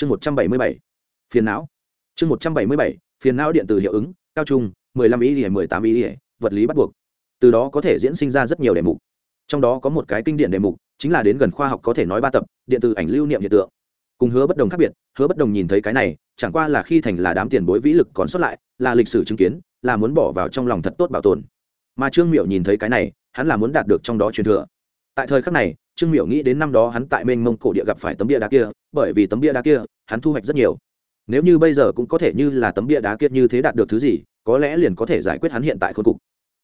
chương một trăm bảy mươi bảy, phiền não. Chương một trăm bảy mươi bảy, phiền não điện từ hiệu ứng, cao trung, mười lăm ý ỉa mười tám ý ỉa vật lý bắt buộc. Từ đó có thể diễn sinh ra rất nhiều đề mục. Trong đó có một cái kinh điển đề mục, chính là đến gần khoa học có thể nói ba tập, điện từ ảnh lưu niệm hiện tượng. Cùng hứa bất đồng khác biệt, hứa bất đồng nhìn thấy cái này, chẳng qua là khi thành là đám tiền bối vĩ lực còn sót lại, là lịch sử chứng kiến, là muốn bỏ vào trong lòng thật tốt bảo tồn. Mà trương miệu nhìn thấy cái này, hắn là muốn đạt được trong đó truyền thừa. Tại thời khắc này trương Miểu nghĩ đến năm đó hắn tại mênh mông cổ địa gặp phải tấm bia đá kia, bởi vì tấm bia đá kia, hắn thu hoạch rất nhiều. Nếu như bây giờ cũng có thể như là tấm bia đá kia như thế đạt được thứ gì, có lẽ liền có thể giải quyết hắn hiện tại khôn cục.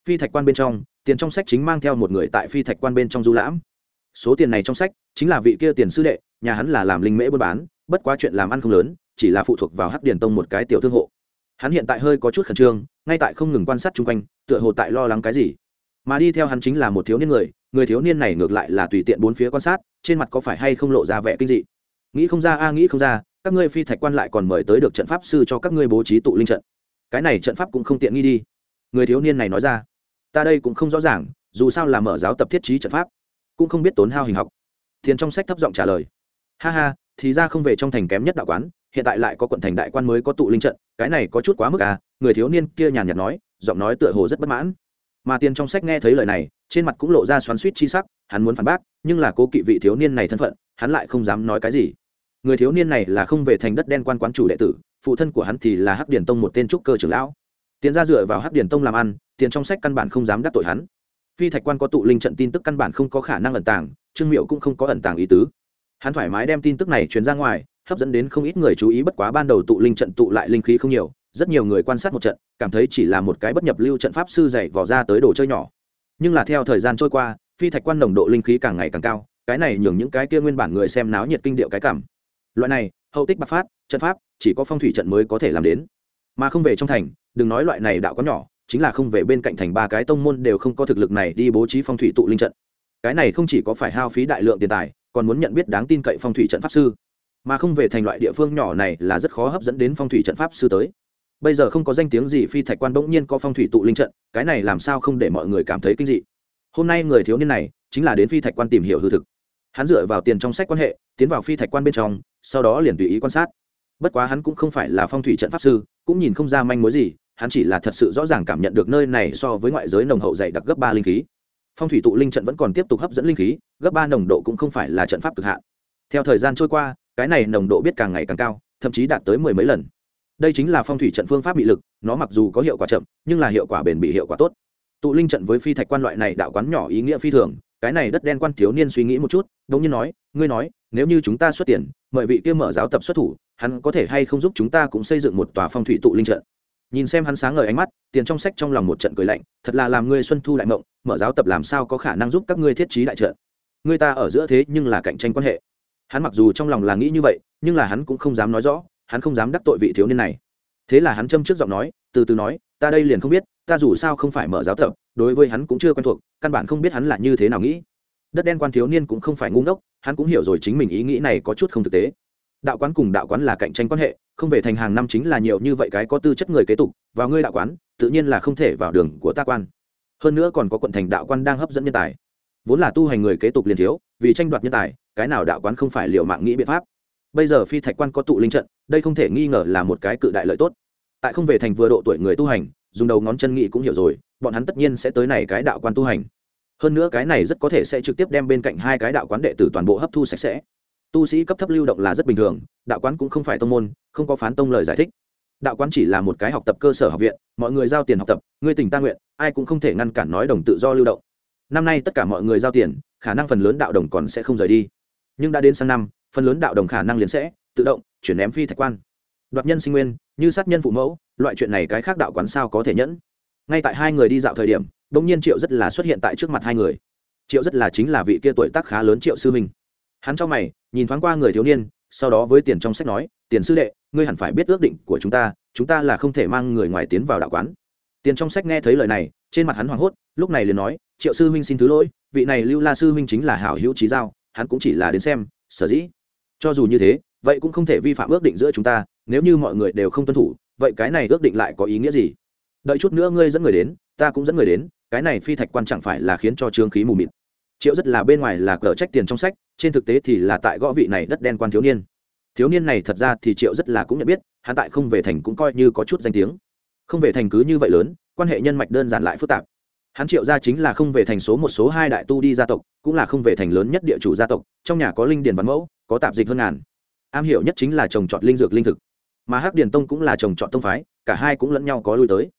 Phi thạch quan bên trong, tiền trong sách chính mang theo một người tại phi thạch quan bên trong du lãm. Số tiền này trong sách, chính là vị kia tiền sư đệ, nhà hắn là làm linh mễ buôn bán, bất quá chuyện làm ăn không lớn, chỉ là phụ thuộc vào hắc điền tông một cái tiểu thương hộ. Hắn hiện tại hơi có chút khẩn trương, ngay tại không ngừng quan sát chung quanh, tựa hồ tại lo lắng cái gì mà đi theo hắn chính là một thiếu niên người người thiếu niên này ngược lại là tùy tiện bốn phía quan sát, trên mặt có phải hay không lộ ra vẻ kinh dị. Nghĩ không ra, a, nghĩ không ra, các ngươi phi thạch quan lại còn mời tới được trận pháp sư cho các ngươi bố trí tụ linh trận. Cái này trận pháp cũng không tiện nghi đi. Người thiếu niên này nói ra, ta đây cũng không rõ ràng, dù sao là mở giáo tập thiết trí trận pháp, cũng không biết tốn hao hình học. Thiền trong sách thấp giọng trả lời, ha ha, thì ra không về trong thành kém nhất đạo quán, hiện tại lại có quận thành đại quan mới có tụ linh trận, cái này có chút quá mức à người thiếu niên kia nhàn nhạt nói, giọng nói tựa hồ rất bất mãn mà tiền trong sách nghe thấy lời này, trên mặt cũng lộ ra xoắn suýt chi sắc, hắn muốn phản bác, nhưng là cố kỵ vị thiếu niên này thân phận, hắn lại không dám nói cái gì. Người thiếu niên này là không về thành đất đen quan quán chủ đệ tử, phụ thân của hắn thì là hắc điển tông một tên trúc cơ trưởng lão. Tiền ra dựa vào hắc điển tông làm ăn, tiền trong sách căn bản không dám đắc tội hắn. Phi thạch quan có tụ linh trận tin tức căn bản không có khả năng ẩn tàng, trương miệu cũng không có ẩn tàng ý tứ. Hắn thoải mái đem tin tức này truyền ra ngoài, hấp dẫn đến không ít người chú ý, bất quá ban đầu tụ linh trận tụ lại linh khí không nhiều rất nhiều người quan sát một trận, cảm thấy chỉ là một cái bất nhập lưu trận pháp sư dạy vỏ ra tới đồ chơi nhỏ. Nhưng là theo thời gian trôi qua, phi thạch quan nồng độ linh khí càng ngày càng cao, cái này nhường những cái kia nguyên bản người xem náo nhiệt kinh điệu cái cảm. Loại này, hậu tích bạc phát, trận pháp, chỉ có phong thủy trận mới có thể làm đến. Mà không về trong thành, đừng nói loại này đạo có nhỏ, chính là không về bên cạnh thành ba cái tông môn đều không có thực lực này đi bố trí phong thủy tụ linh trận. Cái này không chỉ có phải hao phí đại lượng tiền tài, còn muốn nhận biết đáng tin cậy phong thủy trận pháp sư. Mà không về thành loại địa phương nhỏ này là rất khó hấp dẫn đến phong thủy trận pháp sư tới bây giờ không có danh tiếng gì, phi thạch quan bỗng nhiên có phong thủy tụ linh trận, cái này làm sao không để mọi người cảm thấy kinh dị? Hôm nay người thiếu niên này chính là đến phi thạch quan tìm hiểu hư thực. Hắn dựa vào tiền trong sách quan hệ, tiến vào phi thạch quan bên trong, sau đó liền tùy ý quan sát. Bất quá hắn cũng không phải là phong thủy trận pháp sư, cũng nhìn không ra manh mối gì, hắn chỉ là thật sự rõ ràng cảm nhận được nơi này so với ngoại giới nồng hậu dày đặc gấp ba linh khí. Phong thủy tụ linh trận vẫn còn tiếp tục hấp dẫn linh khí, gấp ba nồng độ cũng không phải là trận pháp cực hạn. Theo thời gian trôi qua, cái này nồng độ biết càng ngày càng cao, thậm chí đạt tới mười mấy lần đây chính là phong thủy trận phương pháp bị lực, nó mặc dù có hiệu quả chậm, nhưng là hiệu quả bền bị hiệu quả tốt. Tụ linh trận với phi thạch quan loại này đạo quán nhỏ ý nghĩa phi thường, cái này đất đen quan thiếu niên suy nghĩ một chút đ ỗ n g nhiên nói, ngươi nói, nếu như chúng ta xuất tiền, mời vị kia mở giáo tập xuất thủ, hắn có thể hay không giúp chúng ta cũng xây dựng một tòa phong thủy tụ linh trận? Nhìn xem hắn sáng ngời ánh mắt, tiền trong sách trong lòng một trận cười lạnh, thật là làm ngươi xuân thu đại mộng, mở giáo tập làm sao có khả năng giúp các ngươi thiết trí đại trận? Ngươi ta ở giữa thế nhưng là cạnh tranh quan hệ. Hắn mặc dù trong lòng là nghĩ như vậy, nhưng là hắn cũng không dám nói rõ hắn không dám đắc tội vị thiếu niên này. Thế là hắn châm trước giọng nói, từ từ nói, ta đây liền không biết, ta dù sao không phải mở giáo thập đối với hắn cũng chưa quen thuộc, căn bản không biết hắn là như thế nào nghĩ. Đất đen quan thiếu niên cũng không phải ngu ngốc, hắn cũng hiểu rồi chính mình ý nghĩ này có chút không thực tế. Đạo quán cùng đạo quán là cạnh tranh quan hệ, không về thành hàng năm chính là nhiều như vậy cái có tư chất người kế tục, vào ngươi đạo quán, tự nhiên là không thể vào đường của ta quan. Hơn nữa còn có quận thành đạo quan đang hấp dẫn nhân tài. Vốn là tu hành người kế tục liền thiếu, vì tranh đoạt nhân tài, cái nào đạo quán không phải liệu mạng nghĩ biện pháp. Bây giờ phi thạch quan có tụ linh trận đây không thể nghi ngờ là một cái cự đại lợi tốt. Tại không về thành vừa độ tuổi người tu hành, dùng đầu ngón chân nghị cũng hiểu rồi, bọn hắn tất nhiên sẽ tới này cái đạo quan tu hành. Hơn nữa cái này rất có thể sẽ trực tiếp đem bên cạnh hai cái đạo quán đệ tử toàn bộ hấp thu sạch sẽ. Tu sĩ cấp thấp lưu động là rất bình thường, đạo quán cũng không phải tông môn, không có phán tông lời giải thích. Đạo quán chỉ là một cái học tập cơ sở học viện, mọi người giao tiền học tập người tỉnh ta nguyện, ai cũng không thể ngăn cản nói đồng tự do lưu động. Năm nay tất cả mọi người giao tiền, khả năng phần lớn đạo đồng còn sẽ không rời đi. Nhưng đã đến sang năm, phần lớn đạo đồng khả năng liền sẽ tự động, chuyển ném phi thạch quan. Đoạt nhân sinh nguyên, như sát nhân phụ mẫu, loại chuyện này cái khác đạo quán sao có thể nhẫn? Ngay tại hai người đi dạo thời điểm đ ỗ n g nhiên triệu rất là xuất hiện tại trước mặt hai người. Triệu rất là chính là vị kia tuổi tác khá lớn triệu sư minh. Hắn cho mày, nhìn thoáng qua người thiếu niên, sau đó với tiền trong sách nói, tiền sư đệ, ngươi hẳn phải biết ước định của chúng ta chúng ta là không thể mang người ngoài tiến vào đạo quán. Tiền trong sách nghe thấy lời này, trên mặt hắn hoảng hốt, lúc này liền nói, triệu sư huynh xin thứ lỗi, vị này lưu la sư huynh chính là hảo hữu trí giao, hắn cũng chỉ là đến xem, sở dĩ. Cho dù như thế vậy cũng không thể vi phạm ước định giữa chúng ta, nếu như mọi người đều không tuân thủ, vậy cái này ước định lại có ý nghĩa gì? Đợi chút nữa ngươi dẫn người đến, ta cũng dẫn người đến, cái này phi thạch quan chẳng phải là khiến cho trương khí mù mịt. Triệu rất là bên ngoài là cờ trách tiền trong sách, trên thực tế thì là tại gõ vị này đất đen quan thiếu niên. Thiếu niên này thật ra thì triệu rất là cũng nhận biết, hắn tại không về thành cũng coi như có chút danh tiếng. Không về thành cứ như vậy lớn, quan hệ nhân mạch đơn giản lại phức tạp. Hắn triệu gia chính là không về thành số một số hai đại tu đi gia tộc, cũng là không về thành lớn nhất địa chủ gia tộc, trong nhà có linh điền văn mẫu, có tạp dịch hơn ngàn am hiểu nhất chính là trồng trọt linh dược linh thực. Mà hắc điền tông cũng là trồng trọt tông phái, cả hai cũng lẫn nhau có lui tới.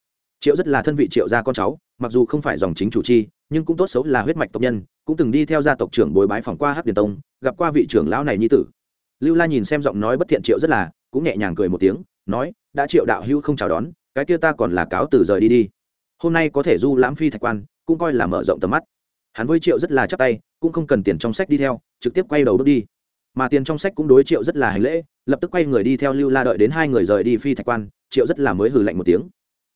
Triệu rất là thân vị triệu gia con cháu, mặc dù không phải dòng chính chủ chi, nhưng cũng tốt xấu là huyết mạch tộc nhân, cũng từng đi theo gia tộc trưởng bồi bái phỏng qua hắc điền tông, gặp qua vị trưởng lão này nhi tử. Lưu la nhìn xem giọng nói bất thiện triệu rất là, cũng nhẹ nhàng cười một tiếng, nói, đã triệu đạo hữu không chào đón, cái kia ta còn là cáo từ rời đi đi. Hôm nay có thể du lãm phi thạch quan, cũng coi là mở rộng tầm mắt. Hắn với triệu rất là chắp tay, cũng không cần tiền trong sách đi theo, trực tiếp quay đầu bước đi mà tiền trong sách cũng đối triệu rất là hành lễ, lập tức quay người đi theo lưu la đợi đến hai người rời đi phi thạch quan, triệu rất là mới hừ lạnh một tiếng.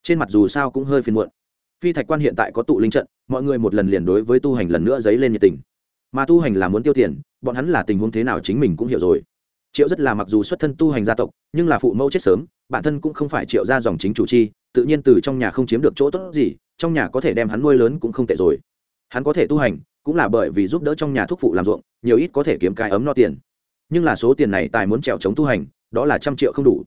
Trên mặt dù sao cũng hơi phiền muộn. Phi thạch quan hiện tại có tụ linh trận, mọi người một lần liền đối với tu hành lần nữa dấy lên nhiệt tình. Mà tu hành là muốn tiêu tiền, bọn hắn là tình huống thế nào chính mình cũng hiểu rồi. Triệu rất là mặc dù xuất thân tu hành gia tộc, nhưng là phụ mẫu chết sớm, bản thân cũng không phải triệu ra dòng chính chủ chi, tự nhiên từ trong nhà không chiếm được chỗ tốt gì, trong nhà có thể đem hắn nuôi lớn cũng không tệ rồi. Hắn có thể tu hành, cũng là bởi vì giúp đỡ trong nhà thuốc phụ làm ruộng, nhiều ít có thể kiếm cái ấm no tiền nhưng là số tiền này tài muốn trèo chống tu hành, đó là trăm triệu không đủ.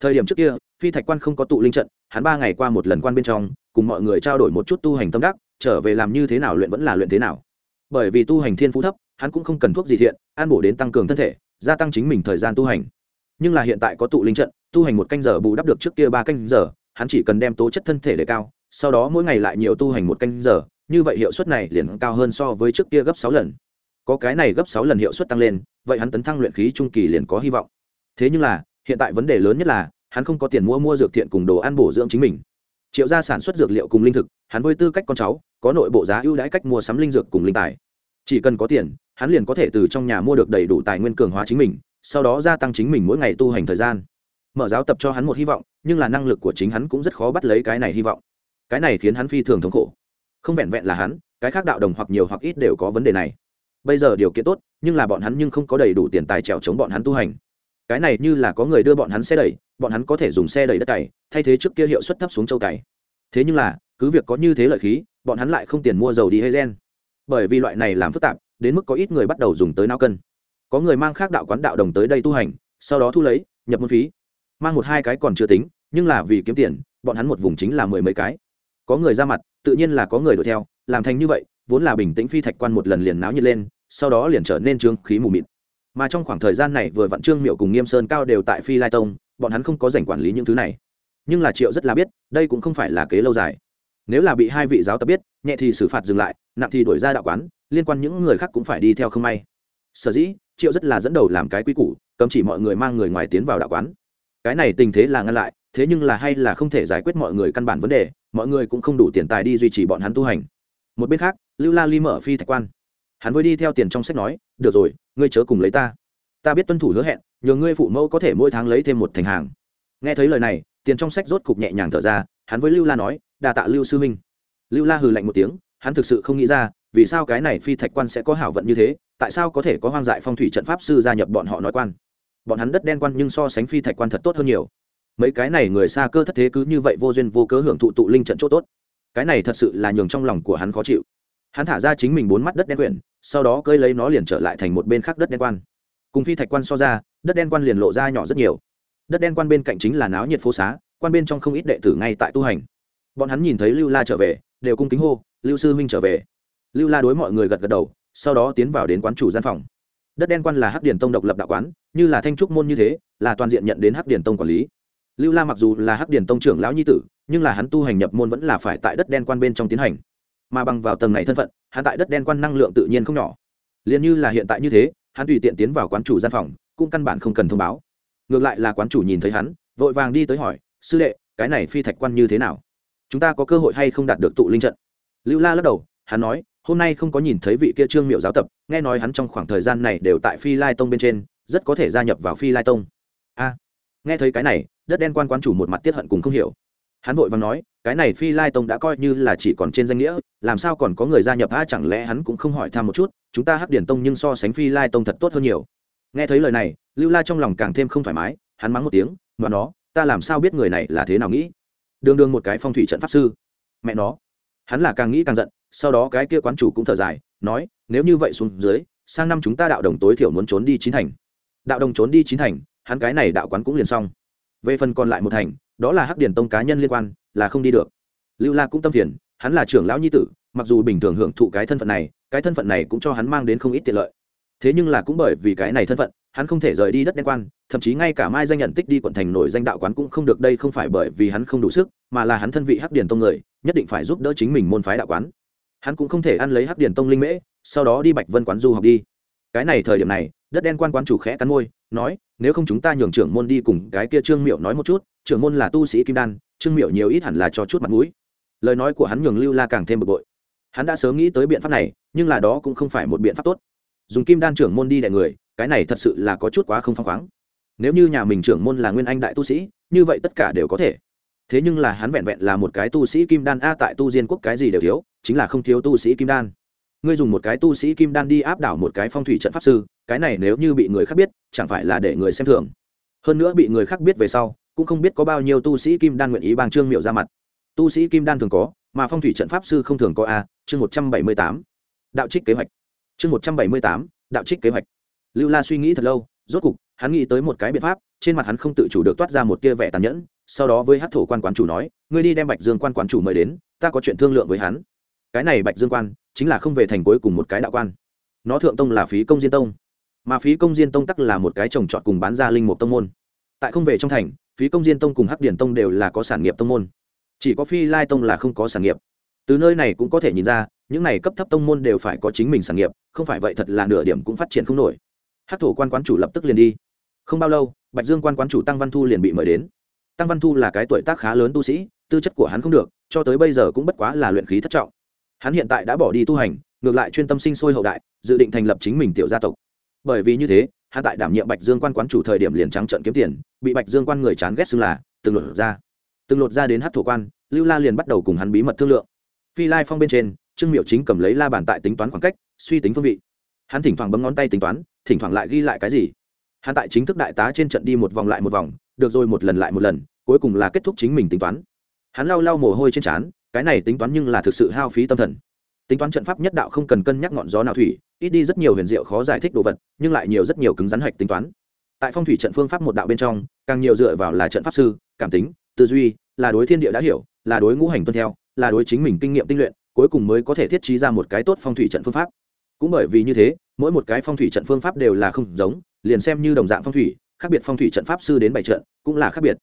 Thời điểm trước kia, phi thạch quan không có tụ linh trận, hắn ba ngày qua một lần quan bên trong, cùng mọi người trao đổi một chút tu hành tâm đắc, trở về làm như thế nào luyện vẫn là luyện thế nào. Bởi vì tu hành thiên phú thấp, hắn cũng không cần thuốc gì thiện, an bổ đến tăng cường thân thể, gia tăng chính mình thời gian tu hành. Nhưng là hiện tại có tụ linh trận, tu hành một canh giờ bù đắp được trước kia ba canh giờ, hắn chỉ cần đem tố chất thân thể để cao, sau đó mỗi ngày lại nhiều tu hành một canh giờ, như vậy hiệu suất này liền cao hơn so với trước kia gấp sáu lần có cái này gấp sáu lần hiệu suất tăng lên, vậy hắn tấn thăng luyện khí trung kỳ liền có hy vọng. Thế nhưng là, hiện tại vấn đề lớn nhất là, hắn không có tiền mua mua dược thiện cùng đồ ăn bổ dưỡng chính mình. Triệu gia sản xuất dược liệu cùng linh thực, hắn với tư cách con cháu, có nội bộ giá ưu đãi cách mua sắm linh dược cùng linh tài. Chỉ cần có tiền, hắn liền có thể từ trong nhà mua được đầy đủ tài nguyên cường hóa chính mình, sau đó gia tăng chính mình mỗi ngày tu hành thời gian. Mở giáo tập cho hắn một hy vọng, nhưng là năng lực của chính hắn cũng rất khó bắt lấy cái này hy vọng. Cái này khiến hắn phi thường thống khổ. Không vẹn vẹn là hắn, cái khác đạo đồng hoặc nhiều hoặc ít đều có vấn đề này bây giờ điều kiện tốt, nhưng là bọn hắn nhưng không có đầy đủ tiền tài trèo chống bọn hắn tu hành. Cái này như là có người đưa bọn hắn xe đẩy, bọn hắn có thể dùng xe đẩy đất cày, thay thế trước kia hiệu suất thấp xuống châu cày. Thế nhưng là, cứ việc có như thế lợi khí, bọn hắn lại không tiền mua dầu đi hay gen. Bởi vì loại này làm phức tạp, đến mức có ít người bắt đầu dùng tới nao cân. Có người mang khác đạo quán đạo đồng tới đây tu hành, sau đó thu lấy, nhập môn phí. Mang một hai cái còn chưa tính, nhưng là vì kiếm tiền, bọn hắn một vùng chính là mười mấy cái. Có người ra mặt, tự nhiên là có người đuổi theo, làm thành như vậy vốn là bình tĩnh phi thạch quan một lần liền náo nhiệt lên, sau đó liền trở nên trương khí mù mịt. Mà trong khoảng thời gian này vừa vặn trương miệu cùng nghiêm sơn cao đều tại phi lai tông, bọn hắn không có dành quản lý những thứ này. Nhưng là triệu rất là biết, đây cũng không phải là kế lâu dài. Nếu là bị hai vị giáo tập biết, nhẹ thì xử phạt dừng lại, nặng thì đổi ra đạo quán, liên quan những người khác cũng phải đi theo không may. Sở dĩ, triệu rất là dẫn đầu làm cái quy củ, cấm chỉ mọi người mang người ngoài tiến vào đạo quán. Cái này tình thế là ngăn lại, thế nhưng là hay là không thể giải quyết mọi người căn bản vấn đề, mọi người cũng không đủ tiền tài đi duy trì bọn hắn tu hành. Một bên khác lưu la ly mở phi thạch quan. Hắn với đi theo tiền trong sách nói, được rồi, ngươi chớ cùng lấy ta. Ta biết tuân thủ hứa hẹn, nhờ ngươi phụ mẫu có thể mỗi tháng lấy thêm một thành hàng. Nghe thấy lời này, tiền trong sách rốt cục nhẹ nhàng thở ra, hắn với lưu la nói đà tạ lưu sư minh. Lưu la hừ lạnh một tiếng, hắn thực sự không nghĩ ra, vì sao cái này phi thạch quan sẽ có hảo vận như thế, tại sao có thể có hoang dại phong thủy trận pháp sư gia nhập bọn họ nói quan? Bọn hắn đất đen quan nhưng so sánh phi thạch quan thật tốt hơn nhiều. Mấy cái này người xa cơ thất thế cứ như vậy vô duyên vô cớ hưởng thụ tụ linh trận chỗ tốt. Cái này thật sự là nhường trong lòng của hắn khó chịu hắn thả ra chính mình bốn mắt đất đen quyển, sau đó cơi lấy nó liền trở lại thành một bên khác đất đen quan. Cùng phi thạch quan so ra, đất đen quan liền lộ ra nhỏ rất nhiều. Đất đen quan bên cạnh chính là náo nhiệt phố xá, quan bên trong không ít đệ tử ngay tại tu hành. Bọn hắn nhìn thấy lưu la trở về, đều cung kính hô, lưu sư huynh trở về. Lưu la đối mọi người gật gật đầu, sau đó tiến vào đến quán chủ gian phòng. Đất đen quan là hắc điển tông độc lập đạo quán, như là thanh trúc môn như thế, là toàn diện nhận đến hắc điển tông quản lý. Lưu la mặc dù là hắc điển tông trưởng lão nhi tử, nhưng là hắn tu hành nhập môn vẫn là phải tại đất đen quan bên trong tiến hành mà bằng vào tầng này thân phận, hắn tại đất đen quan năng lượng tự nhiên không nhỏ. Liền như là hiện tại như thế, hắn tùy tiện tiến vào quán chủ gian phòng, cũng căn bản không cần thông báo. Ngược lại là quán chủ nhìn thấy hắn, vội vàng đi tới hỏi, sư đệ, cái này phi thạch quan như thế nào? Chúng ta có cơ hội hay không đạt được tụ linh trận? Lưu la lắc đầu, hắn nói, hôm nay không có nhìn thấy vị kia trương miệu giáo tập, nghe nói hắn trong khoảng thời gian này đều tại phi lai tông bên trên, rất có thể gia nhập vào phi lai tông. A. Nghe thấy cái này, đất đen quan quán chủ một mặt tiết hận cùng không hiểu hắn vội vàng nói, cái này phi lai tông đã coi như là chỉ còn trên danh nghĩa, làm sao còn có người gia nhập a chẳng lẽ hắn cũng không hỏi thăm một chút, chúng ta hắc điển tông nhưng so sánh phi lai tông thật tốt hơn nhiều. Nghe thấy lời này, lưu la trong lòng càng thêm không thoải mái, hắn mắng một tiếng mà nó, ta làm sao biết người này là thế nào nghĩ? Đương đương một cái phong thủy trận pháp sư. Mẹ nó. Hắn là càng nghĩ càng giận, sau đó cái kia quán chủ cũng thở dài, nói, nếu như vậy xuống dưới, sang năm chúng ta đạo đồng tối thiểu muốn trốn đi chín thành. Đạo đồng trốn đi chín thành, hắn cái này đạo quán cũng liền xong. Về phần còn lại một thành đó là hắc điển tông cá nhân liên quan, là không đi được. Lưu la cũng tâm phiền, hắn là trưởng lão nhi tử, mặc dù bình thường hưởng thụ cái thân phận này, cái thân phận này cũng cho hắn mang đến không ít tiện lợi. Thế nhưng là cũng bởi vì cái này thân phận, hắn không thể rời đi đất đen quan, thậm chí ngay cả mai danh nhận tích đi quận thành nổi danh đạo quán cũng không được, đây không phải bởi vì hắn không đủ sức, mà là hắn thân vị hắc điển tông người, nhất định phải giúp đỡ chính mình môn phái đạo quán. Hắn cũng không thể ăn lấy hắc điển tông linh mễ, sau đó đi bạch vân quán du học đi. Cái này thời điểm này, đất đen quan quán chủ khẽ cắn môi, nói nếu không chúng ta nhường trưởng môn đi cùng cái kia trương miệu nói một chút, trưởng môn là tu sĩ kim đan, trương miệu nhiều ít hẳn là cho chút mặt mũi. Lời nói của hắn nhường lưu la càng thêm bực bội. Hắn đã sớm nghĩ tới biện pháp này, nhưng là đó cũng không phải một biện pháp tốt. Dùng kim đan trưởng môn đi đại người, cái này thật sự là có chút quá không phăng khoáng. Nếu như nhà mình trưởng môn là nguyên anh đại tu sĩ, như vậy tất cả đều có thể. Thế nhưng là hắn vẹn vẹn là một cái tu sĩ kim đan, a tại tu diên quốc cái gì đều thiếu, chính là không thiếu tu sĩ kim đan. Ngươi dùng một cái tu sĩ kim đan đi áp đảo một cái phong thủy trận pháp sư cái này nếu như bị người khác biết, chẳng phải là để người xem thường. Hơn nữa bị người khác biết về sau, cũng không biết có bao nhiêu tu sĩ kim đan nguyện ý bang trương miệu ra mặt. Tu sĩ kim đan thường có, mà phong thủy trận pháp sư không thường có a, chương một trăm bảy mươi tám. Đạo trích kế hoạch. Chương một trăm bảy mươi tám, đạo trích kế hoạch. Lưu la suy nghĩ thật lâu, rốt cục, hắn nghĩ tới một cái biện pháp, trên mặt hắn không tự chủ được toát ra một tia vẻ tàn nhẫn, sau đó với hát thổ quan quán chủ nói, ngươi đi đem bạch dương quan quán chủ mời đến, ta có chuyện thương lượng với hắn. Cái này bạch dương quan, chính là không về thành cuối cùng một cái đạo quan. Nó thượng tông là phí công diên tông mà phí công diên tông tắc là một cái trồng trọt cùng bán ra linh mục tông môn. Tại không về trong thành, phí công diên tông cùng hắc điển tông đều là có sản nghiệp tông môn. Chỉ có phi lai tông là không có sản nghiệp. Từ nơi này cũng có thể nhìn ra, những này cấp thấp tông môn đều phải có chính mình sản nghiệp, không phải vậy thật là nửa điểm cũng phát triển không nổi. Hát thổ quan quán chủ lập tức liền đi. Không bao lâu, bạch dương quan quán chủ tăng văn thu liền bị mời đến. Tăng văn thu là cái tuổi tác khá lớn tu sĩ, tư chất của hắn không được, cho tới bây giờ cũng bất quá là luyện khí thất trọng. Hắn hiện tại đã bỏ đi tu hành, ngược lại chuyên tâm sinh sôi hậu đại, dự định thành lập chính mình tiểu gia tộc bởi vì như thế, hắn tại đảm nhiệm bạch dương quan quán chủ thời điểm liền trắng trận kiếm tiền, bị bạch dương quan người chán ghét xưng là từng lột ra từng lột ra đến hát thổ quan, lưu la liền bắt đầu cùng hắn bí mật thương lượng. Phi lai phong bên trên, trương miệu chính cầm lấy la bàn tại tính toán khoảng cách, suy tính phương vị. Hắn thỉnh thoảng bấm ngón tay tính toán, thỉnh thoảng lại ghi lại cái gì. Hắn tại chính thức đại tá trên trận đi một vòng lại một vòng, được rồi một lần lại một lần, cuối cùng là kết thúc chính mình tính toán. Hắn lau lau mồ hôi trên trán, cái này tính toán nhưng là thực sự hao phí tâm thần. Tính toán trận pháp nhất đạo không cần cân nhắc ngọn gió nào thủy ít đi rất nhiều huyền diệu khó giải thích đồ vật, nhưng lại nhiều rất nhiều cứng rắn hạch tính toán. Tại phong thủy trận phương pháp một đạo bên trong, càng nhiều dựa vào là trận pháp sư, cảm tính, tư duy, là đối thiên địa đã hiểu, là đối ngũ hành tuân theo, là đối chính mình kinh nghiệm tinh luyện, cuối cùng mới có thể thiết trí ra một cái tốt phong thủy trận phương pháp. Cũng bởi vì như thế, mỗi một cái phong thủy trận phương pháp đều là không giống, liền xem như đồng dạng phong thủy, khác biệt phong thủy trận pháp sư đến bảy trận cũng là khác biệt.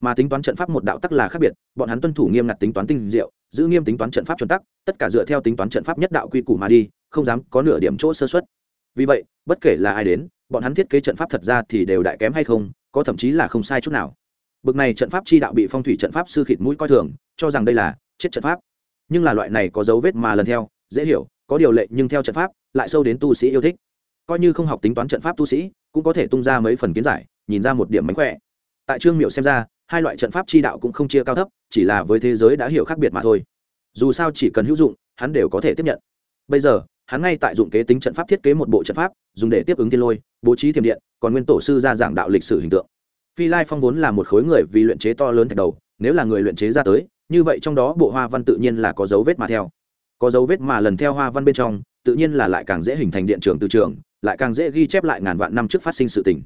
Mà tính toán trận pháp một đạo tắc là khác biệt, bọn hắn tuân thủ nghiêm ngặt tính toán tinh diệu giữ nghiêm tính toán trận pháp chuẩn tắc, tất cả dựa theo tính toán trận pháp nhất đạo quy củ mà đi, không dám có nửa điểm chỗ sơ xuất vì vậy, bất kể là ai đến, bọn hắn thiết kế trận pháp thật ra thì đều đại kém hay không, có thậm chí là không sai chút nào. Bực này trận pháp chi đạo bị phong thủy trận pháp sư khịt mũi coi thường, cho rằng đây là chết trận pháp. Nhưng là loại này có dấu vết mà lần theo, dễ hiểu, có điều lệ nhưng theo trận pháp, lại sâu đến tu sĩ yêu thích. Coi như không học tính toán trận pháp tu sĩ, cũng có thể tung ra mấy phần kiến giải, nhìn ra một điểm mánh khỏe. Tại trương miệu xem ra hai loại trận pháp chi đạo cũng không chia cao thấp, chỉ là với thế giới đã hiểu khác biệt mà thôi. Dù sao chỉ cần hữu dụng, hắn đều có thể tiếp nhận. Bây giờ, hắn ngay tại dụng kế tính trận pháp thiết kế một bộ trận pháp, dùng để tiếp ứng thiên lôi, bố trí thiểm điện, còn nguyên tổ sư ra giảng đạo lịch sử hình tượng. Phi lai phong vốn là một khối người vì luyện chế to lớn thạch đầu, nếu là người luyện chế ra tới, như vậy trong đó bộ hoa văn tự nhiên là có dấu vết mà theo. Có dấu vết mà lần theo hoa văn bên trong, tự nhiên là lại càng dễ hình thành điện trường từ trường, lại càng dễ ghi chép lại ngàn vạn năm trước phát sinh sự tình.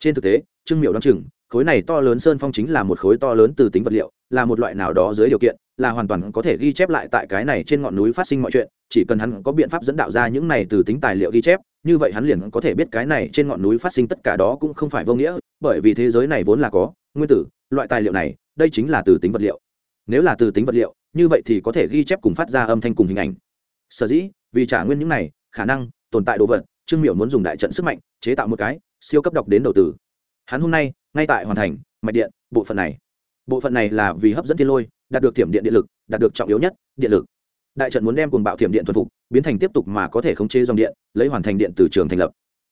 Trên thực tế, trương miểu đoán chừng khối này to lớn sơn phong chính là một khối to lớn từ tính vật liệu, là một loại nào đó dưới điều kiện, là hoàn toàn có thể ghi chép lại tại cái này trên ngọn núi phát sinh mọi chuyện, chỉ cần hắn có biện pháp dẫn đạo ra những này từ tính tài liệu ghi chép, như vậy hắn liền có thể biết cái này trên ngọn núi phát sinh tất cả đó cũng không phải vô nghĩa, bởi vì thế giới này vốn là có, nguyên tử, loại tài liệu này, đây chính là từ tính vật liệu. Nếu là từ tính vật liệu, như vậy thì có thể ghi chép cùng phát ra âm thanh cùng hình ảnh. Sở dĩ, vì trả nguyên những này, khả năng, tồn tại đồ vật, trương miểu muốn dùng đại trận sức mạnh, chế tạo một cái, siêu cấp độc đến đầu tử hắn hôm nay, ngay tại hoàn thành mạch điện, bộ phận này. Bộ phận này là vì hấp dẫn thiên lôi, đạt được thiểm điện điện lực, đạt được trọng yếu nhất, điện lực. Đại trận muốn đem cùng bạo thiểm điện thuần phục, biến thành tiếp tục mà có thể khống chế dòng điện, lấy hoàn thành điện từ trường thành lập.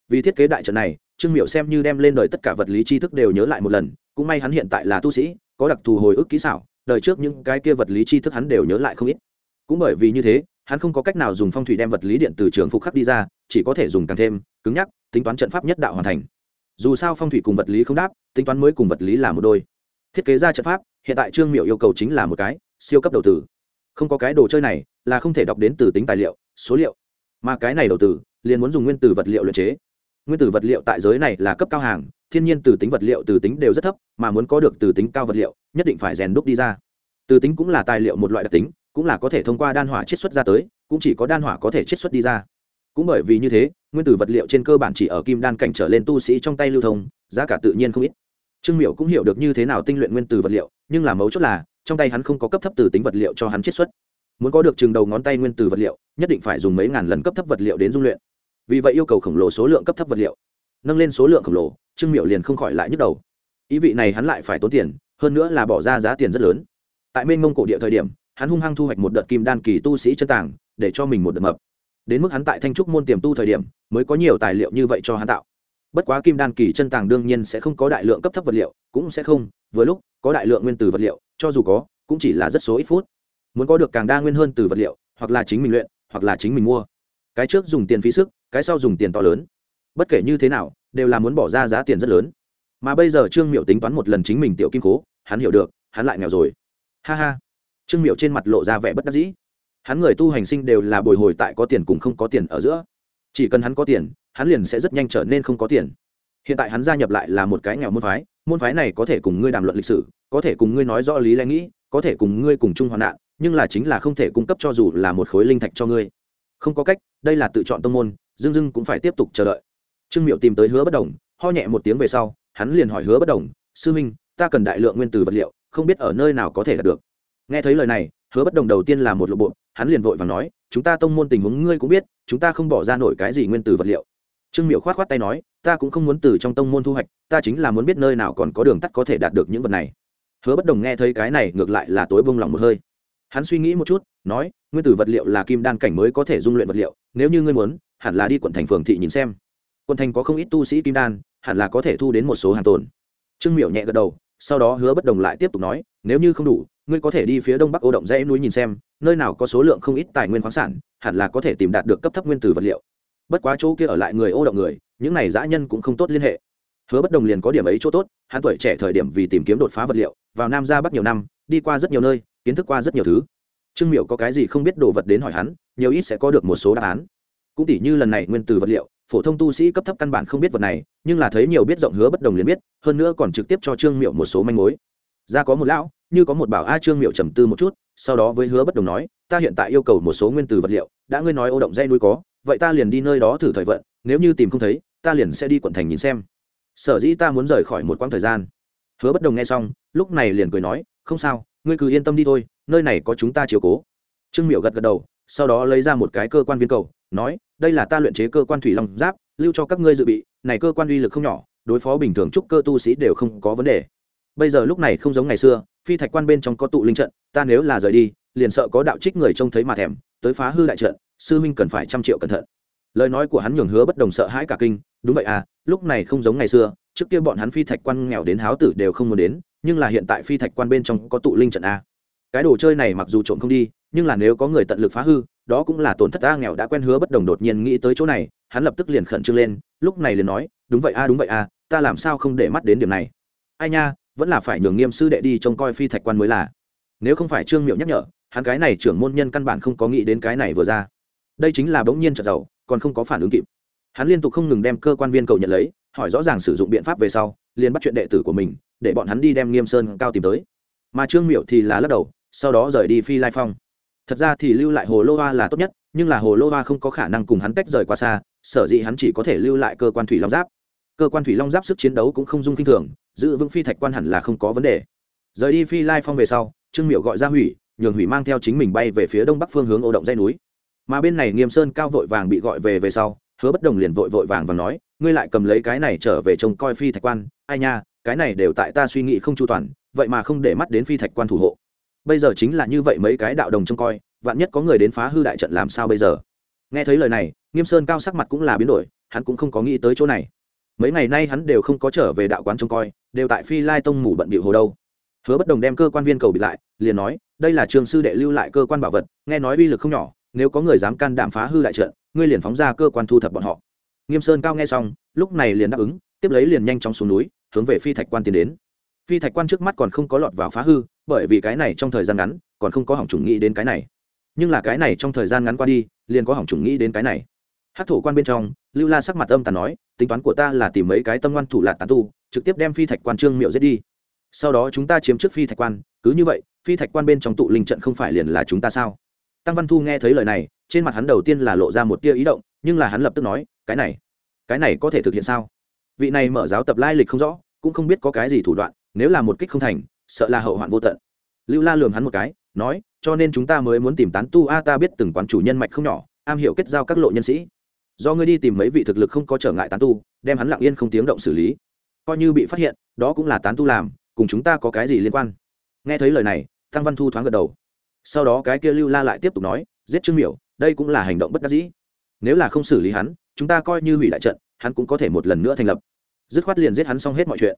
Vì thiết kế đại trận này, trương miểu xem như đem lên đời tất cả vật lý tri thức đều nhớ lại một lần, cũng may hắn hiện tại là tu sĩ, có đặc thù hồi ức kỹ xảo, đời trước những cái kia vật lý tri thức hắn đều nhớ lại không ít. Cũng bởi vì như thế, hắn không có cách nào dùng phong thủy đem vật lý điện từ trường phục khắc đi ra, chỉ có thể dùng càng thêm cứng nhắc, tính toán trận pháp nhất đạo hoàn thành dù sao phong thủy cùng vật lý không đáp, tính toán mới cùng vật lý là một đôi. Thiết kế ra trận pháp, hiện tại trương miệu yêu cầu chính là một cái siêu cấp đầu tư không có cái đồ chơi này là không thể đọc đến từ tính tài liệu, số liệu. Mà cái này đầu tư liền muốn dùng nguyên tử vật liệu luyện chế. Nguyên tử vật liệu tại giới này là cấp cao hàng, thiên nhiên từ tính vật liệu từ tính đều rất thấp, mà muốn có được từ tính cao vật liệu, nhất định phải rèn đúc đi ra. Từ tính cũng là tài liệu một loại đặc tính, cũng là có thể thông qua đan hỏa chiết xuất ra tới, cũng chỉ có đan hỏa có thể chiết xuất đi ra. Cũng bởi vì như thế nguyên tử vật liệu trên cơ bản chỉ ở kim đan cảnh trở lên tu sĩ trong tay lưu thông, giá cả tự nhiên không ít. Trương Miểu cũng hiểu được như thế nào tinh luyện nguyên tử vật liệu, nhưng là mấu chốt là, trong tay hắn không có cấp thấp từ tính vật liệu cho hắn chiết xuất. Muốn có được chừng đầu ngón tay nguyên tử vật liệu, nhất định phải dùng mấy ngàn lần cấp thấp vật liệu đến dung luyện. Vì vậy yêu cầu khổng lồ số lượng cấp thấp vật liệu. Nâng lên số lượng khổng lồ, trương Miểu liền không khỏi lại nhức đầu. Ý vị này hắn lại phải tốn tiền, hơn nữa là bỏ ra giá tiền rất lớn. Tại mênh mông cổ địa thời điểm, hắn hung hăng thu hoạch một đợt kim đan kỳ tu sĩ chân tàng, để cho mình một đợt mập. Đến mức hắn tại thanh trúc môn tiềm tu thời điểm mới có nhiều tài liệu như vậy cho hắn tạo. Bất quá kim đan kỳ chân tàng đương nhiên sẽ không có đại lượng cấp thấp vật liệu, cũng sẽ không, vừa lúc, có đại lượng nguyên từ vật liệu, cho dù có, cũng chỉ là rất số ít phút. Muốn có được càng đa nguyên hơn từ vật liệu, hoặc là chính mình luyện, hoặc là chính mình mua. Cái trước dùng tiền phí sức, cái sau dùng tiền to lớn. Bất kể như thế nào, đều là muốn bỏ ra giá tiền rất lớn. Mà bây giờ trương miệu tính toán một lần chính mình tiểu kim cố hắn hiểu được, hắn lại nghèo rồi. Ha ha. Trương miệu trên mặt lộ ra vẻ bất đắc dĩ. Hắn người tu hành sinh đều là bồi hồi tại có tiền cùng không có tiền ở giữa chỉ cần hắn có tiền, hắn liền sẽ rất nhanh trở nên không có tiền. Hiện tại hắn gia nhập lại là một cái nghèo môn phái môn phái này có thể cùng ngươi đàm luận lịch sử, có thể cùng ngươi nói rõ lý lẽ nghĩ, có thể cùng ngươi cùng chung hoạn nạn, nhưng là chính là không thể cung cấp cho dù là một khối linh thạch cho ngươi. Không có cách, đây là tự chọn tông môn dưng dưng cũng phải tiếp tục chờ đợi. Trương miệu tìm tới hứa bất đồng, ho nhẹ một tiếng về sau, hắn liền hỏi hứa bất đồng, sư minh, ta cần đại lượng nguyên từ vật liệu, không biết ở nơi nào có thể đạt được? Nghe thấy lời này, hứa bất đồng đầu tiên là một lộ bộ, hắn liền vội và nói chúng ta tông môn tình huống ngươi cũng biết, chúng ta không bỏ ra nổi cái gì nguyên từ vật liệu. Trương miệu khoát khoát tay nói, ta cũng không muốn từ trong tông môn thu hoạch, ta chính là muốn biết nơi nào còn có đường tắt có thể đạt được những vật này. Hứa bất đồng nghe thấy cái này, ngược lại là tối bông lòng một hơi. Hắn suy nghĩ một chút, nói, nguyên tử vật liệu là kim đan cảnh mới có thể dung luyện vật liệu, nếu như ngươi muốn, hẳn là đi quận thành phường thị nhìn xem. Quận thành có không ít tu sĩ kim đan, hẳn là có thể thu đến một số hàng tồn. Trương miểu nhẹ gật đầu sau đó hứa bất đồng lại tiếp tục nói, nếu như không đủ, ngươi có thể đi phía đông bắc ô động dãy núi nhìn xem, nơi nào có số lượng không ít tài nguyên khoáng sản, hẳn là có thể tìm đạt được cấp thấp nguyên tử vật liệu. Bất quá chỗ kia ở lại người ô động người, những này dã nhân cũng không tốt liên hệ. Hứa bất đồng liền có điểm ấy chỗ tốt, hắn tuổi trẻ thời điểm vì tìm kiếm đột phá vật liệu, vào nam ra bắc nhiều năm, đi qua rất nhiều nơi, kiến thức qua rất nhiều thứ. Trương miệu có cái gì không biết đồ vật đến hỏi hắn, nhiều ít sẽ có được một số đáp án. Cũng tỉ như lần này nguyên từ vật liệu phổ thông tu sĩ cấp thấp căn bản không biết vật này, nhưng là thấy nhiều biết rộng hứa bất đồng liền biết, hơn nữa còn trực tiếp cho trương miệu một số manh mối. Ra có một lão, như có một bảo a trương miệu trầm tư một chút, sau đó với hứa bất đồng nói, ta hiện tại yêu cầu một số nguyên từ vật liệu, đã ngươi nói ô động dây núi có, vậy ta liền đi nơi đó thử thời vận, nếu như tìm không thấy, ta liền sẽ đi quận thành nhìn xem. Sở dĩ ta muốn rời khỏi một quãng thời gian. Hứa bất đồng nghe xong, lúc này liền cười nói, không sao, ngươi cứ yên tâm đi thôi, nơi này có chúng ta chiều cố. Trương miệu gật gật đầu, sau đó lấy ra một cái cơ quan viên cầu nói, đây là ta luyện chế cơ quan thủy long giáp, lưu cho các ngươi dự bị, này cơ quan uy lực không nhỏ, đối phó bình thường trúc cơ tu sĩ đều không có vấn đề. Bây giờ lúc này không giống ngày xưa, phi thạch quan bên trong có tụ linh trận, ta nếu là rời đi, liền sợ có đạo trích người trông thấy mà thèm, tới phá hư đại trận, sư minh cần phải trăm triệu cẩn thận. Lời nói của hắn nhường hứa bất đồng sợ hãi cả kinh, đúng vậy à lúc này không giống ngày xưa, trước kia bọn hắn phi thạch quan nghèo đến háo tử đều không muốn đến, nhưng là hiện tại phi thạch quan bên trong có tụ linh trận a cái đồ chơi này mặc dù trộm không đi, nhưng là nếu có người tận lực phá hư đó cũng là tổn thất ta nghèo đã quen hứa bất đồng đột nhiên nghĩ tới chỗ này, hắn lập tức liền khẩn trương lên, lúc này liền nói, đúng vậy a, đúng vậy a, ta làm sao không để mắt đến điểm này? Ai nha, vẫn là phải nhường nghiêm sư đệ đi trông coi phi thạch quan mới là. Nếu không phải trương miệu nhắc nhở, hắn cái này trưởng môn nhân căn bản không có nghĩ đến cái này vừa ra. Đây chính là bỗng nhiên trật giàu, còn không có phản ứng kịp. Hắn liên tục không ngừng đem cơ quan viên cầu nhận lấy, hỏi rõ ràng sử dụng biện pháp về sau, liền bắt chuyện đệ tử của mình, để bọn hắn đi đem nghiêm sơn cao tìm tới. Mà trương miệu thì là lắc đầu, sau đó rời đi phi lai phong thật ra thì lưu lại hồ lô hoa là tốt nhất, nhưng là hồ lô hoa không có khả năng cùng hắn tách rời quá xa, sở dĩ hắn chỉ có thể lưu lại cơ quan thủy long giáp. Cơ quan thủy long giáp sức chiến đấu cũng không dung k i n h thường, giữ vững phi thạch quan hẳn là không có vấn đề. Rời đi phi lai phong về sau, trương miệu gọi ra hủy, nhường hủy mang theo chính mình bay về phía đông bắc phương hướng ô động dây núi. Mà bên này nghiêm sơn cao vội vàng bị gọi về về sau, hứa bất đồng liền vội vội vàng và nói, ngươi lại cầm lấy cái này trở về trông coi phi thạch quan, ai nha, cái này đều tại ta suy nghĩ không chu toàn, vậy mà không để mắt đến phi thạch quan thủ hộ bây giờ chính là như vậy mấy cái đạo đồng trông coi, vạn nhất có người đến phá hư đại trận làm sao bây giờ? Nghe thấy lời này, nghiêm sơn cao sắc mặt cũng là biến đổi, hắn cũng không có nghĩ tới chỗ này. Mấy ngày nay hắn đều không có trở về đạo quán trông coi, đều tại phi lai tông mủ bận bịu hồ đâu. Hứa bất đồng đem cơ quan viên cầu bị lại, liền nói, đây là trường sư đệ lưu lại cơ quan bảo vật, nghe nói uy lực không nhỏ, nếu có người dám can đảm phá hư đại trận, ngươi liền phóng ra cơ quan thu thập bọn họ. Nghiêm sơn cao nghe xong, lúc này liền đáp ứng, tiếp lấy liền nhanh chóng xuống núi, hướng về phi thạch quan tiến đến phi thạch quan trước mắt còn không có lọt vào phá hư, bởi vì cái này trong thời gian ngắn, còn không có hỏng chủng nghĩ đến cái này. Nhưng là cái này trong thời gian ngắn qua đi, liền có hỏng chủng nghĩ đến cái này. Hát Thủ quan bên trong, lưu la sắc mặt âm tàn nói, tính toán của ta là tìm mấy cái tâm ngoan thủ lạc tàn tu, trực tiếp đem phi thạch quan trương miệu giết đi. Sau đó chúng ta chiếm trước phi thạch quan, cứ như vậy, phi thạch quan bên trong tụ linh trận không phải liền là chúng ta sao? Tăng văn thu nghe thấy lời này, trên mặt hắn đầu tiên là lộ ra một tia ý động, nhưng là hắn lập tức nói, cái này cái này có thể thực hiện sao? Vị này mở giáo tập lai lịch không rõ, cũng không biết có cái gì thủ đoạn nếu là một kích không thành, sợ là hậu hoạn vô tận. Lưu la lường hắn một cái, nói, cho nên chúng ta mới muốn tìm tán tu a, ta biết từng quán chủ nhân mạch không nhỏ, am hiểu kết giao các lộ nhân sĩ. Do ngươi đi tìm mấy vị thực lực không có trở ngại tán tu, đem hắn lặng yên không tiếng động xử lý. Coi như bị phát hiện, đó cũng là tán tu làm, cùng chúng ta có cái gì liên quan? Nghe thấy lời này tăng văn thu thoáng gật đầu. Sau đó cái kia lưu la lại tiếp tục nói, giết trương miểu, đây cũng là hành động bất đắc dĩ. Nếu là không xử lý hắn, chúng ta coi như hủy lại trận, hắn cũng có thể một lần nữa thành lập. Dứt khoát liền giết hắn xong hết mọi chuyện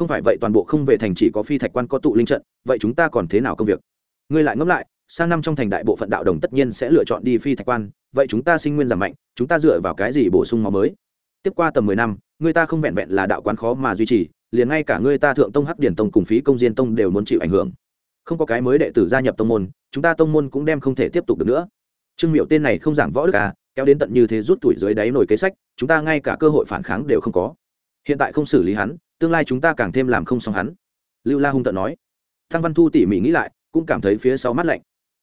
không phải vậy toàn bộ không về thành chỉ có phi thạch quan có tụ linh trận, vậy chúng ta còn thế nào công việc? Ngươi lại ngẫm lại, sang năm trong thành đại bộ phận đạo đồng tất nhiên sẽ lựa chọn đi phi thạch quan, vậy chúng ta sinh nguyên giảm mạnh, chúng ta dựa vào cái gì bổ sung máu mới? Tiếp qua tầm mười năm, người ta không vẹn vẹn là đạo quán khó mà duy trì, liền ngay cả người ta thượng tông hắc điển tông cùng phí công diên tông đều muốn chịu ảnh hưởng. Không có cái mới đệ tử gia nhập tông môn, chúng ta tông môn cũng đem không thể tiếp tục được nữa. Trương miệu tên này không giảng võ được à kéo đến tận như thế rút tuổi dưới đáy nổi kế sách, chúng ta ngay cả cơ hội phản kháng đều không có. Hiện tại không xử lý hắn tương lai chúng ta càng thêm làm không xong hắn. Lưu la hung tận nói. Thăng văn thu tỉ mỉ nghĩ lại, cũng cảm thấy phía sau mắt lạnh.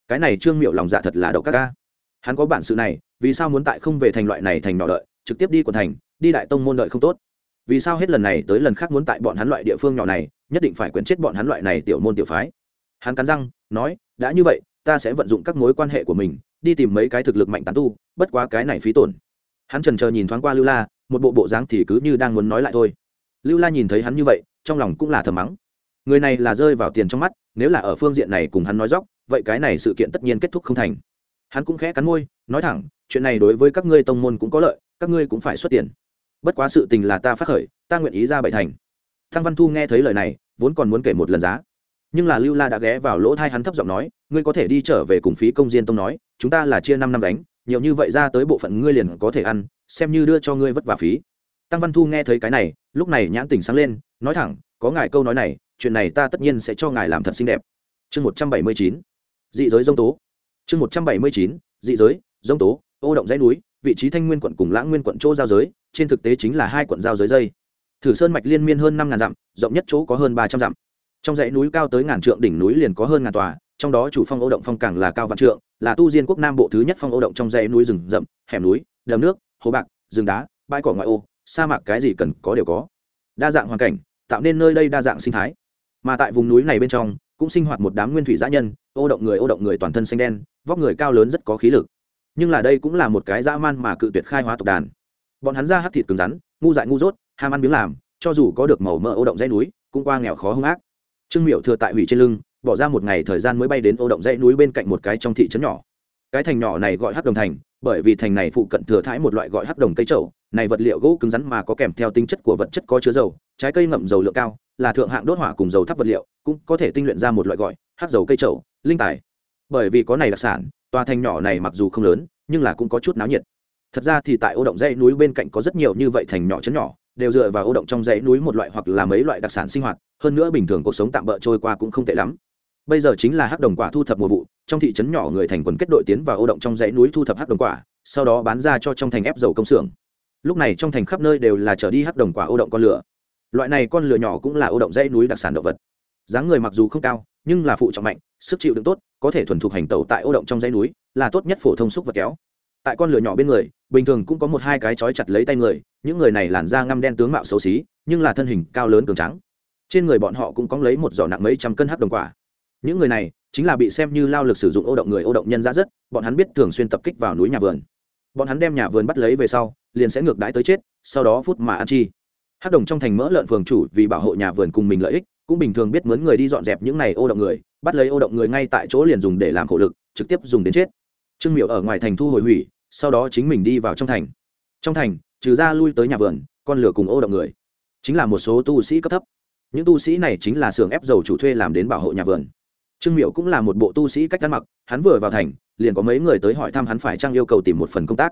Cái này trương miệu lòng dạ thật là đậu các ca hắn có bản sự này, vì sao muốn tại không về thành loại này thành nhỏ đợi, trực tiếp đi quận thành, đi đại tông môn đợi không tốt? Vì sao hết lần này tới lần khác muốn tại bọn hắn loại địa phương nhỏ này, nhất định phải quyến chết bọn hắn loại này tiểu môn tiểu phái? Hắn cắn răng, nói, đã như vậy, ta sẽ vận dụng các mối quan hệ của mình, đi tìm mấy cái thực lực mạnh tán tu, bất quá cái này phí tổn. Hắn trần chờ nhìn thoáng qua lưu la, một bộ bộ dáng thì cứ như đang muốn nói lại thôi lưu la nhìn thấy hắn như vậy, trong lòng cũng là thầm mắng. Người này là rơi vào tiền trong mắt, nếu là ở phương diện này cùng hắn nói dóc vậy cái này sự kiện tất nhiên kết thúc không thành. Hắn cũng khẽ cắn môi, nói thẳng, chuyện này đối với các ngươi tông môn cũng có lợi, các ngươi cũng phải xuất tiền. Bất quá sự tình là ta phát khởi, ta nguyện ý ra bảy thành. Thăng văn thu nghe thấy lời này, vốn còn muốn kể một lần giá. Nhưng là lưu la đã ghé vào lỗ thai hắn thấp giọng nói, ngươi có thể đi trở về cùng phí công diên tông nói, chúng ta là chia năm năm đánh nhiều như vậy ra tới bộ phận ngươi liền có thể ăn, xem như đưa cho ngươi vất vả phí tăng văn thu nghe thấy cái này, lúc này nhãn tình sáng lên, nói thẳng, có ngài câu nói này, chuyện này ta tất nhiên sẽ cho ngài làm thật xinh đẹp. Chương một trăm bảy mươi chín, dị giới dông tố. Chương một trăm bảy mươi chín, dị giới, dông tố, ô động dãy núi, vị trí thanh nguyên quận cùng lãng nguyên quận chỗ giao giới, trên thực tế chính là hai quận giao giới dây. Thử sơn mạch liên miên hơn năm ngàn dặm, rộng nhất chỗ có hơn ba trăm dặm. Trong dãy núi cao tới ngàn trượng đỉnh núi liền có hơn ngàn tòa, trong đó chủ phong ô động phong càng là cao vạn trượng, là tu diên quốc nam bộ thứ nhất phong ô động trong dãy núi rừng rậm, hẻm núi, đầm nước, hồ bạc, rừng đá, bãi cỏ ngoại ô sa mạc cái gì cần có đều có. Đa dạng hoàn cảnh, tạo nên nơi đây đa dạng sinh thái. Mà tại vùng núi này bên trong, cũng sinh hoạt một đám nguyên thủy dã nhân, ô động người ô động người toàn thân xanh đen, vóc người cao lớn rất có khí lực. Nhưng là đây cũng là một cái dã man mà cự tuyệt khai hóa tộc đàn. Bọn hắn ra hắt thịt cứng rắn, ngu dại ngu dốt, ham ăn biếng làm, cho dù có được màu mỡ ô động dãy núi, cũng qua nghèo khó hung ác. Trương miệu thừa tại hủy trên lưng, bỏ ra một ngày thời gian mới bay đến ô động dãy núi bên cạnh một cái trong thị trấn nhỏ. Cái thành nhỏ này gọi hắc đồng thành bởi vì thành này phụ cận thừa thãi một loại gọi hắc đồng cây trầu này vật liệu gỗ cứng rắn mà có kèm theo tính chất của vật chất có chứa dầu, trái cây ngậm dầu lượng cao, là thượng hạng đốt hỏa cùng dầu thắp vật liệu, cũng có thể tinh luyện ra một loại gọi hắc dầu cây trầu linh tài. Bởi vì có này đặc sản, tòa thành nhỏ này mặc dù không lớn, nhưng là cũng có chút náo nhiệt. Thật ra thì tại ô động dãy núi bên cạnh có rất nhiều như vậy thành nhỏ chấn nhỏ, đều dựa vào ô động trong dãy núi một loại hoặc là mấy loại đặc sản sinh hoạt, hơn nữa bình thường cuộc sống tạm bỡ trôi qua cũng không tệ lắm bây giờ chính là hắc đồng quả thu thập mùa vụ, trong thị trấn nhỏ người thành quần kết đội tiến vào ô động trong dãy núi thu thập hắc đồng quả, sau đó bán ra cho trong thành ép dầu công xưởng. Lúc này trong thành khắp nơi đều là trở đi hắc đồng quả ô động con lửa. Loại này con lửa nhỏ cũng là ô động dãy núi đặc sản động vật. Dáng người mặc dù không cao, nhưng là phụ trọng mạnh, sức chịu đựng tốt, có thể thuần thục hành tẩu tại ô động trong dãy núi, là tốt nhất phổ thông xúc vật kéo. Tại con lửa nhỏ bên người, bình thường cũng có một hai cái chói chặt lấy tay người, những người này làn da ngăm đen tướng mạo xấu xí, nhưng là thân hình cao lớn cường trắng trên người bọn họ cũng có lấy một giỏ nặng mấy trăm cân hắc đồng quả những người này chính là bị xem như lao lực sử dụng ô động người ô động nhân ra rất, bọn hắn biết thường xuyên tập kích vào núi nhà vườn. Bọn hắn đem nhà vườn bắt lấy về sau, liền sẽ ngược đãi tới chết, sau đó phút mà ăn chi. Hát đồng trong thành mỡ lợn phường chủ vì bảo hộ nhà vườn cùng mình lợi ích, cũng bình thường biết mướn người đi dọn dẹp những này ô động người, bắt lấy ô động người ngay tại chỗ liền dùng để làm khổ lực, trực tiếp dùng đến chết. Trương miệu ở ngoài thành thu hồi hủy, sau đó chính mình đi vào trong thành. Trong thành, trừ ra lui tới nhà vườn, con lửa cùng ô động người. Chính là một số tu sĩ cấp thấp. Những tu sĩ này chính là xưởng ép dầu chủ thuê làm đến bảo hộ nhà vườn trương miệu cũng là một bộ tu sĩ cách ăn mặc, hắn vừa vào thành, liền có mấy người tới hỏi thăm hắn phải trang yêu cầu tìm một phần công tác.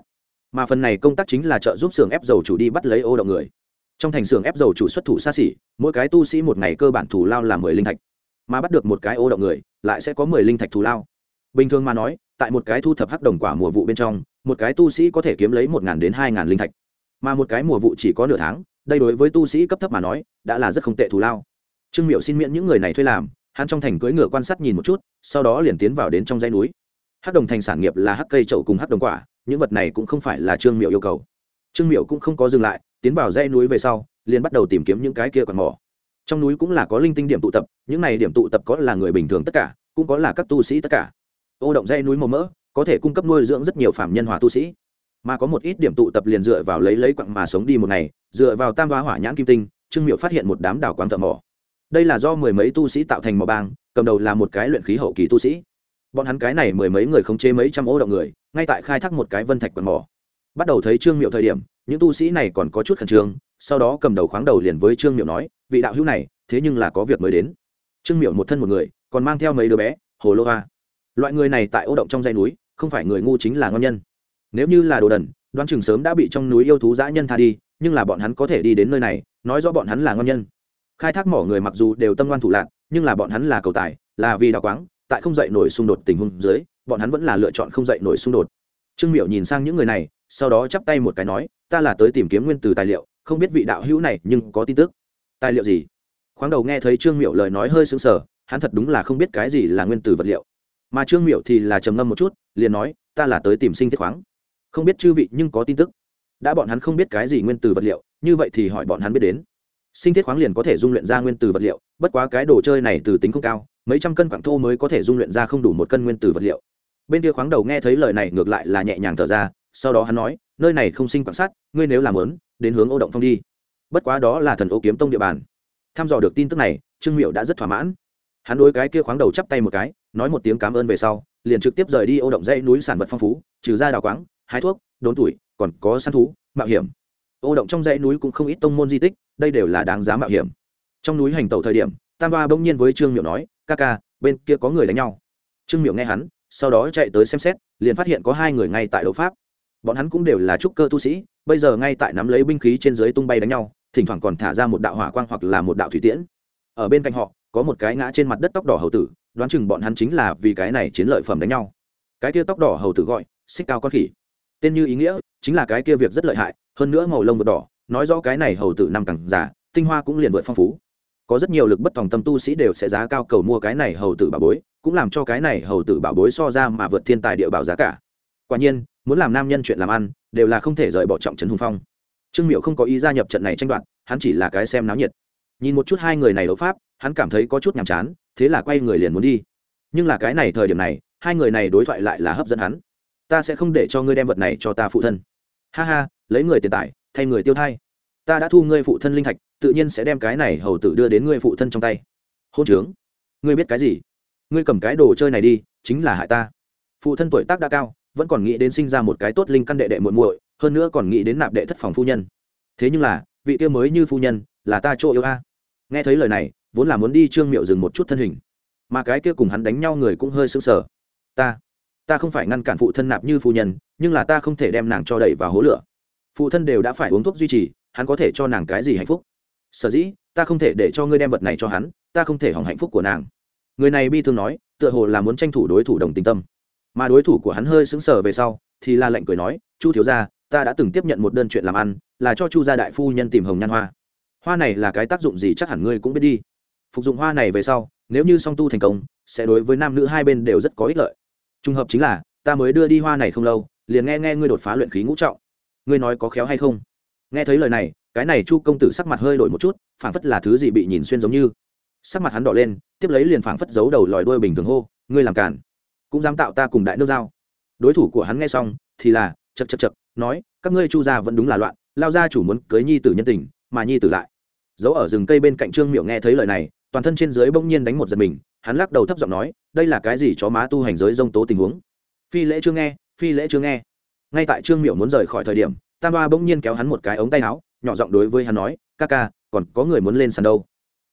Mà phần này công tác chính là trợ giúp xưởng ép dầu chủ đi bắt lấy ô động người. Trong thành xưởng ép dầu chủ xuất thủ xa xỉ, mỗi cái tu sĩ một ngày cơ bản thù lao là mười linh thạch. Mà bắt được một cái ô động người, lại sẽ có mười linh thạch thù lao. Bình thường mà nói, tại một cái thu thập hắc đồng quả mùa vụ bên trong, một cái tu sĩ có thể kiếm lấy một n g h n đến hai n g h n linh thạch. Mà một cái mùa vụ chỉ có nửa tháng, đây đối với tu sĩ cấp thấp mà nói, đã là rất không tệ thù lao. Trương miệu xin miễn những người này thuê làm hắn trong thành cưỡi ngựa quan sát nhìn một chút, sau đó liền tiến vào đến trong dãy núi. Hắc đồng thành sản nghiệp là hắc cây trậu cùng hắc đồng quả, những vật này cũng không phải là trương miệu yêu cầu. Trương miệu cũng không có dừng lại, tiến vào dãy núi về sau, liền bắt đầu tìm kiếm những cái kia quặng mỏ. Trong núi cũng là có linh tinh điểm tụ tập, những này điểm tụ tập có là người bình thường tất cả, cũng có là các tu sĩ tất cả. Ô động dây núi màu mỡ, có thể cung cấp nuôi dưỡng rất nhiều phạm nhân hòa tu sĩ. Mà có một ít điểm tụ tập liền dựa vào lấy lấy quặng mà sống đi một ngày, dựa vào tam hóa hỏa nhãn kim tinh, trương miệu phát hiện một đám đảo quang thợ mỏ đây là do mười mấy tu sĩ tạo thành một bang cầm đầu là một cái luyện khí hậu kỳ tu sĩ. Bọn hắn cái này mười mấy người khống chế mấy trăm ô động người, ngay tại khai thác một cái vân thạch quần mỏ. Bắt đầu thấy trương miệu thời điểm, những tu sĩ này còn có chút khẩn trương, sau đó cầm đầu khoáng đầu liền với trương miệu nói, vị đạo hữu này, thế nhưng là có việc mới đến. Trương miệu một thân một người, còn mang theo mấy đứa bé, hồ lô hoa. Loại người này tại ô động trong dây núi, không phải người ngu chính là ngon nhân. Nếu như là đồ đần, đoán chừng sớm đã bị trong núi yêu thú dã nhân tha đi, nhưng là bọn hắn có thể đi đến nơi này, nói rõ bọn hắn là ngon nhân khai thác mỏ người mặc dù đều tâm ngoan thủ lạc, nhưng là bọn hắn là cầu tài, là vì đào quáng, tại không dậy nổi xung đột tình huống dưới, bọn hắn vẫn là lựa chọn không dậy nổi xung đột. Trương miệu nhìn sang những người này, sau đó chắp tay một cái nói, ta là tới tìm kiếm nguyên từ tài liệu, không biết vị đạo hữu này nhưng có tin tức. Tài liệu gì? Khoáng đầu nghe thấy trương miệu lời nói hơi sững sờ, hắn thật đúng là không biết cái gì là nguyên từ vật liệu. Mà trương miệu thì là trầm ngâm một chút, liền nói, ta là tới tìm sinh thiết khoáng. Không biết chư vị nhưng có tin tức. Đã bọn hắn không biết cái gì nguyên từ vật liệu, như vậy thì hỏi bọn hắn biết đến sinh thiết khoáng liền có thể dung luyện ra nguyên từ vật liệu, bất quá cái đồ chơi này từ tính không cao, mấy trăm cân quảng thô mới có thể dung luyện ra không đủ một cân nguyên từ vật liệu. Bên kia khoáng đầu nghe thấy lời này ngược lại là nhẹ nhàng thở ra, sau đó hắn nói, nơi này không sinh quan sát ngươi nếu làm lớn, đến hướng ô động phong đi. Bất quá đó là thần ô kiếm tông địa bàn. Tham dò được tin tức này, trương miệu đã rất thỏa mãn. Hắn đối cái kia khoáng đầu chắp tay một cái, nói một tiếng cảm ơn về sau, liền trực tiếp rời đi ô động dãy núi sản vật phong phú, trừ ra đào quáng, hái thuốc, đốn tuổi, còn có săn thú, mạo hiểm. Ô động trong dãy núi cũng không ít tông môn di tích đây đều là đáng giá mạo hiểm. Trong núi hành tẩu thời điểm, tam ba bỗng nhiên với trương miệu nói, ca ca, bên kia có người đánh nhau. Trương miệu nghe hắn, sau đó chạy tới xem xét, liền phát hiện có hai người ngay tại đấu pháp. Bọn hắn cũng đều là trúc cơ tu sĩ, bây giờ ngay tại nắm lấy binh khí trên dưới tung bay đánh nhau, thỉnh thoảng còn thả ra một đạo hỏa quang hoặc là một đạo thủy tiễn. Ở bên cạnh họ, có một cái ngã trên mặt đất tóc đỏ hầu tử, đoán chừng bọn hắn chính là vì cái này chiến lợi phẩm đánh nhau. Cái kia tóc đỏ hầu tử gọi, xích cao con khỉ. Tên như ý nghĩa, chính là cái kia việc rất lợi hại, hơn nữa màu lông vượt đỏ nói rõ cái này hầu tử năm càng giả tinh hoa cũng liền vượt phong phú. Có rất nhiều lực bất tòng tâm tu sĩ đều sẽ giá cao cầu mua cái này hầu tử bảo bối, cũng làm cho cái này hầu tử bảo bối so ra mà vượt thiên tài địa bảo giá cả. Quả nhiên, muốn làm nam nhân chuyện làm ăn, đều là không thể rời bỏ trọng trấn hùng phong. Trương miệu không có ý gia nhập trận này tranh đoạt, hắn chỉ là cái xem náo nhiệt. Nhìn một chút hai người này đấu pháp, hắn cảm thấy có chút nhàm chán, thế là quay người liền muốn đi. Nhưng là cái này thời điểm này, hai người này đối thoại lại là hấp dẫn hắn. Ta sẽ không để cho ngươi đem vật này cho ta phụ thân. Ha ha, lấy người tiền tài thay người tiêu thai. Ta đã thu ngươi phụ thân linh thạch, tự nhiên sẽ đem cái này hầu tự đưa đến ngươi phụ thân trong tay. Hôn trướng. Ngươi biết cái gì? Ngươi cầm cái đồ chơi này đi, chính là hại ta. Phụ thân tuổi tác đã cao, vẫn còn nghĩ đến sinh ra một cái tốt linh căn đệ đệ muội muội, hơn nữa còn nghĩ đến nạp đệ thất phòng phu nhân. Thế nhưng là, vị kia mới như phu nhân, là ta chỗ yêu a. Nghe thấy lời này, vốn là muốn đi trương miệu dừng một chút thân hình. Mà cái kia cùng hắn đánh nhau người cũng hơi sững sờ. Ta ta không phải ngăn cản phụ thân nạp như phu nhân, nhưng là ta không thể đem nàng cho đẩy vào hố lửa phụ thân đều đã phải uống thuốc duy trì, hắn có thể cho nàng cái gì hạnh phúc? Sở dĩ, ta không thể để cho ngươi đem vật này cho hắn, ta không thể hỏng hạnh phúc của nàng. Người này bi thương nói, tựa hồ là muốn tranh thủ đối thủ đồng tình tâm. Mà đối thủ của hắn hơi sững sờ về sau, thì la lệnh cười nói, chu thiếu gia, ta đã từng tiếp nhận một đơn chuyện làm ăn, là cho chu gia đại phu nhân tìm hồng nhan hoa. Hoa này là cái tác dụng gì chắc hẳn ngươi cũng biết đi. Phục dụng hoa này về sau, nếu như song tu thành công, sẽ đối với nam nữ hai bên đều rất có ích lợi. Trùng hợp chính là, ta mới đưa đi hoa này không lâu, liền nghe nghe ngươi đột phá luyện khí ngũ trọng ngươi nói có khéo hay không? Nghe thấy lời này, cái này chu công tử sắc mặt hơi đổi một chút, phảng phất là thứ gì bị nhìn xuyên giống như. Sắc mặt hắn đỏ lên, tiếp lấy liền phảng phất giấu đầu lòi đuôi bình thường hô, ngươi làm cản, cũng dám tạo ta cùng đại nước giao. Đối thủ của hắn nghe xong, thì là chật chật chật nói, các ngươi chu gia vẫn đúng là loạn, lao gia chủ muốn cưới nhi tử nhân tình, mà nhi tử lại. Giấu ở rừng cây bên cạnh trương miệu nghe thấy lời này, toàn thân trên dưới bỗng nhiên đánh một giật mình, hắn lắc đầu thấp giọng nói, đây là cái gì chó má tu hành giới dông tố tình huống? Phi lễ chưa nghe, phi lễ chưa nghe ngay tại trương miệu muốn rời khỏi thời điểm, tam ba bỗng nhiên kéo hắn một cái ống tay áo, nhỏ giọng đối với hắn nói, ca ca, còn có người muốn lên sàn đâu?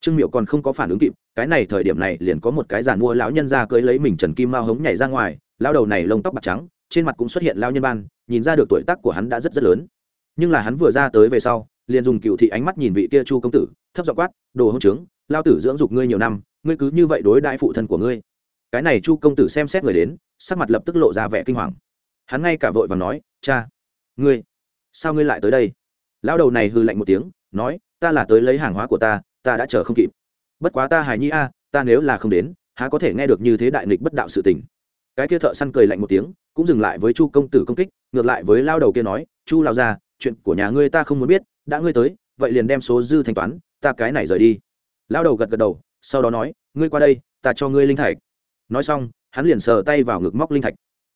Trương miệu còn không có phản ứng kịp, cái này thời điểm này liền có một cái giàn mua lão nhân ra cưới lấy mình trần kim mao hống nhảy ra ngoài lao đầu này lông tóc bạc trắng, trên mặt cũng xuất hiện lao nhân ban, nhìn ra được tuổi tác của hắn đã rất rất lớn. Nhưng là hắn vừa ra tới về sau, liền dùng cựu thị ánh mắt nhìn vị kia chu công tử, thấp giọng quát, đồ hông trướng lao tử dưỡng dục ngươi nhiều năm, ngươi cứ như vậy đối đại phụ thân của ngươi. Cái này chu công tử xem xét người đến, sắc mặt lập tức lộ ra vẻ kinh hoàng hắn ngay cả vội và nói, cha, ngươi, sao ngươi lại tới đây? Lão đầu này hư lạnh một tiếng, nói, ta là tới lấy hàng hóa của ta ta đã chờ không kịp. Bất quá ta hài nhi a, ta nếu là không đến, há có thể nghe được như thế đại nghịch bất đạo sự tình. Cái kia thợ săn cười lạnh một tiếng, cũng dừng lại với chu công tử công kích, ngược lại với lao đầu kia nói, chu lao ra chuyện của nhà ngươi ta không muốn biết, đã ngươi tới, vậy liền đem số dư thanh toán, ta cái này rời đi. Lao đầu gật gật đầu, sau đó nói, ngươi qua đây, ta cho ngươi linh thạch. Nói xong, hắn liền sờ tay vào ngực móc linh thạch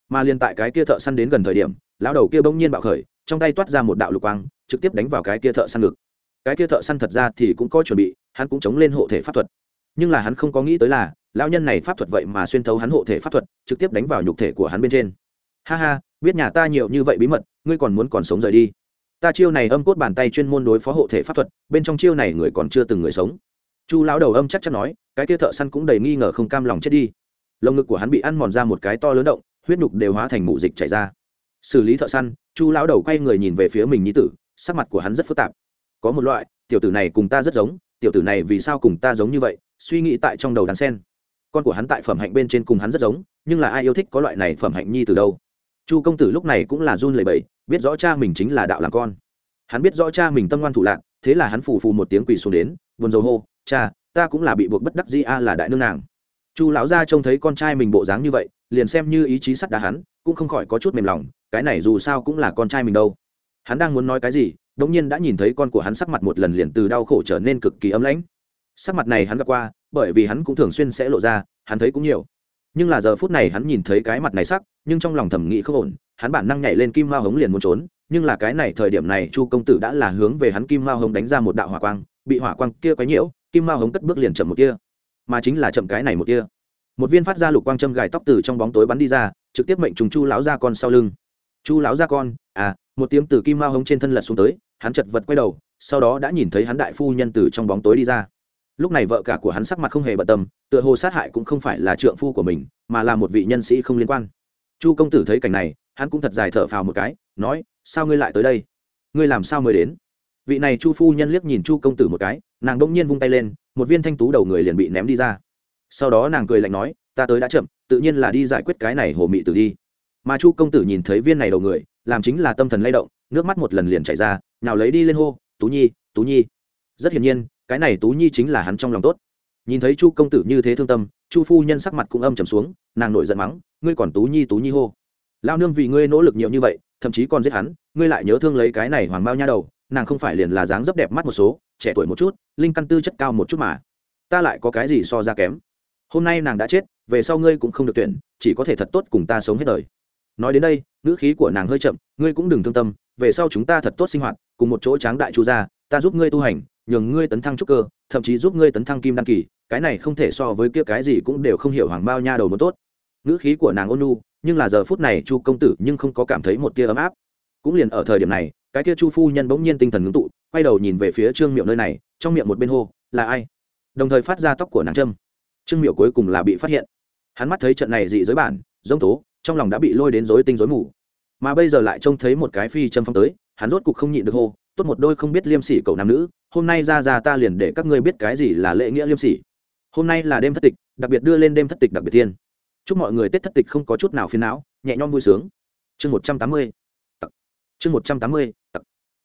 mà liền tại cái kia thợ săn đến gần thời điểm, lão đầu kia bỗng nhiên bạo khởi, trong tay toát ra một đạo lục quang, trực tiếp đánh vào cái kia thợ săn ngực. Cái kia thợ săn thật ra thì cũng có chuẩn bị, hắn cũng chống lên hộ thể pháp thuật. Nhưng là hắn không có nghĩ tới là, lão nhân này pháp thuật vậy mà xuyên thấu hắn hộ thể pháp thuật, trực tiếp đánh vào nhục thể của hắn bên trên. Ha ha, biết nhà ta nhiều như vậy bí mật, ngươi còn muốn còn sống rời đi. Ta chiêu này âm cốt bàn tay chuyên môn đối phó hộ thể pháp thuật, bên trong chiêu này người còn chưa từng người sống. Chu lão đầu âm chắc chắn nói, cái kia thợ săn cũng đầy nghi ngờ không cam lòng chết đi. Lồng ngực của hắn bị ăn mòn ra một cái to lớn động huyết nhục đều hóa thành mụ dịch chảy ra. Xử lý thợ săn, chu lão đầu quay người nhìn về phía mình nhi tử, sắc mặt của hắn rất phức tạp. Có một loại, tiểu tử này cùng ta rất giống, tiểu tử này vì sao cùng ta giống như vậy, suy nghĩ tại trong đầu đàn sen. Con của hắn tại phẩm hạnh bên trên cùng hắn rất giống, nhưng là ai yêu thích có loại này phẩm hạnh nhi từ đâu? Chu công tử lúc này cũng là run lẩy bẩy, biết rõ cha mình chính là đạo làm con. Hắn biết rõ cha mình tâm ngoan thủ lạc, thế là hắn phù phù một tiếng quỳ xuống đến, buồn dầu hô, cha, ta cũng là bị buộc bất đắc dĩ a, là đại nương nàng. Chu lão gia trông thấy con trai mình bộ dáng như vậy liền xem như ý chí sắt đá hắn, cũng không khỏi có chút mềm lòng, cái này dù sao cũng là con trai mình đâu. Hắn đang muốn nói cái gì, đống nhiên đã nhìn thấy con của hắn sắc mặt một lần liền từ đau khổ trở nên cực kỳ ấm lãnh. Sắc mặt này hắn gặp qua, bởi vì hắn cũng thường xuyên sẽ lộ ra, hắn thấy cũng nhiều. Nhưng là giờ phút này hắn nhìn thấy cái mặt này sắc, nhưng trong lòng thẩm nghĩ không ổn, hắn bản năng nhảy lên kim mao hống liền muốn trốn, nhưng là cái này thời điểm này chu công tử đã là hướng về hắn kim mao hống đánh ra một đạo hỏa quang, bị hỏa quang kia quấy nhiễu, kim mao hống cất bước liền chậm một kia mà chính là chậm cái này một kia một viên phát ra lục quang châm gài tóc từ trong bóng tối bắn đi ra, trực tiếp mệnh trùng chu lão ra con sau lưng. Chu lão ra con à một tiếng từ kim mao hống trên thân lật xuống tới, hắn chật vật quay đầu, sau đó đã nhìn thấy hắn đại phu nhân từ trong bóng tối đi ra. Lúc này vợ cả của hắn sắc mặt không hề bận tâm, tựa hồ sát hại cũng không phải là trượng phu của mình, mà là một vị nhân sĩ không liên quan. Chu công tử thấy cảnh này, hắn cũng thật dài thở phào một cái, nói, sao ngươi lại tới đây? Ngươi làm sao mới đến? Vị này chu phu nhân liếc nhìn chu công tử một cái, nàng đông nhiên vung tay lên, một viên thanh tú đầu người liền bị ném đi ra sau đó nàng cười lạnh nói, ta tới đã chậm, tự nhiên là đi giải quyết cái này hồ mị tử đi. Mà chu công tử nhìn thấy viên này đầu người, làm chính là tâm thần lay động, nước mắt một lần liền chảy ra, nào lấy đi lên hô, tú nhi tú nhi. Rất hiển nhiên, cái này tú nhi chính là hắn trong lòng tốt. Nhìn thấy chu công tử như thế thương tâm, chu phu nhân sắc mặt cũng âm trầm xuống, nàng nổi giận mắng, ngươi còn tú nhi tú nhi hô. Lao nương vì ngươi nỗ lực nhiều như vậy, thậm chí còn giết hắn, ngươi lại nhớ thương lấy cái này hoàng bao nha đầu, nàng không phải liền là dáng dấp đẹp mắt một số, trẻ tuổi một chút, linh căn tư chất cao một chút mà. Ta lại có cái gì so ra kém? Hôm nay nàng đã chết, về sau ngươi cũng không được tuyển, chỉ có thể thật tốt cùng ta sống hết đời. Nói đến đây, ngữ khí của nàng hơi chậm, ngươi cũng đừng thương tâm, về sau chúng ta thật tốt sinh hoạt, cùng một chỗ tráng đại chu gia, ta giúp ngươi tu hành, nhường ngươi tấn thăng trúc cơ, thậm chí giúp ngươi tấn thăng kim đăng kỳ, cái này không thể so với kia cái gì cũng đều không hiểu hoàng bao nha đầu một tốt. Ngữ khí của nàng ôn nu nhưng là giờ phút này chu công tử nhưng không có cảm thấy một tia ấm áp. Cũng liền ở thời điểm này, cái kia chu phu nhân bỗng nhiên tinh thần ngưng tụ, quay đầu nhìn về phía trương miệu nơi này, trong miệng một bên hô, là ai? Đồng thời phát ra tóc của nàng trâm trương miệu cuối cùng là bị phát hiện. Hắn mắt thấy trận này dị giới bản, giống tố, trong lòng đã bị lôi đến rối tinh rối mù. Mà bây giờ lại trông thấy một cái phi châm phong tới, hắn rốt cục không nhịn được hô, tốt một đôi không biết liêm sỉ cậu nam nữ, hôm nay ra ra ta liền để các ngươi biết cái gì là lễ nghĩa liêm sỉ. Hôm nay là đêm thất tịch, đặc biệt đưa lên đêm thất tịch đặc biệt thiên chúc mọi người tết thất tịch không có chút nào phiền não, nhẹ nhõm vui sướng. Chương một trăm tám mươi chương một trăm tám mươi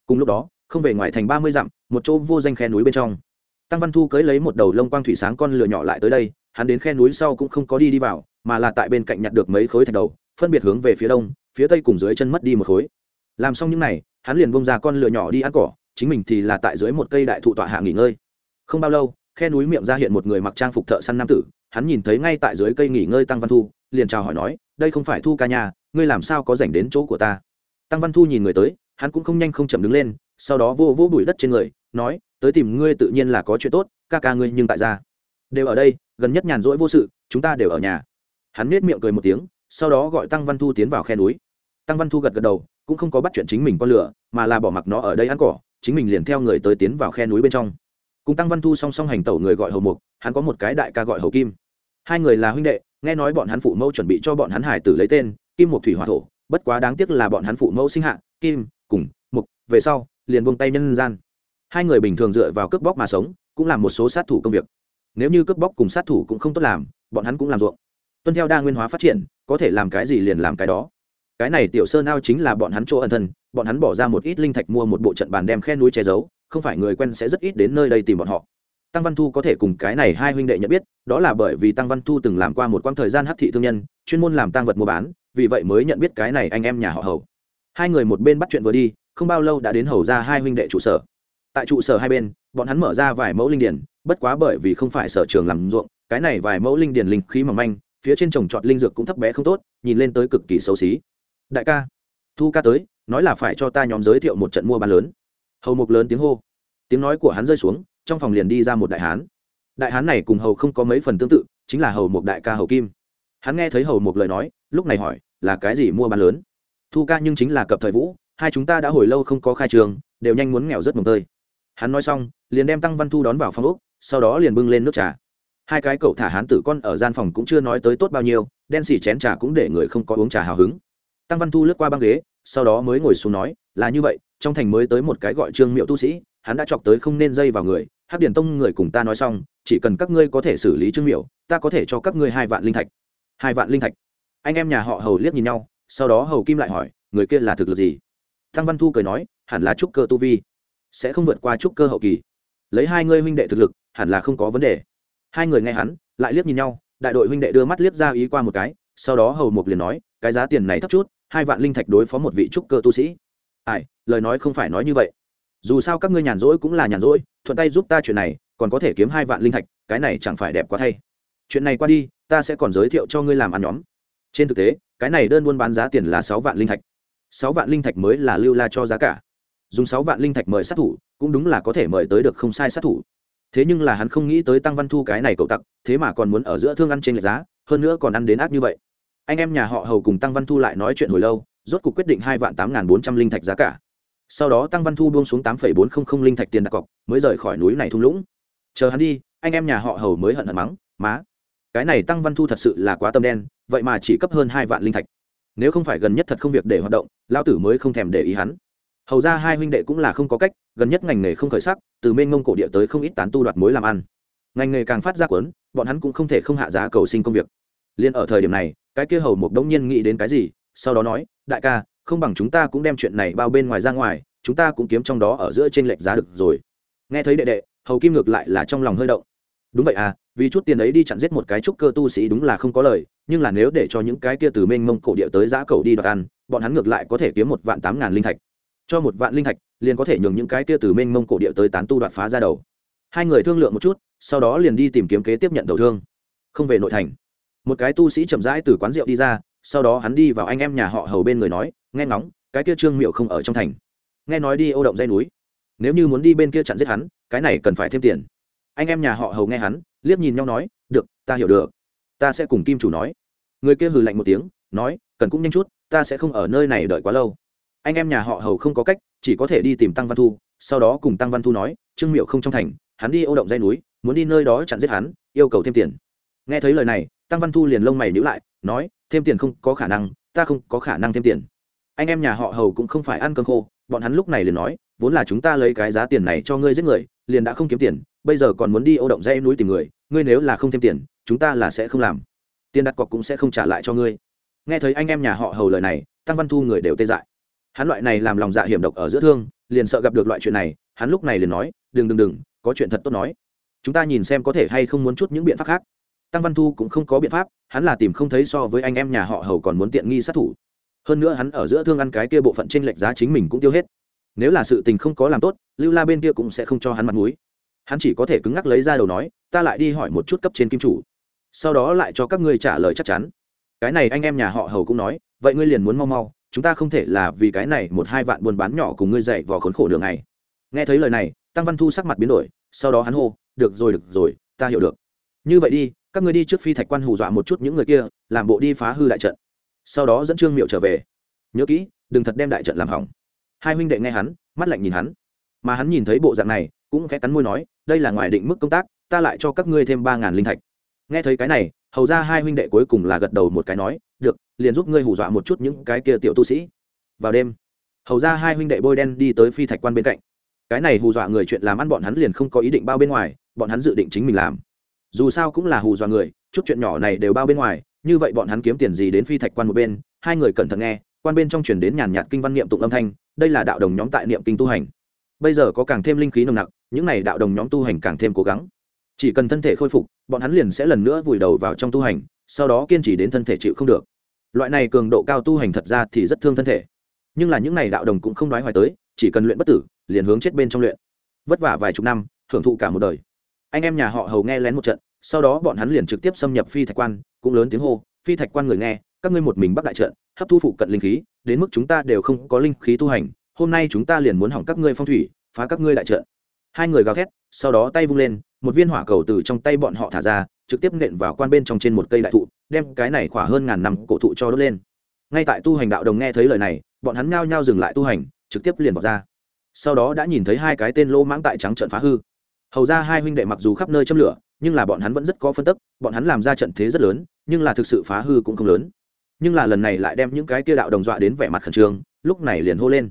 cùng lúc đó, không về ngoài thành ba mươi dặm, một chỗ vô danh khe núi bên trong tăng văn thu cưới lấy một đầu lông quang thủy sáng con lửa nhỏ lại tới đây, hắn đến khe núi sau cũng không có đi đi vào, mà là tại bên cạnh nhặt được mấy khối thạch đầu, phân biệt hướng về phía đông, phía tây cùng dưới chân mất đi một khối. Làm xong những n à y hắn liền bông ra con lửa nhỏ đi ăn cỏ, chính mình thì là tại dưới một cây đại thụ tọa hạ nghỉ ngơi. Không bao lâu, khe núi miệng ra hiện một người mặc trang phục thợ săn nam tử, hắn nhìn thấy ngay tại dưới cây nghỉ ngơi tăng văn thu, liền chào hỏi nói, đây không phải thu ca nhà, ngươi làm sao có dành đến chỗ của ta? Tăng văn thu nhìn người tới, hắn cũng không nhanh không chậm đứng lên, sau đó vô vô bụi đất trên người, nói tới tìm ngươi tự nhiên là có chuyện tốt, ca ca ngươi nhưng tại ra đều ở đây, gần nhất nhàn rỗi vô sự, chúng ta đều ở nhà. Hắn nết miệng cười một tiếng, sau đó gọi tăng văn thu tiến vào khe núi. Tăng văn thu gật gật đầu, cũng không có bắt chuyện chính mình con lửa, mà là bỏ mặc nó ở đây ăn cỏ, chính mình liền theo người tới tiến vào khe núi bên trong. Cùng tăng văn thu song song hành tẩu người gọi hầu mục, hắn có một cái đại ca gọi hầu kim. Hai người là huynh đệ, nghe nói bọn hắn phụ mẫu chuẩn bị cho bọn hắn hải tử lấy tên, kim mục thủy hòa thổ, bất quá đáng tiếc là bọn hắn phụ mẫu sinh hạ, kim, cùng, mục, về sau, liền buông tay nhân gian hai người bình thường dựa vào cướp bóc mà sống, cũng làm một số sát thủ công việc. Nếu như cướp bóc cùng sát thủ cũng không tốt làm, bọn hắn cũng làm ruộng. Tuân theo đa nguyên hóa phát triển, có thể làm cái gì liền làm cái đó. Cái này tiểu sơn ao chính là bọn hắn chỗ ẩn thân, bọn hắn bỏ ra một ít linh thạch mua một bộ trận bàn đem khe núi che giấu, không phải người quen sẽ rất ít đến nơi đây tìm bọn họ. Tăng văn thu có thể cùng cái này hai huynh đệ nhận biết, đó là bởi vì tăng văn thu từng làm qua một quãng thời gian hắc thị thương nhân, chuyên môn làm tăng vật mua bán, vì vậy mới nhận biết cái này anh em nhà họ hầu. Hai người một bên bắt chuyện vừa đi, không bao lâu đã đến hầu ra hai huynh đệ trụ sở tại trụ sở hai bên, bọn hắn mở ra vài mẫu linh điển, bất quá bởi vì không phải sở trường làm ruộng, cái này vài mẫu linh điển linh khí mỏng manh, phía trên trồng trọt linh dược cũng thấp bé không tốt, nhìn lên tới cực kỳ xấu xí. Đại ca, thu ca tới, nói là phải cho ta nhóm giới thiệu một trận mua bán lớn. Hầu mục lớn tiếng hô. Tiếng nói của hắn rơi xuống, trong phòng liền đi ra một đại hán. Đại hán này cùng hầu không có mấy phần tương tự, chính là hầu mục đại ca hầu kim. Hắn nghe thấy hầu mục lời nói, lúc này hỏi, là cái gì mua bán lớn? Thu ca nhưng chính là cập thời vũ, hai chúng ta đã hồi lâu không có khai trường, đều nhanh muốn nghèo rất mồng tơi hắn nói xong, liền đem tăng văn thu đón vào phòng úc sau đó liền bưng lên nước trà. Hai cái cậu thả hán tử con ở gian phòng cũng chưa nói tới tốt bao nhiêu, đen xỉ chén trà cũng để người không có uống trà hào hứng. Tăng văn thu lướt qua băng ghế, sau đó mới ngồi xuống nói, là như vậy, trong thành mới tới một cái gọi trương miệu tu sĩ, hắn đã chọc tới không nên dây vào người, hắc điển tông người cùng ta nói xong, chỉ cần các ngươi có thể xử lý trương miệu, ta có thể cho các ngươi hai vạn linh thạch. Hai vạn linh thạch? Anh em nhà họ hầu liếc nhìn nhau, sau đó hầu kim lại hỏi, người kia là thực lực gì? Tăng văn thu cười nói, hẳn là trúc cơ tu vi sẽ không vượt qua trúc cơ hậu kỳ. Lấy hai ngươi huynh đệ thực lực, hẳn là không có vấn đề. Hai người nghe hắn, lại liếc nhìn nhau, đại đội huynh đệ đưa mắt liếc ra ý qua một cái, sau đó hầu mục liền nói, cái giá tiền này thấp chút, hai vạn linh thạch đối phó một vị trúc cơ tu sĩ. Ai, lời nói không phải nói như vậy. Dù sao các ngươi nhàn rỗi cũng là nhàn rỗi, thuận tay giúp ta chuyện này, còn có thể kiếm hai vạn linh thạch, cái này chẳng phải đẹp quá thay. Chuyện này qua đi, ta sẽ còn giới thiệu cho ngươi làm ăn nhóm. Trên thực tế, cái này đơn buôn bán giá tiền là sáu vạn linh thạch. Sáu vạn linh thạch mới là lưu la cho giá cả dùng sáu vạn linh thạch mời sát thủ, cũng đúng là có thể mời tới được không sai sát thủ. Thế nhưng là hắn không nghĩ tới tăng văn thu cái này cậu tặc, thế mà còn muốn ở giữa thương ăn trên lệch giá, hơn nữa còn ăn đến ác như vậy. Anh em nhà họ hầu cùng tăng văn thu lại nói chuyện hồi lâu, rốt cuộc quyết định hai vạn tám n g h n bốn trăm linh thạch giá cả. Sau đó tăng văn thu buông xuống tám phẩy bốn không không linh thạch tiền đặt cọc, mới rời khỏi núi này thung lũng. Chờ hắn đi, anh em nhà họ hầu mới hận hận mắng, má, cái này tăng văn thu thật sự là quá tâm đen, vậy mà chỉ cấp hơn hai vạn linh thạch. Nếu không phải gần nhất thật không việc để hoạt động lao tử mới không thèm để ý hắn hầu ra hai huynh đệ cũng là không có cách, gần nhất ngành nghề không khởi sắc, từ mênh mông cổ địa tới không ít tán tu đoạt mối làm ăn. Ngành nghề càng phát ra quấn bọn hắn cũng không thể không hạ giá cầu sinh công việc. Liên ở thời điểm này, cái kia hầu một đống nhiên nghĩ đến cái gì, sau đó nói, đại ca, không bằng chúng ta cũng đem chuyện này bao bên ngoài ra ngoài, chúng ta cũng kiếm trong đó ở giữa trên lệch giá được rồi. Nghe thấy đệ đệ, hầu kim ngược lại là trong lòng hơi động. Đúng vậy à vì chút tiền ấy đi chặn giết một cái trúc cơ tu sĩ đúng là không có lời, nhưng là nếu để cho những cái kia từ mênh mông cổ địa tới giã cầu đi đoạt ăn, bọn hắn ngược lại có thể kiếm một vạn tám ngàn linh thạch cho một vạn linh thạch, liền có thể nhường những cái kia từ mênh mông cổ địa tới tán tu đoạt phá ra đầu. Hai người thương lượng một chút, sau đó liền đi tìm kiếm kế tiếp nhận đầu thương. Không về nội thành. Một cái tu sĩ chậm rãi từ quán rượu đi ra, sau đó hắn đi vào anh em nhà họ hầu bên người nói, nghe ngóng, cái kia trương miệu không ở trong thành. Nghe nói đi ô động dây núi. Nếu như muốn đi bên kia chặn giết hắn, cái này cần phải thêm tiền. Anh em nhà họ hầu nghe hắn, liếc nhìn nhau nói, được, ta hiểu được. Ta sẽ cùng kim chủ nói. Người kia hừ lạnh một tiếng, nói, cần cũng nhanh chút, ta sẽ không ở nơi này đợi quá lâu anh em nhà họ hầu không có cách, chỉ có thể đi tìm tăng văn thu. Sau đó cùng tăng văn thu nói, trương miệu không trong thành, hắn đi ô động dây núi, muốn đi nơi đó chặn giết hắn, yêu cầu thêm tiền. Nghe thấy lời này, tăng văn thu liền lông mày nhữ lại, nói, thêm tiền không có khả năng, ta không có khả năng thêm tiền. Anh em nhà họ hầu cũng không phải ăn cơm khô, bọn hắn lúc này liền nói, vốn là chúng ta lấy cái giá tiền này cho ngươi giết người, liền đã không kiếm tiền, bây giờ còn muốn đi ô động dây núi tìm người, ngươi nếu là không thêm tiền, chúng ta là sẽ không làm. Tiền đặt cọc cũng sẽ không trả lại cho ngươi. Nghe thấy anh em nhà họ hầu lời này, tăng văn thu người đều tê dại hắn loại này làm lòng dạ hiểm độc ở giữa thương, liền sợ gặp được loại chuyện này, hắn lúc này liền nói, đừng đừng đừng, có chuyện thật tốt nói. Chúng ta nhìn xem có thể hay không muốn chút những biện pháp khác. Tăng văn thu cũng không có biện pháp, hắn là tìm không thấy so với anh em nhà họ hầu còn muốn tiện nghi sát thủ. Hơn nữa hắn ở giữa thương ăn cái kia bộ phận t r ê n lệch giá chính mình cũng tiêu hết. Nếu là sự tình không có làm tốt, lưu la bên kia cũng sẽ không cho hắn mặt m ũ i hắn chỉ có thể cứng ngắc lấy ra đầu nói, ta lại đi hỏi một chút cấp trên kim chủ. Sau đó lại cho các ngươi trả lời chắc chắn. Cái này anh em nhà họ hầu cũng nói, vậy ngươi liền muốn mau mau chúng ta không thể là vì cái này một hai vạn buôn bán nhỏ cùng ngươi dậy vò khốn khổ đường này nghe thấy lời này, tăng văn thu sắc mặt biến đổi, sau đó hắn hô, được rồi được rồi, ta hiểu được. Như vậy đi, các ngươi đi trước phi thạch quan hù dọa một chút những người kia, làm bộ đi phá hư đại trận. Sau đó dẫn trương miệu trở về. Nhớ kỹ, đừng thật đem đại trận làm hỏng. Hai huynh đệ nghe hắn, mắt lạnh nhìn hắn. Mà hắn nhìn thấy bộ dạng này, cũng khẽ cắn môi nói, đây là ngoài định mức công tác, ta lại cho các ngươi thêm ba ngàn linh thạch. Nghe thấy cái này, hầu ra hai huynh đệ cuối cùng là gật đầu một cái nói liền giúp ngươi hù dọa một chút những cái kia tiểu tu sĩ. Vào đêm, hầu ra hai huynh đệ bôi đen đi tới phi thạch quan bên cạnh. Cái này hù dọa người chuyện làm ăn bọn hắn liền không có ý định bao bên ngoài, bọn hắn dự định chính mình làm. Dù sao cũng là hù dọa người, chút chuyện nhỏ này đều bao bên ngoài, như vậy bọn hắn kiếm tiền gì đến phi thạch quan một bên, hai người cẩn thận nghe, quan bên trong truyền đến nhàn nhạt kinh văn niệm tụng âm thanh, đây là đạo đồng nhóm tại niệm kinh tu hành. Bây giờ có càng thêm linh khí nồng nặc, những này đạo đồng nhóm tu hành càng thêm cố gắng. Chỉ cần thân thể khôi phục, bọn hắn liền sẽ lần nữa vùi đầu vào trong tu hành, sau đó kiên trì đến thân thể chịu không được loại này cường độ cao tu hành thật ra thì rất thương thân thể. Nhưng là những này đạo đồng cũng không nói hoài tới, chỉ cần luyện bất tử, liền hướng chết bên trong luyện. Vất vả vài chục năm, hưởng thụ cả một đời. Anh em nhà họ hầu nghe lén một trận, sau đó bọn hắn liền trực tiếp xâm nhập phi thạch quan, cũng lớn tiếng hô, phi thạch quan người nghe, các ngươi một mình bắt đại trận, hấp thu phụ cận linh khí, đến mức chúng ta đều không có linh khí tu hành, hôm nay chúng ta liền muốn hỏng các ngươi phong thủy, phá các ngươi đại trận. Hai người gào thét, sau đó tay vung lên, một viên hỏa cầu từ trong tay bọn họ thả ra, trực tiếp nện vào quan bên trong trên một cây đại thụ đem cái này khỏa hơn ngàn năm cổ thụ cho đốt lên. Ngay tại tu hành đạo đồng nghe thấy lời này, bọn hắn nhao nhao dừng lại tu hành, trực tiếp liền vào ra. Sau đó đã nhìn thấy hai cái tên lô mãng tại trắng trận phá hư. Hầu ra hai huynh đệ mặc dù khắp nơi châm lửa, nhưng là bọn hắn vẫn rất có phân tức, bọn hắn làm ra trận thế rất lớn, nhưng là thực sự phá hư cũng không lớn. Nhưng là lần này lại đem những cái kia đạo đồng dọa đến vẻ mặt khẩn trương, lúc này liền hô lên.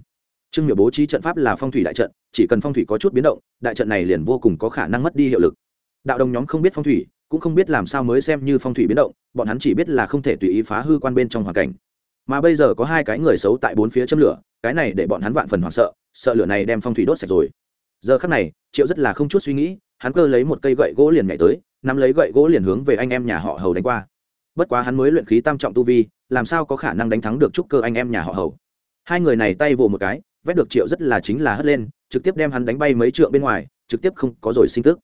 Trương miểu bố trí trận pháp là phong thủy đại trận, chỉ cần phong thủy có chút biến động, đại trận này liền vô cùng có khả năng mất đi hiệu lực. Đạo đồng nhóm không biết phong thủy cũng không biết làm sao mới xem như phong thủy biến động, bọn hắn chỉ biết là không thể tùy ý phá hư quan bên trong hoàn cảnh. Mà bây giờ có hai cái người xấu tại bốn phía châm lửa, cái này để bọn hắn vạn phần hoảng sợ sợ lửa này đem phong thủy đốt sạch rồi. Giờ khắc này, triệu rất là không chút suy nghĩ, hắn cơ lấy một cây gậy gỗ liền nhảy tới, nắm lấy gậy gỗ liền hướng về anh em nhà họ hầu đánh qua. Bất quá hắn mới luyện khí tam trọng tu vi, làm sao có khả năng đánh thắng được trúc cơ anh em nhà họ hầu? Hai người này tay vồ một cái, vét được triệu rất là chính là hất lên, trực tiếp đem hắn đánh bay mấy trượng bên ngoài, trực tiếp không có rồi sinh tức.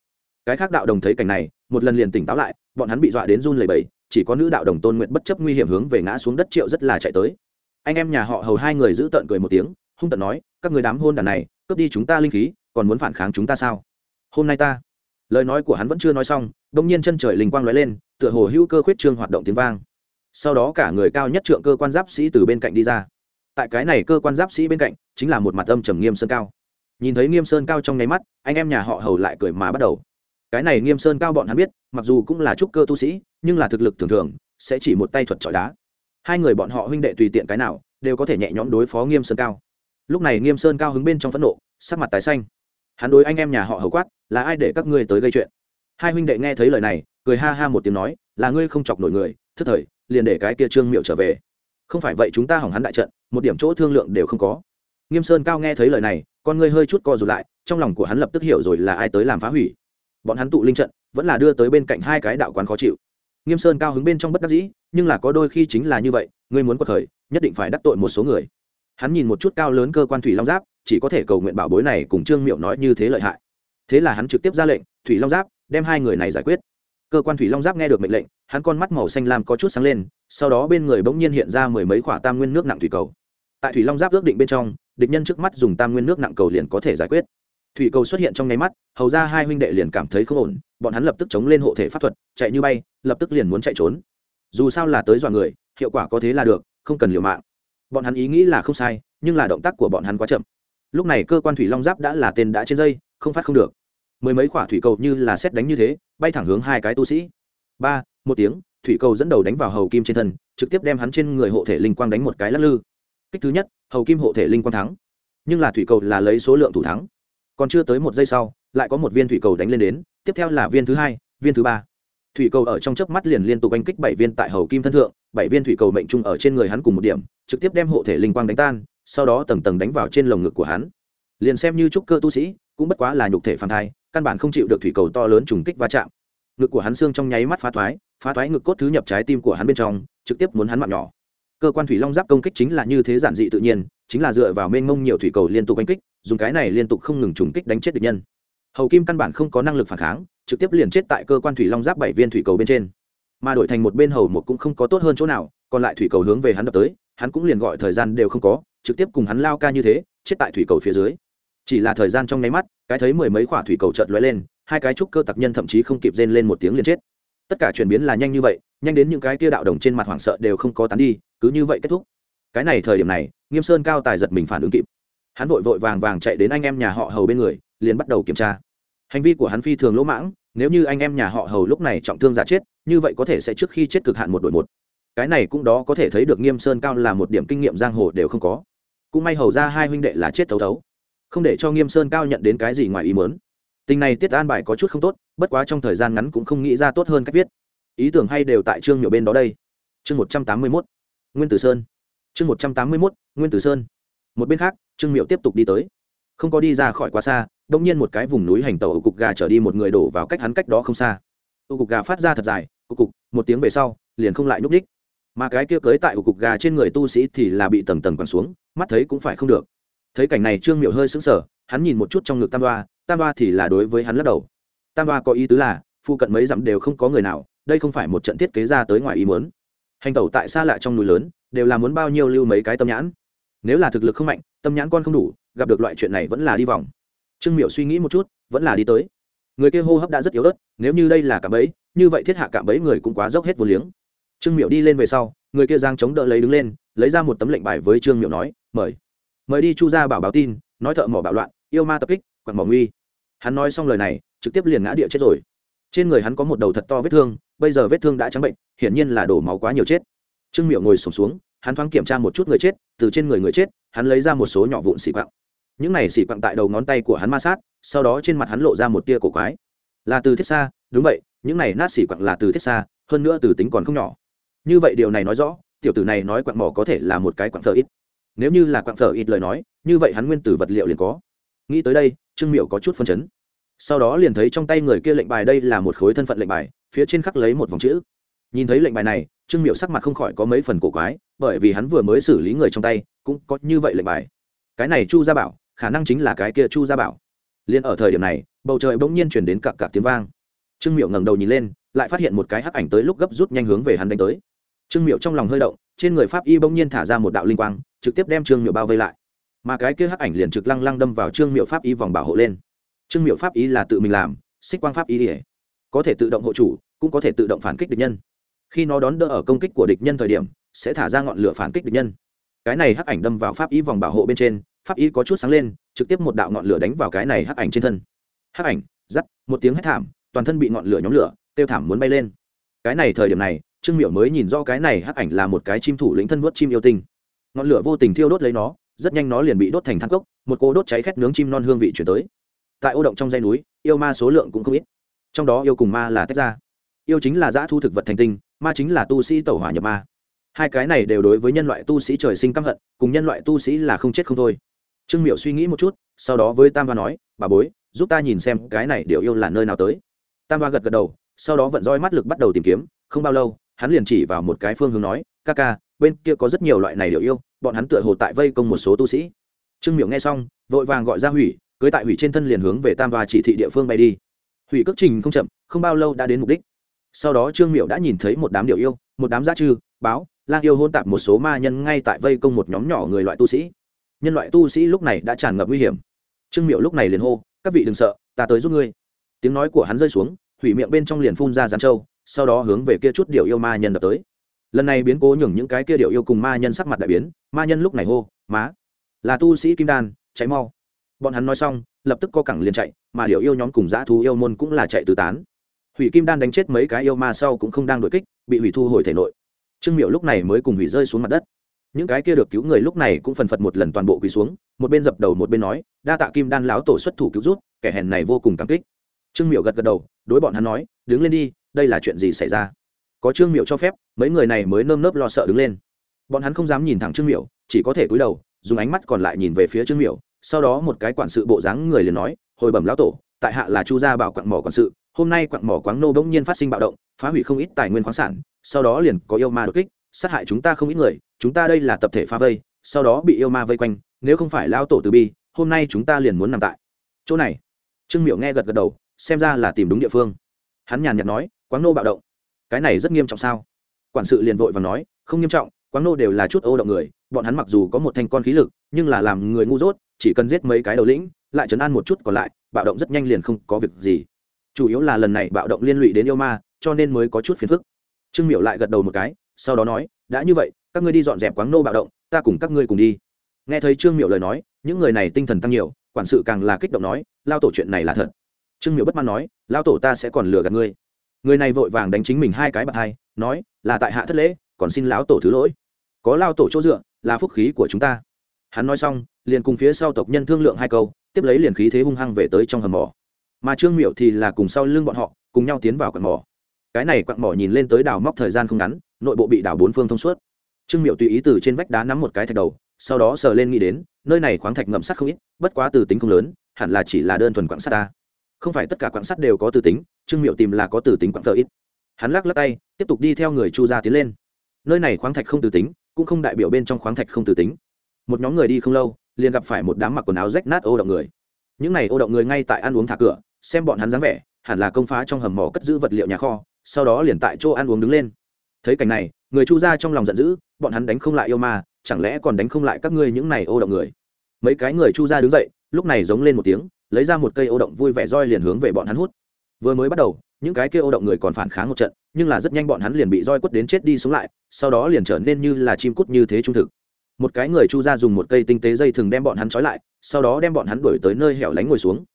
Cái khác đạo đồng thấy cảnh này một lần liền tỉnh táo lại, bọn hắn bị dọa đến run lẩy bẩy, chỉ có nữ đạo đồng tôn nguyện bất chấp nguy hiểm hướng về ngã xuống đất triệu rất là chạy tới. Anh em nhà họ hầu hai người giữ tợn cười một tiếng, hung tận nói, các người đám hôn đàn này, cướp đi chúng ta linh khí, còn muốn phản kháng chúng ta sao? Hôm nay ta. Lời nói của hắn vẫn chưa nói xong, đông nhiên chân trời linh quang lóe lên, tựa hồ hữu cơ khuyết trương hoạt động tiếng vang. Sau đó cả người cao nhất trượng cơ quan giáp sĩ từ bên cạnh đi ra. Tại cái này cơ quan giáp sĩ bên cạnh, chính là một mặt âm trầm nghiêm sơn cao. Nhìn thấy nghiêm sơn cao trong nháy mắt, anh em nhà họ hầu lại cười mà bắt đầu cái này nghiêm sơn cao bọn hắn biết, mặc dù cũng là trúc cơ tu sĩ, nhưng là thực lực thường thường, sẽ chỉ một tay thuật trọi đá. Hai người bọn họ huynh đệ tùy tiện cái nào, đều có thể nhẹ nhõm đối phó nghiêm sơn cao. Lúc này nghiêm sơn cao hứng bên trong phẫn nộ, sắc mặt tái xanh. Hắn đối anh em nhà họ hầu quát, là ai để các ngươi tới gây chuyện? Hai huynh đệ nghe thấy lời này, cười ha ha một tiếng nói, là ngươi không chọc nổi người, thức thời, liền để cái kia trương miệu trở về. Không phải vậy chúng ta hỏng hắn đại trận, một điểm chỗ thương lượng đều không có. Nghiêm sơn cao nghe thấy lời này, con ngươi hơi chút co rụt lại, trong lòng của hắn lập tức hiểu rồi là ai tới làm phá hủy bọn hắn tụ linh trận, vẫn là đưa tới bên cạnh hai cái đạo quán khó chịu. Nghiêm sơn cao hứng bên trong bất đắc dĩ, nhưng là có đôi khi chính là như vậy, ngươi muốn quật khởi, nhất định phải đắc tội một số người. Hắn nhìn một chút cao lớn cơ quan thủy long giáp, chỉ có thể cầu nguyện bảo bối này cùng trương miệu nói như thế lợi hại. Thế là hắn trực tiếp ra lệnh, thủy long giáp, đem hai người này giải quyết. Cơ quan thủy long giáp nghe được mệnh lệnh, hắn con mắt màu xanh lam có chút sáng lên, sau đó bên người bỗng nhiên hiện ra mười mấy quả tam nguyên nước nặng thủy cầu. Tại thủy long giáp ước định bên trong, địch nhân trước mắt dùng tam nguyên nước nặng cầu liền có thể giải quyết thủy cầu xuất hiện trong nháy mắt, hầu ra hai huynh đệ liền cảm thấy không ổn, bọn hắn lập tức chống lên hộ thể pháp thuật, chạy như bay, lập tức liền muốn chạy trốn. Dù sao là tới dọa người, hiệu quả có thế là được, không cần liều mạng. Bọn hắn ý nghĩ là không sai, nhưng là động tác của bọn hắn quá chậm. Lúc này cơ quan thủy long giáp đã là tên đã trên dây, không phát không được. Mười mấy quả thủy cầu như là xét đánh như thế, bay thẳng hướng hai cái tu sĩ. Ba, một tiếng, thủy cầu dẫn đầu đánh vào hầu kim trên thân, trực tiếp đem hắn trên người hộ thể linh quang đánh một cái lắc lư. Kích thứ nhất, hầu kim hộ thể linh quang thắng. Nhưng là thủy cầu là lấy số lượng thủ thắng còn chưa tới một giây sau, lại có một viên thủy cầu đánh lên đến, tiếp theo là viên thứ hai, viên thứ ba. Thủy cầu ở trong chớp mắt liền liên tục đánh kích bảy viên tại hầu kim thân thượng, bảy viên thủy cầu mệnh trung ở trên người hắn cùng một điểm, trực tiếp đem hộ thể linh quang đánh tan, sau đó tầng tầng đánh vào trên lồng ngực của hắn. Liền xem như trúc cơ tu sĩ, cũng bất quá là nhục thể phản thai, căn bản không chịu được thủy cầu to lớn trùng kích va chạm. Ngực của hắn xương trong nháy mắt phá thoái phá thoái ngực cốt thứ nhập trái tim của hắn bên trong, trực tiếp muốn hắn mạng nhỏ. Cơ quan thủy long giáp công kích chính là như thế giản dị tự nhiên, chính là dựa vào mênh mông nhiều thủy cầu liên tục đánh kích dùng cái này liên tục không ngừng trùng kích đánh chết địch nhân. Hầu kim căn bản không có năng lực phản kháng, trực tiếp liền chết tại cơ quan thủy long giáp bảy viên thủy cầu bên trên. Mà đổi thành một bên hầu một cũng không có tốt hơn chỗ nào, còn lại thủy cầu hướng về hắn đập tới, hắn cũng liền gọi thời gian đều không có, trực tiếp cùng hắn lao ca như thế, chết tại thủy cầu phía dưới. Chỉ là thời gian trong nháy mắt, cái thấy mười mấy quả thủy cầu chợt lóe lên, hai cái trúc cơ tặc nhân thậm chí không kịp rên lên một tiếng liền chết. Tất cả chuyển biến là nhanh như vậy, nhanh đến những cái kia đạo đồng trên mặt hoảng sợ đều không có tán đi, cứ như vậy kết thúc. Cái này thời điểm này, nghiêm sơn cao tài giật mình phản ứng kịp hắn vội vội vàng vàng chạy đến anh em nhà họ hầu bên người, liền bắt đầu kiểm tra. Hành vi của hắn phi thường lỗ mãng, nếu như anh em nhà họ hầu lúc này trọng thương giả chết, như vậy có thể sẽ trước khi chết cực hạn một đội một. Cái này cũng đó có thể thấy được nghiêm sơn cao là một điểm kinh nghiệm giang hồ đều không có. Cũng may hầu ra hai huynh đệ là chết thấu thấu. Không để cho nghiêm sơn cao nhận đến cái gì ngoài ý mớn tình này tiết an bài có chút không tốt, bất quá trong thời gian ngắn cũng không nghĩ ra tốt hơn cách viết. Ý tưởng hay đều tại trương miệu bên đó đây. Chương một trăm tám mươi mốt, nguyên tử sơn. Chương một trăm tám mươi mốt, nguyên tử sơn một bên khác, trương miệu tiếp tục đi tới. Không có đi ra khỏi quá xa, đông nhiên một cái vùng núi hành tàu ở cục gà trở đi một người đổ vào cách hắn cách đó không xa. Ụ cục gà phát ra thật dài, cục cục, một tiếng về sau, liền không lại nhúc ních mà cái kia cưới tại ụ cục gà trên người tu sĩ thì là bị tầng tầng quẳng xuống, mắt thấy cũng phải không được. Thấy cảnh này trương miệu hơi sững sờ, hắn nhìn một chút trong ngực tam đoa tam đoa thì là đối với hắn lắc đầu. Tam đoa có ý tứ là phụ cận mấy dặm đều không có người nào, đây không phải một trận thiết kế ra tới ngoài ý muốn. Hành tẩu tại xa lạ trong núi lớn, đều là muốn bao nhiêu lưu mấy cái tâm nhãn nếu là thực lực không mạnh, tâm nhãn con không đủ, gặp được loại chuyện này vẫn là đi vòng. Trương miệu suy nghĩ một chút, vẫn là đi tới. Người kia hô hấp đã rất yếu ớt, nếu như đây là cạm bẫy, như vậy thiết hạ cạm bẫy người cũng quá dốc hết vô liếng. Trương miệu đi lên về sau, người kia giang chống đỡ lấy đứng lên, lấy ra một tấm lệnh bài với trương miệu nói, mời. Mời đi chu ra bảo báo tin, nói thợ mỏ bạo loạn, yêu ma tập kích quạt mỏ nguy. Hắn nói xong lời này, trực tiếp liền ngã địa chết rồi. Trên người hắn có một đầu thật to vết thương, bây giờ vết thương đã trắng bệnh, hiển nhiên là đổ máu quá nhiều chết. Trương miệu ngồi sổm xuống hắn thoáng kiểm tra một chút người chết, từ trên người người chết, hắn lấy ra một số nhỏ vụn xỉ quặng. Những này xỉ quặng tại đầu ngón tay của hắn ma sát, sau đó trên mặt hắn lộ ra một tia cổ quái. Là từ thiết xa đúng vậy, những này nát xỉ quặng là từ thiết xa hơn nữa từ tính còn không nhỏ. Như vậy điều này nói rõ, tiểu tử này nói quặng mỏ có thể là một cái quặng thờ ít. Nếu như là quặng thờ ít lời nói, như vậy hắn nguyên tử vật liệu liền có. Nghĩ tới đây, trương miệu có chút phân chấn. Sau đó liền thấy trong tay người kia lệnh bài đây là một khối thân phận lệnh bài, phía trên khắc lấy một vòng chữ. Nhìn thấy lệnh bài này, trương miệu sắc mặt không khỏi có mấy phần cổ quái bởi vì hắn vừa mới xử lý người trong tay, cũng có như vậy lệnh bài. Cái này chu gia bảo, khả năng chính là cái kia chu gia bảo. Liền ở thời điểm này, bầu trời bỗng nhiên chuyển đến cặp cặp tiếng vang. Trương miệu ngẩng đầu nhìn lên, lại phát hiện một cái hắc ảnh tới lúc gấp rút nhanh hướng về hắn đánh tới. Trương miệu trong lòng hơi động, trên người pháp y bỗng nhiên thả ra một đạo linh quang, trực tiếp đem trương miệu bao vây lại. Mà cái kia hắc ảnh liền trực lăng lăng đâm vào trương miệu pháp y vòng bảo hộ lên. Trương miệu pháp y là tự mình làm, xích quang pháp y ỉa có thể tự động hộ chủ, cũng có thể tự động phản kích địch nhân. Khi nó đón đỡ ở công kích của địch nhân thời điểm sẽ thả ra ngọn lửa phản kích địch nhân. Cái này hắc ảnh đâm vào pháp y vòng bảo hộ bên trên, pháp y có chút sáng lên, trực tiếp một đạo ngọn lửa đánh vào cái này hắc ảnh trên thân. Hắc ảnh giắt một tiếng hét thảm, toàn thân bị ngọn lửa nhóm lửa, tiêu thảm muốn bay lên. Cái này thời điểm này, trương miểu mới nhìn do cái này hắc ảnh là một cái chim thủ lĩnh thân vớt chim yêu tinh. Ngọn lửa vô tình thiêu đốt lấy nó, rất nhanh nó liền bị đốt thành thang cốc, một cô đốt cháy khét nướng chim non hương vị chuyển tới. Tại ô động trong dây núi, yêu ma số lượng cũng không ít. Trong đó yêu cùng ma là tách ra yêu chính là giã thu thực vật thành tinh, ma chính là tu sĩ tẩu hỏa nhập ma hai cái này đều đối với nhân loại tu sĩ trời sinh căm hận, cùng nhân loại tu sĩ là không chết không thôi. Trương miểu suy nghĩ một chút, sau đó với tam hoa nói, bà bối, giúp ta nhìn xem cái này điều yêu là nơi nào tới. Tam hoa gật gật đầu, sau đó vận roi mắt lực bắt đầu tìm kiếm, không bao lâu, hắn liền chỉ vào một cái phương hướng nói, ca ca, bên kia có rất nhiều loại này điều yêu, bọn hắn tựa hồ tại vây công một số tu sĩ. Trương miểu nghe xong, vội vàng gọi ra hủy, cưới tại hủy trên thân liền hướng về tam hoa chỉ thị địa phương bay đi. Hủy cước trình không chậm, không bao lâu đã đến mục đích. Sau đó trương miểu đã nhìn thấy một đám điệu yêu, một đám giá trư, báo lang yêu hôn tạp một số ma nhân ngay tại vây công một nhóm nhỏ người loại tu sĩ. Nhân loại tu sĩ lúc này đã tràn ngập nguy hiểm. Trương miệu lúc này liền hô, các vị đừng sợ, ta tới giúp ngươi. Tiếng nói của hắn rơi xuống, hủy miệng bên trong liền phun ra gián trâu, sau đó hướng về kia chút điệu yêu ma nhân đập tới. Lần này biến cố nhường những cái kia điệu yêu cùng ma nhân sắc mặt đại biến, ma nhân lúc này hô, má, là tu sĩ kim đan cháy mau. Bọn hắn nói xong, lập tức co cẳng liền chạy, mà điệu yêu nhóm cùng dã thú yêu môn cũng là chạy tứ tán. Hủy kim đan đánh chết mấy cái yêu ma sau cũng không đang đuổi kích, bị hủy thu hồi thể nội trương miệu lúc này mới cùng hủy rơi xuống mặt đất. Những cái kia được cứu người lúc này cũng phần phật một lần toàn bộ quỳ xuống, một bên dập đầu một bên nói, đa tạ kim đan láo tổ xuất thủ cứu rút kẻ hèn này vô cùng cảm kích. Trương miệu gật gật đầu, đối bọn hắn nói, đứng lên đi, đây là chuyện gì xảy ra? Có trương miệu cho phép, mấy người này mới nơm nớp lo sợ đứng lên. Bọn hắn không dám nhìn thẳng trương miệu chỉ có thể cúi đầu, dùng ánh mắt còn lại nhìn về phía trương miệu sau đó một cái quản sự bộ dáng người liền nói, hồi bẩm lão tổ, tại hạ là chu gia bảo quặng mỏ quản sự hôm nay quặng mỏ quáng nô bỗng nhiên phát sinh bạo động, phá hủy không ít tài nguyên khoáng sản, sau đó liền có yêu ma đột kích, sát hại chúng ta không ít người, chúng ta đây là tập thể phá vây, sau đó bị yêu ma vây quanh, nếu không phải lao tổ từ bi, hôm nay chúng ta liền muốn nằm tại chỗ này. Trương miệu nghe gật gật đầu, xem ra là tìm đúng địa phương. Hắn nhàn nhạt nói, quáng nô bạo động, cái này rất nghiêm trọng sao? Quản sự liền vội và nói, không nghiêm trọng, quáng nô đều là chút ô động người, bọn hắn mặc dù có một thanh con khí lực, nhưng là làm người ngu dốt, chỉ cần giết mấy cái đầu lĩnh, lại chấn an một chút còn lại, bạo động rất nhanh liền không có việc gì chủ yếu là lần này bạo động liên lụy đến yêu ma, cho nên mới có chút phiền phức. Trương Miểu lại gật đầu một cái, sau đó nói, đã như vậy, các ngươi đi dọn dẹp quáng nô bạo động, ta cùng các ngươi cùng đi. Nghe thấy trương Miểu lời nói, những người này tinh thần tăng nhiều, quản sự càng là kích động nói, lao tổ chuyện này là thật. Trương Miểu bất mãn nói, lao tổ ta sẽ còn lừa gạt ngươi. Người này vội vàng đánh chính mình hai cái bạc hai, nói, là tại hạ thất lễ, còn xin lão tổ thứ lỗi. Có lao tổ chỗ dựa, là phúc khí của chúng ta. Hắn nói xong, liền cùng phía sau tộc nhân thương lượng hai câu, tiếp lấy liền khí thế hung hăng về tới trong hầm mỏ mà trương miệu thì là cùng sau lưng bọn họ, cùng nhau tiến vào quặng mỏ. Cái này quặng mỏ nhìn lên tới đào móc thời gian không ngắn, nội bộ bị đảo bốn phương thông suốt. Trương miệu tùy ý từ trên vách đá nắm một cái thạch đầu, sau đó sờ lên nghĩ đến, nơi này khoáng thạch ngậm sắt không ít, bất quá từ tính không lớn, hẳn là chỉ là đơn thuần quặng sắt ta. Không phải tất cả quặng sắt đều có từ tính, trương miệu tìm là có từ tính quặng thợ ít. Hắn lắc lắc tay, tiếp tục đi theo người chu gia tiến lên. Nơi này khoáng thạch không từ tính, cũng không đại biểu bên trong khoáng thạch không từ tính. Một nhóm người đi không lâu, liền gặp phải một đám mặc quần áo rách nát ô động người. Những này ô động người ngay tại ăn uống thả cửa xem bọn hắn dáng vẻ, hẳn là công phá trong hầm mỏ cất giữ vật liệu nhà kho, sau đó liền tại chỗ ăn uống đứng lên. Thấy cảnh này, người chu ra trong lòng giận dữ, bọn hắn đánh không lại yêu ma, chẳng lẽ còn đánh không lại các ngươi những này ô động người? Mấy cái người chu ra đứng dậy, lúc này giống lên một tiếng, lấy ra một cây ô động vui vẻ roi liền hướng về bọn hắn hút. Vừa mới bắt đầu, những cái kia ô động người còn phản kháng một trận, nhưng là rất nhanh bọn hắn liền bị roi quất đến chết đi sống lại, sau đó liền trở nên như là chim cút như thế trung thực. Một cái người chu ra dùng một cây tinh tế dây thừng đem bọn hắn trói lại, sau đó đem bọn hắn đuổi tới nơi hẻo lánh ngồi xuống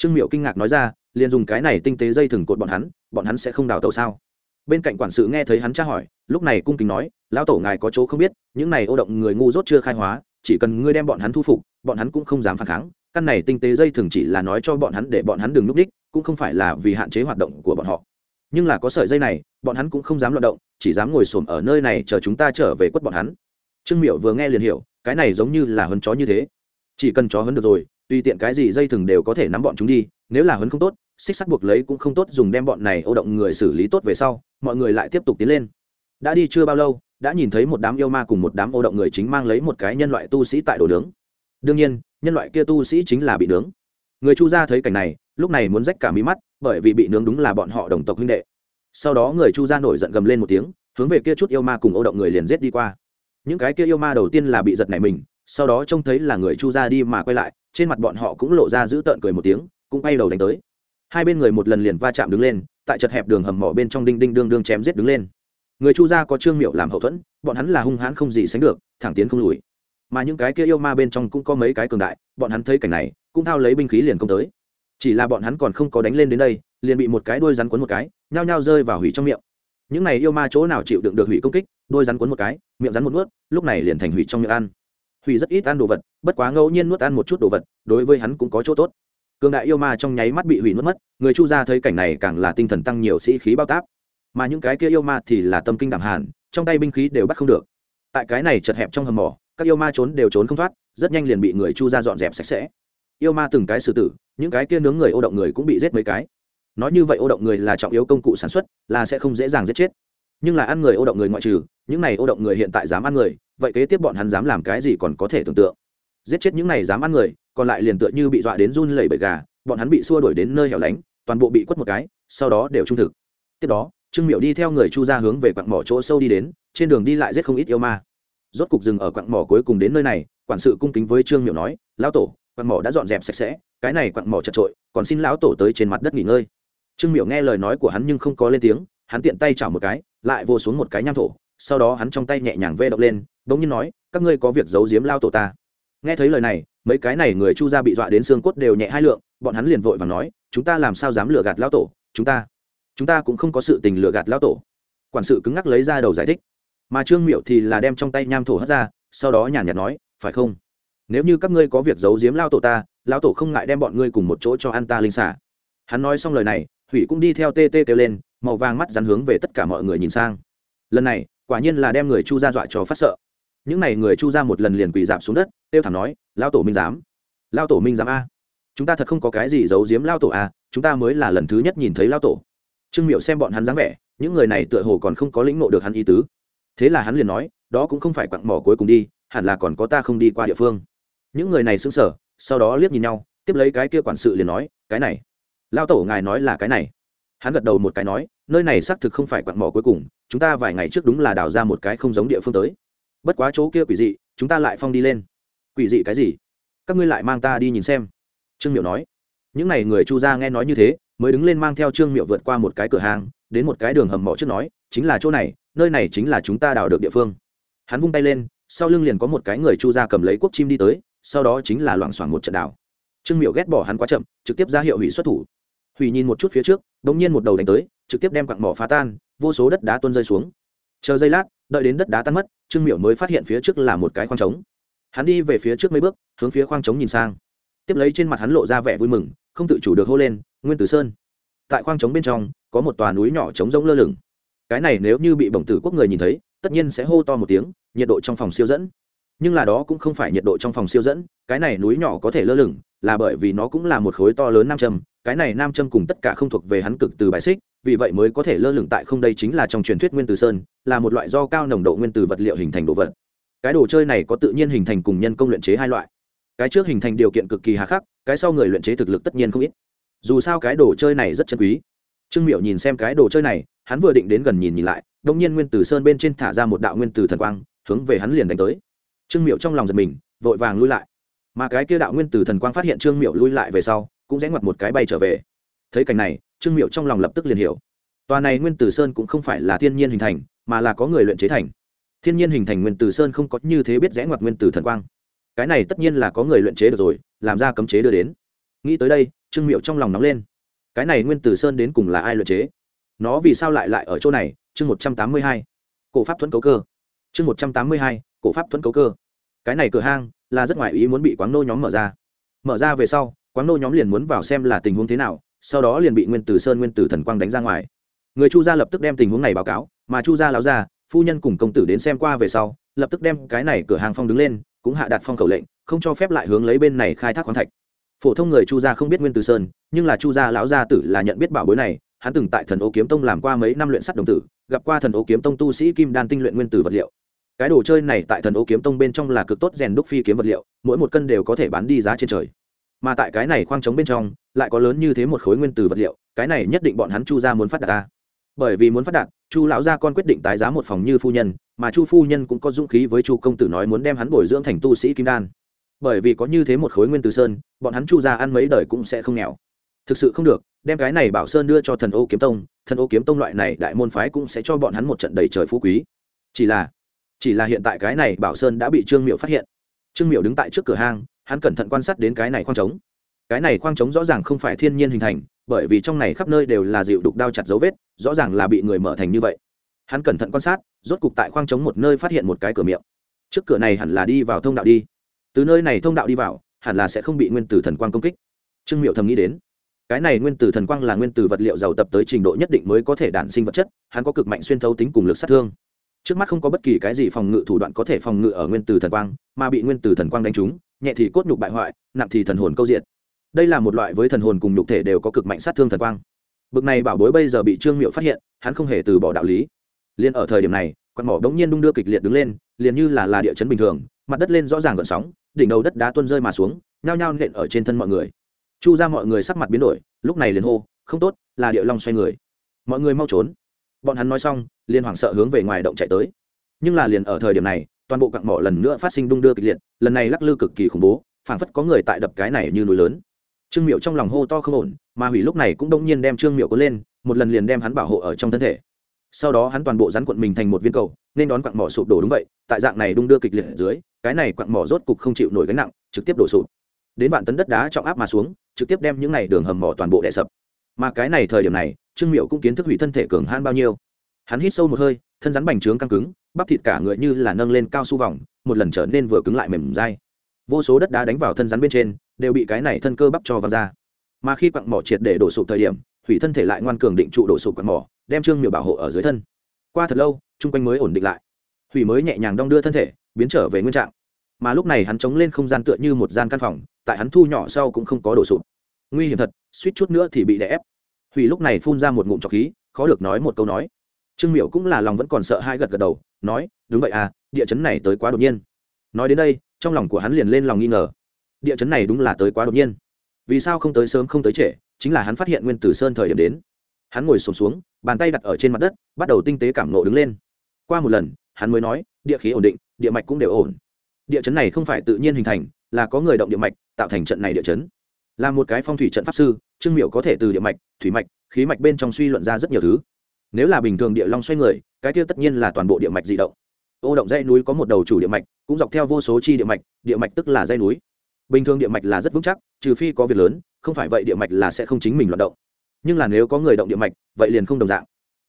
trương miệu kinh ngạc nói ra, liền dùng cái này tinh tế dây thừng cột bọn hắn bọn hắn sẽ không đào tàu sao? Bên cạnh quản sự nghe thấy hắn tra hỏi, lúc này cung kính nói, lão tổ ngài có chỗ không biết, những này ô động người ngu dốt chưa khai hóa, chỉ cần ngươi đem bọn hắn thu phục, bọn hắn cũng không dám phản kháng, căn này tinh tế dây thường chỉ là nói cho bọn hắn để bọn hắn đừng núp đích, cũng không phải là vì hạn chế hoạt động của bọn họ. Nhưng là có sợi dây này, bọn hắn cũng không dám loạt động, chỉ dám ngồi xổm ở nơi này chờ chúng ta trở về quất bọn hắn. Trương miệu vừa nghe liền hiểu, cái này giống như là hấn chó như thế. Chỉ cần chó hấn được rồi tùy tiện cái gì dây thừng đều có thể nắm bọn chúng đi, nếu là hấn không tốt, xích sắt buộc lấy cũng không tốt dùng đem bọn này ô động người xử lý tốt về sau, mọi người lại tiếp tục tiến lên. Đã đi chưa bao lâu, đã nhìn thấy một đám yêu ma cùng một đám ô động người chính mang lấy một cái nhân loại tu sĩ tại đồ nướng. Đương nhiên, nhân loại kia tu sĩ chính là bị nướng. Người chu gia thấy cảnh này, lúc này muốn rách cả mí mắt, bởi vì bị nướng đúng là bọn họ đồng tộc huynh đệ. Sau đó người chu gia nổi giận gầm lên một tiếng, hướng về kia chút yêu ma cùng ô động người liền giết đi qua. Những cái kia yêu ma đầu tiên là bị giật nảy mình, sau đó trông thấy là người chu gia đi mà quay lại trên mặt bọn họ cũng lộ ra giữ tợn cười một tiếng, cũng bay đầu đánh tới. Hai bên người một lần liền va chạm đứng lên, tại chật hẹp đường hầm mỏ bên trong đinh đinh đương đương chém giết đứng lên. Người chu gia có trương miệu làm hậu thuẫn, bọn hắn là hung hãn không gì sánh được, thẳng tiến không lùi. Mà những cái kia yêu ma bên trong cũng có mấy cái cường đại, bọn hắn thấy cảnh này, cũng thao lấy binh khí liền công tới. Chỉ là bọn hắn còn không có đánh lên đến đây, liền bị một cái đuôi rắn cuốn một cái, nhao nhao rơi vào hủy trong miệng. Những này yêu ma chỗ nào chịu đựng được hủy công kích, đuôi rắn cuốn một cái, miệng rắn một nuốt, lúc này liền thành hủy trong miệng ăn hủy rất ít ăn đồ vật, bất quá ngẫu nhiên nuốt ăn một chút đồ vật, đối với hắn cũng có chỗ tốt. Cường đại yêu ma trong nháy mắt bị hủy nuốt mất, người chu gia thấy cảnh này càng là tinh thần tăng nhiều sĩ khí bao táp. Mà những cái kia yêu ma thì là tâm kinh đảm hàn, trong tay binh khí đều bắt không được. Tại cái này chật hẹp trong hầm mỏ, các yêu ma trốn đều trốn không thoát, rất nhanh liền bị người chu gia dọn dẹp sạch sẽ. Yêu ma từng cái xử tử, những cái kia nướng người ô động người cũng bị giết mấy cái. Nói như vậy ô động người là trọng yếu công cụ sản xuất, là sẽ không dễ dàng giết chết. Nhưng là ăn người ô động người ngoại trừ những này ô động người hiện tại dám ăn người, vậy kế tiếp bọn hắn dám làm cái gì còn có thể tưởng tượng. Giết chết những này dám ăn người, còn lại liền tựa như bị dọa đến run lẩy bẩy gà, bọn hắn bị xua đuổi đến nơi hẻo lánh, toàn bộ bị quất một cái, sau đó đều trung thực. Tiếp đó, trương miệu đi theo người chu ra hướng về quặng mỏ chỗ sâu đi đến, trên đường đi lại giết không ít yêu ma. Rốt cục dừng ở quặng mỏ cuối cùng đến nơi này, quản sự cung kính với trương miệu nói, lão tổ, quặng mỏ đã dọn dẹp sạch sẽ, cái này quặng mỏ chật trội, còn xin lão tổ tới trên mặt đất nghỉ ngơi. Trương miệu nghe lời nói của hắn nhưng không có lên tiếng, hắn tiện tay chảo một cái, lại vô xuống một cái nham thổ sau đó hắn trong tay nhẹ nhàng vê động lên, bỗng nhiên nói, các ngươi có việc giấu giếm lao tổ ta. Nghe thấy lời này, mấy cái này người chu gia bị dọa đến xương cốt đều nhẹ hai lượng, bọn hắn liền vội và nói, chúng ta làm sao dám lừa gạt lao tổ? Chúng ta chúng ta cũng không có sự tình lừa gạt lao tổ. Quản sự cứng ngắc lấy ra đầu giải thích. Mà trương miệu thì là đem trong tay nham thổ hất ra, sau đó nhàn nhạt nói, phải không? Nếu như các ngươi có việc giấu giếm lao tổ ta, lao tổ không ngại đem bọn ngươi cùng một chỗ cho ăn ta linh xả. Hắn nói xong lời này thủy cũng đi theo tê tê kêu lên, màu vàng mắt rắn hướng về tất cả mọi người nhìn sang. Lần này quả nhiên là đem người chu ra dọa cho phát sợ. Những n à y người chu ra một lần liền quỳ dạp xuống đất têu thảm nói, lao tổ minh giám, lao tổ minh giám a, chúng ta thật không có cái gì giấu giếm lao tổ a, chúng ta mới là lần thứ nhất nhìn thấy lao tổ. Trương miệu xem bọn hắn dáng vẻ, những người này tựa hồ còn không có lĩnh nộ được hắn ý tứ. Thế là hắn liền nói, đó cũng không phải quặng mỏ cuối cùng đi, hẳn là còn có ta không đi qua địa phương. Những người này xứng sở sau đó liếc nhìn nhau, tiếp lấy cái kia quản sự liền nói, cái này, lao tổ ngài nói là cái này hắn gật đầu một cái nói, nơi này xác thực không phải quặn mỏ cuối cùng, chúng ta vài ngày trước đúng là đào ra một cái không giống địa phương tới. Bất quá chỗ kia quỷ dị, chúng ta lại phong đi lên. Quỷ dị cái gì? Các ngươi lại mang ta đi nhìn xem. Trương miệu nói. Những n à y người chu gia nghe nói như thế, mới đứng lên mang theo trương miệu vượt qua một cái cửa hàng, đến một cái đường hầm mỏ trước nói, chính là chỗ này, nơi này chính là chúng ta đào được địa phương. Hắn vung tay lên, sau lưng liền có một cái người chu gia cầm lấy quốc chim đi tới, sau đó chính là loảng xoảng một trận đào trương miệu ghét bỏ hắn quá chậm, trực tiếp ra hiệu hủy xuất thủ. Thủy nhìn một chút phía trước, đột nhiên một đầu đánh tới, trực tiếp đem quặng mỏ phá tan, vô số đất đá tuôn rơi xuống. Chờ giây lát, đợi đến đất đá tan mất, trương miểu mới phát hiện phía trước là một cái khoang trống. Hắn đi về phía trước mấy bước, hướng phía khoang trống nhìn sang. Tiếp lấy trên mặt hắn lộ ra vẻ vui mừng, không tự chủ được hô lên, nguyên tử sơn. Tại khoang trống bên trong, có một tòa núi nhỏ trống rỗng lơ lửng. Cái này nếu như bị bổng tử quốc người nhìn thấy, tất nhiên sẽ hô to một tiếng, nhiệt độ trong phòng siêu dẫn. Nhưng là đó cũng không phải nhiệt độ trong phòng siêu dẫn, cái này núi nhỏ có thể lơ lửng, là bởi vì nó cũng là một khối to lớn nam châm cái này nam châm cùng tất cả không thuộc về hắn cực từ bài xích, vì vậy mới có thể lơ lửng tại không đây chính là trong truyền thuyết nguyên tử sơn, là một loại do cao nồng độ nguyên tử vật liệu hình thành đồ vật. Cái đồ chơi này có tự nhiên hình thành cùng nhân công luyện chế hai loại. Cái trước hình thành điều kiện cực kỳ hà khắc, cái sau người luyện chế thực lực tất nhiên không ít. Dù sao cái đồ chơi này rất chân quý. Trương miệu nhìn xem cái đồ chơi này, hắn vừa định đến gần nhìn nhìn lại đông nhiên nguyên tử sơn bên trên thả ra một đạo nguyên tử thần quang, hướng về hắn liền đánh tới. Trương miệu trong lòng giật mình, vội vàng lui lại. Mà cái kia đạo nguyên tử thần quang phát hiện trương miệu lui lại về sau cũng rẽ ngoặt một cái bay trở về. Thấy cảnh này, trương miệu trong lòng lập tức liền hiểu. Tòa này nguyên tử sơn cũng không phải là thiên nhiên hình thành, mà là có người luyện chế thành. Thiên nhiên hình thành nguyên tử sơn không có như thế biết rẽ ngoặt nguyên tử thần quang. Cái này tất nhiên là có người luyện chế được rồi, làm ra cấm chế đưa đến. Nghĩ tới đây, trương miệu trong lòng nóng lên. Cái này nguyên tử sơn đến cùng là ai luyện chế? Nó vì sao lại lại ở chỗ này? Chương một trăm tám mươi hai. Cổ pháp thuẫn cấu cơ. Chương một trăm tám mươi hai. Cổ pháp thuẫn cấu cơ. Cái này cửa hang là rất ngoại ý muốn bị quán nô nhóm mở ra. Mở ra về sau quán nô nhóm liền muốn vào xem là tình huống thế nào, sau đó liền bị nguyên tử sơn, nguyên tử thần quang đánh ra ngoài. Người chu gia lập tức đem tình huống này báo cáo, mà chu gia láo ra phu nhân cùng công tử đến xem qua về sau, lập tức đem cái này cửa hàng phong đứng lên, cũng hạ đặt phong khẩu lệnh, không cho phép lại hướng lấy bên này khai thác khoáng thạch. Phổ thông người chu gia không biết nguyên tử sơn, nhưng là chu gia lão gia tử là nhận biết bảo bối này, hắn từng tại thần ô kiếm tông làm qua mấy năm luyện sắt đồng tử, gặp qua thần ô kiếm tông tu sĩ kim đan tinh luyện nguyên tử vật liệu. Cái đồ chơi này tại thần ô kiếm tông bên trong là cực tốt rèn đúc phi kiếm vật liệu, mỗi một cân đều có thể bán đi giá trên trời mà tại cái này khoang trống bên trong, lại có lớn như thế một khối nguyên tử vật liệu, cái này nhất định bọn hắn chu gia muốn phát đạt ta. Bởi vì muốn phát đạt, chu lão gia con quyết định tái giá một phòng như phu nhân, mà chu phu nhân cũng có dũng khí với chu công tử nói muốn đem hắn bồi dưỡng thành tu sĩ kim đan. Bởi vì có như thế một khối nguyên tử sơn, bọn hắn chu gia ăn mấy đời cũng sẽ không nghèo. Thực sự không được, đem cái này bảo sơn đưa cho thần ô kiếm tông, thần ô kiếm tông loại này đại môn phái cũng sẽ cho bọn hắn một trận đầy trời phú quý. Chỉ là chỉ là hiện tại cái này bảo sơn đã bị trương miệu phát hiện. Trương miệu đứng tại trước cửa hang hắn cẩn thận quan sát đến cái này khoang trống. Cái này khoang trống rõ ràng không phải thiên nhiên hình thành, bởi vì trong này khắp nơi đều là dịu đục đao chặt dấu vết, rõ ràng là bị người mở thành như vậy. Hắn cẩn thận quan sát, rốt cục tại khoang trống một nơi phát hiện một cái cửa miệng. Trước cửa này hẳn là đi vào thông đạo đi. Từ nơi này thông đạo đi vào, hẳn là sẽ không bị nguyên tử thần quang công kích. Trương miệu thầm nghĩ đến, cái này nguyên tử thần quang là nguyên tử vật liệu giàu tập tới trình độ nhất định mới có thể đản sinh vật chất, hắn có cực mạnh xuyên thấu tính cùng lực sát thương. Trước mắt không có bất kỳ cái gì phòng ngự thủ đoạn có thể phòng ngự ở nguyên tử thần quang, mà bị nguyên tử thần quang đánh trúng nhẹ thì cốt nhục bại hoại, nặng thì thần hồn câu diện đây là một loại với thần hồn cùng nhục thể đều có cực mạnh sát thương thần quang. Bực này bảo bối bây giờ bị trương miệu phát hiện, hắn không hề từ bỏ đạo lý. Liền ở thời điểm này, quạt mỏ đống nhiên đung đưa kịch liệt đứng lên, liền như là là địa chấn bình thường, mặt đất lên rõ ràng gợn sóng, đỉnh đầu đất đá tuôn rơi mà xuống, nhao nhao nện ở trên thân mọi người. Chu ra mọi người sắc mặt biến đổi, lúc này liền hô, không tốt, là địa long xoay người. Mọi người mau trốn. Bọn hắn nói xong, liền hoảng sợ hướng về ngoài động chạy tới. Nhưng là liền ở thời điểm này toàn bộ cặn mỏ lần nữa phát sinh đung đưa kịch liệt, lần này lắc lư cực kỳ khủng bố, phảng phất có người tại đập cái này như núi lớn. Trương miệu trong lòng hô to không ổn, mà hủy lúc này cũng đông nhiên đem trương miệu có lên, một lần liền đem hắn bảo hộ ở trong thân thể. Sau đó hắn toàn bộ rắn cuộn mình thành một viên cầu, nên đón quặng mỏ sụp đổ đúng vậy, tại dạng này đung đưa kịch liệt ở dưới, cái này quặng mỏ rốt cục không chịu nổi gánh nặng, trực tiếp đổ sụp. Đến vạn tấn đất đá trọng áp mà xuống, trực tiếp đem những này đường hầm mỏ toàn bộ đè sập. Mà cái này thời điểm này, trương miệu cũng kiến thức hủy thân thể cường hãn bao nhiêu. Hắn hít sâu một hơi, thân rắn bành trướng căng cứng bắp thịt cả người như là nâng lên cao su vòng, một lần trở nên vừa cứng lại mềm dai. Vô số đất đá đánh vào thân rắn bên trên, đều bị cái này thân cơ bắp cho vào ra. Mà khi quặng mỏ triệt để đổ sụp thời điểm, hủy thân thể lại ngoan cường định trụ đổ sụp quặng mỏ, đem trương miệu bảo hộ ở dưới thân. Qua thật lâu, chung quanh mới ổn định lại. Hủy mới nhẹ nhàng đong đưa thân thể, biến trở về nguyên trạng. Mà lúc này hắn chống lên không gian tựa như một gian căn phòng, tại hắn thu nhỏ sau cũng không có đổ sụp. Nguy hiểm thật, suýt chút nữa thì bị đè ép. Hủy lúc này phun ra một ngụm trọc khí, khó được nói một câu nói trương miệu cũng là lòng vẫn còn sợ hai gật gật đầu, nói, đúng vậy à địa chấn này tới quá đột nhiên. Nói đến đây, trong lòng của hắn liền lên lòng nghi ngờ. Địa chấn này đúng là tới quá đột nhiên. Vì sao không tới sớm không tới trễ, chính là hắn phát hiện nguyên tử sơn thời điểm đến. Hắn ngồi sổm xuống, bàn tay đặt ở trên mặt đất, bắt đầu tinh tế cảm nộ đứng lên. Qua một lần, hắn mới nói, địa khí ổn định, địa mạch cũng đều ổn. Địa chấn này không phải tự nhiên hình thành, là có người động địa mạch, tạo thành trận này địa chấn. Là một cái phong thủy trận pháp sư, trương miệu có thể từ địa mạch, thủy mạch, khí mạch bên trong suy luận ra rất nhiều thứ nếu là bình thường địa long xoay người, cái kia tất nhiên là toàn bộ địa mạch di động. Ô động dây núi có một đầu chủ địa mạch, cũng dọc theo vô số chi địa mạch địa mạch tức là dây núi. Bình thường địa mạch là rất vững chắc, trừ phi có việc lớn, không phải vậy địa mạch là sẽ không chính mình loạt động. Nhưng là nếu có người động địa mạch, vậy liền không đồng dạng.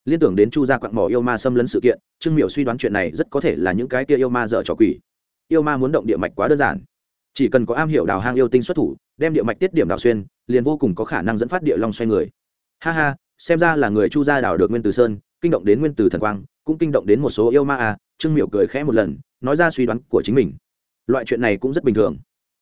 Liên tưởng đến chu gia quặng mỏ yêu ma xâm lấn sự kiện, trương miểu suy đoán chuyện này rất có thể là những cái kia yêu ma dở trò quỷ. Yêu ma muốn động địa mạch quá đơn giản. Chỉ cần có am hiểu đào hang yêu tinh xuất thủ, đem địa mạch tiết điểm đào xuyên, liền vô cùng có khả năng dẫn phát địa long xoay người. Ha ha xem ra là người chu gia đào được nguyên tử sơn, kinh động đến nguyên tử thần quang, cũng kinh động đến một số yêu ma à trương miểu cười khẽ một lần, nói ra suy đoán của chính mình. Loại chuyện này cũng rất bình thường.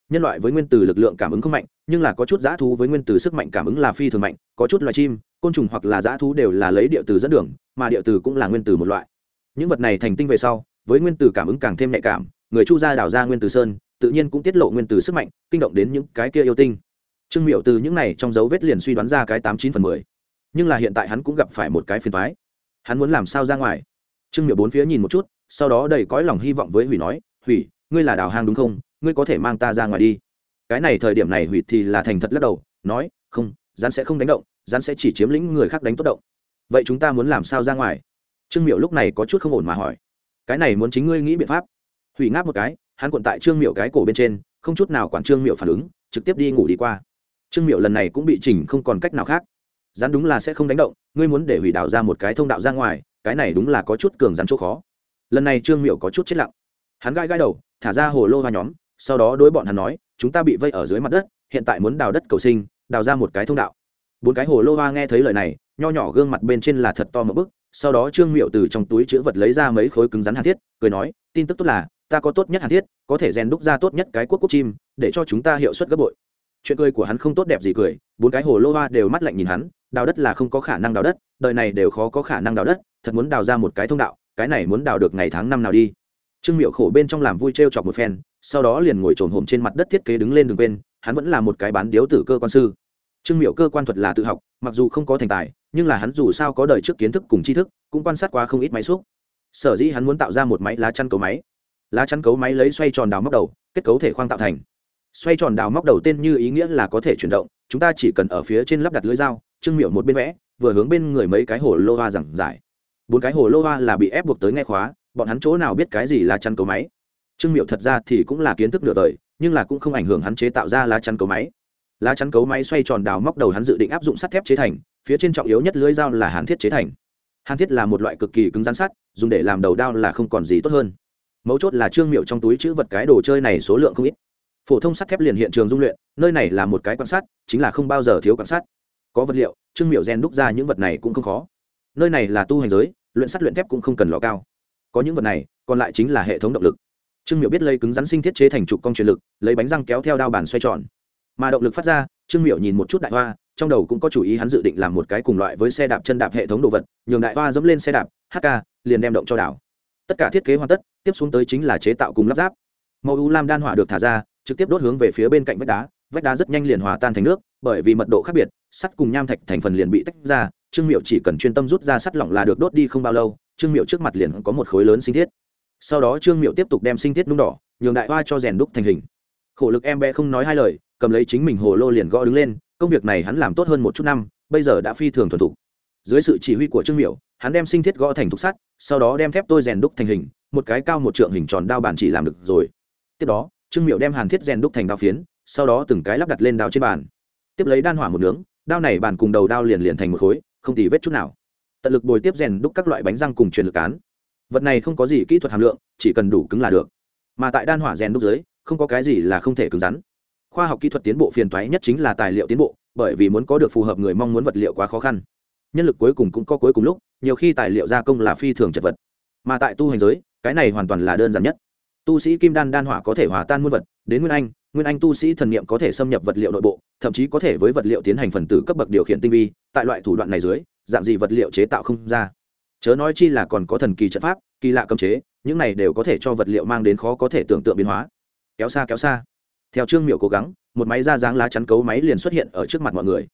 Nhân loại với nguyên tử lực lượng cảm ứng không mạnh, nhưng là có chút dã thú với nguyên tử sức mạnh cảm ứng là phi thường mạnh, có chút loài chim, côn trùng hoặc là dã thú đều là lấy địa từ dẫn đường, mà địa từ cũng là nguyên tử một loại. Những vật này thành tinh về sau, với nguyên tử cảm ứng càng thêm nhạy cảm, người chu gia đào ra nguyên tử sơn, tự nhiên cũng tiết lộ nguyên tử sức mạnh, kinh động đến những cái kia yêu tinh. Trương miệu từ những này trong dấu vết liền suy đoán ra cái tám chín phần mười nhưng là hiện tại hắn cũng gặp phải một cái phiền thoái hắn muốn làm sao ra ngoài? Trương miệu bốn phía nhìn một chút, sau đó đầy cõi lòng hy vọng với hủy nói, hủy, ngươi là đào hang đúng không? Ngươi có thể mang ta ra ngoài đi. Cái này thời điểm này hủy thì là thành thật lắc đầu, nói, không, rắn sẽ không đánh động, rắn sẽ chỉ chiếm lĩnh người khác đánh tốt động. Vậy chúng ta muốn làm sao ra ngoài? Trương miệu lúc này có chút không ổn mà hỏi. Cái này muốn chính ngươi nghĩ biện pháp. Hủy ngáp một cái, hắn cuộn tại trương miệu cái cổ bên trên, không chút nào quản trương miệu phản ứng, trực tiếp đi ngủ đi qua. Trương miệu lần này cũng bị chỉnh không còn cách nào khác rắn đúng là sẽ không đánh động, ngươi muốn để hủy đào ra một cái thông đạo ra ngoài, cái này đúng là có chút cường rắn chỗ khó. Lần này trương miệu có chút chết lặng. Hắn gai gai đầu, thả ra hồ lô hoa nhóm, sau đó đối bọn hắn nói, chúng ta bị vây ở dưới mặt đất, hiện tại muốn đào đất cầu sinh, đào ra một cái thông đạo. Bốn cái hồ lô hoa nghe thấy lời này, nho nhỏ gương mặt bên trên là thật to một bức, sau đó trương miệu từ trong túi chữ vật lấy ra mấy khối cứng rắn hàn thiết, cười nói, tin tức tốt là, ta có tốt nhất hàn thiết, có thể rèn đúc ra tốt nhất cái quốc quốc chim, để cho chúng ta hiệu suất gấp bội chuyện cười của hắn không tốt đẹp gì cười, bốn cái hồ lô hoa đều mắt lạnh nhìn hắn, đào đất là không có khả năng đào đất, đời này đều khó có khả năng đào đất, thật muốn đào ra một cái thông đạo, cái này muốn đào được ngày tháng năm nào đi. Trương miệu khổ bên trong làm vui t r e o chọc một phen, sau đó liền ngồi trồn hồm trên mặt đất thiết kế đứng lên đừng quên hắn vẫn là một cái bán điếu tử cơ quan sư. Trương miệu cơ quan thuật là tự học, mặc dù không có thành tài, nhưng là hắn dù sao có đời trước kiến thức cùng tri thức, cũng quan sát qua không ít máy xúc. Sở dĩ hắn muốn tạo ra một máy lá chăn cấu máy. Lá chăn cấu máy lấy xoay tròn đào móc đầu, kết cấu thể khoang tạo thành xoay tròn đào móc đầu tên như ý nghĩa là có thể chuyển động, chúng ta chỉ cần ở phía trên lắp đặt lưới dao, trương miệu một bên vẽ, vừa hướng bên người mấy cái hồ lô hoa giảng giải. Bốn cái hồ lô hoa là bị ép buộc tới nghe khóa, bọn hắn chỗ nào biết cái gì là chăn cầu máy. Trương miệu thật ra thì cũng là kiến thức nửa đời, nhưng là cũng không ảnh hưởng hắn chế tạo ra lá chăn cấu máy. Lá chắn cấu máy xoay tròn đào móc đầu hắn dự định áp dụng sắt thép chế thành, phía trên trọng yếu nhất lưới dao là hàn thiết chế thành. Hàn thiết là một loại cực kỳ cứng rắn sắt, dùng để làm đầu đao là không còn gì tốt hơn. Mấu chốt là trương miệu trong túi chữ vật cái đồ chơi này số lượng không ít phổ thông sắt thép liền hiện trường dung luyện, nơi này là một cái quan sát, chính là không bao giờ thiếu quan sát. Có vật liệu, trương miệu gen đúc ra những vật này cũng không khó. Nơi này là tu hành giới, luyện sắt luyện thép cũng không cần lò cao. Có những vật này, còn lại chính là hệ thống động lực. Trương miệu biết lấy cứng rắn sinh thiết chế thành trục công truyền lực, lấy bánh răng kéo theo đao bàn xoay tròn. Mà động lực phát ra, trương miệu nhìn một chút đại hoa, trong đầu cũng có chủ ý hắn dự định làm một cái cùng loại với xe đạp chân đạp hệ thống đồ vật, nhường đại hoa dẫm lên xe đạp hk liền đem động cho đảo. Tất cả thiết kế hoàn tất, tiếp xuống tới chính là chế tạo cùng lắp ráp. Màu u lam đan hỏa được thả ra trực tiếp đốt hướng về phía bên cạnh vách đá vách đá rất nhanh liền hòa tan thành nước bởi vì mật độ khác biệt sắt cùng nham thạch thành phần liền bị tách ra trương miệu chỉ cần chuyên tâm rút ra sắt lỏng là được đốt đi không bao lâu trương miệu trước mặt liền có một khối lớn sinh thiết. Sau đó trương miệu tiếp tục đem sinh thiết nung đỏ nhường đại hoa cho rèn đúc thành hình. Khổ lực em bé không nói hai lời cầm lấy chính mình hồ lô liền gõ đứng lên công việc này hắn làm tốt hơn một chút năm bây giờ đã phi thường thuần thục. Dưới sự chỉ huy của trương miệu, hắn đem sinh thiết gõ thành thục sắt sau đó đem thép tôi rèn đúc thành hình một cái cao một trượng hình tròn đao bản chỉ làm được rồi. Tiếp đó trương Miệu đem hàn thiết rèn đúc thành đao phiến, sau đó từng cái lắp đặt lên đao trên bàn. Tiếp lấy đan hỏa một nướng, đao này bàn cùng đầu đao liền liền thành một khối, không tì vết chút nào. Tận lực bồi tiếp rèn đúc các loại bánh răng cùng truyền lực cán vật này không có gì kỹ thuật hàm lượng, chỉ cần đủ cứng là được. Mà tại đan hỏa rèn đúc dưới, không có cái gì là không thể cứng rắn. Khoa học kỹ thuật tiến bộ phiền toái nhất chính là tài liệu tiến bộ, bởi vì muốn có được phù hợp người mong muốn vật liệu quá khó khăn. Nhân lực cuối cùng cũng có cuối cùng lúc, nhiều khi tài liệu gia công là phi thường chật vật. Mà tại tu hành giới, cái này hoàn toàn là đơn giản nhất tu sĩ kim đan đan hỏa có thể hòa tan muôn vật, đến nguyên anh nguyên anh tu sĩ thần niệm có thể xâm nhập vật liệu nội bộ, thậm chí có thể với vật liệu tiến hành phần tử cấp bậc điều khiển tinh vi, tại loại thủ đoạn này dưới, dạng gì vật liệu chế tạo không ra. Chớ nói chi là còn có thần kỳ trận pháp, kỳ lạ cấm chế, những này đều có thể cho vật liệu mang đến khó có thể tưởng tượng biến hóa. Kéo xa kéo xa. Theo trương miệu cố gắng, một máy ra dáng lá chắn cấu máy liền xuất hiện ở trước mặt mọi người.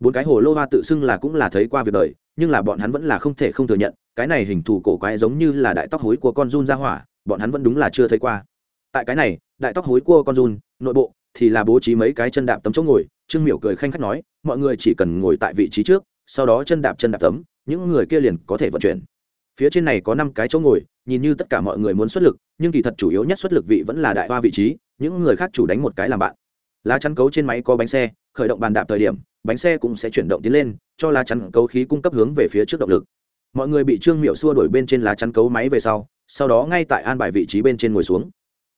Bốn cái hồ lô hoa tự xưng là cũng là thấy qua việc đời, nhưng là bọn hắn vẫn là không thể không thừa nhận, cái này hình thù cổ quái giống như là đại tóc hối của con run ra hỏa bọn hắn vẫn đúng là chưa thấy qua. Tại cái này, đại tóc hối cua con run, nội bộ thì là bố trí mấy cái chân đạp tấm chỗ ngồi, trương miểu cười khanh khách nói, mọi người chỉ cần ngồi tại vị trí trước, sau đó chân đạp chân đạp tấm, những người kia liền có thể vận chuyển. Phía trên này có năm cái chỗ ngồi, nhìn như tất cả mọi người muốn xuất lực, nhưng kỳ thật chủ yếu nhất xuất lực vị vẫn là đại hoa vị trí, những người khác chủ đánh một cái làm bạn. Lá chắn cấu trên máy có bánh xe, khởi động bàn đạp thời điểm, bánh xe cũng sẽ chuyển động tiến lên, cho lá chắn cấu khí cung cấp hướng về phía trước động lực. Mọi người bị trương miệu xua đổi bên trên lá chắn cấu máy về sau sau đó ngay tại an bài vị trí bên trên ngồi xuống.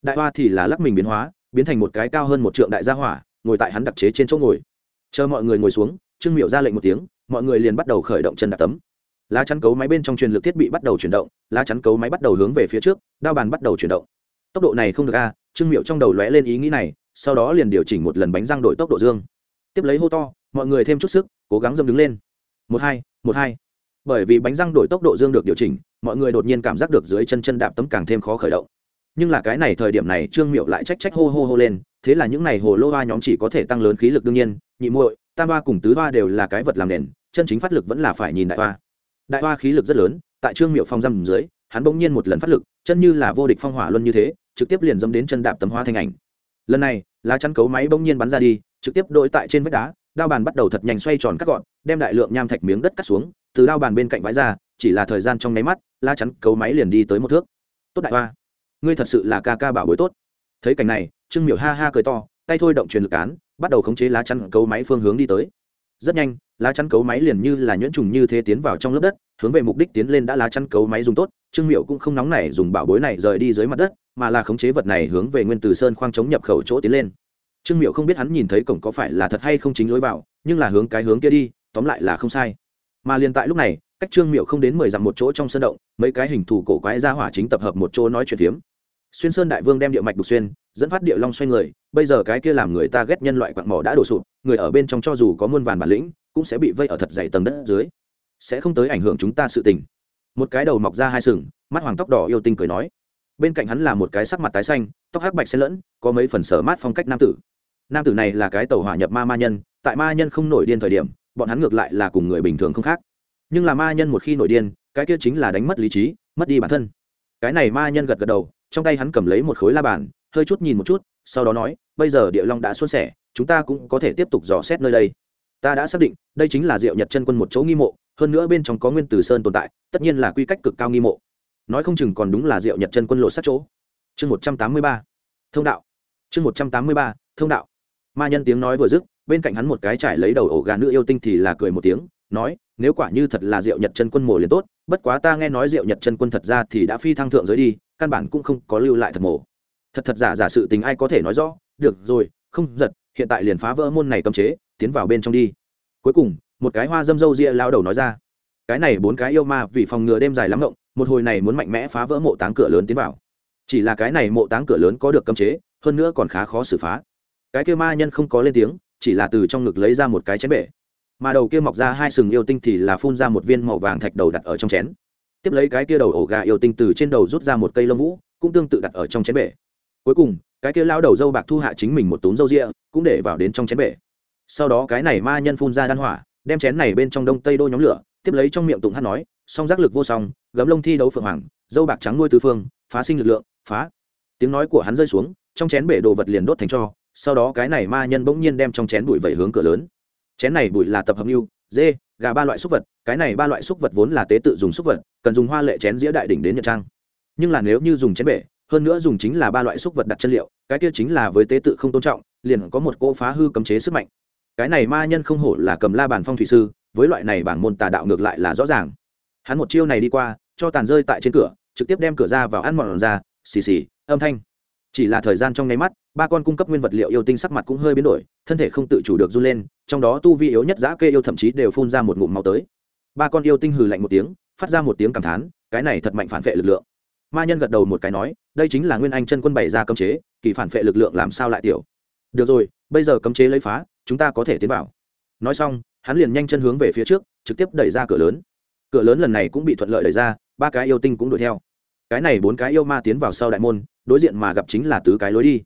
Đại hoa thì là lắc mình biến hóa, biến thành một cái cao hơn một trượng đại gia hỏa, ngồi tại hắn đặc chế trên chỗ ngồi. Chờ mọi người ngồi xuống, trương miệu ra lệnh một tiếng, mọi người liền bắt đầu khởi động chân đạp tấm. Lá chắn cấu máy bên trong truyền lực thiết bị bắt đầu chuyển động, lá chắn cấu máy bắt đầu hướng về phía trước, đao bàn bắt đầu chuyển động. Tốc độ này không được a, trương miệu trong đầu lóe lên ý nghĩ này, sau đó liền điều chỉnh một lần bánh răng đổi tốc độ dương. Tiếp lấy hô to, mọi người thêm chút sức, cố gắng dâm đứng lên. Một hai một hai. Bởi vì bánh răng đổi tốc độ dương được điều chỉnh mọi người đột nhiên cảm giác được dưới chân chân đạp tấm càng thêm khó khởi động. Nhưng là cái này thời điểm này, trương miệu lại trách trách hô hô hô lên, thế là những n à y hồ lô hoa nhóm chỉ có thể tăng lớn khí lực đương nhiên, nhị muội, tam hoa cùng tứ hoa đều là cái vật làm nền, chân chính phát lực vẫn là phải nhìn đại hoa. Đại hoa khí lực rất lớn, tại trương miệu phong răm dưới, hắn bỗng nhiên một lần phát lực, chân như là vô địch phong hỏa luân như thế, trực tiếp liền dâm đến chân đạp tấm hoa thanh ảnh. Lần này, lá chắn cấu máy bỗng nhiên bắn ra đi, trực tiếp đội tại trên vách đá, đao bàn bắt đầu thật nhanh xoay tròn cắt gọn, đem đại lượng nham thạch miếng đất cắt xuống, từ đao bàn bên cạnh vãi ra chỉ là thời gian trong nháy mắt lá chắn cấu máy liền đi tới một thước. Tốt đại hoa, ngươi thật sự là ca ca bảo bối tốt. Thấy cảnh này, trương miểu ha ha cười to, tay thôi động truyền lực án, bắt đầu khống chế lá chắn cấu máy phương hướng đi tới. Rất nhanh lá chắn cấu máy liền như là nhuyễn trùng như thế tiến vào trong lớp đất, hướng về mục đích tiến lên đã lá chắn cấu máy dùng tốt, trương miệu cũng không nóng nảy dùng bảo bối này rời đi dưới mặt đất, mà là khống chế vật này hướng về nguyên từ sơn khoang chống nhập khẩu chỗ tiến lên. Trương miệu không biết hắn nhìn thấy cổng có phải là thật hay không chính lối vào, nhưng là hướng cái hướng kia đi, tóm lại là không sai. Mà liền tại lúc này cách trương miệu không đến mười dặm một chỗ trong sân động, mấy cái hình thù cổ quái ra hỏa chính tập hợp một chỗ nói chuyện phiếm. Xuyên sơn đại vương đem địa mạch đục xuyên, dẫn phát địa long xoay người, bây giờ cái kia làm người ta ghét nhân loại quặng mỏ đã đổ sụp, người ở bên trong cho dù có muôn vàn bản lĩnh, cũng sẽ bị vây ở thật dày tầng đất dưới. Sẽ không tới ảnh hưởng chúng ta sự tình. Một cái đầu mọc ra hai sừng, mắt hoàng tóc đỏ yêu tinh cười nói. Bên cạnh hắn là một cái sắc mặt tái xanh, tóc hắc bạch xen lẫn, có mấy phần sở mát phong cách nam tử. Nam tử này là cái tàu hỏa nhập ma ma nhân, tại ma nhân không nổi điên thời điểm, bọn hắn ngược lại là cùng người bình thường không khác nhưng là ma nhân một khi nổi điên, cái kia chính là đánh mất lý trí, mất đi bản thân. Cái này ma nhân gật gật đầu, trong tay hắn cầm lấy một khối la bàn, hơi chút nhìn một chút, sau đó nói, bây giờ địa long đã xuân sẻ, chúng ta cũng có thể tiếp tục dò xét nơi đây. Ta đã xác định, đây chính là diệu nhật chân quân một chỗ nghi mộ, hơn nữa bên trong có nguyên tử sơn tồn tại, tất nhiên là quy cách cực cao nghi mộ. Nói không chừng còn đúng là diệu nhật chân quân lộ sát chỗ. Chương một trăm tám mươi ba. Thông đạo. Chương một trăm tám mươi ba, thông đạo. Ma nhân tiếng nói vừa dứt, bên cạnh hắn một cái trải lấy đầu ổ gà nữ yêu tinh thì là cười một tiếng, nói nếu quả như thật là diệu nhật chân quân mổ liền tốt, bất quá ta nghe nói diệu nhật chân quân thật ra thì đã phi thăng thượng giới đi, căn bản cũng không có lưu lại thật mổ. Thật thật giả giả sự tình ai có thể nói rõ, được rồi, không giật, hiện tại liền phá vỡ môn này cấm chế, tiến vào bên trong đi. Cuối cùng, một cái hoa dâm dâu ria lao đầu nói ra, cái này bốn cái yêu ma vì phòng ngừa đêm dài lắm rộng một hồi này muốn mạnh mẽ phá vỡ mộ táng cửa lớn tiến vào. Chỉ là cái này mộ táng cửa lớn có được cấm chế, hơn nữa còn khá khó xử phá. Cái kia ma nhân không có lên tiếng, chỉ là từ trong ngực lấy ra một cái chén bể mà đầu kia mọc ra hai sừng yêu tinh thì là phun ra một viên màu vàng thạch đầu đặt ở trong chén. Tiếp lấy cái kia đầu ổ gà yêu tinh từ trên đầu rút ra một cây lông vũ, cũng tương tự đặt ở trong chén bể. Cuối cùng, cái kia lao đầu dâu bạc thu hạ chính mình một túm dâu rịa, cũng để vào đến trong chén bể. Sau đó cái này ma nhân phun ra đan hỏa, đem chén này bên trong đông tây đô nhóm lửa, tiếp lấy trong miệng tụng hát nói, song giác lực vô song, gấm lông thi đấu phượng hoàng, dâu bạc trắng nuôi tư phương, phá sinh lực lượng, phá. Tiếng nói của hắn rơi xuống, trong chén bể đồ vật liền đốt thành cho, sau đó cái này ma nhân bỗng nhiên đem trong chén bụi vẩy hướng cửa lớn chén này bụi là tập hợp mưu dê, gà ba loại súc vật, cái này ba loại súc vật vốn là tế tự dùng súc vật, cần dùng hoa lệ chén dĩa đại đỉnh đến nhật trang. Nhưng là nếu như dùng chén bể, hơn nữa dùng chính là ba loại súc vật đặt chân liệu, cái kia chính là với tế tự không tôn trọng, liền có một cỗ phá hư cấm chế sức mạnh. Cái này ma nhân không hổ là cầm la bàn phong thủy sư, với loại này bảng môn tà đạo ngược lại là rõ ràng. Hắn một chiêu này đi qua, cho tàn rơi tại trên cửa, trực tiếp đem cửa ra vào ăn mòn ra, xì xì, âm thanh. Chỉ là thời gian trong nháy mắt ba con cung cấp nguyên vật liệu yêu tinh sắc mặt cũng hơi biến đổi, thân thể không tự chủ được run lên, trong đó tu vi yếu nhất giã kê yêu thậm chí đều phun ra một ngụm máu tới. Ba con yêu tinh hừ lạnh một tiếng, phát ra một tiếng cảm thán, cái này thật mạnh phản vệ lực lượng. Ma nhân gật đầu một cái nói, đây chính là nguyên anh chân quân bày ra cấm chế, kỳ phản vệ lực lượng làm sao lại tiểu? Được rồi, bây giờ cấm chế lấy phá, chúng ta có thể tiến vào. Nói xong, hắn liền nhanh chân hướng về phía trước, trực tiếp đẩy ra cửa lớn. Cửa lớn lần này cũng bị thuận lợi đẩy ra, ba cái yêu tinh cũng đuổi theo. Cái này bốn cái yêu ma tiến vào sau đại môn, đối diện mà gặp chính là tứ cái lối đi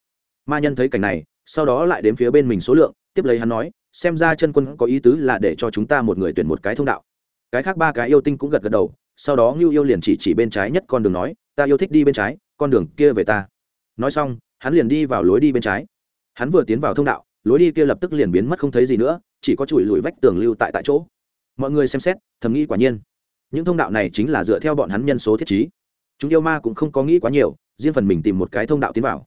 ma nhân thấy cảnh này, sau đó lại đến phía bên mình số lượng, tiếp lấy hắn nói, xem ra chân quân có ý tứ là để cho chúng ta một người tuyển một cái thông đạo. Cái khác ba cái yêu tinh cũng gật gật đầu, sau đó ngưu yêu liền chỉ chỉ bên trái nhất con đường nói, ta yêu thích đi bên trái, con đường kia về ta. Nói xong, hắn liền đi vào lối đi bên trái. Hắn vừa tiến vào thông đạo, lối đi kia lập tức liền biến mất không thấy gì nữa, chỉ có chùi lùi vách tường lưu tại tại chỗ. Mọi người xem xét, thầm nghĩ quả nhiên. Những thông đạo này chính là dựa theo bọn hắn nhân số thiết chí chúng yêu ma cũng không có nghĩ quá nhiều, riêng phần mình tìm một cái thông đạo tiến vào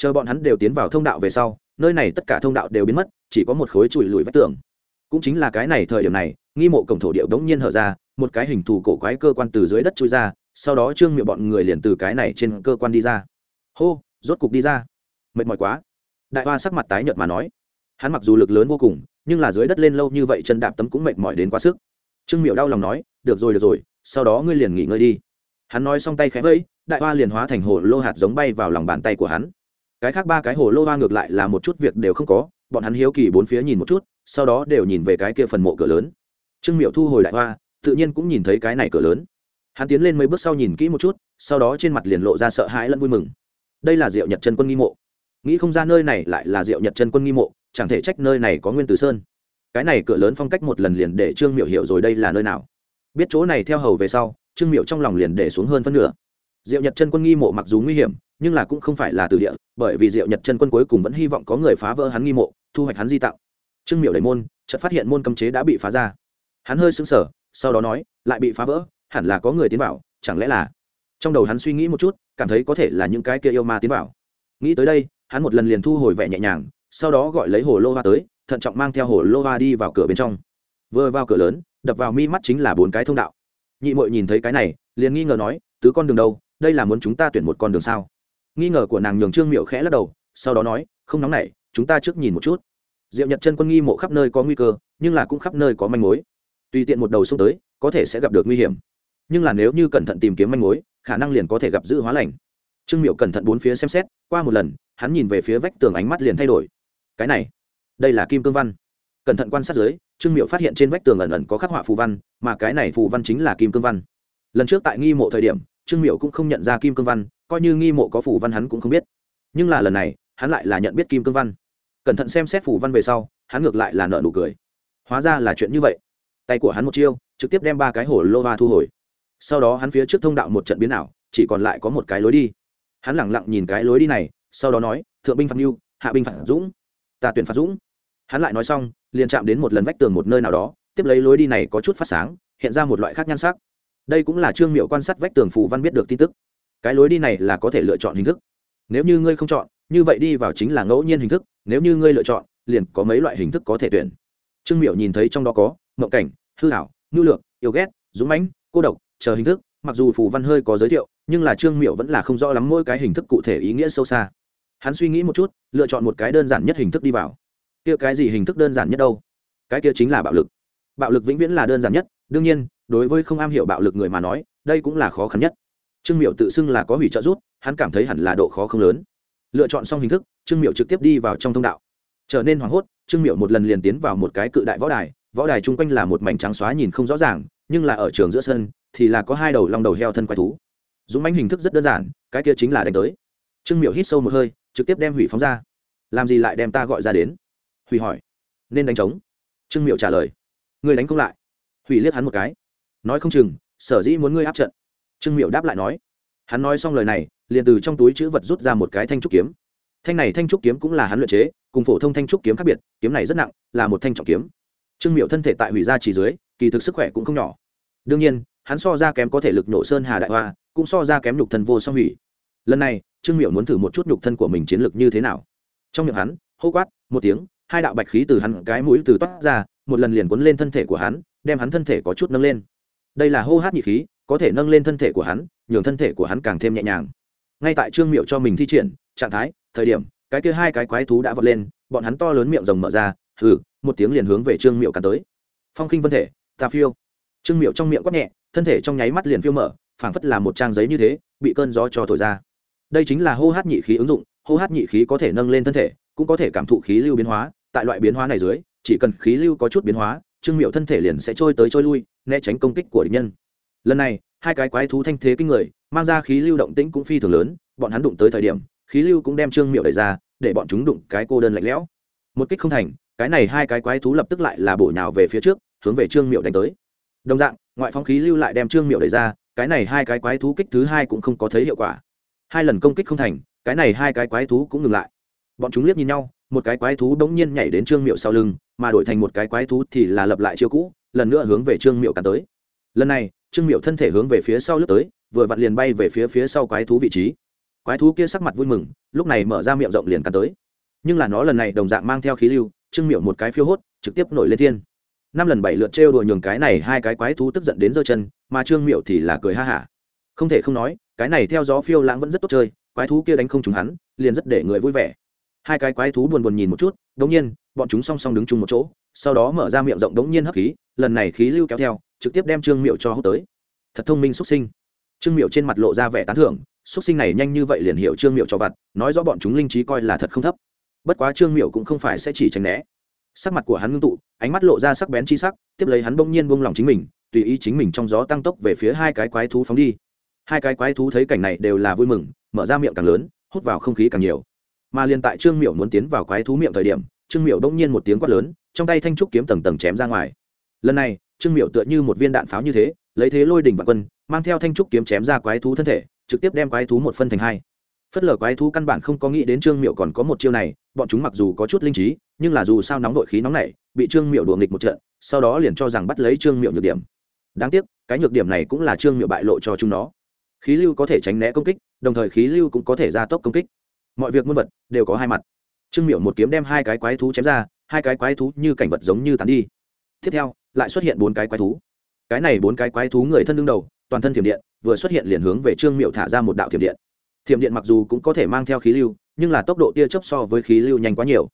chờ bọn hắn đều tiến vào thông đạo về sau, nơi này tất cả thông đạo đều biến mất, chỉ có một khối chùi lùi vách tường. Cũng chính là cái này thời điểm này, nghi mộ cổng thổ điệu đống nhiên hở ra, một cái hình thù cổ quái cơ quan từ dưới đất chui ra, sau đó trương miệng bọn người liền từ cái này trên cơ quan đi ra. Hô, rốt cục đi ra. Mệt mỏi quá. Đại hoa sắc mặt tái nhợt mà nói. Hắn mặc dù lực lớn vô cùng, nhưng là dưới đất lên lâu như vậy chân đạp tấm cũng mệt mỏi đến quá sức. Trương miệu đau lòng nói, được rồi được rồi, sau đó ngươi liền nghỉ ngơi đi. Hắn nói xong tay khẽ vẫy, đại hoa liền hóa thành hồ lô hạt giống bay vào lòng bàn tay của hắn cái khác ba cái hồ lô hoa ngược lại là một chút việc đều không có, bọn hắn hiếu kỳ bốn phía nhìn một chút, sau đó đều nhìn về cái kia phần mộ cửa lớn. Trương miệu thu hồi đại hoa, tự nhiên cũng nhìn thấy cái này cửa lớn. Hắn tiến lên mấy bước sau nhìn kỹ một chút, sau đó trên mặt liền lộ ra sợ hãi lẫn vui mừng. Đây là diệu nhật chân quân nghi mộ. Nghĩ không ra nơi này lại là diệu nhật chân quân nghi mộ, chẳng thể trách nơi này có nguyên tử sơn. Cái này cửa lớn phong cách một lần liền để trương miệu hiểu rồi đây là nơi nào. Biết chỗ này theo hầu về sau, trương miệu trong lòng liền để xuống hơn phân nửa diệu nhật chân quân nghi mộ mặc dù nguy hiểm, nhưng là cũng không phải là từ địa, bởi vì diệu nhật chân quân cuối cùng vẫn hy vọng có người phá vỡ hắn nghi mộ, thu hoạch hắn di tạo trương miệu đẩy môn, chợt phát hiện môn cấm chế đã bị phá ra. Hắn hơi sững sờ, sau đó nói, lại bị phá vỡ, hẳn là có người tiến vào, chẳng lẽ là? Trong đầu hắn suy nghĩ một chút, cảm thấy có thể là những cái kia yêu ma tiến vào. Nghĩ tới đây, hắn một lần liền thu hồi vẻ nhẹ nhàng, sau đó gọi lấy hồ lô hoa tới, thận trọng mang theo hồ lô hoa đi vào cửa bên trong. Vừa vào cửa lớn, đập vào mi mắt chính là bốn cái thông đạo. Nhị mội nhìn thấy cái này, liền nghi ngờ nói, tứ con đường đâu đây là muốn chúng ta tuyển một con đường sao? Nghi ngờ của nàng nhường trương miệu khẽ lắc đầu, sau đó nói, không nóng nảy, chúng ta trước nhìn một chút. Diệu nhật chân quân nghi mộ khắp nơi có nguy cơ, nhưng là cũng khắp nơi có manh mối. Tùy tiện một đầu xông tới, có thể sẽ gặp được nguy hiểm. Nhưng là nếu như cẩn thận tìm kiếm manh mối, khả năng liền có thể gặp giữ hóa lành. Trương miệu cẩn thận bốn phía xem xét, qua một lần, hắn nhìn về phía vách tường ánh mắt liền thay đổi. Cái này, đây là kim cương văn. Cẩn thận quan sát dưới, trương miệu phát hiện trên vách tường ẩn ẩn có khắc họa phù văn, mà cái này phù văn chính là kim cương văn. Lần trước tại nghi mộ thời điểm trương miệu cũng không nhận ra kim cương văn, coi như nghi mộ có phù văn hắn cũng không biết. Nhưng là lần này, hắn lại là nhận biết kim cương văn. Cẩn thận xem xét phù văn về sau, hắn ngược lại là nợ nụ cười. Hóa ra là chuyện như vậy. Tay của hắn một chiêu, trực tiếp đem ba cái hồ lô va thu hồi. Sau đó hắn phía trước thông đạo một trận biến ảo, chỉ còn lại có một cái lối đi. Hắn lẳng lặng nhìn cái lối đi này, sau đó nói, thượng binh phạt mưu hạ binh phạt dũng, ta tuyển phạt dũng. Hắn lại nói xong, liền chạm đến một lần vách tường một nơi nào đó, tiếp lấy lối đi này có chút phát sáng, hiện ra một loại khác nhan sắc đây cũng là trương miệu quan sát vách tường phù văn biết được tin tức. Cái lối đi này là có thể lựa chọn hình thức. Nếu như ngươi không chọn, như vậy đi vào chính là ngẫu nhiên hình thức, nếu như ngươi lựa chọn, liền có mấy loại hình thức có thể tuyển. Trương miệu nhìn thấy trong đó có, mộng cảnh, hư hảo nhu lược, yêu ghét, dũng mãnh, cô độc, chờ hình thức, mặc dù phù văn hơi có giới thiệu, nhưng là trương miệu vẫn là không rõ lắm mỗi cái hình thức cụ thể ý nghĩa sâu xa. Hắn suy nghĩ một chút, lựa chọn một cái đơn giản nhất hình thức đi vào. Kia cái gì hình thức đơn giản nhất đâu? Cái kia chính là bạo lực. Bạo lực vĩnh viễn là đơn giản nhất đương nhiên, đối với không am hiểu bạo lực người mà nói, đây cũng là khó khăn nhất. Trương miệu tự xưng là có hủy trợ rút hắn cảm thấy hẳn là độ khó không lớn. Lựa chọn xong hình thức, trương miệu trực tiếp đi vào trong thông đạo. Trở nên hoảng hốt, trương miệu một lần liền tiến vào một cái cự đại võ đài võ đài chung quanh là một mảnh trắng xóa nhìn không rõ ràng, nhưng là ở trường giữa sân, thì là có hai đầu long đầu heo thân quái thú. Dũng mánh hình thức rất đơn giản, cái kia chính là đánh tới. Trương miệu hít sâu một hơi, trực tiếp đem hủy phóng ra. Làm gì lại đem ta gọi ra đến? Hủy hỏi. Nên đánh trống. Trương miệu trả lời. Người đánh không lại hủy liếc hắn một cái. Nói không chừng, sở dĩ muốn ngươi áp trận. Trương miệu đáp lại nói. Hắn nói xong lời này, liền từ trong túi chữ vật rút ra một cái thanh trúc kiếm. Thanh này thanh trúc kiếm cũng là hắn luyện chế, cùng phổ thông thanh trúc kiếm khác biệt, kiếm này rất nặng, là một thanh trọng kiếm. Trương miệu thân thể tại hủy ra chỉ dưới, kỳ thực sức khỏe cũng không nhỏ. Đương nhiên, hắn so ra kém có thể lực nổ sơn hà đại hoa, cũng so ra kém nhục thân vô song hủy. Lần này, trương miệu muốn thử một chút nhục thân của mình chiến lược như thế nào. Trong miệng hắn, hô quát, một tiếng, hai đạo bạch khí từ hắn cái mũi từ toát ra, một lần liền cuốn lên thân thể của hắn đem hắn thân thể có chút nâng lên. Đây là hô hát nhị khí, có thể nâng lên thân thể của hắn, nhường thân thể của hắn càng thêm nhẹ nhàng. Ngay tại trương miệu cho mình thi triển, trạng thái, thời điểm, cái kia hai cái quái thú đã vọt lên, bọn hắn to lớn miệng rồng mở ra, hừ, một tiếng liền hướng về trương miệu cắn tới. Phong khinh vân thể, ta phiêu. Trương miệu trong miệng quát nhẹ, thân thể trong nháy mắt liền phiêu mở, phảng phất là một trang giấy như thế, bị cơn gió cho thổi ra. Đây chính là hô hát nhị khí ứng dụng, hô hát nhị khí có thể nâng lên thân thể, cũng có thể cảm thụ khí lưu biến hóa, tại loại biến hóa này dưới, chỉ cần khí lưu có chút biến hóa trương miệu thân thể liền sẽ trôi tới trôi lui, né tránh công kích của địch nhân. Lần này, hai cái quái thú thanh thế kinh người, mang ra khí lưu động tĩnh cũng phi thường lớn, bọn hắn đụng tới thời điểm, khí lưu cũng đem trương miệu đẩy ra, để bọn chúng đụng cái cô đơn lạnh lẽo. Một kích không thành, cái này hai cái quái thú lập tức lại là bổ nhào về phía trước, hướng về trương miệu đánh tới. Đồng dạng, ngoại phong khí lưu lại đem trương miệu đẩy ra, cái này hai cái quái thú kích thứ hai cũng không có thấy hiệu quả. Hai lần công kích không thành, cái này hai cái quái thú cũng ngừng lại. Bọn chúng liếc nhìn nhau một cái quái thú đống nhiên nhảy đến trương miệu sau lưng, mà đổi thành một cái quái thú thì là lập lại chiêu cũ, lần nữa hướng về trương miệu cắn tới. Lần này, trương miệu thân thể hướng về phía sau lướt tới, vừa vặn liền bay về phía phía sau quái thú vị trí. Quái thú kia sắc mặt vui mừng, lúc này mở ra miệng rộng liền cắn tới. Nhưng là nó lần này đồng dạng mang theo khí lưu, trương miệu một cái phiêu hốt, trực tiếp nổi lên thiên. Năm lần bảy lượt trêu đùa nhường cái này hai cái quái thú tức giận đến giơ chân, mà trương miệu thì là cười ha hả. Không thể không nói, cái này theo gió phiêu lãng vẫn rất tốt chơi, quái thú kia đánh không trúng hắn, liền rất để người vui vẻ hai cái quái thú buồn buồn nhìn một chút đống nhiên, bọn chúng song song đứng chung một chỗ, sau đó mở ra miệng rộng đống nhiên hấp khí, lần này khí lưu kéo theo, trực tiếp đem trương miệu cho hút tới. Thật thông minh xuất sinh. Trương miệu trên mặt lộ ra vẻ tán thưởng xuất sinh này nhanh như vậy liền hiểu trương miệu cho vặt, nói rõ bọn chúng linh trí coi là thật không thấp. Bất quá trương miệu cũng không phải sẽ chỉ tránh né. Sắc mặt của hắn ngưng tụ, ánh mắt lộ ra sắc bén chi sắc, tiếp lấy hắn bỗng nhiên buông lỏng chính mình, tùy ý chính mình trong gió tăng tốc về phía hai cái quái thú phóng đi. Hai cái quái thú thấy cảnh này đều là vui mừng, mở ra miệng càng lớn, hút vào không khí càng nhiều mà liền tại trương miệu muốn tiến vào quái thú miệng thời điểm, trương miệu đông nhiên một tiếng quát lớn, trong tay thanh trúc kiếm tầng tầng chém ra ngoài. Lần này, trương miệu tựa như một viên đạn pháo như thế, lấy thế lôi đỉnh và quân, mang theo thanh trúc kiếm chém ra quái thú thân thể, trực tiếp đem quái thú một phân thành hai. Phất lờ quái thú căn bản không có nghĩ đến trương miệu còn có một chiêu này, bọn chúng mặc dù có chút linh trí, nhưng là dù sao nóng đội khí nóng này bị trương miệu đùa nghịch một trận, sau đó liền cho rằng bắt lấy trương miệu nhược điểm. Đáng tiếc, cái nhược điểm này cũng là trương miệu bại lộ cho chúng nó. Khí lưu có thể tránh né công kích, đồng thời khí lưu cũng có thể gia tốc công kích mọi việc muôn vật đều có hai mặt. Trương miệu một kiếm đem hai cái quái thú chém ra, hai cái quái thú như cảnh vật giống như tàn đi. Tiếp theo, lại xuất hiện bốn cái quái thú. Cái này bốn cái quái thú người thân đương đầu, toàn thân thiểm điện, vừa xuất hiện liền hướng về trương miệu thả ra một đạo thiểm điện. Thiểm điện mặc dù cũng có thể mang theo khí lưu, nhưng là tốc độ tia chớp so với khí lưu nhanh quá nhiều.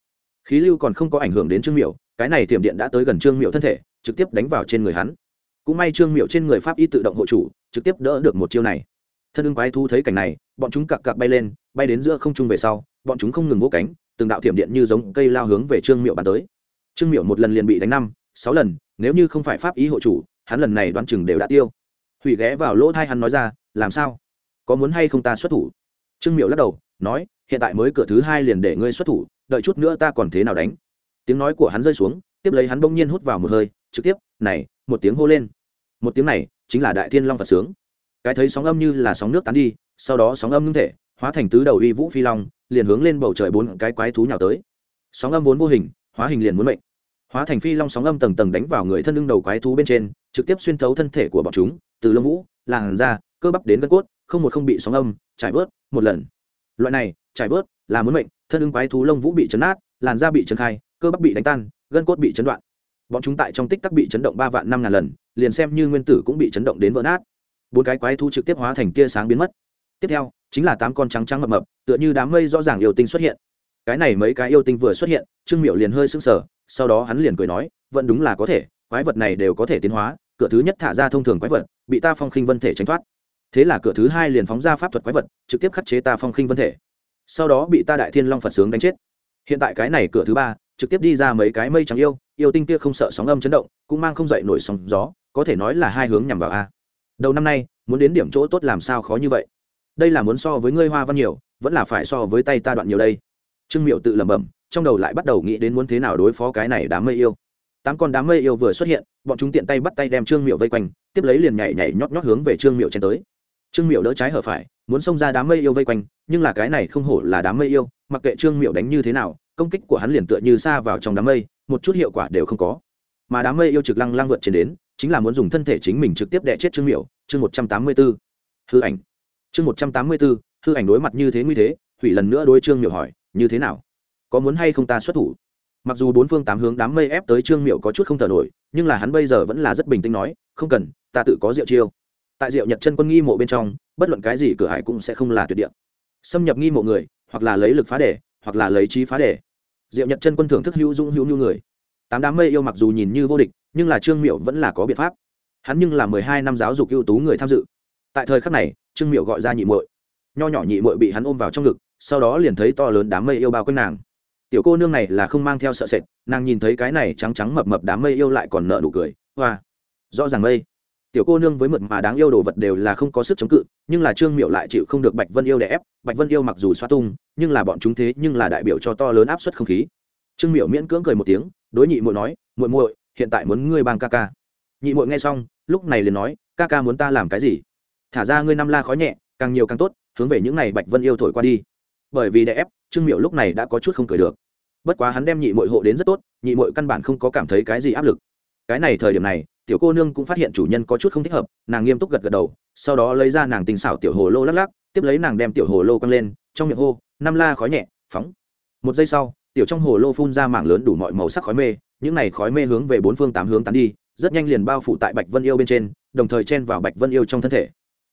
Khí lưu còn không có ảnh hưởng đến trương miệu cái này thiểm điện đã tới gần trương miệu thân thể, trực tiếp đánh vào trên người hắn. Cũng may trương miệu trên người pháp y tự động hộ chủ, trực tiếp đỡ được một chiêu này. Thân ưng quái thú thấy cảnh này bọn chúng cặc cặc bay lên, bay đến giữa không trung về sau, bọn chúng không ngừng vỗ cánh, từng đạo thiểm điện như giống cây lao hướng về trương miệu bắn tới. Trương miệu một lần liền bị đánh năm, sáu lần, nếu như không phải pháp ý hộ chủ, hắn lần này đoán chừng đều đã tiêu. Hủy ghé vào lỗ thai hắn nói ra, làm sao? Có muốn hay không ta xuất thủ? Trương miệu lắc đầu, nói, hiện tại mới cửa thứ hai liền để ngươi xuất thủ, đợi chút nữa ta còn thế nào đánh? Tiếng nói của hắn rơi xuống, tiếp lấy hắn bỗng nhiên hút vào một hơi, trực tiếp, này, một tiếng hô lên. Một tiếng này, chính là đại thiên long phật sướng. Cái thấy sóng âm như là sóng nước tán đi sau đó sóng âm ngưng thể, hóa thành tứ đầu uy vũ phi long, liền hướng lên bầu trời bốn cái quái thú nhào tới. Sóng âm vốn vô hình, hóa hình liền muốn mệnh. Hóa thành phi long sóng âm tầng tầng đánh vào người thân lưng đầu quái thú bên trên, trực tiếp xuyên thấu thân thể của bọn chúng, từ lông vũ, làn da, cơ bắp đến gân cốt, không một không bị sóng âm, trải vớt, một lần. Loại này, trải vớt, là muốn mệnh, thân lưng quái thú lông vũ bị chấn nát, làn da bị chấn khai, cơ bắp bị đánh tan, gân cốt bị chấn đoạn. Bọn chúng tại trong tích tắc bị chấn động ba vạn năm ngàn lần, liền xem như nguyên tử cũng bị chấn động đến vỡ nát. Bốn cái quái thú trực tiếp hóa thành tia sáng biến mất tiếp theo, chính là tám con trắng trắng mập mập, tựa như đám mây rõ ràng yêu tinh xuất hiện. Cái này mấy cái yêu tinh vừa xuất hiện, trương miệu liền hơi sưng sờ, sau đó hắn liền cười nói, vẫn đúng là có thể, quái vật này đều có thể tiến hóa, cửa thứ nhất thả ra thông thường quái vật, bị ta phong khinh vân thể tránh thoát. Thế là cửa thứ hai liền phóng ra pháp thuật quái vật, trực tiếp khắc chế ta phong khinh vân thể. Sau đó bị ta đại thiên long phật sướng đánh chết. Hiện tại cái này cửa thứ ba, trực tiếp đi ra mấy cái mây trắng yêu yêu tinh kia không sợ sóng âm chấn động, cũng mang không dậy nổi sóng gió, có thể nói là hai hướng nhằm vào a. Đầu năm nay, muốn đến điểm chỗ tốt làm sao khó như vậy? Đây là muốn so với ngươi hoa văn nhiều, vẫn là phải so với tay ta đoạn nhiều đây. Trương miệu tự lẩm bẩm, trong đầu lại bắt đầu nghĩ đến muốn thế nào đối phó cái này đám mây yêu. Tám con đám mây yêu vừa xuất hiện, bọn chúng tiện tay bắt tay đem trương miệu vây quanh, tiếp lấy liền nhảy nhảy nhót nhót hướng về trương miệu chen tới. Trương miệu đỡ trái hở phải, muốn xông ra đám mây yêu vây quanh, nhưng là cái này không hổ là đám mây yêu, mặc kệ trương miệu đánh như thế nào, công kích của hắn liền tựa như xa vào trong đám mây, một chút hiệu quả đều không có. Mà đám mây yêu trực lăng lăng vượt trên đến, chính là muốn dùng thân thể chính mình trực tiếp đè chết trương miệu chương một trăm tám mươi b ố hư ảnh chương một trăm tám mươi bốn, hư ảnh đối mặt như thế nguy thế, hủy lần nữa đối trương miệu hỏi, như thế nào? Có muốn hay không ta xuất thủ? Mặc dù bốn phương tám hướng đám mây ép tới trương miệu có chút không thở nổi, nhưng là hắn bây giờ vẫn là rất bình tĩnh nói, không cần, ta tự có rượu chiêu. Tại rượu nhật chân quân nghi mộ bên trong, bất luận cái gì cửa hải cũng sẽ không là tuyệt địa. Xâm nhập nghi mộ người, hoặc là lấy lực phá đề, hoặc là lấy trí phá đề. Diệu nhật chân quân thưởng thức hữu dung hữu nhu người. Tám đám mây yêu mặc dù nhìn như vô địch, nhưng là trương miệu vẫn là có biện pháp. Hắn nhưng là mười hai năm giáo dục ưu tú người tham dự. Tại thời khắc này trương miệu gọi ra nhị muội. Nho nhỏ nhị muội bị hắn ôm vào trong ngực, sau đó liền thấy to lớn đám mây yêu bao quanh nàng. Tiểu cô nương này là không mang theo sợ sệt, nàng nhìn thấy cái này trắng trắng mập mập đám mây yêu lại còn nợ nụ cười, hoa, rõ ràng mây. Tiểu cô nương với mượt mà đáng yêu đồ vật đều là không có sức chống cự, nhưng là trương miệu lại chịu không được bạch vân yêu để ép. Bạch vân yêu mặc dù xoa tung, nhưng là bọn chúng thế nhưng là đại biểu cho to lớn áp suất không khí. Trương miệu miễn cưỡng cười một tiếng, đối nhị muội nói, muội muội, hiện tại muốn ngươi bang ca ca. Nhị muội nghe xong, lúc này liền nói, ca ca muốn ta làm cái gì? Thả ra ngươi năm la khói nhẹ, càng nhiều càng tốt, hướng về những này bạch vân yêu thổi qua đi. Bởi vì đè ép, trương miệu lúc này đã có chút không cười được. Bất quá hắn đem nhị mội hộ đến rất tốt, nhị mội căn bản không có cảm thấy cái gì áp lực. Cái này thời điểm này, tiểu cô nương cũng phát hiện chủ nhân có chút không thích hợp, nàng nghiêm túc gật gật đầu, sau đó lấy ra nàng tình xảo tiểu hồ lô lắc lắc, tiếp lấy nàng đem tiểu hồ lô căng lên, trong miệng hô, năm la khói nhẹ, phóng. Một giây sau, tiểu trong hồ lô phun ra mảng lớn đủ mọi màu sắc khói mê, những này khói mê hướng về bốn phương tám hướng tán đi, rất nhanh liền bao phủ tại bạch vân yêu bên trên, đồng thời chen vào bạch vân yêu trong thân thể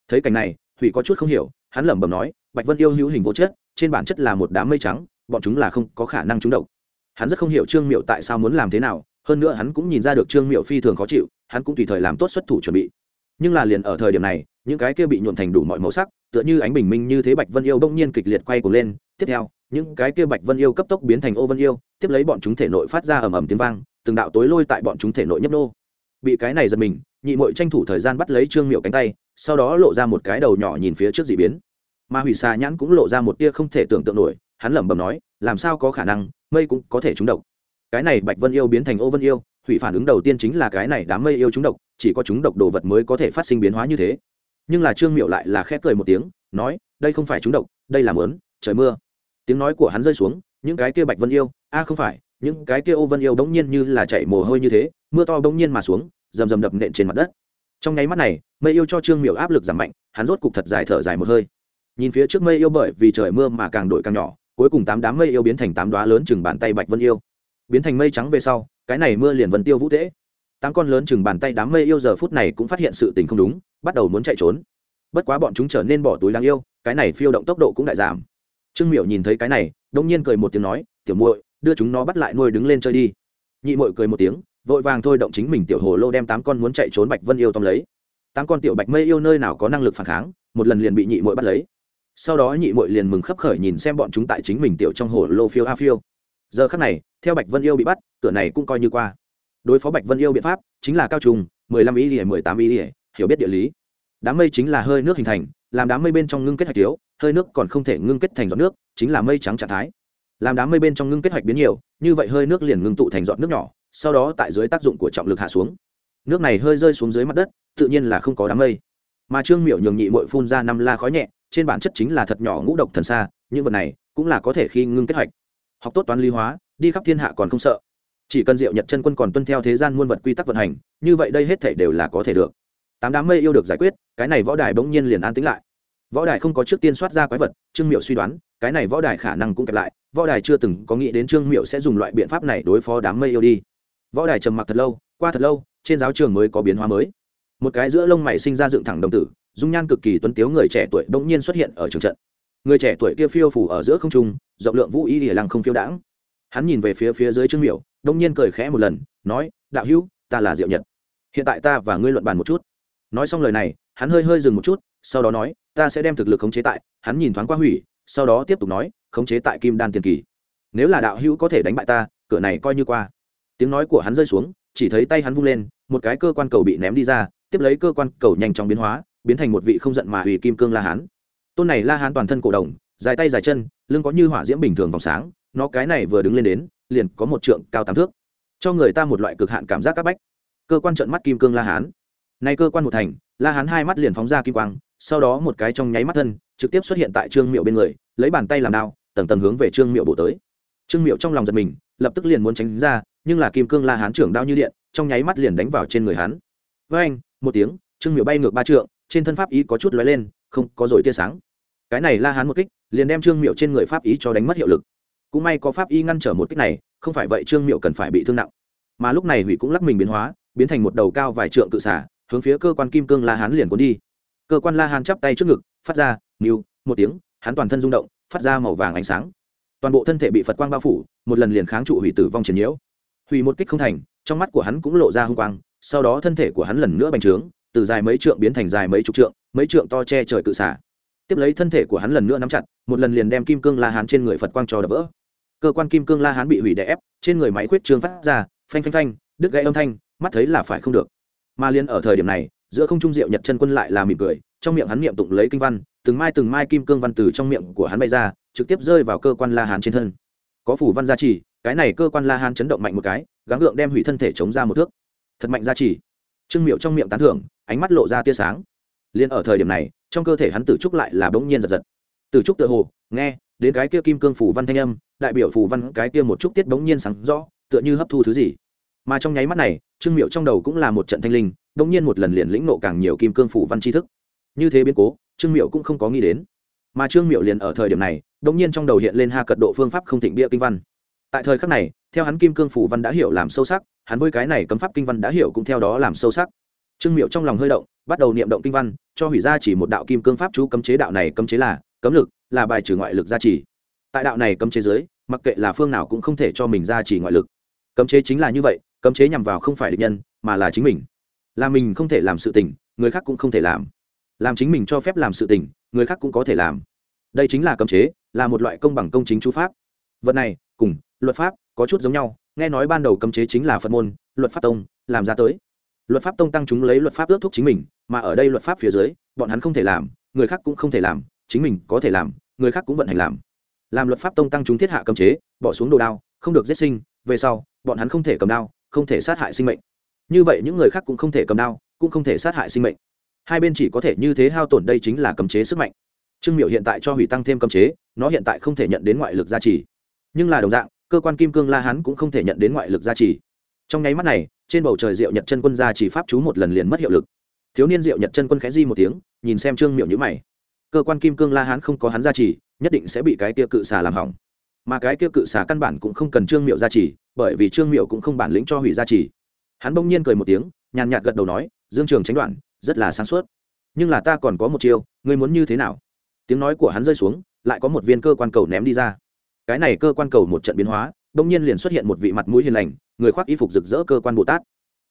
thấy cảnh này thủy có chút không hiểu, hắn lẩm bẩm nói, bạch vân yêu hữu hình vô chất, trên bản chất là một đám mây trắng, bọn chúng là không có khả năng trúng độc. Hắn rất không hiểu trương miệu tại sao muốn làm thế nào, hơn nữa hắn cũng nhìn ra được trương miệu phi thường khó chịu, hắn cũng tùy thời làm tốt xuất thủ chuẩn bị. Nhưng là liền ở thời điểm này, những cái kia bị nhuộn thành đủ mọi màu sắc, tựa như ánh bình minh như thế bạch vân yêu bỗng nhiên kịch liệt quay cuồng lên. Tiếp theo, những cái kia bạch vân yêu cấp tốc biến thành ô vân yêu, tiếp lấy bọn chúng thể nội phát ra ầm ầm tiếng vang, từng đạo tối lôi tại bọn chúng thể nội nhấp nô. Bị cái này giật mình, nhị mội tranh thủ thời gian bắt lấy trương miệu cánh tay sau đó lộ ra một cái đầu nhỏ nhìn phía trước d ị biến. Mà hủy xà nhãn cũng lộ ra một tia không thể tưởng tượng nổi, hắn lẩm bẩm nói, làm sao có khả năng, mây cũng có thể trúng độc? Cái này bạch vân yêu biến thành ô vân yêu, hủy phản ứng đầu tiên chính là cái này đám mây yêu trúng độc, chỉ có trúng độc đồ vật mới có thể phát sinh biến hóa như thế. Nhưng là trương miệu lại là khép cười một tiếng, nói, đây không phải trúng độc, đây là mớn trời mưa. Tiếng nói của hắn rơi xuống, những cái kia bạch vân yêu, a, không phải, những cái kia ô vân yêu bỗng nhiên như là chạy mồ hôi như thế, mưa to bỗng nhiên mà xuống, rầm rầm đập nện trên mặt đất trong nháy mắt này, mây yêu cho trương miểu áp lực giảm mạnh, hắn rốt cục thật dài thở dài một hơi. Nhìn phía trước mây yêu bởi vì trời mưa mà càng đổi càng nhỏ, cuối cùng tám đám mây yêu biến thành tám đoá lớn chừng bàn tay bạch vân yêu. Biến thành mây trắng về sau, cái này mưa liền vân tiêu vũ tễ. Tám con lớn chừng bàn tay đám mây yêu giờ phút này cũng phát hiện sự tình không đúng, bắt đầu muốn chạy trốn. Bất quá bọn chúng trở nên bỏ túi đáng yêu, cái này phiêu động tốc độ cũng đại giảm. Trương miểu nhìn thấy cái này, đông nhiên cười một tiếng nói, tiểu muội, đưa chúng nó bắt lại nuôi đứng lên chơi đi. Nhị muội cười một tiếng vội vàng thôi động chính mình tiểu hồ lô đem tám con muốn chạy trốn bạch vân yêu tóm lấy. Tám con tiểu bạch mây yêu nơi nào có năng lực phản kháng, một lần liền bị nhị muội bắt lấy. Sau đó nhị muội liền mừng khấp khởi nhìn xem bọn chúng tại chính mình tiểu trong hồ lô phiêu a phiêu. Giờ khắc này, theo bạch vân yêu bị bắt, cửa này cũng coi như qua. Đối phó bạch vân yêu biện pháp chính là cao trùng, mười lăm ý ỉa mười tám ý ỉa hiểu biết địa lý. Đám mây chính là hơi nước hình thành, làm đám mây bên trong ngưng kết hạch thiếu hơi nước còn không thể ngưng kết thành giọt nước, chính là mây trắng trạng thái. Làm đám mây bên trong ngưng kết hạch biến nhiều, như vậy hơi nước liền ngưng tụ thành giọt nước nhỏ sau đó tại dưới tác dụng của trọng lực hạ xuống. Nước này hơi rơi xuống dưới mặt đất, tự nhiên là không có đám mây. Mà trương miệu nhường nhị mội phun ra năm la khói nhẹ, trên bản chất chính là thật nhỏ ngũ độc thần xa những vật này cũng là có thể khi ngưng kết hoạch. Học tốt toán lý hóa, đi khắp thiên hạ còn không sợ. Chỉ cần diệu nhật chân quân còn tuân theo thế gian muôn vật quy tắc vận hành, như vậy đây hết thể đều là có thể được. Tám đám mây yêu được giải quyết, cái này võ đài bỗng nhiên liền an tính lại. Võ đài không có trước tiên soát ra quái vật, trương miệu suy đoán, cái này võ đài khả năng cũng kẹp lại, võ đài chưa từng có nghĩ đến trương miệu sẽ dùng loại biện pháp này đối phó đám mây yêu đi võ đài trầm mặc thật lâu, qua thật lâu, trên giáo trường mới có biến hóa mới. Một cái giữa lông mày sinh ra dựng thẳng đồng tử, dung nhan cực kỳ tuấn tiếu người trẻ tuổi bỗng nhiên xuất hiện ở trường trận. Người trẻ tuổi kia phiêu phủ ở giữa không trung, rộng lượng vũ y lìa lăng không phiêu đãng. Hắn nhìn về phía phía dưới trương miểu đông nhiên cười khẽ một lần, nói, đạo hữu, ta là diệu nhật. Hiện tại ta và ngươi luận bàn một chút. Nói xong lời này, hắn hơi hơi dừng một chút, sau đó nói, ta sẽ đem thực lực khống chế tại hắn nhìn thoáng qua hủy, sau đó tiếp tục nói, khống chế tại kim đan tiền kỳ. Nếu là đạo hữu có thể đánh bại ta, cửa này coi như qua tiếng nói của hắn rơi xuống, chỉ thấy tay hắn vung lên, một cái cơ quan cầu bị ném đi ra, tiếp lấy cơ quan cầu nhanh chóng biến hóa, biến thành một vị không giận mà hủy kim cương la hán. Tôn này la hán toàn thân cổ đồng dài tay dài chân, lưng có như hỏa diễm bình thường vòng sáng, nó cái này vừa đứng lên đến, liền có một trượng cao tám thước. Cho người ta một loại cực hạn cảm giác áp bách. Cơ quan trận mắt kim cương la hán. Nay cơ quan một thành, la hán hai mắt liền phóng ra kim quang, sau đó một cái trong nháy mắt thân, trực tiếp xuất hiện tại trương miệu bên người, lấy bàn tay làm đao, tầng tầng hướng về trương miệu bổ tới. Trương miệu trong lòng giật mình lập tức liền muốn tránh ra, nhưng là kim cương la hán trưởng đao như điện, trong nháy mắt liền đánh vào trên người hắn. Với anh, một tiếng, trương miệu bay ngược ba trượng, trên thân pháp ý có chút lóe lên, không, có rồi tia sáng. Cái này la hán một kích, liền đem trương miệu trên người pháp ý cho đánh mất hiệu lực. Cũng may có pháp y ngăn trở một kích này, không phải vậy trương miệu cần phải bị thương nặng. Mà lúc này hủy cũng lắc mình biến hóa, biến thành một đầu cao vài trượng cự xả hướng phía cơ quan kim cương la hán liền cuốn đi. Cơ quan la hán chắp tay trước ngực, phát ra nghiêu một tiếng, hắn toàn thân rung động, phát ra màu vàng ánh sáng toàn bộ thân thể bị phật quang bao phủ một lần liền kháng trụ hủy tử vong triển nhiễu hủy một kích không thành trong mắt của hắn cũng lộ ra hung quang sau đó thân thể của hắn lần nữa bành trướng từ dài mấy trượng biến thành dài mấy chục trượng mấy trượng to che trời cự xả tiếp lấy thân thể của hắn lần nữa nắm chặt một lần liền đem kim cương la hán trên người phật quang cho đập vỡ cơ quan kim cương la hán bị hủy đè ép trên người máy khuyết trương phát ra phanh phanh phanh đứt gãy âm thanh mắt thấy là phải không được mà liên ở thời điểm này giữa không trung diệu nhật chân quân lại là mỉm cười trong miệng hắn niệm tụng lấy kinh văn, từng mai từng mai kim cương văn từ trong miệng của hắn bay ra, trực tiếp rơi vào cơ quan la hán trên thân. Có phủ văn gia trì, cái này cơ quan la hán chấn động mạnh một cái, gắng gượng đem hủy thân thể chống ra một thước. Thật mạnh gia trì. Trương miệu trong miệng tán thưởng, ánh mắt lộ ra tia sáng. Liên ở thời điểm này, trong cơ thể hắn tử trúc lại là bỗng nhiên giật giật. Tử trúc tự hồ, nghe, đến cái kia kim cương phủ văn thanh âm, đại biểu phủ văn cái kia một chút tiết bỗng nhiên sáng rõ, tựa như hấp thu thứ gì. Mà trong nháy mắt này, trương miệu trong đầu cũng là một trận thanh linh, bỗng nhiên một lần liền lĩnh nộ càng nhiều kim cương phủ văn tri thức như thế biến cố, trương miệu cũng không có nghĩ đến. Mà trương miệu liền ở thời điểm này bỗng nhiên trong đầu hiện lên ha cật độ phương pháp không thịnh bia kinh văn. Tại thời khắc này, theo hắn kim cương phủ văn đã hiểu làm sâu sắc, hắn với cái này cấm pháp kinh văn đã hiểu cũng theo đó làm sâu sắc. Trương miệu trong lòng hơi động, bắt đầu niệm động kinh văn, cho hủy ra chỉ một đạo kim cương pháp chú cấm chế đạo này cấm chế là cấm lực, là bài trừ ngoại lực gia trì tại đạo này cấm chế giới mặc kệ là phương nào cũng không thể cho mình gia trì ngoại lực. Cấm chế chính là như vậy, cấm chế nhằm vào không phải địch nhân, mà là chính mình. Là mình không thể làm sự tình, người khác cũng không thể làm làm chính mình cho phép làm sự tình, người khác cũng có thể làm. Đây chính là cấm chế, là một loại công bằng công chính chú pháp. Vật này, cùng luật pháp có chút giống nhau, nghe nói ban đầu cấm chế chính là phật môn, luật pháp tông, làm ra tới. Luật pháp tông tăng chúng lấy luật pháp ước thúc chính mình, mà ở đây luật pháp phía dưới, bọn hắn không thể làm, người khác cũng không thể làm, chính mình có thể làm, người khác cũng vận hành làm. Làm luật pháp tông tăng chúng thiết hạ cấm chế, bỏ xuống đồ đao, không được giết sinh, về sau, bọn hắn không thể cầm đao, không thể sát hại sinh mệnh. Như vậy những người khác cũng không thể cầm đao, cũng không thể sát hại sinh mệnh hai bên chỉ có thể như thế hao tổn đây chính là cấm chế sức mạnh. Trương miệu hiện tại cho hủy tăng thêm cấm chế, nó hiện tại không thể nhận đến ngoại lực gia trì. Nhưng là đồng dạng, cơ quan kim cương la hán cũng không thể nhận đến ngoại lực gia trì. Trong nháy mắt này, trên bầu trời diệu nhật chân quân gia trì pháp chú một lần liền mất hiệu lực. Thiếu niên diệu nhật chân quân khẽ di một tiếng, nhìn xem trương miệu nhữ mày. Cơ quan kim cương la hán không có hắn gia trì, nhất định sẽ bị cái kia cự xà làm hỏng. Mà cái kia cự xà căn bản cũng không cần trương miệu gia trì, bởi vì trương miệu cũng không bản lĩnh cho hủy gia trì. Hắn bỗng nhiên cười một tiếng, nhàn nhạt gật đầu nói, dương trường tránh đoạn rất là sáng suốt. Nhưng là ta còn có một chiêu, ngươi muốn như thế nào? Tiếng nói của hắn rơi xuống, lại có một viên cơ quan cầu ném đi ra. Cái này cơ quan cầu một trận biến hóa đông nhiên liền xuất hiện một vị mặt mũi hiền lành, người khoác y phục rực rỡ cơ quan bồ tát.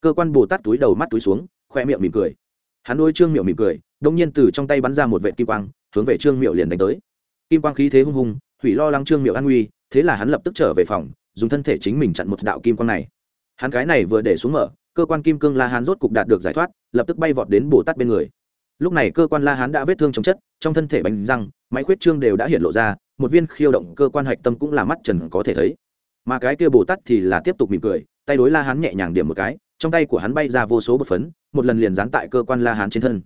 Cơ quan bồ tát túi đầu mắt túi xuống, khoe miệng mỉm cười. Hắn đôi trương miệng mỉm cười đông nhiên từ trong tay bắn ra một vệ kim quang, hướng về trương miệu liền đánh tới. Kim quang khí thế hung hùng, hủy lo lắng trương miệu an nguy, thế là hắn lập tức trở về phòng, dùng thân thể chính mình chặn một đạo kim quang này. Hắn cái này vừa để xuống mở cơ quan kim cương la hán rốt cục đạt được giải thoát, lập tức bay vọt đến bồ tát bên người. Lúc này cơ quan la hán đã vết thương trong chất, trong thân thể bánh răng, máy khuyết trương đều đã hiện lộ ra, một viên khiêu động cơ quan hạch tâm cũng là mắt trần có thể thấy. Mà cái kia bồ tát thì là tiếp tục mỉm cười, tay đối la hán nhẹ nhàng điểm một cái, trong tay của hắn bay ra vô số bột phấn, một lần liền dán tại cơ quan la hán trên thân.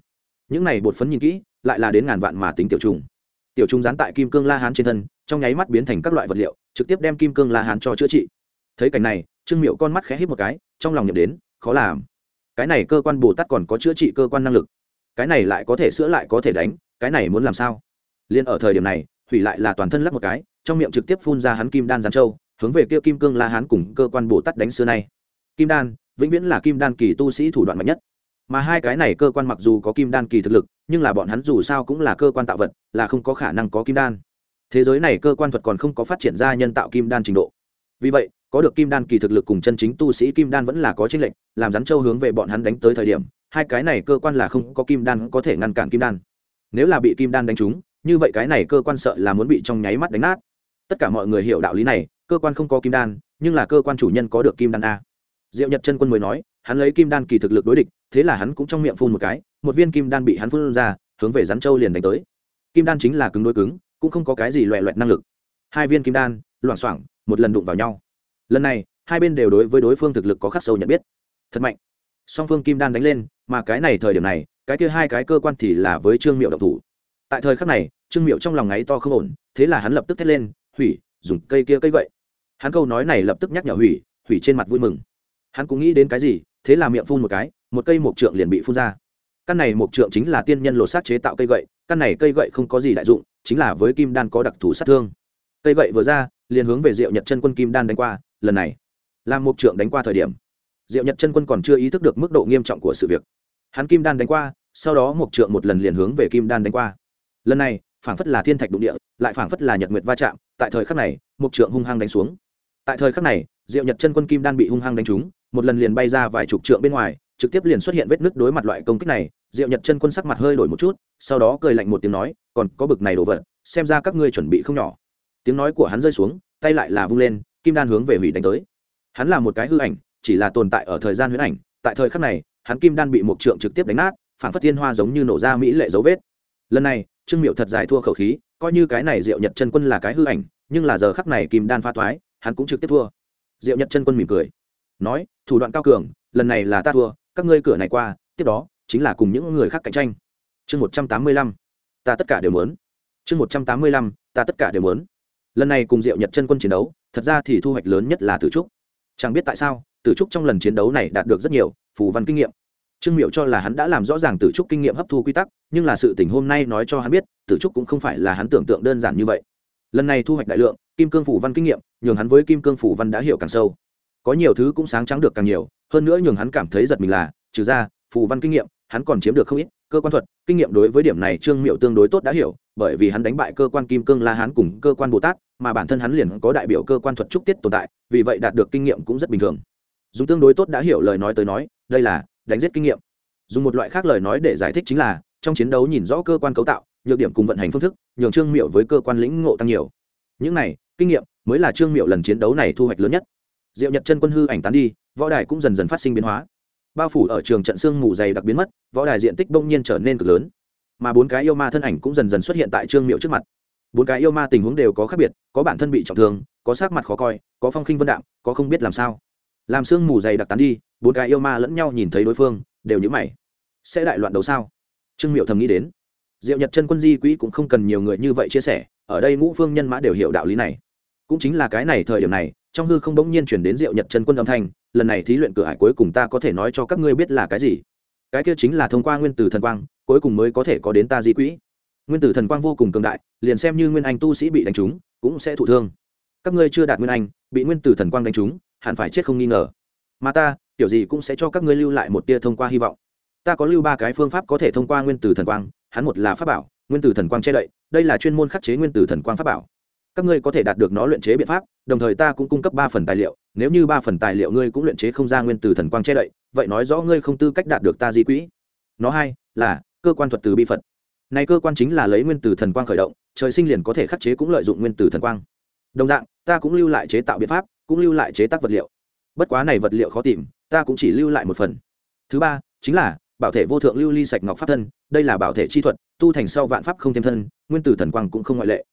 Những này bột phấn nhìn kỹ, lại là đến ngàn vạn mà tính tiểu trùng. Tiểu trùng dán tại kim cương la hán trên thân, trong nháy mắt biến thành các loại vật liệu, trực tiếp đem kim cương la hán cho chữa trị. Thấy cảnh này, trương miệu con mắt khẽ hít một cái, trong lòng nhậm đến khó làm. Cái này cơ quan bồ tát còn có chữa trị cơ quan năng lực. Cái này lại có thể sửa lại có thể đánh, cái này muốn làm sao? Liên ở thời điểm này thủy lại là toàn thân lắp một cái, trong miệng trực tiếp phun ra hắn kim đan gián châu, hướng về kia kim cương la hán cùng cơ quan bồ tát đánh xưa nay. Kim đan, vĩnh viễn là kim đan kỳ tu sĩ thủ đoạn mạnh nhất. Mà hai cái này cơ quan mặc dù có kim đan kỳ thực lực, nhưng là bọn hắn dù sao cũng là cơ quan tạo vật, là không có khả năng có kim đan. Thế giới này cơ quan thuật còn không có phát triển ra nhân tạo kim đan trình độ. Vì vậy có được kim đan kỳ thực lực cùng chân chính tu sĩ kim đan vẫn là có chênh lệnh làm rắn châu hướng về bọn hắn đánh tới thời điểm, hai cái này cơ quan là không có kim đan có thể ngăn cản kim đan. Nếu là bị kim đan đánh trúng, như vậy cái này cơ quan sợ là muốn bị trong nháy mắt đánh nát. Tất cả mọi người hiểu đạo lý này, cơ quan không có kim đan, nhưng là cơ quan chủ nhân có được kim đan a. Diệu nhật chân quân mới nói, hắn lấy kim đan kỳ thực lực đối địch, thế là hắn cũng trong miệng phun một cái, một viên kim đan bị hắn phun ra, hướng về rắn châu liền đánh tới. Kim đan chính là cứng đối cứng, cũng không có cái gì loẹ loẹt năng lực. Hai viên kim đan, loảng xoảng, một lần đụng vào nhau lần này, hai bên đều đối với đối phương thực lực có khắc sâu nhận biết. Thật mạnh. Song phương kim đan đánh lên, mà cái này thời điểm này, cái kia hai cái cơ quan thì là với trương miệu độc thủ. Tại thời khắc này, trương miệu trong lòng ngáy to không ổn, thế là hắn lập tức thét lên, hủy, dùng cây kia cây gậy. Hắn câu nói này lập tức nhắc nhở hủy hủy trên mặt vui mừng. Hắn cũng nghĩ đến cái gì, thế là miệng phun một cái, một cây mộc trượng liền bị phun ra. Căn này mộc trượng chính là tiên nhân lột xác chế tạo cây gậy, căn này cây gậy không có gì đại dụng, chính là với kim đan có đặc thù sát thương. Cây gậy vừa ra liền hướng về diệu nhật chân quân kim đan đánh qua, lần này làm mộc trượng đánh qua thời điểm, diệu nhật chân quân còn chưa ý thức được mức độ nghiêm trọng của sự việc. Hắn kim đan đánh qua, sau đó mộc trượng một lần liền hướng về kim đan đánh qua. Lần này, phảng phất là thiên thạch đụng địa, lại phảng phất là nhật nguyệt va chạm, tại thời khắc này mộc trượng hung hăng đánh xuống. Tại thời khắc này, diệu nhật chân quân kim đan bị hung hăng đánh trúng, một lần liền bay ra vài chục trượng bên ngoài, trực tiếp liền xuất hiện vết nứt đối mặt loại công kích này, diệu nhật chân quân sắc mặt hơi đổi một chút, sau đó cười lạnh một tiếng nói, còn có bực này đồ vật, xem ra các ngươi chuẩn bị không nhỏ tiếng nói của hắn rơi xuống, tay lại là vung lên, kim đan hướng về hủy đánh tới. Hắn là một cái hư ảnh, chỉ là tồn tại ở thời gian huyễn ảnh, tại thời khắc này, hắn kim đan bị một trượng trực tiếp đánh nát phản phất thiên hoa giống như nổ ra mỹ lệ dấu vết. Lần này, trương miệu thật dài thua khẩu khí, coi như cái này diệu nhật chân quân là cái hư ảnh, nhưng là giờ khắc này kim đan pha thoái hắn cũng trực tiếp thua. Diệu nhật chân quân mỉm cười, nói, thủ đoạn cao cường, lần này là ta thua, các ngươi cửa này qua, tiếp đó, chính là cùng những người khác cạnh tranh. Chương một trăm tám mươi lăm, ta tất cả đều muốn. Chương một trăm tám mươi lăm, ta tất cả đều muốn lần này cùng diệu nhật chân quân chiến đấu, thật ra thì thu hoạch lớn nhất là tử trúc. Chẳng biết tại sao, tử trúc trong lần chiến đấu này đạt được rất nhiều phù văn kinh nghiệm. Trương miệu cho là hắn đã làm rõ ràng tử trúc kinh nghiệm hấp thu quy tắc, nhưng là sự tình hôm nay nói cho hắn biết, tử trúc cũng không phải là hắn tưởng tượng đơn giản như vậy. Lần này thu hoạch đại lượng, kim cương phủ văn kinh nghiệm, nhường hắn với kim cương phủ văn đã hiểu càng sâu. Có nhiều thứ cũng sáng trắng được càng nhiều, hơn nữa nhường hắn cảm thấy giật mình là, trừ ra, phù văn kinh nghiệm, hắn còn chiếm được không ít, cơ quan thuật, kinh nghiệm đối với điểm này trương miệu tương đối tốt đã hiểu, bởi vì hắn đánh bại cơ quan kim cương la hán cùng cơ quan bồ tát mà bản thân hắn liền có đại biểu cơ quan thuật trúc tiết tồn tại, vì vậy đạt được kinh nghiệm cũng rất bình thường. Dùng tương đối tốt đã hiểu lời nói tới nói, đây là đánh giết kinh nghiệm. Dùng một loại khác lời nói để giải thích chính là, trong chiến đấu nhìn rõ cơ quan cấu tạo, nhược điểm cùng vận hành phương thức, nhường trương miệu với cơ quan lĩnh ngộ tăng nhiều. Những này, kinh nghiệm mới là trương miệu lần chiến đấu này thu hoạch lớn nhất. Diệu nhật chân quân hư ảnh tán đi, võ đài cũng dần dần phát sinh biến hóa. Bao phủ ở trường trận xương mù dày đặc biến mất, võ đài diện tích bỗng nhiên trở nên cực lớn. Mà bốn cái yêu ma thân ảnh cũng dần dần xuất hiện tại trương miệu trước mặt bốn cái yêu ma tình huống đều có khác biệt, có bản thân bị trọng thương, có sắc mặt khó coi, có phong khinh vân đạm, có không biết làm sao. Làm sương mù dày đặc tán đi, bốn cái yêu ma lẫn nhau nhìn thấy đối phương, đều nhữ mày. Sẽ đại loạn đấu sao? Trương miệu thầm nghĩ đến. Diệu nhật chân quân di quỹ cũng không cần nhiều người như vậy chia sẻ, ở đây ngũ phương nhân mã đều hiểu đạo lý này. Cũng chính là cái này thời điểm này, trong hư không bỗng nhiên chuyển đến diệu nhật chân quân âm thanh, lần này thí luyện cửa hải cuối cùng ta có thể nói cho các ngươi biết là cái gì. Cái kia chính là thông qua nguyên tử thần quang, cuối cùng mới có thể có đến ta di quỹ nguyên tử thần quang vô cùng cường đại, liền xem như nguyên anh tu sĩ bị đánh trúng, cũng sẽ thụ thương. Các ngươi chưa đạt nguyên anh, bị nguyên tử thần quang đánh trúng, hẳn phải chết không nghi ngờ. Mà ta kiểu gì cũng sẽ cho các ngươi lưu lại một tia thông qua hy vọng. Ta có lưu ba cái phương pháp có thể thông qua nguyên tử thần quang, hắn một là pháp bảo, nguyên tử thần quang che đậy, đây là chuyên môn khắc chế nguyên tử thần quang pháp bảo. Các ngươi có thể đạt được nó luyện chế biện pháp, đồng thời ta cũng cung cấp ba phần tài liệu, nếu như ba phần tài liệu ngươi cũng luyện chế không ra nguyên tử thần quang che đậy, vậy nói rõ ngươi không tư cách đạt được ta di quỹ. Nó hai là, cơ quan thuật từ bi phật này cơ quan chính là lấy nguyên tử thần quang khởi động, trời sinh liền có thể khắc chế cũng lợi dụng nguyên tử thần quang. Đồng dạng, ta cũng lưu lại chế tạo biện pháp, cũng lưu lại chế tác vật liệu. Bất quá này vật liệu khó tìm, ta cũng chỉ lưu lại một phần. Thứ ba, chính là, bảo thể vô thượng lưu ly sạch ngọc pháp thân, đây là bảo thể chi thuật, tu thành sau vạn pháp không thêm thân, nguyên tử thần quang cũng không ngoại lệ.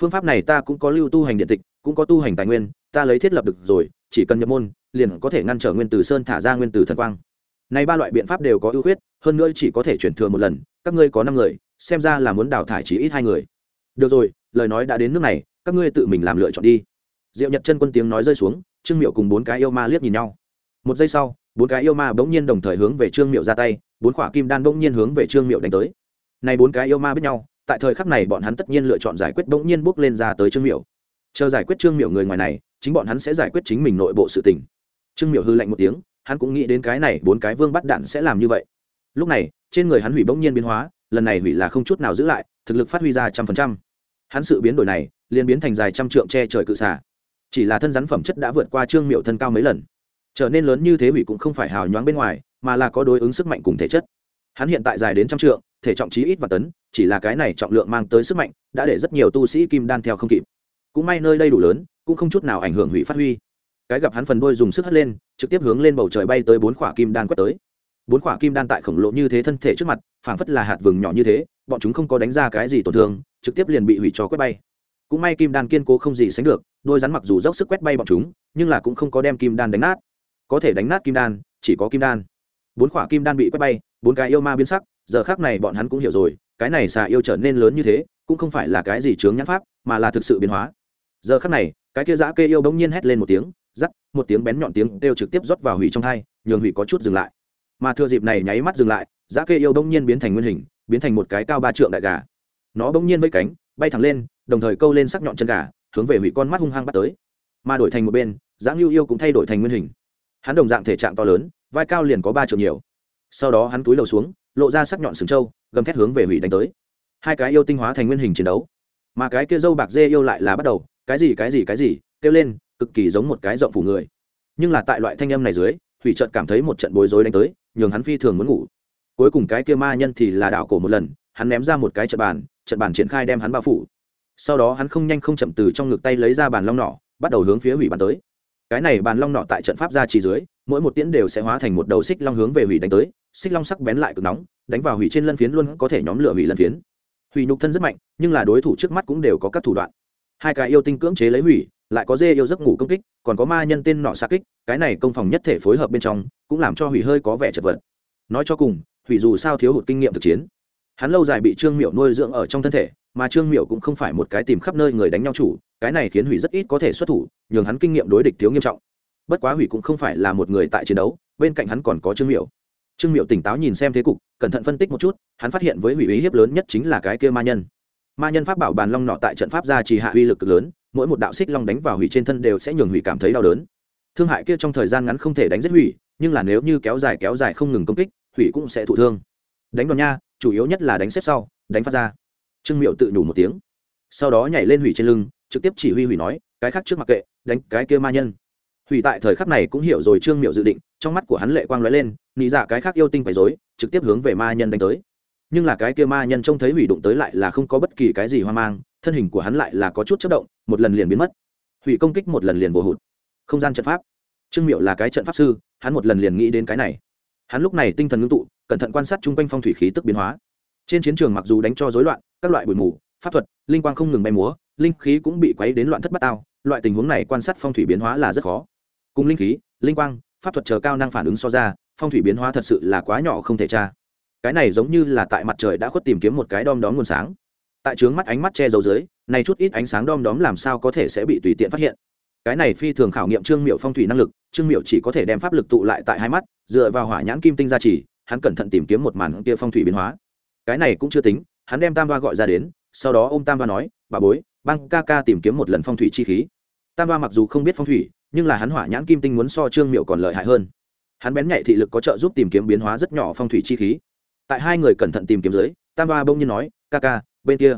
Phương pháp này ta cũng có lưu tu hành điện tịch, cũng có tu hành tài nguyên, ta lấy thiết lập được rồi, chỉ cần nhập môn, liền có thể ngăn trở nguyên tử sơn thả ra nguyên tử thần quang. Này ba loại biện pháp đều có ưu khuyết, hơn nữa chỉ có thể chuyển thừa một lần, các ngươi có năm người xem ra là muốn đào thải chỉ ít hai người. Được rồi, lời nói đã đến nước này, các ngươi tự mình làm lựa chọn đi. Diệu nhật chân quân tiếng nói rơi xuống, trương miệu cùng bốn cái yêu ma liếc nhìn nhau. Một giây sau, bốn cái yêu ma bỗng nhiên đồng thời hướng về trương miệu ra tay, bốn khỏa kim đan bỗng nhiên hướng về trương miệu đánh tới. Này bốn cái yêu ma biết nhau, tại thời khắc này bọn hắn tất nhiên lựa chọn giải quyết bỗng nhiên bước lên ra tới trương miệu. Chờ giải quyết trương miệu người ngoài này, chính bọn hắn sẽ giải quyết chính mình nội bộ sự tình. Trương miệu hư lạnh một tiếng, hắn cũng nghĩ đến cái này, bốn cái vương bắt đạn sẽ làm như vậy. Lúc này, trên người hắn hủy bỗng nhiên biến hóa lần này hủy là không chút nào giữ lại, thực lực phát huy ra trăm phần trăm. Hắn sự biến đổi này, liền biến thành dài trăm trượng che trời cự xả chỉ là thân rắn phẩm chất đã vượt qua trương miệu thân cao mấy lần. Trở nên lớn như thế hủy cũng không phải hào nhoáng bên ngoài, mà là có đối ứng sức mạnh cùng thể chất. Hắn hiện tại dài đến trăm trượng, thể trọng chí ít và tấn, chỉ là cái này trọng lượng mang tới sức mạnh, đã để rất nhiều tu sĩ kim đan theo không kịp. Cũng may nơi đây đủ lớn, cũng không chút nào ảnh hưởng hủy phát huy. Cái gặp hắn phần đôi dùng sức hất lên, trực tiếp hướng lên bầu trời bay tới bốn khỏa kim đan quét tới bốn quả kim đan tại khổng lồ như thế thân thể trước mặt, phảng phất là hạt vừng nhỏ như thế, bọn chúng không có đánh ra cái gì tổn thương, trực tiếp liền bị hủy cho quét bay. Cũng may kim đan kiên cố không gì sánh được, đôi rắn mặc dù dốc sức quét bay bọn chúng, nhưng là cũng không có đem kim đan đánh nát. Có thể đánh nát kim đan, chỉ có kim đan. Bốn quả kim đan bị quét bay, bốn cái yêu ma biến sắc, giờ khác này bọn hắn cũng hiểu rồi, cái này xà yêu trở nên lớn như thế, cũng không phải là cái gì chướng nhãn pháp, mà là thực sự biến hóa. Giờ khác này, cái kia giã kê yêu bỗng nhiên hét lên một tiếng, rắc, một tiếng bén nhọn tiếng đều trực tiếp rót vào hủy trong hai nhường hủy có chút dừng lại mà thừa dịp này nháy mắt dừng lại, Giá kê yêu bỗng nhiên biến thành nguyên hình, biến thành một cái cao ba trượng đại gà. Nó bỗng nhiên với cánh, bay thẳng lên, đồng thời câu lên sắc nhọn chân gà, hướng về hủy con mắt hung hăng bắt tới. Mà đổi thành một bên giã ngưu yêu cũng thay đổi thành nguyên hình. Hắn đồng dạng thể trạng to lớn, vai cao liền có ba triệu nhiều. Sau đó hắn túi lầu xuống, lộ ra sắc nhọn sừng trâu, gầm thét hướng về hủy đánh tới. Hai cái yêu tinh hóa thành nguyên hình chiến đấu. Mà cái kia dâu bạc dê yêu lại là bắt đầu, cái gì cái gì cái gì, kêu lên, cực kỳ giống một cái rộng phủ người. Nhưng là tại loại thanh âm này dưới hủy trợt cảm thấy một trận bối rối đánh tới, nhường hắn phi thường muốn ngủ. Cuối cùng cái kia ma nhân thì là đảo cổ một lần, hắn ném ra một cái trận bàn trận bàn triển khai đem hắn bao phủ. Sau đó hắn không nhanh không chậm từ trong ngực tay lấy ra bàn long nỏ, bắt đầu hướng phía hủy bàn tới. Cái này bàn long nỏ tại trận pháp ra chỉ dưới, mỗi một tiễn đều sẽ hóa thành một đầu xích long hướng về hủy đánh tới, xích long sắc bén lại cực nóng, đánh vào hủy trên lân phiến luôn có thể nhóm lửa hủy lân phiến. Hủy nhục thân rất mạnh, nhưng là đối thủ trước mắt cũng đều có các thủ đoạn. Hai cái yêu tinh cưỡng chế lấy hủy, lại có dê yêu giấc ngủ công kích, còn có ma nhân tên nọ xa kích cái này công phòng nhất thể phối hợp bên trong, cũng làm cho hủy hơi có vẻ chật vật. Nói cho cùng, hủy dù sao thiếu hụt kinh nghiệm thực chiến. Hắn lâu dài bị trương miệu nuôi dưỡng ở trong thân thể, mà trương miệu cũng không phải một cái tìm khắp nơi người đánh nhau chủ, cái này khiến hủy rất ít có thể xuất thủ, nhường hắn kinh nghiệm đối địch thiếu nghiêm trọng. Bất quá hủy cũng không phải là một người tại chiến đấu, bên cạnh hắn còn có trương miệu trương miệu tỉnh táo nhìn xem thế cục, cẩn thận phân tích một chút, hắn phát hiện với hủy ý hiếp lớn nhất chính là cái kia ma nhân. Ma nhân pháp bảo bàn long nọ tại trận pháp gia trì hạ uy lực cực lớn, mỗi một đạo xích long đánh vào hủy trên thân đều sẽ nhường hủy cảm thấy đau đớn thương hại kia trong thời gian ngắn không thể đánh giết hủy, nhưng là nếu như kéo dài kéo dài không ngừng công kích, hủy cũng sẽ thụ thương. Đánh đòn nha, chủ yếu nhất là đánh xếp sau, đánh phát ra. Trương miệu tự nhủ một tiếng. Sau đó nhảy lên hủy trên lưng, trực tiếp chỉ huy hủy nói, cái khác trước mặc kệ, đánh cái kia ma nhân. Hủy tại thời khắc này cũng hiểu rồi trương miệu dự định, trong mắt của hắn lệ quang lóe lên, nghĩ dạ cái khác yêu tinh quấy dối trực tiếp hướng về ma nhân đánh tới. Nhưng là cái kia ma nhân trông thấy hủy đụng tới lại là không có bất kỳ cái gì hoang mang, thân hình của hắn lại là có chút chất động, một lần liền biến mất. Hủy công kích một lần liền vô hụt không gian trận pháp. Trương miệu là cái trận pháp sư, hắn một lần liền nghĩ đến cái này. Hắn lúc này tinh thần ngưng tụ, cẩn thận quan sát chung quanh phong thủy khí tức biến hóa. Trên chiến trường mặc dù đánh cho rối loạn, các loại bụi mù, pháp thuật, linh quang không ngừng bay múa, linh khí cũng bị quấy đến loạn thất bát ao, loại tình huống này quan sát phong thủy biến hóa là rất khó. Cùng linh khí, linh quang, pháp thuật chờ cao năng phản ứng so ra, phong thủy biến hóa thật sự là quá nhỏ không thể tra. Cái này giống như là tại mặt trời đã khuất tìm kiếm một cái đom đóm nguồn sáng. Tại trướng mắt ánh mắt che giấu dưới, này chút ít ánh sáng đom đóm làm sao có thể sẽ bị tùy tiện phát hiện? Cái này phi thường khảo nghiệm trương miệu phong thủy năng lực, trương miệu chỉ có thể đem pháp lực tụ lại tại hai mắt, dựa vào hỏa nhãn kim tinh gia trì, hắn cẩn thận tìm kiếm một màn kia phong thủy biến hóa. Cái này cũng chưa tính, hắn đem tam đoa gọi ra đến, sau đó ô m tam đoa nói, bà bối, băng ca ca tìm kiếm một lần phong thủy chi khí. Tam đoa mặc dù không biết phong thủy, nhưng là hắn hỏa nhãn kim tinh muốn so trương miệu còn lợi hại hơn. Hắn bén nhạy thị lực có trợ giúp tìm kiếm biến hóa rất nhỏ phong thủy chi khí. Tại hai người cẩn thận tìm kiếm dưới, tam đoa bông nhiên nói, ca ca, bên kia.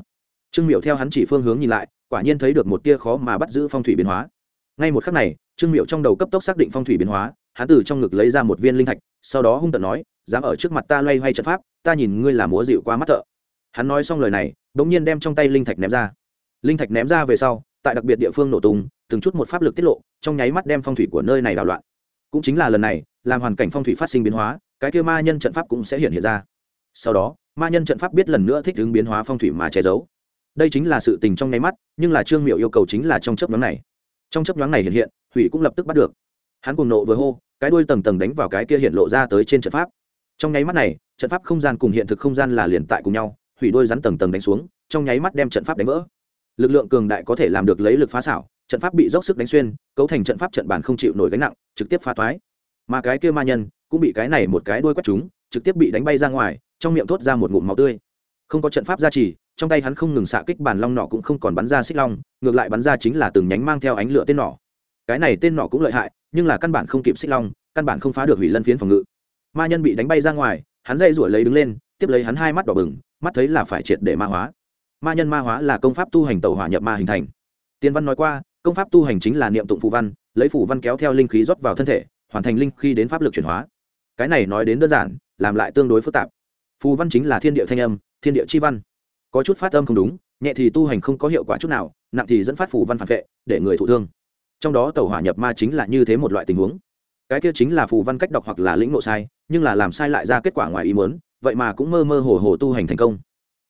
Trương miệu theo hắn chỉ phương hướng nhìn lại, quả nhiên thấy được một tia khó mà bắt giữ phong thủy biến hóa ngay một khắc này, trương miệu trong đầu cấp tốc xác định phong thủy biến hóa, hắn từ trong ngực lấy ra một viên linh thạch, sau đó hung tận nói, dám ở trước mặt ta loay hoay trận pháp, ta nhìn ngươi là múa dịu qua mắt thợ. Hắn nói xong lời này đ ỗ n g nhiên đem trong tay linh thạch ném ra. Linh thạch ném ra về sau, tại đặc biệt địa phương nổ tung, từng chút một pháp lực tiết lộ, trong nháy mắt đem phong thủy của nơi này đảo loạn. Cũng chính là lần này, làm hoàn cảnh phong thủy phát sinh biến hóa, cái kêu ma nhân trận pháp cũng sẽ hiện hiện ra. Sau đó, ma nhân trận pháp biết lần nữa thích ứng biến hóa phong thủy mà che giấu. Đây chính là sự tình trong nháy mắt, nhưng là trương miệu yêu cầu chính là trong chấp nhóm này trong chấp nhoáng này hiện hiện, hủy cũng lập tức bắt được. Hắn cùng nộ vừa hô, cái đuôi tầng tầng đánh vào cái kia hiện lộ ra tới trên trận pháp. Trong nháy mắt này, trận pháp không gian cùng hiện thực không gian là liền tại cùng nhau, hủy đuôi rắn tầng tầng đánh xuống, trong nháy mắt đem trận pháp đánh vỡ. Lực lượng cường đại có thể làm được lấy lực phá xảo, trận pháp bị dốc sức đánh xuyên, cấu thành trận pháp trận bản không chịu nổi gánh nặng, trực tiếp phá toái mà cái kia ma nhân cũng bị cái này một cái đuôi quét chúng trực tiếp bị đánh bay ra ngoài, trong miệng thốt ra một ngụm máu tươi. Không có trận pháp gia trì trong tay hắn không ngừng xạ kích bàn long nọ cũng không còn bắn ra xích long, ngược lại bắn ra chính là từng nhánh mang theo ánh lửa tên nỏ. Cái này tên nỏ cũng lợi hại, nhưng là căn bản không kịp xích long, căn bản không phá được hủy lân phiến phòng ngự. Ma nhân bị đánh bay ra ngoài, hắn dây rủi lấy đứng lên, tiếp lấy hắn hai mắt đỏ bừng, mắt thấy là phải triệt để ma hóa. Ma nhân ma hóa là công pháp tu hành tàu hỏa nhập ma hình thành. Tiên văn nói qua, công pháp tu hành chính là niệm tụng phù văn, lấy phù văn kéo theo linh khí rót vào thân thể, hoàn thành linh khi đến pháp lực chuyển hóa. Cái này nói đến đơn giản, làm lại tương đối phức tạp. Phù văn chính là thiên địa thanh âm, thiên địa chi văn có chút phát âm không đúng, nhẹ thì tu hành không có hiệu quả chút nào, nặng thì dẫn phát phù văn phản vệ, để người thụ thương. Trong đó tàu hỏa nhập ma chính là như thế một loại tình huống. Cái kia chính là phù văn cách đọc hoặc là lĩnh ngộ sai, nhưng là làm sai lại ra kết quả ngoài ý muốn, vậy mà cũng mơ mơ hồ hồ tu hành thành công.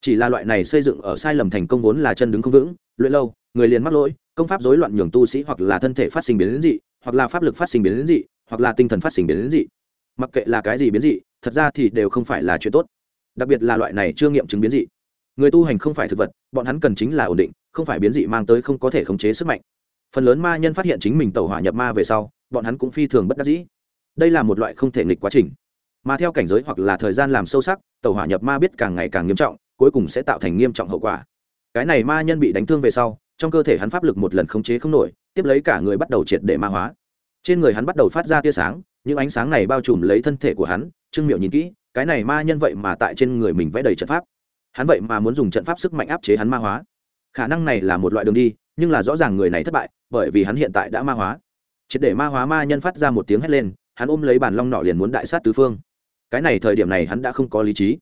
Chỉ là loại này xây dựng ở sai lầm thành công vốn là chân đứng không vững, luyện lâu, người liền mắc lỗi, công pháp rối loạn nhường tu sĩ hoặc là thân thể phát sinh biến đến dị, hoặc là pháp lực phát sinh biến đến dị, hoặc là tinh thần phát sinh biến đến dị. Mặc kệ là cái gì biến dị, thật ra thì đều không phải là chuyện tốt. Đặc biệt là loại này chưa nghiệm chứng biến dị người tu hành không phải thực vật, bọn hắn cần chính là ổn định, không phải biến dị mang tới không có thể khống chế sức mạnh. Phần lớn ma nhân phát hiện chính mình tẩu hỏa nhập ma về sau, bọn hắn cũng phi thường bất đắc dĩ. Đây là một loại không thể nghịch quá trình. Mà theo cảnh giới hoặc là thời gian làm sâu sắc, tẩu hỏa nhập ma biết càng ngày càng nghiêm trọng, cuối cùng sẽ tạo thành nghiêm trọng hậu quả. Cái này ma nhân bị đánh thương về sau, trong cơ thể hắn pháp lực một lần khống chế không nổi, tiếp lấy cả người bắt đầu triệt để ma hóa. Trên người hắn bắt đầu phát ra tia sáng, những ánh sáng này bao trùm lấy thân thể của hắn, trương miệu nhìn kỹ, cái này ma nhân vậy mà tại trên người mình vẽ đầy trận pháp hắn vậy mà muốn dùng trận pháp sức mạnh áp chế hắn ma hóa. Khả năng này là một loại đường đi, nhưng là rõ ràng người này thất bại, bởi vì hắn hiện tại đã ma hóa. Triệt để ma hóa ma nhân phát ra một tiếng hét lên, hắn ôm lấy bàn long nọ liền muốn đại sát tứ phương. Cái này thời điểm này hắn đã không có lý trí.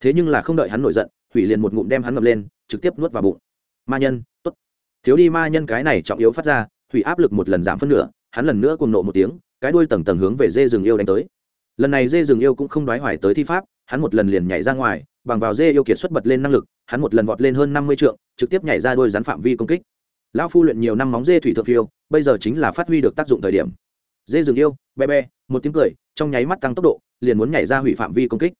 Thế nhưng là không đợi hắn nổi giận, hủy liền một ngụm đem hắn ngập lên, trực tiếp nuốt vào bụng. Ma nhân t ố t thiếu đi ma nhân cái này trọng yếu phát ra, hủy áp lực một lần giảm phân nửa, hắn lần nữa cùng nộ một tiếng, cái đuôi tầng tầng hướng về dê rừng yêu đánh tới lần này dê rừng yêu cũng không đoái hoài tới thi pháp, hắn một lần liền nhảy ra ngoài, bằng vào dê yêu kiệt xuất bật lên năng lực, hắn một lần vọt lên hơn năm mươi trượng, trực tiếp nhảy ra đôi rắn phạm vi công kích. Lão phu luyện nhiều năm móng dê thủy thượng phiêu, bây giờ chính là phát huy được tác dụng thời điểm. Dê rừng yêu, be be, một tiếng cười, trong nháy mắt tăng tốc độ, liền muốn nhảy ra hủy phạm vi công kích.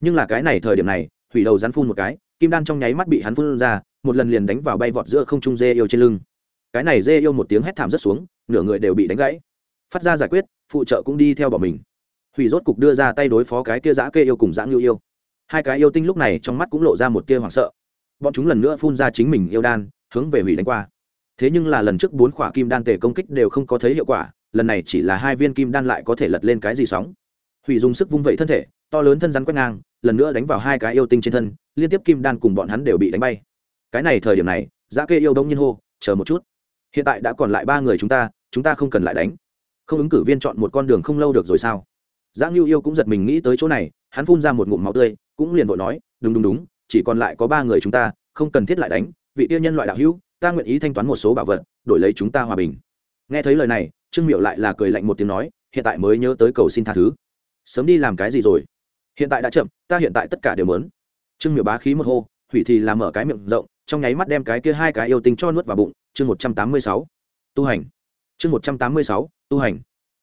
Nhưng là cái này thời điểm này, hủy đầu rắn phun một cái, kim đan trong nháy mắt bị hắn phun ra, một lần liền đánh vào bay vọt giữa không trung dê yêu trên lưng. Cái này dê yêu một tiếng hét thảm rất xuống, nửa người đều bị đánh gãy. Phát ra giải quyết, phụ trợ cũng đi theo bỏ mình hủy rốt cục đưa ra tay đối phó cái kia giã kê yêu cùng giã ngưu yêu. Hai cái yêu tinh lúc này trong mắt cũng lộ ra một tia hoảng sợ. Bọn chúng lần nữa phun ra chính mình yêu đan, hướng về hủy đánh qua. Thế nhưng là lần trước bốn khỏa kim đan tề công kích đều không có thấy hiệu quả, lần này chỉ là hai viên kim đan lại có thể lật lên cái gì sóng. Hủy dùng sức vung vẩy thân thể, to lớn thân rắn quét ngang, lần nữa đánh vào hai cái yêu tinh trên thân, liên tiếp kim đan cùng bọn hắn đều bị đánh bay. Cái này thời điểm này, dã kê yêu đông nhiên hô, chờ một chút. Hiện tại đã còn lại ba người chúng ta chúng ta không cần lại đánh. Không ứng cử viên chọn một con đường không lâu được rồi sao? Giang lưu yêu cũng giật mình nghĩ tới chỗ này, hắn phun ra một ngụm máu tươi, cũng liền vội nói, đúng đúng đúng, chỉ còn lại có ba người chúng ta, không cần thiết lại đánh, vị tiêu nhân loại đạo hữu, ta nguyện ý thanh toán một số bảo vật, đổi lấy chúng ta hòa bình. Nghe thấy lời này, trương miệu lại là cười lạnh một tiếng nói, hiện tại mới nhớ tới cầu xin tha thứ. Sớm đi làm cái gì rồi? Hiện tại đã chậm, ta hiện tại tất cả đều muốn. Trương miệu bá khí một hô, hủy thì làm mở cái miệng rộng, trong nháy mắt đem cái kia hai cái yêu tinh cho nuốt vào bụng, chương một trăm tám mươi sáu. Tu hành. Chương một trăm tám mươi sáu, tu hành.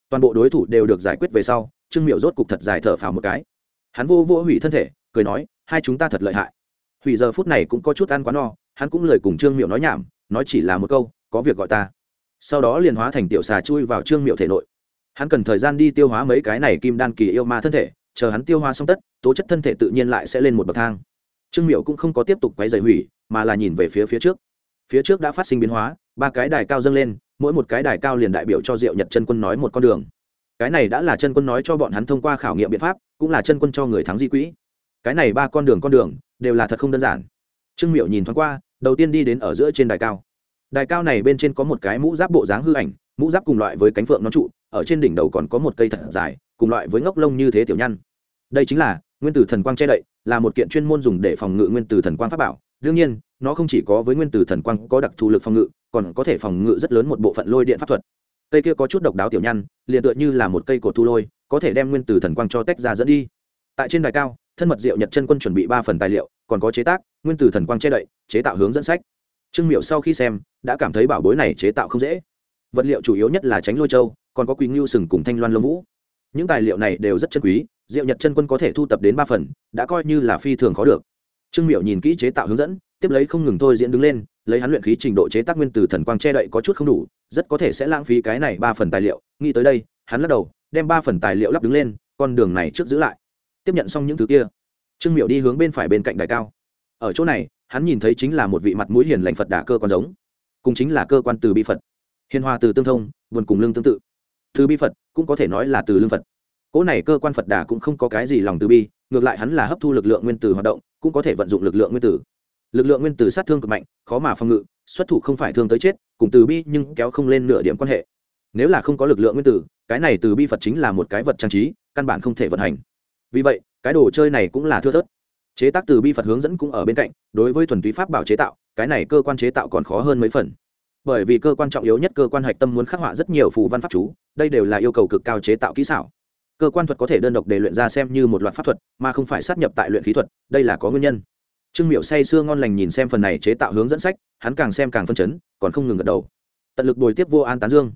Toàn bộ đối thủ đều được giải quyết về sau trương miệu rốt cục thật dài thở phào một cái. Hắn vô vô hủy thân thể, cười nói, hai chúng ta thật lợi hại. Hủy giờ phút này cũng có chút ăn quá no, hắn cũng lời cùng trương miệu nói nhảm, nói chỉ là một câu, có việc gọi ta. Sau đó liền hóa thành tiểu xà chui vào trương miệu thể nội. Hắn cần thời gian đi tiêu hóa mấy cái này kim đan kỳ yêu ma thân thể, chờ hắn tiêu hóa xong tất, tố chất thân thể tự nhiên lại sẽ lên một bậc thang. Trương miệu cũng không có tiếp tục quay dày hủy, mà là nhìn về phía phía trước. Phía trước đã phát sinh biến hóa, ba cái đài cao dâng lên, mỗi một cái đài cao liền đại biểu cho diệu nhật chân quân nói một con đường cái này đã là chân quân nói cho bọn hắn thông qua khảo nghiệm biện pháp, cũng là chân quân cho người thắng di quỹ. Cái này ba con đường con đường, đều là thật không đơn giản. Trương miệu nhìn thoáng qua, đầu tiên đi đến ở giữa trên đài cao. Đài cao này bên trên có một cái mũ giáp bộ dáng hư ảnh, mũ giáp cùng loại với cánh phượng nó trụ, ở trên đỉnh đầu còn có một cây thật dài, cùng loại với ngốc lông như thế tiểu nhân đây chính là nguyên tử thần quang che đậy, là một kiện chuyên môn dùng để phòng ngự nguyên tử thần quang pháp bảo. Đương nhiên, nó không chỉ có với nguyên tử thần quang có đặc thù lực phòng ngự, còn có thể phòng ngự rất lớn một bộ phận lôi điện pháp thuật cây kia có chút độc đáo tiểu nhăn, liền tựa như là một cây cột thu lôi, có thể đem nguyên tử thần quang cho tách ra dẫn đi. Tại trên đài cao, thân mật diệu nhật chân quân chuẩn bị ba phần tài liệu, còn có chế tác, nguyên tử thần quang che đậy, chế tạo hướng dẫn sách. Trương miệu sau khi xem, đã cảm thấy bảo bối này chế tạo không dễ. Vật liệu chủ yếu nhất là tránh lôi châu, còn có quý ngưu sừng cùng thanh loan lông vũ. Những tài liệu này đều rất chân quý, diệu nhật chân quân có thể thu tập đến ba phần, đã coi như là phi thường khó được. Trương miệu nhìn kỹ chế tạo hướng dẫn tiếp lấy không ngừng thôi diễn đứng lên, lấy hắn luyện khí trình độ chế tác nguyên từ thần quang che đậy có chút không đủ, rất có thể sẽ lãng phí cái này ba phần tài liệu. Nghĩ tới đây, hắn lắc đầu, đem ba phần tài liệu lắp đứng lên, con đường này trước giữ lại. Tiếp nhận xong những thứ kia, trương miệu đi hướng bên phải bên cạnh đài cao. Ở chỗ này, hắn nhìn thấy chính là một vị mặt mũi hiền lành phật đả cơ quan giống, cùng chính là cơ quan từ bi phật. Hiền hòa từ tương thông, buồn cùng lương tương tự. Từ bi phật cũng có thể nói là từ lương phật. Cỗ này cơ quan phật đà cũng không có cái gì lòng từ bi, ngược lại hắn là hấp thu lực lượng nguyên tử hoạt động, cũng có thể vận dụng lực lượng nguyên tử lực lượng nguyên tử sát thương cực mạnh, khó mà phòng ngự, xuất thủ không phải thương tới chết, cùng từ bi nhưng kéo không lên nửa điểm quan hệ. Nếu là không có lực lượng nguyên tử, cái này từ bi phật chính là một cái vật trang trí, căn bản không thể vận hành. Vì vậy, cái đồ chơi này cũng là thưa thớt. Chế tác từ bi phật hướng dẫn cũng ở bên cạnh, đối với thuần túy pháp bảo chế tạo, cái này cơ quan chế tạo còn khó hơn mấy phần. Bởi vì cơ quan trọng yếu nhất cơ quan hạch tâm muốn khắc họa rất nhiều phù văn pháp chú, đây đều là yêu cầu cực cao chế tạo kỹ xảo. Cơ quan thuật có thể đơn độc để luyện ra xem như một loạt pháp thuật, mà không phải sát nhập tại luyện khí thuật, đây là có nguyên nhân trương miệu say sưa ngon lành nhìn xem phần này chế tạo hướng dẫn sách, hắn càng xem càng phân chấn, còn không ngừng gật đầu. Tận lực bồi tiếp vô an tán dương.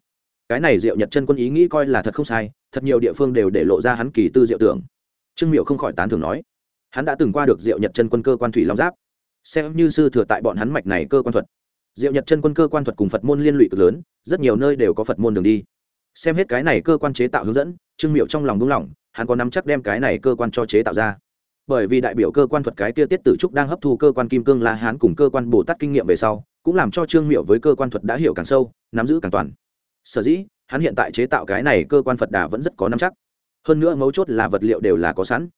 Cái này diệu nhật chân quân ý nghĩ coi là thật không sai, thật nhiều địa phương đều để lộ ra hắn kỳ tư diệu tưởng. Trương miệu không khỏi tán thường nói, hắn đã từng qua được diệu nhật chân quân cơ quan thủy long giáp. Xem như sư thừa tại bọn hắn mạch này cơ quan thuật. Diệu nhật chân quân cơ quan thuật cùng phật môn liên lụy cực lớn, rất nhiều nơi đều có phật môn đường đi. Xem hết cái này cơ quan chế tạo hướng dẫn, trương miệu trong lòng đúng lòng, hắn có nắm chắc đem cái này cơ quan cho chế tạo ra bởi vì đại biểu cơ quan thuật cái kia tiết tử trúc đang hấp thu cơ quan kim cương la hán cùng cơ quan bồ tát kinh nghiệm về sau, cũng làm cho trương miệu với cơ quan thuật đã hiểu càng sâu, nắm giữ càng toàn. Sở dĩ, hắn hiện tại chế tạo cái này cơ quan phật đà vẫn rất có nắm chắc. Hơn nữa mấu chốt là vật liệu đều là có sẵn.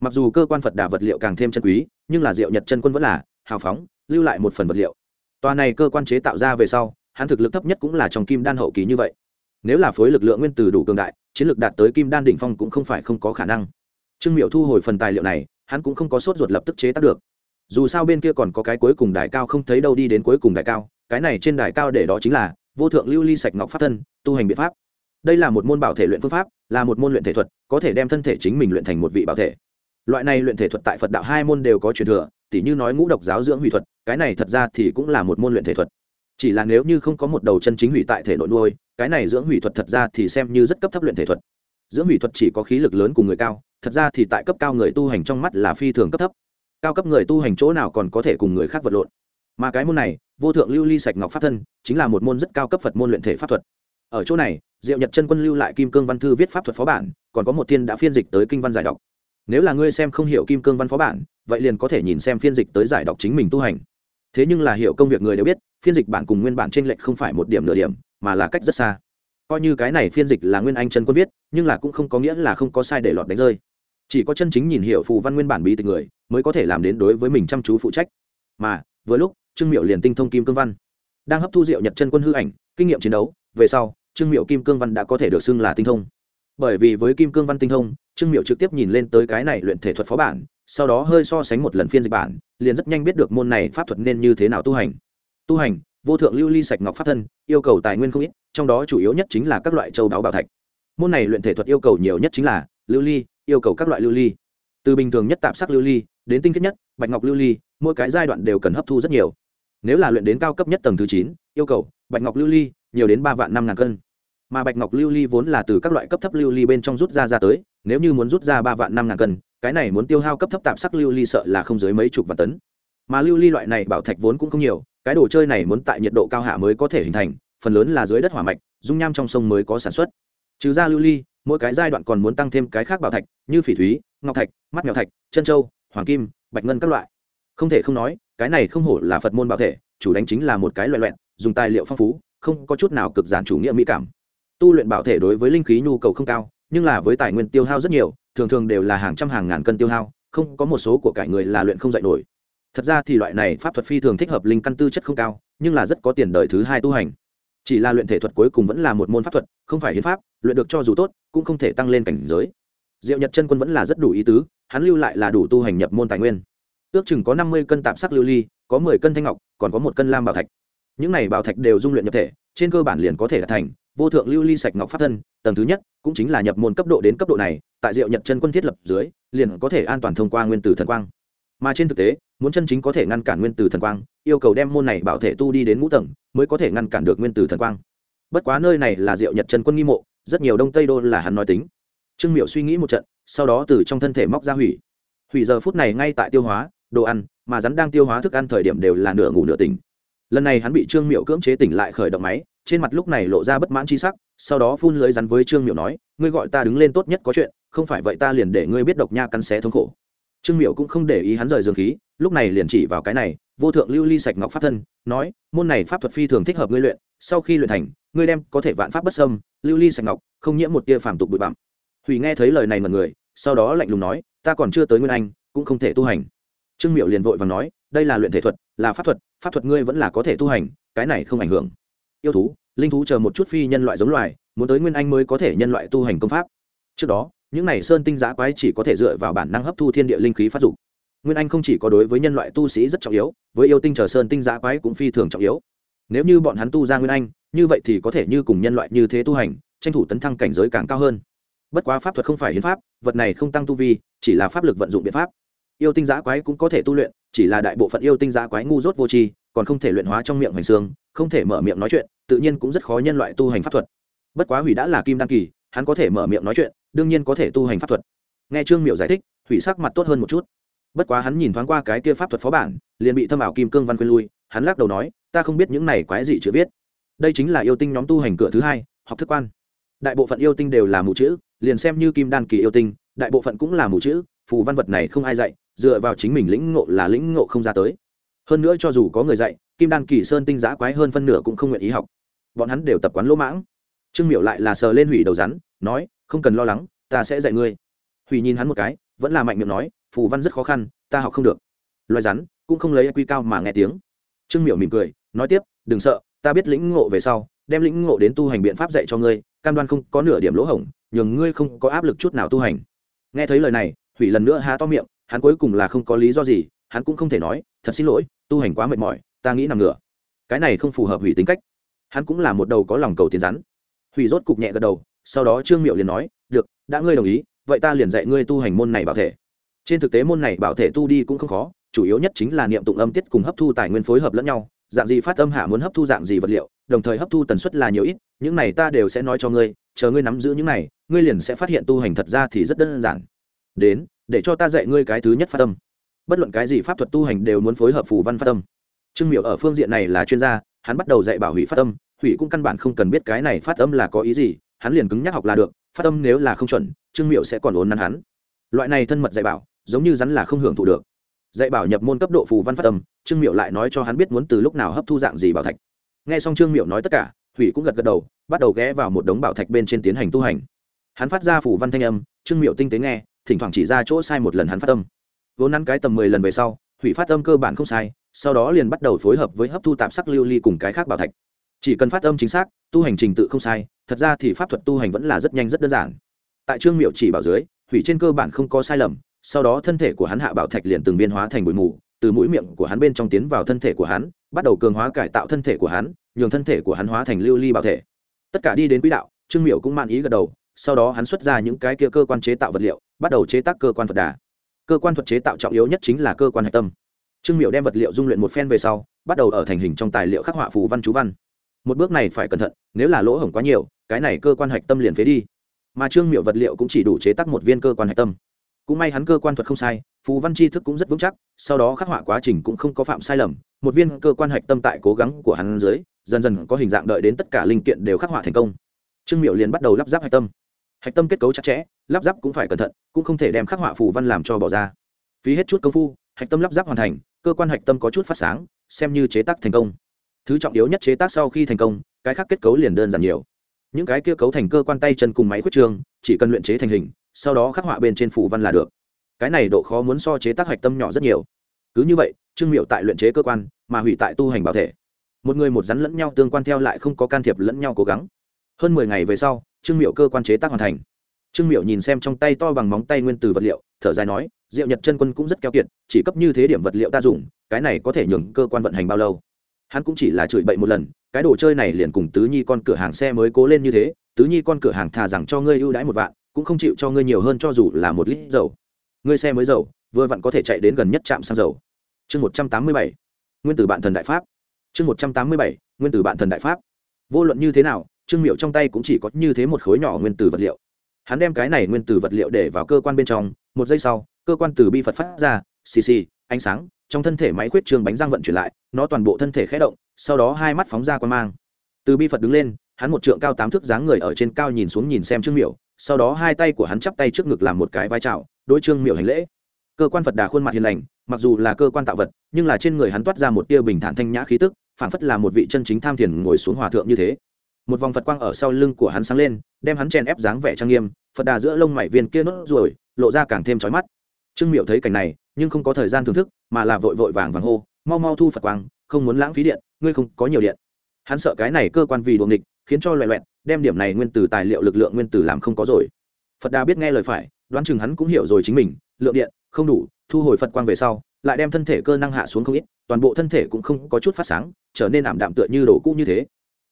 Mặc dù cơ quan phật đà vật liệu càng thêm chân quý, nhưng là diệu nhật chân quân vẫn là hào phóng, lưu lại một phần vật liệu. Tòa này cơ quan chế tạo ra về sau, hắn thực lực thấp nhất cũng là trong kim đan hậu kỳ như vậy. Nếu là phối lực lượng nguyên tử đủ cường đại, chiến lược đạt tới kim đan đỉnh phong cũng không phải không có khả năng. Trương miệu thu hồi phần tài liệu này hắn cũng không có sốt ruột lập tức chế tác được. Dù sao bên kia còn có cái cuối cùng đài cao không thấy đâu đi đến cuối cùng đài cao, cái này trên đài cao để đó chính là vô thượng lưu ly sạch ngọc pháp thân, tu hành biện pháp. Đây là một môn bảo thể luyện phương pháp, là một môn luyện thể thuật, có thể đem thân thể chính mình luyện thành một vị bảo thể. Loại này luyện thể thuật tại phật đạo hai môn đều có truyền thừa, tỉ như nói ngũ độc giáo dưỡng hủy thuật, cái này thật ra thì cũng là một môn luyện thể thuật. Chỉ là nếu như không có một đầu chân chính hủy tại thể nội nuôi, cái này dưỡng hủy thuật thật ra thì xem như rất cấp thấp luyện thể thuật. Dưỡng hủy thuật chỉ có khí lực lớn cùng người cao thật ra thì tại cấp cao người tu hành trong mắt là phi thường cấp thấp. Cao cấp người tu hành chỗ nào còn có thể cùng người khác vật lộn. Mà cái môn này, vô thượng lưu ly sạch ngọc pháp thân, chính là một môn rất cao cấp phật môn luyện thể pháp thuật. Ở chỗ này, diệu nhật chân quân lưu lại kim cương văn thư viết pháp thuật phó bản, còn có một thiên đã phiên dịch tới kinh văn giải đọc. Nếu là ngươi xem không hiểu kim cương văn phó bản, vậy liền có thể nhìn xem phiên dịch tới giải đọc chính mình tu hành. Thế nhưng là hiểu công việc người đều biết, phiên dịch bản cùng nguyên bản t r ê n lệch không phải một điểm nửa điểm, mà là cách rất xa. Coi như cái này phiên dịch là nguyên anh chân quân viết, nhưng là cũng không có nghĩa là không có sai để lọt đánh rơi chỉ có chân chính nhìn hiểu phù văn nguyên bản bí tịch người mới có thể làm đến đối với mình chăm chú phụ trách. Mà, vừa lúc, trương miệu liền tinh thông kim cương văn, đang hấp thu diệu nhật chân quân hư ảnh, kinh nghiệm chiến đấu, về sau, trương miệu kim cương văn đã có thể được xưng là tinh thông. Bởi vì với kim cương văn tinh thông, trương miệu trực tiếp nhìn lên tới cái này luyện thể thuật phó bản, sau đó hơi so sánh một lần phiên dịch bản, liền rất nhanh biết được môn này pháp thuật nên như thế nào tu hành. Tu hành, vô thượng lưu ly sạch ngọc pháp thân, yêu cầu tài nguyên không ít, trong đó chủ yếu nhất chính là các loại châu đáo bảo thạch. Môn này luyện thể thuật yêu cầu nhiều nhất chính là lưu ly yêu cầu các loại lưu ly. Từ bình thường nhất tạp sắc lưu ly, đến tinh khiết nhất, bạch ngọc lưu ly, mỗi cái giai đoạn đều cần hấp thu rất nhiều. Nếu là luyện đến cao cấp nhất tầng thứ chín, yêu cầu, bạch ngọc lưu ly, nhiều đến ba vạn năm ngàn cân. Mà bạch ngọc lưu ly vốn là từ các loại cấp thấp lưu ly bên trong rút ra ra tới, nếu như muốn rút ra ba vạn năm ngàn cân, cái này muốn tiêu hao cấp thấp tạp sắc lưu ly sợ là không dưới mấy chục vạn tấn. Mà lưu ly loại này bảo thạch vốn cũng không nhiều, cái đồ chơi này muốn tại nhiệt độ cao hạ mới có thể hình thành, phần lớn là dưới đất hỏa mạch, dung nham trong sông mới có sản xuất. Trừ ra lưu ly mỗi cái giai đoạn còn muốn tăng thêm cái khác bảo thạch, như phỉ thúy, ngọc thạch, mắt mèo thạch, chân châu hoàng kim, bạch ngân các loại. Không thể không nói, cái này không hổ là phật môn bảo thể, chủ đánh chính là một cái loại loẹn dùng tài liệu phong phú, không có chút nào cực giản chủ nghĩa mỹ cảm. Tu luyện bảo thể đối với linh khí nhu cầu không cao, nhưng là với tài nguyên tiêu hao rất nhiều, thường thường đều là hàng trăm hàng ngàn cân tiêu hao, không có một số của cải người là luyện không dạy nổi. Thật ra thì loại này pháp thuật phi thường thích hợp linh căn tư chất không cao, nhưng là rất có tiền đời thứ hai tu hành chỉ là luyện thể thuật cuối cùng vẫn là một môn pháp thuật, không phải hiến pháp, luyện được cho dù tốt, cũng không thể tăng lên cảnh giới. Diệu nhật chân quân vẫn là rất đủ ý tứ, hắn lưu lại là đủ tu hành nhập môn tài nguyên. Ước chừng có năm mươi cân tạp sắc lưu ly, có mười cân thanh ngọc, còn có một cân lam bảo thạch. Những này bảo thạch đều dung luyện nhập thể, trên cơ bản liền có thể đạt thành, vô thượng lưu ly sạch ngọc pháp thân, tầng thứ nhất, cũng chính là nhập môn cấp độ đến cấp độ này, tại diệu nhật chân quân thiết lập dưới, liền có thể an toàn thông qua nguyên tử thần quang mà trên thực tế, muốn chân chính có thể ngăn cản nguyên tử thần quang, yêu cầu đem môn này bảo thể tu đi đến ngũ tầng, mới có thể ngăn cản được nguyên tử thần quang. Bất quá nơi này là diệu nhật chân quân nghi mộ, rất nhiều đông tây đô là hắn nói tính. Trương miệu suy nghĩ một trận, sau đó từ trong thân thể móc ra hủy. Hủy giờ phút này ngay tại tiêu hóa, đồ ăn, mà rắn đang tiêu hóa thức ăn thời điểm đều là nửa ngủ nửa tỉnh. Lần này hắn bị trương miệu cưỡng chế tỉnh lại khởi động máy, trên mặt lúc này lộ ra bất mãn chi sắc, sau đó phun lưới rắn với trương miệu nói, ngươi gọi ta đứng lên tốt nhất có chuyện, không phải vậy ta liền để ngươi biết độc nha cắn xé thống khổ trương miệu cũng không để ý hắn rời dương khí, lúc này liền chỉ vào cái này, vô thượng lưu ly sạch ngọc pháp thân, nói, môn này pháp thuật phi thường thích hợp ngươi luyện, sau khi luyện thành, ngươi đem có thể vạn pháp bất sâm lưu ly sạch ngọc, không nhiễm một tia phàm tục bụi bặm. Hủy nghe thấy lời này mật người, sau đó lạnh lùng nói, ta còn chưa tới nguyên anh, cũng không thể tu hành. Trương miệu liền vội và nói, đây là luyện thể thuật, là pháp thuật pháp thuật ngươi vẫn là có thể tu hành, cái này không ảnh hưởng. Yêu thú, linh thú chờ một chút phi nhân loại giống loài, muốn tới nguyên anh mới có thể nhân loại tu hành công pháp. Trước đó những này sơn tinh giã quái chỉ có thể dựa vào bản năng hấp thu thiên địa linh khí phát dụng nguyên anh không chỉ có đối với nhân loại tu sĩ rất trọng yếu, với yêu tinh chờ sơn tinh giã quái cũng phi thường trọng yếu. Nếu như bọn hắn tu ra nguyên anh, như vậy thì có thể như cùng nhân loại như thế tu hành, tranh thủ tấn thăng cảnh giới càng cao hơn. Bất quá pháp thuật không phải hiến pháp, vật này không tăng tu vi, chỉ là pháp lực vận dụng biện pháp. Yêu tinh giã quái cũng có thể tu luyện, chỉ là đại bộ phận yêu tinh giã quái ngu dốt vô tri, còn không thể luyện hóa trong miệng hoành xương, không thể mở miệng nói chuyện, tự nhiên cũng rất khó nhân loại tu hành pháp thuật. Bất quá hủy đã là kim đăng kỳ, hắn có thể mở miệng nói chuyện đương nhiên có thể tu hành pháp thuật. Nghe trương miệu giải thích thủy sắc mặt tốt hơn một chút. Bất quá hắn nhìn thoáng qua cái kia pháp thuật phó bản, liền bị thâm ảo kim cương văn quên lui, hắn lắc đầu nói, ta không biết những này quái gì chữ viết. Đây chính là yêu tinh nhóm tu hành cửa thứ hai, học thức quan. Đại bộ phận yêu tinh đều là mù chữ, liền xem như kim đan kỳ yêu tinh, đại bộ phận cũng là mù chữ, phù văn vật này không ai dạy, dựa vào chính mình lĩnh ngộ là lĩnh ngộ không ra tới. Hơn nữa cho dù có người dạy, kim đan kỳ sơn tinh giã quái hơn phân nửa cũng không nguyện ý học. Bọn hắn đều tập quán lỗ mãng. Trương miệu lại là sờ lên hủy đầu rắn, nói không cần lo lắng, ta sẽ dạy ngươi. Hủy nhìn hắn một cái, vẫn là mạnh miệng nói, phù văn rất khó khăn, ta học không được. Loài rắn cũng không lấy quy cao mà nghe tiếng. Trương miểu mỉm cười, nói tiếp, đừng sợ, ta biết lĩnh ngộ về sau, đem lĩnh ngộ đến tu hành biện pháp dạy cho ngươi, cam đoan không có nửa điểm lỗ hổng, nhường ngươi không có áp lực chút nào tu hành. Nghe thấy lời này, hủy lần nữa há to miệng, hắn cuối cùng là không có lý do gì, hắn cũng không thể nói, thật xin lỗi, tu hành quá mệt mỏi, ta nghĩ nằm ngửa. Cái này không phù hợp hủy tính cách. Hắn cũng là một đầu có lòng cầu tiến rắn. Hủy rốt cục nhẹ gật đầu sau đó trương miệu liền nói, được, đã ngươi đồng ý, vậy ta liền dạy ngươi tu hành môn này bảo thể. Trên thực tế môn này bảo thể tu đi cũng không khó, chủ yếu nhất chính là niệm tụng âm tiết cùng hấp thu tài nguyên phối hợp lẫn nhau, dạng gì phát âm hạ muốn hấp thu dạng gì vật liệu, đồng thời hấp thu tần suất là nhiều ít, những này ta đều sẽ nói cho ngươi, chờ ngươi nắm giữ những này, ngươi liền sẽ phát hiện tu hành thật ra thì rất đơn giản. Đến, để cho ta dạy ngươi cái thứ nhất phát âm. Bất luận cái gì pháp thuật tu hành đều muốn phối hợp phù văn phát âm. Trương miệu ở phương diện này là chuyên gia, hắn bắt đầu dạy bảo hủy phát âm, hủy cũng căn bản không cần biết cái này phát âm là có ý gì hắn liền cứng nhắc học là được, phát âm nếu là không chuẩn, trương miệu sẽ còn ốn nắn hắn. Loại này thân mật dạy bảo, giống như rắn là không hưởng thụ được. Dạy bảo nhập môn cấp độ phù văn phát âm, trương miệu lại nói cho hắn biết muốn từ lúc nào hấp thu dạng gì bảo thạch. Nghe xong trương miệu nói tất cả, hủy cũng gật gật đầu, bắt đầu ghé vào một đống bảo thạch bên trên tiến hành tu hành. Hắn phát ra phù văn thanh âm, trương miệu tinh tế nghe, thỉnh thoảng chỉ ra chỗ sai một lần hắn phát âm. Vốn nắn cái tầm mười lần về sau, hủy phát âm cơ bản không sai, sau đó liền bắt đầu phối hợp với hấp thu tạp sắc lưu ly cùng cái khác bảo thạch. Chỉ cần phát âm chính xác, tu hành trình tự không sai thật ra thì pháp thuật tu hành vẫn là rất nhanh, rất đơn giản. Tại trương miệu chỉ bảo dưới, hủy trên cơ bản không có sai lầm, sau đó thân thể của hắn hạ bảo thạch liền từng biên hóa thành bụi mù, từ mũi miệng của hắn bên trong tiến vào thân thể của hắn, bắt đầu cường hóa cải tạo thân thể của hắn, nhường thân thể của hắn hóa thành lưu ly bảo thể. Tất cả đi đến quỹ đạo, trương miệu cũng man ý gật đầu, sau đó hắn xuất ra những cái kia cơ quan chế tạo vật liệu, bắt đầu chế tác cơ quan phật đà. Cơ quan thuật chế tạo trọng yếu nhất chính là cơ quan hạch tâm. Trương miệu đem vật liệu dung luyện một phen về sau, bắt đầu ở thành hình trong tài liệu khắc họa phù văn chú văn. Một bước này phải cẩn thận, nếu là lỗ hổng quá nhiều cái này cơ quan hạch tâm liền phế đi. Mà trương miệu vật liệu cũng chỉ đủ chế tác một viên cơ quan hạch tâm. Cũng may hắn cơ quan thuật không sai, phù văn tri thức cũng rất vững chắc, sau đó khắc họa quá trình cũng không có phạm sai lầm, một viên cơ quan hạch tâm tại cố gắng của hắn dưới, dần dần có hình dạng đợi đến tất cả linh kiện đều khắc họa thành công. Trương miệu liền bắt đầu lắp ráp hạch tâm. Hạch tâm kết cấu chặt chẽ, lắp ráp cũng phải cẩn thận, cũng không thể đem khắc họa phù văn làm cho bỏ ra. Phí hết chút công phu, hạch tâm lắp ráp hoàn thành, cơ quan hạch tâm có chút phát sáng, xem như chế tác thành công. Thứ trọng yếu nhất chế tác sau khi thành công, cái khác kết cấu liền đơn giản nhiều những cái kia cấu thành cơ quan tay chân cùng máy khuyết trường, chỉ cần luyện chế thành hình, sau đó khắc họa bên trên phủ văn là được. Cái này độ khó muốn so chế tác hạch tâm nhỏ rất nhiều. Cứ như vậy, trương miệu tại luyện chế cơ quan, mà hủy tại tu hành bảo thể. Một người một rắn lẫn nhau tương quan theo lại không có can thiệp lẫn nhau cố gắng. Hơn mười ngày về sau, trương miệu cơ quan chế tác hoàn thành. Trương miệu nhìn xem trong tay to bằng móng tay nguyên từ vật liệu, thở dài nói, diệu nhật chân quân cũng rất keo kiệt, chỉ cấp như thế điểm vật liệu ta dùng, cái này có thể nhường cơ quan vận hành bao lâu? Hắn cũng chỉ là chửi bậy một lần cái đồ chơi này liền cùng tứ nhi con cửa hàng xe mới cố lên như thế, tứ nhi con cửa hàng thà rằng cho ngươi ưu đãi một vạn, cũng không chịu cho ngươi nhiều hơn cho dù là một lít dầu. Ngươi xe mới dầu, vừa vặn có thể chạy đến gần nhất trạm xăng dầu. Chương một trăm tám mươi bảy, nguyên tử bạn thần đại pháp. Chương một trăm tám mươi bảy, nguyên tử bạn thần đại pháp. Vô luận như thế nào, trương miệu trong tay cũng chỉ có như thế một khối nhỏ nguyên tử vật liệu. Hắn đem cái này nguyên tử vật liệu để vào cơ quan bên trong, một giây sau, cơ quan từ bi phật phát ra, xì xì, ánh sáng, trong thân thể máy khuyết trường bánh răng vận chuyển lại, nó toàn bộ thân thể khé động sau đó hai mắt phóng ra quan mang. Từ bi phật đứng lên, hắn một trượng cao tám thước dáng người ở trên cao nhìn xuống nhìn xem trương miểu, sau đó hai tay của hắn chắp tay trước ngực làm một cái vai trào đối trương miểu hành lễ. Cơ quan phật đà khuôn mặt hiền lành, mặc dù là cơ quan tạo vật, nhưng là trên người hắn toát ra một tia bình thản thanh nhã khí tức, phảng phất là một vị chân chính tham thiền ngồi xuống hòa thượng như thế. Một vòng phật quang ở sau lưng của hắn sáng lên, đem hắn chèn ép dáng vẻ trang nghiêm, phật đà giữa lông mảy viên kia nốt ruồi, lộ ra càng thêm trói mắt. Trương miệu thấy cảnh này, nhưng không có thời gian thưởng thức, mà là vội vội vàng vàng hô, mau mau thu phật quang, không muốn lãng phí điện ngươi không có nhiều điện. Hắn sợ cái này cơ quan vì đuồng địch khiến cho loẹ loẹt, đem điểm này nguyên tử tài liệu lực lượng nguyên tử làm không có rồi. Phật đà biết nghe lời phải, đoán chừng hắn cũng hiểu rồi chính mình, lượng điện, không đủ, thu hồi phật quang về sau, lại đem thân thể cơ năng hạ xuống không ít, toàn bộ thân thể cũng không có chút phát sáng, trở nên ảm đạm tựa như đồ cũ như thế.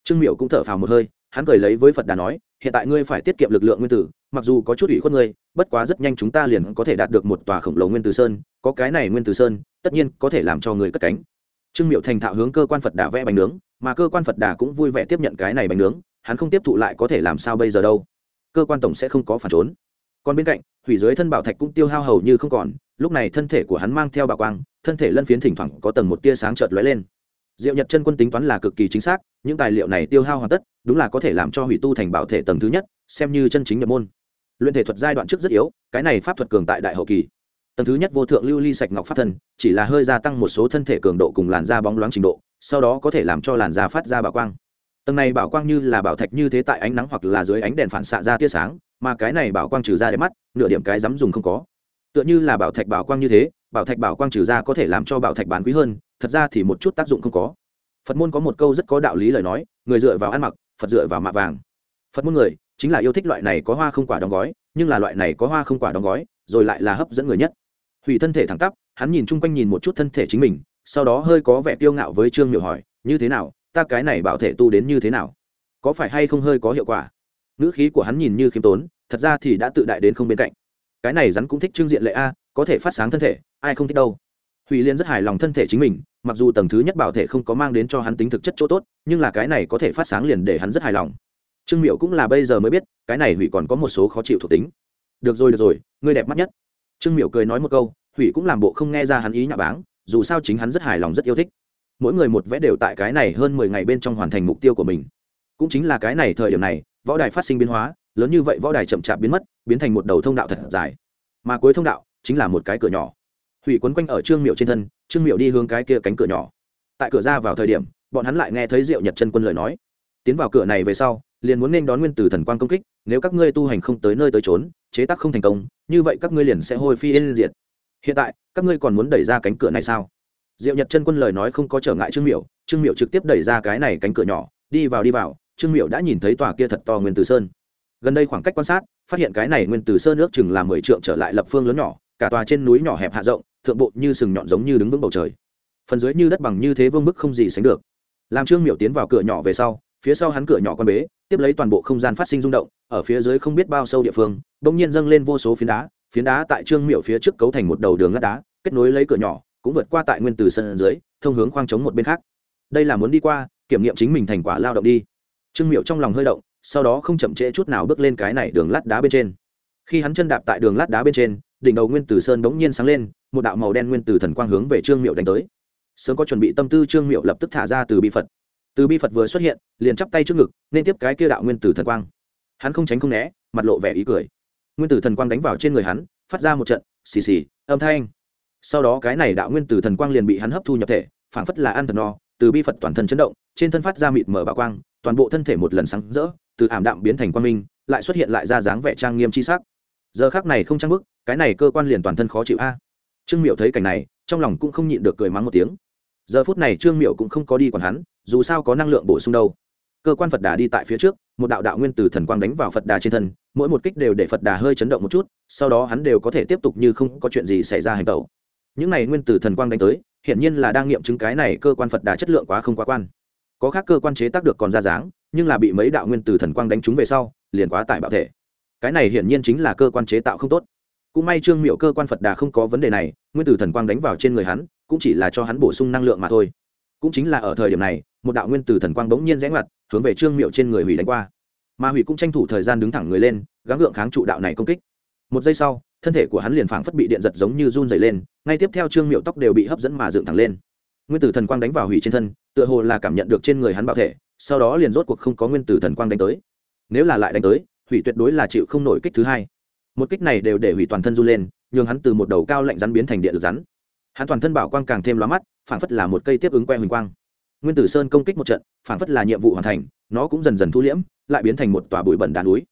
Trương Miểu cũng thở phào một hơi, hắn cười lấy với phật đà nói, hiện tại ngươi phải tiết kiệm lực lượng nguyên tử, mặc dù có chút ủy khuất ngươi, bất quá rất nhanh chúng ta liền có thể đạt được một tòa khổng lồ nguyên tử sơn, có cái này nguyên tử sơn, tất nhiên có thể làm cho người cất cánh trương miệu thành thạo hướng cơ quan phật đà vẽ bánh nướng, mà cơ quan phật đà cũng vui vẻ tiếp nhận cái này bánh nướng, hắn không tiếp thụ lại có thể làm sao bây giờ đâu. Cơ quan tổng sẽ không có phản trốn. Còn bên cạnh, hủy dưới thân bảo thạch cũng tiêu hao hầu như không còn, lúc này thân thể của hắn mang theo bảo quang, thân thể lân phiến thỉnh thoảng có tầng một tia sáng chợt lóe lên. Diệu nhật chân quân tính toán là cực kỳ chính xác, những tài liệu này tiêu hao hoàn tất, đúng là có thể làm cho hủy tu thành bảo thể tầng thứ nhất, xem như chân chính nhập môn. Luyện thể thuật giai đoạn trước rất yếu, cái này pháp thuật cường tại đại hậu kỳ tầng thứ nhất vô thượng lưu ly sạch ngọc pháp thân, chỉ là hơi gia tăng một số thân thể cường độ cùng làn da bóng loáng trình độ, sau đó có thể làm cho làn da phát ra bảo quang. Tầng này bảo quang như là bảo thạch như thế tại ánh nắng hoặc là dưới ánh đèn phản xạ ra tia sáng, mà cái này bảo quang trừ ra để mắt, nửa điểm cái dám dùng không có. Tựa như là bảo thạch bảo quang như thế, bảo thạch bảo quang trừ ra có thể làm cho bảo thạch bán quý hơn, thật ra thì một chút tác dụng không có. Phật môn có một câu rất có đạo lý lời nói, người dựa vào ăn mặc, phật dựa vào mạ vàng. Phật môn người chính là yêu thích loại này có hoa không quả đóng gói, nhưng là loại này có hoa không quả đóng gói, rồi lại là hấp dẫn người nhất hủy thân thể thẳng tắp, hắn nhìn chung quanh nhìn một chút thân thể chính mình, sau đó hơi có vẻ kiêu ngạo với trương miệu hỏi, như thế nào? Ta cái này bảo thể tu đến như thế nào? Có phải hay không hơi có hiệu quả? Ngữ khí của hắn nhìn như khiêm tốn, thật ra thì đã tự đại đến không bên cạnh. Cái này rắn cũng thích trương diện lệ a, có thể phát sáng thân thể, ai không thích đâu. Hủy liên rất hài lòng thân thể chính mình, mặc dù tầng thứ nhất bảo thể không có mang đến cho hắn tính thực chất chỗ tốt, nhưng là cái này có thể phát sáng liền để hắn rất hài lòng. Trương miệu cũng là bây giờ mới biết, cái này hủy còn có một số khó chịu thuộc tính. Được rồi được rồi, ngươi đẹp mắt nhất trương Miểu cười nói một câu, hủy cũng làm bộ không nghe ra hắn ý nhạ báng, dù sao chính hắn rất hài lòng rất yêu thích. Mỗi người một vẽ đều tại cái này hơn mười ngày bên trong hoàn thành mục tiêu của mình. Cũng chính là cái này thời điểm này, võ đài phát sinh biến hóa, lớn như vậy võ đài chậm chạp biến mất, biến thành một đầu thông đạo thật dài. Mà cuối thông đạo chính là một cái cửa nhỏ. Hủy quấn quanh ở trương miệu trên thân, trương miệu đi hướng cái kia cánh cửa nhỏ. Tại cửa ra vào thời điểm, bọn hắn lại nghe thấy diệu nhật chân quân lời nói. Tiến vào cửa này về sau, liền muốn nên đón nguyên tử thần quang công kích, nếu các ngươi tu hành không tới nơi tới trốn chế tác không thành công, như vậy các ngươi liền sẽ hôi phi yên diệt. Hiện tại, các ngươi còn muốn đẩy ra cánh cửa này sao? Diệu nhật chân quân lời nói không có trở ngại trương miểu trương miểu trực tiếp đẩy ra cái này cánh cửa nhỏ, đi vào đi vào, trương miểu đã nhìn thấy tòa kia thật to nguyên tử sơn. Gần đây khoảng cách quan sát, phát hiện cái này nguyên tử sơn nước chừng là mười trượng trở lại lập phương lớn nhỏ, cả tòa trên núi nhỏ hẹp hạ rộng, thượng bộ như sừng nhọn giống như đứng vững bầu trời. Phần dưới như đất bằng như thế vương bức không gì sánh được. Làm trương miểu tiến vào cửa nhỏ về sau, phía sau hắn cửa nhỏ con bế tiếp lấy toàn bộ không gian phát sinh rung động, ở phía dưới không biết bao sâu địa phương, bỗng nhiên dâng lên vô số phiến đá phiến đá tại trương miệu phía trước cấu thành một đầu đường lát đá, kết nối lấy cửa nhỏ, cũng vượt qua tại nguyên từ sân dưới, thông hướng khoang trống một bên khác. Đây là muốn đi qua, kiểm nghiệm chính mình thành quả lao động đi. Trương miệu trong lòng hơi động, sau đó không chậm trễ chút nào bước lên cái này đường lát đá bên trên. Khi hắn chân đạp tại đường lát đá bên trên, đỉnh đầu nguyên tử sơn bỗng nhiên sáng lên, một đạo màu đen nguyên tử thần quang hướng về trương miệu đánh tới. Sớm có chuẩn bị tâm tư, trương miệu lập tức thả ra từ bị phật từ bi phật vừa xuất hiện, liền chắp tay trước ngực, nên tiếp cái kia đạo nguyên tử thần quang. Hắn không tránh không né, mặt lộ vẻ ý cười. Nguyên tử thần quang đánh vào trên người hắn, phát ra một trận xì xì, âm thanh. Sau đó cái này đạo nguyên tử thần quang liền bị hắn hấp thu nhập thể, phảng phất là ăn thần no, từ bi phật toàn thân chấn động, trên thân phát ra mịt mở bạo quang, toàn bộ thân thể một lần sáng rỡ, từ ảm đạm biến thành quang minh, lại xuất hiện lại ra dáng vẻ trang nghiêm chi sắc. Giờ khác này không trang bức, cái này cơ quan liền toàn thân khó chịu a. Trương miệu thấy cảnh này, trong lòng cũng không nhịn được cười mắng một tiếng. Giờ phút này trương miệu cũng không có đi còn hắn dù sao có năng lượng bổ sung đâu. Cơ quan phật đà đi tại phía trước, một đạo đạo nguyên từ thần quang đánh vào phật đà trên thân, mỗi một kích đều để phật đà hơi chấn động một chút, sau đó hắn đều có thể tiếp tục như không có chuyện gì xảy ra hành tẩu những này nguyên tử thần quang đánh tới, hiển nhiên là đang nghiệm chứng cái này cơ quan phật đà chất lượng quá không quá quan. Có khác cơ quan chế tác được còn ra dáng, nhưng là bị mấy đạo nguyên tử thần quang đánh trúng về sau, liền quá tải bạo thể. Cái này hiển nhiên chính là cơ quan chế tạo không tốt. Cũng may trương miệu cơ quan phật đà không có vấn đề này, nguyên tử thần quang đánh vào trên người hắn, cũng chỉ là cho hắn bổ sung năng lượng mà thôi cũng chính là ở thời điểm này, một đạo nguyên tử thần quang bỗng nhiên rẽ ngoặt, hướng về trương miệu trên người hủy đánh qua. Mà hủy cũng tranh thủ thời gian đứng thẳng người lên, gắng gượng kháng trụ đạo này công kích. Một giây sau, thân thể của hắn liền phảng phất bị điện giật giống như run dày lên, ngay tiếp theo trương miệu tóc đều bị hấp dẫn mà dựng thẳng lên. Nguyên tử thần quang đánh vào hủy trên thân, tựa hồ là cảm nhận được trên người hắn bảo thể, sau đó liền rốt cuộc không có nguyên tử thần quang đánh tới. Nếu là lại đánh tới, hủy tuyệt đối là chịu không nổi kích thứ hai. Một kích này đều để hủy toàn thân run lên, nhường hắn từ một đầu cao lạnh rắn biến thành điện lực rắn hắn toàn thân bảo quang càng thêm lóa mắt phản phất là một cây tiếp ứng que huỳnh quang. Nguyên tử sơn công kích một trận phản phất là nhiệm vụ hoàn thành, nó cũng dần dần thu liễm, lại biến thành một tòa bụi bẩn đá núi.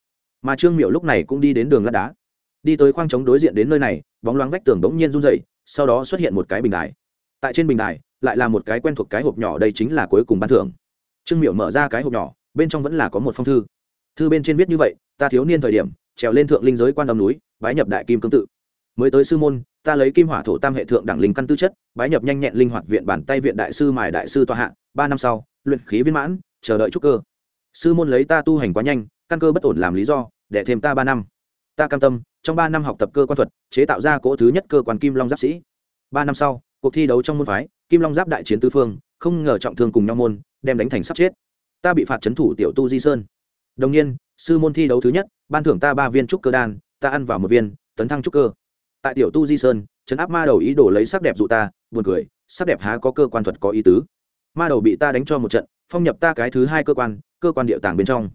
Mà trương miệu lúc này cũng đi đến đường lát đá. Đi tới khoang trống đối diện đến nơi này, bóng loáng vách tường bỗng nhiên run dậy sau đó xuất hiện một cái bình đài. Tại trên bình đài, lại là một cái quen thuộc cái hộp nhỏ, đây chính là cuối cùng ban thưởng. Trương miệu mở ra cái hộp nhỏ, bên trong vẫn là có một phong thư. Thư bên trên viết như vậy, ta thiếu niên thời điểm, trèo lên thượng linh giới quan âm núi, bái nhập đại kim cương tự. Mới tới sư môn ta lấy kim hỏa thổ tam hệ thượng đẳng linh căn tư chất, bái nhập nhanh nhẹn linh hoạt viện bản tay viện đại sư mài đại sư tòa hạ, ba năm sau, luyện khí viên mãn, chờ đợi trúc cơ. Sư môn lấy ta tu hành quá nhanh, căn cơ bất ổn làm lý do, để thêm ta ba năm. Ta cam tâm, trong ba năm học tập cơ quan thuật, chế tạo ra cỗ thứ nhất cơ quan kim long giáp sĩ. Ba năm sau, cuộc thi đấu trong môn phái, kim long giáp đại chiến tứ phương, không ngờ trọng thương cùng nhau môn, đem đánh thành sắp chết. Ta bị phạt c thủ tiểu tu di sơn. Đồng nhiên, sư môn thi đấu thứ nhất, ban thưởng ta ba viên trúc cơ đan, ta ăn vào một viên, tấn thăng trúc cơ tại tiểu tu di sơn, trấn áp ma đầu ý đồ lấy sắc đẹp dụ ta, buồn cười, sắc đẹp há có cơ quan thuật có ý tứ. Ma đầu bị ta đánh cho một trận, phong nhập ta cái thứ hai cơ quan cơ quan địa tàng bên trong.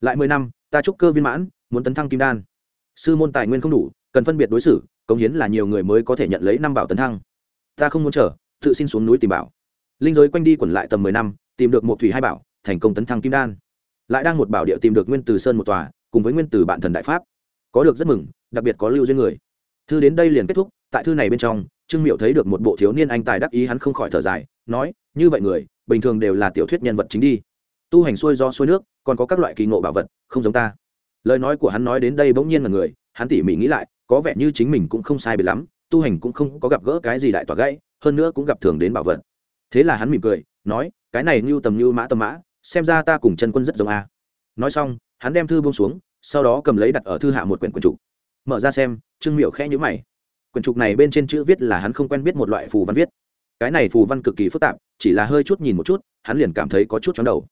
Lại mười năm, ta trúc cơ viên mãn, muốn tấn thăng kim đan. Sư môn tài nguyên không đủ, cần phân biệt đối xử, cống hiến là nhiều người mới có thể nhận lấy năm bảo tấn thăng. Ta không muốn chờ, tự xin xuống núi tìm bảo. Linh giới quanh đi quẩn lại tầm mười năm, tìm được một thủy hai bảo, thành công tấn thăng kim đan. Lại đang một bảo địa tìm được nguyên từ sơn một tòa, cùng với nguyên từ bạn thần đại pháp. Có được rất mừng, đặc biệt có lưu duyên người thư đến đây liền kết thúc, tại thư này bên trong, trương miệu thấy được một bộ thiếu niên anh tài đắc ý hắn không khỏi thở dài, nói, như vậy người, bình thường đều là tiểu thuyết nhân vật chính đi. Tu hành xuôi do xuôi nước, còn có các loại kỳ ngộ bảo vật, không giống ta. Lời nói của hắn nói đến đây bỗng nhiên là người, hắn tỉ mỉ nghĩ lại, có vẻ như chính mình cũng không sai biệt lắm, tu hành cũng không có gặp gỡ cái gì đại tỏa gãy, hơn nữa cũng gặp thường đến bảo vật. Thế là hắn mỉm cười, nói, cái này như tầm như mã tầm mã, xem ra ta cùng chân quân rất giống a. Nói xong, hắn đem thư buông xuống, sau đó cầm lấy đặt ở thư hạ một quyển quyển trục. Mở ra xem trương miệu khẽ nhữ mày. Quyển trục này bên trên chữ viết là hắn không quen biết một loại phù văn viết. Cái này phù văn cực kỳ phức tạp, chỉ là hơi chút nhìn một chút, hắn liền cảm thấy có chút chóng đầu.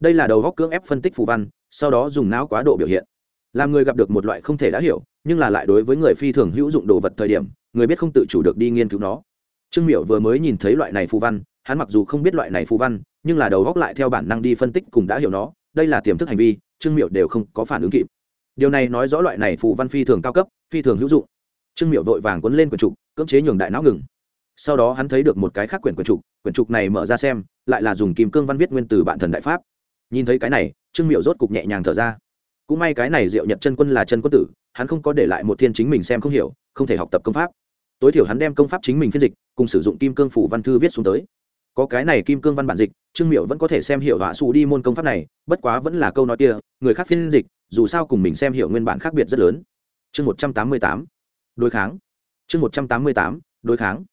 Đây là đầu góc cưỡng ép phân tích phù văn, sau đó dùng não quá độ biểu hiện. Làm người gặp được một loại không thể đã hiểu, nhưng là lại đối với người phi thường hữu dụng đồ vật thời điểm, người biết không tự chủ được đi nghiên cứu nó. Trương Miểu vừa mới nhìn thấy loại này phù văn, hắn mặc dù không biết loại này phù văn, nhưng là đầu góc lại theo bản năng đi phân tích cùng đã hiểu nó. Đây là tiềm thức hành vi, trương Miểu đều không có phản ứng kịp điều này nói rõ loại này phù văn phi thường cao cấp, phi thường hữu dụng. Trương miệu vội vàng quấn lên quyển trục, cưỡng chế nhường đại não ngừng. Sau đó hắn thấy được một cái khác quyển quyển trục quyển trục này mở ra xem, lại là dùng kim cương văn viết nguyên từ bạn thần đại pháp. Nhìn thấy cái này, trương miệu rốt cục nhẹ nhàng thở ra. Cũng may cái này diệu nhật chân quân là chân quân tử, hắn không có để lại một thiên chính mình xem không hiểu, không thể học tập công pháp. Tối thiểu hắn đem công pháp chính mình phiên dịch, cùng sử dụng kim cương phủ văn thư viết xuống tới. Có cái này kim cương văn bản dịch, trương miệu vẫn có thể xem hiểu họa xù đi môn công pháp này, bất quá vẫn là câu nói kia, người khác phiên dịch dù sao cùng mình xem hiểu nguyên bản khác biệt rất lớn. Chương một trăm tám mươi tám, đối kháng. Chương một trăm tám mươi tám, đối kháng.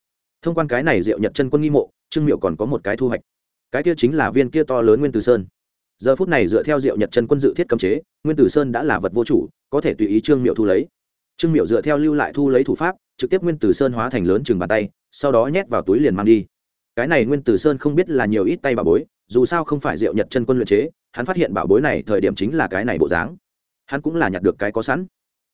Thông quan cái này diệu nhật chân quân nghi mộ, trương miệu còn có một cái thu hoạch. Cái kia chính là viên kia to lớn nguyên tử sơn. Giờ phút này dựa theo diệu nhật chân quân dự thiết cấm chế, nguyên tử sơn đã là vật vô chủ, có thể tùy ý trương miệu thu lấy. Trương miệu dựa theo lưu lại thu lấy thủ pháp, trực tiếp nguyên tử sơn hóa thành lớn chừng bàn tay, sau đó nhét vào túi liền mang đi. Cái này nguyên tử sơn không biết là nhiều ít tay bà bối, dù sao không phải diệu nhật chân quân luyện chế, hắn phát hiện bảo bối này thời điểm chính là cái này bộ dáng hắn cũng là nhặt được cái có sẵn.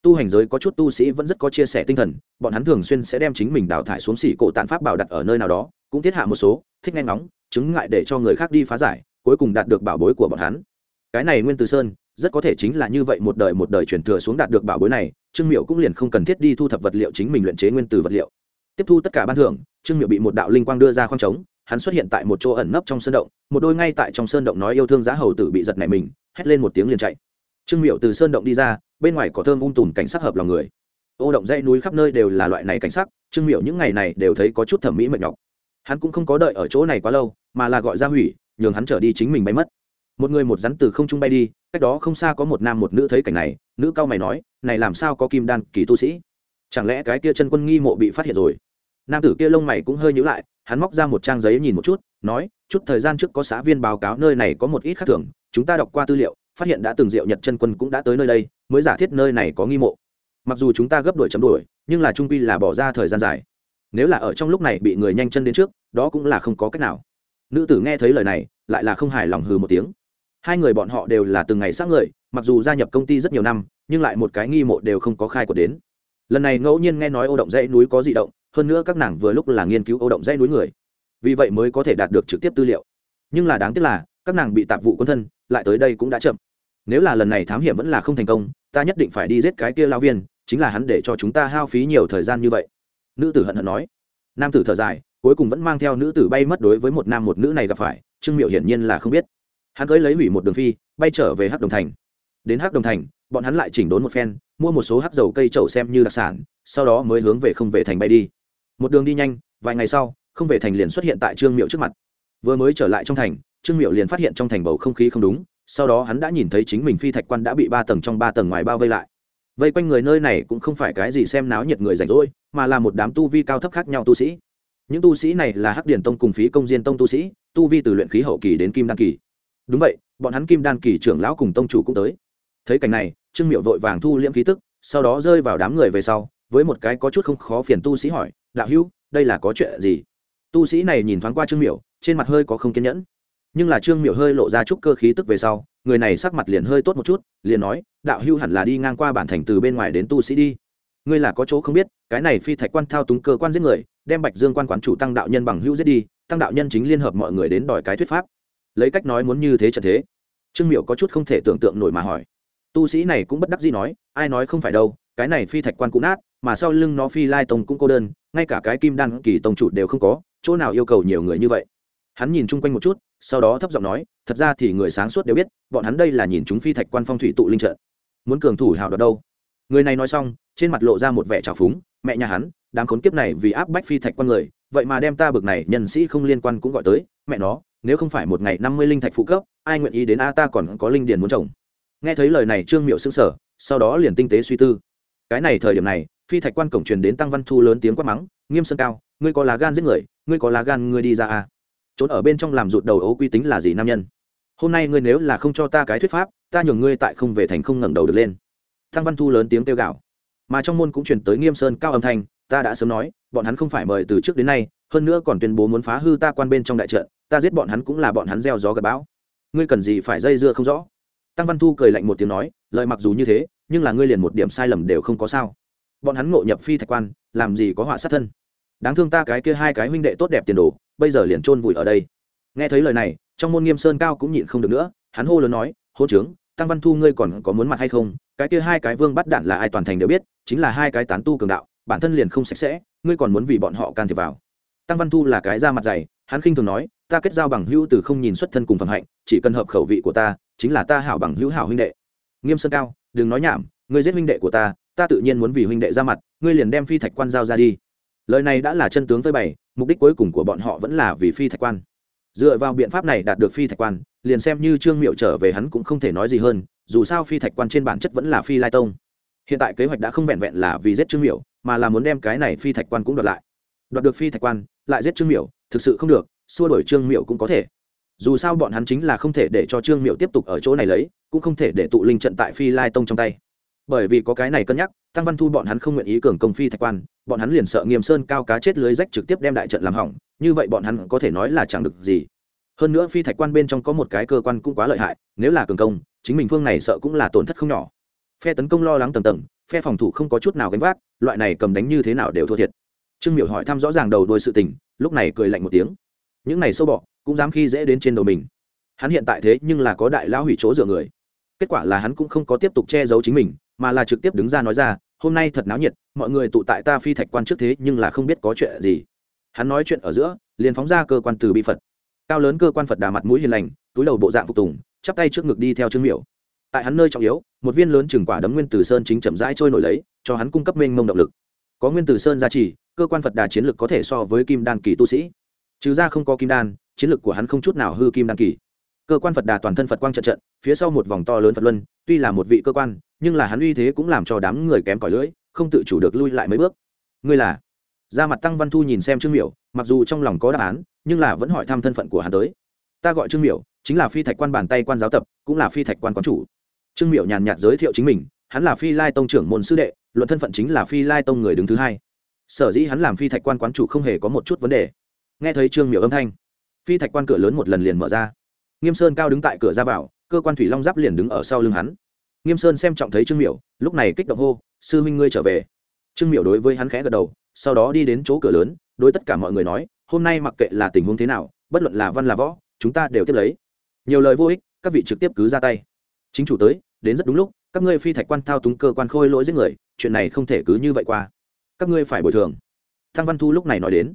Tu hành giới có chút tu sĩ vẫn rất có chia sẻ tinh thần, bọn hắn thường xuyên sẽ đem chính mình đào thải xuống xỉ cổ tạn pháp bảo đặt ở nơi nào đó, cũng thiết hạ một số, thích nghe ngóng, chứng ngại để cho người khác đi phá giải, cuối cùng đạt được bảo bối của bọn hắn. Cái này nguyên từ sơn, rất có thể chính là như vậy một đời một đời truyền thừa xuống đạt được bảo bối này, trương miệu cũng liền không cần thiết đi thu thập vật liệu chính mình luyện chế nguyên từ vật liệu. Tiếp thu tất cả ban thưởng, trương miệu bị một đạo linh quang đưa ra khoang trống, hắn xuất hiện tại một chỗ ẩn nấp trong sơn động, một đôi ngay tại trong sơn động nói yêu thương giá hầu tử bị giật nảy mình, hét lên một tiếng liền chạy trương miệu từ sơn động đi ra, bên ngoài có thơm ung tùm cảnh sắc hợp lòng người. Ô động dãy núi khắp nơi đều là loại này cảnh sắc, trương miệu những ngày này đều thấy có chút thẩm mỹ mệt nhọc. Hắn cũng không có đợi ở chỗ này quá lâu, mà là gọi ra hủy, nhường hắn trở đi chính mình bay mất. Một người một rắn từ không trung bay đi, cách đó không xa có một nam một nữ thấy cảnh này, nữ cao mày nói, này làm sao có kim đan kỳ tu sĩ? Chẳng lẽ cái kia chân quân nghi mộ bị phát hiện rồi? Nam tử kia lông mày cũng hơi nhữ lại, hắn móc ra một trang giấy nhìn một chút, nói, chút thời gian trước có xã viên báo cáo nơi này có một ít khác thường, chúng ta đọc qua tư liệu phát hiện đã từng diệu nhật chân quân cũng đã tới nơi đây, mới giả thiết nơi này có nghi mộ. Mặc dù chúng ta gấp đuổi chấm đuổi, nhưng là trung pi là bỏ ra thời gian dài. Nếu là ở trong lúc này bị người nhanh chân đến trước, đó cũng là không có cách nào. Nữ tử nghe thấy lời này, lại là không hài lòng hừ một tiếng. Hai người bọn họ đều là từng ngày xác người, mặc dù gia nhập công ty rất nhiều năm, nhưng lại một cái nghi mộ đều không có khai của đến. Lần này ngẫu nhiên nghe nói ô động dãy núi có di động, hơn nữa các nàng vừa lúc là nghiên cứu ô động dãy núi người. Vì vậy mới có thể đạt được trực tiếp tư liệu. Nhưng là đáng tiếc là, các nàng bị tạp vụ quân thân lại tới đây cũng đã chậm. Nếu là lần này thám hiểm vẫn là không thành công, ta nhất định phải đi giết cái kia lao viên, chính là hắn để cho chúng ta hao phí nhiều thời gian như vậy. Nữ tử hận hận nói. Nam tử thở dài, cuối cùng vẫn mang theo nữ tử bay mất đối với một nam một nữ này gặp phải, trương miệu hiển nhiên là không biết. Hắn cưới lấy hủy một đường phi, bay trở về hắc đồng thành. Đến hắc đồng thành, bọn hắn lại chỉnh đốn một phen, mua một số hắc dầu cây trầu xem như đặc sản, sau đó mới hướng về không về thành bay đi. Một đường đi nhanh, vài ngày sau, không về thành liền xuất hiện tại trương miệu trước mặt. Vừa mới trở lại trong thành trương miệu liền phát hiện trong thành bầu không khí không đúng, sau đó hắn đã nhìn thấy chính mình phi thạch quan đã bị ba tầng trong ba tầng ngoài bao vây lại. Vây quanh người nơi này cũng không phải cái gì xem náo nhiệt người rảnh rỗi, mà là một đám tu vi cao thấp khác nhau tu sĩ. Những tu sĩ này là hắc điển tông cùng phí công diên tông tu sĩ, tu vi từ luyện khí hậu kỳ đến kim đan kỳ. Đúng vậy, bọn hắn kim đan kỳ trưởng lão cùng tông chủ cũng tới. Thấy cảnh này, trương miệu vội vàng thu liễm khí tức, sau đó rơi vào đám người về sau, với một cái có chút không khó phiền tu sĩ hỏi, đạo hữu, đây là có chuyện gì? Tu sĩ này nhìn thoáng qua trương miệu trên mặt hơi có không kiên nhẫn nhưng là trương miệu hơi lộ ra chút cơ khí tức về sau, người này sắc mặt liền hơi tốt một chút, liền nói, đạo hưu hẳn là đi ngang qua bản thành từ bên ngoài đến tu sĩ đi. Ngươi là có chỗ không biết, cái này phi thạch quan thao túng cơ quan giết người, đem bạch dương quan quán chủ tăng đạo nhân bằng hưu giết đi, tăng đạo nhân chính liên hợp mọi người đến đòi cái thuyết pháp. Lấy cách nói muốn như thế trận thế. Trương miệu có chút không thể tưởng tượng nổi mà hỏi. Tu sĩ này cũng bất đắc gì nói, ai nói không phải đâu, cái này phi thạch quan cũng nát, mà sau lưng nó phi lai tông cũng cô đơn, ngay cả cái kim đan kỳ tông chủ đều không có, chỗ nào yêu cầu nhiều người như vậy? Hắn nhìn chung quanh một chút sau đó thấp giọng nói, thật ra thì người sáng suốt đều biết, bọn hắn đây là nhìn chúng phi thạch quan phong thủy tụ linh trận. Muốn cường thủ hào đoạt đâu? Người này nói xong, trên mặt lộ ra một vẻ trào phúng, mẹ nhà hắn, đám khốn kiếp này vì áp bách phi thạch quan người, vậy mà đem ta bực này nhân sĩ không liên quan cũng gọi tới, mẹ nó, nếu không phải một ngày năm mươi linh thạch phụ cấp, ai nguyện ý đến a ta còn có linh điền muốn trồng? Nghe thấy lời này, trương miệu xưng sở sau đó liền tinh tế suy tư. Cái này thời điểm này, phi thạch quan cổng truyền đến tăng văn thu lớn tiếng quát mắng, nghiêm sơn cao, ngươi có lá gan giết người, ngươi có lá gan ngươi đi ra a trốn ở bên trong làm rụt đầu ấu quy tính là gì nam nhân? Hôm nay ngươi nếu là không cho ta cái thuyết pháp, ta nhường ngươi tại không về thành không ngẩng đầu được lên. Thăng văn thu lớn tiếng kêu gào. Mà trong môn cũng chuyển tới nghiêm sơn cao âm thanh, ta đã sớm nói, bọn hắn không phải mời từ trước đến nay, hơn nữa còn tuyên bố muốn phá hư ta quan bên trong đại trận, ta giết bọn hắn cũng là bọn hắn gieo gió gặp bão. Ngươi cần gì phải dây dưa không rõ? Tăng văn thu cười lạnh một tiếng nói lợi mặc dù như thế, nhưng là ngươi liền một điểm sai lầm đều không có sao. Bọn hắn ngộ nhập phi thạch quan, làm gì có họa sát thân? Đáng thương ta cái kia hai cái huynh đệ tốt đẹp tiền đồ bây giờ liền chôn vùi ở đây. Nghe thấy lời này, trong môn nghiêm sơn cao cũng nhịn không được nữa, hắn hô lớn nói hô trướng, tăng văn thu ngươi còn có muốn mặt hay không? Cái kia hai cái vương bắt đạn là ai toàn thành đều biết, chính là hai cái tán tu cường đạo, bản thân liền không sạch sẽ, ngươi còn muốn vì bọn họ can thiệp vào? Tăng văn thu là cái da mặt dày, hắn khinh thường nói, ta kết giao bằng hữu từ không nhìn xuất thân cùng phẩm hạnh, chỉ cần hợp khẩu vị của ta, chính là ta hảo bằng hữu hảo huynh đệ. Nghiêm sơn cao, đừng nói nhảm, ngươi giết huynh đệ của ta ta tự nhiên muốn vì huynh đệ ra mặt, ngươi liền đem phi thạch quan giao ra đi. Lời này đã là chân tướng với bày mục đích cuối cùng của bọn họ vẫn là vì phi thạch quan. Dựa vào biện pháp này đạt được phi thạch quan, liền xem như trương miệu trở về hắn cũng không thể nói gì hơn, dù sao phi thạch quan trên bản chất vẫn là phi lai tông. Hiện tại kế hoạch đã không vẹn vẹn là vì giết trương miệu, mà là muốn đem cái này phi thạch quan cũng đoạt lại. Đoạt được phi thạch quan, lại giết trương miệu, thực sự không được, xua đổi trương miệu cũng có thể. Dù sao bọn hắn chính là không thể để cho trương miệu tiếp tục ở chỗ này lấy, cũng không thể để tụ linh trận tại phi lai tông trong tay. Bởi vì có cái này cân nhắc tăng văn thu bọn hắn không nguyện ý cường công phi thạch quan, bọn hắn liền sợ nghiêm sơn cao cá chết lưới rách trực tiếp đem đại trận làm hỏng, như vậy bọn hắn có thể nói là chẳng được gì. Hơn nữa phi thạch quan bên trong có một cái cơ quan cũng quá lợi hại, nếu là cường công, chính mình phương này sợ cũng là tổn thất không nhỏ. Phe tấn công lo lắng tầng tầng, phe phòng thủ không có chút nào gánh vác, loại này cầm đánh như thế nào đều thua thiệt. Trương miểu hỏi thăm rõ ràng đầu đuôi sự tình, lúc này cười lạnh một tiếng. Những này sâu bọ, cũng dám khi dễ đến trên đầu mình. Hắn hiện tại thế nhưng là có đại lão hủy chỗ dựa người. Kết quả là hắn cũng không có tiếp tục che giấu chính mình, mà là trực tiếp đứng ra nói ra hôm nay thật náo nhiệt, mọi người tụ tại ta phi thạch quan trước thế nhưng là không biết có chuyện gì. Hắn nói chuyện ở giữa, liền phóng ra cơ quan từ bi phật. Cao lớn cơ quan phật đà mặt mũi hiền lành, túi đầu bộ dạng phục tùng, chắp tay trước ngực đi theo trương miểu. Tại hắn nơi trọng yếu, một viên lớn chừng quả đấm nguyên tử sơn chính chậm rãi trôi nổi lấy, cho hắn cung cấp mênh mông động lực. Có nguyên tử sơn gia trì, cơ quan phật đà chiến lực có thể so với kim đan kỳ tu sĩ. Trừ ra không có kim đan, chiến lực của hắn không chút nào hư kim đan kỳ. Cơ quan phật đà toàn thân phật quang trận trận, phía sau một vòng to lớn phật luân, tuy là một vị cơ quan nhưng là hắn uy thế cũng làm cho đám người kém cỏi lưỡi, không tự chủ được lui lại mấy bước. Ngươi là? Ra mặt tăng văn thu nhìn xem trương miểu, mặc dù trong lòng có đáp án, nhưng là vẫn hỏi thăm thân phận của hắn tới. Ta gọi trương miểu, chính là phi thạch quan bàn tay quan giáo tập, cũng là phi thạch quan quán chủ. Trương miểu nhàn nhạt giới thiệu chính mình, hắn là phi lai tông trưởng môn sư đệ, luận thân phận chính là phi lai tông người đứng thứ hai. Sở dĩ hắn làm phi thạch quan quán chủ không hề có một chút vấn đề. Nghe thấy trương miểu âm thanh, phi thạch quan cửa lớn một lần liền mở ra. Nghiêm sơn cao đứng tại cửa ra vào, cơ quan thủy long giáp liền đứng ở sau lưng hắn nghiêm sơn xem trọng thấy trương miểu, lúc này kích động hô, sư huynh ngươi trở về. Trương miểu đối với hắn khẽ gật đầu, sau đó đi đến chỗ cửa lớn, đối tất cả mọi người nói, hôm nay mặc kệ là tình huống thế nào, bất luận là văn là võ, chúng ta đều tiếp lấy. Nhiều lời vô ích, các vị trực tiếp cứ ra tay. Chính chủ tới, đến rất đúng lúc, các ngươi phi thạch quan thao túng cơ quan khôi lỗi giết người, chuyện này không thể cứ như vậy qua. Các ngươi phải bồi thường. Thăng văn thu lúc này nói đến,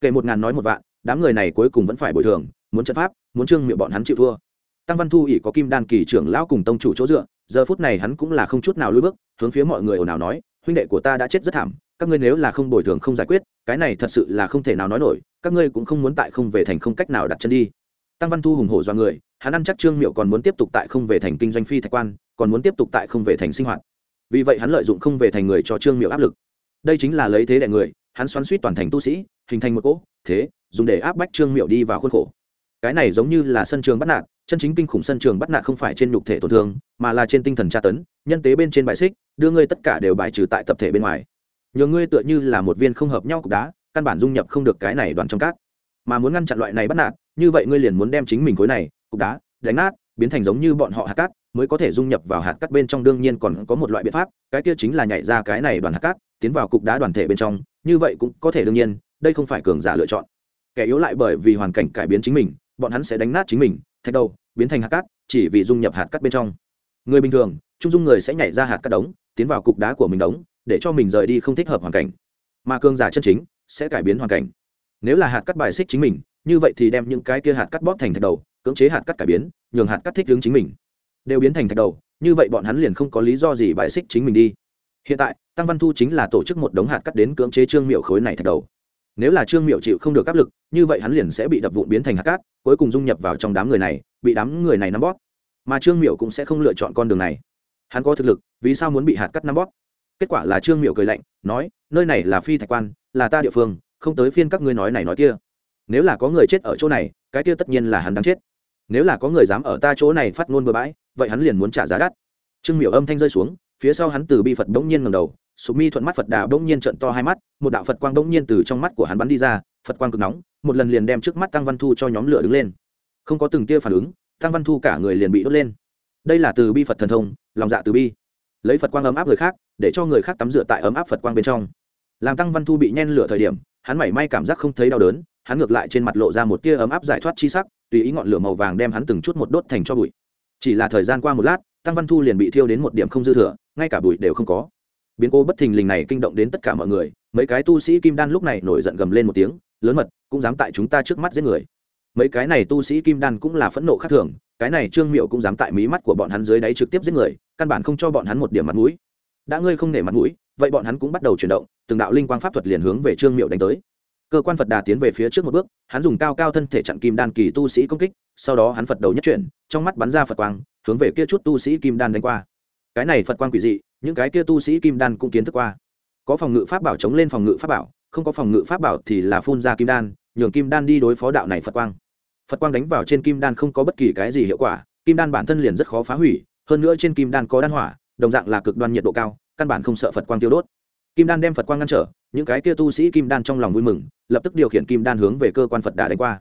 kể một ngàn nói một vạn, đám người này cuối cùng vẫn phải bồi thường, muốn trận pháp, muốn trương miệng bọn hắn chịu thua. Tăng văn thu ỉ có kim đan kỳ trưởng lão cùng tông chủ chỗ dựa giờ phút này hắn cũng là không chút nào lùi bước, hướng phía mọi người ồn ào nói, huynh đệ của ta đã chết rất thảm, các ngươi nếu là không bồi thường không giải quyết, cái này thật sự là không thể nào nói nổi, các ngươi cũng không muốn tại không về thành không cách nào đặt chân đi. Tăng văn thu hùng hổ do người, hắn ăn chắc trương miệu còn muốn tiếp tục tại không về thành kinh doanh phi thạch quan, còn muốn tiếp tục tại không về thành sinh hoạt. Vì vậy hắn lợi dụng không về thành người cho trương miệu áp lực. Đây chính là lấy thế đại người, hắn xoắn suýt toàn thành tu sĩ, hình thành một cỗ thế, dùng để áp bách trương miệu đi vào khuôn khổ. Cái này giống như là sân trường bắt nạt chân chính kinh khủng sân trường bắt nạt không phải trên nhục thể tổn thương, mà là trên tinh thần tra tấn, nhân tế bên trên bài xích, đưa ngươi tất cả đều bài trừ tại tập thể bên ngoài. Nhờ ngươi tựa như là một viên không hợp nhau cục đá, căn bản dung nhập không được cái này đoàn trong cát. Mà muốn ngăn chặn loại này bắt nạt, như vậy ngươi liền muốn đem chính mình khối này, cục đá, đánh nát, biến thành giống như bọn họ hạt cát, mới có thể dung nhập vào hạt cát bên trong. Đương nhiên còn có một loại biện pháp, cái kia chính là nhảy ra cái này đoàn hạt cát, tiến vào cục đá đoàn thể bên trong, như vậy cũng có thể đương nhiên, đây không phải cường giả lựa chọn. Kẻ yếu lại bởi vì hoàn cảnh cải biến chính mình, bọn hắn sẽ đánh nát chính mình, thạch đầu biến thành hạt cát, chỉ vì dung nhập hạt cát bên trong. Người bình thường, trung dung người sẽ nhảy ra hạt cát đống, tiến vào cục đá của mình đống, để cho mình rời đi không thích hợp hoàn cảnh. Mà cường giả chân chính sẽ cải biến hoàn cảnh. Nếu là hạt cát bài xích chính mình, như vậy thì đem những cái kia hạt cát bóp thành thạch đầu, cưỡng chế hạt cát cải biến, nhường hạt cát thích hướng chính mình. Đều biến thành thạch đầu, như vậy bọn hắn liền không có lý do gì bài xích chính mình đi. Hiện tại, tăng văn thu chính là tổ chức một đống hạt cát đến cưỡng chế trương miệu khối này thạch đầu. Nếu là trương miệu chịu không được áp lực, như vậy hắn liền sẽ bị đập vụn biến thành hạt cát, cuối cùng dung nhập vào trong đám người này bị đám người này nắm bóp. Mà trương miệu cũng sẽ không lựa chọn con đường này. Hắn có thực lực, vì sao muốn bị hạt cắt nắm bóp? Kết quả là trương miệu cười lạnh, nói, nơi này là phi thạch quan, là ta địa phương, không tới phiên các ngươi nói này nói kia. Nếu là có người chết ở chỗ này, cái kia tất nhiên là hắn đáng chết. Nếu là có người dám ở ta chỗ này phát ngôn bừa bãi, vậy hắn liền muốn trả giá đắt. Trương miệu âm thanh rơi xuống, phía sau hắn từ bi phật bỗng nhiên ngầm đầu, sụp mi thuận mắt phật đà bỗng nhiên trận to hai mắt, một đạo phật quang bỗng nhiên từ trong mắt của hắn bắn đi ra, phật quang cực nóng, một lần liền đem trước mắt tăng văn thu cho nhóm lửa đứng lên không có từng tia phản ứng tăng văn thu cả người liền bị đốt lên. Đây là từ bi phật thần thông, lòng dạ từ bi. Lấy phật quang ấm áp người khác, để cho người khác tắm rửa tại ấm áp phật quang bên trong. Làm tăng văn thu bị nhen lửa thời điểm, hắn mảy may cảm giác không thấy đau đớn, hắn ngược lại trên mặt lộ ra một tia ấm áp giải thoát chi sắc, tùy ý ngọn lửa màu vàng đem hắn từng chút một đốt thành cho bụi. Chỉ là thời gian qua một lát tăng văn thu liền bị thiêu đến một điểm không dư thừa, ngay cả bụi đều không có. Biến cố bất thình lình này kinh động đến tất cả mọi người, mấy cái tu sĩ kim đan lúc này nổi giận gầm lên một tiếng, lớn mật, cũng dám tại chúng ta trước mắt giết người mấy cái này tu sĩ kim đan cũng là phẫn nộ khác thường, cái này trương miệu cũng dám tại mí mắt của bọn hắn dưới đáy trực tiếp giết người, căn bản không cho bọn hắn một điểm mặt mũi. Đã ngươi không nể mặt mũi, vậy bọn hắn cũng bắt đầu chuyển động, từng đạo linh quang pháp thuật liền hướng về trương miệu đánh tới. Cơ quan phật đà tiến về phía trước một bước, hắn dùng cao cao thân thể chặn kim đan kỳ tu sĩ công kích, sau đó hắn phật đầu nhất chuyển, trong mắt bắn ra phật quang, hướng về kia chút tu sĩ kim đan đánh qua. Cái này phật quang quỷ dị, những cái kia tu sĩ kim đan cũng kiến thức qua. Có phòng ngự pháp bảo chống lên phòng ngự pháp bảo, không có phòng ngự pháp bảo thì là phun ra kim đan nhường kim đan đi đối phó đạo này phật quang. Phật quang đánh vào trên kim đan không có bất kỳ cái gì hiệu quả, kim đan bản thân liền rất khó phá hủy, hơn nữa trên kim đan có đan hỏa, đồng dạng là cực đoan nhiệt độ cao, căn bản không sợ phật quang tiêu đốt. Kim đan đem phật quang ngăn trở, những cái kia tu sĩ kim đan trong lòng vui mừng, lập tức điều khiển kim đan hướng về cơ quan phật đà đánh qua.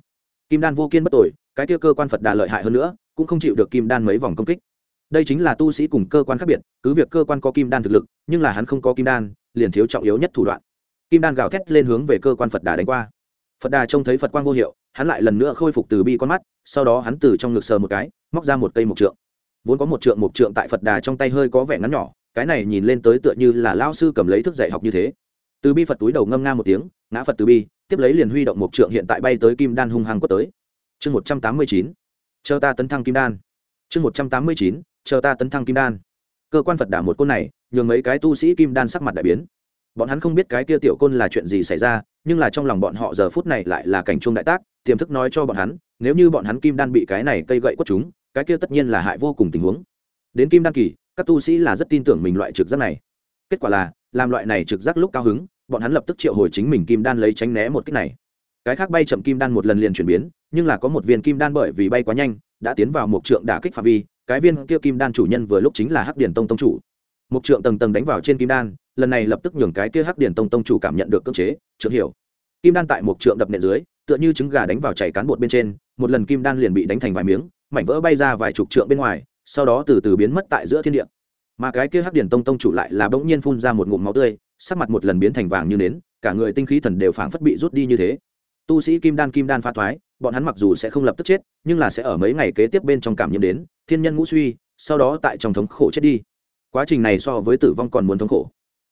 Kim đan vô kiên bất tội, cái kia cơ quan phật đà lợi hại hơn nữa, cũng không chịu được kim đan mấy vòng công kích. Đây chính là tu sĩ cùng cơ quan khác biệt, cứ việc cơ quan có kim đan thực lực, nhưng là hắn không có kim đan, liền thiếu trọng yếu nhất thủ đoạn. Kim đan gào thét lên hướng về cơ quan phật đà đánh qua phật đà trông thấy phật quang vô hiệu, hắn lại lần nữa khôi phục từ bi con mắt, sau đó hắn từ trong ngực sờ một cái, móc ra một cây mộc trượng. Vốn có một trượng mộc trượng tại phật đà trong tay hơi có vẻ ngắn nhỏ, cái này nhìn lên tới tựa như là lao sư cầm lấy thức dạy học như thế. Từ bi phật túi đầu ngâm nga một tiếng, ngã phật từ bi, tiếp lấy liền huy động mộc trượng hiện tại bay tới kim đan hung hăng quất tới. Chương một trăm tám mươi chín, chờ ta tấn thăng kim đan. Chương một trăm tám mươi chín, chờ ta tấn thăng kim đan. Cơ quan phật đà một côn này, nhường mấy cái tu sĩ kim đan sắc mặt đại biến bọn hắn không biết cái kia tiểu côn là chuyện gì xảy ra, nhưng là trong lòng bọn họ giờ phút này lại là cảnh chuông đại tác, tiềm thức nói cho bọn hắn, nếu như bọn hắn kim đan bị cái này cây gậy quất chúng, cái kia tất nhiên là hại vô cùng tình huống. Đến kim đan kỳ, các tu sĩ là rất tin tưởng mình loại trực giác này. Kết quả là, làm loại này trực giác lúc cao hứng, bọn hắn lập tức triệu hồi chính mình kim đan lấy tránh né một cách này. Cái khác bay chậm kim đan một lần liền chuyển biến, nhưng là có một viên kim đan bởi vì bay quá nhanh, đã tiến vào một trượng đả kích phạm vi, cái viên kia kim đan chủ nhân vừa lúc chính là hắc điển tông tông chủ một trượng tầng tầng đánh vào trên kim đan, lần này lập tức nhường cái kia hắc điển tông tông chủ cảm nhận được cưỡng chế trượng hiểu. Kim đan tại một trượng đập nện dưới, tựa như trứng gà đánh vào chảy cán bột bên trên, một lần kim đan liền bị đánh thành vài miếng, mảnh vỡ bay ra vài chục trượng bên ngoài, sau đó từ từ biến mất tại giữa thiên địa. Mà cái kia hắc điển tông tông chủ lại là bỗng nhiên phun ra một ngụm máu tươi, sắc mặt một lần biến thành vàng như nến, cả người tinh khí thần đều phảng phất bị rút đi như thế. Tu sĩ kim đan kim đan pha thoái, bọn hắn mặc dù sẽ không lập tức chết, nhưng là sẽ ở mấy ngày kế tiếp bên trong cảm nhiễm đến, thiên nhân ngũ suy, sau đó tại trong thống khổ chết đi quá trình này so với tử vong còn muốn thống khổ.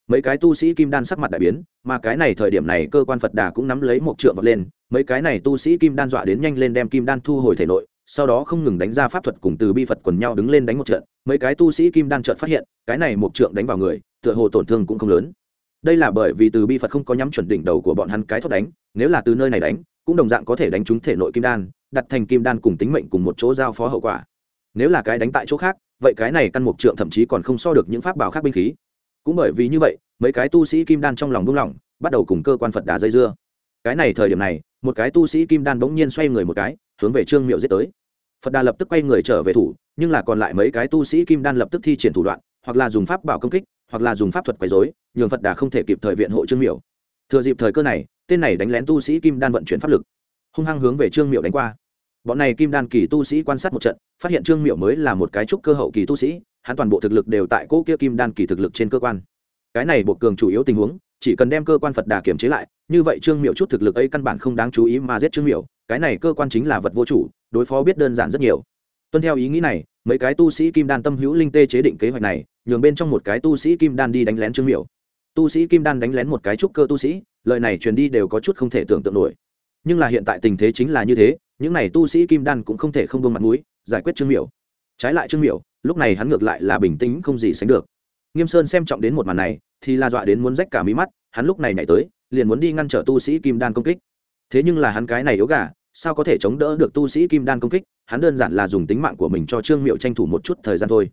Mấy cái tu sĩ kim đan sắc mặt đại biến, mà cái này thời điểm này cơ quan phật đà cũng nắm lấy một trượng vật lên, mấy cái này tu sĩ kim đan dọa đến nhanh lên đem kim đan thu hồi thể nội, sau đó không ngừng đánh ra pháp thuật cùng từ bi phật quần nhau đứng lên đánh một trận. Mấy cái tu sĩ kim đan trợn phát hiện, cái này một trượng đánh vào người, tựa hồ tổn thương cũng không lớn. Đây là bởi vì từ bi phật không có nhắm chuẩn đỉnh đầu của bọn hắn cái thoát đánh, nếu là từ nơi này đánh, cũng đồng dạng có thể đánh trúng thể nội kim đan, đặt thành kim đan cùng tính mệnh cùng một chỗ giao phó hậu quả. Nếu là cái đánh tại chỗ khác vậy cái này căn mục trượng thậm chí còn không so được những pháp bảo khác binh khí. Cũng bởi vì như vậy, mấy cái tu sĩ kim đan trong lòng buông lỏng, bắt đầu cùng cơ quan phật đà dây dưa. Cái này thời điểm này, một cái tu sĩ kim đan bỗng nhiên xoay người một cái, hướng về trương miệu giết tới. Phật đà lập tức quay người trở về thủ, nhưng là còn lại mấy cái tu sĩ kim đan lập tức thi triển thủ đoạn, hoặc là dùng pháp bảo công kích, hoặc là dùng pháp thuật quấy dối nhường phật đà không thể kịp thời viện hộ trương miệu. Thừa dịp thời cơ này, tên này đánh lén tu sĩ kim đan vận chuyển pháp lực, hung hăng hướng về trương miệu đánh qua bọn này kim đan kỳ tu sĩ quan sát một trận, phát hiện trương miệu mới là một cái trúc cơ hậu kỳ tu sĩ, hắn toàn bộ thực lực đều tại cỗ kia kim đan kỳ thực lực trên cơ quan. Cái này buộc cường chủ yếu tình huống, chỉ cần đem cơ quan phật đà kiểm chế lại, như vậy trương miệu chút thực lực ấy căn bản không đáng chú ý mà giết trương miệu cái này cơ quan chính là vật vô chủ, đối phó biết đơn giản rất nhiều. Tuân theo ý nghĩ này, mấy cái tu sĩ kim đan tâm hữu linh tê chế định kế hoạch này, nhường bên trong một cái tu sĩ kim đan đi đánh lén trương miệu tu sĩ kim đan đánh lén một cái trúc cơ tu sĩ, lời này truyền đi đều có chút không thể tưởng tượng nổi. Nhưng là hiện tại tình thế chính là như thế những n à y tu sĩ kim đan cũng không thể không buông mặt mũi, giải quyết trương miểu. Trái lại trương miểu, lúc này hắn ngược lại là bình tĩnh không gì sánh được. Nghiêm sơn xem trọng đến một màn này, thì la dọa đến muốn rách cả mí mắt, hắn lúc này nhảy tới, liền muốn đi ngăn trở tu sĩ kim đan công kích. Thế nhưng là hắn cái này yếu gà, sao có thể chống đỡ được tu sĩ kim đan công kích? Hắn đơn giản là dùng tính mạng của mình cho trương miệu tranh thủ một chút thời gian thôi.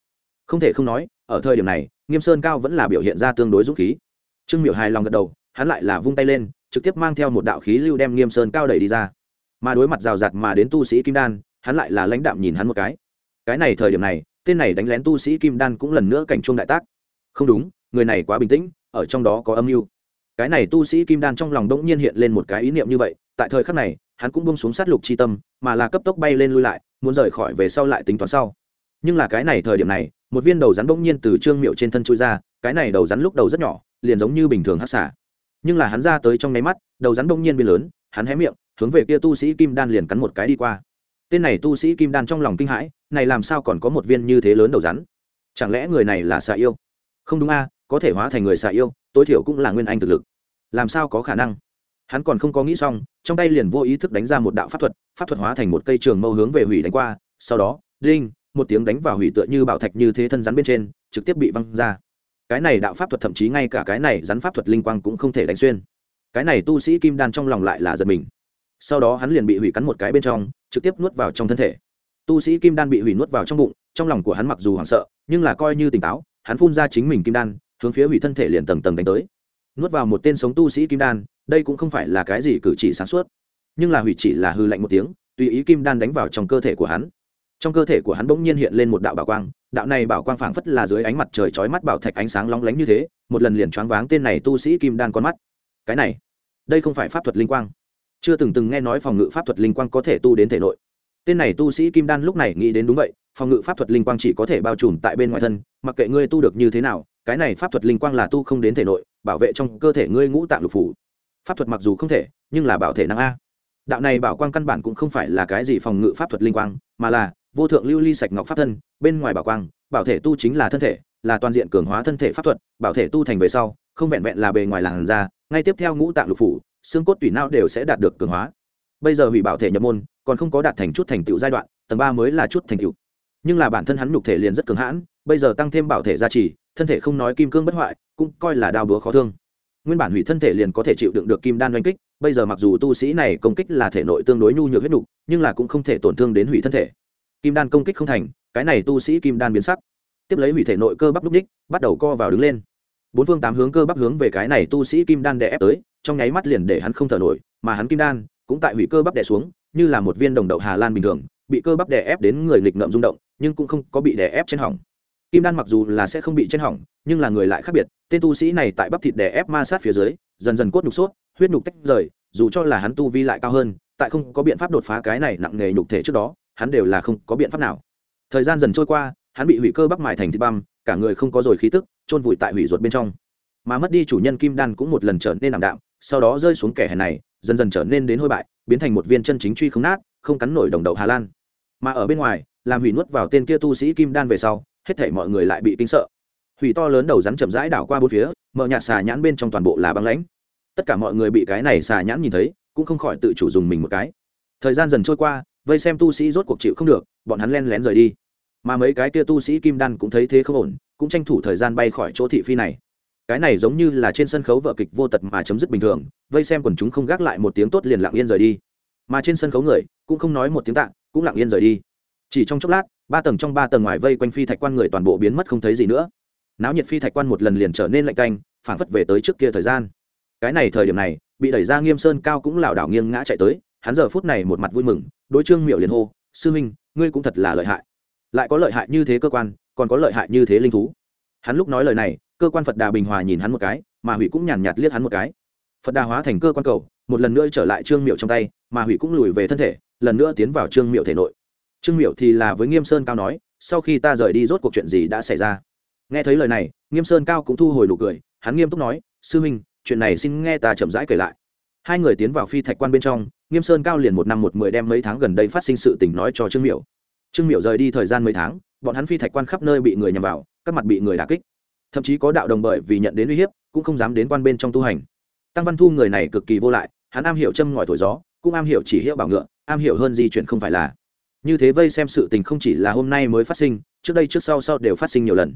Không thể không nói, ở thời điểm này, nghiêm sơn cao vẫn là biểu hiện ra tương đối dũng khí. Trương miệu hài lòng gật đầu, hắn lại là vung tay lên, trực tiếp mang theo một đạo khí lưu đem nghiêm sơn cao đẩy đi ra mà đối mặt rào rạt mà đến tu sĩ kim đan, hắn lại là lãnh đạm nhìn hắn một cái. Cái này thời điểm này, tên này đánh lén tu sĩ kim đan cũng lần nữa cảnh chuông đại tác. Không đúng, người này quá bình tĩnh, ở trong đó có âm mưu. Cái này tu sĩ kim đan trong lòng đống nhiên hiện lên một cái ý niệm như vậy, tại thời khắc này, hắn cũng bông xuống sát lục chi tâm, mà là cấp tốc bay lên lui lại, muốn rời khỏi về sau lại tính toán sau. Nhưng là cái này thời điểm này, một viên đầu rắn bỗng nhiên từ trương miệu trên thân chui ra, cái này đầu rắn lúc đầu rất nhỏ, liền giống như bình thường hát xả nhưng là hắn ra tới trong nháy mắt, đầu rắn bỗng nhiên biến lớn, hắn hé miệng hướng về kia tu sĩ kim đan liền cắn một cái đi qua. Tên này tu sĩ kim đan trong lòng kinh hãi, này làm sao còn có một viên như thế lớn đầu rắn? Chẳng lẽ người này là xà yêu? Không đúng a, có thể hóa thành người xà yêu, tối thiểu cũng là nguyên anh thực lực. Làm sao có khả năng? Hắn còn không có nghĩ xong, trong tay liền vô ý thức đánh ra một đạo pháp thuật pháp thuật hóa thành một cây trường mâu hướng về hủy đánh qua, sau đó, đinh, một tiếng đánh vào hủy tựa như bảo thạch như thế thân rắn bên trên, trực tiếp bị văng ra. Cái này đạo pháp thuật thậm chí ngay cả cái này rắn pháp thuật linh quang cũng không thể đánh xuyên. Cái này tu sĩ kim đan trong lòng lại là giật mình sau đó hắn liền bị hủy cắn một cái bên trong, trực tiếp nuốt vào trong thân thể. Tu sĩ kim đan bị hủy nuốt vào trong bụng, trong lòng của hắn mặc dù hoảng sợ, nhưng là coi như tỉnh táo, hắn phun ra chính mình kim đan, hướng phía hủy thân thể liền tầng tầng đánh tới. Nuốt vào một tên sống tu sĩ kim đan, đây cũng không phải là cái gì cử chỉ sáng suốt, nhưng là hủy chỉ là hư lạnh một tiếng, tùy ý kim đan đánh vào trong cơ thể của hắn. Trong cơ thể của hắn bỗng nhiên hiện lên một đạo bảo quang, đạo này bảo quang phảng phất là dưới ánh mặt trời chói mắt bảo thạch ánh sáng lóng lánh như thế, một lần liền choáng váng tên này tu sĩ kim đan con mắt. Cái này, đây không phải pháp thuật linh quang chưa từng từng nghe nói phòng ngự pháp thuật linh quang có thể tu đến thể nội. Tên này tu sĩ kim đan lúc này nghĩ đến đúng vậy, phòng ngự pháp thuật linh quang chỉ có thể bao trùm tại bên ngoài thân, mặc kệ ngươi tu được như thế nào, cái này pháp thuật linh quang là tu không đến thể nội, bảo vệ trong cơ thể ngươi ngũ tạng lục phủ. Pháp thuật mặc dù không thể, nhưng là bảo thể năng a. Đạo này bảo quang căn bản cũng không phải là cái gì phòng ngự pháp thuật linh quang, mà là vô thượng lưu ly sạch ngọc pháp thân, bên ngoài bảo quang, bảo thể tu chính là thân thể, là toàn diện cường hóa thân thể pháp thuật, bảo thể tu thành về sau, không vẹn vẹn là bề ngoài làn da, ngay tiếp theo ngũ tạng lục phủ xương cốt tủy não đều sẽ đạt được cường hóa. Bây giờ hủy bảo thể nhập môn, còn không có đạt thành chút thành tựu giai đoạn, tầng ba mới là chút thành tựu. Nhưng là bản thân hắn nhục thể liền rất cường hãn, bây giờ tăng thêm bảo thể gia trì, thân thể không nói kim cương bất hoại, cũng coi là đao búa khó thương. Nguyên bản hủy thân thể liền có thể chịu đựng được kim đan oanh kích, bây giờ mặc dù tu sĩ này công kích là thể nội tương đối nhu nhược huyết nục nhưng là cũng không thể tổn thương đến hủy thân thể. Kim đan công kích không thành, cái này tu sĩ kim đan biến sắc. Tiếp lấy hủy thể nội cơ bắp lúc ních bắt đầu co vào đứng lên bốn phương tám hướng cơ bắp hướng về cái này tu sĩ kim đan đè ép tới, trong nháy mắt liền để hắn không thở nổi, mà hắn kim đan cũng tại hủy cơ bắp đè xuống, như là một viên đồng đậu hà lan bình thường, bị cơ bắp đè ép đến người nghịch ngợm rung động, nhưng cũng không có bị đè ép trên hỏng. Kim đan mặc dù là sẽ không bị trên hỏng, nhưng là người lại khác biệt, tên tu sĩ này tại bắp thịt đè ép ma sát phía dưới, dần dần cốt nhục sốt, huyết nhục tách rời, dù cho là hắn tu vi lại cao hơn, tại không có biện pháp đột phá cái này nặng nghề nhục thể trước đó, hắn đều là không có biện pháp nào. Thời gian dần trôi qua, hắn bị hủy cơ bắp mài thành thịt băm, cả người không có rồi khí tức chôn vùi tại hủy ruột bên trong. Mà mất đi chủ nhân kim đan cũng một lần trở nên ảm đạm, sau đó rơi xuống kẻ hèn này, dần dần trở nên đến hôi bại, biến thành một viên chân chính truy không nát, không cắn nổi đồng đậu hà lan. Mà ở bên ngoài, làm hủy nuốt vào tên kia tu sĩ kim đan về sau, hết thảy mọi người lại bị kinh sợ. Hủy to lớn đầu rắn chậm rãi đảo qua bốn phía, mở nhạt xà nhãn bên trong toàn bộ là băng lãnh. Tất cả mọi người bị cái này xà nhãn nhìn thấy, cũng không khỏi tự chủ dùng mình một cái. Thời gian dần trôi qua, vây xem tu sĩ rốt cuộc chịu không được, bọn hắn len lén rời đi. Mà mấy cái kia tu sĩ kim đan cũng thấy thế không ổn cũng tranh thủ thời gian bay khỏi chỗ thị phi này. Cái này giống như là trên sân khấu vợ kịch vô tật mà chấm dứt bình thường, vây xem quần chúng không gác lại một tiếng tốt liền lặng yên rời đi. Mà trên sân khấu người, cũng không nói một tiếng tạ, cũng lặng yên rời đi. Chỉ trong chốc lát, ba tầng trong ba tầng ngoài vây quanh phi thạch quan người toàn bộ biến mất không thấy gì nữa. Náo nhiệt phi thạch quan một lần liền trở nên lạnh canh phản phất về tới trước kia thời gian. Cái này thời điểm này, bị đẩy ra nghiêm sơn cao cũng lảo đảo nghiêng ngã chạy tới, hắn giờ phút này một mặt vui mừng, đối trương miệu liền hô, sư minh, ngươi cũng thật là lợi hại. Lại có lợi hại như thế cơ quan còn có lợi hại như thế linh thú. Hắn lúc nói lời này, cơ quan phật đà bình hòa nhìn hắn một cái, mà hủy cũng nhàn nhạt liếc hắn một cái. Phật đà hóa thành cơ quan cầu, một lần nữa trở lại trương miệu trong tay, mà hủy cũng lùi về thân thể, lần nữa tiến vào trương miệu thể nội. Trương miệu thì là với nghiêm sơn cao nói, sau khi ta rời đi rốt cuộc chuyện gì đã xảy ra? Nghe thấy lời này, nghiêm sơn cao cũng thu hồi nụ cười, hắn nghiêm túc nói, sư minh, chuyện này xin nghe ta chậm rãi kể lại. Hai người tiến vào phi thạch quan bên trong, nghiêm sơn cao liền một năm một mười đem mấy tháng gần đây phát sinh sự tình nói cho trương miệu. Trương miệu rời đi thời gian mấy tháng bọn hắn phi thạch quan khắp nơi bị người nhằm vào, các mặt bị người đà kích. Thậm chí có đạo đồng bởi vì nhận đến uy hiếp, cũng không dám đến quan bên trong tu hành. Tăng văn thu người này cực kỳ vô lại, hắn am hiểu châm ngòi thổi gió, cũng am hiểu chỉ hiệu bảo ngựa, am hiểu hơn di chuyển không phải là. Như thế vây xem sự tình không chỉ là hôm nay mới phát sinh, trước đây trước sau sau đều phát sinh nhiều lần.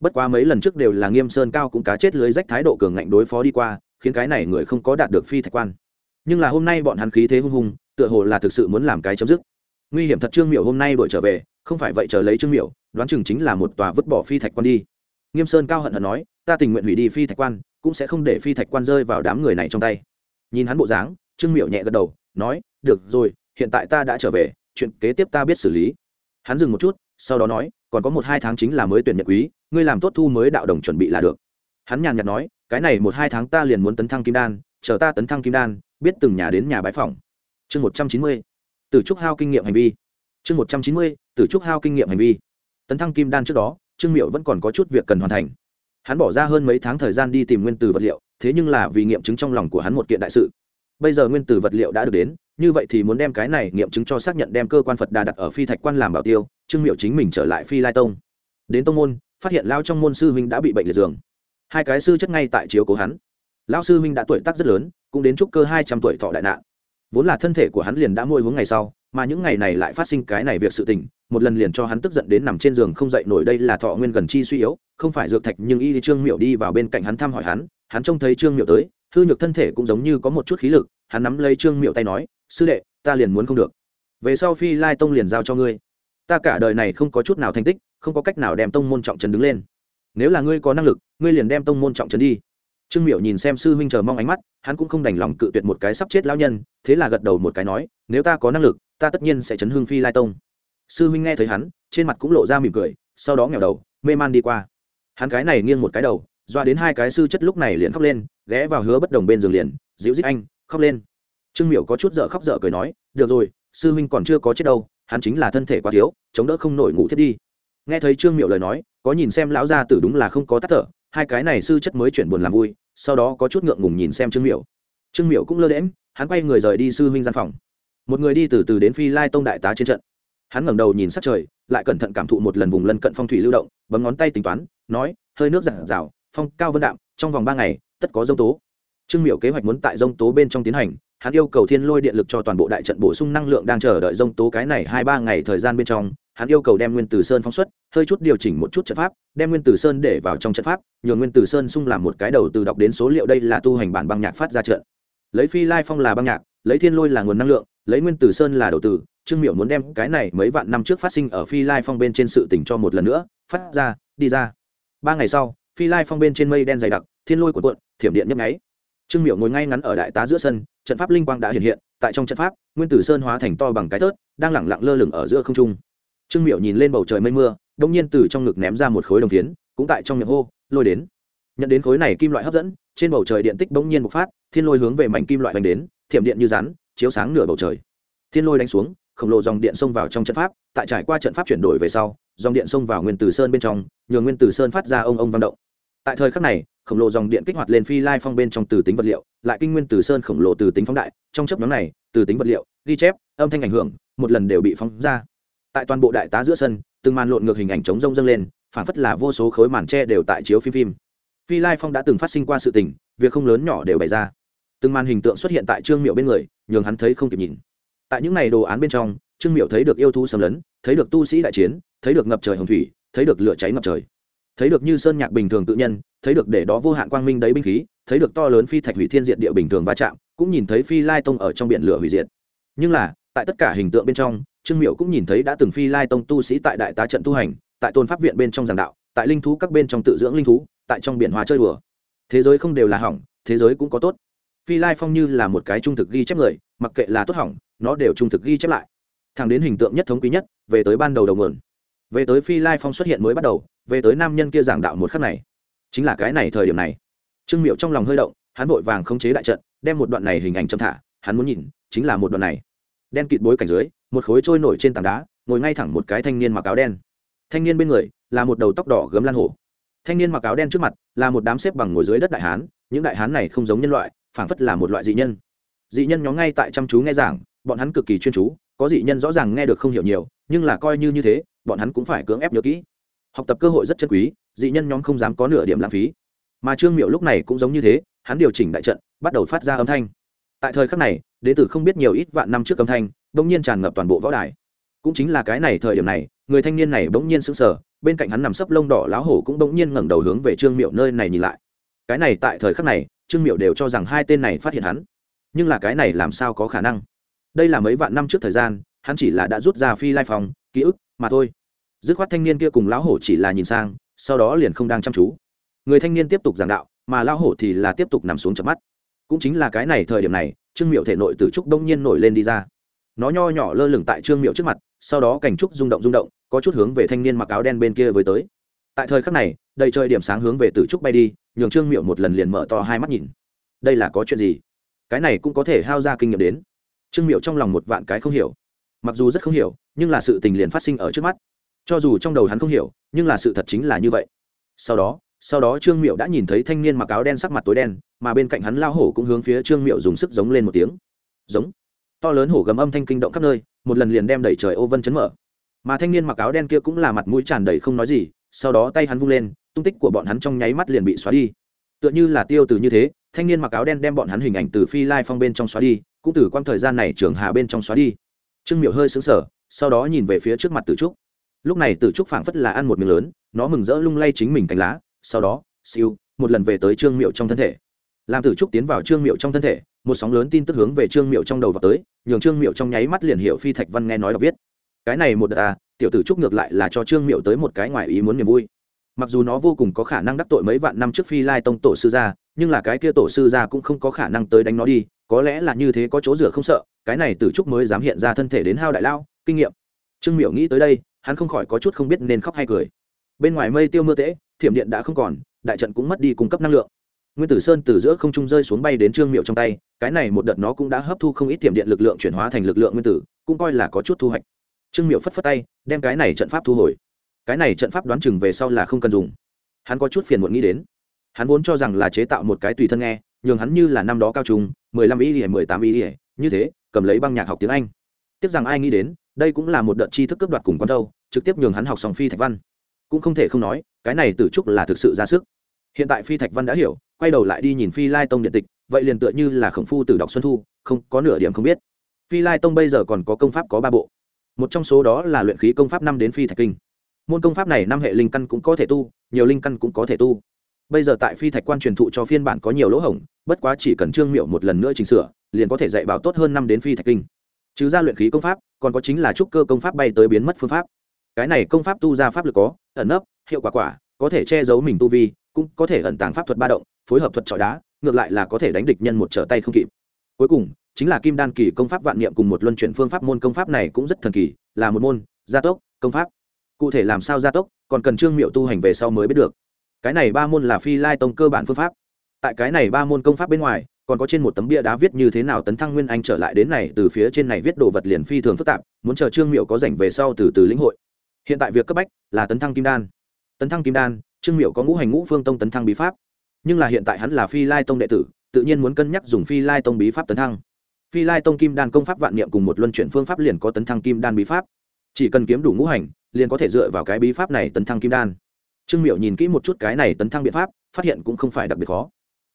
Bất quá mấy lần trước đều là nghiêm sơn cao cũng cá chết lưới rách thái độ cường ngạnh đối phó đi qua, khiến cái này người không có đạt được phi thạch quan. Nhưng là hôm nay bọn hắn khí thế hung hùng, tựa hồ là thực sự muốn làm cái chấm dứt nguy hiểm thật trương miểu hôm nay đuổi trở về, không phải vậy chờ lấy trương miểu, đoán chừng chính là một tòa vứt bỏ phi thạch quan đi. Nghiêm sơn cao hận hận nói, ta tình nguyện hủy đi phi thạch quan, cũng sẽ không để phi thạch quan rơi vào đám người này trong tay. Nhìn hắn bộ dáng, trương miểu nhẹ gật đầu, nói, được rồi, hiện tại ta đã trở về, chuyện kế tiếp ta biết xử lý. Hắn dừng một chút, sau đó nói, còn có một hai tháng chính là mới tuyển nhật quý, ngươi làm tốt thu mới đạo đồng chuẩn bị là được. Hắn nhàn nhạt nói, cái này một hai tháng ta liền muốn tấn thăng kim đan, chờ ta tấn thăng kim đan, biết từng nhà đến nhà bái phòng chương một trăm chín mươi từ trúc hao kinh nghiệm hành vi. Chương một trăm chín mươi từ trúc hao kinh nghiệm hành vi. Tấn thăng kim đan trước đó, trương miệu vẫn còn có chút việc cần hoàn thành. Hắn bỏ ra hơn mấy tháng thời gian đi tìm nguyên tử vật liệu, thế nhưng là vì nghiệm chứng trong lòng của hắn một kiện đại sự. Bây giờ nguyên tử vật liệu đã được đến, như vậy thì muốn đem cái này nghiệm chứng cho xác nhận đem cơ quan phật đà đặt ở phi thạch quan làm bảo tiêu, trương miệu chính mình trở lại phi lai tông. Đến tông môn, phát hiện lao trong môn sư huynh đã bị bệnh liệt giường. Hai cái sư chất ngay tại chiếu cố hắn. Lao sư huynh đã tuổi tác rất lớn, cũng đến chúc cơ hai trăm tuổi thọ đại nạn vốn là thân thể của hắn liền đã môi hướng ngày sau, mà những ngày này lại phát sinh cái này việc sự tình, một lần liền cho hắn tức giận đến nằm trên giường không dậy nổi đây là thọ nguyên gần chi suy yếu, không phải dược thạch nhưng y trương miệu đi vào bên cạnh hắn thăm hỏi hắn hắn trông thấy trương miệu tới, hư nhược thân thể cũng giống như có một chút khí lực, hắn nắm lấy trương miệu tay nói, sư đệ, ta liền muốn không được. Về sau phi lai tông liền giao cho ngươi. Ta cả đời này không có chút nào thành tích, không có cách nào đem tông môn trọng trần đứng lên. Nếu là ngươi có năng lực, ngươi liền đem tông môn trọng trần đi trương miệu nhìn xem sư huynh chờ mong ánh mắt, hắn cũng không đành lòng cự tuyệt một cái sắp chết lão nhân, thế là gật đầu một cái nói, nếu ta có năng lực, ta tất nhiên sẽ chấn hương phi lai tông. Sư huynh nghe thấy hắn, trên mặt cũng lộ ra mỉm cười, sau đó nghèo đầu, mê man đi qua. Hắn cái này nghiêng một cái đầu, doa đến hai cái sư chất lúc này liền khóc lên, ghé vào hứa bất đồng bên giường liền, dịu dít anh, khóc lên. Trương miểu có chút dở khóc dở cười nói, được rồi, sư huynh còn chưa có chết đâu, hắn chính là thân thể quá thiếu, chống đỡ không nổi ngủ thiết đi. Nghe thấy trương miệu lời nói, có nhìn xem lão gia tử đúng là không có tắt thở hai cái này sư chất mới chuyển buồn làm vui, sau đó có chút ngượng ngùng nhìn xem trương miểu. Trương miểu cũng lơ đễm hắn quay người rời đi sư huynh gian phòng. Một người đi từ từ đến phi lai tông đại tá trên trận. Hắn ngẩng đầu nhìn sát trời, lại cẩn thận cảm thụ một lần vùng lân cận phong thủy lưu động, bấm ngón tay tính toán, nói, hơi nước giản rào phong cao vân đạm, trong vòng ba ngày, tất có dông tố. Trương miểu kế hoạch muốn tại dông tố bên trong tiến hành, hắn yêu cầu thiên lôi điện lực cho toàn bộ đại trận bổ sung năng lượng đang chờ đợi dông tố cái này hai ba ngày thời gian bên trong hắn yêu cầu đem nguyên tử sơn phóng xuất, hơi chút điều chỉnh một chút trận pháp, đem nguyên tử sơn để vào trong trận pháp, nhường nguyên tử sơn sung làm một cái đầu từ đọc đến số liệu đây là tu hành bản băng nhạc phát ra trận. Lấy phi lai phong là băng nhạc, lấy thiên lôi là nguồn năng lượng, lấy nguyên tử sơn là đầu từ, trương miểu muốn đem cái này mấy vạn năm trước phát sinh ở phi lai phong bên trên sự tỉnh cho một lần nữa, phát ra, đi ra. Ba ngày sau, phi lai phong bên trên mây đen dày đặc, thiên lôi của cuộn, thiểm điện nhấp nháy. Trương miểu ngồi ngay ngắn ở đại tá giữa sân, trận pháp linh quang đã hiện hiện, tại trong trận pháp, nguyên tử sơn hóa thành to bằng cái tớt đang lẳng lặng lơ lửng ở giữa không trung trương miểu nhìn lên bầu trời mây mưa, đông nhiên từ trong ngực ném ra một khối đồng phiến, cũng tại trong miệng hô, lôi đến. Nhận đến khối này kim loại hấp dẫn, trên bầu trời điện tích bỗng nhiên bộc phát, thiên lôi hướng về mảnh kim loại hành đến, thiểm điện như rắn, chiếu sáng nửa bầu trời. Thiên lôi đánh xuống, khổng lồ dòng điện xông vào trong trận pháp, tại trải qua trận pháp chuyển đổi về sau, dòng điện xông vào nguyên tử sơn bên trong, nhường nguyên tử sơn phát ra ông ông văn động. Tại thời khắc này, khổng lồ dòng điện kích hoạt lên phi lai phong bên trong từ tính vật liệu, lại kinh nguyên tử sơn khổng lồ từ tính phóng đại, trong chấp nhóm này, từ tính vật liệu, ghi chép, âm thanh ảnh hưởng, một lần đều bị phóng ra tại toàn bộ đại tá giữa sân, từng màn lộn ngược hình ảnh chống rông dâng lên phản phất là vô số khối màn tre đều tại chiếu phim phim. Phi lai phong đã từng phát sinh qua sự tình, việc không lớn nhỏ đều bày ra. Từng màn hình tượng xuất hiện tại trương miệu bên người, nhường hắn thấy không kịp nhìn. Tại những ngày đồ án bên trong, trương miệu thấy được yêu thú xâm lấn, thấy được tu sĩ đại chiến, thấy được ngập trời hồng thủy, thấy được lửa cháy ngập trời. Thấy được như sơn nhạc bình thường tự nhân, thấy được để đó vô hạn quang minh đấy binh khí, thấy được to lớn phi thạch hủy thiên diệt địa bình thường va chạm, cũng nhìn thấy phi lai tông ở trong biển lửa hủy diệt. Nhưng là, tại tất cả hình tượng bên trong trương miệu cũng nhìn thấy đã từng phi lai tông tu sĩ tại đại tá trận tu hành, tại tôn pháp viện bên trong giảng đạo, tại linh thú các bên trong tự dưỡng linh thú, tại trong biển hòa chơi đùa. Thế giới không đều là hỏng, thế giới cũng có tốt. Phi lai phong như là một cái trung thực ghi chép người, mặc kệ là tốt hỏng, nó đều trung thực ghi chép lại. Thẳng đến hình tượng nhất thống quý nhất, về tới ban đầu đầu nguồn. Về tới phi lai phong xuất hiện mới bắt đầu, về tới nam nhân kia giảng đạo một khắc này. Chính là cái này thời điểm này. Trương miệu trong lòng hơi động, hắn vội vàng khống chế đại trận, đem một đoạn này hình ảnh châm thả, hắn muốn nhìn, chính là một đoạn này. Đen kịt bối cảnh dưới một khối trôi nổi trên tảng đá, ngồi ngay thẳng một cái thanh niên mặc áo đen. Thanh niên bên người là một đầu tóc đỏ gấm lan hổ. Thanh niên mặc áo đen trước mặt là một đám xếp bằng ngồi dưới đất đại hán, những đại hán này không giống nhân loại, phảng phất là một loại dị nhân. Dị nhân nhóm ngay tại chăm chú nghe giảng, bọn hắn cực kỳ chuyên chú, có dị nhân rõ ràng nghe được không hiểu nhiều, nhưng là coi như như thế, bọn hắn cũng phải cưỡng ép nhớ kỹ. Học tập cơ hội rất chân quý, dị nhân nhóm không dám có nửa điểm lãng phí. Mà trương miệu lúc này cũng giống như thế, hắn điều chỉnh đại trận, bắt đầu phát ra âm thanh. Tại thời khắc này đ ế tử không biết nhiều ít vạn năm trước âm thanh bỗng nhiên tràn ngập toàn bộ võ đài. Cũng chính là cái này thời điểm này, người thanh niên này bỗng nhiên sững sờ, bên cạnh hắn nằm sấp lông đỏ lão hổ cũng bỗng nhiên ngẩng đầu hướng về trương miệu nơi này nhìn lại. Cái này tại thời khắc này, trương miệu đều cho rằng hai tên này phát hiện hắn. Nhưng là cái này làm sao có khả năng? Đây là mấy vạn năm trước thời gian, hắn chỉ là đã rút ra phi lai phòng, ký ức, mà thôi. Dứt khoát thanh niên kia cùng lão hổ chỉ là nhìn sang, sau đó liền không đang chăm chú. Người thanh niên tiếp tục giảng đạo, mà lão hổ thì là tiếp tục nằm xuống chợp mắt. Cũng chính là cái này thời điểm này, trương miệu thể nội tử trúc đông nhiên nổi lên đi ra nó nho nhỏ lơ lửng tại trương miệu trước mặt, sau đó cảnh trúc rung động rung động, có chút hướng về thanh niên mặc áo đen bên kia với tới. Tại thời khắc này, đầy trời điểm sáng hướng về tử trúc bay đi, nhường trương miệu một lần liền mở to hai mắt nhìn. Đây là có chuyện gì? Cái này cũng có thể hao ra kinh nghiệm đến. Trương miệu trong lòng một vạn cái không hiểu. Mặc dù rất không hiểu, nhưng là sự tình liền phát sinh ở trước mắt. Cho dù trong đầu hắn không hiểu, nhưng là sự thật chính là như vậy. Sau đó sau đó trương miệu đã nhìn thấy thanh niên mặc áo đen sắc mặt tối đen, mà bên cạnh hắn lao hổ cũng hướng phía trương miệu dùng sức giống lên một tiếng. Giống to lớn hổ gầm âm thanh kinh động khắp nơi, một lần liền đem đẩy trời ô vân chấn mở. Mà thanh niên mặc áo đen kia cũng là mặt mũi tràn đầy không nói gì, sau đó tay hắn vung lên, tung tích của bọn hắn trong nháy mắt liền bị xóa đi. Tựa như là tiêu từ như thế, thanh niên mặc áo đen đem bọn hắn hình ảnh từ phi lai phong bên trong xóa đi, cũng từ quang thời gian này trường hà bên trong xóa đi. Trương miệu hơi xứng sở sau đó nhìn về phía trước mặt tử trúc. Lúc này tử trúc phảng phất là ăn một miếng lớn, nó mừng rỡ lung lay chính mình cánh lá, sau đó, siêu, một lần về tới trương miệu trong thân thể. Làm tử trúc tiến vào trương miệu trong thân thể một sóng lớn tin tức hướng về trương miệu trong đầu vào tới, nhường trương miệu trong nháy mắt liền hiểu phi thạch văn nghe nói đọc viết. Cái này một đợt à tiểu tử trúc ngược lại là cho trương miệu tới một cái ngoài ý muốn niềm vui. Mặc dù nó vô cùng có khả năng đắc tội mấy vạn năm trước phi lai tông tổ sư gia, nhưng là cái kia tổ sư gia cũng không có khả năng tới đánh nó đi, có lẽ là như thế có chỗ rửa không sợ, cái này tử trúc mới dám hiện ra thân thể đến hao đại lao, kinh nghiệm. Trương miệu nghĩ tới đây, hắn không khỏi có chút không biết nên khóc hay cười. Bên ngoài mây tiêu mưa tễ, thiểm điện đã không còn, đại trận cũng mất đi cung cấp năng lượng nguyên tử sơn từ giữa không trung rơi xuống bay đến trương miệu trong tay, cái này một đợt nó cũng đã hấp thu không ít tiềm điện lực lượng chuyển hóa thành lực lượng nguyên tử, cũng coi là có chút thu hoạch. Trương miệu phất phất tay, đem cái này trận pháp thu hồi. Cái này trận pháp đoán chừng về sau là không cần dùng. Hắn có chút phiền muộn nghĩ đến. Hắn vốn cho rằng là chế tạo một cái tùy thân nghe, nhường hắn như là năm đó cao trung, mười lăm ý ỉa mười tám ý ỉa như thế, cầm lấy băng nhạc học tiếng anh. Tiếc rằng ai nghĩ đến, đây cũng là một đợt tri thức cướp đoạt cùng con đâu trực tiếp nhường hắn học sòng phi thạch văn. Cũng không thể không nói, cái này tử trúc là thực sự ra sức hiện tại phi thạch văn đã hiểu, quay đầu lại đi nhìn phi lai tông điện tịch, vậy liền tựa như là khổng phu từ đọc xuân thu, không, có nửa điểm không biết. Phi lai tông bây giờ còn có công pháp có ba bộ. Một trong số đó là luyện khí công pháp năm đến phi thạch kinh. Môn công pháp này năm hệ linh căn cũng có thể tu, nhiều linh căn cũng có thể tu. Bây giờ tại phi thạch quan truyền thụ cho phiên bản có nhiều lỗ hổng, bất quá chỉ cần trương miệu một lần nữa chỉnh sửa, liền có thể dạy bảo tốt hơn năm đến phi thạch kinh. Chứ ra luyện khí công pháp, còn có chính là trúc cơ công pháp bay tới biến mất phương pháp. Cái này công pháp tu ra pháp lực có, ẩn nấp, hiệu quả quả có thể che giấu mình tu vi, cũng có thể ẩn tàng pháp thuật ba động, phối hợp thuật trọi đá, ngược lại là có thể đánh địch nhân một trở tay không kịp. Cuối cùng, chính là kim đan kỳ công pháp vạn niệm cùng một luân chuyển phương pháp môn công pháp này cũng rất thần kỳ, là một môn, gia tốc, công pháp. Cụ thể làm sao gia tốc, còn cần trương miệu tu hành về sau mới biết được. Cái này ba môn là phi lai tông cơ bản phương pháp. Tại cái này ba môn công pháp bên ngoài, còn có trên một tấm bia đá viết như thế nào tấn thăng nguyên anh trở lại đến này, từ phía trên này viết đồ vật liền phi thường phức tạp, muốn chờ trương miệu có rảnh về sau từ từ lĩnh hội. Hiện tại việc cấp bách là tấn thăng kim đan tấn thăng kim đan, trương miệu có ngũ hành ngũ phương tông tấn thăng bí pháp. Nhưng là hiện tại hắn là phi lai tông đệ tử, tự nhiên muốn cân nhắc dùng phi lai tông bí pháp tấn thăng. Phi lai tông kim đan công pháp vạn niệm cùng một luân chuyển phương pháp liền có tấn thăng kim đan bí pháp. Chỉ cần kiếm đủ ngũ hành, liền có thể dựa vào cái bí pháp này tấn thăng kim đan. Trương miệu nhìn kỹ một chút cái này tấn thăng biện pháp, phát hiện cũng không phải đặc biệt khó.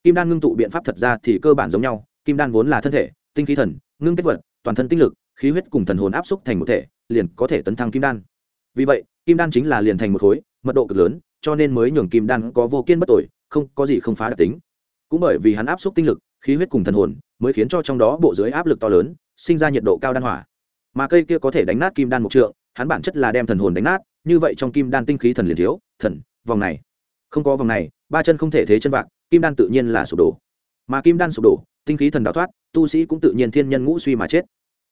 Kim đan ngưng tụ biện pháp thật ra thì cơ bản giống nhau, kim đan vốn là thân thể, tinh khí thần, ngưng kết vật, toàn thân tinh lực, khí huyết cùng thần hồn áp xúc thành một thể, liền có thể tấn thăng kim đan. Vì vậy, kim đan chính là liền thành một khối mật độ cực lớn, cho nên mới nhường kim đan có vô kiên bất tội, không, có gì không phá đặc tính. Cũng bởi vì hắn áp suất tinh lực, khí huyết cùng thần hồn, mới khiến cho trong đó bộ dưới áp lực to lớn, sinh ra nhiệt độ cao đan hỏa. Mà cây kia có thể đánh nát kim đan một trượng, hắn bản chất là đem thần hồn đánh nát, như vậy trong kim đan tinh khí thần liền thiếu, thần, vòng này. Không có vòng này, ba chân không thể thế chân vạc, kim đan tự nhiên là sụp đổ. Mà kim đan sụp đổ, tinh khí thần đào thoát, tu sĩ cũng tự nhiên thiên nhân ngũ suy mà chết.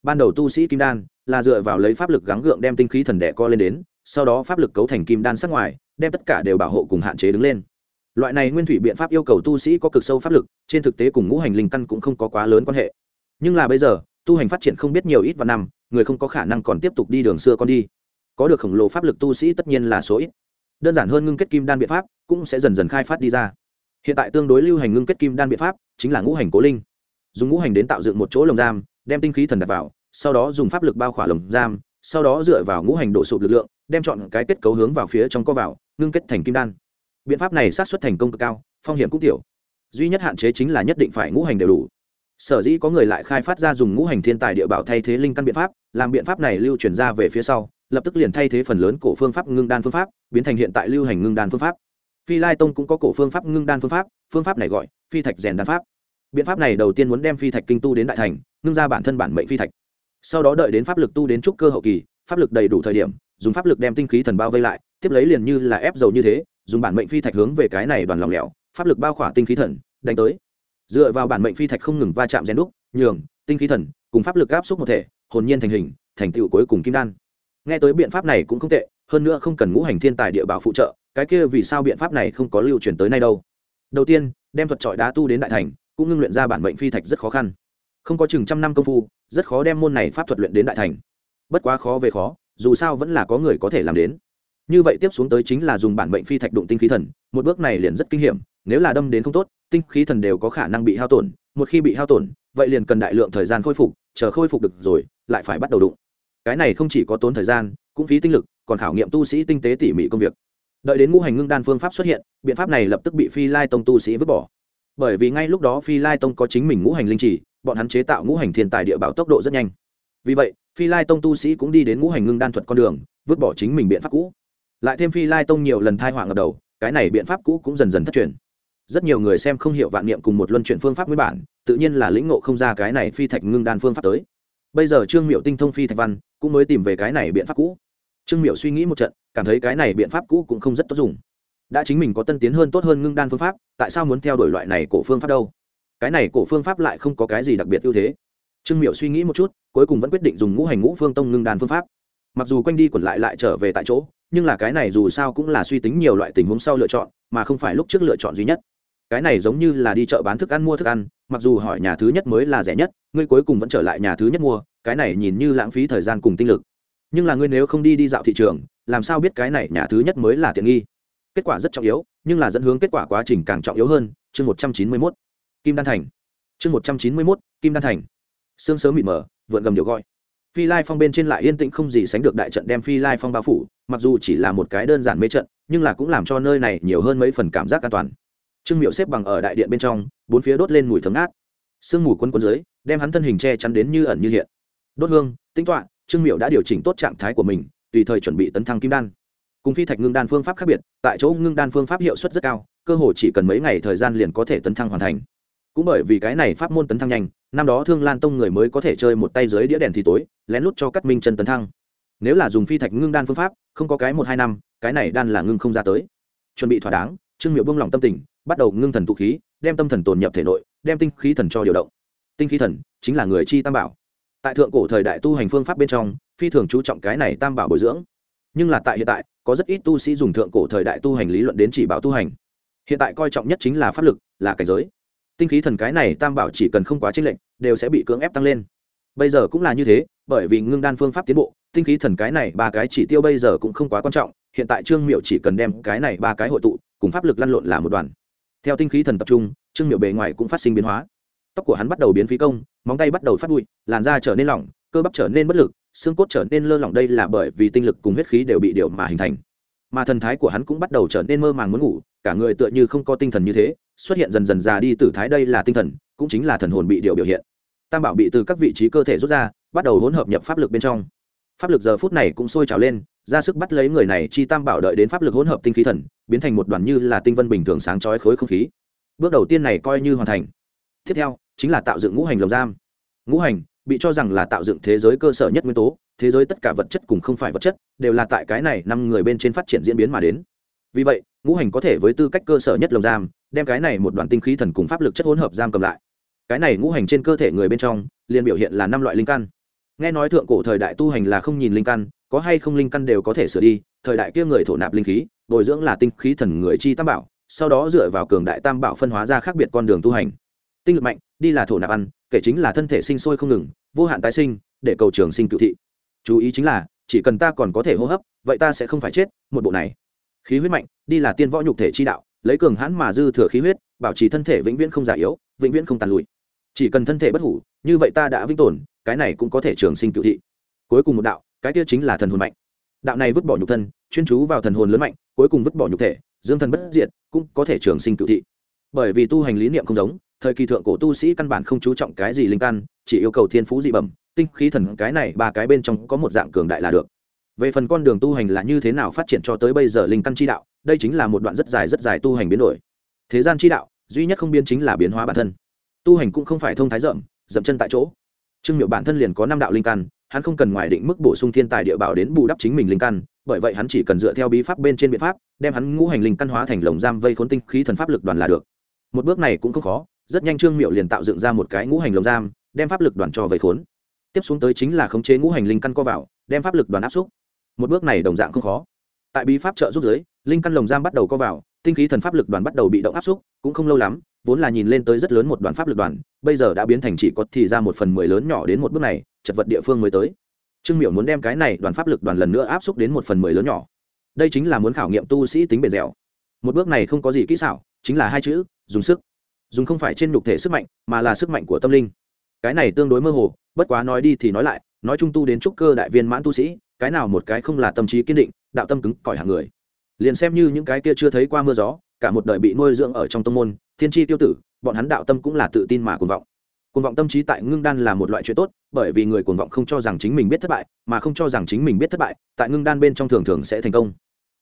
Ban đầu tu sĩ kim đan là dựa vào lấy pháp lực gắng gượng đem tinh khí thần đẻ co lên đến sau đó pháp lực cấu thành kim đan sắc ngoài, đem tất cả đều bảo hộ cùng hạn chế đứng lên. Loại này nguyên thủy biện pháp yêu cầu tu sĩ có cực sâu pháp lực, trên thực tế cùng ngũ hành linh căn cũng không có quá lớn quan hệ. Nhưng là bây giờ, tu hành phát triển không biết nhiều ít và năm, người không có khả năng còn tiếp tục đi đường xưa con đi. Có được khổng lồ pháp lực tu sĩ tất nhiên là số ít. Đơn giản hơn ngưng kết kim đan biện pháp cũng sẽ dần dần khai phát đi ra. Hiện tại tương đối lưu hành ngưng kết kim đan biện pháp chính là ngũ hành cố linh. Dùng ngũ hành đến tạo dựng một chỗ lồng giam, đem tinh khí thần đặt vào, sau đó dùng pháp lực bao khỏa lồng giam sau đó dựa vào ngũ hành đổ sụp lực lượng, đem chọn cái kết cấu hướng vào phía trong co vào, ngưng kết thành kim đan. Biện pháp này sát xuất thành công cực cao, phong hiểm cũng tiểu. Duy nhất hạn chế chính là nhất định phải ngũ hành đều đủ. Sở dĩ có người lại khai phát ra dùng ngũ hành thiên tài địa bảo thay thế linh căn biện pháp, làm biện pháp này lưu truyền ra về phía sau, lập tức liền thay thế phần lớn cổ phương pháp ngưng đan phương pháp, biến thành hiện tại lưu hành ngưng đan phương pháp. Phi lai tông cũng có cổ phương pháp ngưng đan phương pháp phương pháp này gọi phi thạch rèn đan pháp. Biện pháp này đầu tiên muốn đem phi thạch kinh tu đến đại thành, ngưng ra bản thân bản mệnh phi thạch sau đó đợi đến pháp lực tu đến trúc cơ hậu kỳ, pháp lực đầy đủ thời điểm, dùng pháp lực đem tinh khí thần bao vây lại, tiếp lấy liền như là ép dầu như thế, dùng bản mệnh phi thạch hướng về cái này đoàn lòng lẻo, pháp lực bao khỏa tinh khí thần, đánh tới. Dựa vào bản mệnh phi thạch không ngừng va chạm rèn đúc, nhường, tinh khí thần cùng pháp lực áp xúc một thể, hồn nhiên thành hình, thành tựu cuối cùng kim đan. Nghe tới biện pháp này cũng không tệ, hơn nữa không cần ngũ hành thiên tài địa bảo phụ trợ, cái kia vì sao biện pháp này không có lưu truyền tới nay đâu? Đầu tiên, đem thuật trọi đá tu đến đại thành, cũng ngưng luyện ra bản mệnh phi thạch rất khó khăn. Không có chừng trăm năm công phu rất khó đem môn này pháp thuật luyện đến đại thành. Bất quá khó về khó, dù sao vẫn là có người có thể làm đến. Như vậy tiếp xuống tới chính là dùng bản mệnh phi thạch đụng tinh khí thần, một bước này liền rất kinh hiểm, nếu là đâm đến không tốt, tinh khí thần đều có khả năng bị hao tổn, một khi bị hao tổn, vậy liền cần đại lượng thời gian khôi phục, chờ khôi phục được rồi, lại phải bắt đầu đụng. Cái này không chỉ có tốn thời gian, cũng phí tinh lực, còn khảo nghiệm tu sĩ tinh tế tỉ mỉ công việc. Đợi đến ngũ hành ngưng đan phương pháp xuất hiện, biện pháp này lập tức bị phi lai tông tu sĩ vứt bỏ. Bởi vì ngay lúc đó phi lai tông có chính mình ngũ hành linh trì bọn hắn chế tạo ngũ hành thiên tài địa bảo tốc độ rất nhanh. Vì vậy, phi lai tông tu sĩ cũng đi đến ngũ hành ngưng đan thuật con đường, vứt bỏ chính mình biện pháp cũ. Lại thêm phi lai tông nhiều lần thai hoàng ngập đầu, cái này biện pháp cũ cũng dần dần thất truyền. Rất nhiều người xem không hiểu vạn niệm cùng một luân chuyển phương pháp nguyên bản, tự nhiên là lĩnh ngộ không ra cái này phi thạch ngưng đan phương pháp tới. Bây giờ trương miệu tinh thông phi thạch văn, cũng mới tìm về cái này biện pháp cũ. Trương miệu suy nghĩ một trận, cảm thấy cái này biện pháp cũ cũng không rất tốt dùng. Đã chính mình có tân tiến hơn tốt hơn ngưng đan phương pháp, tại sao muốn theo đuổi loại này cổ phương pháp đâu? Cái này cổ phương pháp lại không có cái gì đặc biệt ưu thế. Trương miểu suy nghĩ một chút, cuối cùng vẫn quyết định dùng ngũ hành ngũ phương tông ngưng đan phương pháp. Mặc dù quanh đi quẩn lại lại trở về tại chỗ, nhưng là cái này dù sao cũng là suy tính nhiều loại tình huống sau lựa chọn, mà không phải lúc trước lựa chọn duy nhất. Cái này giống như là đi chợ bán thức ăn mua thức ăn, mặc dù hỏi nhà thứ nhất mới là rẻ nhất, ngươi cuối cùng vẫn trở lại nhà thứ nhất mua, cái này nhìn như lãng phí thời gian cùng tinh lực. Nhưng là ngươi nếu không đi đi dạo thị trường, làm sao biết cái này nhà thứ nhất mới là tiện nghi? Kết quả rất trọng yếu, nhưng là dẫn hướng kết quả quá trình càng trọng yếu hơn, chương một trăm chín mươi mốt kim đan thành. Chương một trăm chín mươi mốt, kim đan thành. Sương sớm mịt mờ, vượn gầm điều gọi. Phi lai phong bên trên lại yên tĩnh không gì sánh được đại trận đem phi lai phong bao phủ, mặc dù chỉ là một cái đơn giản mê trận, nhưng là cũng làm cho nơi này nhiều hơn mấy phần cảm giác an toàn. Trương miệu xếp bằng ở đại điện bên trong, bốn phía đốt lên mùi thấm ngát. Sương mù quân quân dưới, đem hắn thân hình che chắn đến như ẩn như hiện. Đốt hương tính toạ trương miệu đã điều chỉnh tốt trạng thái của mình, tùy thời chuẩn bị tấn thăng kim đan. Cùng phi thạch ngưng đan phương pháp khác biệt, tại chỗ ngưng đan phương pháp hiệu suất rất cao, cơ hồ chỉ cần mấy ngày thời gian liền có thể tấn thăng hoàn thành cũng bởi vì cái này pháp môn tấn thăng nhanh, năm đó thương lan tông người mới có thể chơi một tay dưới đĩa đèn thì tối, lén lút cho cắt minh chân tấn thăng. Nếu là dùng phi thạch ngưng đan phương pháp, không có cái một hai năm, cái này đan là ngưng không ra tới. Chuẩn bị thỏa đáng, trương miệu bông lòng tâm tình, bắt đầu ngưng thần tụ khí, đem tâm thần tồn nhập thể nội, đem tinh khí thần cho điều động. Tinh khí thần chính là người chi tam bảo. Tại thượng cổ thời đại tu hành phương pháp bên trong, phi thường chú trọng cái này tam bảo bồi dưỡng. Nhưng là tại hiện tại, có rất ít tu sĩ dùng thượng cổ thời đại tu hành lý luận đến chỉ bảo tu hành. Hiện tại coi trọng nhất chính là pháp lực, là cảnh giới tinh khí thần cái này tam bảo chỉ cần không quá chênh lệnh đều sẽ bị cưỡng ép tăng lên. Bây giờ cũng là như thế, bởi vì ngưng đan phương pháp tiến bộ, tinh khí thần cái này ba cái chỉ tiêu bây giờ cũng không quá quan trọng, hiện tại trương miệu chỉ cần đem cái này ba cái hội tụ, cùng pháp lực lăn lộn là một đoàn. Theo tinh khí thần tập trung, trương miệu bề ngoài cũng phát sinh biến hóa. Tóc của hắn bắt đầu biến phí công, móng tay bắt đầu phát bụi, làn da trở nên lỏng, cơ bắp trở nên bất lực, xương cốt trở nên lơ lỏng đây là bởi vì tinh lực cùng huyết khí đều bị điều mà hình thành. Mà thần thái của hắn cũng bắt đầu trở nên mơ màng muốn ngủ, cả người tựa như không có tinh thần như thế xuất hiện dần dần già đi tử thái đây là tinh thần, cũng chính là thần hồn bị điều biểu hiện. Tam bảo bị từ các vị trí cơ thể rút ra, bắt đầu hỗn hợp nhập pháp lực bên trong. Pháp lực giờ phút này cũng sôi trào lên, ra sức bắt lấy người này chi tam bảo đợi đến pháp lực hỗn hợp tinh khí thần, biến thành một đoàn như là tinh vân bình thường sáng chói khối không khí. Bước đầu tiên này coi như hoàn thành. Tiếp theo, chính là tạo dựng ngũ hành lồng giam. Ngũ hành, bị cho rằng là tạo dựng thế giới cơ sở nhất nguyên tố, thế giới tất cả vật chất cùng không phải vật chất, đều là tại cái này năm người bên trên phát triển diễn biến mà đến. Vì vậy, ngũ hành có thể với tư cách cơ sở nhất lồng giam đem cái này một đoàn tinh khí thần cùng pháp lực chất hỗn hợp giam cầm lại. Cái này ngũ hành trên cơ thể người bên trong, liền biểu hiện là năm loại linh căn. Nghe nói thượng cổ thời đại tu hành là không nhìn linh căn, có hay không linh căn đều có thể sửa đi, thời đại kia người thổ nạp linh khí, bồi dưỡng là tinh khí thần người chi tam bảo, sau đó dựa vào cường đại tam bảo phân hóa ra khác biệt con đường tu hành. Tinh lực mạnh, đi là thổ nạp ăn, kể chính là thân thể sinh sôi không ngừng, vô hạn tái sinh, để cầu trường sinh cựu thị. Chú ý chính là, chỉ cần ta còn có thể hô hấp, vậy ta sẽ không phải chết, một bộ này. Khí huyết mạnh, đi là tiên võ nhục thể chi đạo lấy cường hãn mà dư thừa khí huyết, bảo trì thân thể vĩnh viễn không già yếu, vĩnh viễn không tàn lụi. Chỉ cần thân thể bất hủ, như vậy ta đã vĩnh tồn, cái này cũng có thể trường sinh cựu thị. Cuối cùng một đạo, cái kia chính là thần hồn mạnh. Đạo này vứt bỏ nhục thân, chuyên chú vào thần hồn lớn mạnh, cuối cùng vứt bỏ nhục thể, dương thần bất diệt, cũng có thể trường sinh cựu thị. Bởi vì tu hành lý niệm không giống, thời kỳ thượng cổ tu sĩ căn bản không chú trọng cái gì linh căn, chỉ yêu cầu thiên phú dị bẩm, tinh khí thần, cái này ba cái bên trong có một dạng cường đại là được. Về phần con đường tu hành là như thế nào phát triển cho tới bây giờ linh căn chi đạo đây chính là một đoạn rất dài rất dài tu hành biến đổi. Thế gian chi đạo, duy nhất không biến chính là biến hóa bản thân. Tu hành cũng không phải thông thái rộng dậm chân tại chỗ. Trương miệu bản thân liền có năm đạo linh căn, hắn không cần ngoài định mức bổ sung thiên tài địa bảo đến bù đắp chính mình linh căn, bởi vậy hắn chỉ cần dựa theo bí pháp bên trên biện pháp, đem hắn ngũ hành linh căn hóa thành lồng giam vây khốn tinh khí thần pháp lực đoàn là được. Một bước này cũng không khó, rất nhanh trương miệu liền tạo dựng ra một cái ngũ hành lồng giam, đem pháp lực đoàn cho vây khốn. Tiếp xuống tới chính là khống chế ngũ hành linh căn co vào, đem pháp lực đoàn áp xúc. Một bước này đồng dạng không khó. Tại bí pháp trợ giúp giới linh căn lồng giam bắt đầu co vào, tinh khí thần pháp lực đoàn bắt đầu bị động áp xúc, cũng không lâu lắm, vốn là nhìn lên tới rất lớn một đoàn pháp lực đoàn, bây giờ đã biến thành chỉ có thì ra một phần mười lớn nhỏ đến một bước này, chật vật địa phương mới tới. Trương miểu muốn đem cái này đoàn pháp lực đoàn lần nữa áp xúc đến một phần mười lớn nhỏ. Đây chính là muốn khảo nghiệm tu sĩ tính bền dẻo. Một bước này không có gì kỹ xảo, chính là hai chữ, dùng sức. Dùng không phải trên nhục thể sức mạnh, mà là sức mạnh của tâm linh. Cái này tương đối mơ hồ, bất quá nói đi thì nói lại, nói trung tu đến trúc cơ đại viên mãn tu sĩ, cái nào một cái không là tâm trí kiên định, đạo tâm cứng, cỏi hàng người liền xem như những cái kia chưa thấy qua mưa gió, cả một đời bị nuôi dưỡng ở trong tâm môn, thiên tri tiêu tử, bọn hắn đạo tâm cũng là tự tin mà cuồng vọng. Cuồng vọng tâm trí tại ngưng đan là một loại chuyện tốt, bởi vì người cuồng vọng không cho rằng chính mình biết thất bại, mà không cho rằng chính mình biết thất bại, tại ngưng đan bên trong thường thường sẽ thành công.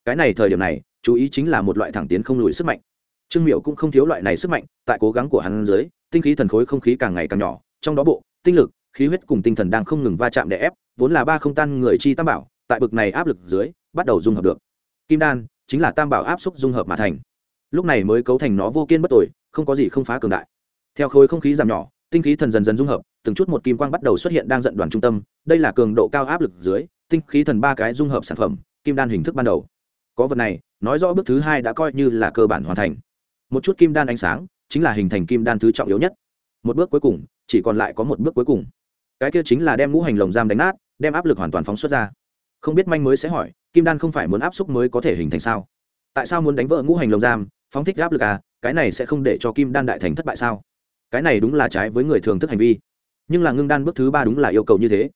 Cái này thời điểm này, chú ý chính là một loại thẳng tiến không lùi sức mạnh. Trương miệu cũng không thiếu loại này sức mạnh, tại cố gắng của hắn dưới, tinh khí thần khối không khí càng ngày càng nhỏ, trong đó bộ, tinh lực, khí huyết cùng tinh thần đang không ngừng va chạm để ép, vốn là ba không tan người chi tam bảo, tại bực này áp lực dưới, bắt đầu dung hợp được. Kim đan chính là tam bảo áp xúc dung hợp mà thành. Lúc này mới cấu thành nó vô kiên bất tội không có gì không phá cường đại. Theo khối không khí giảm nhỏ, tinh khí thần dần dần dung hợp, từng chút một kim quang bắt đầu xuất hiện đang dẫn đoàn trung tâm. Đây là cường độ cao áp lực dưới, tinh khí thần ba cái dung hợp sản phẩm, kim đan hình thức ban đầu. Có vật này, nói rõ bước thứ hai đã coi như là cơ bản hoàn thành. Một chút kim đan ánh sáng, chính là hình thành kim đan thứ trọng yếu nhất. Một bước cuối cùng, chỉ còn lại có một bước cuối cùng. Cái kia chính là đem ngũ hành lồng giam đánh nát, đem áp lực hoàn toàn phóng xuất ra không biết manh mới sẽ hỏi, kim đan không phải muốn áp xúc mới có thể hình thành sao? Tại sao muốn đánh vỡ ngũ hành lồng giam, phóng thích áp lực à? Cái này sẽ không để cho kim đan đại thành thất bại sao? Cái này đúng là trái với người thường thức hành vi. Nhưng là ngưng đan bước thứ ba đúng là yêu cầu như thế.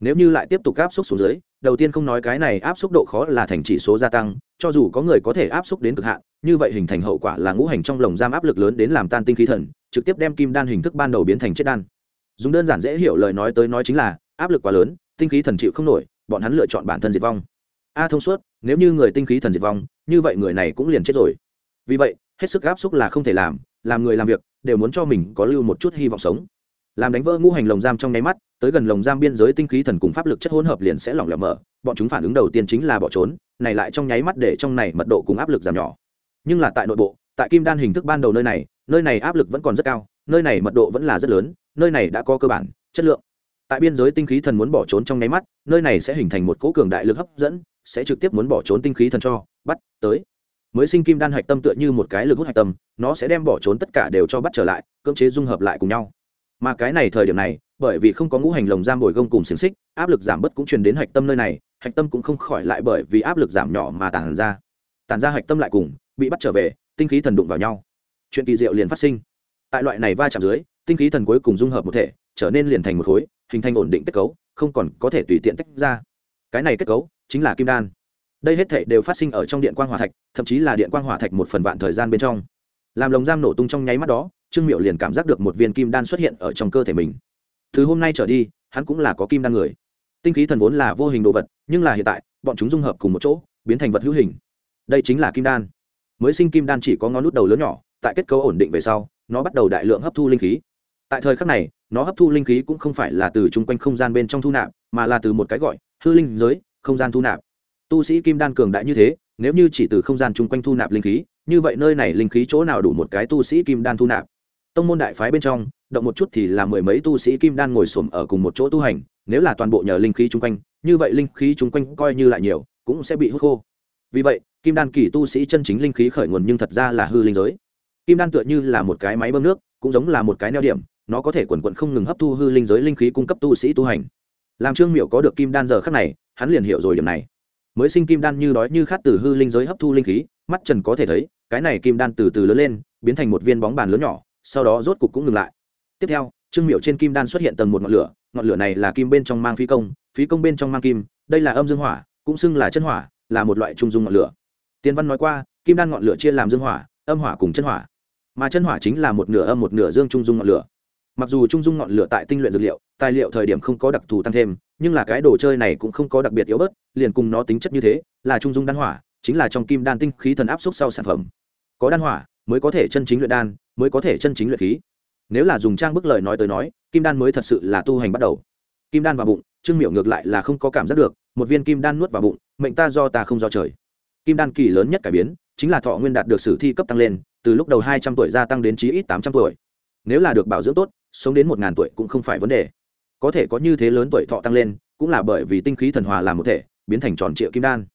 Nếu như lại tiếp tục áp xúc xuống dưới, đầu tiên không nói cái này áp xúc độ khó là thành chỉ số gia tăng, cho dù có người có thể áp xúc đến cực hạn, như vậy hình thành hậu quả là ngũ hành trong lồng giam áp lực lớn đến làm tan tinh khí thần, trực tiếp đem kim đan hình thức ban đầu biến thành chết đan. Dùng đơn giản dễ hiểu lời nói tới nói chính là, áp lực quá lớn, tinh khí thần chịu không nổi bọn hắn lựa chọn bản thân diệt vong. A thông suốt, nếu như người tinh khí thần diệt vong, như vậy người này cũng liền chết rồi. Vì vậy, hết sức áp xúc là không thể làm làm người làm việc, đều muốn cho mình có lưu một chút hy vọng sống. Làm đánh vỡ ngũ hành lồng giam trong nháy mắt, tới gần lồng giam biên giới tinh khí thần cùng pháp lực chất hỗn hợp liền sẽ lỏng lẻo mở, bọn chúng phản ứng đầu tiên chính là bỏ trốn, này lại trong nháy mắt để trong này mật độ cùng áp lực giảm nhỏ. Nhưng là tại nội bộ, tại kim đan hình thức ban đầu nơi này nơi này áp lực vẫn còn rất cao, nơi này mật độ vẫn là rất lớn, nơi này đã có cơ bản, chất lượng tại biên giới tinh khí thần muốn bỏ trốn trong nháy mắt, nơi này sẽ hình thành một cỗ cường đại lực hấp dẫn, sẽ trực tiếp muốn bỏ trốn tinh khí thần cho, bắt, tới. Mới sinh kim đan hạch tâm tựa như một cái lực hút hạch tâm, nó sẽ đem bỏ trốn tất cả đều cho bắt trở lại, cưỡng chế dung hợp lại cùng nhau. Mà cái này thời điểm này, bởi vì không có ngũ hành lồng giam bồi gông cùng xiềng xích, áp lực giảm bớt cũng truyền đến hạch tâm nơi này, hạch tâm cũng không khỏi lại bởi vì áp lực giảm nhỏ mà tàn ra. Tàn ra hạch tâm lại cùng, bị bắt trở về, tinh khí thần đụng vào nhau. Chuyện kỳ diệu liền phát sinh. Tại loại này va chạm dưới, tinh khí thần cuối cùng dung hợp một thể, trở nên liền thành một khối hình thành ổn định kết cấu, không còn có thể tùy tiện tách ra. Cái này kết cấu chính là kim đan. Đây hết thể đều phát sinh ở trong điện quang hỏa thạch, thậm chí là điện quang hỏa thạch một phần vạn thời gian bên trong. Làm lồng giam nổ tung trong nháy mắt đó, trương miệu liền cảm giác được một viên kim đan xuất hiện ở trong cơ thể mình. Từ hôm nay trở đi, hắn cũng là có kim đan người. Tinh khí thần vốn là vô hình đồ vật, nhưng là hiện tại, bọn chúng dung hợp cùng một chỗ, biến thành vật hữu hình. Đây chính là kim đan. Mới sinh kim đan chỉ có ngón nút đầu lớn nhỏ, tại kết cấu ổn định về sau, nó bắt đầu đại lượng hấp thu linh khí tại thời khắc này, nó hấp thu linh khí cũng không phải là từ chung quanh không gian bên trong thu nạp, mà là từ một cái gọi, hư linh giới, không gian thu nạp. Tu sĩ kim đan cường đại như thế, nếu như chỉ từ không gian chung quanh thu nạp linh khí, như vậy nơi này linh khí chỗ nào đủ một cái tu sĩ kim đan thu nạp? Tông môn đại phái bên trong, động một chút thì là mười mấy tu sĩ kim đan ngồi xổm ở cùng một chỗ tu hành, nếu là toàn bộ nhờ linh khí chung quanh, như vậy linh khí chung quanh coi như lại nhiều, cũng sẽ bị hút khô. Vì vậy, kim đan kỳ tu sĩ chân chính linh khí khởi nguồn nhưng thật ra là hư linh giới. Kim đan tựa như là một cái máy bơm nước, cũng giống là một cái neo điểm nó có thể quần quận không ngừng hấp thu hư linh giới linh khí cung cấp tu sĩ tu hành. Làm trương miệu có được kim đan giờ khắc này, hắn liền hiểu rồi điểm này. Mới sinh kim đan như đói như khát từ hư linh giới hấp thu linh khí, mắt trần có thể thấy, cái này kim đan từ từ lớn lên, biến thành một viên bóng bàn lớn nhỏ, sau đó rốt cục cũng ngừng lại. Tiếp theo, trương miệu trên kim đan xuất hiện tầng một ngọn lửa ngọn lửa này là kim bên trong mang phi công phí công bên trong mang kim, đây là âm dương hỏa, cũng xưng là chân hỏa, là một loại trung dung ngọn lửa. Tiên văn nói qua, kim đan ngọn lửa chia làm dương hỏa, âm hỏa cùng chân hỏa. Mà chân hỏa chính là một nửa âm một nửa dương trung dung ngọn lửa mặc dù trung dung ngọn lửa tại tinh luyện dược liệu, tài liệu thời điểm không có đặc thù tăng thêm, nhưng là cái đồ chơi này cũng không có đặc biệt yếu bớt, liền cùng nó tính chất như thế, là trung dung đan hỏa, chính là trong kim đan tinh khí thần áp suất sau sản phẩm. Có đan hỏa, mới có thể chân chính luyện đan, mới có thể chân chính luyện khí. Nếu là dùng trang bức lời nói tới nói, kim đan mới thật sự là tu hành bắt đầu. Kim đan vào bụng, trương miệu ngược lại là không có cảm giác được, một viên kim đan nuốt vào bụng, mệnh ta do ta không do trời. Kim đan kỳ lớn nhất cải biến, chính là thọ nguyên đạt được sử thi cấp tăng lên, từ lúc đầu hai trăm tuổi gia tăng đến chí ít tám trăm tuổi. Nếu là được bảo dưỡng tốt sống đến một ngàn tuổi cũng không phải vấn đề. Có thể có như thế lớn tuổi thọ tăng lên, cũng là bởi vì tinh khí thần hòa làm một thể, biến thành tròn triệu kim đan.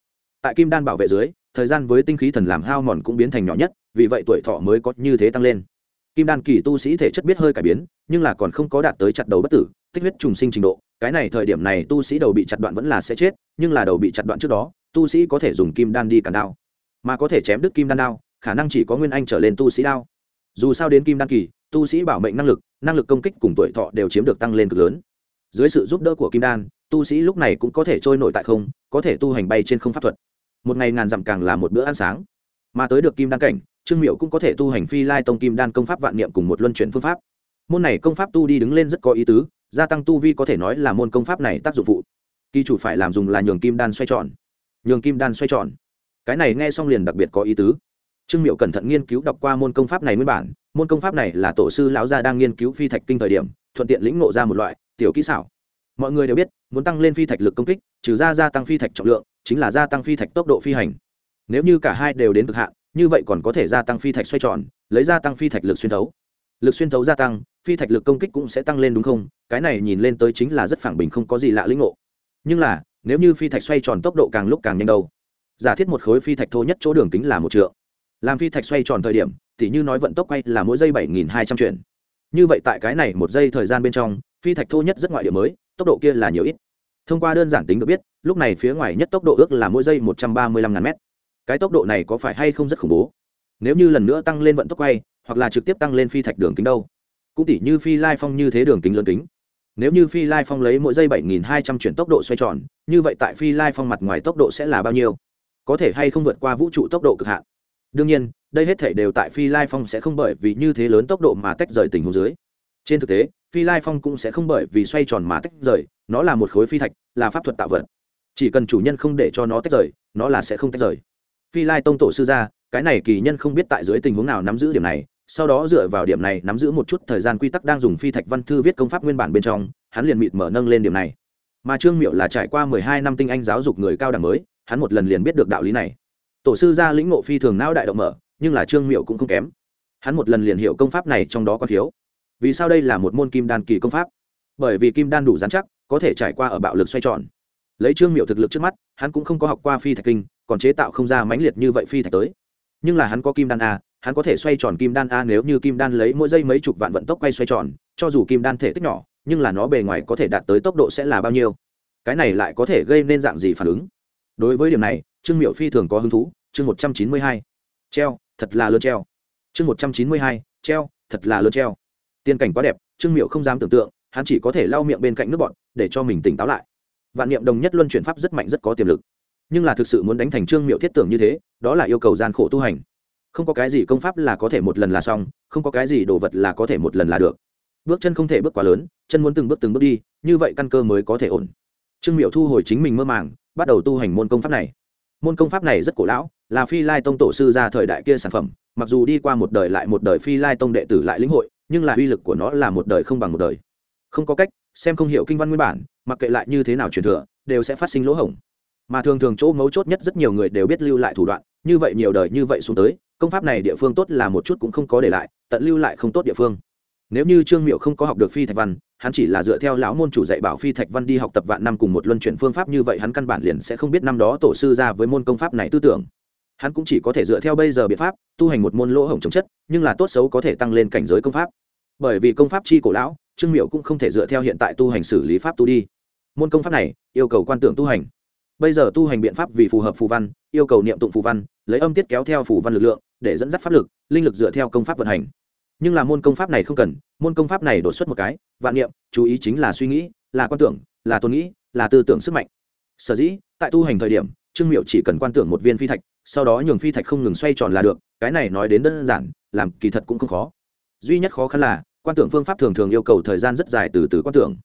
Tại kim đan bảo vệ dưới, thời gian với tinh khí thần làm hao mòn cũng biến thành nhỏ nhất, vì vậy tuổi thọ mới có như thế tăng lên. Kim đan kỳ tu sĩ thể chất biết hơi cải biến, nhưng là còn không có đạt tới chặt đầu bất tử, tích huyết trùng sinh trình độ. Cái này thời điểm này tu sĩ đầu bị chặt đoạn vẫn là sẽ chết, nhưng là đầu bị chặt đoạn trước đó, tu sĩ có thể dùng kim đan đi cản đao. Mà có thể chém đứt kim đan đao, khả năng chỉ có nguyên anh trở lên tu sĩ đao. Dù sao đến kim đan kỳ, tu sĩ bảo mệnh năng lực năng lực công kích cùng tuổi thọ đều chiếm được tăng lên cực lớn. Dưới sự giúp đỡ của kim đan, tu sĩ lúc này cũng có thể trôi nổi tại không, có thể tu hành bay trên không pháp thuật. Một ngày ngàn dặm càng là một bữa ăn sáng. Mà tới được kim đan cảnh, trương miệu cũng có thể tu hành phi lai tông kim đan công pháp vạn niệm cùng một luân chuyển phương pháp. Môn này công pháp tu đi đứng lên rất có ý tứ, gia tăng tu vi có thể nói là môn công pháp này tác dụng phụ. Kỳ chủ phải làm dùng là nhường kim đan xoay tròn. Nhường kim đan xoay tròn. Cái này nghe xong liền đặc biệt có ý tứ. Trương miệu cẩn thận nghiên cứu đọc qua môn công pháp này nguyên bản môn công pháp này là tổ sư lão gia đang nghiên cứu phi thạch kinh thời điểm thuận tiện lĩnh ngộ ra một loại tiểu kỹ xảo mọi người đều biết muốn tăng lên phi thạch lực công kích trừ ra gia tăng phi thạch trọng lượng chính là gia tăng phi thạch tốc độ phi hành nếu như cả hai đều đến cực hạn như vậy còn có thể gia tăng phi thạch xoay tròn lấy gia tăng phi thạch lực xuyên thấu lực xuyên thấu gia tăng phi thạch lực công kích cũng sẽ tăng lên đúng không cái này nhìn lên tới chính là rất phản bình không có gì lạ lĩnh ngộ nhưng là nếu như phi thạch xoay tròn tốc độ càng lúc càng nhanh đâu giả thiết một khối phi thạch thô nhất chỗ đường kính là một triệu làm phi thạch xoay tròn thời điểm thì như nói vận tốc quay là mỗi giây bảy nghìn hai trăm chuyển. Như vậy tại cái này một giây thời gian bên trong, phi thạch thô nhất rất ngoại địa mới, tốc độ kia là nhiều ít. Thông qua đơn giản tính được biết, lúc này phía ngoài nhất tốc độ ước là mỗi giây một trăm ba mươi lăm ngàn mét. Cái tốc độ này có phải hay không rất khủng bố? Nếu như lần nữa tăng lên vận tốc quay, hoặc là trực tiếp tăng lên phi thạch đường kính đâu? Cũng tỉ như phi lai phong như thế đường kính lớn kính. Nếu như phi lai phong lấy mỗi giây bảy nghìn hai trăm chuyển tốc độ xoay tròn, như vậy tại phi lai phong mặt ngoài tốc độ sẽ là bao nhiêu? Có thể hay không vượt qua vũ trụ tốc độ cực hạn? Đương nhiên, đây hết thể đều tại phi lai phong sẽ không bởi vì như thế lớn tốc độ mà tách rời tình huống dưới. Trên thực tế, phi lai phong cũng sẽ không bởi vì xoay tròn mà tách rời, nó là một khối phi thạch, là pháp thuật tạo vật. Chỉ cần chủ nhân không để cho nó tách rời, nó là sẽ không tách rời. Phi lai tông tổ sư gia cái này kỳ nhân không biết tại dưới tình huống nào nắm giữ điểm này, sau đó dựa vào điểm này nắm giữ một chút thời gian quy tắc đang dùng phi thạch văn thư viết công pháp nguyên bản bên trong, hắn liền mịt mở nâng lên điểm này. Mà trương miệu là trải qua mười hai năm tinh anh giáo dục người cao đẳng mới, hắn một lần liền biết được đạo lý này tổ sư gia lĩnh ngộ phi thường não đại động mở, nhưng là trương miệu cũng không kém. Hắn một lần liền hiểu công pháp này trong đó có thiếu. Vì sao đây là một môn kim đan kỳ công pháp? Bởi vì kim đan đủ dán chắc, có thể trải qua ở bạo lực xoay tròn. Lấy trương miệu thực lực trước mắt, hắn cũng không có học qua phi thạch kinh, còn chế tạo không ra mãnh liệt như vậy phi thạch tới. Nhưng là hắn có kim đan a, hắn có thể xoay tròn kim đan a nếu như kim đan lấy mỗi giây mấy chục vạn vận tốc quay xoay tròn, cho dù kim đan thể tích nhỏ, nhưng là nó bề ngoài có thể đạt tới tốc độ sẽ là bao nhiêu? Cái này lại có thể gây nên dạng gì phản ứng? Đối với điểm này trương miệu phi thường có hứng thú, chương một trăm chín mươi hai. Treo, thật là lớn treo. Chương một trăm chín mươi hai, treo, thật là lớn treo. Tiên cảnh quá đẹp, trương miệu không dám tưởng tượng, hắn chỉ có thể lau miệng bên cạnh nước bọn để cho mình tỉnh táo lại. Vạn niệm đồng nhất luân chuyển pháp rất mạnh, rất có tiềm lực. Nhưng là thực sự muốn đánh thành trương miệu thiết tưởng như thế, đó là yêu cầu gian khổ tu hành. Không có cái gì công pháp là có thể một lần là xong, không có cái gì đồ vật là có thể một lần là được. Bước chân không thể bước quá lớn, chân muốn từng bước từng bước đi, như vậy căn cơ mới có thể ổn. Trương miệu thu hồi chính mình mơ màng, bắt đầu tu hành môn công pháp này môn công pháp này rất cổ lão, là phi lai tông tổ sư ra thời đại kia sản phẩm, mặc dù đi qua một đời lại một đời phi lai tông đệ tử lại lĩnh hội, nhưng là uy lực của nó là một đời không bằng một đời. Không có cách, xem không hiểu kinh văn nguyên bản, mặc kệ lại như thế nào truyền thừa, đều sẽ phát sinh lỗ hổng. Mà thường thường chỗ mấu chốt nhất rất nhiều người đều biết lưu lại thủ đoạn, như vậy nhiều đời như vậy xuống tới, công pháp này địa phương tốt là một chút cũng không có để lại, tận lưu lại không tốt địa phương. Nếu như trương miệu không có học được phi thạch văn hắn chỉ là dựa theo lão môn chủ dạy bảo phi thạch văn đi học tập vạn năm cùng một luân chuyển phương pháp như vậy, hắn căn bản liền sẽ không biết năm đó tổ sư ra với môn công pháp này tư tưởng. Hắn cũng chỉ có thể dựa theo bây giờ biện pháp, tu hành một môn lỗ hổng chống chất, nhưng là tốt xấu có thể tăng lên cảnh giới công pháp. Bởi vì công pháp chi cổ lão, trương miệu cũng không thể dựa theo hiện tại tu hành xử lý pháp tu đi. Môn công pháp này, yêu cầu quan tưởng tu hành. Bây giờ tu hành biện pháp vì phù hợp phù văn, yêu cầu niệm tụng phù văn, lấy âm tiết kéo theo phù văn lực lượng, để dẫn dắt pháp lực, linh lực dựa theo công pháp vận hành. Nhưng là môn công pháp này không cần, môn công pháp này đột xuất một cái vạn niệm, chú ý chính là suy nghĩ, là quan tưởng, là tôn nghĩ, là tư tưởng sức mạnh. Sở dĩ, tại tu hành thời điểm, trương miệu chỉ cần quan tưởng một viên phi thạch, sau đó nhường phi thạch không ngừng xoay tròn là được, cái này nói đến đơn giản, làm kỳ thật cũng không khó. Duy nhất khó khăn là, quan tưởng phương pháp thường thường yêu cầu thời gian rất dài từ từ quan tưởng.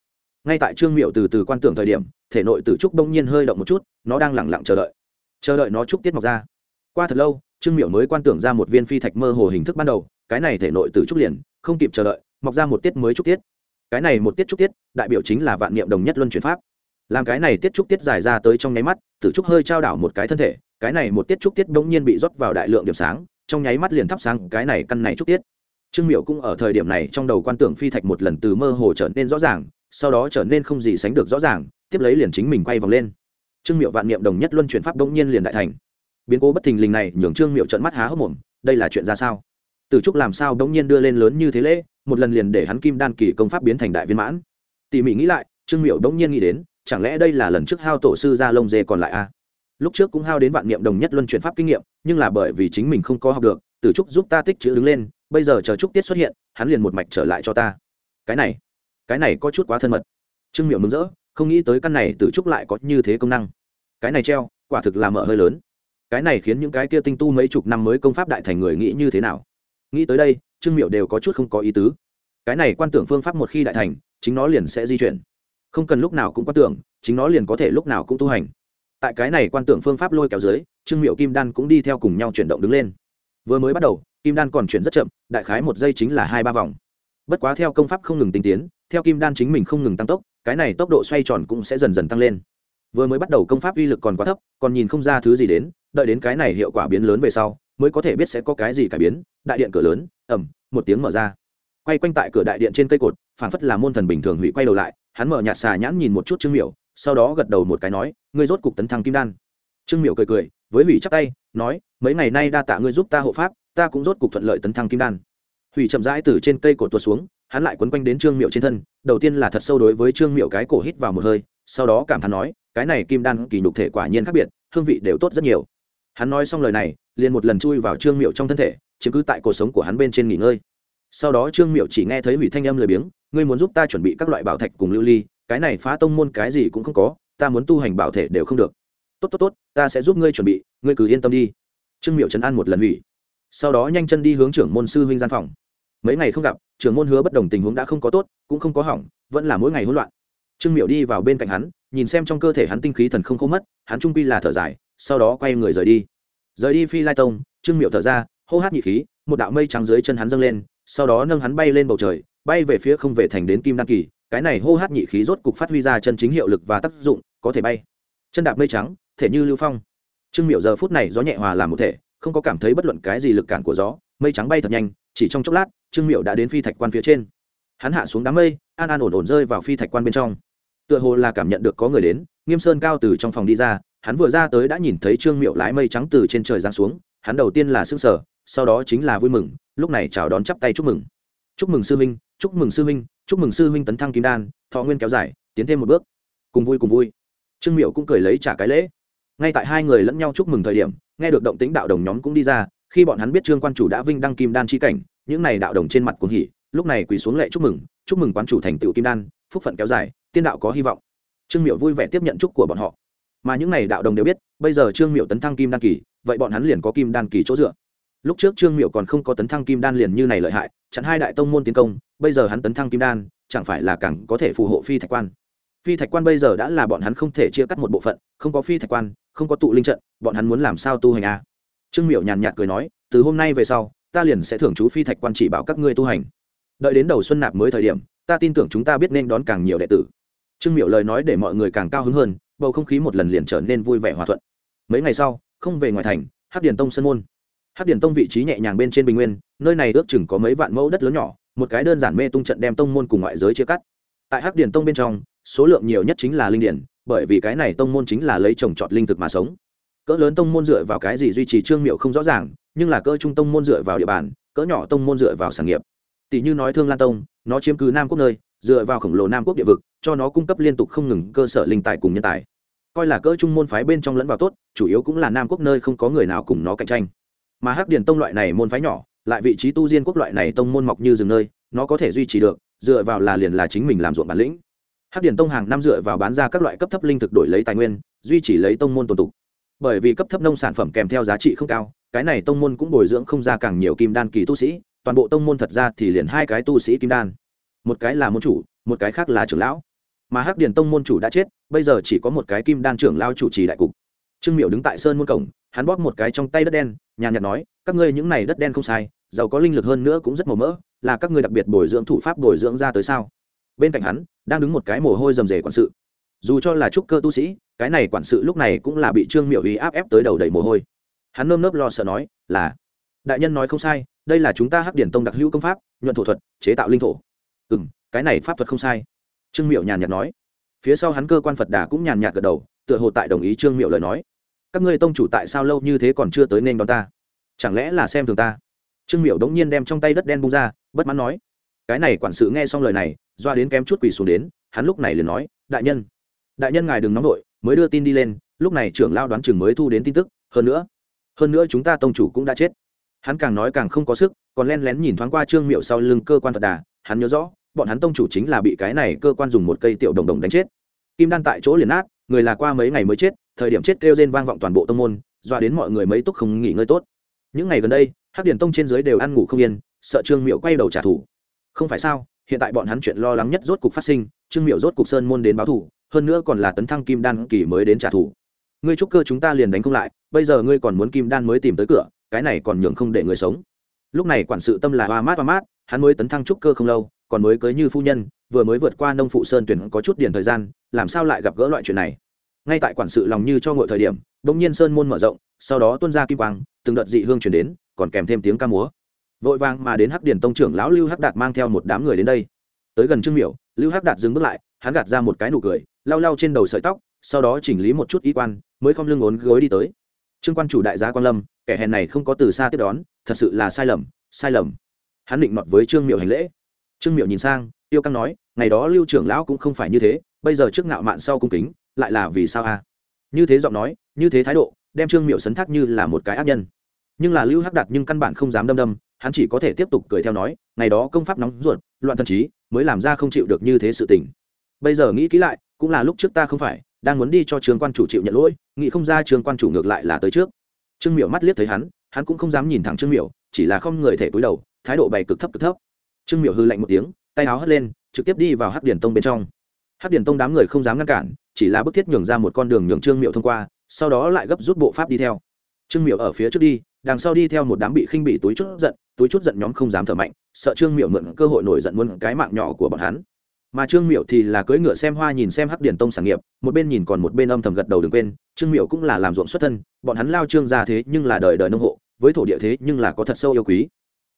Ngay tại trương miệu từ từ quan tưởng thời điểm, thể nội tử trúc đông nhiên hơi động một chút, nó đang lẳng lặng chờ đợi. Chờ đợi nó trúc tiết mọc ra. Qua thật lâu, trương miệu mới quan tưởng ra một viên phi thạch mơ hồ hình thức ban đầu, cái này thể nội tử trúc liền, không kịp chờ đợi, mọc ra một tiết mới trúc tiết cái này một tiết trúc tiết, đại biểu chính là vạn niệm đồng nhất luân chuyển pháp. Làm cái này tiết trúc tiết dài ra tới trong nháy mắt, tử trúc hơi trao đảo một cái thân thể, cái này một tiết trúc tiết bỗng nhiên bị rót vào đại lượng điểm sáng, trong nháy mắt liền thắp sáng cái này căn này trúc tiết. Trương miệu cũng ở thời điểm này trong đầu quan tưởng phi thạch một lần từ mơ hồ trở nên rõ ràng, sau đó trở nên không gì sánh được rõ ràng, tiếp lấy liền chính mình quay vòng lên. Trương miệu vạn niệm đồng nhất luân chuyển pháp bỗng nhiên liền đại thành. Biến cố bất thình lình này nhường trương miệu trận mắt há hốc mồm, đây là chuyện ra sao? Tử trúc làm sao bỗng nhiên đưa lên lớn như thế lễ? Một lần liền để hắn kim đan kỳ công pháp biến thành đại viên mãn. Tỉ mỉ nghĩ lại, trương miệu đống nhiên nghĩ đến, chẳng lẽ đây là lần trước hao tổ sư ra lông dê còn lại a à? lúc trước cũng hao đến vạn niệm đồng nhất luân chuyển pháp kinh nghiệm, nhưng là bởi vì chính mình không có học được tử trúc giúp ta tích chữ đứng lên, bây giờ chờ trúc tiết xuất hiện, hắn liền một mạch trở lại cho ta. Cái này cái này có chút quá thân mật. Trương miệu mừng rỡ, không nghĩ tới căn này tử trúc lại có như thế công năng. Cái này treo, quả thực là mở hơi lớn. Cái này khiến những cái kia tinh tu mấy chục năm mới công pháp đại thành người nghĩ như thế nào? Nghĩ tới đây trương miệu đều có chút không có ý tứ. Cái này quan tưởng phương pháp một khi đại thành, chính nó liền sẽ di chuyển. Không cần lúc nào cũng quan tưởng, chính nó liền có thể lúc nào cũng tu hành. Tại cái này quan tưởng phương pháp lôi kéo dưới, trương miệu kim đan cũng đi theo cùng nhau chuyển động đứng lên. Vừa mới bắt đầu, kim đan còn chuyển rất chậm, đại khái một giây chính là hai ba vòng. Bất quá theo công pháp không ngừng tinh tiến, theo kim đan chính mình không ngừng tăng tốc, cái này tốc độ xoay tròn cũng sẽ dần dần tăng lên. Vừa mới bắt đầu công pháp uy lực còn quá thấp, còn nhìn không ra thứ gì đến, đợi đến cái này hiệu quả biến lớn về sau mới có thể biết sẽ có cái gì cải biến. Đại điện cửa lớn ẩm một tiếng mở ra. Quay quanh tại cửa đại điện trên cây cột, phảng phất là môn thần bình thường hủy quay đầu lại, hắn mở nhạt xà nhãn nhìn một chút trương miểu, sau đó gật đầu một cái nói, ngươi rốt cục tấn thăng kim đan. Trương miểu cười cười, với hủy chắc tay, nói, mấy ngày nay đa tạ ngươi giúp ta hộ pháp, ta cũng rốt cục thuận lợi tấn thăng kim đan. Hủy chậm rãi từ trên cây cột tuột xuống, hắn lại quấn quanh đến trương miệu trên thân, đầu tiên là thật sâu đối với trương miệu cái cổ hít vào một hơi, sau đó cảm thán nói, cái này kim đan kỳ nhục thể quả nhiên khác biệt, hương vị đều tốt rất nhiều hắn nói xong lời này, liền một lần chui vào trương miệu trong thân thể, chiếm cứ tại cuộc sống của hắn bên trên nghỉ ngơi. Sau đó trương miệu chỉ nghe thấy hủy thanh âm lười biếng, ngươi muốn giúp ta chuẩn bị các loại bảo thạch cùng lưu ly, cái này phá tông môn cái gì cũng không có, ta muốn tu hành bảo thể đều không được. Tốt tốt tốt, ta sẽ giúp ngươi chuẩn bị, ngươi cứ yên tâm đi. Trương miệu trấn an một lần hủy. Sau đó nhanh chân đi hướng trưởng môn sư huynh gian phòng. Mấy ngày không gặp, trưởng môn hứa bất đồng tình huống đã không có tốt, cũng không có hỏng, vẫn là mỗi ngày hỗn loạn. Trương miệu đi vào bên cạnh hắn, nhìn xem trong cơ thể hắn tinh khí thần không khô mất, hắn trung pi là thở dài sau đó quay người rời đi. Rời đi phi lai tông, trương miệu thở ra, hô hát nhị khí, một đạo mây trắng dưới chân hắn dâng lên, sau đó nâng hắn bay lên bầu trời, bay về phía không về thành đến kim đăng kỳ. Cái này hô hát nhị khí rốt cục phát huy ra chân chính hiệu lực và tác dụng, có thể bay. Chân đạp mây trắng, thể như lưu phong. Trương miệu giờ phút này gió nhẹ hòa làm một thể, không có cảm thấy bất luận cái gì lực cản của gió, mây trắng bay thật nhanh, chỉ trong chốc lát, trương miệu đã đến phi thạch quan phía trên. Hắn hạ xuống đám mây, an an ổn ổn rơi vào phi thạch quan bên trong. Tựa hồ là cảm nhận được có người đến, nghiêm sơn cao từ trong phòng đi ra hắn vừa ra tới đã nhìn thấy trương miệu lái mây trắng từ trên trời giáng xuống hắn đầu tiên là s ư n g sở sau đó chính là vui mừng lúc này chào đón chắp tay chúc mừng. Chúc mừng sư huynh, chúc mừng sư huynh, chúc mừng sư huynh tấn thăng kim đan thọ nguyên kéo dài tiến thêm một bước. Cùng vui cùng vui. Trương miệu cũng cười lấy trả cái lễ. Ngay tại hai người lẫn nhau chúc mừng thời điểm nghe được động tính đạo đồng nhóm cũng đi ra khi bọn hắn biết trương quan chủ đã vinh đăng kim đan chi cảnh những này đạo đồng trên mặt cuồng hỉ lúc này quỳ xuống lệ chúc mừng chúc mừng quán chủ thành tựu kim đan phúc phận kéo dài tiên đạo có hy vọng. Trương miệu vui vẻ tiếp nhận chúc của bọn họ mà những này đạo đồng đều biết, bây giờ trương miệu tấn thăng kim đan kỳ, vậy bọn hắn liền có kim đan kỳ chỗ dựa. Lúc trước trương miệu còn không có tấn thăng kim đan liền như này lợi hại, chặn hai đại tông môn tiến công, bây giờ hắn tấn thăng kim đan, chẳng phải là càng có thể phù hộ phi thạch quan. Phi thạch quan bây giờ đã là bọn hắn không thể chia cắt một bộ phận, không có phi thạch quan, không có tụ linh trận, bọn hắn muốn làm sao tu hành a à? trương miệu nhàn nhạt cười nói, từ hôm nay về sau, ta liền sẽ thưởng chú phi thạch quan chỉ bảo các ngươi tu hành. Đợi đến đầu xuân nạp mới thời điểm, ta tin tưởng chúng ta biết nên đón càng nhiều đệ tử. Trương miệu lời nói để mọi người càng cao hứng hơn bầu không khí một lần liền trở nên vui vẻ hòa thuận. Mấy ngày sau, không về ngoài thành, hắc điền tông sân môn. Hắc điền tông vị trí nhẹ nhàng bên trên bình nguyên, nơi này ước chừng có mấy vạn mẫu đất lớn nhỏ, một cái đơn giản mê tung trận đem tông môn cùng ngoại giới chia cắt. Tại hắc điền tông bên trong, số lượng nhiều nhất chính là linh điển, bởi vì cái này tông môn chính là lấy trồng trọt linh thực mà sống. Cỡ lớn tông môn dựa vào cái gì duy trì trương miệu không rõ ràng, nhưng là cỡ trung tông môn dựa vào địa bàn, cỡ nhỏ tông môn dựa vào sản nghiệp. Tỷ như nói thương lan tông, nó chiếm cứ nam quốc nơi, dựa vào khổng lồ nam quốc địa vực, cho nó cung cấp liên tục không ngừng cơ sở linh tài cùng nhân tài coi là cỡ trung môn phái bên trong lẫn vào tốt, chủ yếu cũng là nam quốc nơi không có người nào cùng nó cạnh tranh. Mà hắc điền tông loại này môn phái nhỏ, lại vị trí tu diên quốc loại này tông môn mọc như rừng nơi, nó có thể duy trì được, dựa vào là liền là chính mình làm ruộng bản lĩnh. Hắc điền tông hàng năm dựa vào bán ra các loại cấp thấp linh thực đổi lấy tài nguyên, duy trì lấy tông môn tồn tục. Bởi vì cấp thấp nông sản phẩm kèm theo giá trị không cao, cái này tông môn cũng bồi dưỡng không ra càng nhiều kim đan kỳ tu sĩ, toàn bộ tông môn thật ra thì liền hai cái tu sĩ kim đan. Một cái là môn chủ, một cái khác là trưởng lão mà hắc điền tông môn chủ đã chết, bây giờ chỉ có một cái kim đan trưởng lao chủ trì đại cục. Trương miệu đứng tại sơn môn cổng, hắn bóp một cái trong tay đất đen, nhàn nhạt nói, các ngươi những này đất đen không sai, giàu có linh lực hơn nữa cũng rất màu mỡ, là các ngươi đặc biệt bồi dưỡng thủ pháp bồi dưỡng ra tới sao? Bên cạnh hắn, đang đứng một cái mồ hôi rầm rề quản sự. Dù cho là trúc cơ tu sĩ, cái này quản sự lúc này cũng là bị trương miệu ý áp ép tới đầu đầy mồ hôi. Hắn nơm nớp lo sợ nói, là, đại nhân nói không sai, đây là chúng ta hắc điển tông đặc hữu công pháp, nhuận thổ thuật, chế tạo linh thổ. Ừ m cái này pháp thuật không sai trương miệu nhàn nhạt nói. Phía sau hắn cơ quan phật đà cũng nhàn nhạt gật đầu, tựa hồ tại đồng ý trương miệu lời nói. Các ngươi tông chủ tại sao lâu như thế còn chưa tới nên đón ta? Chẳng lẽ là xem thường ta? Trương miệu đống nhiên đem trong tay đất đen bung ra, bất mãn nói. Cái này quản sự nghe xong lời này, doa đến kém chút quỳ xuống đến, hắn lúc này liền nói, đại nhân đại nhân ngài đừng nóng vội, mới đưa tin đi lên, lúc này trưởng lao đoán chừng mới thu đến tin tức, hơn nữa hơn nữa chúng ta tông chủ cũng đã chết. Hắn càng nói càng không có sức, còn len lén nhìn thoáng qua trương miệu sau lưng cơ quan phật đà, hắn nhớ rõ bọn hắn tông chủ chính là bị cái này cơ quan dùng một cây tiểu đồng đồng đánh chết. Kim đan tại chỗ liền nát, người là qua mấy ngày mới chết, thời điểm chết kêu rên vang vọng toàn bộ tông môn doa đến mọi người mấy túc không nghỉ ngơi tốt. Những ngày gần đây, hắc điển tông trên dưới đều ăn ngủ không yên, sợ trương miệu quay đầu trả thù. Không phải sao, hiện tại bọn hắn chuyện lo lắng nhất rốt cục phát sinh, trương miệu rốt cục sơn môn đến báo thù, hơn nữa còn là tấn thăng kim đan kỳ mới đến trả thù. Ngươi trúc cơ chúng ta liền đánh không lại, bây giờ ngươi còn muốn kim đan mới tìm tới cửa, cái này còn nhường không để người sống. Lúc này quản sự tâm là hoa mát hoa mát, hắn mới tấn thăng trúc cơ không lâu còn mới cưới như phu nhân, vừa mới vượt qua nông phụ sơn tuyển có chút điền thời gian, làm sao lại gặp gỡ loại chuyện này? Ngay tại quản sự lòng như cho ngội thời điểm, bỗng nhiên sơn môn mở rộng, sau đó tuôn ra kim quang, từng đợt dị hương chuyển đến, còn kèm thêm tiếng ca múa. Vội vàng mà đến hắc điền tông trưởng lão lưu hắc đạt mang theo một đám người đến đây. Tới gần trương miểu, lưu hắc đạt dừng bước lại, hắn gạt ra một cái nụ cười, lau lau trên đầu sợi tóc, sau đó chỉnh lý một chút y quan, mới không lưng ốn gối đi tới. Trương quan chủ đại gia quan lâm, kẻ hèn này không có từ xa tiếp đón, thật sự là sai lầm sai lầm. Hắn định mọt với trương miệu hành lễ trương miệu nhìn sang, tiêu căng nói, ngày đó lưu trưởng lão cũng không phải như thế, bây giờ trước ngạo mạn sau cung kính, lại là vì sao a? Như thế giọng nói, như thế thái độ, đem trương miệu sấn thác như là một cái ác nhân. Nhưng là lưu hắc đặt nhưng căn bản không dám đâm đâm, hắn chỉ có thể tiếp tục cười theo nói, ngày đó công pháp nóng ruột, loạn thần trí, mới làm ra không chịu được như thế sự tình. Bây giờ nghĩ kỹ lại, cũng là lúc trước ta không phải, đang muốn đi cho trường quan chủ chịu nhận lỗi, nghĩ không ra trường quan chủ ngược lại là tới trước. Trương miểu mắt liếc thấy hắn hắn cũng không dám nhìn thẳng trương miểu, chỉ là không người thể cúi đầu, thái độ bày cực thấp cực thấp trương miểu hư lạnh một tiếng, tay áo hất lên, trực tiếp đi vào hắc điển tông bên trong. Hắc điển tông đám người không dám ngăn cản, chỉ là bức thiết nhường ra một con đường nhường trương miểu thông qua, sau đó lại gấp rút bộ pháp đi theo. Trương miểu ở phía trước đi, đằng sau đi theo một đám bị khinh bị túi chút giận, túi chút giận nhóm không dám thở mạnh, sợ trương miểu mượn cơ hội nổi giận muốn cái mạng nhỏ của bọn hắn. Mà trương miểu thì là cưỡi ngựa xem hoa nhìn xem hắc điển tông sản nghiệp, một bên nhìn còn một bên âm thầm gật đầu đừng quên, trương miểu cũng là làm ruộng xuất thân, bọn hắn lao trương ra thế nhưng là đời đời nông hộ, với thổ địa thế nhưng là có thật sâu yêu quý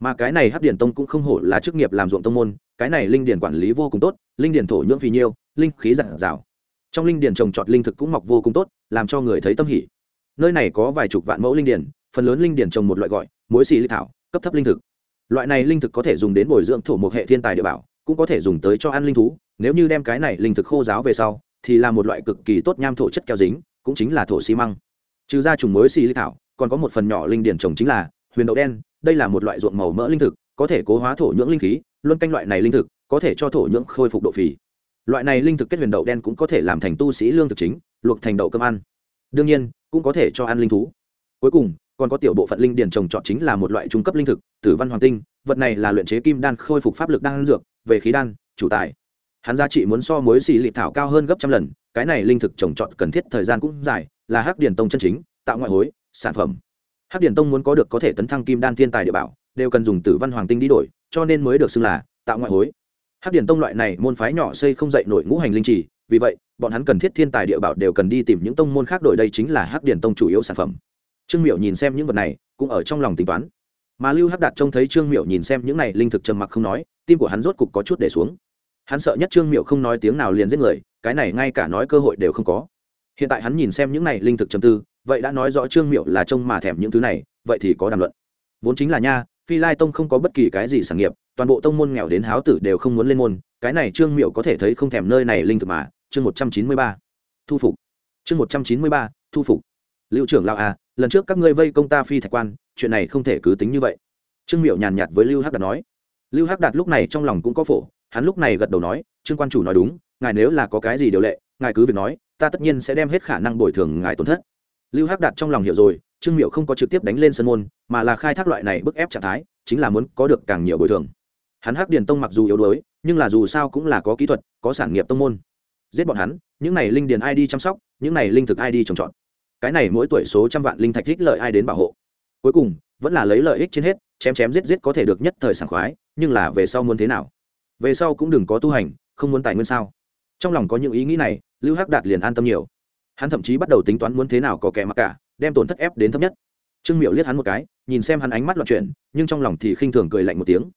mà cái này hắc điển tông cũng không hổ là chức nghiệp làm ruộng tông môn, cái này linh điển quản lý vô cùng tốt, linh điển thổ nhưỡng phì nhiêu, linh khí giản dào trong linh điển trồng trọt linh thực cũng mọc vô cùng tốt, làm cho người thấy tâm hỉ. Nơi này có vài chục vạn mẫu linh điển phần lớn linh điển trồng một loại gọi, muối xì linh thảo, cấp thấp linh thực. Loại này linh thực có thể dùng đến bồi dưỡng thổ một hệ thiên tài địa bảo, cũng có thể dùng tới cho ăn linh thú, nếu như đem cái này linh thực khô giáo về sau, thì là một loại cực kỳ tốt nham thổ chất keo dính, cũng chính là thổ xi măng. Trừ ra trùng mới xì linh thảo, còn có một phần nhỏ linh điển trồng chính là huyền đậu đen đây là một loại ruộng màu mỡ linh thực, có thể cố hóa thổ nhưỡng linh khí, luân canh loại này linh thực, có thể cho thổ nhưỡng khôi phục độ phì. Loại này linh thực kết huyền đậu đen cũng có thể làm thành tu sĩ lương thực chính, luộc thành đậu cơm ăn. Đương nhiên, cũng có thể cho ăn linh thú. Cuối cùng, còn có tiểu bộ phận linh điển trồng trọt chính là một loại trung cấp linh thực, tử văn hoàng tinh, vật này là luyện chế kim đan khôi phục pháp lực đan dược, về khí đan, chủ tài. Hắn giá trị muốn so mối xì lị thảo cao hơn gấp trăm lần, cái này linh thực trồng trọt cần thiết thời gian cũng dài, là hắc điển tông chân chính, tạo ngoại hối, sản phẩm hắc điển tông muốn có được có thể tấn thăng kim đan thiên tài địa bảo, đều cần dùng tử văn hoàng tinh đi đổi, cho nên mới được xưng là tạo ngoại hối. Hắc điển tông loại này môn phái nhỏ xây không dậy nổi ngũ hành linh trì, vì vậy, bọn hắn cần thiết thiên tài địa bảo đều cần đi tìm những tông môn khác đổi đây chính là hắc điển tông chủ yếu sản phẩm. Trương miệu nhìn xem những vật này, cũng ở trong lòng tính toán. Mà lưu hắc đạt trông thấy trương miệu nhìn xem những này linh thực trầm mặc không nói, tim của hắn rốt cục có chút để xuống. Hắn sợ nhất trương miệu không nói tiếng nào liền giết người, cái này ngay cả nói cơ hội đều không có. Hiện tại hắn nhìn xem những này linh thực trầm tư vậy đã nói rõ trương miệu là trông mà thèm những thứ này, vậy thì có đàm luận. Vốn chính là nha, phi lai tông không có bất kỳ cái gì sản nghiệp, toàn bộ tông môn nghèo đến háo tử đều không muốn lên môn, cái này trương miệu có thể thấy không thèm nơi này linh thực mà, chương một trăm chín mươi ba, thu phục. Chương một trăm chín mươi ba, thu phục. Liệu trưởng lao à lần trước các ngươi vây công ta phi thạch quan, chuyện này không thể cứ tính như vậy. Trương miệu nhàn nhạt với lưu hắc đạt nói. Lưu hắc đạt lúc này trong lòng cũng có phổ, hắn lúc này gật đầu nói, trương quan chủ nói đúng, ngài nếu là có cái gì điều lệ, ngài cứ việc nói, ta tất nhiên sẽ đem hết khả năng bồi thường ngài tổn thất lưu hắc đạt trong lòng hiểu rồi, trương miệu không có trực tiếp đánh lên sân môn, mà là khai thác loại này bức ép trạng thái, chính là muốn có được càng nhiều bồi thường. Hắn hắc điền tông mặc dù yếu đuối, nhưng là dù sao cũng là có kỹ thuật, có sản nghiệp tông môn. Giết bọn hắn, những này linh điền ai đi chăm sóc, những này linh thực ai đi trồng trọt. Cái này mỗi tuổi số trăm vạn linh thạch thích lợi ai đến bảo hộ. Cuối cùng, vẫn là lấy lợi ích trên hết, chém chém giết giết có thể được nhất thời sảng khoái, nhưng là về sau muốn thế nào? Về sau cũng đừng có tu hành, không muốn tài nguyên sao? Trong lòng có những ý nghĩ này, lưu hắc đạt liền an tâm nhiều hắn thậm chí bắt đầu tính toán muốn thế nào có kẻ mặc cả, đem tổn thất ép đến thấp nhất. Trương miệu liếc hắn một cái, nhìn xem hắn ánh mắt loạn chuyển, nhưng trong lòng thì khinh thường cười lạnh một tiếng.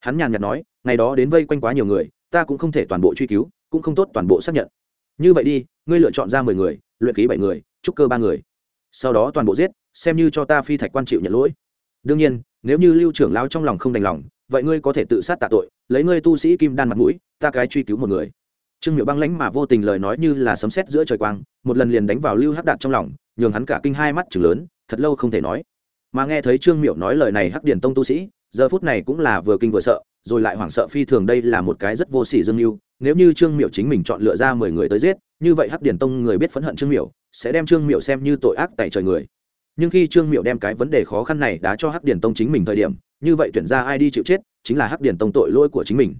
Hắn nhàn nhạt nói, ngày đó đến vây quanh quá nhiều người, ta cũng không thể toàn bộ truy cứu, cũng không tốt toàn bộ xác nhận. Như vậy đi, ngươi lựa chọn ra mười người, luyện khí bảy người, trúc cơ ba người. Sau đó toàn bộ giết, xem như cho ta phi thạch quan chịu nhận lỗi. Đương nhiên, nếu như lưu trưởng lao trong lòng không đành lòng, vậy ngươi có thể tự sát tạ tội, lấy ngươi tu sĩ kim đan mặt mũi, ta cái truy cứu một người trương miệu băng lãnh mà vô tình lời nói như là sấm sét giữa trời quang, một lần liền đánh vào lưu hắc đạt trong lòng, nhường hắn cả kinh hai mắt chừng lớn, thật lâu không thể nói. Mà nghe thấy trương miệu nói lời này hắc điển tông tu sĩ, giờ phút này cũng là vừa kinh vừa sợ, rồi lại hoảng sợ phi thường đây là một cái rất vô sỉ dương mưu, nếu như trương miệu chính mình chọn lựa ra mười người tới giết, như vậy hắc điển tông người biết phẫn hận trương miệu sẽ đem trương miệu xem như tội ác tại trời người. Nhưng khi trương miệu đem cái vấn đề khó khăn này đã cho hắc điển tông chính mình thời điểm, như vậy tuyển ra ai đi chịu chết, chính là hắc điển tông tội lỗi của chính mình.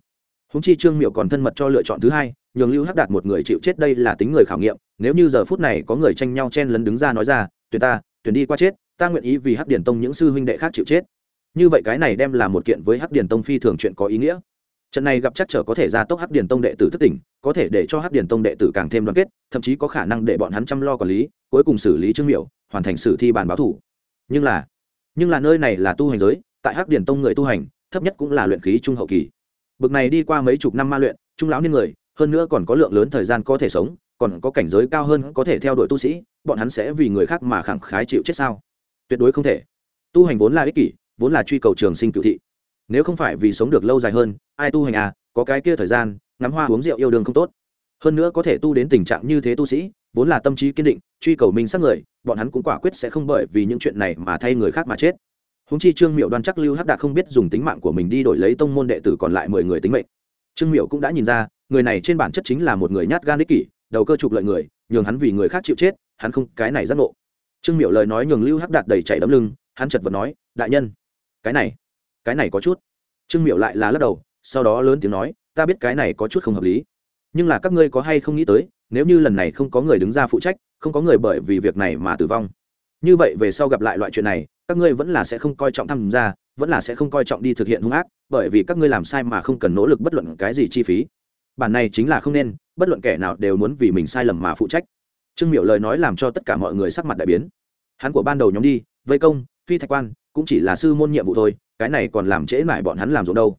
Húng chi trương miệu còn thân mật cho lựa chọn thứ hai nhường lưu hắc đạt một người chịu chết đây là tính người khảo nghiệm, nếu như giờ phút này có người tranh nhau chen lấn đứng ra nói ra, tuyển ta, tuyển đi qua chết, ta nguyện ý vì hắc điển tông những sư huynh đệ khác chịu chết. Như vậy cái này đem là một kiện với hắc điển tông phi thường chuyện có ý nghĩa. Trận này gặp chắc trở có thể gia tốc hắc điển tông đệ tử thất tỉnh, có thể để cho hắc điển tông đệ tử càng thêm đoàn kết, thậm chí có khả năng để bọn hắn chăm lo quản lý, cuối cùng xử lý trương miểu, hoàn thành sử thi bàn báo thủ. Nhưng là nhưng là nơi này là tu hành giới, tại hắc điển tông người tu hành, thấp nhất cũng là luyện khí trung hậu kỳ. Bực này đi qua mấy chục năm ma luyện, trung lão niên người hơn nữa còn có lượng lớn thời gian có thể sống, còn có cảnh giới cao hơn có thể theo đuổi tu sĩ, bọn hắn sẽ vì người khác mà khẳng khái chịu chết sao? Tuyệt đối không thể. Tu hành vốn là ích kỷ, vốn là truy cầu trường sinh cựu thị. Nếu không phải vì sống được lâu dài hơn, ai tu hành à có cái kia thời gian, ngắm hoa uống rượu yêu đương không tốt. Hơn nữa có thể tu đến tình trạng như thế tu sĩ, vốn là tâm trí kiên định, truy cầu mình sắc người, bọn hắn cũng quả quyết sẽ không bởi vì những chuyện này mà thay người khác mà chết. Húng chi trương miệu đoan chắc lưu hắc đạt không biết dùng tính mạng của mình đi đổi lấy tông môn đệ tử còn lại mười người tính mệnh trương miệu cũng đã nhìn ra, người này trên bản chất chính là một người nhát gan ích kỷ, đầu cơ trục lợi người, nhường hắn vì người khác chịu chết, hắn không, cái này giác ngộ. Trương miệu lời nói nhường lưu hắc đạt đầy chảy đấm lưng, hắn chật vật nói, đại nhân, cái này cái này có chút. Trương miệu lại là lắc đầu, sau đó lớn tiếng nói, ta biết cái này có chút không hợp lý. Nhưng là các ngươi có hay không nghĩ tới, nếu như lần này không có người đứng ra phụ trách, không có người bởi vì việc này mà tử vong. Như vậy về sau gặp lại loại chuyện này các ngươi vẫn là sẽ không coi trọng tham gia, vẫn là sẽ không coi trọng đi thực hiện hung ác, bởi vì các ngươi làm sai mà không cần nỗ lực bất luận cái gì chi phí. Bản này chính là không nên, bất luận kẻ nào đều muốn vì mình sai lầm mà phụ trách. Trương miểu lời nói làm cho tất cả mọi người sắc mặt đại biến. Hắn của ban đầu nhóm đi, vây công, phi thạch quan, cũng chỉ là sư môn nhiệm vụ thôi, cái này còn làm trễ mãi bọn hắn làm giống đâu.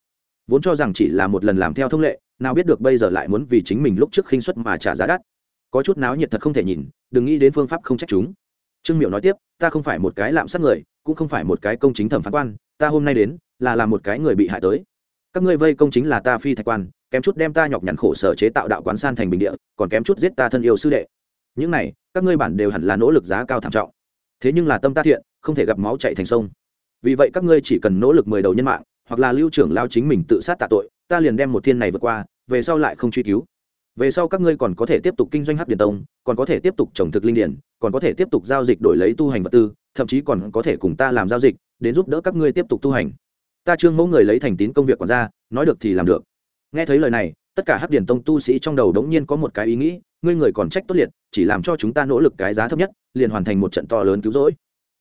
Vốn cho rằng chỉ là một lần làm theo thông lệ, nào biết được bây giờ lại muốn vì chính mình lúc trước khinh suất mà trả giá đắt. Có chút náo nhiệt thật không thể nhìn, đừng nghĩ đến phương pháp không trách chúng. Trương miểu nói tiếp, ta không phải một cái lạm sát người cũng không phải một cái công chính thẩm phán quan, ta hôm nay đến là làm một cái người bị hại tới. Các ngươi vây công chính là ta phi thạch quan, kém chút đem ta nhọc nhằn khổ sở chế tạo đạo quán san thành bình địa, còn kém chút giết ta thân yêu sư đệ. Những này, các ngươi bản đều hẳn là nỗ lực giá cao thảm trọng. Thế nhưng là tâm ta thiện, không thể gặp máu chạy thành sông. Vì vậy các ngươi chỉ cần nỗ lực mười đầu nhân mạng, hoặc là lưu trưởng lao chính mình tự sát tạ tội, ta liền đem một thiên này vượt qua, về sau lại không truy cứu. Về sau các ngươi còn có thể tiếp tục kinh doanh hát điền tông, còn có thể tiếp tục trồng thực linh điển, còn có thể tiếp tục giao dịch đổi lấy tu hành vật tư thậm chí còn có thể cùng ta làm giao dịch, đến giúp đỡ các ngươi tiếp tục tu hành. Ta trương mẫu người lấy thành tín công việc còn ra nói được thì làm được. Nghe thấy lời này, tất cả hắc điển tông tu sĩ trong đầu đống nhiên có một cái ý nghĩ, ngươi người còn trách tốt liệt, chỉ làm cho chúng ta nỗ lực cái giá thấp nhất, liền hoàn thành một trận to lớn cứu rỗi.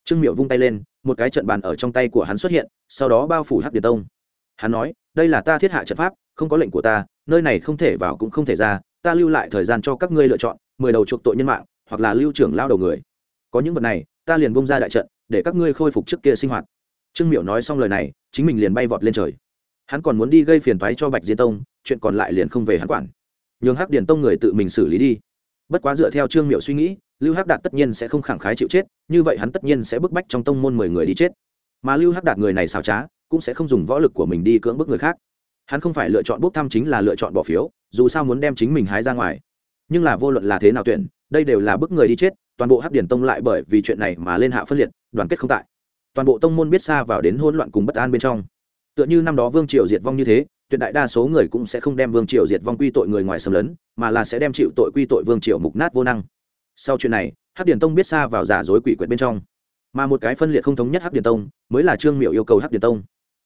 Trương miệu vung tay lên, một cái trận bàn ở trong tay của hắn xuất hiện, sau đó bao phủ hắc điển tông. Hắn nói, đây là ta thiết hạ trận pháp, không có lệnh của ta, nơi này không thể vào cũng không thể ra, ta lưu lại thời gian cho các ngươi lựa chọn, mười đầu chuộc tội nhân mạng, hoặc là lưu trưởng lao đầu người. Có những vật này ta liền bông ra đại trận, để các ngươi khôi phục trước kia sinh hoạt. Trương miểu nói xong lời này, chính mình liền bay vọt lên trời. Hắn còn muốn đi gây phiền toái cho bạch diên tông, chuyện còn lại liền không về hắn quản. Nhường hắc điền tông người tự mình xử lý đi. Bất quá dựa theo trương miểu suy nghĩ, lưu hắc đạt tất nhiên sẽ không khẳng khái chịu chết, như vậy hắn tất nhiên sẽ bức bách trong tông môn mười người đi chết. Mà lưu hắc đạt người này xào trá, cũng sẽ không dùng võ lực của mình đi cưỡng bức người khác. Hắn không phải lựa chọn bốc thăm chính là lựa chọn bỏ phiếu, dù sao muốn đem chính mình hái ra ngoài. Nhưng là vô luận là thế nào tuyển, đây đều là bức người đi chết toàn bộ hắc điển tông lại bởi vì chuyện này mà lên hạ phân liệt, đoàn kết không tại. Toàn bộ tông môn biết xa vào đến hỗn loạn cùng bất an bên trong. Tựa như năm đó vương triều diệt vong như thế, tuyệt đại đa số người cũng sẽ không đem vương triều diệt vong quy tội người ngoài xâm lấn, mà là sẽ đem chịu tội quy tội vương triều mục nát vô năng. Sau chuyện này, hắc điển tông biết xa vào giả dối quỷ quyệt bên trong. Mà một cái phân liệt không thống nhất hắc điển tông, mới là trương miệu yêu cầu hắc điển tông.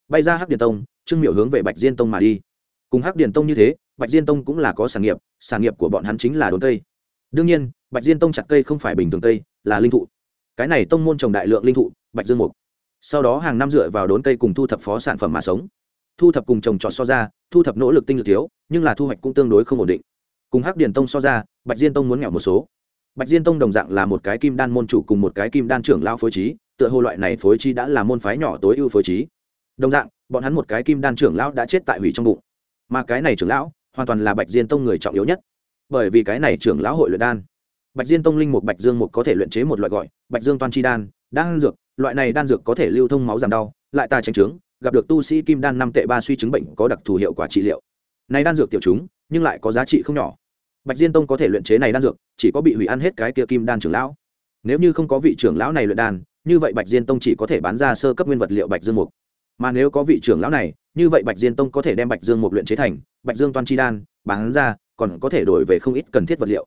Bay ra hắc điển tông, trương miệu hướng về bạch diên tông mà đi. Cùng hắc điển tông như thế, bạch diên tông cũng là có sản nghiệp sản nghiệp của bọn hắn chính là đốn cây. Đương nhiên bạch diên tông chặt cây không phải bình thường cây, là linh thụ. Cái này tông môn trồng đại lượng linh thụ, bạch dương mục. Sau đó hàng năm dựa vào đốn cây cùng thu thập phó sản phẩm mà sống. Thu thập cùng trồng trọt so ra, thu thập nỗ lực tinh lực thiếu, nhưng là thu hoạch cũng tương đối không ổn định. Cùng hắc điền tông so ra, bạch diên tông muốn nghèo một số. Bạch diên tông đồng dạng là một cái kim đan môn chủ cùng một cái kim đan trưởng lao phối trí, tựa hồ loại này phối trí đã là môn phái nhỏ tối ưu phối trí. Đồng dạng, bọn hắn một cái kim đan trưởng lão đã chết tại hủy trong bụng. Mà cái này trưởng lão, hoàn toàn là bạch diên tông người trọng yếu nhất. Bởi vì cái này trưởng lão hội luyện đan bạch diên tông linh mục bạch dương một có thể luyện chế một loại gọi bạch dương toan chi đan đan dược. Loại này đan dược có thể lưu thông máu giảm đau, lại tà tránh trướng, gặp được tu sĩ kim đan năm tệ ba suy chứng bệnh có đặc thù hiệu quả trị liệu. Này đan dược tiểu chúng, nhưng lại có giá trị không nhỏ. Bạch diên tông có thể luyện chế này đan dược, chỉ có bị hủy ăn hết cái kia kim đan trưởng lão. Nếu như không có vị trưởng lão này luyện đan, như vậy bạch diên tông chỉ có thể bán ra sơ cấp nguyên vật liệu bạch dương mục. Mà nếu có vị trưởng lão này, như vậy bạch diên tông có thể đem bạch dương mục luyện chế thành bạch dương toan chi đan, bán ra, còn có thể đổi về không ít cần thiết vật liệu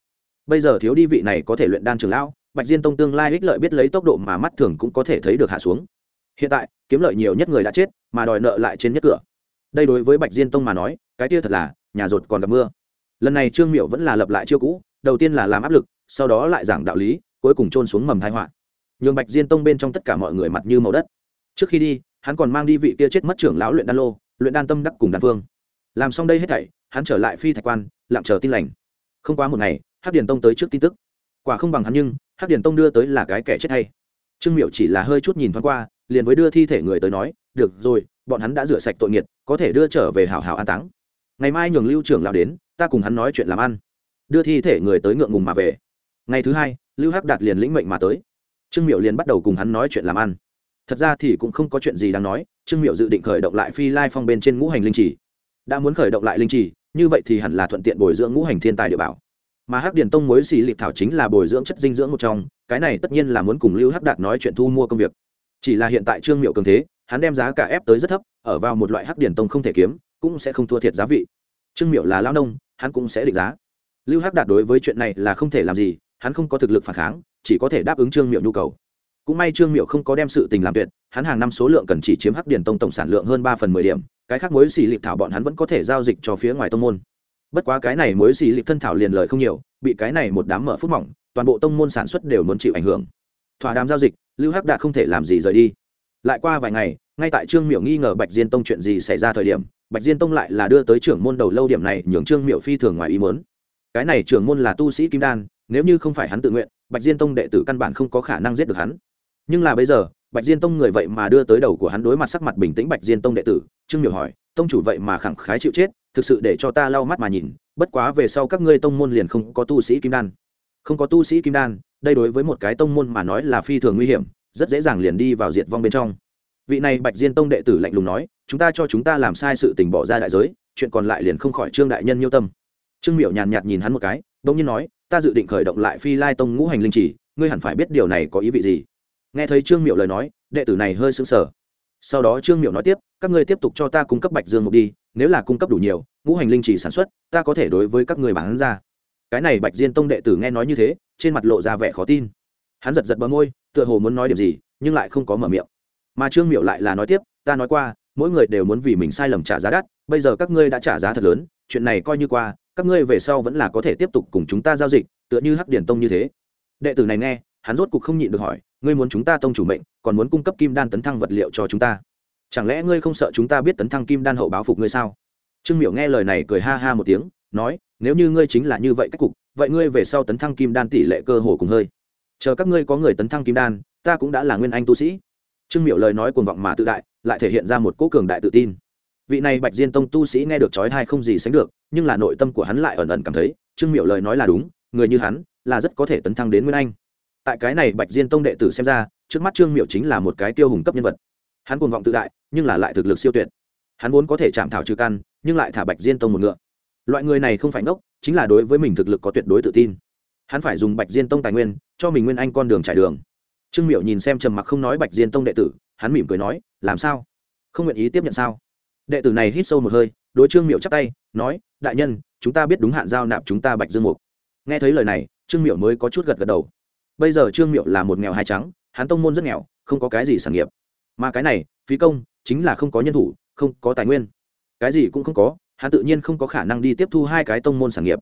bây giờ thiếu đi vị này có thể luyện đan trường lão, bạch diên tông tương lai ích lợi biết lấy tốc độ mà mắt thường cũng có thể thấy được hạ xuống. Hiện tại, kiếm lợi nhiều nhất người đã chết, mà đòi nợ lại trên nhất cửa. Đây đối với bạch diên tông mà nói, cái kia thật là, nhà rột còn gặp mưa. Lần này trương miệu vẫn là lập lại chiêu cũ, đầu tiên là làm áp lực, sau đó lại giảng đạo lý, cuối cùng trôn xuống mầm thái họa. Nhường bạch diên tông bên trong tất cả mọi người mặt như màu đất. Trước khi đi, hắn còn mang đi vị kia chết mất trưởng lão luyện đan lô, luyện đan tâm đắc cùng đan phương làm xong đây hết thảy, hắn trở lại phi thạch quan, lặng chờ tin lành. Không quá một ngày hắc điền tông tới trước tin tức. Quả không bằng hắn nhưng, hắc điền tông đưa tới là cái kẻ chết hay. Trương miệu chỉ là hơi chút nhìn thoáng qua, liền với đưa thi thể người tới nói, được rồi, bọn hắn đã rửa sạch tội nghiệt, có thể đưa trở về hảo hảo an táng. Ngày mai nhường lưu trưởng lão đến, ta cùng hắn nói chuyện làm ăn. Đưa thi thể người tới ngượng ngùng mà về. Ngày thứ hai, lưu hắc đạt liền lĩnh mệnh mà tới. Trương miệu liền bắt đầu cùng hắn nói chuyện làm ăn. Thật ra thì cũng không có chuyện gì đáng nói, trương miệu dự định khởi động lại phi lai phong bên trên ngũ hành linh trì. Đã muốn khởi động lại linh trì, như vậy thì hẳn là thuận tiện bồi dưỡng ngũ hành thiên tài địa bảo mà hắc điền tông mối xì lịp thảo chính là bồi dưỡng chất dinh dưỡng một trong, cái này tất nhiên là muốn cùng lưu hắc đạt nói chuyện thu mua công việc. Chỉ là hiện tại trương miệu cường thế, hắn đem giá cả ép tới rất thấp, ở vào một loại hắc điền tông không thể kiếm, cũng sẽ không thua thiệt giá vị. Trương miệu là lao nông, hắn cũng sẽ định giá. Lưu hắc đạt đối với chuyện này là không thể làm gì, hắn không có thực lực phản kháng, chỉ có thể đáp ứng trương miệu nhu cầu. Cũng may trương miệu không có đem sự tình làm tuyệt, hắn hàng năm số lượng cần chỉ chiếm hắc điền tông tổng sản lượng hơn ba phần mười điểm, cái khác mối xì lịp thảo bọn hắn vẫn có thể giao dịch cho phía ngoài tông môn bất quá cái này mới xì lịp thân thảo liền lời không nhiều, bị cái này một đám mở phút mỏng, toàn bộ tông môn sản xuất đều muốn chịu ảnh hưởng. Thỏa đàm giao dịch, lưu hắc đạt không thể làm gì rời đi. Lại qua vài ngày, ngay tại trương miểu nghi ngờ bạch diên tông chuyện gì xảy ra thời điểm, bạch diên tông lại là đưa tới trưởng môn đầu lâu điểm này nhường trương miểu phi thường ngoài ý muốn. Cái này trưởng môn là tu sĩ kim đan, nếu như không phải hắn tự nguyện, bạch diên tông đệ tử căn bản không có khả năng giết được hắn. Nhưng là bây giờ, bạch diên tông người vậy mà đưa tới đầu của hắn đối mặt sắc mặt bình tĩnh bạch diên tông đệ tử, trương miểu hỏi tông chủ vậy mà khẳng khái chịu chết, thực sự để cho ta lau mắt mà nhìn, bất quá về sau các ngươi tông môn liền không có tu sĩ kim đan. Không có tu sĩ kim đan, đây đối với một cái tông môn mà nói là phi thường nguy hiểm, rất dễ dàng liền đi vào diệt vong bên trong. Vị này bạch diên tông đệ tử lạnh lùng nói, chúng ta cho chúng ta làm sai sự tình bỏ ra đại giới, chuyện còn lại liền không khỏi trương đại nhân nhiêu tâm. Trương miểu nhàn nhạt nhìn hắn một cái, bỗng nhiên nói, ta dự định khởi động lại phi lai tông ngũ hành linh chỉ ngươi hẳn phải biết điều này có ý vị gì. Nghe thấy trương miệu lời nói, đệ tử này hơi sững sờ sau đó trương miệu nói tiếp, các ngươi tiếp tục cho ta cung cấp bạch dương mục đi, nếu là cung cấp đủ nhiều, ngũ hành linh chỉ sản xuất, ta có thể đối với các người bán ra. Cái này bạch diên tông đệ tử nghe nói như thế, trên mặt lộ ra vẻ khó tin. Hắn giật giật bờ môi, tựa hồ muốn nói điểm gì, nhưng lại không có mở miệng. Mà trương miệu lại là nói tiếp, ta nói qua, mỗi người đều muốn vì mình sai lầm trả giá đắt, bây giờ các ngươi đã trả giá thật lớn, chuyện này coi như qua, các ngươi về sau vẫn là có thể tiếp tục cùng chúng ta giao dịch, tựa như hắc điển tông như thế. Đệ tử này nghe, hắn rốt cục không nhịn được hỏi, ngươi muốn chúng ta tông chủ mệnh còn muốn cung cấp kim đan tấn thăng vật liệu cho chúng ta. Chẳng lẽ ngươi không sợ chúng ta biết tấn thăng kim đan hậu báo phục ngươi sao? Trương miểu nghe lời này cười ha ha một tiếng, nói, nếu như ngươi chính là như vậy cách cục, vậy ngươi về sau tấn thăng kim đan tỷ lệ cơ hồ cùng hơi. Chờ các ngươi có người tấn thăng kim đan, ta cũng đã là nguyên anh tu sĩ. Trương miểu lời nói cuồng vọng mà tự đại, lại thể hiện ra một cố cường đại tự tin. Vị này bạch diên tông tu sĩ nghe được trói thai không gì sánh được, nhưng là nội tâm của hắn lại ẩn ẩn cảm thấy, trương miểu lời nói là đúng, người như hắn, là rất có thể tấn thăng đến nguyên anh. Tại cái này bạch diên tông đệ tử xem ra trước mắt trương miệu chính là một cái tiêu hùng cấp nhân vật hắn cuồng vọng tự đại nhưng là lại thực lực siêu tuyệt hắn vốn có thể chạm thảo trừ căn nhưng lại thả bạch diên tông một ngựa loại người này không phải ngốc chính là đối với mình thực lực có tuyệt đối tự tin hắn phải dùng bạch diên tông tài nguyên cho mình nguyên anh con đường trải đường trương miệu nhìn xem trầm mặc không nói bạch diên tông đệ tử hắn mỉm cười nói làm sao không nguyện ý tiếp nhận sao đệ tử này hít sâu một hơi đối trương miệu chắp tay nói đại nhân chúng ta biết đúng hạn giao nạp chúng ta bạch dương mục nghe thấy lời này trương miệu mới có chút gật gật đầu bây giờ trương miệu là một nghèo hai trắng hắn tông môn rất nghèo, không có cái gì sản nghiệp. Mà cái này, phí công, chính là không có nhân thủ, không có tài nguyên. Cái gì cũng không có, hắn tự nhiên không có khả năng đi tiếp thu hai cái tông môn sản nghiệp.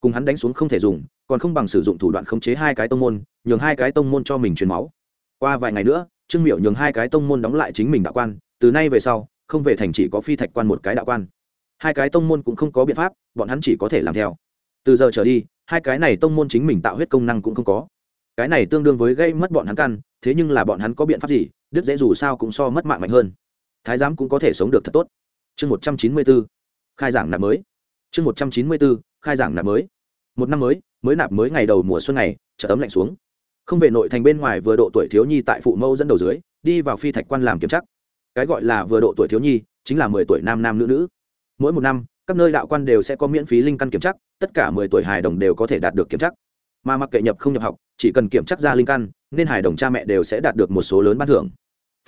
Cùng hắn đánh xuống không thể dùng, còn không bằng sử dụng thủ đoạn khống chế hai cái tông môn, nhường hai cái tông môn cho mình truyền máu. Qua vài ngày nữa, trương miệu nhường hai cái tông môn đóng lại chính mình đạo quan, từ nay về sau, không về thành chỉ có phi thạch quan một cái đạo quan. Hai cái tông môn cũng không có biện pháp, bọn hắn chỉ có thể làm theo. Từ giờ trở đi, hai cái này tông môn chính mình tạo huyết công năng cũng không có cái này tương đương với gây mất bọn hắn căn, thế nhưng là bọn hắn có biện pháp gì, đứt dễ dù sao cũng so mất mạng mạnh hơn. Thái giám cũng có thể sống được thật tốt. Chương một trăm chín mươi bốn, khai giảng nạp mới. Chương một trăm chín mươi bốn, khai giảng nạp mới. Một năm mới mới nạp mới ngày đầu mùa xuân này trở tấm lạnh xuống. Không về nội thành bên ngoài vừa độ tuổi thiếu nhi tại phụ mẫu dẫn đầu dưới, đi vào phi thạch quan làm kiểm chắc cái gọi là vừa độ tuổi thiếu nhi, chính là mười tuổi nam nam nữ nữ. Mỗi một năm, các nơi đạo quan đều sẽ có miễn phí linh căn kiểm chắc tất cả mười tuổi hài đồng đều có thể đạt được kiểm chắc mà mặc kệ nhập không nhập học chỉ cần kiểm chắc ra linh căn, nên hài đồng cha mẹ đều sẽ đạt được một số lớn ban thưởng.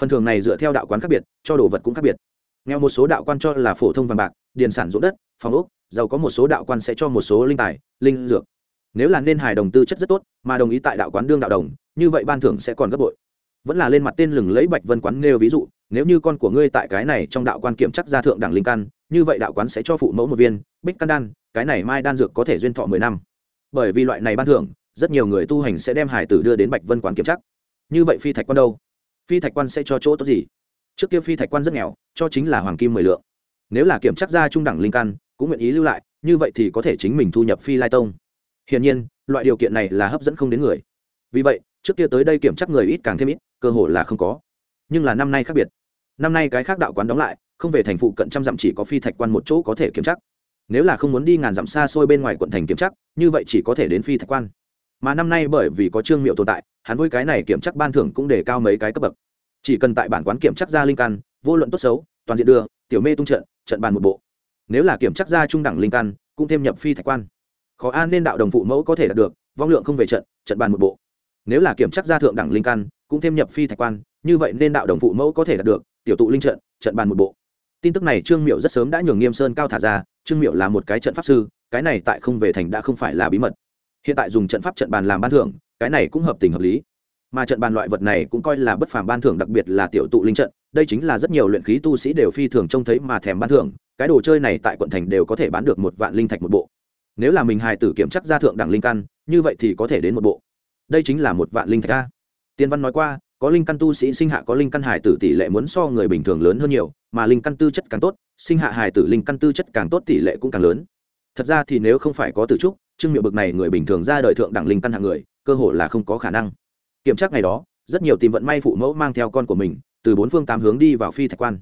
Phần thưởng này dựa theo đạo quán khác biệt, cho đồ vật cũng khác biệt. Nghèo một số đạo quan cho là phổ thông vàng bạc, điền sản ruộng đất, phòng ốc, giàu có một số đạo quan sẽ cho một số linh tài, linh dược. Nếu là nên hài đồng tư chất rất tốt, mà đồng ý tại đạo quán đương đạo đồng, như vậy ban thưởng sẽ còn gấp bội. Vẫn là lên mặt tên lừng lấy bạch vân quán nêu ví dụ, nếu như con của ngươi tại cái này trong đạo quan kiểm chắc ra thượng đẳng linh căn, như vậy đạo quán sẽ cho phụ mẫu một viên, bích căn đan, cái này mai đan dược có thể duyên thọ mười năm. Bởi vì loại này ban thưởng rất nhiều người tu hành sẽ đem hải tử đưa đến bạch vân quán kiểm chắc như vậy phi thạch quan đâu? Phi thạch quan sẽ cho chỗ tốt gì? Trước kia phi thạch quan rất nghèo, cho chính là hoàng kim mười lượng. Nếu là kiểm chắc ra trung đẳng linh căn, cũng nguyện ý lưu lại, như vậy thì có thể chính mình thu nhập phi lai tông. Hiển nhiên, loại điều kiện này là hấp dẫn không đến người. Vì vậy, trước kia tới đây kiểm chắc người ít càng thêm ít, cơ hội là không có. Nhưng là năm nay khác biệt. Năm nay cái khác đạo quán đóng lại, không về thành phụ cận trăm dặm chỉ có phi thạch quan một chỗ có thể kiểm chắc nếu là không muốn đi ngàn dặm xa xôi bên ngoài quận thành kiểm chắc như vậy chỉ có thể đến phi thạch quan mà năm nay bởi vì có trương miệu tồn tại, hắn với cái này kiểm chắc ban thưởng cũng đề cao mấy cái cấp bậc. Chỉ cần tại bản quán kiểm chắc ra linh căn, vô luận tốt xấu, toàn diện đưa, tiểu mê tung trận trận bàn một bộ. Nếu là kiểm chắc ra trung đẳng linh căn, cũng thêm nhập phi thạch quan. Khó an nên đạo đồng phụ mẫu có thể đạt được, vong lượng không về trận trận bàn một bộ. Nếu là kiểm chắc ra thượng đẳng linh căn, cũng thêm nhập phi thạch quan, như vậy nên đạo đồng phụ mẫu có thể đạt được, tiểu tụ linh trận trận bàn một bộ. Tin tức này trương miệu rất sớm đã nhường nghiêm sơn cao thả ra, trương miệu là một cái trận pháp sư, cái này tại không về thành đã không phải là bí mật hiện tại dùng trận pháp trận bàn làm ban thưởng, cái này cũng hợp tình hợp lý. Mà trận bàn loại vật này cũng coi là bất phàm ban thưởng, đặc biệt là tiểu tụ linh trận, đây chính là rất nhiều luyện khí tu sĩ đều phi thường trông thấy mà thèm ban thưởng, cái đồ chơi này tại quận thành đều có thể bán được một vạn linh thạch một bộ. Nếu là mình hài tử kiểm chắc ra thượng đẳng linh căn, như vậy thì có thể đến một bộ. Đây chính là một vạn linh thạch ca tiên văn nói qua, có linh căn tu sĩ sinh hạ có linh căn hải tử tỷ lệ muốn so người bình thường lớn hơn nhiều, mà linh căn tư chất càng tốt, sinh hạ hải tử linh căn tư chất càng tốt tỷ lệ cũng càng lớn. Thật ra thì nếu không phải có tử trúc trương miệu bực này người bình thường ra đời thượng đẳng linh căn hạng người, cơ hội là không có khả năng. Kiểm tra ngày đó, rất nhiều tìm vận may phụ mẫu mang theo con của mình, từ bốn phương tám hướng đi vào phi thạch quan.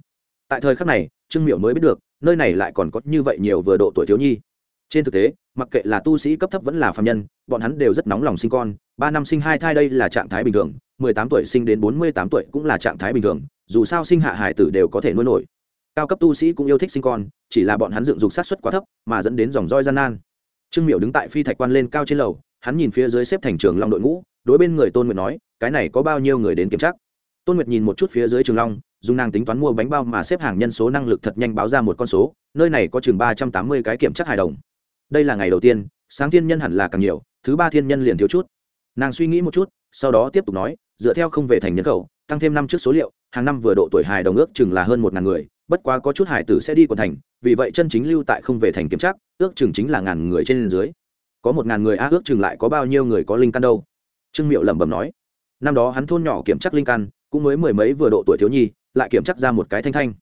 Tại thời khắc này, trương miệu mới biết được, nơi này lại còn có như vậy nhiều vừa độ tuổi thiếu nhi. Trên thực tế, mặc kệ là tu sĩ cấp thấp vẫn là phạm nhân, bọn hắn đều rất nóng lòng sinh con. Ba năm sinh hai thai đây là trạng thái bình thường, mười tám tuổi sinh đến bốn mươi tám tuổi cũng là trạng thái bình thường, dù sao sinh hạ hải tử đều có thể nuôi nổi. Cao cấp tu sĩ cũng yêu thích sinh con, chỉ là bọn hắn dựng dục sát xuất quá thấp, mà dẫn đến dòng roi gian nan trương Miểu đứng tại phi thạch quan lên cao trên lầu, hắn nhìn phía dưới xếp thành trường long đội ngũ, đối bên người tôn nguyệt nói, cái này có bao nhiêu người đến kiểm tra? Tôn nguyệt nhìn một chút phía dưới trường long, dùng nàng tính toán mua bánh bao mà xếp hàng nhân số năng lực thật nhanh báo ra một con số, nơi này có chừng ba trăm tám mươi cái kiểm tra hài đồng. Đây là ngày đầu tiên, sáng thiên nhân hẳn là càng nhiều, thứ ba thiên nhân liền thiếu chút. Nàng suy nghĩ một chút, sau đó tiếp tục nói, dựa theo không về thành nhân khẩu tăng thêm năm trước số liệu, hàng năm vừa độ tuổi hài đồng ước chừng là hơn một ngàn người, bất quá có chút hải tử sẽ đi quận thành, vì vậy chân chính lưu tại không về thành kiểm tra, ước chừng chính là ngàn người trên dưới. Có một ngàn người a ước chừng lại có bao nhiêu người có linh căn đâu? Trương miệu lẩm bẩm nói. Năm đó hắn thôn nhỏ kiểm tra linh căn, cũng mới mười mấy vừa độ tuổi thiếu nhi, lại kiểm tra ra một cái thanh thanh.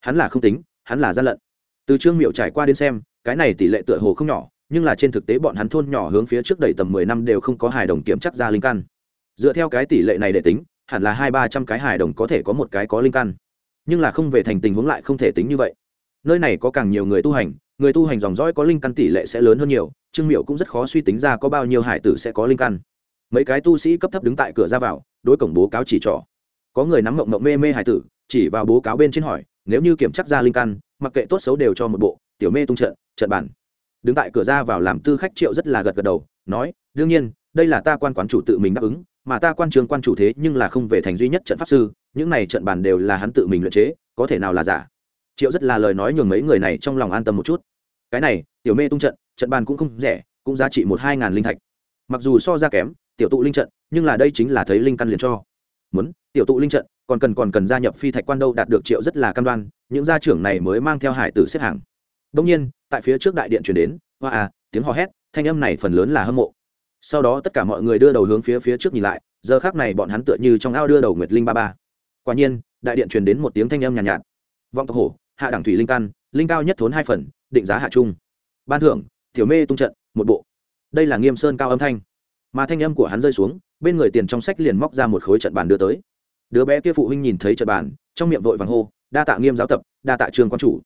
Hắn là không tính, hắn là gian lận. Từ trương miệu trải qua đến xem, cái này tỷ lệ tựa hồ không nhỏ, nhưng là trên thực tế bọn hắn thôn nhỏ hướng phía trước đầy tầm mười năm đều không có hài đồng kiểm chắc ra linh căn. Dựa theo cái tỷ lệ này để tính hẳn là hai ba trăm cái hài đồng có thể có một cái có linh căn. Nhưng là không về thành tình huống lại không thể tính như vậy. Nơi này có càng nhiều người tu hành, người tu hành dòng dõi có linh căn tỷ lệ sẽ lớn hơn nhiều, trương miệu cũng rất khó suy tính ra có bao nhiêu hải tử sẽ có linh căn. Mấy cái tu sĩ cấp thấp đứng tại cửa ra vào, đối cổng bố cáo chỉ trỏ. Có người nắm mộng mộng mê mê hải tử, chỉ vào bố cáo bên trên hỏi, nếu như kiểm chắc ra linh căn, mặc kệ tốt xấu đều cho một bộ, tiểu mê tung trận trận bản. Đứng tại cửa ra vào làm tư khách triệu rất là gật gật đầu, nói, đương nhiên, đây là ta quan quán chủ tự mình đáp ứng mà ta quan trường quan chủ thế nhưng là không về thành duy nhất trận pháp sư, những này trận bàn đều là hắn tự mình luyện chế, có thể nào là giả? Triệu rất là lời nói nhường mấy người này trong lòng an tâm một chút. Cái này, tiểu mê tung trận trận bàn cũng không rẻ, cũng giá trị một hai ngàn linh thạch. Mặc dù so ra kém, tiểu tụ linh trận, nhưng là đây chính là thấy linh căn liền cho. Muốn, tiểu tụ linh trận, còn cần còn cần gia nhập phi thạch quan đâu đạt được triệu rất là cam đoan, những gia trưởng này mới mang theo hải tử xếp hàng. Đông nhiên, tại phía trước đại điện chuyển đến, hoa à tiếng hò hét, thanh âm này phần lớn là hâm mộ sau đó tất cả mọi người đưa đầu hướng phía phía trước nhìn lại giờ khác này bọn hắn tựa như trong ao đưa đầu nguyệt linh ba ba. Quả nhiên đại điện truyền đến một tiếng thanh âm nhàn nhạt, nhạt. Vọng tộc hổ hạ đẳng thủy linh căn linh cao nhất thốn hai phần định giá hạ trung. Ban thưởng tiểu mê tung trận một bộ. Đây là nghiêm sơn cao âm thanh. Mà thanh âm của hắn rơi xuống bên người tiền trong sách liền móc ra một khối trận bàn đưa tới. Đứa bé kia phụ huynh nhìn thấy trận bàn trong miệng vội vàng hô đa tạ nghiêm giáo tập đa tạ trường quan chủ.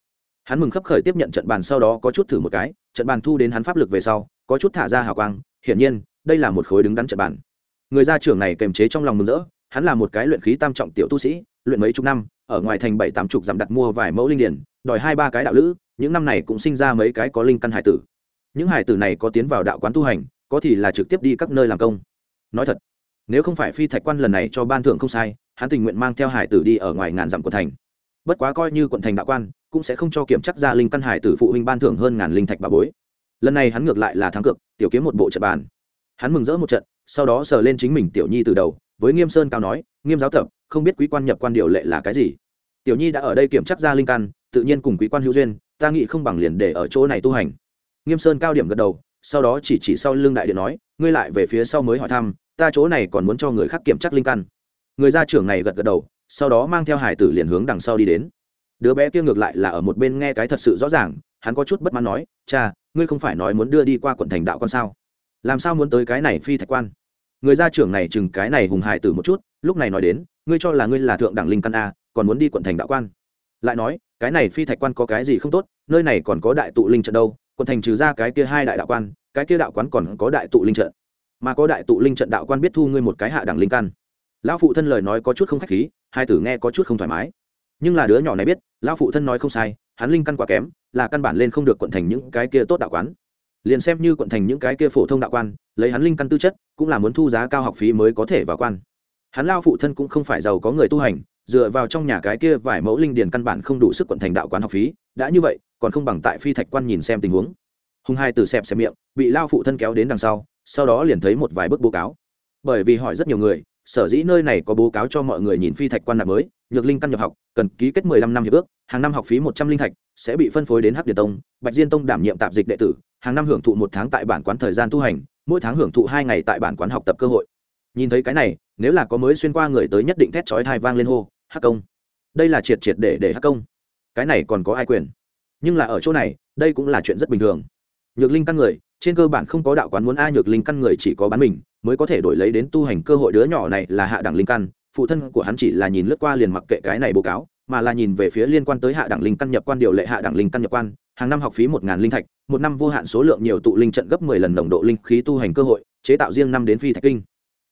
Hắn mừng khấp khởi tiếp nhận trận bàn sau đó có chút thử một cái trận bàn thu đến hắn pháp lực về sau có chút thả ra hào quang hiển nhiên, đây là một khối đứng đắn trận bàn. Người gia trưởng này kềm chế trong lòng mừng rỡ, hắn là một cái luyện khí tam trọng tiểu tu sĩ, luyện mấy chục năm, ở ngoài thành bảy tám chục giảm đặt mua vài mẫu linh điển, đòi hai ba cái đạo lữ, những năm này cũng sinh ra mấy cái có linh căn hải tử. Những hải tử này có tiến vào đạo quán tu hành, có thì là trực tiếp đi các nơi làm công. Nói thật, nếu không phải phi thạch quan lần này cho ban thưởng không sai, hắn tình nguyện mang theo hải tử đi ở ngoài ngàn dặm quận thành. Bất quá coi như quận thành đạo quan, cũng sẽ không cho kiểm chắc ra linh căn hải tử phụ huynh ban thưởng hơn ngàn linh thạch bà bối lần này hắn ngược lại là thắng cực tiểu kiếm một bộ trận bàn. Hắn mừng rỡ một trận, sau đó sờ lên chính mình tiểu nhi từ đầu, với nghiêm sơn cao nói, nghiêm giáo tập, không biết quý quan nhập quan điều lệ là cái gì? Tiểu nhi đã ở đây kiểm chắc ra linh căn, tự nhiên cùng quý quan hữu duyên, ta nghĩ không bằng liền để ở chỗ này tu hành. Nghiêm sơn cao điểm gật đầu, sau đó chỉ chỉ sau lưng đại điện nói, ngươi lại về phía sau mới hỏi thăm, ta chỗ này còn muốn cho người khác kiểm chắc linh căn. Người gia trưởng này gật gật đầu, sau đó mang theo hải tử liền hướng đằng sau đi đến. Đứa bé kia ngược lại là ở một bên nghe cái thật sự rõ ràng, hắn có chút bất mãn nói, cha ngươi không phải nói muốn đưa đi qua quận thành đạo con sao? Làm sao muốn tới cái này phi thạch quan? Người gia trưởng này chừng cái này hùng hải tử một chút, lúc này nói đến, ngươi cho là ngươi là thượng đẳng linh căn a, còn muốn đi quận thành đạo quan? Lại nói, cái này phi thạch quan có cái gì không tốt, nơi này còn có đại tụ linh trận đâu, quận thành trừ ra cái kia hai đại đạo quan, cái kia đạo quán còn có đại tụ linh trận. Mà có đại tụ linh trận đạo quan biết thu ngươi một cái hạ đẳng linh căn. Lão phụ thân lời nói có chút không khách khí, hai tử nghe có chút không thoải mái nhưng là đứa nhỏ này biết, lão phụ thân nói không sai, hắn linh căn quá kém, là căn bản lên không được quận thành những cái kia tốt đạo quán. Liền xem như quận thành những cái kia phổ thông đạo quan, lấy hắn linh căn tư chất, cũng là muốn thu giá cao học phí mới có thể vào quan. Hắn lao phụ thân cũng không phải giàu có người tu hành, dựa vào trong nhà cái kia vài mẫu linh điền căn bản không đủ sức quận thành đạo quán học phí, đã như vậy, còn không bằng tại phi thạch quan nhìn xem tình huống. Hùng hai từ xẹp xẹp miệng, bị lao phụ thân kéo đến đằng sau sau đó liền thấy một vài bức bố cáo. Bởi vì hỏi rất nhiều người, sở dĩ nơi này có bố cáo cho mọi người nhìn phi thạch quan nạp mới nhược linh căn nhập học, cần ký kết mười lăm năm hiệp ước, hàng năm học phí một trăm linh thạch, sẽ bị phân phối đến hắc điện tông, bạch diên tông đảm nhiệm tạp dịch đệ tử, hàng năm hưởng thụ một tháng tại bản quán thời gian tu hành, mỗi tháng hưởng thụ hai ngày tại bản quán học tập cơ hội. Nhìn thấy cái này, nếu là có mới xuyên qua người tới nhất định thét chói thai vang lên hô, hắc công, đây là triệt triệt để để hắc công. Cái này còn có ai quyền? Nhưng là ở chỗ này, đây cũng là chuyện rất bình thường. Nhược linh căn người, trên cơ bản không có đạo quán muốn a nhược linh căn người chỉ có bán mình, mới có thể đổi lấy đến tu hành cơ hội đứa nhỏ này là hạ đẳng linh căn phụ thân của hắn chỉ là nhìn lướt qua liền mặc kệ cái này báo cáo, mà là nhìn về phía liên quan tới hạ đẳng linh căn nhập quan điều lệ hạ đẳng linh căn nhập quan, hàng năm học phí một ngàn linh thạch, một năm vô hạn số lượng nhiều tụ linh trận gấp mười lần nồng độ linh khí tu hành cơ hội, chế tạo riêng năm đến phi thạch kinh.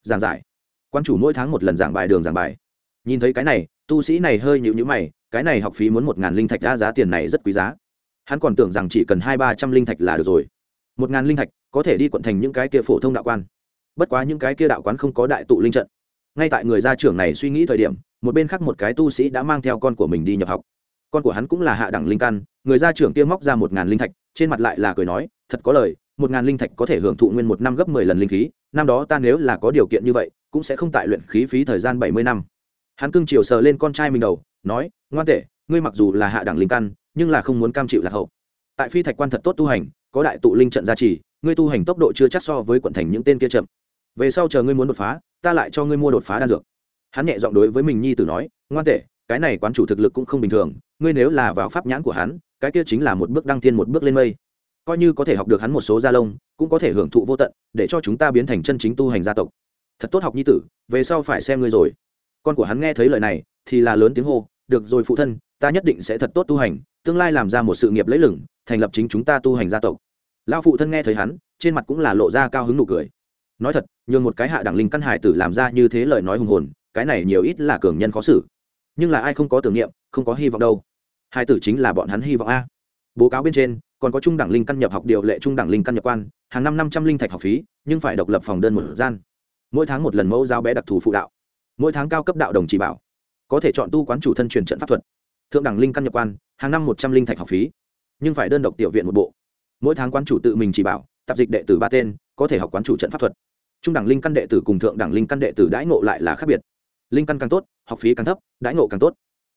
Giảng giải. Quan chủ mỗi tháng một lần giảng bài đường giảng bài. Nhìn thấy cái này, tu sĩ này hơi nhịu nhữ mày, cái này học phí muốn một ngàn linh thạch ra giá tiền này rất quý giá. Hắn còn tưởng rằng chỉ cần hai ba trăm linh thạch là được rồi. Một ngàn linh thạch có thể đi quận thành những cái kia phổ thông đạo quan. Bất quá những cái kia đạo quán không có đại tụ linh trận ngay tại người gia trưởng này suy nghĩ thời điểm, một bên khác một cái tu sĩ đã mang theo con của mình đi nhập học. Con của hắn cũng là hạ đẳng linh căn, người gia trưởng kia móc ra một ngàn linh thạch, trên mặt lại là cười nói, thật có lời, một ngàn linh thạch có thể hưởng thụ nguyên một năm gấp mười lần linh khí, năm đó ta nếu là có điều kiện như vậy, cũng sẽ không tại luyện khí phí thời gian bảy mươi năm. Hắn cưng chiều sờ lên con trai mình đầu, nói, ngoan tệ ngươi mặc dù là hạ đẳng linh căn, nhưng là không muốn cam chịu lạc hậu. Tại phi thạch quan thật tốt tu hành, có đại tụ linh trận gia trì, ngươi tu hành tốc độ chưa chắc so với quận thành những tên kia chậm. Về sau chờ ngươi muốn đột phá ta lại cho ngươi mua đột phá đan dược. Hắn nhẹ giọng đối với mình nhi tử nói, ngoan tệ cái này quán chủ thực lực cũng không bình thường, ngươi nếu là vào pháp nhãn của hắn, cái kia chính là một bước đăng thiên một bước lên mây. Coi như có thể học được hắn một số gia lông, cũng có thể hưởng thụ vô tận, để cho chúng ta biến thành chân chính tu hành gia tộc. Thật tốt học nhi tử, về sau phải xem ngươi rồi. Con của hắn nghe thấy lời này, thì là lớn tiếng hô, được rồi phụ thân, ta nhất định sẽ thật tốt tu hành, tương lai làm ra một sự nghiệp lấy lửng thành lập chính chúng ta tu hành gia tộc. Lão phụ thân nghe thấy hắn, trên mặt cũng là lộ ra cao hứng nụ cười nói thật, nhường một cái hạ đẳng linh căn hải tử làm ra như thế lời nói hùng hồn, cái này nhiều ít là cường nhân khó xử. Nhưng là ai không có tưởng niệm, không có hy vọng đâu. Hải tử chính là bọn hắn hy vọng a. Bố cáo bên trên, còn có trung đẳng linh căn nhập học điều lệ trung đẳng linh căn nhập quan, hàng năm năm trăm linh thạch học phí, nhưng phải độc lập phòng đơn một gian. Mỗi tháng một lần mẫu giáo bé đặc thù phụ đạo. Mỗi tháng cao cấp đạo đồng chỉ bảo. Có thể chọn tu quán chủ thân truyền trận pháp thuật. Thượng đẳng linh căn nhập quan, hàng năm một trăm linh thạch học phí. Nhưng phải đơn độc tiểu viện một bộ. Mỗi tháng quán chủ tự mình chỉ bảo, tạp dịch đệ tử ba tên, có thể học quán chủ trận pháp thuật trung đẳng linh căn đệ tử cùng thượng đẳng linh căn đệ tử đãi ngộ lại là khác biệt. Linh căn càng tốt, học phí càng thấp, đãi ngộ càng tốt.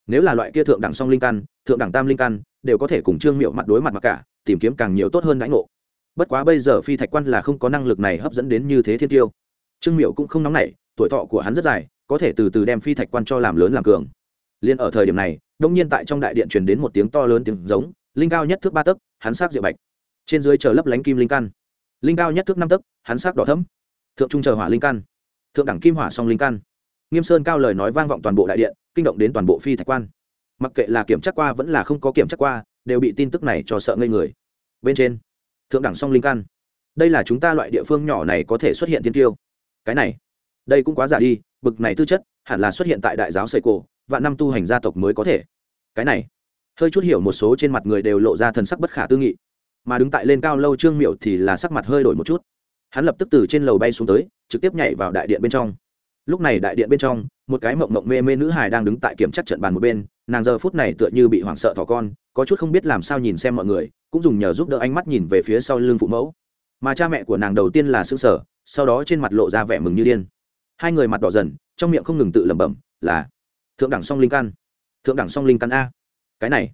Nếu là loại kia thượng đẳng song linh căn, thượng đẳng tam linh căn, đều có thể cùng trương miệu mặt đối mặt mặc cả, tìm kiếm càng nhiều tốt hơn đãi ngộ. Bất quá bây giờ phi thạch quan là không có năng lực này hấp dẫn đến như thế thiên tiêu. Trương miệu cũng không nóng nảy, tuổi thọ của hắn rất dài, có thể từ từ đem phi thạch quan cho làm lớn làm cường. Liên ở thời điểm này, đông nhiên tại trong đại điện truyền đến một tiếng to lớn tiếng giống, linh cao nhất thước ba tấc, hắn sắc diệu bạch. Trên dưới chờ lấp lánh kim linh căn. Linh cao nhất thước năm tấc, hắn sắc đỏ thấm thượng trung chờ hỏa linh căn, thượng đẳng kim hỏa song linh căn. Nghiêm sơn cao lời nói vang vọng toàn bộ đại điện, kinh động đến toàn bộ phi thạch quan. Mặc kệ là kiểm tra qua vẫn là không có kiểm tra qua, đều bị tin tức này cho sợ ngây người. Bên trên, thượng đẳng song linh căn. Đây là chúng ta loại địa phương nhỏ này có thể xuất hiện thiên tiêu cái này, đây cũng quá giả đi, bực này tư chất, hẳn là xuất hiện tại đại giáo xây cổ và năm tu hành gia tộc mới có thể. Cái này, hơi chút hiểu một số trên mặt người đều lộ ra thần sắc bất khả tư nghị. Mà đứng tại lên cao lâu trương miệu thì là sắc mặt hơi đổi một chút hắn lập tức từ trên lầu bay xuống tới, trực tiếp nhảy vào đại điện bên trong. Lúc này đại điện bên trong, một cái mộng mộng mê mê nữ hài đang đứng tại kiểm tra trận bàn một bên, nàng giờ phút này tựa như bị hoảng sợ thỏ con, có chút không biết làm sao nhìn xem mọi người, cũng dùng nhờ giúp đỡ ánh mắt nhìn về phía sau lưng phụ mẫu. Mà cha mẹ của nàng đầu tiên là s ư ơ n g sở sau đó trên mặt lộ ra vẻ mừng như điên. Hai người mặt đỏ dần, trong miệng không ngừng tự lẩm bẩm, là, thượng đẳng song linh căn. Thượng đẳng song linh căn a. Cái này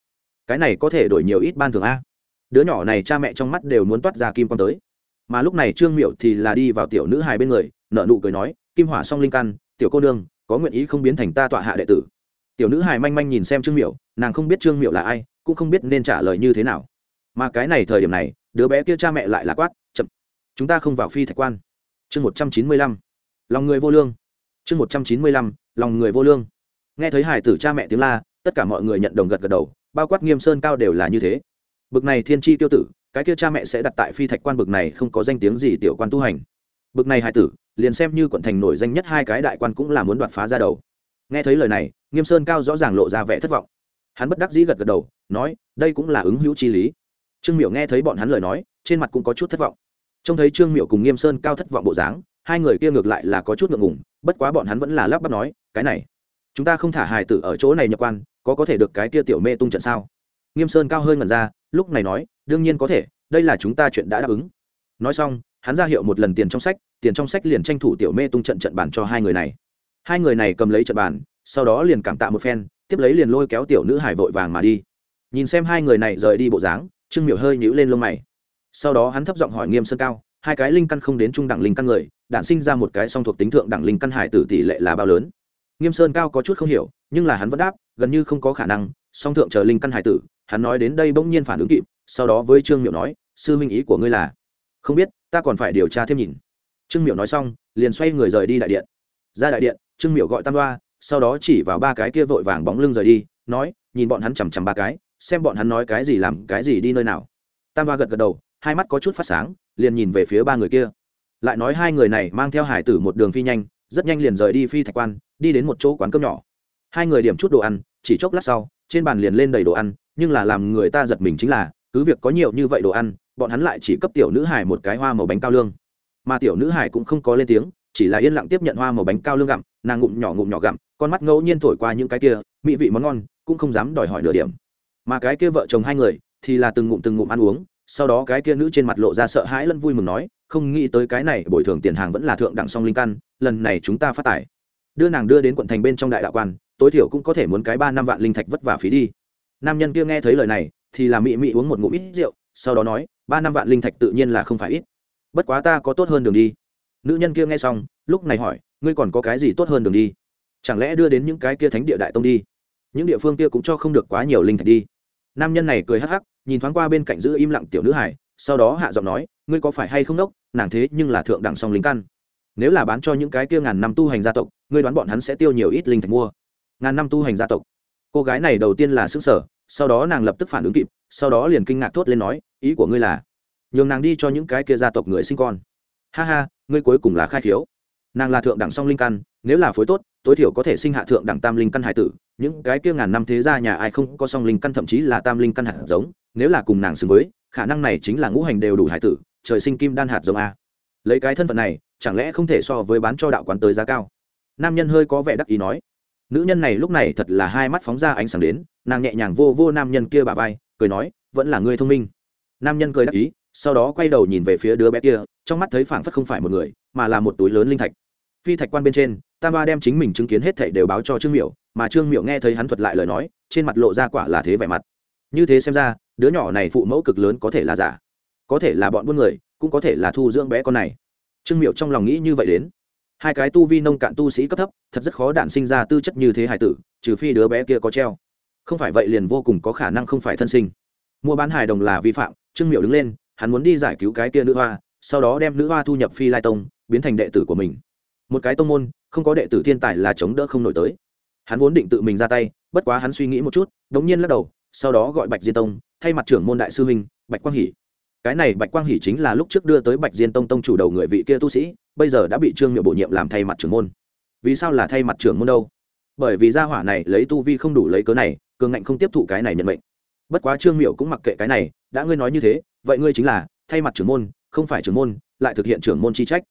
cái này có thể đổi nhiều ít ban thường a. Đứa nhỏ này cha mẹ trong mắt đều muốn toát ra kim con tới mà lúc này trương miệu thì là đi vào tiểu nữ hài bên người nợ nụ cười nói, kim hỏa song linh căn, tiểu cô nương, có nguyện ý không biến thành ta tọa hạ đệ tử? Tiểu nữ hài manh manh nhìn xem trương miệu nàng không biết trương miệu là ai, cũng không biết nên trả lời như thế nào. Mà cái này thời điểm này, đứa bé kia cha mẹ lại là quát, chậm, chúng ta không vào phi thạch quan. Chương một trăm chín mươi lăm. Lòng người vô lương. Chương một trăm chín mươi lăm, lòng người vô lương. Nghe thấy hải tử cha mẹ tiếng la, tất cả mọi người nhận đồng gật gật đầu, bao quát nghiêm sơn cao đều là như thế. Bực này thiên tri tiêu tử cái kia cha mẹ sẽ đặt tại phi thạch quan bực này không có danh tiếng gì tiểu quan tu hành. Bực này hải tử, liền xem như quận thành nổi danh nhất hai cái đại quan cũng là muốn đoạt phá ra đầu. Nghe thấy lời này, nghiêm sơn cao rõ ràng lộ ra vẻ thất vọng. Hắn bất đắc dĩ gật gật đầu, nói, đây cũng là ứng hữu chi lý. Trương miệu nghe thấy bọn hắn lời nói, trên mặt cũng có chút thất vọng. Trông thấy trương miệu cùng nghiêm sơn cao thất vọng bộ dáng, hai người kia ngược lại là có chút ngượng ngùng, bất quá bọn hắn vẫn là lắp bắp nói, cái này, chúng ta không thả hài tử ở chỗ này nhập quan, có có thể được cái kia tiểu mê tung trận sao? Nghiêm sơn cao hơi ngẩn ra, lúc này nói đương nhiên có thể, đây là chúng ta chuyện đã đáp ứng. Nói xong, hắn ra hiệu một lần tiền trong sách, tiền trong sách liền tranh thủ tiểu mê tung trận trận bàn cho hai người này. Hai người này cầm lấy trận bàn, sau đó liền cảm tạ một phen, tiếp lấy liền lôi kéo tiểu nữ hải vội vàng mà đi. Nhìn xem hai người này rời đi bộ dáng, trương miểu hơi nhíu lên lông mày. Sau đó hắn thấp giọng hỏi nghiêm sơn cao, hai cái linh căn không đến trung đẳng linh căn người, đản sinh ra một cái song thuộc tính thượng đẳng linh căn hải tử tỷ lệ là bao lớn? Nghiêm sơn cao có chút không hiểu, nhưng là hắn vẫn đáp, gần như không có khả năng, song thượng chờ linh căn hải tử, hắn nói đến đây bỗng nhiên phản ứng kịp sau đó với trương miệu nói, sư minh ý của ngươi là? Không biết, ta còn phải điều tra thêm nhìn. Trương miệu nói xong, liền xoay người rời đi đại điện. Ra đại điện, trương miệu gọi tam đoa, sau đó chỉ vào ba cái kia vội vàng bóng lưng rời đi, nói, nhìn bọn hắn chằm chằm ba cái, xem bọn hắn nói cái gì làm cái gì đi nơi nào. Tam đoa gật gật đầu, hai mắt có chút phát sáng, liền nhìn về phía ba người kia. Lại nói hai người này mang theo hải tử một đường phi nhanh, rất nhanh liền rời đi phi thạch quan, đi đến một chỗ quán cơm nhỏ. Hai người điểm chút đồ ăn, chỉ chốc lát sau, trên bàn liền lên đầy đồ ăn, nhưng là làm người ta giật mình chính là cứ việc có nhiều như vậy đồ ăn bọn hắn lại chỉ cấp tiểu nữ hải một cái hoa màu bánh cao lương. Mà tiểu nữ hải cũng không có lên tiếng chỉ là yên lặng tiếp nhận hoa màu bánh cao lương gặm nàng ngụm nhỏ ngụm nhỏ gặm con mắt ngẫu nhiên thổi qua những cái kia mỹ vị món ngon cũng không dám đòi hỏi nửa điểm. Mà cái kia vợ chồng hai người thì là từng ngụm từng ngụm ăn uống sau đó cái kia nữ trên mặt lộ ra sợ hãi lẫn vui mừng nói không nghĩ tới cái này bồi thường tiền hàng vẫn là thượng đẳng song linh căn lần này chúng ta phát tải, đưa nàng đưa đến quận thành bên trong đại đạo quan tối thiểu cũng có thể muốn cái ba năm vạn linh thạch vất vả phí đi. Nam nhân kia nghe thấy lời này thì là mị mị uống một ngụm ít rượu, sau đó nói, ba năm vạn linh thạch tự nhiên là không phải ít. Bất quá ta có tốt hơn đường đi. Nữ nhân kia nghe xong, lúc này hỏi, ngươi còn có cái gì tốt hơn đường đi? Chẳng lẽ đưa đến những cái kia thánh địa đại tông đi? Những địa phương kia cũng cho không được quá nhiều linh thạch đi. Nam nhân này cười hắc hắc, nhìn thoáng qua bên cạnh giữ im lặng tiểu nữ hải, sau đó hạ giọng nói, ngươi có phải hay không đốc, nàng thế nhưng là thượng đẳng song lính căn. Nếu là bán cho những cái kia ngàn năm tu hành gia tộc, ngươi đoán bọn hắn sẽ tiêu nhiều ít linh thạch mua. Ngàn năm tu hành gia tộc. Cô gái này đầu tiên là xứ sở sau đó nàng lập tức phản ứng kịp, sau đó liền kinh ngạc thốt lên nói, ý của ngươi là, nhường nàng đi cho những cái kia gia tộc người sinh con. Ha ha, ngươi cuối cùng là khai khiếu. Nàng là thượng đẳng song linh căn, nếu là phối tốt, tối thiểu có thể sinh hạ thượng đẳng tam linh căn hải tử. Những cái kia ngàn năm thế gia nhà ai không có song linh căn, thậm chí là tam linh căn hạt giống, nếu là cùng nàng xứng với, khả năng này chính là ngũ hành đều đủ hải tử, trời sinh kim đan hạt giống a. Lấy cái thân phận này, chẳng lẽ không thể so với bán cho đạo quán tới giá cao? Nam nhân hơi có vẻ đắc ý nói nữ nhân này lúc này thật là hai mắt phóng ra ánh sáng đến, nàng nhẹ nhàng vô vô nam nhân kia bà vai, cười nói, vẫn là ngươi thông minh. Nam nhân cười đắc ý, sau đó quay đầu nhìn về phía đứa bé kia, trong mắt thấy phảng phất không phải một người, mà là một túi lớn linh thạch. Phi thạch quan bên trên, tam ba đem chính mình chứng kiến hết thảy đều báo cho trương miểu, mà trương miểu nghe thấy hắn thuật lại lời nói, trên mặt lộ ra quả là thế vẻ mặt. Như thế xem ra, đứa nhỏ này phụ mẫu cực lớn có thể là giả. Có thể là bọn buôn người, cũng có thể là thu dưỡng bé con này. Trương miểu trong lòng nghĩ như vậy đến hai cái tu vi nông cạn tu sĩ cấp thấp, thật rất khó đản sinh ra tư chất như thế hải tử, trừ phi đứa bé kia có treo. Không phải vậy liền vô cùng có khả năng không phải thân sinh. Mua bán hài đồng là vi phạm, trương miệu đứng lên, hắn muốn đi giải cứu cái kia nữ hoa, sau đó đem nữ hoa thu nhập phi lai tông, biến thành đệ tử của mình. Một cái tông môn, không có đệ tử thiên tài là chống đỡ không nổi tới. Hắn vốn định tự mình ra tay, bất quá hắn suy nghĩ một chút đ ố n g nhiên lắc đầu, sau đó gọi bạch diên tông, thay mặt trưởng môn đại sư huynh, bạch quang hỷ. Cái này bạch quang hỷ chính là lúc trước đưa tới bạch diên tông tông chủ đầu người vị kia tu sĩ bây giờ đã bị trương miệu bổ nhiệm làm thay mặt trưởng môn. Vì sao là thay mặt trưởng môn đâu? Bởi vì gia hỏa này lấy tu vi không đủ lấy cớ này, cường ngạnh không tiếp thụ cái này nhận mệnh. Bất quá trương miệu cũng mặc kệ cái này, đã ngươi nói như thế, vậy ngươi chính là thay mặt trưởng môn, không phải trưởng môn, lại thực hiện trưởng môn chi trách.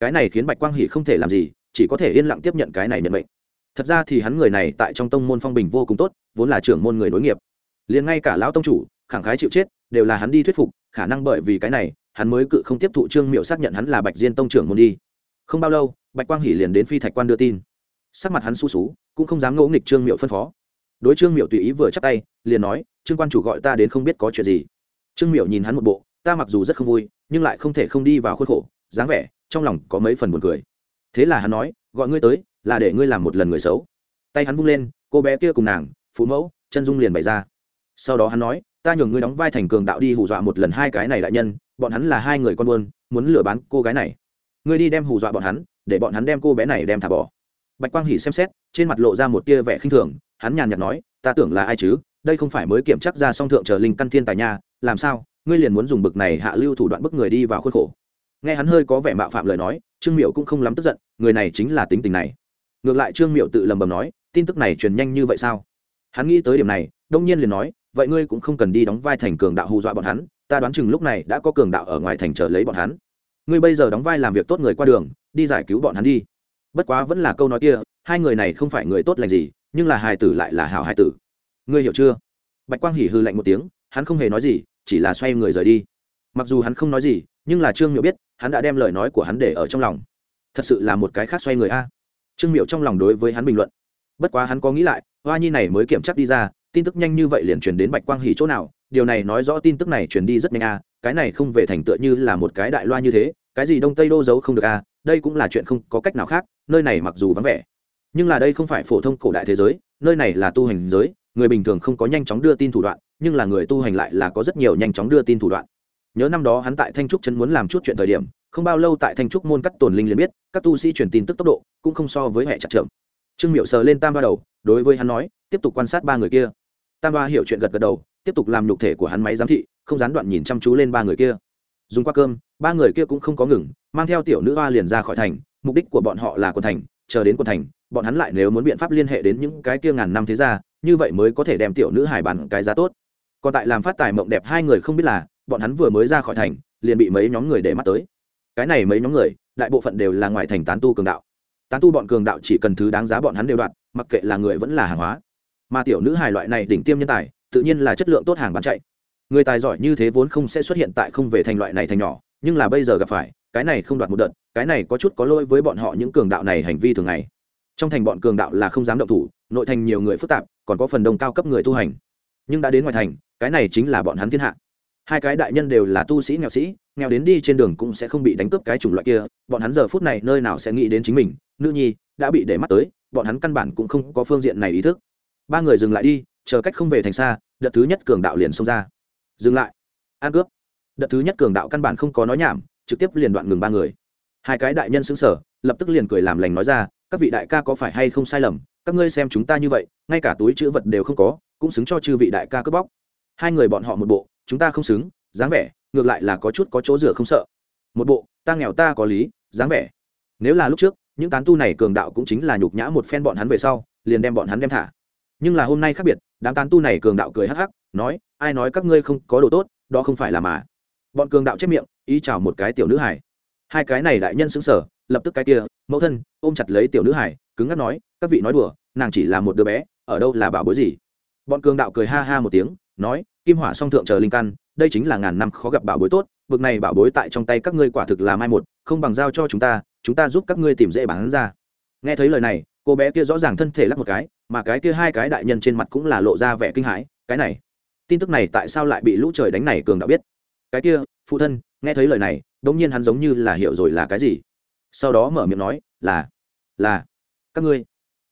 Cái này khiến bạch quang hỷ không thể làm gì, chỉ có thể yên lặng tiếp nhận cái này nhận mệnh. Thật ra thì hắn người này tại trong tông môn phong bình vô cùng tốt, vốn là trưởng môn người nối nghiệp. Liền ngay cả lão tông chủ, khẳng khái chịu chết, đều là hắn đi thuyết phục, khả năng bởi vì cái này hắn mới cự không tiếp thụ trương miệu xác nhận hắn là bạch diên tông trưởng môn đi. Không bao lâu, bạch quang hỷ liền đến phi thạch quan đưa tin. Sắc mặt hắn su xú cũng không dám ngỗ nghịch trương miệu phân phó. Đối trương miệu tùy ý vừa chắc tay, liền nói, trương quan chủ gọi ta đến không biết có chuyện gì. Trương miệu nhìn hắn một bộ, ta mặc dù rất không vui, nhưng lại không thể không đi vào khuôn khổ, dáng vẻ, trong lòng có mấy phần buồn cười. Thế là hắn nói, gọi ngươi tới, là để ngươi làm một lần người xấu. Tay hắn vung lên, cô bé kia cùng nàng, phụ mẫu, chân dung liền bày ra. Sau đó hắn nói ta nhường ngươi đóng vai thành cường đạo đi hù dọa một lần hai cái này đại nhân, bọn hắn là hai người con buôn, muốn lừa bán cô gái này. Ngươi đi đem hù dọa bọn hắn, để bọn hắn đem cô bé này đem thả bỏ. Bạch quang hỉ xem xét, trên mặt lộ ra một tia vẻ khinh thường, hắn nhàn nhạt nói, ta tưởng là ai chứ? Đây không phải mới kiểm chắc ra song thượng trở linh căn thiên tài nha, làm sao? Ngươi liền muốn dùng bực này hạ lưu thủ đoạn bức người đi vào khuôn khổ. Nghe hắn hơi có vẻ mạo phạm lời nói, trương miệu cũng không lắm tức giận, người này chính là tính tình này. Ngược lại trương miệu tự lầm bầm nói, tin tức này truyền nhanh như vậy sao? Hắn nghĩ tới điểm này, đông nhiên liền nói vậy ngươi cũng không cần đi đóng vai thành cường đạo hù dọa bọn hắn, ta đoán chừng lúc này đã có cường đạo ở ngoài thành chờ lấy bọn hắn. Ngươi bây giờ đóng vai làm việc tốt người qua đường, đi giải cứu bọn hắn đi. Bất quá vẫn là câu nói kia, hai người này không phải người tốt lành gì, nhưng là hài tử lại là hảo hài tử. Ngươi hiểu chưa? Bạch quang hỉ hư lạnh một tiếng, hắn không hề nói gì, chỉ là xoay người rời đi. Mặc dù hắn không nói gì, nhưng là trương miệu biết, hắn đã đem lời nói của hắn để ở trong lòng. Thật sự là một cái khác xoay người a. Trương miệu trong lòng đối với hắn bình luận. Bất quá hắn có nghĩ lại, hoa nhi này mới kiểm chắc đi ra tin tức nhanh như vậy liền truyền đến bạch quang hỉ chỗ nào? Điều này nói rõ tin tức này truyền đi rất nhanh a, cái này không về thành tựa như là một cái đại loa như thế, cái gì đông tây đô giấu không được a, đây cũng là chuyện không có cách nào khác, nơi này mặc dù vắng vẻ, nhưng là đây không phải phổ thông cổ đại thế giới, nơi này là tu hành giới, người bình thường không có nhanh chóng đưa tin thủ đoạn, nhưng là người tu hành lại là có rất nhiều nhanh chóng đưa tin thủ đoạn. Nhớ năm đó hắn tại thanh trúc chân muốn làm chút chuyện thời điểm, không bao lâu tại thanh trúc môn cắt tồn linh liền biết, các tu sĩ truyền tin tức tốc độ cũng không so với hệ chặt trưởng trương miệu sờ lên tam ba đầu, đối với hắn nói, tiếp tục quan sát ba người kia tam ba hiểu chuyện gật gật đầu, tiếp tục làm nhục thể của hắn máy giám thị, không gián đoạn nhìn chăm chú lên ba người kia. Dùng qua cơm, ba người kia cũng không có ngừng, mang theo tiểu nữ hoa liền ra khỏi thành, mục đích của bọn họ là quần thành, chờ đến quần thành, bọn hắn lại nếu muốn biện pháp liên hệ đến những cái kia ngàn năm thế ra như vậy mới có thể đem tiểu nữ hải bàn cái giá tốt. Còn tại làm phát tài mộng đẹp hai người không biết là, bọn hắn vừa mới ra khỏi thành, liền bị mấy nhóm người để mắt tới. Cái này mấy nhóm người, đại bộ phận đều là ngoài thành tán tu cường đạo. Tán tu bọn cường đạo chỉ cần thứ đáng giá bọn hắn đều đoạt, mặc kệ là người vẫn là hàng hóa mà tiểu nữ hài loại này đỉnh tiêm nhân tài, tự nhiên là chất lượng tốt hàng bán chạy. Người tài giỏi như thế vốn không sẽ xuất hiện tại không về thành loại này thành nhỏ, nhưng là bây giờ gặp phải, cái này không đoạt một đợt, cái này có chút có lỗi với bọn họ những cường đạo này hành vi thường ngày. Trong thành bọn cường đạo là không dám động thủ, nội thành nhiều người phức tạp, còn có phần đông cao cấp người tu hành. Nhưng đã đến ngoài thành, cái này chính là bọn hắn thiên hạ. Hai cái đại nhân đều là tu sĩ nghèo sĩ, nghèo đến đi trên đường cũng sẽ không bị đánh cướp cái chủng loại kia, bọn hắn giờ phút này nơi nào sẽ nghĩ đến chính mình, nữ nhi, đã bị để mắt tới, bọn hắn căn bản cũng không có phương diện này ý thức ba người dừng lại đi, chờ cách không về thành xa, đợt thứ nhất cường đạo liền xông ra. Dừng lại. An cướp. Đợt thứ nhất cường đạo căn bản không có nói nhảm, trực tiếp liền đoạn ngừng ba người. Hai cái đại nhân xứng sở lập tức liền cười làm lành nói ra, các vị đại ca có phải hay không sai lầm? Các ngươi xem chúng ta như vậy, ngay cả túi chữ vật đều không có, cũng xứng cho chư vị đại ca cướp bóc. Hai người bọn họ một bộ, chúng ta không xứng, dáng vẻ, ngược lại là có chút có chỗ rửa không sợ. Một bộ, ta nghèo ta có lý, dáng vẻ. Nếu là lúc trước, những tán tu này cường đạo cũng chính là nhục nhã một phen bọn hắn về sau, liền đem bọn hắn đem thả nhưng là hôm nay khác biệt, đám tán tu này cường đạo cười hắc hắc, nói, ai nói các ngươi không có đồ tốt, đó không phải là mà. Bọn cường đạo chép miệng, ý chào một cái tiểu nữ hải hai cái này đại nhân xứng sở lập tức cái kia, mẫu thân, ôm chặt lấy tiểu nữ hải cứng ngắc nói, các vị nói đùa, nàng chỉ là một đứa bé, ở đâu là bảo bối gì? Bọn cường đạo cười ha ha một tiếng, nói, kim hỏa song thượng chờ linh căn, đây chính là ngàn năm khó gặp bảo bối tốt, bực này bảo bối tại trong tay các ngươi quả thực là mai một, không bằng giao cho chúng ta chúng ta giúp các ngươi tìm dễ bán ra. Nghe thấy lời này cô bé kia rõ ràng thân thể lắc một cái, mà cái kia hai cái đại nhân trên mặt cũng là lộ ra vẻ kinh hãi, cái này, tin tức này tại sao lại bị lũ trời đánh này cường đạo biết? Cái kia, phụ thân, nghe thấy lời này, đống nhiên hắn giống như là hiểu rồi là cái gì. Sau đó mở miệng nói, là là, các ngươi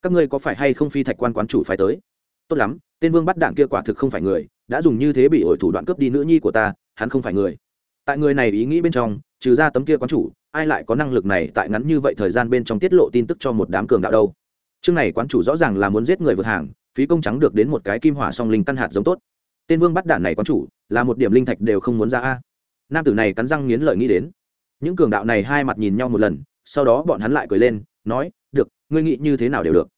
các ngươi có phải hay không phi thạch quan quán chủ phải tới? Tốt lắm, tên vương bắt đảng kia quả thực không phải người, đã dùng như thế bị ổi thủ đoạn cướp đi nữ nhi của ta, hắn không phải người. Tại người này ý nghĩ bên trong, trừ ra tấm kia quán chủ, ai lại có năng lực này tại ngắn như vậy thời gian bên trong tiết lộ tin tức cho một đám cường đạo đâu? Chương này quán chủ rõ ràng là muốn giết người vượt hàng, phí công trắng được đến một cái kim hỏa song linh căn hạt giống tốt. Tên vương bắt đạn này quán chủ, là một điểm linh thạch đều không muốn ra a. Nam tử này cắn răng nghiến lợi nghĩ đến. Những cường đạo này hai mặt nhìn nhau một lần, sau đó bọn hắn lại cười lên, nói, được, ngươi nghĩ như thế nào đều được.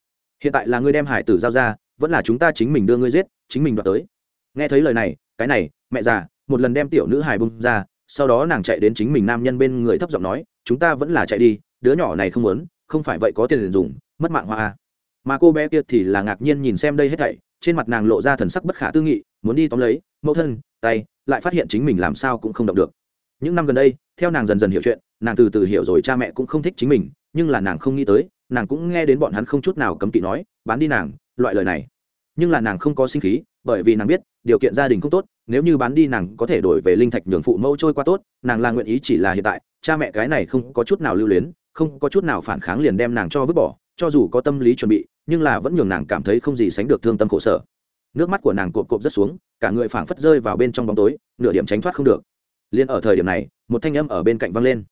Hiện tại là ngươi đem hải tử giao ra, vẫn là chúng ta chính mình đưa ngươi giết, chính mình đoạt tới. Nghe thấy lời này, cái này, mẹ già, một lần đem tiểu nữ hải bung ra, sau đó nàng chạy đến chính mình nam nhân bên người thấp giọng nói, chúng ta vẫn là chạy đi, đứa nhỏ này không muốn, không phải vậy có tiền dùng mất mạng hoa mà cô bé kia thì là ngạc nhiên nhìn xem đây hết thảy, trên mặt nàng lộ ra thần sắc bất khả tư nghị, muốn đi tóm lấy, mẫu thân, tay, lại phát hiện chính mình làm sao cũng không động được. Những năm gần đây, theo nàng dần dần hiểu chuyện, nàng từ từ hiểu rồi cha mẹ cũng không thích chính mình, nhưng là nàng không nghĩ tới, nàng cũng nghe đến bọn hắn không chút nào cấm kỵ nói, bán đi nàng, loại lời này. Nhưng là nàng không có sinh khí, bởi vì nàng biết, điều kiện gia đình không tốt, nếu như bán đi nàng có thể đổi về linh thạch nhường phụ mẫu trôi qua tốt, nàng là nguyện ý chỉ là hiện tại, cha mẹ cái này không có chút nào lưu luyến, không có chút nào phản kháng liền đem nàng cho vứt bỏ cho dù có tâm lý chuẩn bị, nhưng là vẫn nhường nàng cảm thấy không gì sánh được thương tâm khổ sở. Nước mắt của nàng cộp cộp rất xuống, cả người phảng phất rơi vào bên trong bóng tối, nửa điểm tránh thoát không được. Liền ở thời điểm này, một thanh âm ở bên cạnh văng lên.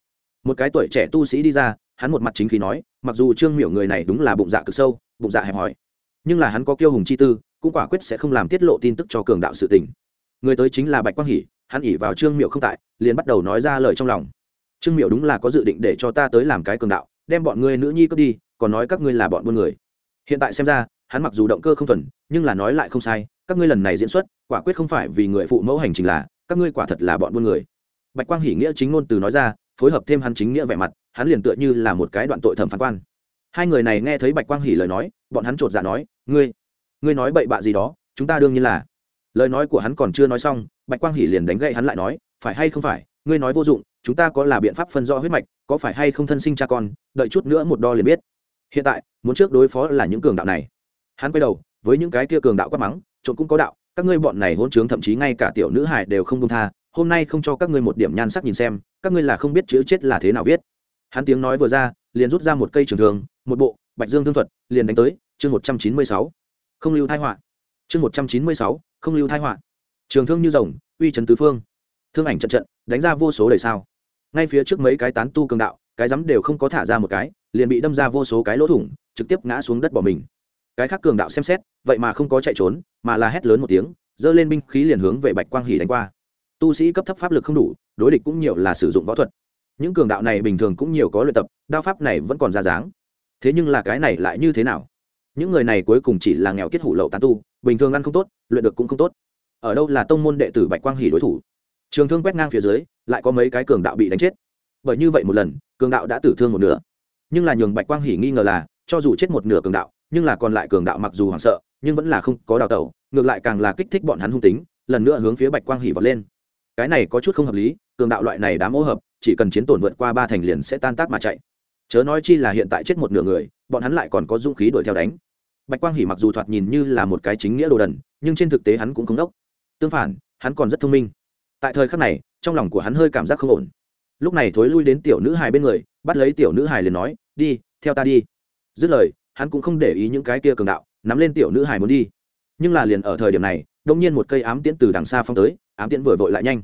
Một cái tuổi trẻ tu sĩ đi ra, hắn một mặt chính khí nói, mặc dù trương miểu người này đúng là bụng dạ cực sâu, bụng dạ hẹp hòi, nhưng là hắn có kiêu hùng chi tư, cũng quả quyết sẽ không làm tiết lộ tin tức cho cường đạo sự tình. Người tới chính là bạch quang hỷ, hắn ỉ vào trương miệu không tại, liền bắt đầu nói ra lời trong lòng. Trương miệu đúng là có dự định để cho ta tới làm cái cường đạo, đem bọn ngươi nữ nhi cướp đi còn nói các ngươi là bọn buôn người. Hiện tại xem ra, hắn mặc dù động cơ không thuần, nhưng là nói lại không sai, các ngươi lần này diễn xuất, quả quyết không phải vì người phụ mẫu hành trình là, các ngươi quả thật là bọn buôn người. Bạch quang hỷ nghĩa chính ngôn từ nói ra, phối hợp thêm hắn chính nghĩa vẻ mặt, hắn liền tựa như là một cái đoạn tội thẩm phán quan. Hai người này nghe thấy bạch quang hỷ lời nói, bọn hắn chột dạ nói, ngươi ngươi nói bậy bạ gì đó, chúng ta đương nhiên là. Lời nói của hắn còn chưa nói xong, bạch quang hỷ liền đánh gậy hắn lại nói, phải hay không phải, ngươi nói vô dụng, chúng ta có là biện pháp phân rõ huyết mạch, có phải hay không thân sinh cha con, đợi chút nữa một đo liền biết hiện tại, muốn trước đối phó là những cường đạo này. Hắn quay đầu, với những cái kia cường đạo quát mắng trộn cũng có đạo, các ngươi bọn này hôn trướng thậm chí ngay cả tiểu nữ hải đều không công tha, hôm nay không cho các ngươi một điểm nhan sắc nhìn xem, các ngươi là không biết chữ chết là thế nào viết. Hắn tiếng nói vừa ra, liền rút ra một cây trường thường một bộ, bạch dương thương thuật, liền đánh tới, chương một trăm chín mươi sáu. Không lưu thai họa. Chương một trăm chín mươi sáu, không lưu thai họa. Trường thương như rồng, uy trấn tứ phương. Thương ảnh trận trận, đánh ra vô số đầy sao. Ngay phía trước mấy cái tán tu cường đạo, cái rắm đều không có thả ra một cái liền bị đâm ra vô số cái lỗ thủng, trực tiếp ngã xuống đất bỏ mình. Cái khác cường đạo xem xét, vậy mà không có chạy trốn, mà là hét lớn một tiếng, giơ lên binh khí liền hướng về bạch quang hỉ đánh qua. Tu sĩ cấp thấp pháp lực không đủ, đối địch cũng nhiều là sử dụng võ thuật. Những cường đạo này bình thường cũng nhiều có luyện tập, đao pháp này vẫn còn ra dáng. Thế nhưng là cái này lại như thế nào? Những người này cuối cùng chỉ là nghèo kết hủ lậu tán tu, bình thường ăn không tốt, luyện được cũng không tốt. Ở đâu là tông môn đệ tử bạch quang hỉ đối thủ? Trường thương quét ngang phía dưới, lại có mấy cái cường đạo bị đánh chết. Bởi như vậy một lần, cường đạo đã tử thương một nửa nhưng là nhường bạch quang hỉ nghi ngờ là, cho dù chết một nửa cường đạo, nhưng là còn lại cường đạo mặc dù hoảng sợ, nhưng vẫn là không có đào tẩu, ngược lại càng là kích thích bọn hắn hung tính, lần nữa hướng phía bạch quang hỉ vọt lên. Cái này có chút không hợp lý, cường đạo loại này đã mỗ hợp, chỉ cần chiến tổn vượt qua ba thành liền sẽ tan tác mà chạy. Chớ nói chi là hiện tại chết một nửa người, bọn hắn lại còn có dũng khí đuổi theo đánh. Bạch quang hỉ mặc dù thoạt nhìn như là một cái chính nghĩa đồ đần, nhưng trên thực tế hắn cũng không đốc. Tương phản, hắn còn rất thông minh. Tại thời khắc này, trong lòng của hắn hơi cảm giác không ổn lúc này thối lui đến tiểu nữ hài bên người, bắt lấy tiểu nữ hài liền nói, đi, theo ta đi. Dứt lời, hắn cũng không để ý những cái kia cường đạo, nắm lên tiểu nữ hài muốn đi. Nhưng là liền ở thời điểm này, đông nhiên một cây ám tiễn từ đằng xa phong tới, ám tiễn vừa vội lại nhanh.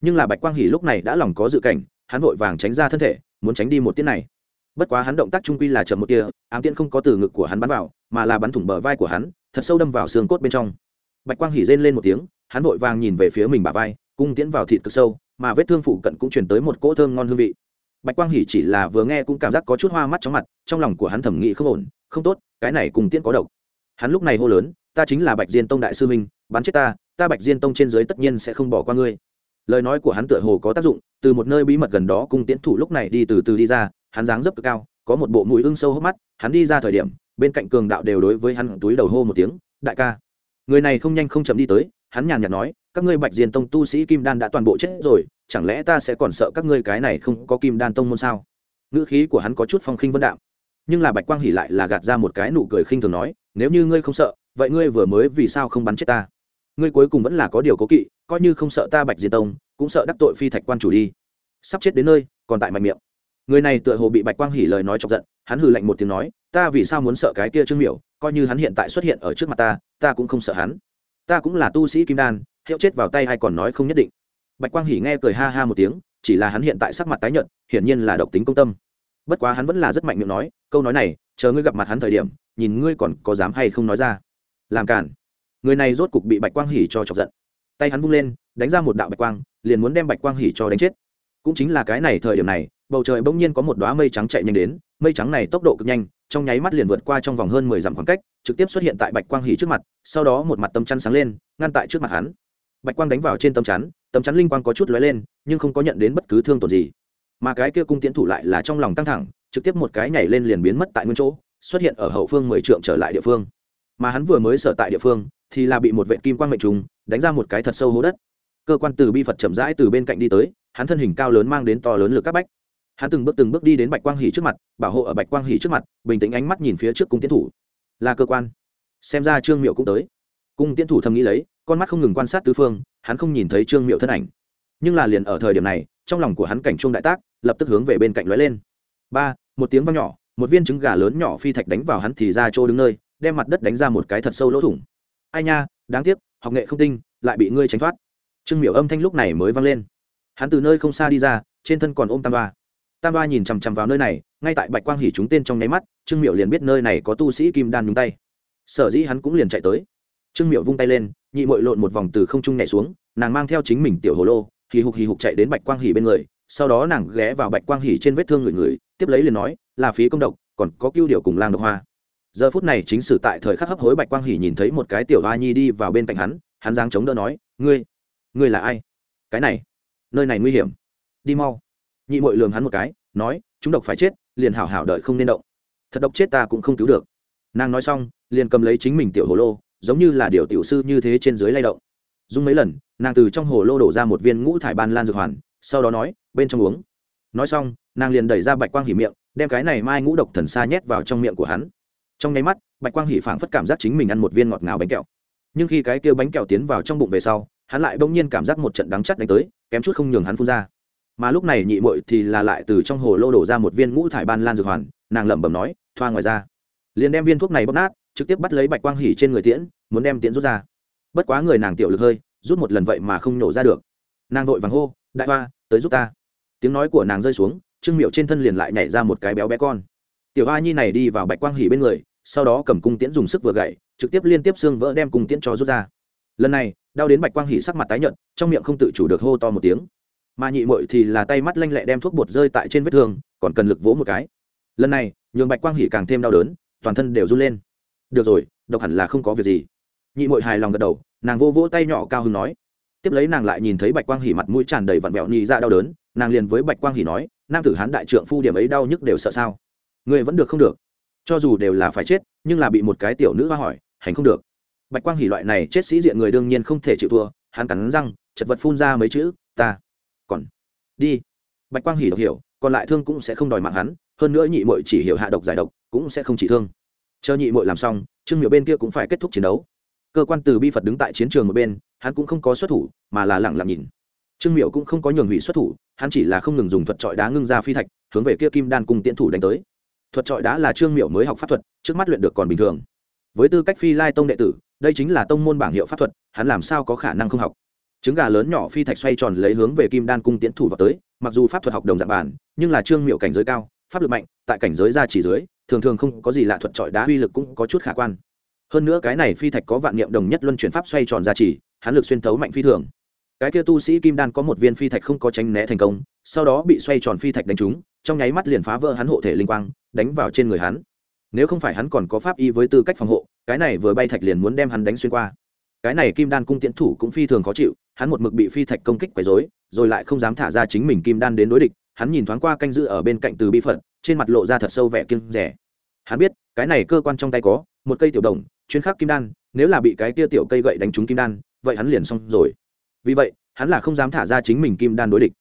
Nhưng là bạch quang hỉ lúc này đã lòng có dự cảnh, hắn vội vàng tránh ra thân thể, muốn tránh đi một tiễn này. Bất quá hắn động tác trung quy là chậm một tia, ám tiễn không có từ ngực của hắn bắn vào, mà là bắn thủng bờ vai của hắn, thật sâu đâm vào xương cốt bên trong. Bạch quang hỉ rên lên một tiếng, hắn vội vàng nhìn về phía mình bả vai, cung tiễn vào thịt cực sâu mà vết thương phụ cận cũng chuyển tới một cỗ thơm ngon hương vị. Bạch quang hỉ chỉ là vừa nghe cũng cảm giác có chút hoa mắt chóng mặt, trong lòng của hắn thẩm nghĩ không ổn, không tốt, cái này cùng tiễn có độc. Hắn lúc này hô lớn, ta chính là bạch diên tông đại sư minh bắn chết ta ta bạch diên tông trên dưới tất nhiên sẽ không bỏ qua ngươi. Lời nói của hắn tựa hồ có tác dụng, từ một nơi bí mật gần đó cung tiễn thủ lúc này đi từ từ đi ra, hắn dáng dấp cực cao, có một bộ mũi ưng sâu hốc mắt, hắn đi ra thời điểm, bên cạnh cường đạo đều đối với hắn túi đầu hô một tiếng, đại ca, người này không nhanh không chậm đi tới hắn nhàn nhạt nói các ngươi bạch diên tông tu sĩ kim đan đã toàn bộ chết rồi chẳng lẽ ta sẽ còn sợ các ngươi cái này không có kim đan tông môn sao? Ngữ khí của hắn có chút phong khinh vân đạm, nhưng là bạch quang hỉ lại là gạt ra một cái nụ cười khinh thường nói nếu như ngươi không sợ vậy ngươi vừa mới vì sao không bắn chết ta? Ngươi cuối cùng vẫn là có điều cố kỵ coi như không sợ ta bạch diên tông cũng sợ đắc tội phi thạch quan chủ đi. Sắp chết đến nơi còn tại mạnh miệng. Người này tựa hồ bị bạch quang hỉ lời nói chọc giận hắn hừ lạnh một tiếng nói ta vì sao muốn sợ cái kia trương miểu coi như hắn hiện tại xuất hiện ở trước mặt ta ta cũng không sợ hắn ta cũng là tu sĩ kim đan, hiệu chết vào tay hay còn nói không nhất định. Bạch quang hỉ nghe cười ha ha một tiếng, chỉ là hắn hiện tại sắc mặt tái nhợt, hiển nhiên là độc tính công tâm. Bất quá hắn vẫn là rất mạnh miệng nói, câu nói này, chờ ngươi gặp mặt hắn thời điểm, nhìn ngươi còn có dám hay không nói ra. Làm cản người này rốt cục bị bạch quang hỉ cho chọc giận. Tay hắn vung lên, đánh ra một đạo bạch quang, liền muốn đem bạch quang hỉ cho đánh chết. Cũng chính là cái này thời điểm này, bầu trời bỗng nhiên có một đoá mây trắng chạy nhanh đến mây trắng này tốc độ cực nhanh, trong nháy mắt liền vượt qua trong vòng hơn mười dặm khoảng cách, trực tiếp xuất hiện tại bạch quang hỉ trước mặt, sau đó một mặt tấm chắn sáng lên, ngăn tại trước mặt hắn. Bạch quang đánh vào trên tấm chắn tấm chắn linh quang có chút lóe lên, nhưng không có nhận đến bất cứ thương tổn gì. Mà cái kia cung tiến thủ lại là trong lòng căng thẳng, trực tiếp một cái nhảy lên liền biến mất tại nguyên chỗ, xuất hiện ở hậu phương mười trượng trở lại địa phương. Mà hắn vừa mới sở tại địa phương, thì là bị một vệ kim quang mệnh trùng, đánh ra một cái thật sâu hố đất. Cơ quan từ bi phật chậm rãi từ bên cạnh đi tới, hắn thân hình cao lớn mang đến to lớn lực các bách hắn từng bước từng bước đi đến bạch quang hỉ trước mặt, bảo hộ ở bạch quang hỉ trước mặt, bình tĩnh ánh mắt nhìn phía trước cung tiến thủ. Là cơ quan. Xem ra trương miệu cũng tới. Cung tiến thủ thầm nghĩ lấy, con mắt không ngừng quan sát tứ phương, hắn không nhìn thấy trương miệu thân ảnh. Nhưng là liền ở thời điểm này, trong lòng của hắn cảnh trung đại tác, lập tức hướng về bên cạnh lóe lên. Ba, một tiếng vang nhỏ, một viên trứng gà lớn nhỏ phi thạch đánh vào hắn thì ra chỗ đứng nơi, đem mặt đất đánh ra một cái thật sâu lỗ thủng. Ai nha, đáng tiếc, học nghệ không tinh, lại bị ngươi tránh thoát. Trương miểu âm thanh lúc này mới vang lên. Hắn từ nơi không xa đi ra, trên thân còn ôm tam ba tam ba nhìn chằm chằm vào nơi này, ngay tại bạch quang hỉ chúng tên trong nháy mắt, trương miểu liền biết nơi này có tu sĩ kim đan nhúng tay. Sở dĩ hắn cũng liền chạy tới. Trương miểu vung tay lên, nhị mội lộn một vòng từ không trung nhảy xuống, nàng mang theo chính mình tiểu hồ lô, hì hục hì hục chạy đến bạch quang hỉ bên người, sau đó nàng ghé vào bạch quang hỉ trên vết thương người người, tiếp lấy liền nói, là phí công độc, còn có cưu điều cùng lang độc hoa. Giờ phút này chính sử tại thời khắc hấp hối bạch quang hỉ nhìn thấy một cái tiểu hoa nhi đi vào bên cạnh hắn hắn giang chống đỡ nói, ngươi ngươi là ai? Cái này, nơi này nguy hiểm. Đi mau nhị mội lường hắn một cái, nói, chúng độc phải chết, liền hảo hảo đợi không nên động. Thật độc chết ta cũng không cứu được. Nàng nói xong, liền cầm lấy chính mình tiểu hồ lô, giống như là điều tiểu sư như thế trên dưới lay động. Dung mấy lần, nàng từ trong hồ lô đổ ra một viên ngũ thải ban lan dược hoàn, sau đó nói, bên trong uống. Nói xong, nàng liền đẩy ra bạch quang hỉ miệng, đem cái này mai ngũ độc thần xa nhét vào trong miệng của hắn. Trong nháy mắt, bạch quang hỉ phảng phất cảm giác chính mình ăn một viên ngọt ngào bánh kẹo. Nhưng khi cái kia bánh kẹo tiến vào trong bụng về sau, hắn lại bỗng nhiên cảm giác một trận đắng chắt đánh tới, kém chút không nhường hắn phun ra mà lúc này nhị muội thì là lại từ trong hồ lô đổ ra một viên ngũ thải ban lan dược hoàn, nàng lẩm bẩm nói, thoa ngoài ra. Liền đem viên thuốc này bóp nát, trực tiếp bắt lấy bạch quang hỉ trên người tiễn, muốn đem tiễn rút ra. Bất quá người nàng tiểu lực hơi, rút một lần vậy mà không nổ ra được. Nàng vội vàng hô, đại hoa, tới giúp ta. Tiếng nói của nàng rơi xuống, trương miệu trên thân liền lại nhảy ra một cái béo bé con. Tiểu hoa nhi này đi vào bạch quang hỉ bên người, sau đó cầm cung tiễn dùng sức vừa gậy, trực tiếp liên tiếp xương vỡ đem cung tiễn cho rút ra. Lần này, đau đến bạch quang hỉ sắc mặt tái nhợt, trong miệng không tự chủ được hô to một tiếng mà nhị mội thì là tay mắt lanh lẹ đem thuốc bột rơi tại trên vết thương, còn cần lực vỗ một cái. Lần này, nhường bạch quang hỉ càng thêm đau đớn, toàn thân đều run lên. Được rồi, độc hẳn là không có việc gì. Nhị mội hài lòng gật đầu, nàng vô vỗ tay nhỏ cao hứng nói. Tiếp lấy nàng lại nhìn thấy bạch quang hỉ mặt mũi tràn đầy vặn vẹo nhị ra đau đớn, nàng liền với bạch quang hỉ nói, nam tử hán đại trượng phu điểm ấy đau nhức đều sợ sao? Người vẫn được không được. Cho dù đều là phải chết, nhưng là bị một cái tiểu nữ hoa hỏi, hành không được. Bạch quang hỉ loại này chết sĩ diện người đương nhiên không thể chịu thua, hắn cắn răng, chật vật phun ra mấy chữ, ta còn đi. Bạch quang hỉ độc hiểu, còn lại thương cũng sẽ không đòi mạng hắn, hơn nữa nhị mội chỉ hiểu hạ độc giải độc, cũng sẽ không chỉ thương. Chờ nhị mội làm xong, trương miệu bên kia cũng phải kết thúc chiến đấu. Cơ quan từ bi phật đứng tại chiến trường một bên, hắn cũng không có xuất thủ, mà là lẳng lặng nhìn. Trương miệu cũng không có nhường hủy xuất thủ, hắn chỉ là không ngừng dùng thuật trọi đá ngưng ra phi thạch, hướng về kia kim đan cùng tiễn thủ đánh tới. Thuật trọi đá là trương miệu mới học pháp thuật, trước mắt luyện được còn bình thường. Với tư cách phi lai tông đệ tử, đây chính là tông môn bảng hiệu pháp thuật, hắn làm sao có khả năng không học? Trứng gà lớn nhỏ phi thạch xoay tròn lấy hướng về kim đan cung tiễn thủ vào tới, mặc dù pháp thuật học đồng dạng bản, nhưng là trương miệu cảnh giới cao, pháp lực mạnh, tại cảnh giới ra chỉ dưới, thường thường không có gì lạ thuật trọi đá uy lực cũng có chút khả quan. Hơn nữa cái này phi thạch có vạn niệm đồng nhất luân chuyển pháp xoay tròn ra chỉ hán lực xuyên thấu mạnh phi thường. Cái kia tu sĩ kim đan có một viên phi thạch không có tránh né thành công, sau đó bị xoay tròn phi thạch đánh trúng, trong nháy mắt liền phá vỡ hắn hộ thể linh quang, đánh vào trên người hắn. Nếu không phải hắn còn có pháp y với tư cách phòng hộ, cái này vừa bay thạch liền muốn đem hắn đánh xuyên qua. Cái này kim đan cung tiễn thủ cũng phi thường khó chịu hắn một mực bị phi thạch công kích quấy rối, rồi lại không dám thả ra chính mình kim đan đến đối địch hắn nhìn thoáng qua canh giữ ở bên cạnh từ bi phật trên mặt lộ ra thật sâu vẻ kiêng dè. hắn biết cái này cơ quan trong tay có một cây tiểu đồng chuyên khắc kim đan nếu là bị cái kia tiểu cây gậy đánh trúng kim đan vậy hắn liền xong rồi. Vì vậy hắn là không dám thả ra chính mình kim đan đối địch.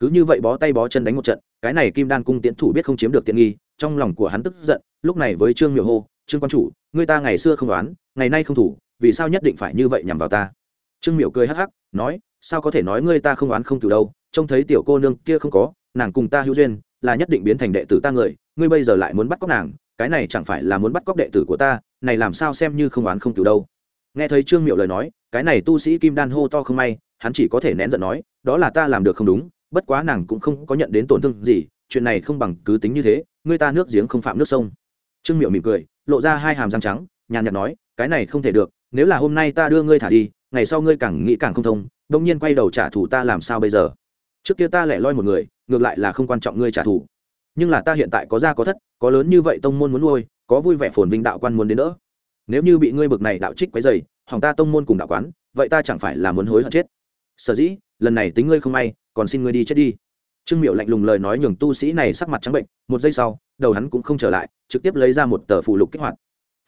Cứ như vậy bó tay bó chân đánh một trận cái này kim đan cung tiễn thủ biết không chiếm được tiện nghi trong lòng của hắn tức giận lúc này với trương miểu hô trương quan chủ người ta ngày xưa không đoán ngày nay không thủ vì sao nhất định phải như vậy nhằm vào ta? Trương miệu cười hắc hắc, nói, sao có thể nói ngươi ta không oán không cừu đâu, trông thấy tiểu cô nương kia không có, nàng cùng ta hữu duyên, là nhất định biến thành đệ tử ta người, ngươi bây giờ lại muốn bắt cóc nàng, cái này chẳng phải là muốn bắt cóc đệ tử của ta, này làm sao xem như không oán không cừu đâu. Nghe thấy trương miệu lời nói, cái này tu sĩ kim đan hô to không may, hắn chỉ có thể nén giận nói, đó là ta làm được không đúng, bất quá nàng cũng không có nhận đến tổn thương gì, chuyện này không bằng cứ tính như thế, ngươi ta nước giếng không phạm nước sông. Trương miệu mỉm cười, lộ ra hai hàm răng trắng, nhàn nhạt nói, cái này không thể được, nếu là hôm nay ta đưa ngươi thả đi ngày sau ngươi càng nghĩ càng không thông đông nhiên quay đầu trả thù ta làm sao bây giờ? Trước kia ta lẻ loi một người, ngược lại là không quan trọng ngươi trả thù. Nhưng là ta hiện tại có gia có thất, có lớn như vậy tông môn muốn nuôi, có vui vẻ phồn vinh đạo quan muốn đến đỡ. Nếu như bị ngươi bực này đạo trích quấy dày hỏng ta tông môn cùng đạo quán, vậy ta chẳng phải là muốn hối hận chết. Sở dĩ, lần này tính ngươi không may, còn xin ngươi đi chết đi. Trương miệu lạnh lùng lời nói nhường tu sĩ này sắc mặt trắng bệnh, một giây sau, đầu hắn cũng không trở lại, trực tiếp lấy ra một tờ phù lục kích hoạt.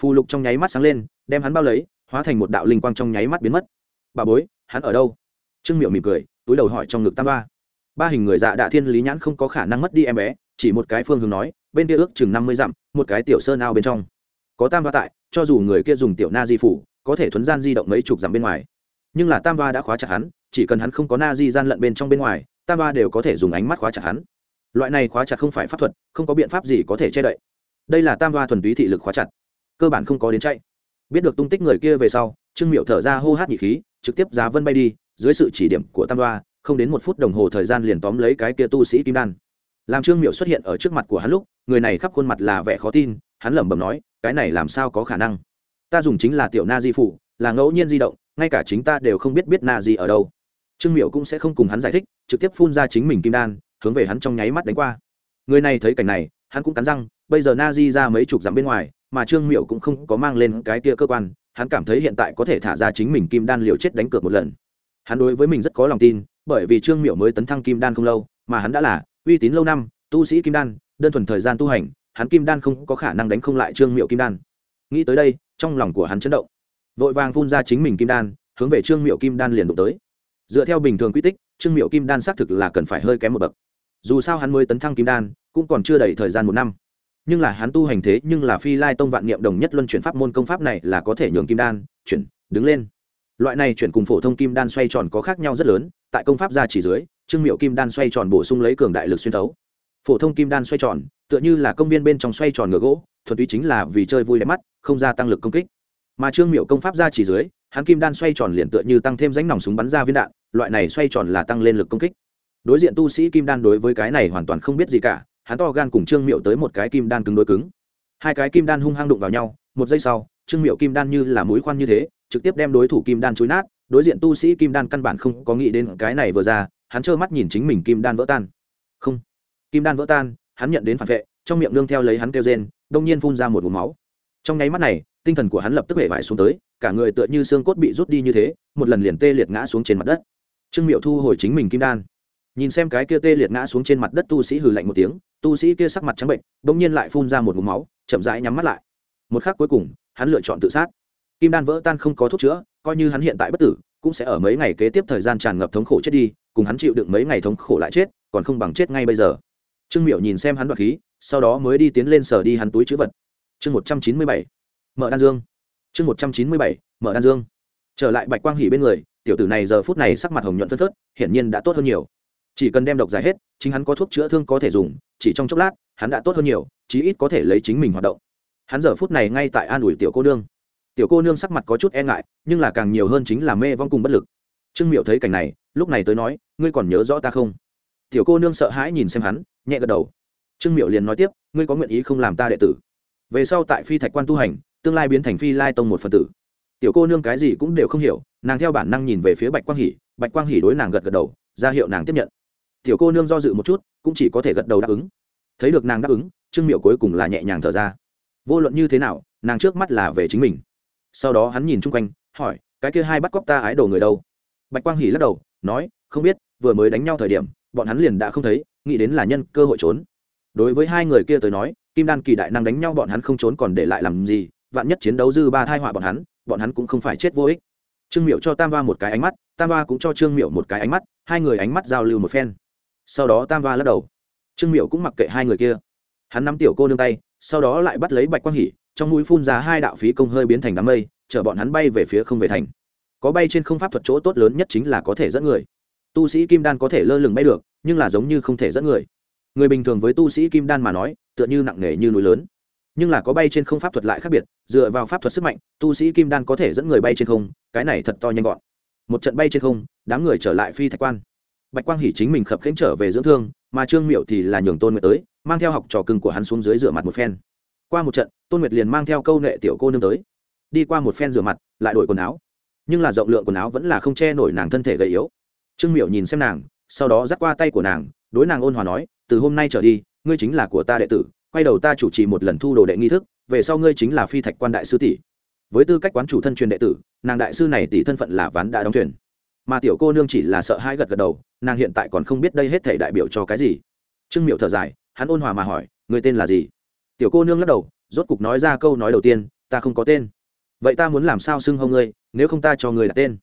Phù lục trong nháy mắt sáng lên, đem hắn bao lấy hóa thành một đạo linh quang trong nháy mắt biến mất. Bà bối, hắn ở đâu? Trương miệu mỉm cười, túi đầu hỏi trong ngực tam ba. Ba hình người dạ đạ thiên lý nhãn không có khả năng mất đi em bé, chỉ một cái phương hướng nói, bên kia ước chừng năm mươi dặm, một cái tiểu sơn ao bên trong. Có tam ba tại, cho dù người kia dùng tiểu na di phủ, có thể thuấn gian di động mấy chục dặm bên ngoài. Nhưng là tam ba đã khóa chặt hắn, chỉ cần hắn không có na di gian lận bên trong bên ngoài, tam ba đều có thể dùng ánh mắt khóa chặt hắn. Loại này khóa chặt không phải pháp thuật, không có biện pháp gì có thể che đậy. Đây là tam Ba thuần túy thị lực khóa chặt, cơ bản không có đến chạy biết được tung tích người kia về sau, trương miệu thở ra hô hát nhị khí, trực tiếp giá vân bay đi, dưới sự chỉ điểm của tam đoa, không đến một phút đồng hồ thời gian liền tóm lấy cái kia tu sĩ kim đan. Làm trương miệu xuất hiện ở trước mặt của hắn lúc, người này khắp khuôn mặt là vẻ khó tin, hắn lẩm bẩm nói, cái này làm sao có khả năng? Ta dùng chính là tiểu na di phủ, là ngẫu nhiên di động, ngay cả chính ta đều không biết biết na di ở đâu. Trương miệu cũng sẽ không cùng hắn giải thích, trực tiếp phun ra chính mình kim đan, hướng về hắn trong nháy mắt đánh qua. Người này thấy cảnh này, hắn cũng cắn răng, bây giờ na di ra mấy chục dặm bên ngoài mà trương miệu cũng không có mang lên cái kia cơ quan, hắn cảm thấy hiện tại có thể thả ra chính mình kim đan liều chết đánh cược một lần. Hắn đối với mình rất có lòng tin, bởi vì trương miệu mới tấn thăng kim đan không lâu, mà hắn đã là uy tín lâu năm, tu sĩ kim đan, đơn thuần thời gian tu hành, hắn kim đan không có khả năng đánh không lại trương miệu kim đan. Nghĩ tới đây, trong lòng của hắn chấn động. Vội vàng phun ra chính mình kim đan, hướng về trương miệu kim đan liền đụng tới. Dựa theo bình thường quy tích, trương miệu kim đan xác thực là cần phải hơi kém một bậc. Dù sao hắn mới tấn thăng kim đan, cũng còn chưa đầy thời gian một năm nhưng là hắn tu hành thế nhưng là phi lai tông vạn niệm đồng nhất luân chuyển pháp môn công pháp này là có thể nhường kim đan, chuyển, đứng lên. Loại này chuyển cùng phổ thông kim đan xoay tròn có khác nhau rất lớn, tại công pháp gia chỉ dưới, trương miệu kim đan xoay tròn bổ sung lấy cường đại lực xuyên thấu. Phổ thông kim đan xoay tròn, tựa như là công viên bên trong xoay tròn ngựa gỗ, thuần túy chính là vì chơi vui đẹp mắt, không gia tăng lực công kích. Mà trương miệu công pháp gia chỉ dưới, hắn kim đan xoay tròn liền tựa như tăng thêm ránh nòng súng bắn ra viên đạn, loại này xoay tròn là tăng lên lực công kích. Đối diện tu sĩ kim đan đối với cái này hoàn toàn không biết gì cả hắn to gan cùng trương miệu tới một cái kim đan cứng đối cứng. Hai cái kim đan hung hăng đụng vào nhau, một giây sau, trương miệu kim đan như là mũi khoan như thế, trực tiếp đem đối thủ kim đan chối nát, đối diện tu sĩ kim đan căn bản không có nghĩ đến cái này vừa ra, hắn trơ mắt nhìn chính mình kim đan vỡ tan. Không, kim đan vỡ tan, hắn nhận đến phản vệ, trong miệng nương theo lấy hắn kêu rên, đông nhiên phun ra một vùng máu. Trong nháy mắt này, tinh thần của hắn lập tức hể vải xuống tới, cả người tựa như xương cốt bị rút đi như thế, một lần liền tê liệt ngã xuống trên mặt đất. Trương miệu thu hồi chính mình kim đan. Nhìn xem cái kia tê liệt ngã xuống trên mặt đất tu sĩ hừ lạnh một tiếng tu sĩ kia sắc mặt trắng bệnh, bỗng nhiên lại phun ra một ngụm máu, chậm rãi nhắm mắt lại. Một khắc cuối cùng, hắn lựa chọn tự sát. Kim đan vỡ tan không có thuốc chữa, coi như hắn hiện tại bất tử, cũng sẽ ở mấy ngày kế tiếp thời gian tràn ngập thống khổ chết đi, cùng hắn chịu đựng mấy ngày thống khổ lại chết, còn không bằng chết ngay bây giờ. Trương miệu nhìn xem hắn đoạt khí, sau đó mới đi tiến lên sở đi hắn túi chữ vật. Chương một trăm chín mươi bảy, mở đan dương. Chương một trăm chín mươi bảy, mở đan dương. Trở lại bạch quang hỉ bên người, tiểu tử này giờ phút này sắc mặt hồng nhuận phân phớt, hiển nhiên đã tốt hơn nhiều chỉ cần đem độc giải hết, chính hắn có thuốc chữa thương có thể dùng, chỉ trong chốc lát, hắn đã tốt hơn nhiều, chí ít có thể lấy chính mình hoạt động. Hắn giờ phút này ngay tại an ủi tiểu cô nương. Tiểu cô nương sắc mặt có chút e ngại, nhưng là càng nhiều hơn chính là mê vong cùng bất lực. Trương miệu thấy cảnh này, lúc này tới nói, ngươi còn nhớ rõ ta không? Tiểu cô nương sợ hãi nhìn xem hắn, nhẹ gật đầu. Trương miệu liền nói tiếp, ngươi có nguyện ý không làm ta đệ tử? Về sau tại phi thạch quan tu hành, tương lai biến thành phi lai tông một phần tử. Tiểu cô nương cái gì cũng đều không hiểu, nàng theo bản năng nhìn về phía bạch quang hỷ, bạch quang hỷ đối nàng gật gật đầu, ra hiệu nàng tiếp nhận tiểu cô nương do dự một chút, cũng chỉ có thể gật đầu đáp ứng. Thấy được nàng đáp ứng, trương miệu cuối cùng là nhẹ nhàng thở ra. Vô luận như thế nào, nàng trước mắt là về chính mình. Sau đó hắn nhìn chung quanh, hỏi, cái kia hai bắt cóc ta ái đồ người đâu? Bạch quang hỉ lắc đầu, nói, không biết, vừa mới đánh nhau thời điểm, bọn hắn liền đã không thấy, nghĩ đến là nhân cơ hội trốn. Đối với hai người kia tới nói, kim đan kỳ đại năng đánh nhau bọn hắn không trốn còn để lại làm gì, vạn nhất chiến đấu dư ba thai họa bọn hắn bọn hắn cũng không phải chết vô ích. Trương miệu cho tam ba một cái ánh mắt, tam ba cũng cho trương miệu một cái ánh mắt, hai người ánh mắt giao lưu một phen sau đó tam va lắc đầu. Trương miệu cũng mặc kệ hai người kia. Hắn nắm tiểu cô nương tay, sau đó lại bắt lấy bạch quang hỉ, trong mũi phun ra hai đạo phí công hơi biến thành đám mây chở bọn hắn bay về phía không về thành. Có bay trên không pháp thuật chỗ tốt lớn nhất chính là có thể dẫn người. Tu sĩ kim đan có thể lơ lửng bay được, nhưng là giống như không thể dẫn người. Người bình thường với tu sĩ kim đan mà nói, tựa như nặng nề như núi lớn. Nhưng là có bay trên không pháp thuật lại khác biệt, dựa vào pháp thuật sức mạnh, tu sĩ kim đan có thể dẫn người bay trên không, cái này thật to nhanh gọn. Một trận bay trên không, đám người trở lại phi thạch quan bạch quang hỉ chính mình khập khiễng trở về dưỡng thương, mà trương miệu thì là nhường tôn nguyệt tới, mang theo học trò cưng của hắn xuống dưới rửa mặt một phen. Qua một trận, tôn nguyệt liền mang theo câu nệ tiểu cô nương tới. Đi qua một phen rửa mặt, lại đổi quần áo. Nhưng là rộng lượng quần áo vẫn là không che nổi nàng thân thể gầy yếu. Trương miệu nhìn xem nàng, sau đó dắt qua tay của nàng, đối nàng ôn hòa nói, từ hôm nay trở đi, ngươi chính là của ta đệ tử, quay đầu ta chủ trì một lần thu đồ đệ nghi thức, về sau ngươi chính là phi thạch quan đại sư tỷ. Với tư cách quán chủ thân truyền đệ tử, nàng đại sư này tỷ thân phận là ván đã đóng thuyền mà tiểu cô nương chỉ là sợ hai gật gật đầu, nàng hiện tại còn không biết đây hết thể đại biểu cho cái gì. Trương miệu thở dài, hắn ôn hòa mà hỏi, người tên là gì? Tiểu cô nương lắc đầu, rốt cục nói ra câu nói đầu tiên, ta không có tên. Vậy ta muốn làm sao xưng hô ngươi, nếu không ta cho người đặt tên?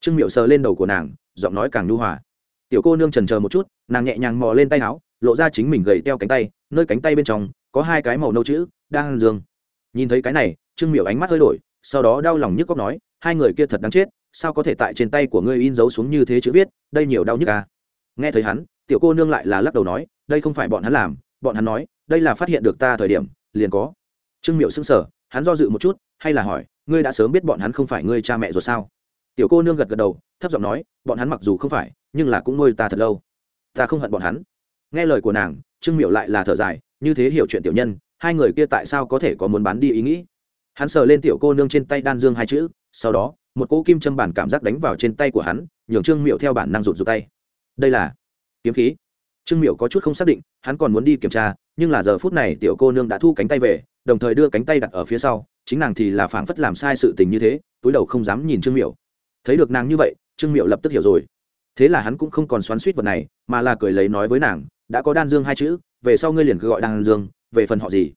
Trương miệu sờ lên đầu của nàng, giọng nói càng nhu hòa. Tiểu cô nương trần chờ một chút, nàng nhẹ nhàng mò lên tay áo, lộ ra chính mình gầy teo cánh tay, nơi cánh tay bên trong có hai cái màu nâu chữ đang dương. Nhìn thấy cái này, trương miệu ánh mắt hơi đổi, sau đó đau lòng nhức cóc nói, hai người kia thật đáng chết sao có thể tại trên tay của ngươi in dấu xuống như thế chữ viết, đây nhiều đau nhức à. nghe thấy hắn, tiểu cô nương lại là lắc đầu nói, đây không phải bọn hắn làm, bọn hắn nói, đây là phát hiện được ta thời điểm, liền có. Trương miệu sững sờ, hắn do dự một chút, hay là hỏi, ngươi đã sớm biết bọn hắn không phải ngươi cha mẹ rồi sao? Tiểu cô nương gật gật đầu, thấp giọng nói, bọn hắn mặc dù không phải, nhưng là cũng nuôi ta thật lâu. Ta không hận bọn hắn. Nghe lời của nàng, trương miệu lại là thở dài, như thế hiểu chuyện tiểu nhân, hai người kia tại sao có thể có muốn bán đi ý nghĩ? Hắn sờ lên tiểu cô nương trên tay đan dương hai chữ, sau đó một cỗ kim châm bản cảm giác đánh vào trên tay của hắn, nhường trương miệu theo bản năng rụt rụt tay. Đây là kiếm khí. Trương miệu có chút không xác định, hắn còn muốn đi kiểm tra, nhưng là giờ phút này tiểu cô nương đã thu cánh tay về, đồng thời đưa cánh tay đặt ở phía sau, chính nàng thì là phảng phất làm sai sự tình như thế, túi đầu không dám nhìn trương miệu thấy được nàng như vậy, trương miệu lập tức hiểu rồi. Thế là hắn cũng không còn xoắn suýt vật này, mà là cười lấy nói với nàng, đã có đan dương hai chữ, về sau ngươi liền cứ gọi đan dương, về phần họ gì?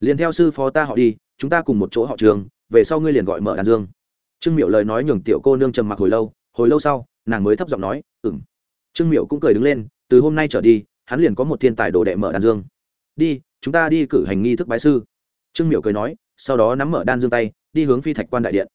Liền theo sư phó ta họ đi, chúng ta cùng một chỗ họ trường, về sau ngươi liền gọi mở đan dương trương miệu lời nói nhường tiểu cô nương trầm mặc hồi lâu hồi lâu sau, nàng mới thấp giọng nói ừng trương miệu cũng cười đứng lên, từ hôm nay trở đi, hắn liền có một thiên tài đồ đệ mở đan dương. Đi, chúng ta đi cử hành nghi thức bái sư. Trương miệu cười nói, sau đó nắm mở đan dương tay, đi hướng phi thạch quan đại điện.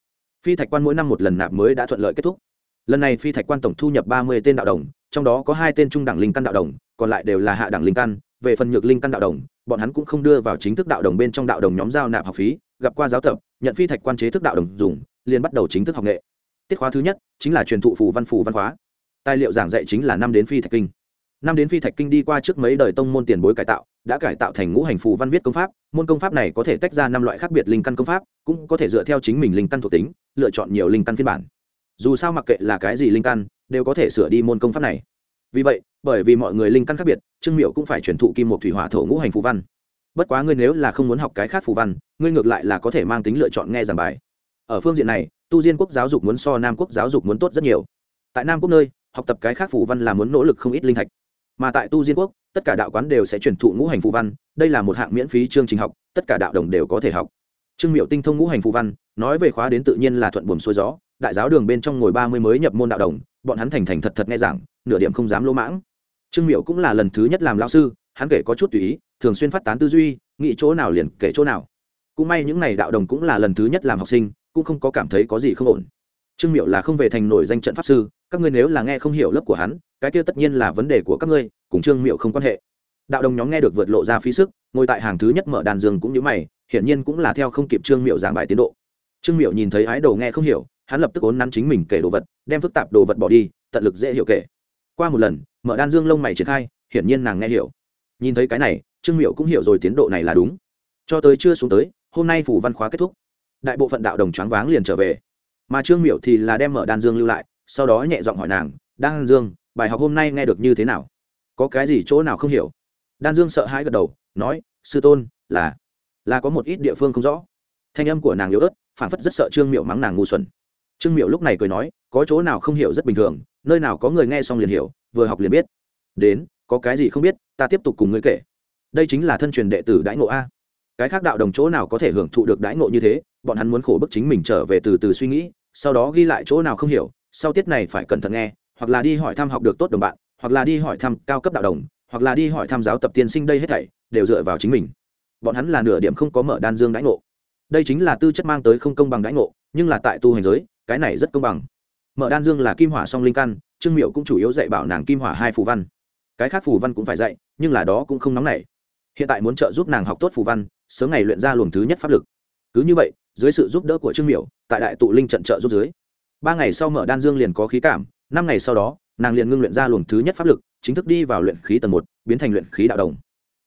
Phi thạch quan mỗi năm một lần nạp mới đã thuận lợi kết thúc. Lần này phi thạch quan tổng thu nhập ba mươi tên đạo đồng, trong đó có hai tên trung đẳng linh căn đạo đồng, còn lại đều là hạ đẳng linh căn, về phần nhược linh căn đạo đồng, bọn hắn cũng không đưa vào chính thức đạo đồng bên trong đạo đồng nhóm giao nạp học phí, gặp qua giáo tập, nhận phi thạch quan chế thức đạo đồng dùng liền bắt đầu chính thức học nghệ. Tiết khóa thứ nhất chính là truyền thụ phù văn phù văn khóa. Tài liệu giảng dạy chính là năm đến phi thạch kinh. Năm đến phi thạch kinh đi qua trước mấy đời tông môn tiền bối cải tạo, đã cải tạo thành ngũ hành phù văn viết công pháp. Môn công pháp này có thể tách ra năm loại khác biệt linh căn công pháp, cũng có thể dựa theo chính mình linh căn thuộc tính, lựa chọn nhiều linh căn phiên bản. Dù sao mặc kệ là cái gì linh căn, đều có thể sửa đi môn công pháp này. Vì vậy, bởi vì mọi người linh căn khác biệt, trương miệu cũng phải truyền thụ kim một thủy hỏa thổ ngũ hành phù văn. Bất quá ngươi nếu là không muốn học cái khác phù văn, ngươi ngược lại là có thể mang tính lựa chọn nghe giảng bài ở phương diện này, tu diên quốc giáo dục muốn so nam quốc giáo dục muốn tốt rất nhiều. Tại nam quốc nơi, học tập cái khác phủ văn là muốn nỗ lực không ít linh thạch. Mà tại tu diên quốc, tất cả đạo quán đều sẽ truyền thụ ngũ hành phụ văn, đây là một hạng miễn phí chương trình học, tất cả đạo đồng đều có thể học. Trương miệu tinh thông ngũ hành phụ văn, nói về khóa đến tự nhiên là thuận buồm xuôi gió, đại giáo đường bên trong ngồi ba mươi mới nhập môn đạo đồng, bọn hắn thành thành thật thật nghe giảng, nửa điểm không dám lỗ mãng. Trương miệu cũng là lần thứ nhất làm lao sư, hắn kể có chút tùy ý, thường xuyên phát tán tư duy, nghĩ chỗ nào liền kể chỗ nào. Cũng may những n à y đạo đồng cũng là lần thứ nhất làm học sinh cũng không có cảm thấy có gì không ổn. Trương miệu là không về thành nổi danh trận pháp sư, các ngươi nếu là nghe không hiểu lớp của hắn, cái kia tất nhiên là vấn đề của các ngươi, cùng trương miệu không quan hệ. Đạo đồng nhóm nghe được vượt lộ ra phí sức, ngồi tại hàng thứ nhất mở đàn dương cũng như mày, hiển nhiên cũng là theo không kịp trương miệu giảng bài tiến độ. Trương miệu nhìn thấy ái đồ nghe không hiểu, hắn lập tức ốn nắn chính mình kể đồ vật, đem phức tạp đồ vật bỏ đi, tận lực dễ hiểu kể. Qua một lần, mở đan dương lông mày triển khai, hiển nhiên nàng nghe hiểu. Nhìn thấy cái này, trương miệu cũng hiểu rồi tiến độ này là đúng. Cho tới chưa xuống tới, hôm nay phủ văn khóa kết thúc đại bộ phận đạo đồng choáng váng liền trở về. Mà trương Miểu thì là đem mở đan dương lưu lại, sau đó nhẹ giọng hỏi nàng, đan dương, bài học hôm nay nghe được như thế nào? Có cái gì chỗ nào không hiểu? Đan dương sợ hãi gật đầu, nói, sư tôn, là là có một ít địa phương không rõ. Thanh âm của nàng yếu ớt phản phất rất sợ trương Miểu mắng nàng ngu xuẩn. Trương Miểu lúc này cười nói, có chỗ nào không hiểu rất bình thường, nơi nào có người nghe xong liền hiểu, vừa học liền biết. Đến, có cái gì không biết, ta tiếp tục cùng ngươi kể. Đây chính là thân truyền đệ tử đãi ngộ a. Cái khác đạo đồng chỗ nào có thể hưởng thụ được đãi ngộ như thế? Bọn hắn muốn khổ bức chính mình trở về từ từ suy nghĩ, sau đó ghi lại chỗ nào không hiểu, sau tiết này phải cẩn thận nghe, hoặc là đi hỏi thăm học được tốt đồng bạn, hoặc là đi hỏi thăm cao cấp đạo đồng, hoặc là đi hỏi thăm giáo tập tiên sinh đây hết thảy, đều dựa vào chính mình. Bọn hắn là nửa điểm không có mở đan dương đãi ngộ. Đây chính là tư chất mang tới không công bằng đãi ngộ, nhưng là tại tu hành giới, cái này rất công bằng. Mở đan dương là kim hỏa song linh căn, trương miệu cũng chủ yếu dạy bảo nàng kim hỏa hai phù văn. Cái khác phù văn cũng phải dạy, nhưng là đó cũng không nóng nảy. Hiện tại muốn trợ giúp nàng học tốt phù văn, sớm ngày luyện ra luồng thứ nhất pháp lực. Cứ như vậy dưới sự giúp đỡ của trương miểu, tại đại tụ linh trận trợ giúp dưới. Ba ngày sau mở đan dương liền có khí cảm, năm ngày sau đó, nàng liền ngưng luyện ra luồng thứ nhất pháp lực, chính thức đi vào luyện khí tầng một, biến thành luyện khí đạo đồng.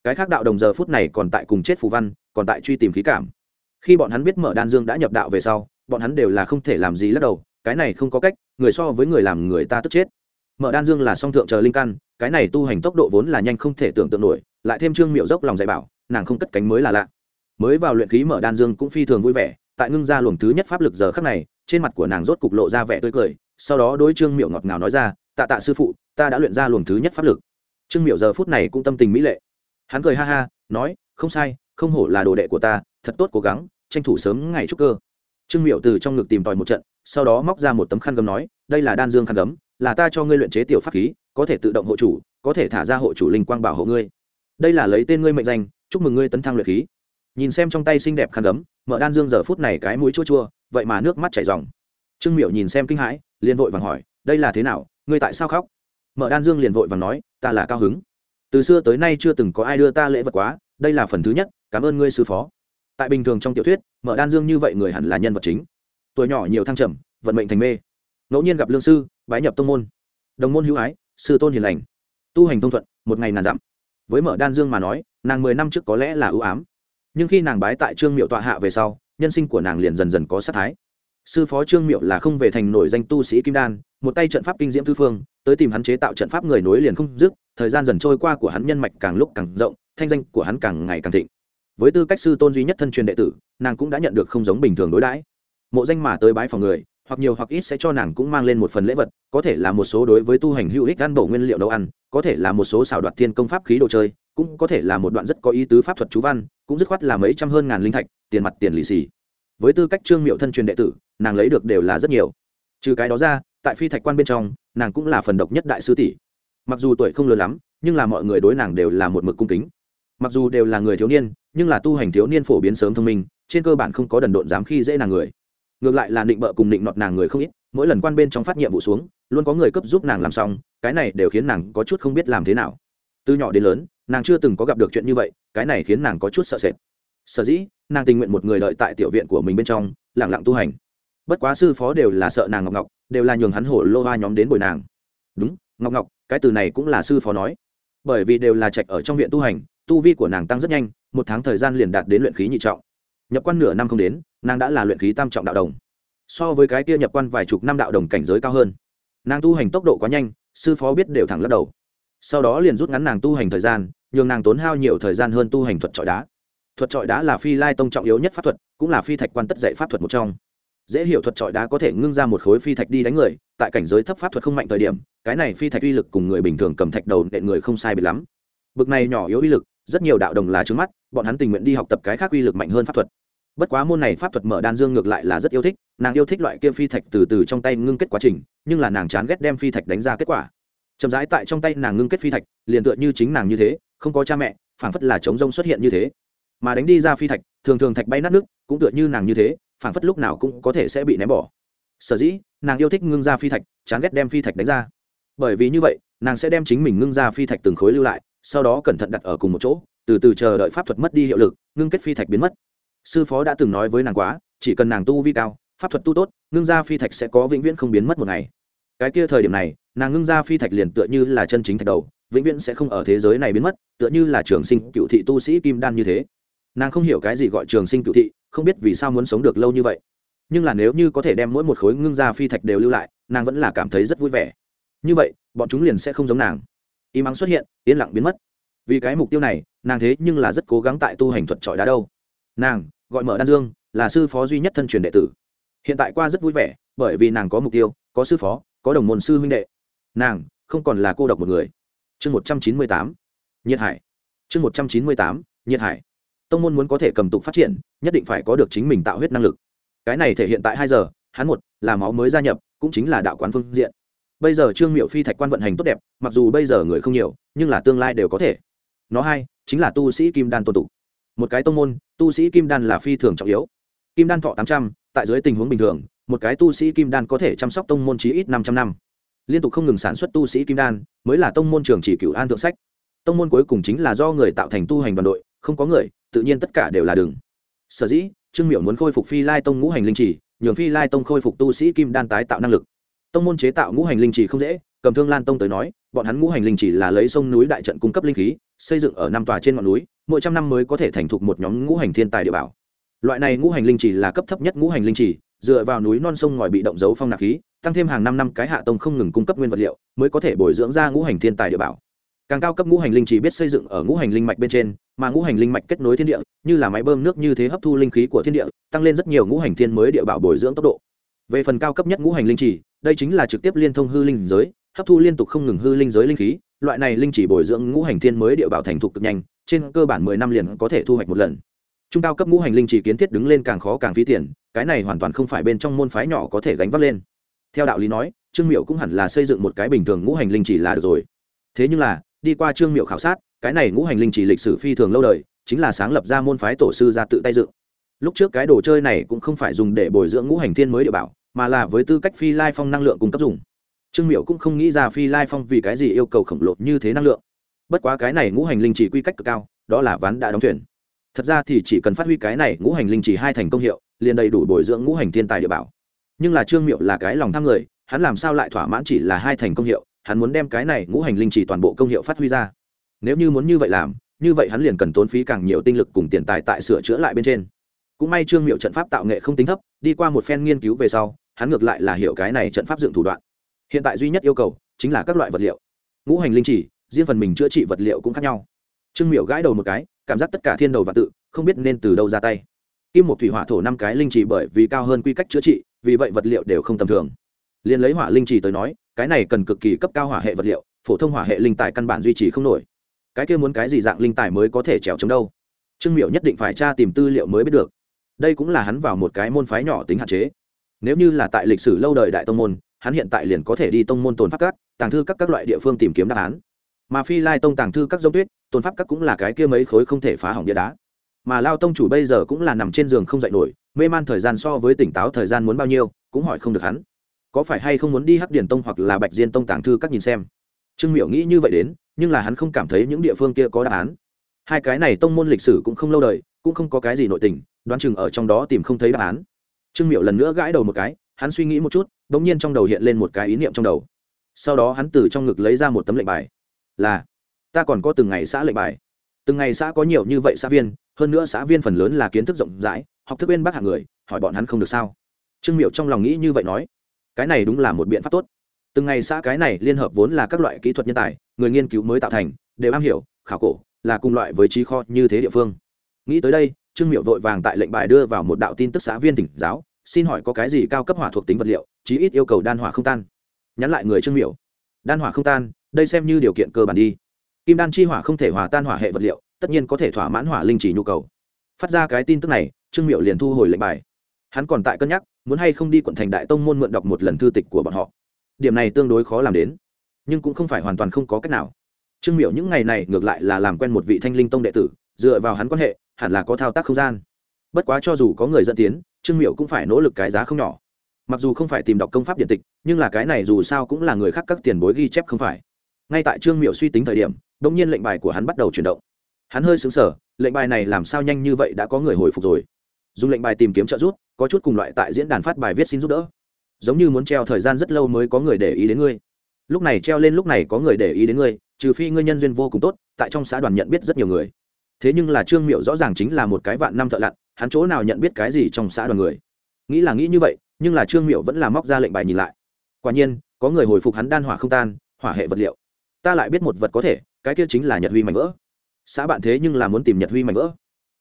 Cái khác đạo đồng giờ phút này còn tại cùng chết phù văn, còn tại truy tìm khí cảm. Khi bọn hắn biết mở đan dương đã nhập đạo về sau, bọn hắn đều là không thể làm gì lắc đầu, cái này không có cách, người so với người làm người ta tức chết. Mở đan dương là song thượng chờ linh căn, cái này tu hành tốc độ vốn là nhanh không thể tưởng tượng nổi, lại thêm trương miệu dốc lòng dạy bảo, nàng không cất cánh mới là lạ. Mới vào luyện khí mở đan dương cũng phi thường vui vẻ tại ngưng ra luồng thứ nhất pháp lực giờ khắc này, trên mặt của nàng rốt cục lộ ra vẻ tươi cười, sau đó đối trương miệu ngọt ngào nói ra, tạ tạ sư phụ, ta đã luyện ra luồng thứ nhất pháp lực. Trương miệu giờ phút này cũng tâm tình mỹ lệ. Hắn cười ha ha, nói, không sai, không hổ là đồ đệ của ta, thật tốt cố gắng, tranh thủ sớm ngày trúc cơ. Trương miệu từ trong ngực tìm tòi một trận, sau đó móc ra một tấm khăn gấm nói, đây là đan dương khăn gấm, là ta cho ngươi luyện chế tiểu pháp khí, có thể tự động hộ chủ, có thể thả ra hộ chủ linh quang bảo hộ ngươi. Đây là lấy tên ngươi mệnh danh, chúc mừng ngươi tấn thăng luyện khí. Nhìn xem trong tay xinh đẹp khăn gấm mở đan dương giờ phút này cái mũi chua chua, vậy mà nước mắt chảy ròng. Trương miệu nhìn xem kinh hãi, liền vội vàng hỏi, đây là thế nào? Ngươi tại sao khóc? Mở đan dương liền vội vàng nói, ta là cao hứng. Từ xưa tới nay chưa từng có ai đưa ta lễ vật quá, đây là phần thứ nhất, cảm ơn ngươi sư phó. Tại bình thường trong tiểu thuyết, mở đan dương như vậy người hẳn là nhân vật chính. Tuổi nhỏ nhiều thăng trầm, vận mệnh thành mê. Ngẫu nhiên gặp lương sư, bái nhập tông môn. Đồng môn hữu ái, sư tôn hiền lành. Tu hành thông thuận, một ngày nàn dặm. Với mở đan dương mà nói, nàng mười năm trước có lẽ là ưu ám nhưng khi nàng bái tại trương miệu tọa hạ về sau, nhân sinh của nàng liền dần dần có sát thái. Sư phó trương miệu là không về thành nổi danh tu sĩ kim đan, một tay trận pháp kinh diễm thư phương, tới tìm hắn chế tạo trận pháp người nối liền không dứt, thời gian dần trôi qua của hắn nhân mạch càng lúc càng rộng, thanh danh của hắn càng ngày càng thịnh. Với tư cách sư tôn duy nhất thân truyền đệ tử, nàng cũng đã nhận được không giống bình thường đối đãi. Mộ danh mà tới bái phòng người hoặc nhiều hoặc ít sẽ cho nàng cũng mang lên một phần lễ vật, có thể là một số đối với tu hành hữu ích ăn bổ nguyên liệu nấu ăn, có thể là một số xảo đoạt thiên công pháp khí đồ chơi, cũng có thể là một đoạn rất có ý tứ pháp thuật chú văn, cũng dứt khoát là mấy trăm hơn ngàn linh thạch, tiền mặt tiền lì xì. Với tư cách trương miệu thân truyền đệ tử, nàng lấy được đều là rất nhiều. Trừ cái đó ra, tại phi thạch quan bên trong, nàng cũng là phần độc nhất đại sư tỷ. Mặc dù tuổi không lớn lắm, nhưng là mọi người đối nàng đều là một mực cung kính. Mặc dù đều là người thiếu niên, nhưng là tu hành thiếu niên phổ biến sớm thông minh, trên cơ bản không có đần độn dám khi dễ nàng người ngược lại là định bợ cùng định nọt nàng người không ít, mỗi lần quan bên trong phát nhiệm vụ xuống, luôn có người cấp giúp nàng làm xong, cái này đều khiến nàng có chút không biết làm thế nào. Từ nhỏ đến lớn, nàng chưa từng có gặp được chuyện như vậy, cái này khiến nàng có chút sợ sệt. Sở dĩ, nàng tình nguyện một người đợi tại tiểu viện của mình bên trong lẳng lặng tu hành. Bất quá sư phó đều là sợ nàng ngọc ngọc, đều là nhường hắn hổ lô hoa nhóm đến bồi nàng. Đúng, ngọc ngọc, cái từ này cũng là sư phó nói. Bởi vì đều là trạch ở trong viện tu hành, tu vi của nàng tăng rất nhanh, một tháng thời gian liền đạt đến luyện khí nhị trọng. Nhập quan nửa năm không đến nàng đã là luyện khí tam trọng đạo đồng. So với cái kia nhập quan vài chục năm đạo đồng cảnh giới cao hơn. Nàng tu hành tốc độ quá nhanh, sư phó biết đều thẳng lắc đầu. Sau đó liền rút ngắn nàng tu hành thời gian, nhường nàng tốn hao nhiều thời gian hơn tu hành thuật trọi đá. Thuật trọi đá là phi lai tông trọng yếu nhất pháp thuật, cũng là phi thạch quan tất dạy pháp thuật một trong. Dễ hiểu thuật trọi đá có thể ngưng ra một khối phi thạch đi đánh người, tại cảnh giới thấp pháp thuật không mạnh thời điểm, cái này phi thạch uy lực cùng người bình thường cầm thạch đầu nện người không sai bị lắm. Bực này nhỏ yếu uy lực, rất nhiều đạo đồng là trướng mắt, bọn hắn tình nguyện đi học tập cái khác uy lực mạnh hơn pháp thuật bất quá môn này pháp thuật mở đan dương ngược lại là rất yêu thích, nàng yêu thích loại kia phi thạch từ từ trong tay ngưng kết quá trình, nhưng là nàng chán ghét đem phi thạch đánh ra kết quả. Chậm rãi tại trong tay nàng ngưng kết phi thạch, liền tựa như chính nàng như thế, không có cha mẹ, phảng phất là chống rông xuất hiện như thế. Mà đánh đi ra phi thạch, thường thường thạch bay nát nước, cũng tựa như nàng như thế, phảng phất lúc nào cũng có thể sẽ bị ném bỏ. Sở dĩ, nàng yêu thích ngưng ra phi thạch, chán ghét đem phi thạch đánh ra. Bởi vì như vậy, nàng sẽ đem chính mình ngưng ra phi thạch từng khối lưu lại, sau đó cẩn thận đặt ở cùng một chỗ, từ từ chờ đợi pháp thuật mất đi hiệu lực, ngưng kết phi thạch biến mất sư phó đã từng nói với nàng quá, chỉ cần nàng tu vi cao, pháp thuật tu tốt, ngưng gia phi thạch sẽ có vĩnh viễn không biến mất một ngày. Cái kia thời điểm này, nàng ngưng gia phi thạch liền tựa như là chân chính thạch đầu, vĩnh viễn sẽ không ở thế giới này biến mất, tựa như là trường sinh cựu thị tu sĩ kim đan như thế. Nàng không hiểu cái gì gọi trường sinh cựu thị, không biết vì sao muốn sống được lâu như vậy. Nhưng là nếu như có thể đem mỗi một khối ngưng gia phi thạch đều lưu lại, nàng vẫn là cảm thấy rất vui vẻ. Như vậy, bọn chúng liền sẽ không giống nàng. Y mắng xuất hiện, yên lặng biến mất. Vì cái mục tiêu này, nàng thế nhưng là rất cố gắng tại tu hành thuật trọi đá đâu nàng, gọi mở đan dương, là sư phó duy nhất thân truyền đệ tử. Hiện tại qua rất vui vẻ, bởi vì nàng có mục tiêu, có sư phó, có đồng môn sư huynh đệ. Nàng, không còn là cô độc một người. Chương một trăm chín mươi tám, nhiệt hải. Chương một trăm chín mươi tám, nhiệt hải. Tông môn muốn có thể cầm tục phát triển, nhất định phải có được chính mình tạo huyết năng lực. Cái này thể hiện tại hai giờ, hắn một, là máu mới gia nhập, cũng chính là đạo quán phương diện. Bây giờ trương miệu phi thạch quan vận hành tốt đẹp, mặc dù bây giờ người không nhiều, nhưng là tương lai đều có thể. Nó hai, chính là tu sĩ kim đan tôn tục một cái tông môn, tu sĩ kim đan là phi thường trọng yếu. Kim đan thọ tám trăm, tại dưới tình huống bình thường, một cái tu sĩ kim đan có thể chăm sóc tông môn chí ít năm trăm năm. Liên tục không ngừng sản xuất tu sĩ kim đan, mới là tông môn trường chỉ cửu an thượng sách. Tông môn cuối cùng chính là do người tạo thành tu hành đoàn đội, không có người, tự nhiên tất cả đều là đường sở dĩ, trương miểu muốn khôi phục phi lai tông ngũ hành linh chỉ nhường phi lai tông khôi phục tu sĩ kim đan tái tạo năng lực. Tông môn chế tạo ngũ hành linh chỉ không dễ, cầm thương lan tông tới nói, bọn hắn ngũ hành linh chỉ là lấy sông núi đại trận cung cấp linh khí, xây dựng ở năm tòa trên ngọn núi mỗi trăm năm mới có thể thành thục một nhóm ngũ hành thiên tài địa bảo. Loại này ngũ hành linh chỉ là cấp thấp nhất ngũ hành linh chỉ dựa vào núi non sông ngòi bị động dấu phong nạp khí, tăng thêm hàng năm năm cái hạ tông không ngừng cung cấp nguyên vật liệu, mới có thể bồi dưỡng ra ngũ hành thiên tài địa bảo. Càng cao cấp ngũ hành linh chỉ biết xây dựng ở ngũ hành linh mạch bên trên, mà ngũ hành linh mạch kết nối thiên địa, như là máy bơm nước như thế hấp thu linh khí của thiên địa, tăng lên rất nhiều ngũ hành thiên mới địa bảo bồi dưỡng tốc độ. Về phần cao cấp nhất ngũ hành linh chỉ đây chính là trực tiếp liên thông hư linh giới, hấp thu liên tục không ngừng hư linh giới linh khí loại này linh chỉ bồi dưỡng ngũ hành thiên mới địa bảo thành thục cực nhanh, trên cơ bản mười năm liền có thể thu hoạch một lần. Trung cao cấp ngũ hành linh chỉ kiến thiết đứng lên càng khó càng phí tiền, cái này hoàn toàn không phải bên trong môn phái nhỏ có thể gánh vác lên. Theo đạo lý nói, trương miệu cũng hẳn là xây dựng một cái bình thường ngũ hành linh chỉ là được rồi. Thế nhưng là, đi qua trương miệu khảo sát, cái này ngũ hành linh chỉ lịch sử phi thường lâu đời, chính là sáng lập ra môn phái tổ sư ra tự tay dựng. Lúc trước cái đồ chơi này cũng không phải dùng để bồi dưỡng ngũ hành thiên mới địa bảo, mà là với tư cách phi lai phong năng lượng cung cấp dùng trương miệu cũng không nghĩ ra phi lai phong vì cái gì yêu cầu khổng lồ như thế năng lượng. Bất quá cái này ngũ hành linh chỉ quy cách cực cao, đó là ván đã đóng thuyền. Thật ra thì chỉ cần phát huy cái này ngũ hành linh chỉ hai thành công hiệu, liền đầy đủ bồi dưỡng ngũ hành thiên tài địa bảo. Nhưng là trương miệu là cái lòng tham người, hắn làm sao lại thỏa mãn chỉ là hai thành công hiệu, hắn muốn đem cái này ngũ hành linh chỉ toàn bộ công hiệu phát huy ra. Nếu như muốn như vậy làm, như vậy hắn liền cần tốn phí càng nhiều tinh lực cùng tiền tài tại sửa chữa lại bên trên. Cũng may trương miệu trận pháp tạo nghệ không tính thấp, đi qua một phen nghiên cứu về sau, hắn ngược lại là hiểu cái này trận pháp dựng thủ đoạn hiện tại duy nhất yêu cầu chính là các loại vật liệu. Ngũ hành linh chỉ, riêng phần mình chữa trị vật liệu cũng khác nhau. Trương miệu gãi đầu một cái, cảm giác tất cả thiên đầu và tự không biết nên từ đâu ra tay. Kim một thủy hỏa thổ năm cái linh chỉ bởi vì cao hơn quy cách chữa trị, vì vậy vật liệu đều không tầm thường. Liền lấy hỏa linh chỉ tới nói, cái này cần cực kỳ cấp cao hỏa hệ vật liệu, phổ thông hỏa hệ linh tài căn bản duy trì không nổi. Cái kia muốn cái gì dạng linh tài mới có thể trèo chống đâu? Trương miệu nhất định phải tra tìm tư liệu mới biết được. Đây cũng là hắn vào một cái môn phái nhỏ tính hạn chế. Nếu như là tại lịch sử lâu đời đại tông môn hắn hiện tại liền có thể đi tông môn tồn pháp các, tàng thư các các loại địa phương tìm kiếm đáp án. Mà phi lai tông tàng thư các giống tuyết, tồn pháp các cũng là cái kia mấy khối không thể phá hỏng địa đá. Mà lao tông chủ bây giờ cũng là nằm trên giường không dậy nổi, mê man thời gian so với tỉnh táo thời gian muốn bao nhiêu, cũng hỏi không được hắn. Có phải hay không muốn đi hắc điển tông hoặc là bạch diên tông tàng thư các nhìn xem? Trương miểu nghĩ như vậy đến, nhưng là hắn không cảm thấy những địa phương kia có đáp án. Hai cái này tông môn lịch sử cũng không lâu đời, cũng không có cái gì nội tình, đoán chừng ở trong đó tìm không thấy đáp án. Trương miểu lần nữa gãi đầu một cái, hắn suy nghĩ một chút đ ỗ n g nhiên trong đầu hiện lên một cái ý niệm trong đầu. Sau đó hắn từ trong ngực lấy ra một tấm lệnh bài. Là, ta còn có từng ngày xã lệnh bài. Từng ngày xã có nhiều như vậy xã viên, hơn nữa xã viên phần lớn là kiến thức rộng rãi, học thức bên bác hạng người, hỏi bọn hắn không được sao? Trương miệu trong lòng nghĩ như vậy nói. Cái này đúng là một biện pháp tốt. Từng ngày xã cái này liên hợp vốn là các loại kỹ thuật nhân tài, người nghiên cứu mới tạo thành, đều am hiểu, khảo cổ, là cùng loại với trí kho như thế địa phương. Nghĩ tới đây, trương miệu vội vàng tại lệnh bài đưa vào một đạo tin tức xã viên tỉnh giáo xin hỏi có cái gì cao cấp hỏa thuộc tính vật liệu chí ít yêu cầu đan hỏa không tan? Nhắn lại người trương miểu, đan hỏa không tan đây xem như điều kiện cơ bản đi. Kim đan chi hỏa không thể hòa tan hỏa hệ vật liệu tất nhiên có thể thỏa mãn hỏa linh chỉ nhu cầu. Phát ra cái tin tức này trương miệu liền thu hồi lệnh bài. Hắn còn tại cân nhắc muốn hay không đi quận thành đại tông môn mượn đọc một lần thư tịch của bọn họ. Điểm này tương đối khó làm đến nhưng cũng không phải hoàn toàn không có cách nào. Trương miệu những ngày này ngược lại là làm quen một vị thanh linh tông đệ tử dựa vào hắn quan hệ hẳn là có thao tác không gian. Bất quá cho dù có người dẫn tiến trương miệu cũng phải nỗ lực cái giá không nhỏ. Mặc dù không phải tìm đọc công pháp điện tịch, nhưng là cái này dù sao cũng là người khác các tiền bối ghi chép không phải. Ngay tại trương miệu suy tính thời điểm đ ỗ n g nhiên lệnh bài của hắn bắt đầu chuyển động. Hắn hơi xứng sở lệnh bài này làm sao nhanh như vậy đã có người hồi phục rồi. Dùng lệnh bài tìm kiếm trợ giúp, có chút cùng loại tại diễn đàn phát bài viết xin giúp đỡ. Giống như muốn treo thời gian rất lâu mới có người để ý đến ngươi. Lúc này treo lên lúc này có người để ý đến ngươi, trừ phi ngươi nhân duyên vô cùng tốt, tại trong xã đoàn nhận biết rất nhiều người. Thế nhưng là trương miệu rõ ràng chính là một cái vạn năm thợ lặn hắn chỗ nào nhận biết cái gì trong xã đoàn người? Nghĩ là nghĩ như vậy, nhưng là trương miệu vẫn là móc ra lệnh bài nhìn lại. Quả nhiên, có người hồi phục hắn đan hỏa không tan, hỏa hệ vật liệu. Ta lại biết một vật có thể, cái kia chính là nhật huy mảnh vỡ. Xã bạn thế nhưng là muốn tìm nhật huy mảnh vỡ.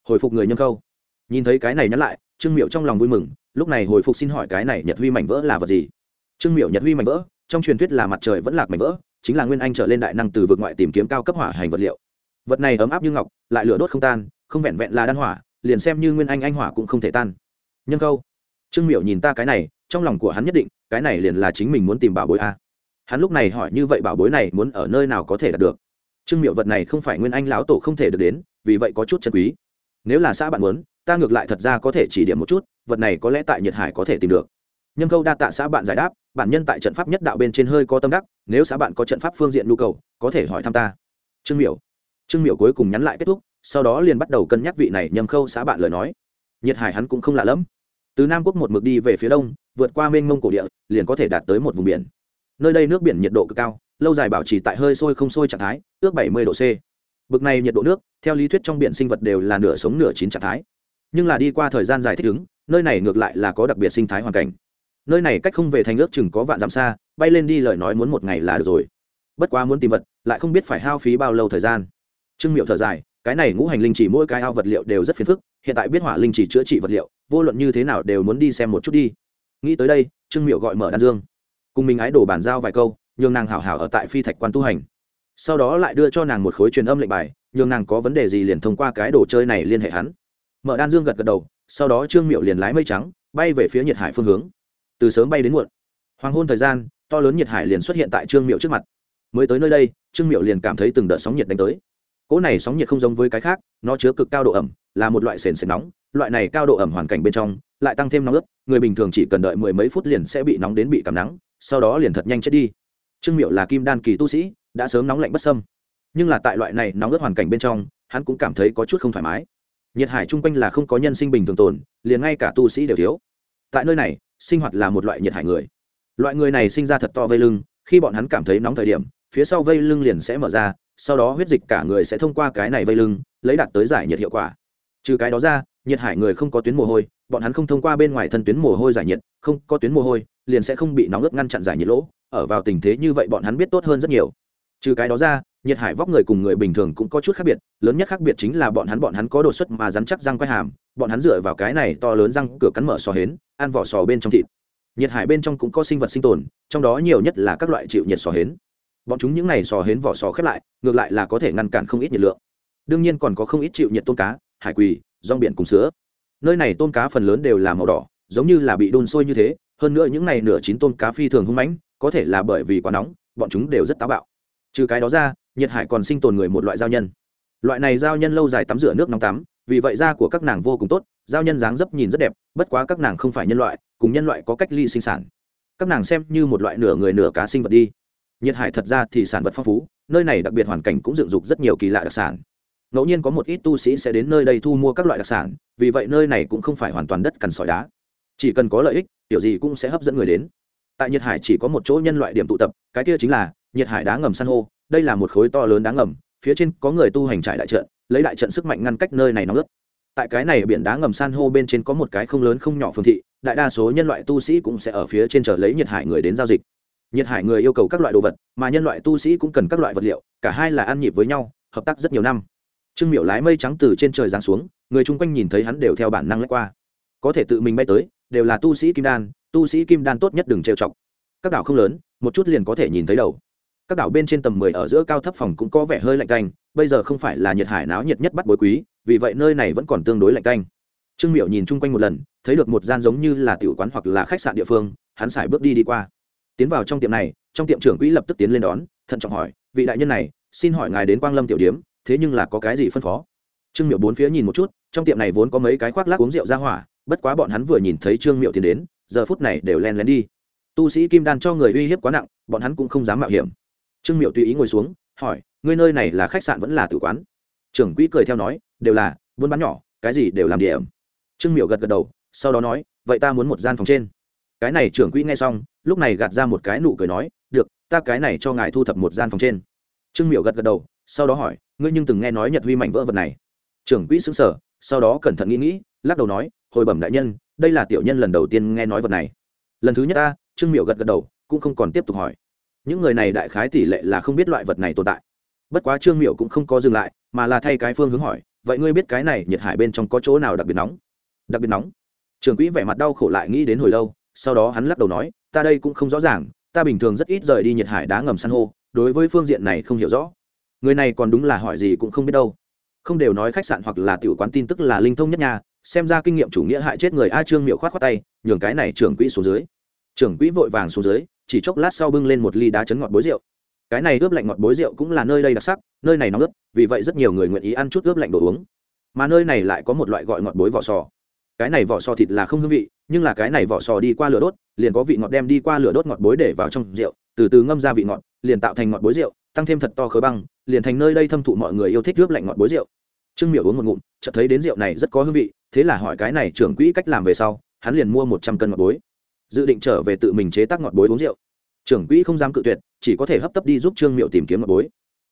Hồi phục người nhân khâu nhìn thấy cái này nhắn lại, trương miệu trong lòng vui mừng, lúc này hồi phục xin hỏi cái này nhật huy mảnh vỡ là vật gì? Trương miệu nhật huy mảnh vỡ, trong truyền thuyết là mặt trời vẫn lạc mảnh vỡ, chính là nguyên anh trở lên đại năng từ vực ngoại tìm kiếm cao cấp hỏa hành vật liệu. Vật này ấm áp như ngọc, lại lửa đốt không tan, không vẹn vẹn là đan hỏa liền xem như nguyên anh anh hỏa cũng không thể tan. Nhân câu trương miểu nhìn ta cái này, trong lòng của hắn nhất định, cái này liền là chính mình muốn tìm bảo bối a. Hắn lúc này hỏi như vậy bảo bối này muốn ở nơi nào có thể đạt được? Trương miểu vật này không phải nguyên anh lão tổ không thể được đến, vì vậy có chút chân quý. Nếu là xã bạn muốn, ta ngược lại thật ra có thể chỉ điểm một chút, vật này có lẽ tại nhiệt hải có thể tìm được. Nhân câu đa tạ xã bạn giải đáp, bản nhân tại trận pháp nhất đạo bên trên hơi có tâm đắc, nếu xã bạn có trận pháp phương diện nhu cầu, có thể hỏi thăm ta. Trương miểu. Trương miểu cuối cùng nhắn lại kết thúc sau đó liền bắt đầu cân nhắc vị này nhầm khâu xã bạn lời nói. Nhiệt hải hắn cũng không lạ lẫm. Từ nam quốc một mực đi về phía đông, vượt qua mênh mông cổ địa, liền có thể đạt tới một vùng biển. Nơi đây nước biển nhiệt độ cực cao, lâu dài bảo trì tại hơi sôi không sôi trạng thái, ước bảy mươi độ c. Bực này nhiệt độ nước, theo lý thuyết trong biển sinh vật đều là nửa sống nửa chín trạng thái. Nhưng là đi qua thời gian dài thích ứng, nơi này ngược lại là có đặc biệt sinh thái hoàn cảnh. Nơi này cách không về thành ước chừng có vạn dặm xa, bay lên đi lời nói muốn một ngày là được rồi. Bất quá muốn tìm vật, lại không biết phải hao phí bao lâu thời gian. Trương miệu thở dài cái này ngũ hành linh chỉ mỗi cái ao vật liệu đều rất phiền phức, hiện tại biết hỏa linh chỉ chữa trị vật liệu, vô luận như thế nào đều muốn đi xem một chút đi. Nghĩ tới đây, trương miệu gọi mở đan dương. Cùng mình ái đổ bàn giao vài câu, nhường nàng hảo hảo ở tại phi thạch quan tu hành. Sau đó lại đưa cho nàng một khối truyền âm lệnh bài, nhường nàng có vấn đề gì liền thông qua cái đồ chơi này liên hệ hắn. Mở đan dương gật gật đầu, sau đó trương miệu liền lái mây trắng, bay về phía nhiệt hải phương hướng. Từ sớm bay đến muộn. Hoàng hôn thời gian, to lớn nhiệt hải liền xuất hiện tại trương miệu trước mặt. Mới tới nơi đây, trương miệu liền cảm thấy từng đợt sóng nhiệt đánh tới cỗ này sóng nhiệt không giống với cái khác, nó chứa cực cao độ ẩm, là một loại sền sền nóng, loại này cao độ ẩm hoàn cảnh bên trong, lại tăng thêm nóng ướt, người bình thường chỉ cần đợi mười mấy phút liền sẽ bị nóng đến bị cảm nắng, sau đó liền thật nhanh chết đi. Trương miệu là kim đan kỳ tu sĩ, đã sớm nóng lạnh bất sâm nhưng là tại loại này nóng ướt hoàn cảnh bên trong, hắn cũng cảm thấy có chút không thoải mái. Nhiệt hải chung quanh là không có nhân sinh bình thường tồn, liền ngay cả tu sĩ đều thiếu. Tại nơi này, sinh hoạt là một loại nhiệt hải người. Loại người này sinh ra thật to vây lưng, khi bọn hắn cảm thấy nóng thời điểm, phía sau vây lưng liền sẽ mở ra sau đó huyết dịch cả người sẽ thông qua cái này vây lưng, lấy đạt tới giải nhiệt hiệu quả. Trừ cái đó ra, nhiệt hải người không có tuyến mồ hôi, bọn hắn không thông qua bên ngoài thân tuyến mồ hôi giải nhiệt, không có tuyến mồ hôi, liền sẽ không bị nóng ướt ngăn chặn giải nhiệt lỗ, ở vào tình thế như vậy bọn hắn biết tốt hơn rất nhiều. Trừ cái đó ra, nhiệt hải vóc người cùng người bình thường cũng có chút khác biệt, lớn nhất khác biệt chính là bọn hắn bọn hắn có đột xuất mà rắn chắc răng quai hàm, bọn hắn dựa vào cái này to lớn răng cửa cắn mở sò hến, ăn vỏ sò bên trong thịt. Nhiệt hải bên trong cũng có sinh vật sinh tồn, trong đó nhiều nhất là các loại chịu nhiệt sò hến bọn chúng những này sò hến vỏ sò khép lại, ngược lại là có thể ngăn cản không ít nhiệt lượng. Đương nhiên còn có không ít chịu nhiệt tôm cá, hải quỳ, rong biển cùng sữa nơi này tôm cá phần lớn đều là màu đỏ, giống như là bị đun sôi như thế, hơn nữa những này nửa chín tôm cá phi thường hung mãnh, có thể là bởi vì quá nóng, bọn chúng đều rất táo bạo. Trừ cái đó ra, nhiệt hải còn sinh tồn người một loại giao nhân. Loại này giao nhân lâu dài tắm rửa nước nóng tắm, vì vậy da của các nàng vô cùng tốt, giao nhân dáng dấp nhìn rất đẹp, bất quá các nàng không phải nhân loại, cùng nhân loại có cách ly sinh sản. Các nàng xem như một loại nửa người nửa cá sinh vật đi nhiệt hải thật ra thì sản vật phong phú, nơi này đặc biệt hoàn cảnh cũng dựng dục rất nhiều kỳ lạ đặc sản. Ngẫu nhiên có một ít tu sĩ sẽ đến nơi đây thu mua các loại đặc sản, vì vậy nơi này cũng không phải hoàn toàn đất cằn sỏi đá. Chỉ cần có lợi ích, kiểu gì cũng sẽ hấp dẫn người đến. Tại nhiệt hải chỉ có một chỗ nhân loại điểm tụ tập, cái kia chính là nhiệt hải đá ngầm san hô. Đây là một khối to lớn đá ngầm, phía trên có người tu hành trải đại trận, lấy đại trận sức mạnh ngăn cách nơi này nóng ướt. Tại cái này biển đá ngầm san hô bên trên có một cái không lớn không nhỏ phương thị, đại đa số nhân loại tu sĩ cũng sẽ ở phía trên chờ lấy nhiệt hải người đến giao dịch nhiệt hải người yêu cầu các loại đồ vật, mà nhân loại tu sĩ cũng cần các loại vật liệu, cả hai là ăn nhịp với nhau, hợp tác rất nhiều năm. Trương miểu lái mây trắng từ trên trời giáng xuống, người chung quanh nhìn thấy hắn đều theo bản năng lách qua. Có thể tự mình bay tới, đều là tu sĩ kim đan, tu sĩ kim đan tốt nhất đừng trêu chọc. Các đảo không lớn, một chút liền có thể nhìn thấy đầu. Các đảo bên trên tầm mười ở giữa cao thấp phòng cũng có vẻ hơi lạnh canh bây giờ không phải là nhiệt hải náo nhiệt nhất bắt bối quý, vì vậy nơi này vẫn còn tương đối lạnh canh trương miểu nhìn chung quanh một lần, thấy được một gian giống như là tiểu quán hoặc là khách sạn địa phương, hắn xài bước đi đi qua tiến vào trong tiệm này, trong tiệm trưởng quỹ lập tức tiến lên đón, thận trọng hỏi, vị đại nhân này, xin hỏi ngài đến quang lâm tiểu điếm, thế nhưng là có cái gì phân phó? Trương miệu bốn phía nhìn một chút, trong tiệm này vốn có mấy cái khoác lác uống rượu ra hỏa, bất quá bọn hắn vừa nhìn thấy trương miệu tiến đến, giờ phút này đều len lén đi. Tu sĩ kim đan cho người uy hiếp quá nặng, bọn hắn cũng không dám mạo hiểm. Trương miệu tùy ý ngồi xuống, hỏi, ngươi nơi này là khách sạn vẫn là tử quán? Trưởng quỹ cười theo nói, đều là, buôn bán nhỏ, cái gì đều làm điểm. Trương miệu gật gật đầu, sau đó nói, vậy ta muốn một gian phòng trên cái này trưởng quỹ nghe xong, lúc này gạt ra một cái nụ cười nói, được, ta cái này cho ngài thu thập một gian phòng trên. Trương miệu gật gật đầu, sau đó hỏi, ngươi nhưng từng nghe nói nhật huy mảnh vỡ vật này? Trưởng quỹ xứng sở sau đó cẩn thận nghĩ nghĩ, lắc đầu nói, hồi bẩm đại nhân, đây là tiểu nhân lần đầu tiên nghe nói vật này. Lần thứ nhất ta, trương miệu gật gật đầu, cũng không còn tiếp tục hỏi. Những người này đại khái tỷ lệ là không biết loại vật này tồn tại. Bất quá trương miệu cũng không có dừng lại, mà là thay cái phương hướng hỏi, vậy ngươi biết cái này nhiệt hải bên trong có chỗ nào đặc biệt nóng? Đặc biệt nóng? Trường quỹ vẻ mặt đau khổ lại nghĩ đến hồi lâu sau đó hắn lắc đầu nói, ta đây cũng không rõ ràng, ta bình thường rất ít rời đi nhiệt hải đá ngầm san hô, đối với phương diện này không hiểu rõ. Người này còn đúng là hỏi gì cũng không biết đâu. Không đều nói khách sạn hoặc là tiểu quán tin tức là linh thông nhất nhà xem ra kinh nghiệm chủ nghĩa hại chết người a trương miệu khoát khoát tay, nhường cái này trưởng quỹ xuống dưới. Trưởng quỹ vội vàng xuống dưới, chỉ chốc lát sau bưng lên một ly đá chấn ngọt bối rượu. Cái này ướp lạnh ngọt bối rượu cũng là nơi đây đặc sắc, nơi này nóng ướp, vì vậy rất nhiều người nguyện ý ăn chút ướp lạnh đồ uống. Mà nơi này lại có một loại gọi ngọt bối vỏ sò. Cái này vỏ sò thịt là không hương vị nhưng là cái này vỏ sò đi qua lửa đốt, liền có vị ngọt đem đi qua lửa đốt ngọt bối để vào trong rượu, từ từ ngâm ra vị ngọt, liền tạo thành ngọt bối rượu, tăng thêm thật to khớ băng, liền thành nơi đây thâm thụ mọi người yêu thích rướp lạnh ngọt bối rượu. Trương miểu uống một ngụm, chợt thấy đến rượu này rất có hương vị, thế là hỏi cái này trưởng quỹ cách làm về sau, hắn liền mua một trăm cân ngọt bối. Dự định trở về tự mình chế tác ngọt bối uống rượu. Trưởng quỹ không dám cự tuyệt, chỉ có thể hấp tấp đi giúp trương miệu tìm kiếm ngọt bối.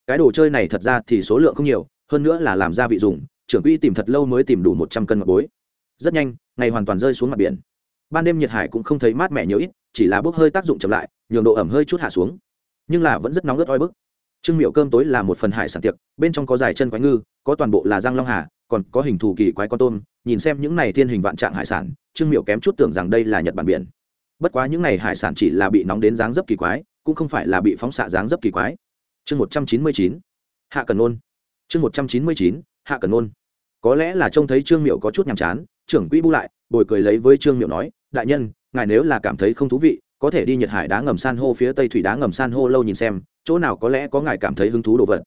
Cái đồ chơi này thật ra thì số lượng không nhiều, hơn nữa là làm gia vị dùng, trưởng quỹ tìm thật lâu mới tìm đủ một trăm cân ngọt bối. Rất nhanh, ngày hoàn toàn rơi xuống mặt biển ban đêm nhiệt hải cũng không thấy mát mẻ nhiều ít, chỉ là bốc hơi tác dụng chậm lại, nhường độ ẩm hơi chút hạ xuống. Nhưng là vẫn rất nóng ớt oi bức. Trương miệu cơm tối là một phần hải sản tiệc, bên trong có dài chân quái ngư, có toàn bộ là giang long hà, còn có hình thù kỳ quái con tôm. Nhìn xem những này thiên hình vạn trạng hải sản, trương miệu kém chút tưởng rằng đây là nhật bản biển. Bất quá những này hải sản chỉ là bị nóng đến dáng dấp kỳ quái, cũng không phải là bị phóng xạ dáng dấp kỳ quái. Chương một trăm chín mươi chín, hạ cần ôn chương một trăm chín mươi chín, hạ cần ôn có lẽ là trông thấy trương miệu có chút nhàm chán, trưởng quỹ bu lại, bồi cười lấy với trương miệu nói đại nhân, ngài nếu là cảm thấy không thú vị, có thể đi nhật hải đá ngầm san hô phía tây thủy đá ngầm san hô lâu nhìn xem, chỗ nào có lẽ có ngài cảm thấy hứng thú đồ vật.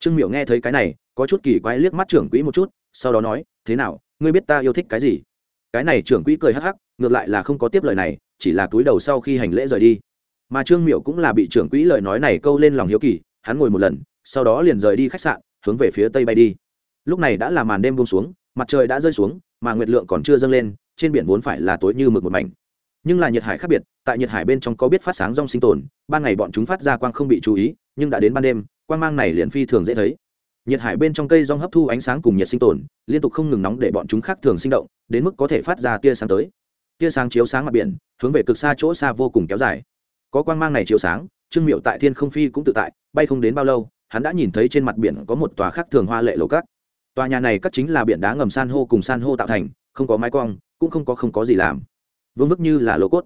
Trương miệu nghe thấy cái này, có chút kỳ quái liếc mắt trưởng quỹ một chút, sau đó nói, thế nào, ngươi biết ta yêu thích cái gì? Cái này trưởng quỹ cười hắc hắc, ngược lại là không có tiếp lời này, chỉ là túi đầu sau khi hành lễ rời đi. Mà trương miệu cũng là bị trưởng quỹ lời nói này câu lên lòng hiếu kỳ, hắn ngồi một lần, sau đó liền rời đi khách sạn, hướng về phía tây bay đi. Lúc này đã là màn đêm buông xuống, mặt trời đã rơi xuống, mà nguyệt lượng còn chưa dâng lên trên biển vốn phải là tối như mực một mảnh. Nhưng là nhiệt hải khác biệt, tại nhiệt hải bên trong có biết phát sáng rong sinh tồn, ban ngày bọn chúng phát ra quang không bị chú ý, nhưng đã đến ban đêm, quang mang này liền phi thường dễ thấy. Nhiệt hải bên trong cây rong hấp thu ánh sáng cùng nhiệt sinh tồn, liên tục không ngừng nóng để bọn chúng khác thường sinh động, đến mức có thể phát ra tia sáng tới. Tia sáng chiếu sáng mặt biển, hướng về cực xa chỗ xa vô cùng kéo dài. Có quang mang này chiếu sáng, trương miệu tại thiên không phi cũng tự tại, bay không đến bao lâu, hắn đã nhìn thấy trên mặt biển có một tòa khác thường hoa lệ lầu cát. Tòa nhà này cắt chính là biển đá ngầm san hô cùng san hô tạo thành không có mái cong, cũng không có không có gì làm. Vương vức như là lô cốt.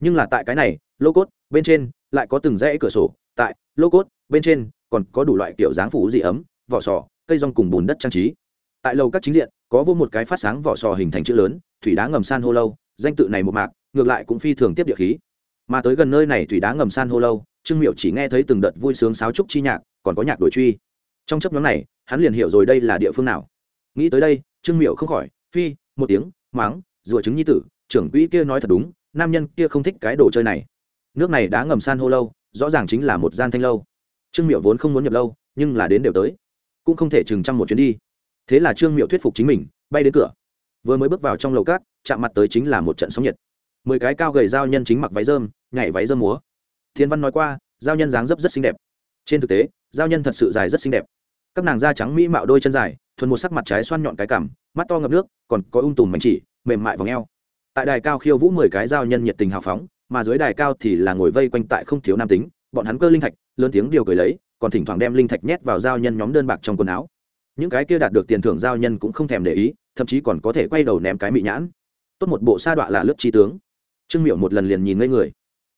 Nhưng là tại cái này, lô cốt bên trên lại có từng rẽ cửa sổ, tại lô cốt bên trên còn có đủ loại kiểu dáng phủ dị ấm, vỏ sò, cây rong cùng bùn đất trang trí. Tại lầu các chính diện, có vô một cái phát sáng vỏ sò hình thành chữ lớn, thủy đá ngầm san hô lâu, danh tự này một mạc, ngược lại cũng phi thường tiếp địa khí. Mà tới gần nơi này thủy đá ngầm san hô lâu, trương miệu chỉ nghe thấy từng đợt vui sướng sáo trúc chi nhạc, còn có nhạc đổi truy. Trong chấp nhóm này, hắn liền hiểu rồi đây là địa phương nào. Nghĩ tới đây, trương miệu không khỏi phi một tiếng, máng, rùa trứng nhi tử, trưởng quỹ kia nói thật đúng, nam nhân kia không thích cái đồ chơi này. Nước này đã ngầm san hô lâu, rõ ràng chính là một gian thanh lâu. Trương miệu vốn không muốn nhập lâu, nhưng là đến đều tới. Cũng không thể chừng trăm một chuyến đi. Thế là trương miệu thuyết phục chính mình, bay đến cửa. Vừa mới bước vào trong lầu cát, chạm mặt tới chính là một trận sóng nhiệt. Mười cái cao gầy giao nhân chính mặc váy rơm, nhảy váy rơm múa. Thiên văn nói qua, giao nhân dáng dấp rất xinh đẹp. Trên thực tế, giao nhân thật sự dài rất xinh đẹp. Các nàng da trắng mỹ mạo đôi chân dài, thuần một sắc mặt trái xoan nhọn cái cảm mắt to ngập nước, còn có ung tùm mảnh chỉ, mềm mại v ò tại đài cao khiêu vũ mười cái giao nhân nhiệt tình hào phóng, mà dưới đài cao thì là ngồi vây quanh tại không thiếu nam tính, bọn hắn cơ linh thạch, lớn tiếng điều cười lấy, còn thỉnh thoảng đem linh thạch nhét vào giao nhân nhóm đơn bạc trong quần áo. Những cái kia đạt được tiền thưởng giao nhân cũng không thèm để ý, thậm chí còn có thể quay đầu ném cái mị nhãn. Tốt một bộ sa đọa là lớp tri tướng. Trương miệu một lần liền nhìn ngây người.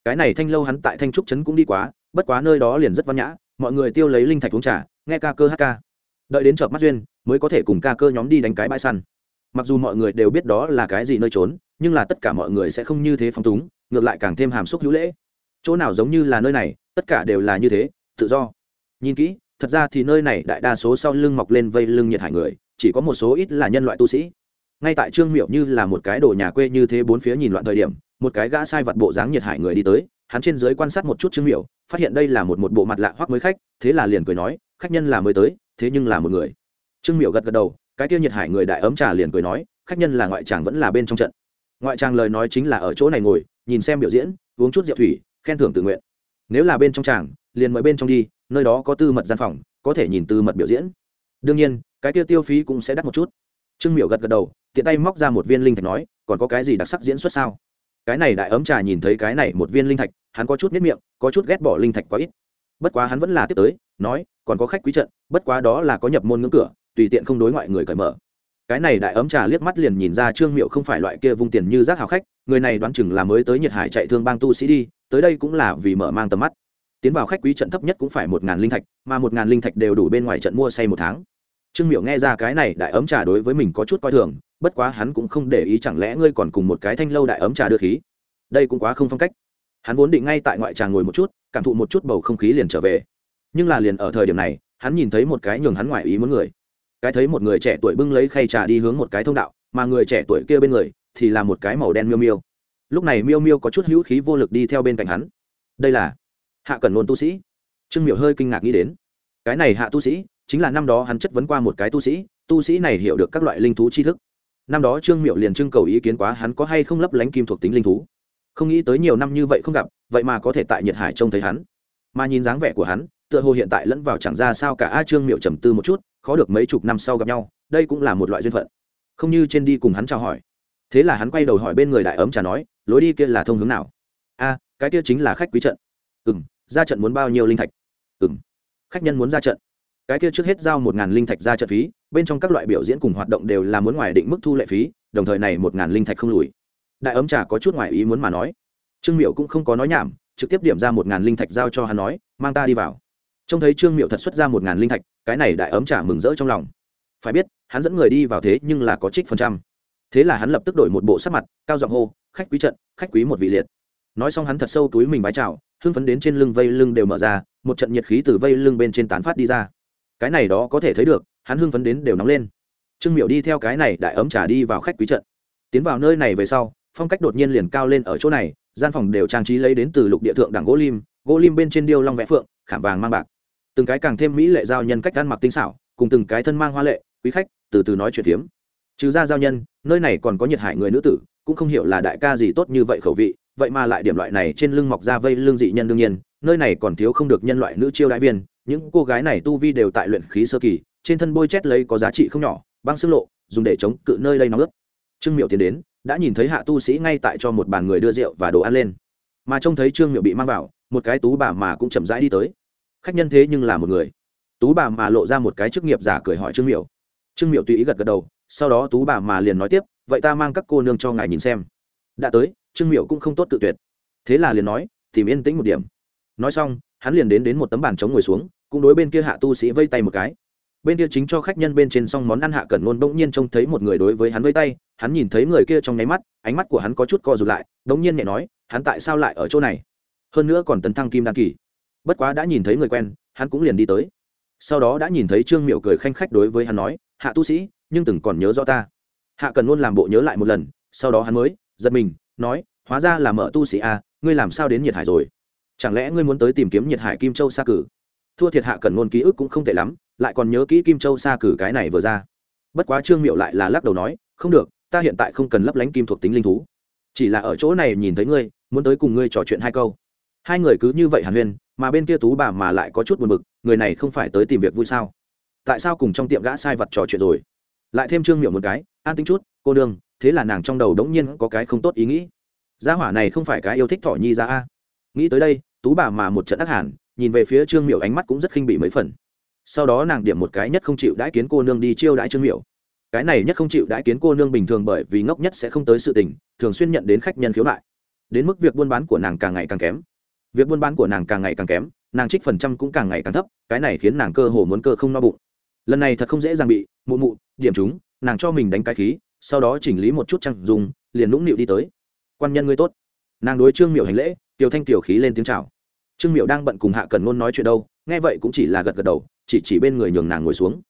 Cái này thanh lâu hắn tại thanh trúc trấn cũng đi quá, bất quá nơi đó liền rất văn nhã, mọi người tiêu lấy linh thạch uống trà, nghe ca cơ hát ca. Đợi đến chợp mắt duyên mới có thể cùng ca cơ nhóm đi đánh cái bãi săn. Mặc dù mọi người đều biết đó là cái gì nơi trốn, nhưng là tất cả mọi người sẽ không như thế phóng túng, ngược lại càng thêm hàm xúc hữu lễ. Chỗ nào giống như là nơi này, tất cả đều là như thế, tự do. Nhìn kỹ, thật ra thì nơi này đại đa số sau lưng mọc lên vây lưng nhiệt hải người, chỉ có một số ít là nhân loại tu sĩ. Ngay tại trương miệu như là một cái đồ nhà quê như thế bốn phía nhìn loạn thời điểm, một cái gã sai vật bộ dáng nhiệt hải người đi tới, hắn trên dưới quan sát một chút trương miệu phát hiện đây là một một bộ mặt lạ hoắc mới khách, thế là liền cười nói, khách nhân là mới tới, thế nhưng là một người trương miệu gật gật đầu, cái kia nhiệt hải người đại ấm trà liền cười nói, khách nhân là ngoại tràng vẫn là bên trong trận. Ngoại tràng lời nói chính là ở chỗ này ngồi, nhìn xem biểu diễn, uống chút rượu thủy, khen thưởng tự nguyện. Nếu là bên trong tràng, liền mời bên trong đi, nơi đó có tư mật gian phòng, có thể nhìn tư mật biểu diễn. Đương nhiên, cái kia tiêu phí cũng sẽ đắt một chút. Trương Miểu gật gật đầu, tiện tay móc ra một viên linh thạch nói, còn có cái gì đặc sắc diễn xuất sao? Cái này đại ấm trà nhìn thấy cái này một viên linh thạch, hắn có chút nếp miệng, có chút ghét bỏ linh thạch quá ít. Bất quá hắn vẫn là tiếp tới, nói, còn có khách quý trận, bất quá đó là có nhập môn ngưỡng cửa tùy tiện không đối ngoại người cởi mở. Cái này đại ấm trà liếc mắt liền nhìn ra trương miệu không phải loại kia vung tiền như rác hào khách, người này đoán chừng là mới tới nhiệt hải chạy thương bang tu sĩ đi, tới đây cũng là vì mở mang tầm mắt. Tiến vào khách quý trận thấp nhất cũng phải một ngàn linh thạch, mà một ngàn linh thạch đều đủ bên ngoài trận mua say một tháng. Trương miệu nghe ra cái này đại ấm trà đối với mình có chút coi thường, bất quá hắn cũng không để ý chẳng lẽ ngươi còn cùng một cái thanh lâu đại ấm trà đưa khí. Đây cũng quá không phong cách. Hắn vốn định ngay tại ngoại tràng ngồi một chút, cảm thụ một chút bầu không khí liền trở về. Nhưng là liền ở thời điểm này, hắn nhìn thấy một cái nhường hắn ngoài ý muốn người cái thấy một người trẻ tuổi bưng lấy khay trà đi hướng một cái thông đạo, mà người trẻ tuổi kia bên người thì là một cái màu đen miêu miêu. Lúc này miêu miêu có chút hữu khí vô lực đi theo bên cạnh hắn. Đây là hạ cần luôn tu sĩ. Trương miểu hơi kinh ngạc nghĩ đến, cái này hạ tu sĩ chính là năm đó hắn chất vấn qua một cái tu sĩ tu sĩ này hiểu được các loại linh thú tri thức. Năm đó trương miệu liền trưng cầu ý kiến quá hắn có hay không lấp lánh kim thuộc tính linh thú. Không nghĩ tới nhiều năm như vậy không gặp, vậy mà có thể tại nhiệt hải trông thấy hắn. Mà nhìn dáng vẻ của hắn tựa hồ hiện tại lẫn vào chẳng ra sao cả a trương miệu trầm tư một chút, khó được mấy chục năm sau gặp nhau, đây cũng là một loại duyên phận. Không như trên đi cùng hắn chào hỏi. Thế là hắn quay đầu hỏi bên người đại ấm trà nói, lối đi kia là thông hướng nào? A, cái kia chính là khách quý trận. Ừ m ra trận muốn bao nhiêu linh thạch? Ừ m khách nhân muốn ra trận. Cái kia trước hết giao một ngàn linh thạch ra trận phí, bên trong các loại biểu diễn cùng hoạt động đều là muốn ngoài định mức thu lệ phí, đồng thời này một ngàn linh thạch không lùi. Đại ấm trà có chút ngoài ý muốn mà nói. Trương miệu cũng không có nói nhảm, trực tiếp điểm ra một ngàn linh thạch giao cho hắn nói, mang ta đi vào trông thấy trương miệu thật xuất ra một ngàn linh thạch, cái này đại ấm trà mừng rỡ trong lòng. Phải biết, hắn dẫn người đi vào thế nhưng là có trích phần trăm. Thế là hắn lập tức đổi một bộ sắc mặt, cao giọng hô, khách quý trận, khách quý một vị liệt. Nói xong hắn thật sâu túi mình bái chào, hưng phấn đến trên lưng vây lưng đều mở ra, một trận nhiệt khí từ vây lưng bên trên tán phát đi ra. Cái này đó có thể thấy được, hắn hưng phấn đến đều nóng lên. Trương miệu đi theo cái này đại ấm trà đi vào khách quý trận. Tiến vào nơi này về sau, phong cách đột nhiên liền cao lên ở chỗ này, gian phòng đều trang trí lấy đến từ lục địa thượng đẳng gỗ lim gỗ lim bên trên điêu long vẽ phượng, khảm vàng mang bạc từng cái càng thêm mỹ lệ giao nhân cách ăn mặc tinh xảo, cùng từng cái thân mang hoa lệ, quý khách, từ từ nói chuyện phiếm. Trừ ra giao nhân, nơi này còn có nhiệt hải người nữ tử, cũng không hiểu là đại ca gì tốt như vậy khẩu vị, vậy mà lại điểm loại này trên lưng mọc ra vây lương dị nhân đương nhiên, nơi này còn thiếu không được nhân loại nữ chiêu đại viên, những cô gái này tu vi đều tại luyện khí sơ kỳ, trên thân bôi chét lấy có giá trị không nhỏ, băng xương lộ, dùng để chống cự nơi lây nóng ướt. Trương miệu tiến đến, đã nhìn thấy hạ tu sĩ ngay tại cho một bàn người đưa rượu và đồ ăn lên. Mà trông thấy trương miệu bị mang vào, một cái tú bà mà cũng chậm rãi đi tới khách nhân thế nhưng là một người. Tú bà mà lộ ra một cái chức nghiệp giả cười hỏi trương Miểu. trương Miểu tùy ý gật gật đầu, sau đó tú bà mà liền nói tiếp, vậy ta mang các cô nương cho ngài nhìn xem. Đã tới, trương Miểu cũng không tốt tự tuyệt. Thế là liền nói, tìm yên tĩnh một điểm. Nói xong, hắn liền đến đến một tấm bàn trống ngồi xuống, cũng đối bên kia hạ tu sĩ vây tay một cái. Bên kia chính cho khách nhân bên trên xong món ăn hạ cẩn ngôn bỗng nhiên trông thấy một người đối với hắn vây tay, hắn nhìn thấy người kia trong nháy mắt, ánh mắt của hắn có chút co rụt lại, bỗng nhiên nhẹ nói, hắn tại sao lại ở chỗ này? Hơn nữa còn tấn thăng kim đan kỳ bất quá đã nhìn thấy người quen hắn cũng liền đi tới. Sau đó đã nhìn thấy trương miệu cười khanh khách đối với hắn nói hạ tu sĩ nhưng từng còn nhớ rõ ta. Hạ cần luôn làm bộ nhớ lại một lần sau đó hắn mới giật mình nói hóa ra là mở tu sĩ à, ngươi làm sao đến nhiệt hải rồi? Chẳng lẽ ngươi muốn tới tìm kiếm nhiệt hải kim châu xa cử? Thua thiệt hạ cần ngôn ký ức cũng không tệ lắm lại còn nhớ kỹ kim châu xa cử cái này vừa ra. Bất quá trương miệu lại là lắc đầu nói không được ta hiện tại không cần lấp lánh kim thuộc tính linh thú. Chỉ là ở chỗ này nhìn thấy ngươi muốn tới cùng ngươi trò chuyện hai câu hai người cứ như vậy hàn huyên, mà bên kia tú bà mà lại có chút buồn bực, người này không phải tới tìm việc vui sao? Tại sao cùng trong tiệm gã sai vật trò chuyện rồi? Lại thêm trương miệng một cái, an tính chút, cô đương thế là nàng trong đầu đống nhiên có cái không tốt ý nghĩ. Gia hỏa này không phải cái yêu thích thỏ nhi ra a. Nghĩ tới đây, tú bà mà một trận ác hẳn nhìn về phía trương miệu ánh mắt cũng rất khinh bị mấy phần. Sau đó nàng điểm một cái nhất không chịu đãi kiến cô nương đi chiêu đãi trương miệu cái này nhất không chịu đãi kiến cô nương bình thường bởi vì ngốc nhất sẽ không tới sự tình, thường xuyên nhận đến khách nhân khiếu nại. Đến mức việc buôn bán của nàng càng ngày càng kém việc buôn bán của nàng càng ngày càng kém, nàng trích phần trăm cũng càng ngày càng thấp, cái này khiến nàng cơ hồ muốn cơ không no bụng. Lần này thật không dễ dàng bị mụ mụ, điểm chúng, nàng cho mình đánh cái khí, sau đó chỉnh lý một chút trang dùng, liền nũng nịu đi tới. Quan nhân ngươi tốt. Nàng đối trương miệu hành lễ, tiểu thanh tiểu khí lên tiếng chào. Trương miệu đang bận cùng hạ cần ngôn nói chuyện đâu, nghe vậy cũng chỉ là gật gật đầu, chỉ chỉ bên người nhường nàng ngồi xuống.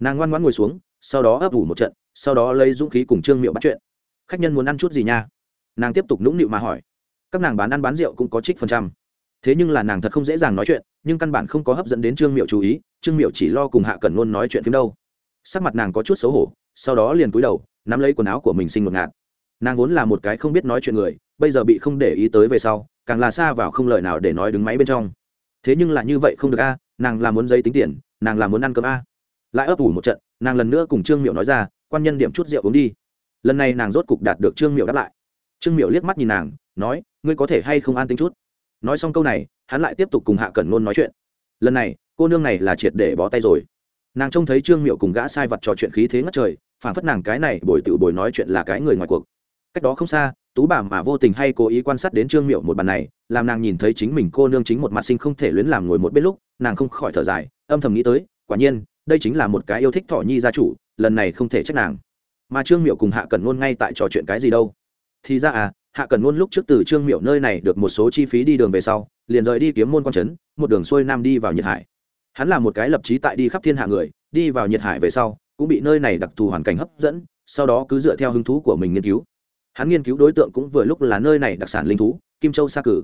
Nàng ngoan ngoãn ngồi xuống, sau đó ấp ủ một trận, sau đó lấy dũng khí cùng trương miệu bắt chuyện. Khách nhân muốn ăn chút gì nha? Nàng tiếp tục nũng nịu mà hỏi. Các nàng bán ăn bán rượu cũng có trích phần trăm thế nhưng là nàng thật không dễ dàng nói chuyện, nhưng căn bản không có hấp dẫn đến trương miệu chú ý, trương miệu chỉ lo cùng hạ cần ngôn nói chuyện phim đâu. Sắc mặt nàng có chút xấu hổ, sau đó liền cúi đầu, nắm lấy quần áo của mình sinh một ngạt. Nàng vốn là một cái không biết nói chuyện người, bây giờ bị không để ý tới về sau, càng là xa vào không lời nào để nói đứng máy bên trong. Thế nhưng là như vậy không được a, nàng là muốn giấy tính tiền, nàng là muốn ăn cơm a. Lại ấp ủ một trận, nàng lần nữa cùng trương miệu nói ra, quan nhân điểm chút rượu uống đi. Lần này nàng rốt cục đạt được trương miệu đáp lại. Trương miệu liếc mắt nhìn nàng, nói, ngươi có thể hay không an tính chút? Nói xong câu này, hắn lại tiếp tục cùng hạ cẩn nôn nói chuyện. Lần này, cô nương này là triệt để bó tay rồi. Nàng trông thấy trương miệu cùng gã sai vật trò chuyện khí thế ngất trời, phản phất nàng cái này bồi tự bồi nói chuyện là cái người ngoài cuộc. Cách đó không xa, tú bà mà vô tình hay cố ý quan sát đến trương miệu một bàn này, làm nàng nhìn thấy chính mình cô nương chính một mặt sinh không thể luyến làm ngồi một bên lúc, nàng không khỏi thở dài, âm thầm nghĩ tới, quả nhiên, đây chính là một cái yêu thích thỏ nhi gia chủ, lần này không thể trách nàng. Mà trương miệu cùng hạ Cẩn ngôn ngay tại trò chuyện cái gì đâu? Thì ra à hạ cần ngôn lúc trước từ trương miểu nơi này được một số chi phí đi đường về sau, liền rời đi kiếm môn quan trấn, một đường xuôi nam đi vào nhiệt hải. Hắn là một cái lập trí tại đi khắp thiên hạ người, đi vào nhiệt hải về sau, cũng bị nơi này đặc thù hoàn cảnh hấp dẫn, sau đó cứ dựa theo hứng thú của mình nghiên cứu. Hắn nghiên cứu đối tượng cũng vừa lúc là nơi này đặc sản linh thú, kim châu sa cử.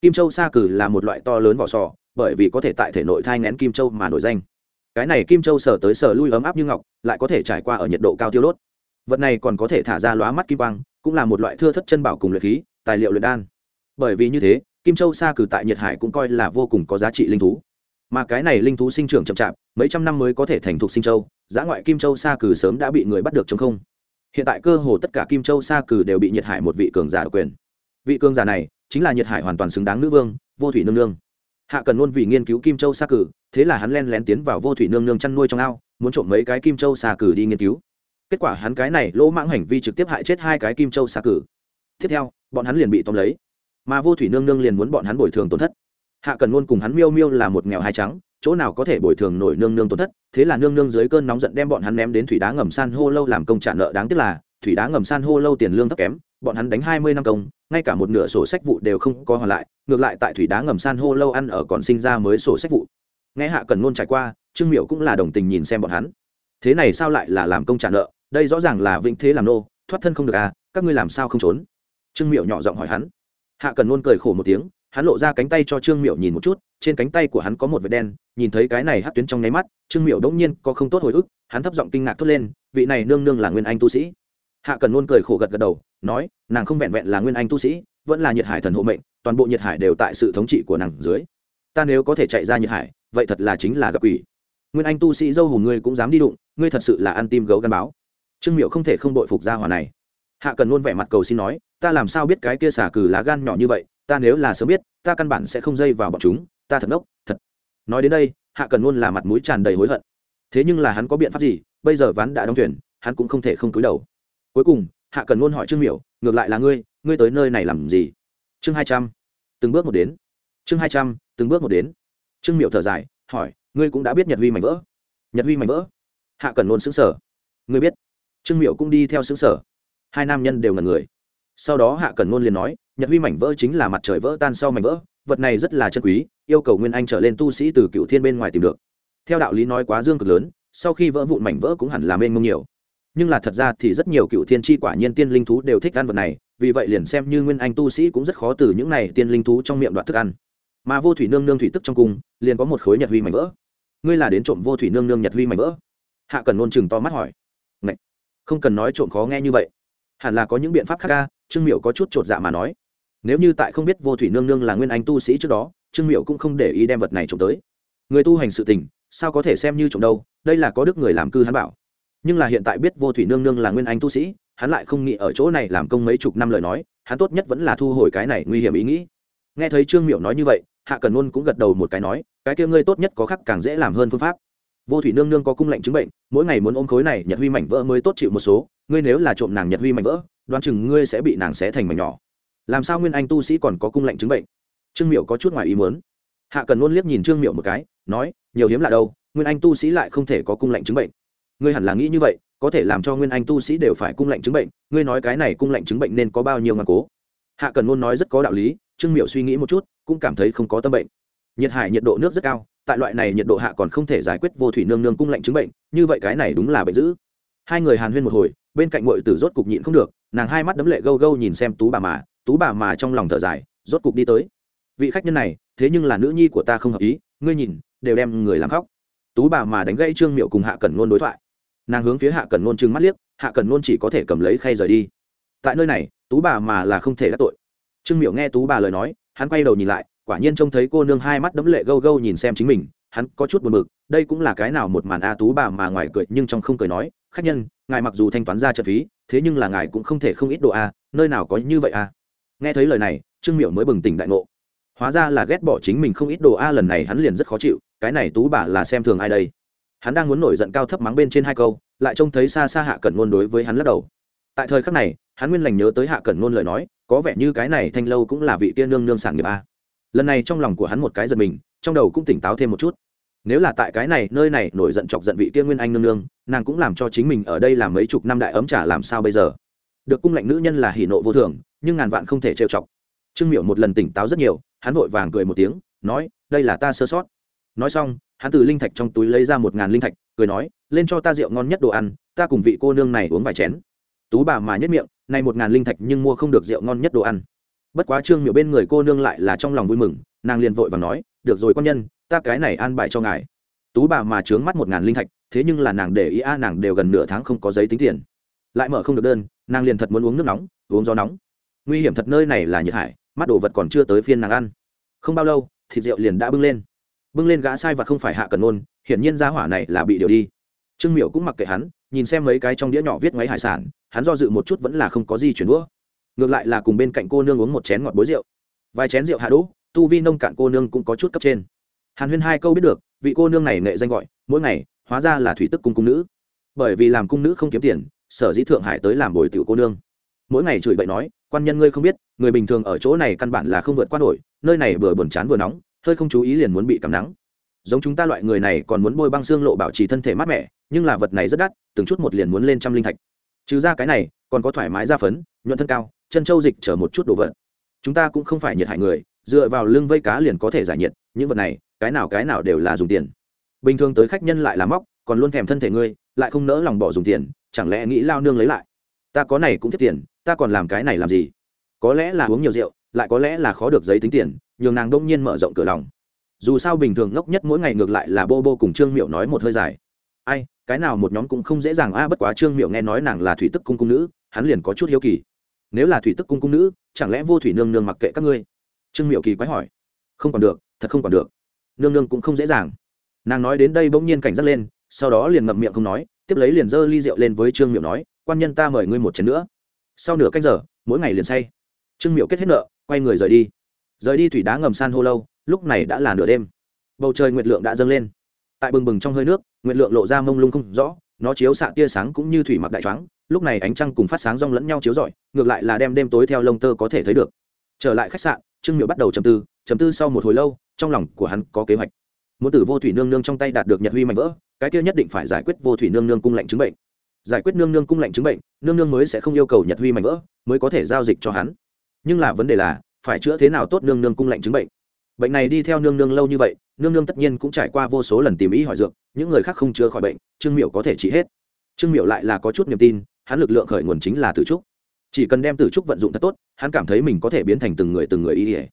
Kim châu sa cử là một loại to lớn vỏ sò, bởi vì có thể tại thể nội thai ngén kim châu mà nổi danh. Cái này kim châu sở tới sở lui ấm áp như ngọc, lại có thể trải qua ở nhiệt độ cao tiêu đốt. Vật này còn có thể thả ra lóa mắt kim quang cũng là một loại thưa thất chân bảo cùng luyện khí, tài liệu luyện đan. Bởi vì như thế, kim châu sa cử tại nhiệt hải cũng coi là vô cùng có giá trị linh thú. Mà cái này linh thú sinh trưởng chậm chạp, mấy trăm năm mới có thể thành thục sinh châu, giá ngoại kim châu sa cử sớm đã bị người bắt được chống không. Hiện tại cơ hồ tất cả kim châu sa cử đều bị nhiệt hải một vị cường giả độc quyền. Vị cường giả này chính là nhiệt hải hoàn toàn xứng đáng nữ vương, vô thủy nương nương. Hạ cần luôn vì nghiên cứu kim châu sa cử, thế là hắn len lén tiến vào vô thủy nương nương chăn nuôi trong ao, muốn trộm mấy cái kim châu sa cử đi nghiên cứu kết quả hắn cái này lỗ mãng hành vi trực tiếp hại chết hai cái kim châu xa cử. Tiếp theo, bọn hắn liền bị tóm lấy. Mà vô thủy nương nương liền muốn bọn hắn bồi thường tổn thất. Hạ cần ngôn cùng hắn miêu miêu là một nghèo hai trắng, chỗ nào có thể bồi thường nổi nương nương tổn thất? Thế là nương nương dưới cơn nóng giận đem bọn hắn ném đến thủy đá ngầm san hô lâu làm công trả nợ đáng tiếc là, thủy đá ngầm san hô lâu tiền lương thấp kém, bọn hắn đánh hai mươi năm công, ngay cả một nửa sổ sách vụ đều không có hoàn lại, ngược lại tại thủy đá ngầm san hô lâu ăn ở còn sinh ra mới sổ sách vụ. Nghe hạ cần nôn trải qua, trương miệu cũng là đồng tình nhìn xem bọn hắn. Thế này sao lại là làm công trả nợ? Đây rõ ràng là vĩnh thế làm nô, thoát thân không được à các ngươi làm sao không trốn? Trương miệu nhỏ giọng hỏi hắn. Hạ cần luôn cười khổ một tiếng, hắn lộ ra cánh tay cho trương miệu nhìn một chút, trên cánh tay của hắn có một vệt đen, nhìn thấy cái này hát tuyến trong nháy mắt, trương miệu đỗng nhiên có không tốt hồi ức, hắn thấp giọng kinh ngạc thốt lên, vị này nương nương là nguyên anh tu sĩ. Hạ cần luôn cười khổ gật gật đầu, nói, nàng không vẹn vẹn là nguyên anh tu sĩ, vẫn là nhiệt hải thần hộ mệnh, toàn bộ nhiệt hải đều tại sự thống trị của nàng dưới. Ta nếu có thể chạy ra nhiệt hải, vậy thật là chính là gặp ủy nguyên anh tu sĩ dâu hùng ngươi cũng dám đi đụng, ngươi thật sự là ăn tim gấu gắn báo trương miệu không thể không đội phục gia hỏa này. Hạ cần luôn vẻ mặt cầu xin nói, ta làm sao biết cái kia xả cừ lá gan nhỏ như vậy, ta nếu là sớm biết, ta căn bản sẽ không dây vào bọn chúng, ta thật ngốc, thật. Nói đến đây, hạ cần luôn là mặt mũi tràn đầy hối hận. Thế nhưng là hắn có biện pháp gì, bây giờ ván đã đóng thuyền, hắn cũng không thể không cúi đầu. Cuối cùng, hạ cần luôn hỏi trương miểu, ngược lại là ngươi ngươi tới nơi này làm gì? Chương hai trăm, từng bước một đến. Chương hai trăm, từng bước một đến. Trương miểu thở dài, hỏi, ngươi cũng đã biết nhật huy mảnh vỡ. Nhật huy mảnh vỡ? Hạ cần luôn xứng sở ngươi biết trương Miệu cũng đi theo xứng sở. Hai nam nhân đều ngần người. Sau đó hạ cần ngôn liền nói, nhật huy mảnh vỡ chính là mặt trời vỡ tan sau mảnh vỡ, vật này rất là chân quý, yêu cầu nguyên anh trở lên tu sĩ từ cựu thiên bên ngoài tìm được. Theo đạo lý nói quá dương cực lớn, sau khi vỡ vụn mảnh vỡ cũng hẳn là mênh mông nhiều. Nhưng là thật ra thì rất nhiều cựu thiên tri quả nhiên tiên linh thú đều thích ăn vật này, vì vậy liền xem như nguyên anh tu sĩ cũng rất khó từ những này tiên linh thú trong miệng đoạt thức ăn. Mà vô thủy nương nương thủy tức trong cung, liền có một khối nhật huy mảnh vỡ. Ngươi là đến trộm vô thủy nương nương nhật huy mảnh vỡ? Hạ cần nôn chừng to mắt hỏi không cần nói trộm khó nghe như vậy. Hẳn là có những biện pháp khác ca trương miệu có chút t r ộ t dạ mà nói. Nếu như tại không biết vô thủy nương nương là nguyên anh tu sĩ trước đó, trương miệu cũng không để ý đem vật này trộm tới. Người tu hành sự tình, sao có thể xem như trộm đâu, đây là có đức người làm cư hắn bảo. Nhưng là hiện tại biết vô thủy nương nương là nguyên anh tu sĩ, hắn lại không nghĩ ở chỗ này làm công mấy chục năm lời nói, hắn tốt nhất vẫn là thu hồi cái này nguy hiểm ý nghĩ. Nghe thấy trương miệu nói như vậy, hạ cần luôn cũng gật đầu một cái nói, cái kia ngươi tốt nhất có khắc càng dễ làm hơn phương pháp vô thủy nương nương có cung lệnh chứng bệnh, mỗi ngày muốn ôm khối này nhật huy mảnh vỡ mới tốt chịu một số, ngươi nếu là trộm nàng nhật huy mảnh vỡ, đoán chừng ngươi sẽ bị nàng xé thành mảnh nhỏ. Làm sao nguyên anh tu sĩ còn có cung lệnh chứng bệnh? Trương miệu có chút ngoài ý muốn. Hạ cần luôn liếc nhìn trương miệu một cái, nói, nhiều hiếm lạ đâu, nguyên anh tu sĩ lại không thể có cung lệnh chứng bệnh. Ngươi hẳn là nghĩ như vậy, có thể làm cho nguyên anh tu sĩ đều phải cung lệnh chứng bệnh, ngươi nói cái này cung lệnh chứng bệnh nên có bao nhiêu mà cố? Hạ cần luôn nói rất có đạo lý, trương miệu suy nghĩ một chút, cũng cảm thấy không có tâm bệnh. Nhiệt hải nhiệt độ nước rất cao tại loại này nhiệt độ hạ còn không thể giải quyết vô thủy nương nương cung lệnh chứng bệnh, như vậy cái này đúng là bệnh dữ. Hai người hàn huyên một hồi, bên cạnh mội tử rốt cục nhịn không được, nàng hai mắt đấm lệ gâu gâu nhìn xem tú bà mà, tú bà mà trong lòng thở dài, rốt cục đi tới. Vị khách nhân này, thế nhưng là nữ nhi của ta không hợp ý, ngươi nhìn, đều đem người làm khóc. Tú bà mà đánh gãy trương miệu cùng hạ cẩn ngôn đối thoại. Nàng hướng phía hạ cẩn ngôn trừng mắt liếc, hạ cẩn ngôn chỉ có thể cầm lấy khay rời đi. Tại nơi này, tú bà mà là không thể đắc tội. Trương miệu nghe tú bà lời nói, hắn quay đầu nhìn lại quả nhiên trông thấy cô nương hai mắt đấm lệ gâu gâu nhìn xem chính mình, hắn có chút buồn bực, đây cũng là cái nào một màn a tú bà mà ngoài cười nhưng trong không cười nói, khách nhân, ngài mặc dù thanh toán ra trợ phí, thế nhưng là ngài cũng không thể không ít đồ a, nơi nào có như vậy a? Nghe thấy lời này, trương miểu mới bừng tỉnh đại ngộ. Hóa ra là ghét bỏ chính mình không ít đồ a, lần này hắn liền rất khó chịu, cái này tú bà là xem thường ai đây? Hắn đang muốn nổi giận cao thấp mắng bên trên hai câu, lại trông thấy xa xa hạ cẩn ngôn đối với hắn lắc đầu. Tại thời khắc này, hắn nguyên lành nhớ tới hạ cẩn ngôn lời nói, có vẻ như cái này thanh lâu cũng là vị tiên nương nương sản nghiệp a lần này trong lòng của hắn một cái giật mình, trong đầu cũng tỉnh táo thêm một chút. Nếu là tại cái này, nơi này nổi giận chọc giận vị kia nguyên anh nương nương, nàng cũng làm cho chính mình ở đây làm mấy chục năm đại ấm trả làm sao bây giờ? Được cung lệnh nữ nhân là hỉ nộ vô thường, nhưng ngàn vạn không thể trêu chọc. Trương miệu một lần tỉnh táo rất nhiều, hắn vội vàng cười một tiếng, nói, đây là ta sơ sót. Nói xong, hắn từ linh thạch trong túi lấy ra một ngàn linh thạch, cười nói, lên cho ta rượu ngon nhất đồ ăn, ta cùng vị cô nương này uống vài chén. Tú bà mà nhất miệng, này một ngàn linh thạch nhưng mua không được rượu ngon nhất đồ ăn bất quá trương miệu bên người cô nương lại là trong lòng vui mừng, nàng liền vội và nói, được rồi con nhân, ta cái này an bài cho ngài. Tú bà mà trướng mắt một ngàn linh thạch, thế nhưng là nàng để ý a, nàng đều gần nửa tháng không có giấy tính tiền. Lại mở không được đơn, nàng liền thật muốn uống nước nóng, uống gió nóng. Nguy hiểm thật nơi này là nhiệt hải, mắt đồ vật còn chưa tới phiên nàng ăn. Không bao lâu, thịt rượu liền đã bưng lên. Bưng lên gã sai vật không phải hạ cần ôn hiển nhiên gia hỏa này là bị điều đi. Trương miệu cũng mặc kệ hắn, nhìn xem mấy cái trong đĩa nhỏ viết ngoáy hải sản, hắn do dự một chút vẫn là không có gì chuyển đũa ngược lại là cùng bên cạnh cô nương uống một chén ngọt bối rượu. Vài chén rượu hạ đỗ tu vi nông cạn cô nương cũng có chút cấp trên. Hàn huyên hai câu biết được, vị cô nương này nghệ danh gọi, mỗi ngày, hóa ra là thủy tức cung cung nữ. Bởi vì làm cung nữ không kiếm tiền, sở dĩ thượng hải tới làm bồi tiểu cô nương. Mỗi ngày chửi bậy nói, quan nhân ngươi không biết, người bình thường ở chỗ này căn bản là không vượt qua nổi, nơi này vừa buồn chán vừa nóng, hơi không chú ý liền muốn bị cảm nắng. Giống chúng ta loại người này còn muốn bôi băng xương lộ bảo trì thân thể mát mẻ, nhưng là vật này rất đắt, từng chút một liền muốn lên trăm linh thạch. Trừ ra cái này, còn có thoải mái da phấn, nhuận thân cao chân châu dịch chở một chút đồ vật. Chúng ta cũng không phải nhiệt hại người, dựa vào lưng vây cá liền có thể giải nhiệt, những vật này, cái nào cái nào đều là dùng tiền. Bình thường tới khách nhân lại là móc, còn luôn thèm thân thể ngươi, lại không nỡ lòng bỏ dùng tiền, chẳng lẽ nghĩ lao nương lấy lại? Ta có này cũng thiết tiền, ta còn làm cái này làm gì? Có lẽ là uống nhiều rượu, lại có lẽ là khó được giấy tính tiền, nhường nàng đông nhiên mở rộng cửa lòng. Dù sao bình thường ngốc nhất mỗi ngày ngược lại là bô bô cùng trương miệu nói một hơi dài. Ai, cái nào một nhóm cũng không dễ dàng, a, bất quá trương miệu nghe nói nàng là thủy tức cung cung nữ, hắn liền có chút hiếu kỳ nếu là thủy tức cung cung nữ, chẳng lẽ vô thủy nương nương mặc kệ các ngươi? Trương miệu kỳ quái hỏi. Không còn được, thật không còn được. Nương nương cũng không dễ dàng. Nàng nói đến đây bỗng nhiên cảnh giác lên, sau đó liền ngậm miệng không nói, tiếp lấy liền giơ ly rượu lên với trương miệu nói, quan nhân ta mời ngươi một chén nữa. Sau nửa canh giờ, mỗi ngày liền say. Trương miệu kết hết nợ, quay người rời đi. Rời đi thủy đá ngầm san hô lâu, lúc này đã là nửa đêm. Bầu trời nguyệt lượng đã dâng lên. Tại bừng bừng trong hơi nước, nguyệt lượng lộ ra mông lung không rõ, nó chiếu xạ tia sáng cũng như thủy mặc đại choáng lúc này ánh trăng cùng phát sáng rong lẫn nhau chiếu rọi, ngược lại là đem đêm tối theo lông tơ có thể thấy được. Trở lại khách sạn, trương miệu bắt đầu trầm tư trầm tư sau một hồi lâu, trong lòng của hắn có kế hoạch. Muốn tử vô thủy nương nương trong tay đạt được nhật huy mạnh vỡ, cái kia nhất định phải giải quyết vô thủy nương nương cung lệnh chứng bệnh. Giải quyết nương nương cung lệnh chứng bệnh, nương nương mới sẽ không yêu cầu nhật huy mạnh vỡ, mới có thể giao dịch cho hắn. Nhưng là vấn đề là, phải chữa thế nào tốt nương nương cung lệnh chứng bệnh? Bệnh này đi theo nương nương lâu như vậy, nương nương tất nhiên cũng trải qua vô số lần tìm ý hỏi dược, những người khác không chữa khỏi bệnh, trương miệu có thể trị hết. Trương miệu lại là có chút niềm tin hắn lực lượng khởi nguồn chính là tử trúc. Chỉ cần đem tử trúc vận dụng thật tốt, hắn cảm thấy mình có thể biến thành từng người từng người y ỉa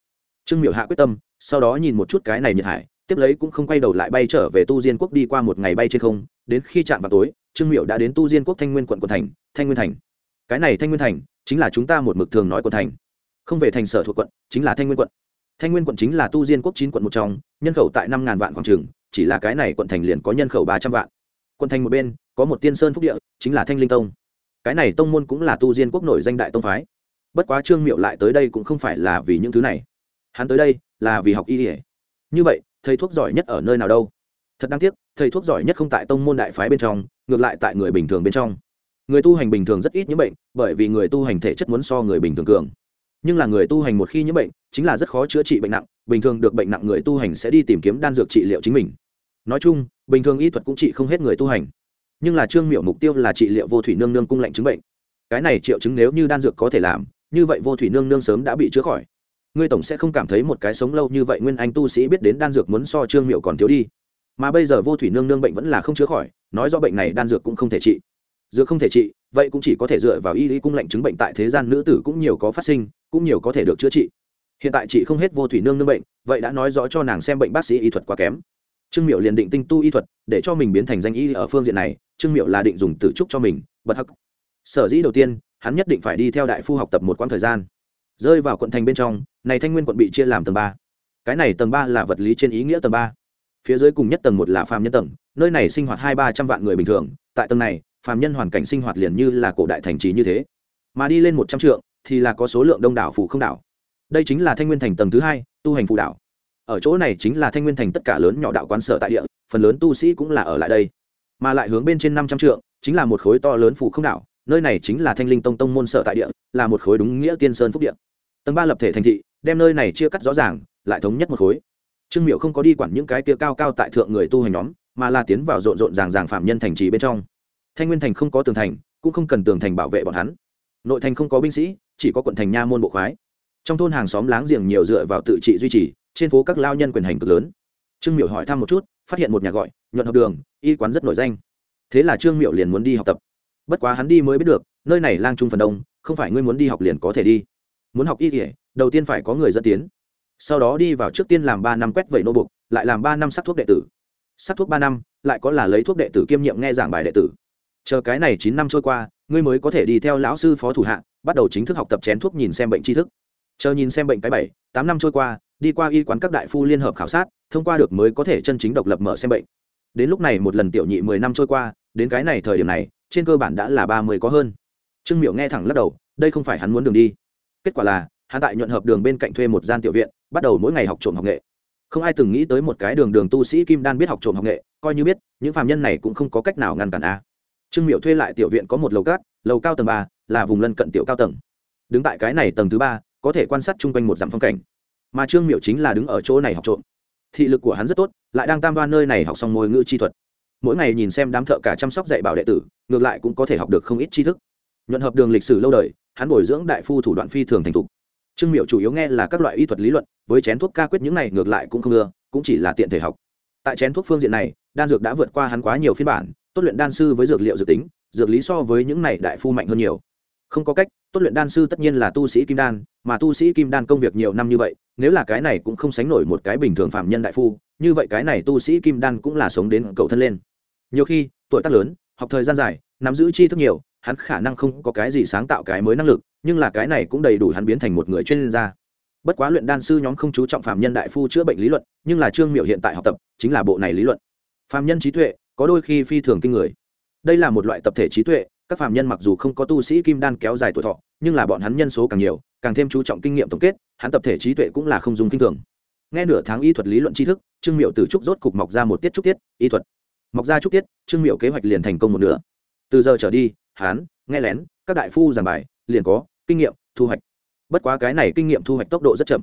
trương Miểu hạ quyết tâm, sau đó nhìn một chút cái này nhiệt hải, tiếp lấy cũng không quay đầu lại bay trở về tu diên quốc đi qua một ngày bay trên không, đến khi chạm vào tối, trương Miểu đã đến tu diên quốc thanh nguyên quận quận thành, thanh nguyên thành. Cái này thanh nguyên thành, chính là chúng ta một mực thường nói quận thành. Không về thành sở thuộc quận, chính là thanh nguyên quận. Thanh nguyên quận chính là tu diên quốc chín quận một trong, nhân khẩu tại năm ngàn vạn khoảng trường, chỉ là cái này quận thành liền có nhân khẩu ba trăm vạn. Quận thành một bên, có một tiên sơn phúc địa, chính là thanh linh tông cái này tông môn cũng là tu diên quốc nổi danh đại tông phái. Bất quá trương miệu lại tới đây cũng không phải là vì những thứ này. Hắn tới đây là vì học y ỉa như vậy, thầy thuốc giỏi nhất ở nơi nào đâu? Thật đáng tiếc, thầy thuốc giỏi nhất không tại tông môn đại phái bên trong, ngược lại tại người bình thường bên trong. Người tu hành bình thường rất ít những bệnh, bởi vì người tu hành thể chất muốn so người bình thường cường. Nhưng là người tu hành một khi nhiễm bệnh, chính là rất khó chữa trị bệnh nặng, bình thường được bệnh nặng người tu hành sẽ đi tìm kiếm đan dược trị liệu chính mình. Nói chung, bình thường y thuật cũng trị không hết người tu hành nhưng là trương miệu mục tiêu là trị liệu vô thủy nương nương cung lệnh chứng bệnh. Cái này triệu chứng nếu như đan dược có thể làm, như vậy vô thủy nương nương sớm đã bị chữa khỏi. Ngươi tổng sẽ không cảm thấy một cái sống lâu như vậy nguyên anh tu sĩ biết đến đan dược muốn so trương miệu còn thiếu đi. Mà bây giờ vô thủy nương nương bệnh vẫn là không chữa khỏi, nói do bệnh này đan dược cũng không thể trị. Dược không thể trị, vậy cũng chỉ có thể dựa vào y lý cung lệnh chứng bệnh tại thế gian nữ tử cũng nhiều có phát sinh, cũng nhiều có thể được chữa trị. Hiện tại chị không hết vô thủy nương nương bệnh, vậy đã nói rõ cho nàng xem bệnh bác sĩ y thuật quá kém. Trương miệu liền định tinh tu y thuật, để cho mình biến thành danh y ở phương diện này trương miệu là định dùng tử trúc cho mình, bật hắc. Sở dĩ đầu tiên, hắn nhất định phải đi theo đại phu học tập một quãng thời gian. Rơi vào quận thành bên trong, này thanh nguyên quận bị chia làm tầng ba. Cái này tầng ba là vật lý trên ý nghĩa tầng ba. Phía dưới cùng nhất tầng một là phàm nhân tầng, nơi này sinh hoạt hai ba trăm vạn người bình thường, tại tầng này, phàm nhân hoàn cảnh sinh hoạt liền như là cổ đại thành trì như thế. Mà đi lên một trăm trượng, thì là có số lượng đông đảo phủ không đảo. Đây chính là thanh nguyên thành tầng thứ hai, tu hành phù đảo. Ở chỗ này chính là thanh nguyên thành tất cả lớn nhỏ đạo quán sở tại địa, phần lớn tu sĩ cũng là ở lại đây mà lại hướng bên trên năm trăm trượng, chính là một khối to lớn phủ không đảo, nơi này chính là thanh linh tông tông môn sở tại địa, là một khối đúng nghĩa tiên sơn phúc địa. Tầng ba lập thể thành thị, đem nơi này chia cắt rõ ràng, lại thống nhất một khối. Trương miệu không có đi quản những cái kia cao cao tại thượng người tu hành nhóm, mà là tiến vào rộn rộn ràng ràng phạm nhân thành trì bên trong. Thanh nguyên thành không có tường thành, cũng không cần tường thành bảo vệ bọn hắn. Nội thành không có binh sĩ, chỉ có quận thành nha môn bộ khoái. Trong thôn hàng xóm láng giềng nhiều dựa vào tự trị duy trì, trên phố các lao nhân quyền hành cực lớn. Trương miệu hỏi thăm một chút, phát hiện một nhà gọi, nhuận hợp đường y quán rất nổi danh. Thế là trương miệu liền muốn đi học tập. Bất quá hắn đi mới biết được, nơi này lang trung phần đông, không phải ngươi muốn đi học liền có thể đi. Muốn học y kỉa đầu tiên phải có người dẫn tiến. Sau đó đi vào trước tiên làm ba năm quét vẩy nô bục lại làm ba năm sắc thuốc đệ tử. Sắc thuốc ba năm, lại có là lấy thuốc đệ tử kiêm nhiệm nghe giảng bài đệ tử. Chờ cái này chín năm trôi qua, ngươi mới có thể đi theo lão sư phó thủ hạ, bắt đầu chính thức học tập chén thuốc nhìn xem bệnh tri thức. Chờ nhìn xem bệnh cái bảy, tám năm trôi qua, đi qua y quán các đại phu liên hợp khảo sát, thông qua được mới có thể chân chính độc lập mở xem bệnh đến lúc này một lần tiểu nhị mười năm trôi qua, đến cái này thời điểm này, trên cơ bản đã là ba mươi có hơn. Trương miệu nghe thẳng lắc đầu, đây không phải hắn muốn đường đi. Kết quả là, hắn tại nhuận hợp đường bên cạnh thuê một gian tiểu viện, bắt đầu mỗi ngày học trộm học nghệ. Không ai từng nghĩ tới một cái đường đường tu sĩ kim đan biết học trộm học nghệ, coi như biết, những phạm nhân này cũng không có cách nào ngăn cản a. Trương miệu thuê lại tiểu viện có một lầu cát, lầu cao tầng ba, là vùng lân cận tiểu cao tầng. Đứng tại cái này tầng thứ ba, có thể quan sát chung quanh một dặm phong cảnh. Mà trương miệu chính là đứng ở chỗ này học trộm thị lực của hắn rất tốt, lại đang tam đoan nơi này học xong ngôn ngữ chi thuật. Mỗi ngày nhìn xem đám thợ cả chăm sóc dạy bảo đệ tử, ngược lại cũng có thể học được không ít tri thức. Nhuận hợp đường lịch sử lâu đời, hắn bồi dưỡng đại phu thủ đoạn phi thường thành thục. Trương miệu chủ yếu nghe là các loại y thuật lý luận, với chén thuốc ca quyết những này ngược lại cũng không ưa, cũng chỉ là tiện thể học. Tại chén thuốc phương diện này, đan dược đã vượt qua hắn quá nhiều phiên bản, tốt luyện đan sư với dược liệu dược tính, dược lý so với những này đại phu mạnh hơn nhiều không có cách, tốt luyện đan sư tất nhiên là tu sĩ kim đan, mà tu sĩ kim đan công việc nhiều năm như vậy, nếu là cái này cũng không sánh nổi một cái bình thường phạm nhân đại phu, như vậy cái này tu sĩ kim đan cũng là sống đến cầu thân lên. Nhiều khi, tuổi tác lớn, học thời gian dài, nắm giữ tri thức nhiều, hắn khả năng không có cái gì sáng tạo cái mới năng lực, nhưng là cái này cũng đầy đủ hắn biến thành một người chuyên gia. Bất quá luyện đan sư nhóm không chú trọng phạm nhân đại phu chữa bệnh lý luận, nhưng là trương miệu hiện tại học tập, chính là bộ này lý luận. Phạm nhân trí tuệ, có đôi khi phi thường kinh người. Đây là một loại tập thể trí tuệ các phạm nhân mặc dù không có tu sĩ kim đan kéo dài tuổi thọ, nhưng là bọn hắn nhân số càng nhiều, càng thêm chú trọng kinh nghiệm tổng kết, hắn tập thể trí tuệ cũng là không dùng kinh thường. Nghe nửa tháng y thuật lý luận tri thức, trương miệu từ trúc rốt cục mọc ra một tiết trúc tiết, y thuật. Mọc ra trúc tiết, trương miệu kế hoạch liền thành công một nửa. Từ giờ trở đi hán nghe lén, các đại phu giảng bài, liền có kinh nghiệm, thu hoạch. Bất quá cái này kinh nghiệm thu hoạch tốc độ rất chậm.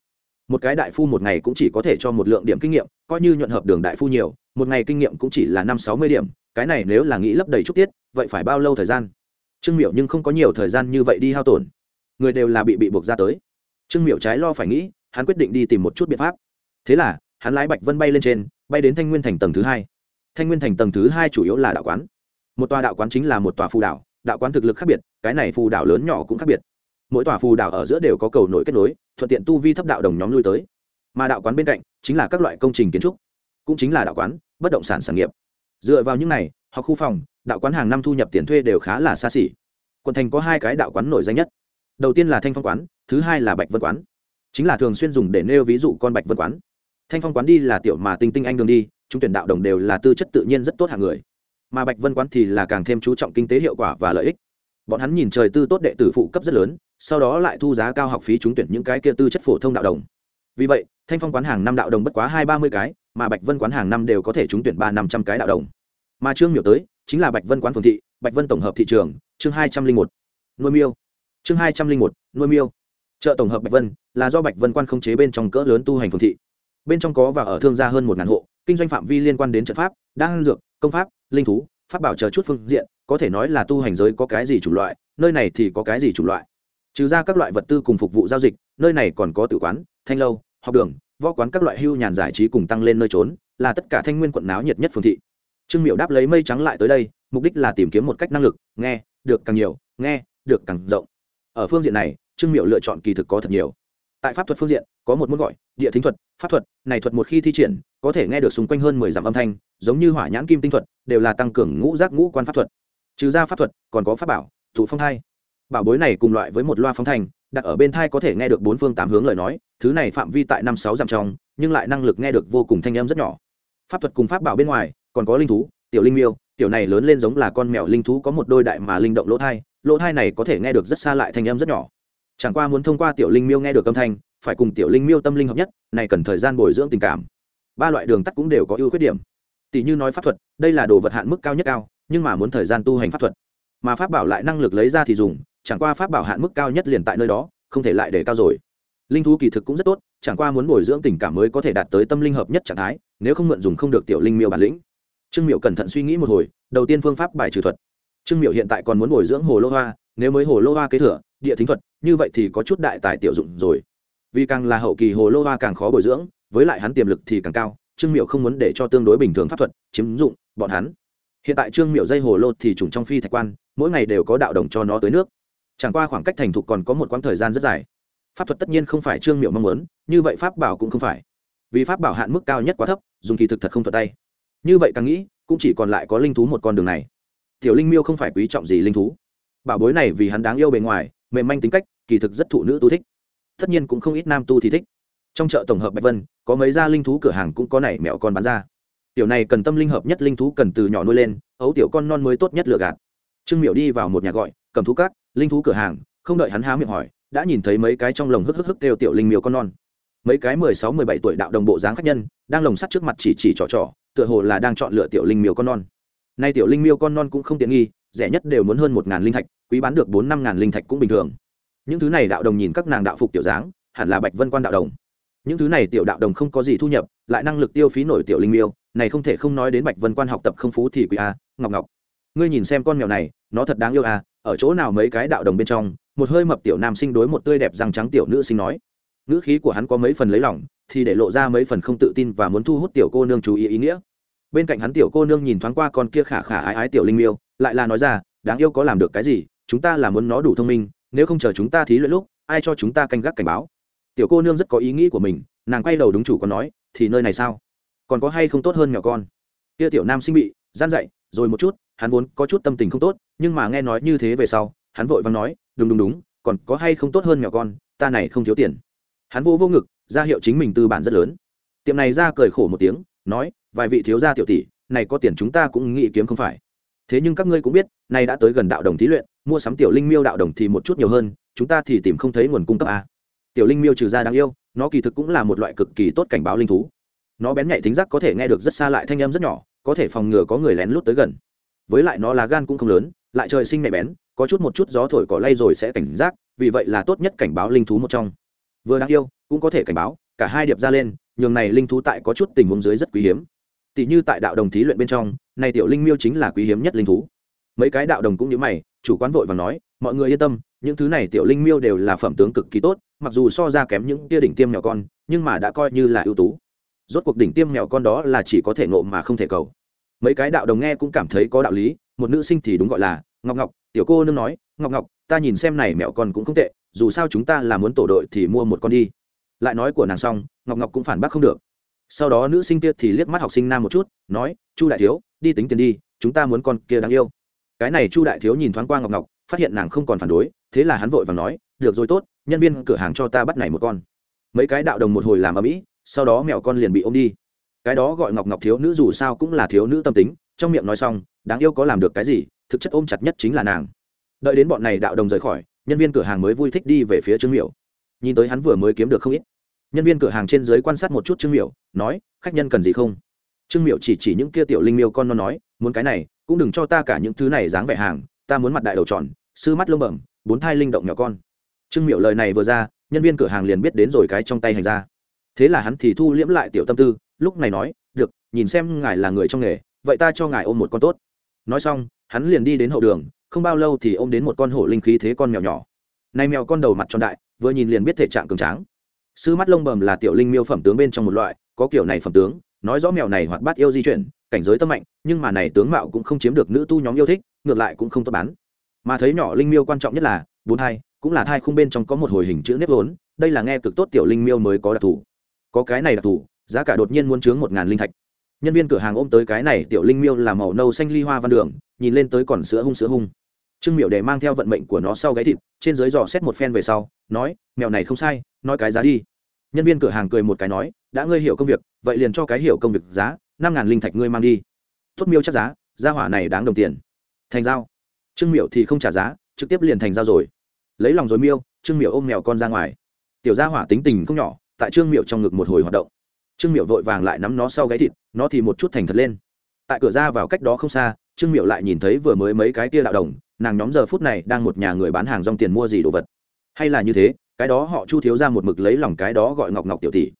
Một cái đại phu một ngày cũng chỉ có thể cho một lượng điểm kinh nghiệm, coi như nhuận hợp đường đại phu nhiều, một ngày kinh nghiệm cũng chỉ là năm sáu mươi điểm, cái này nếu là nghĩ lấp đầy trúc tiết vậy phải bao lâu thời gian? Trương miệu nhưng không có nhiều thời gian như vậy đi hao tổn. Người đều là bị bị buộc ra tới. Trương miệu trái lo phải nghĩ, hắn quyết định đi tìm một chút biện pháp. Thế là, hắn lái bạch vân bay lên trên, bay đến thanh nguyên thành tầng thứ hai. Thanh nguyên thành tầng thứ hai chủ yếu là đạo quán. Một tòa đạo quán chính là một tòa phù đảo, đạo quán thực lực khác biệt, cái này phù đảo lớn nhỏ cũng khác biệt. Mỗi tòa phù đảo ở giữa đều có cầu nối kết nối, thuận tiện tu vi thấp đạo đồng nhóm lui tới. Mà đạo quán bên cạnh, chính là các loại công trình kiến trúc, cũng chính là đạo quán, bất động sản sản nghiệp. Dựa vào những này, học khu phòng đạo quán hàng năm thu nhập tiền thuê đều khá là xa xỉ. Quận thành có hai cái đạo quán nổi danh nhất. Đầu tiên là thanh phong quán, thứ hai là bạch vân quán. Chính là thường xuyên dùng để nêu ví dụ con bạch vân quán. Thanh phong quán đi là tiểu mà tinh tinh anh đường đi, chúng tuyển đạo đồng đều là tư chất tự nhiên rất tốt hạng người. Mà bạch vân quán thì là càng thêm chú trọng kinh tế hiệu quả và lợi ích. Bọn hắn nhìn trời tư tốt đệ tử phụ cấp rất lớn, sau đó lại thu giá cao học phí trúng tuyển những cái kia tư chất phổ thông đạo đồng. Vì vậy, thanh phong quán hàng năm đạo đồng bất quá hai ba mươi cái, mà bạch vân quán hàng năm đều có thể trúng tuyển ba năm trăm cái đạo đồng. Mà trương miểu tới chính là bạch vân quán phường thị, bạch vân tổng hợp thị trường, chương hai trăm linh một, nuôi miêu. Chương hai trăm linh một, nuôi miêu. Chợ tổng hợp bạch vân, là do bạch vân quan không chế bên trong cỡ lớn tu hành phường thị. Bên trong có và ở thương gia hơn một ngàn hộ, kinh doanh phạm vi liên quan đến trận pháp, đan dược, công pháp, linh thú, pháp bảo chờ chút phương diện, có thể nói là tu hành giới có cái gì chủng loại, nơi này thì có cái gì chủng loại. Trừ ra các loại vật tư cùng phục vụ giao dịch, nơi này còn có tử quán, thanh lâu, học đường, võ quán các loại hưu nhàn giải trí cùng tăng lên nơi trốn, là tất cả thanh nguyên quận náo nhiệt nhất phương thị trương miệu đáp lấy mây trắng lại tới đây, mục đích là tìm kiếm một cách năng lực, nghe, được càng nhiều, nghe, được càng rộng. Ở phương diện này, trương miệu lựa chọn kỳ thực có thật nhiều. Tại pháp thuật phương diện, có một môn gọi, địa thính thuật, pháp thuật, này thuật một khi thi triển, có thể nghe được xung quanh hơn mười dặm âm thanh, giống như hỏa nhãn kim tinh thuật, đều là tăng cường ngũ giác ngũ quan pháp thuật. Trừ ra pháp thuật, còn có pháp bảo, thủ phong thai. Bảo bối này cùng loại với một loa phong thành đặt ở bên thai có thể nghe được bốn phương tám hướng lời nói, thứ này phạm vi tại năm sáu dặm trong, nhưng lại năng lực nghe được vô cùng thanh âm rất nhỏ. Pháp thuật cùng pháp bảo bên ngoài còn có linh thú, tiểu linh miêu, tiểu này lớn lên giống là con mèo linh thú có một đôi đại mà linh động lỗ thai lỗ thai này có thể nghe được rất xa lại thanh âm rất nhỏ. Chẳng qua muốn thông qua tiểu linh miêu nghe được âm thanh, phải cùng tiểu linh miêu tâm linh hợp nhất, này cần thời gian bồi dưỡng tình cảm. Ba loại đường tắt cũng đều có ưu khuyết điểm. Tỷ như nói pháp thuật, đây là đồ vật hạn mức cao nhất cao, nhưng mà muốn thời gian tu hành pháp thuật. Mà pháp bảo lại năng lực lấy ra thì dùng, chẳng qua pháp bảo hạn mức cao nhất liền tại nơi đó, không thể lại để cao rồi. Linh thú kỳ thực cũng rất tốt, chẳng qua muốn bồi dưỡng tình cảm mới có thể đạt tới tâm linh hợp nhất trạng thái, nếu không mượn dùng không được tiểu linh miêu bản lĩnh trương miệu cẩn thận suy nghĩ một hồi, đầu tiên phương pháp bài trừ thuật. Trương miệu hiện tại còn muốn bồi dưỡng hồ lô hoa, nếu mới hồ lô hoa kế thừa, địa thính thuật, như vậy thì có chút đại tài tiểu dụng rồi. Vì càng là hậu kỳ hồ lô hoa càng khó bồi dưỡng, với lại hắn tiềm lực thì càng cao, trương miệu không muốn để cho tương đối bình thường pháp thuật chiếm dụng bọn hắn. Hiện tại trương miệu dây hồ lô thì trùng trong phi thạch quan, mỗi ngày đều có đạo đồng cho nó tới nước. Chẳng qua khoảng cách thành thục còn có một quãng thời gian rất dài. Pháp thuật tất nhiên không phải trương miệu mong muốn, như vậy pháp bảo cũng không phải. Vì pháp bảo hạn mức cao nhất quá thấp, dùng kỳ thực thật không thuật tay như vậy càng nghĩ, cũng chỉ còn lại có linh thú một con đường này. Tiểu linh miêu không phải quý trọng gì linh thú. Bảo bối này vì hắn đáng yêu bề ngoài, mềm manh tính cách, kỳ thực rất thụ nữ tu thích. Tất nhiên cũng không ít nam tu thì thích. Trong chợ tổng hợp bạch vân, có mấy gia linh thú cửa hàng cũng có này mẹo con bán ra. Tiểu này cần tâm linh hợp nhất linh thú cần từ nhỏ nuôi lên, ấu tiểu con non mới tốt nhất lựa gạt. Trương miểu đi vào một nhà gọi, cầm thú cát, linh thú cửa hàng, không đợi hắn há miệng hỏi, đã nhìn thấy mấy cái trong lồng hức hức hức đều tiểu linh miêu con non. Mấy cái mười sáu, mười bảy tuổi đạo đồng bộ dáng khách nhân, đang lồng sắt trước mặt chỉ chỉ trò trò tựa hồ là đang chọn lựa tiểu linh miêu con non. Nay tiểu linh miêu con non cũng không tiện nghi, rẻ nhất đều muốn hơn một ngàn linh thạch, quý bán được bốn năm ngàn linh thạch cũng bình thường. Những thứ này đạo đồng nhìn các nàng đạo phục tiểu dáng, hẳn là bạch vân quan đạo đồng. Những thứ này tiểu đạo đồng không có gì thu nhập, lại năng lực tiêu phí nổi tiểu linh miêu, này không thể không nói đến bạch vân quan học tập không phú thì quý a, ngọc ngọc. Ngươi nhìn xem con mèo này, nó thật đáng yêu a, ở chỗ nào mấy cái đạo đồng bên trong, một hơi mập tiểu nam sinh đối một tươi đẹp răng trắng tiểu nữ sinh nói. Ngữ khí của hắn có mấy phần lấy lỏng thì để lộ ra mấy phần không tự tin và muốn thu hút tiểu cô nương chú ý ý nghĩa. Bên cạnh hắn tiểu cô nương nhìn thoáng qua con kia khả khả ái ái tiểu linh miêu, lại là nói ra, đáng yêu có làm được cái gì, chúng ta là muốn nó đủ thông minh, nếu không chờ chúng ta thí luyện lúc, ai cho chúng ta canh gác cảnh báo? Tiểu cô nương rất có ý nghĩ của mình, nàng quay đầu đúng chủ còn nói, thì nơi này sao? Còn có hay không tốt hơn nhỏ con? Kia tiểu nam sinh bị, gian dậy, rồi một chút, hắn vốn có chút tâm tình không tốt, nhưng mà nghe nói như thế về sau, hắn vội vàng nói, đúng đúng đúng, còn có hay không tốt hơn nhỏ con, ta này không thiếu tiền. Hắn vô vô ngực ra hiệu chính mình tư bản rất lớn. Tiệm này ra cười khổ một tiếng, nói, vài vị thiếu gia tiểu tỷ, này có tiền chúng ta cũng nghĩ kiếm không phải. Thế nhưng các ngươi cũng biết nay đã tới gần đạo đồng thí luyện, mua sắm tiểu linh miêu đạo đồng thì một chút nhiều hơn, chúng ta thì tìm không thấy nguồn cung cấp a tiểu linh miêu trừ ra đáng yêu, nó kỳ thực cũng là một loại cực kỳ tốt cảnh báo linh thú. Nó bén nhạy thính giác có thể nghe được rất xa lại thanh âm rất nhỏ, có thể phòng ngừa có người lén lút tới gần. Với lại nó là gan cũng không lớn, lại trời sinh mẹ bén, có chút một chút gió thổi cỏ lay rồi sẽ cảnh giác, vì vậy là tốt nhất cảnh báo linh thú một trong vừa đáng yêu, cũng có thể cảnh báo, cả hai điệp ra lên, nhường này linh thú tại có chút tình huống dưới rất quý hiếm. Tỷ như tại đạo đồng thí luyện bên trong, này tiểu linh miêu chính là quý hiếm nhất linh thú. Mấy cái đạo đồng cũng như mày, chủ quán vội và nói, mọi người yên tâm, những thứ này tiểu linh miêu đều là phẩm tướng cực kỳ tốt, mặc dù so ra kém những tia đỉnh tiêm mèo con, nhưng mà đã coi như là ưu tú. Rốt cuộc đỉnh tiêm mèo con đó là chỉ có thể nộ mà không thể cầu. Mấy cái đạo đồng nghe cũng cảm thấy có đạo lý, một nữ sinh thì đúng gọi là ngọc ngọc, tiểu cô nương nói, ngọc ngọc ta nhìn xem này mèo con cũng không tệ, dù sao chúng ta là muốn tổ đội thì mua một con đi. Lại nói của nàng xong, ngọc ngọc cũng phản bác không được. Sau đó nữ sinh kia thì liếc mắt học sinh nam một chút, nói, chu đại thiếu, đi tính tiền đi, chúng ta muốn con kia đáng yêu. Cái này chu đại thiếu nhìn thoáng qua ngọc ngọc, phát hiện nàng không còn phản đối, thế là hắn vội và nói, được rồi tốt, nhân viên cửa hàng cho ta bắt này một con. Mấy cái đạo đồng một hồi làm ở mỹ sau đó mèo con liền bị ôm đi. Cái đó gọi ngọc ngọc thiếu nữ dù sao cũng là thiếu nữ tâm tính, trong miệng nói xong, đáng yêu có làm được cái gì, thực chất ôm chặt nhất chính là nàng đợi đến bọn này đạo đồng rời khỏi, nhân viên cửa hàng mới vui thích đi về phía trương miểu. Nhìn tới hắn vừa mới kiếm được không ít. Nhân viên cửa hàng trên dưới quan sát một chút trương miểu, nói, khách nhân cần gì không? Trương miểu chỉ chỉ những kia tiểu linh miêu con nó nói, muốn cái này, cũng đừng cho ta cả những thứ này dáng vẻ hàng, ta muốn mặt đại đầu tròn, sư mắt lông bẩm, bốn thai linh động nhỏ con. Trương miểu lời này vừa ra, nhân viên cửa hàng liền biết đến rồi cái trong tay hành ra. Thế là hắn thì thu liễm lại tiểu tâm tư, lúc này nói, được, nhìn xem ngài là người trong nghề, vậy ta cho ngài ôm một con tốt. Nói xong, hắn liền đi đến hậu đường không bao lâu thì ôm đến một con hổ linh khí thế con mèo nhỏ. Này mèo con đầu mặt tròn đại, vừa nhìn liền biết thể trạng cường tráng. Sư mắt lông bầm là tiểu linh miêu phẩm tướng bên trong một loại, có kiểu này phẩm tướng, nói rõ mèo này hoạt bát yêu di chuyển, cảnh giới tâm mạnh, nhưng mà này tướng mạo cũng không chiếm được nữ tu nhóm yêu thích, ngược lại cũng không tốt bán. Mà thấy nhỏ linh miêu quan trọng nhất là, bốn thai cũng là thai khung bên trong có một hồi hình chữ nếp vốn, đây là nghe cực tốt tiểu linh miêu mới có đặc thù. Có cái này đặc thù, giá cả đột nhiên muốn chướng một ngàn linh thạch. Nhân viên cửa hàng ôm tới cái này tiểu linh miêu là màu nâu xanh ly hoa văn đường, nhìn lên tới còn sữa hung sữa hung trương miệu để mang theo vận mệnh của nó sau gáy thịt, trên dưới dò xét một phen về sau, nói, mèo này không sai, nói cái giá đi. Nhân viên cửa hàng cười một cái nói, đã ngươi hiểu công việc, vậy liền cho cái hiểu công việc giá, năm ngàn linh thạch ngươi mang đi. Tốt miêu chắc giá giá hỏa này đáng đồng tiền. Thành giao. Trương miệu thì không trả giá, trực tiếp liền thành giao rồi. Lấy lòng rồi miêu, trương miệu ôm mèo con ra ngoài. Tiểu gia hỏa tính tình không nhỏ, tại trương miệu trong ngực một hồi hoạt động. Trương miệu vội vàng lại nắm nó sau gáy thịt, nó thì một chút thành thật lên. Tại cửa ra vào cách đó không xa, trương miệu lại nhìn thấy vừa mới mấy cái tia đạo đồng nàng nhóm giờ phút này đang một nhà người bán hàng rong tiền mua gì đồ vật. Hay là như thế, cái đó họ chu thiếu ra một mực lấy lòng cái đó gọi ngọc ngọc tiểu tỷ.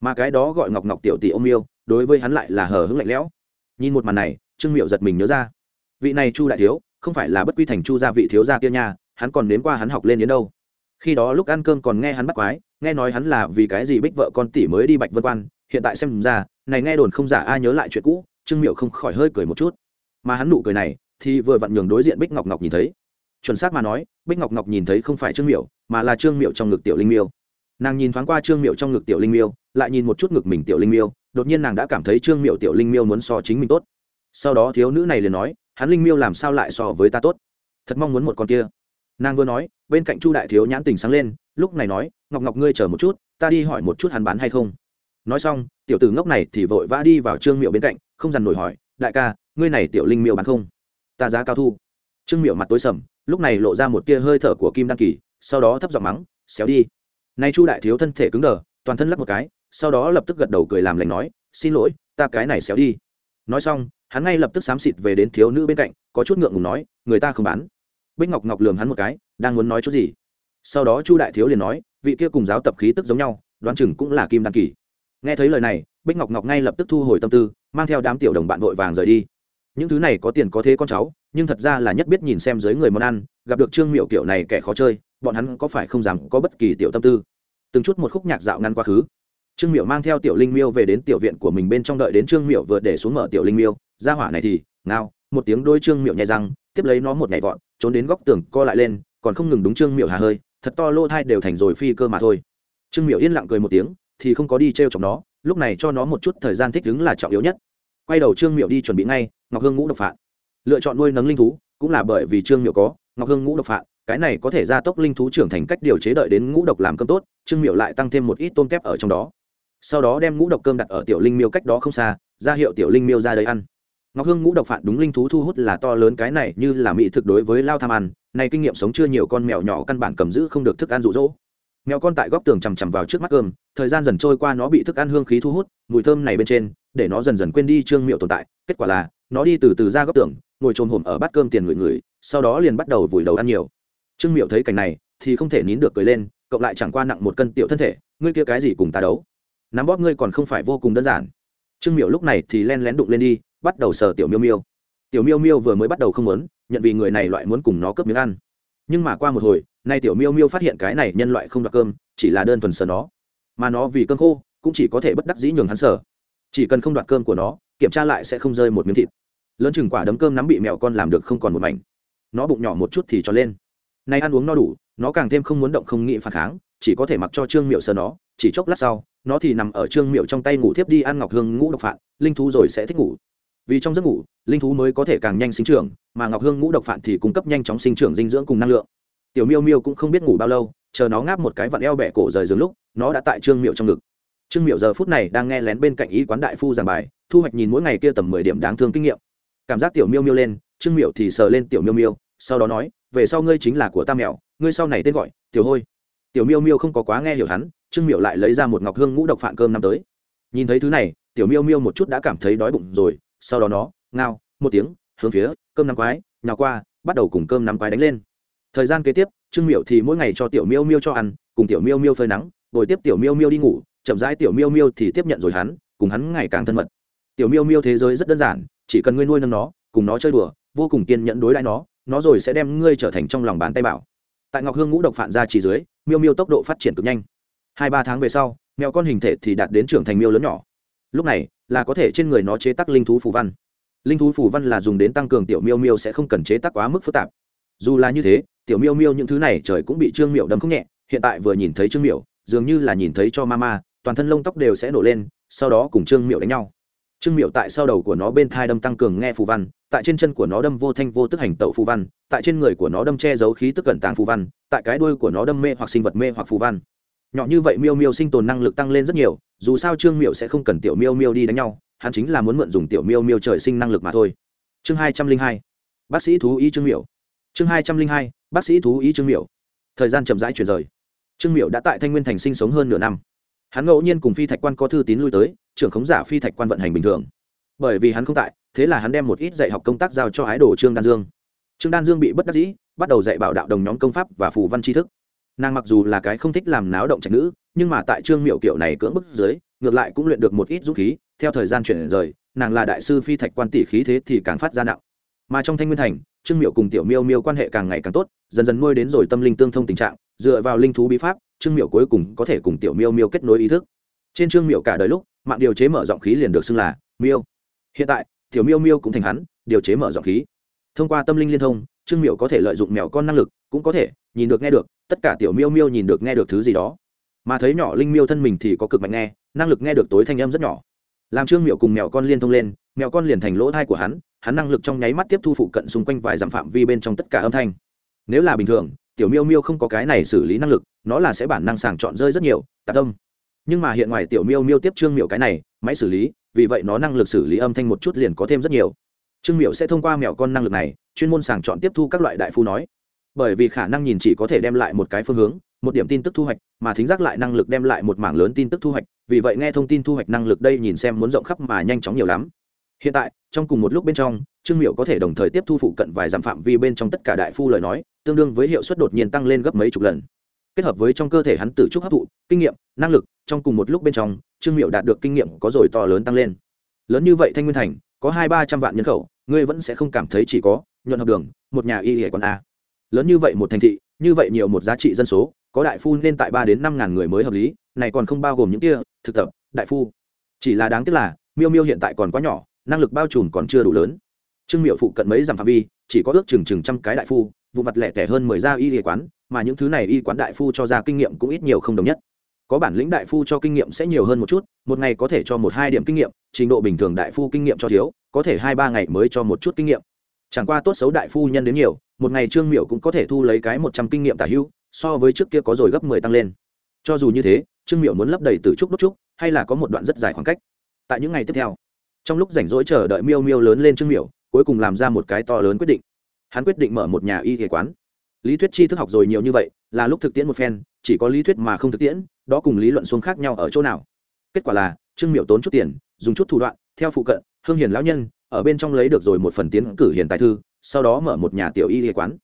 Mà cái đó gọi ngọc ngọc tiểu tỷ ông yêu, đối với hắn lại là hờ hững lạnh lẽo. Nhìn một màn này, trương miệu giật mình nhớ ra. Vị này chu đại thiếu, không phải là bất quy thành chu gia vị thiếu gia kia nha, hắn còn đến qua hắn học lên đến đâu. Khi đó lúc ăn cơm còn nghe hắn bắt quái, nghe nói hắn là vì cái gì bích vợ con tỷ mới đi bạch vân quan, hiện tại xem ra, này nghe đồn không giả ai nhớ lại chuyện cũ, trương miệu không khỏi hơi cười một chút. Mà hắn nụ cười này thì vừa vặn nhường đối diện bích ngọc ngọc nhìn thấy. Chuẩn xác mà nói, bích ngọc ngọc nhìn thấy không phải trương miệu mà là trương miệu trong ngực tiểu linh miêu. Nàng nhìn thoáng qua trương miệu trong ngực tiểu linh miêu, lại nhìn một chút ngực mình tiểu linh miêu, đột nhiên nàng đã cảm thấy trương miệu tiểu linh miêu muốn so chính mình tốt. Sau đó thiếu nữ này liền nói, hắn linh miêu làm sao lại so với ta tốt? Thật mong muốn một con kia. Nàng vừa nói, bên cạnh chu đại thiếu nhãn tình sáng lên, lúc này nói, ngọc ngọc ngươi chờ một chút, ta đi hỏi một chút hắn bán hay không. Nói xong, tiểu tử ngốc này thì vội vã đi vào trương miệu bên cạnh, không dằn nổi hỏi, đại ca, ngươi này tiểu linh miêu bán không? Ta giá cao thu. Trương miệu mặt tối sầm, lúc này lộ ra một tia hơi thở của kim đăng kỳ, sau đó thấp giọng mắng, xéo đi. Nay chu đại thiếu thân thể cứng đờ, toàn thân lắc một cái, sau đó lập tức gật đầu cười làm lành nói, xin lỗi, ta cái này xéo đi. Nói xong, hắn ngay lập tức xám xịt về đến thiếu nữ bên cạnh, có chút ngượng ngùng nói, người ta không bán. Bích ngọc ngọc lườm hắn một cái, đang muốn nói chút gì? Sau đó chu đại thiếu liền nói, vị kia cùng giáo tập khí tức giống nhau, đoán chừng cũng là kim đăng kỳ. Nghe thấy lời này, bích ngọc ngọc ngay lập tức thu hồi tâm tư, mang theo đám tiểu đồng bạn vội vàng rời đi những thứ này có tiền có thế con cháu, nhưng thật ra là nhất biết nhìn xem dưới người món ăn, gặp được trương miệu kiểu này kẻ khó chơi, bọn hắn có phải không dám có bất kỳ tiểu tâm tư? Từng chút một khúc nhạc dạo ngăn quá khứ. Trương miệu mang theo tiểu linh miêu về đến tiểu viện của mình bên trong đợi đến trương miệu vừa để xuống mở tiểu linh miêu, ra hỏa này thì, ngao, một tiếng đôi trương miệu nhai răng, tiếp lấy nó một nhảy vọt, trốn đến góc tường co lại lên, còn không ngừng đúng trương miệu hà hơi, thật to lô thai đều thành rồi phi cơ mà thôi. Trương miệu yên lặng cười một tiếng, thì không có đi t r e o chọc nó, lúc này cho nó một chút thời gian thích ứng là trọng yếu nhất quay đầu trương miệu đi chuẩn bị ngay, ngọc hương ngũ độc phạn lựa chọn nuôi nấng linh thú, cũng là bởi vì trương miệu có, ngọc hương ngũ độc phạn cái này có thể gia tốc linh thú trưởng thành cách điều chế đợi đến ngũ độc làm cơm tốt, trương miệu lại tăng thêm một ít tôm kép ở trong đó. Sau đó đem ngũ độc cơm đặt ở tiểu linh miêu cách đó không xa, ra hiệu tiểu linh miêu ra đây ăn. Ngọc hương ngũ độc phạn đúng linh thú thu hút là to lớn, cái này như là mỹ thực đối với lao tham ăn, này kinh nghiệm sống chưa nhiều con mèo nhỏ căn bản cầm giữ không được thức ăn rụ rỗ mèo con tại góc tường chằm chằm vào trước mắt cơm, thời gian dần trôi qua nó bị thức ăn hương khí thu hút, mùi thơm này bên trên, để nó dần dần quên đi trương miệu tồn tại, kết quả là, nó đi từ từ ra góc tường, ngồi trồm hổm ở bát cơm tiền người người, sau đó liền bắt đầu vùi đầu ăn nhiều. Trương miệu thấy cảnh này, thì không thể nín được cười lên, cộng lại chẳng qua nặng một cân tiểu thân thể, ngươi kia cái gì cùng ta đấu? Nắm bóp ngươi còn không phải vô cùng đơn giản. Trương miệu lúc này thì len lén đụng lên đi, bắt đầu sờ tiểu miêu miêu. Tiểu miêu miêu vừa mới bắt đầu không muốn, nhận vì người này loại muốn cùng nó cướp miếng ăn. Nhưng mà qua một hồi nay tiểu miêu miêu phát hiện cái này nhân loại không đoạt cơm, chỉ là đơn thuần sờ nó. Mà nó vì cơm khô, cũng chỉ có thể bất đắc dĩ nhường hắn sờ. Chỉ cần không đoạt cơm của nó, kiểm tra lại sẽ không rơi một miếng thịt. Lớn chừng quả đấm cơm nắm bị mèo con làm được không còn một mảnh. Nó bụng nhỏ một chút thì cho lên. Nay ăn uống no đủ, nó càng thêm không muốn động không nghĩ phản kháng, chỉ có thể mặc cho trương miệu sờ nó, chỉ chốc lát sau, nó thì nằm ở trương miệu trong tay ngủ thiếp đi ăn ngọc hương ngũ độc phạn, linh thú rồi sẽ thích ngủ. Vì trong giấc ngủ, linh thú mới có thể càng nhanh sinh trưởng, mà ngọc hương ngũ độc phạn thì cung cấp nhanh chóng sinh trưởng dinh dưỡng cùng năng lượng tiểu miêu miêu cũng không biết ngủ bao lâu, chờ nó ngáp một cái vặn eo bẻ cổ rời giường lúc, nó đã tại trương miệu trong ngực. Trương miệu giờ phút này đang nghe lén bên cạnh ý quán đại phu giảng bài, thu hoạch nhìn mỗi ngày kia tầm mười điểm đáng thương kinh nghiệm. Cảm giác tiểu miêu miêu lên, trương miệu thì sờ lên tiểu miêu miêu, sau đó nói, về sau ngươi chính là của ta mèo ngươi sau này tên gọi, tiểu hôi. Tiểu miêu miêu không có quá nghe hiểu hắn, trương miệu lại lấy ra một ngọc hương ngũ độc phạn cơm năm tới. Nhìn thấy thứ này, tiểu miêu miêu một chút đã cảm thấy đói bụng rồi, sau đó nó, ngao, một tiếng, hướng phía cơm năm quái, nhào qua, bắt đầu cùng cơm năm quái đánh lên thời gian kế tiếp, trương miệu thì mỗi ngày cho tiểu miêu miêu cho ăn, cùng tiểu miêu miêu phơi nắng rồi tiếp tiểu miêu miêu đi ngủ, chậm rãi tiểu miêu miêu thì tiếp nhận rồi hắn, cùng hắn ngày càng thân mật. Tiểu miêu miêu thế giới rất đơn giản, chỉ cần ngươi nuôi nâng nó, cùng nó chơi đùa, vô cùng kiên nhẫn đối đãi nó nó rồi sẽ đem ngươi trở thành trong lòng bàn tay bảo. Tại ngọc hương ngũ độc phản ra chỉ dưới, miêu miêu tốc độ phát triển cực nhanh. Hai ba tháng về sau, mèo con hình thể thì đạt đến trưởng thành miêu lớn nhỏ. Lúc này, là có thể trên người nó chế tác linh thú phù văn. Linh thú phù văn là dùng đến tăng cường tiểu miêu miêu sẽ không cần chế tác quá mức phức tạp. Dù là như thế tiểu miêu miêu những thứ này trời cũng bị trương miệu đâm không nhẹ, hiện tại vừa nhìn thấy trương miệu dường như là nhìn thấy cho ma ma, toàn thân lông tóc đều sẽ nổ lên, sau đó cùng trương miệu đánh nhau. Trương miệu tại sau đầu của nó bên thai đâm tăng cường nghe phù văn, tại trên chân của nó đâm vô thanh vô tức hành tẩu phù văn, tại trên người của nó đâm che giấu khí tức cẩn tàng phù văn, tại cái đuôi của nó đâm mê hoặc sinh vật mê hoặc phù văn. Nhỏ như vậy miêu miêu sinh tồn năng lực tăng lên rất nhiều, dù sao trương miệu sẽ không cần tiểu miêu miêu đi đánh nhau, hắn chính là muốn mượn dùng tiểu miêu miêu trời sinh năng lực mà thôi. Chương hai trăm linh hai, bác sĩ thú y trương miệu chương hai trăm linh hai bác sĩ thú y trương Miểu, thời gian chậm rãi chuyển rời. Trương Miểu đã tại thanh nguyên thành sinh sống hơn nửa năm. Hắn ngẫu nhiên cùng phi thạch quan có thư tín lui tới trưởng khống giả phi thạch quan vận hành bình thường. Bởi vì hắn không tại thế là hắn đem một ít dạy học công tác giao cho ái đồ trương đan dương. Trương đan dương bị bất đắc dĩ bắt đầu dạy bảo đạo đồng nhóm công pháp và phù văn tri thức. Nàng mặc dù là cái không thích làm náo động trạch nữ nhưng mà tại trương miệu kiểu này cưỡng bức dưới ngược lại cũng luyện được một ít dũng khí theo thời gian chuyển rời nàng là đại sư phi thạch quan tỷ khí thế thì càng phát ra nặng. Mà trong thanh nguyên thành trương miệu cùng tiểu miêu miêu quan hệ càng ngày càng tốt dần dần nuôi đến rồi tâm linh tương thông tình trạng, dựa vào linh thú bí pháp, trương miệu cuối cùng có thể cùng tiểu miêu miêu kết nối ý thức. Trên trương miệu cả đời lúc, mạng điều chế mở giọng khí liền được xưng là miêu. Hiện tại, tiểu miêu miêu cũng thành hắn, điều chế mở giọng khí. Thông qua tâm linh liên thông, trương miệu có thể lợi dụng mèo con năng lực, cũng có thể nhìn được nghe được, tất cả tiểu miêu miêu nhìn được nghe được thứ gì đó. Mà thấy nhỏ linh miêu thân mình thì có cực mạnh nghe, năng lực nghe được tối thanh âm rất nhỏ. Làm trương miệu cùng mèo con liên thông lên, mèo con liền thành lỗ thai của hắn hắn năng lực trong nháy mắt tiếp thu phụ cận xung quanh vài dặm phạm vi bên trong tất cả âm thanh nếu là bình thường, tiểu miêu miêu không có cái này xử lý năng lực, nó là sẽ bản năng sàng chọn rơi rất nhiều tạc âm. Nhưng mà hiện ngoài tiểu miêu miêu tiếp trương miệu cái này, máy xử lý, vì vậy nó năng lực xử lý âm thanh một chút liền có thêm rất nhiều. Trương miệu sẽ thông qua mèo con năng lực này, chuyên môn sàng chọn tiếp thu các loại đại phu nói. Bởi vì khả năng nhìn chỉ có thể đem lại một cái phương hướng, một điểm tin tức thu hoạch, mà thính giác lại năng lực đem lại một mảng lớn tin tức thu hoạch, vì vậy nghe thông tin thu hoạch năng lực đây nhìn xem muốn rộng khắp mà nhanh chóng nhiều lắm. Hiện tại, trong cùng một lúc bên trong, trương miệu có thể đồng thời tiếp thu phụ cận vài dặm phạm vi bên trong tất cả đại phu lời nói tương đương với hiệu suất đột nhiên tăng lên gấp mấy chục lần. Kết hợp với trong cơ thể hắn tự trúc hấp thụ, kinh nghiệm, năng lực, trong cùng một lúc bên trong, trương miệu đạt được kinh nghiệm có rồi to lớn tăng lên. Lớn như vậy thanh nguyên thành, có hai ba trăm vạn nhân khẩu, ngươi vẫn sẽ không cảm thấy chỉ có nhuận học đường, một nhà y hệ còn a. Lớn như vậy một thành thị, như vậy nhiều một giá trị dân số, có đại phu nên tại ba đến năm ngàn người mới hợp lý, này còn không bao gồm những kia, thực tập, đại phu. Chỉ là đáng tiếc là, miêu miêu hiện tại còn quá nhỏ, năng lực bao trùm còn chưa đủ lớn. Trương miệu phụ cận mấy dặm phạm vi, chỉ có ước chừng chừng trăm cái đại phu vụ mặt lẻ tẻ hơn mười gia y y quán, mà những thứ này y quán đại phu cho ra kinh nghiệm cũng ít nhiều không đồng nhất. Có bản lĩnh đại phu cho kinh nghiệm sẽ nhiều hơn một chút, một ngày có thể cho một hai điểm kinh nghiệm, trình độ bình thường đại phu kinh nghiệm cho thiếu, có thể hai ba ngày mới cho một chút kinh nghiệm. Chẳng qua tốt xấu đại phu nhân đến nhiều, một ngày trương miệu cũng có thể thu lấy cái một trăm kinh nghiệm tả hữu so với trước kia có rồi gấp mười tăng lên. Cho dù như thế, trương miệu muốn lấp đầy từ trúc đốt trúc hay là có một đoạn rất dài khoảng cách. Tại những ngày tiếp theo, trong lúc rảnh rỗi chờ đợi miêu miêu lớn lên trương miệu cuối cùng làm ra một cái to lớn quyết định hắn quyết định mở một nhà y y quán. Lý thuyết tri thức học rồi nhiều như vậy, là lúc thực tiễn một phen, chỉ có lý thuyết mà không thực tiễn, đó cùng lý luận xuống khác nhau ở chỗ nào. Kết quả là, trương miệu tốn chút tiền, dùng chút thủ đoạn, theo phụ cận, hương hiền lão nhân, ở bên trong lấy được rồi một phần tiến cử hiền tài thư, sau đó mở một nhà tiểu y y quán.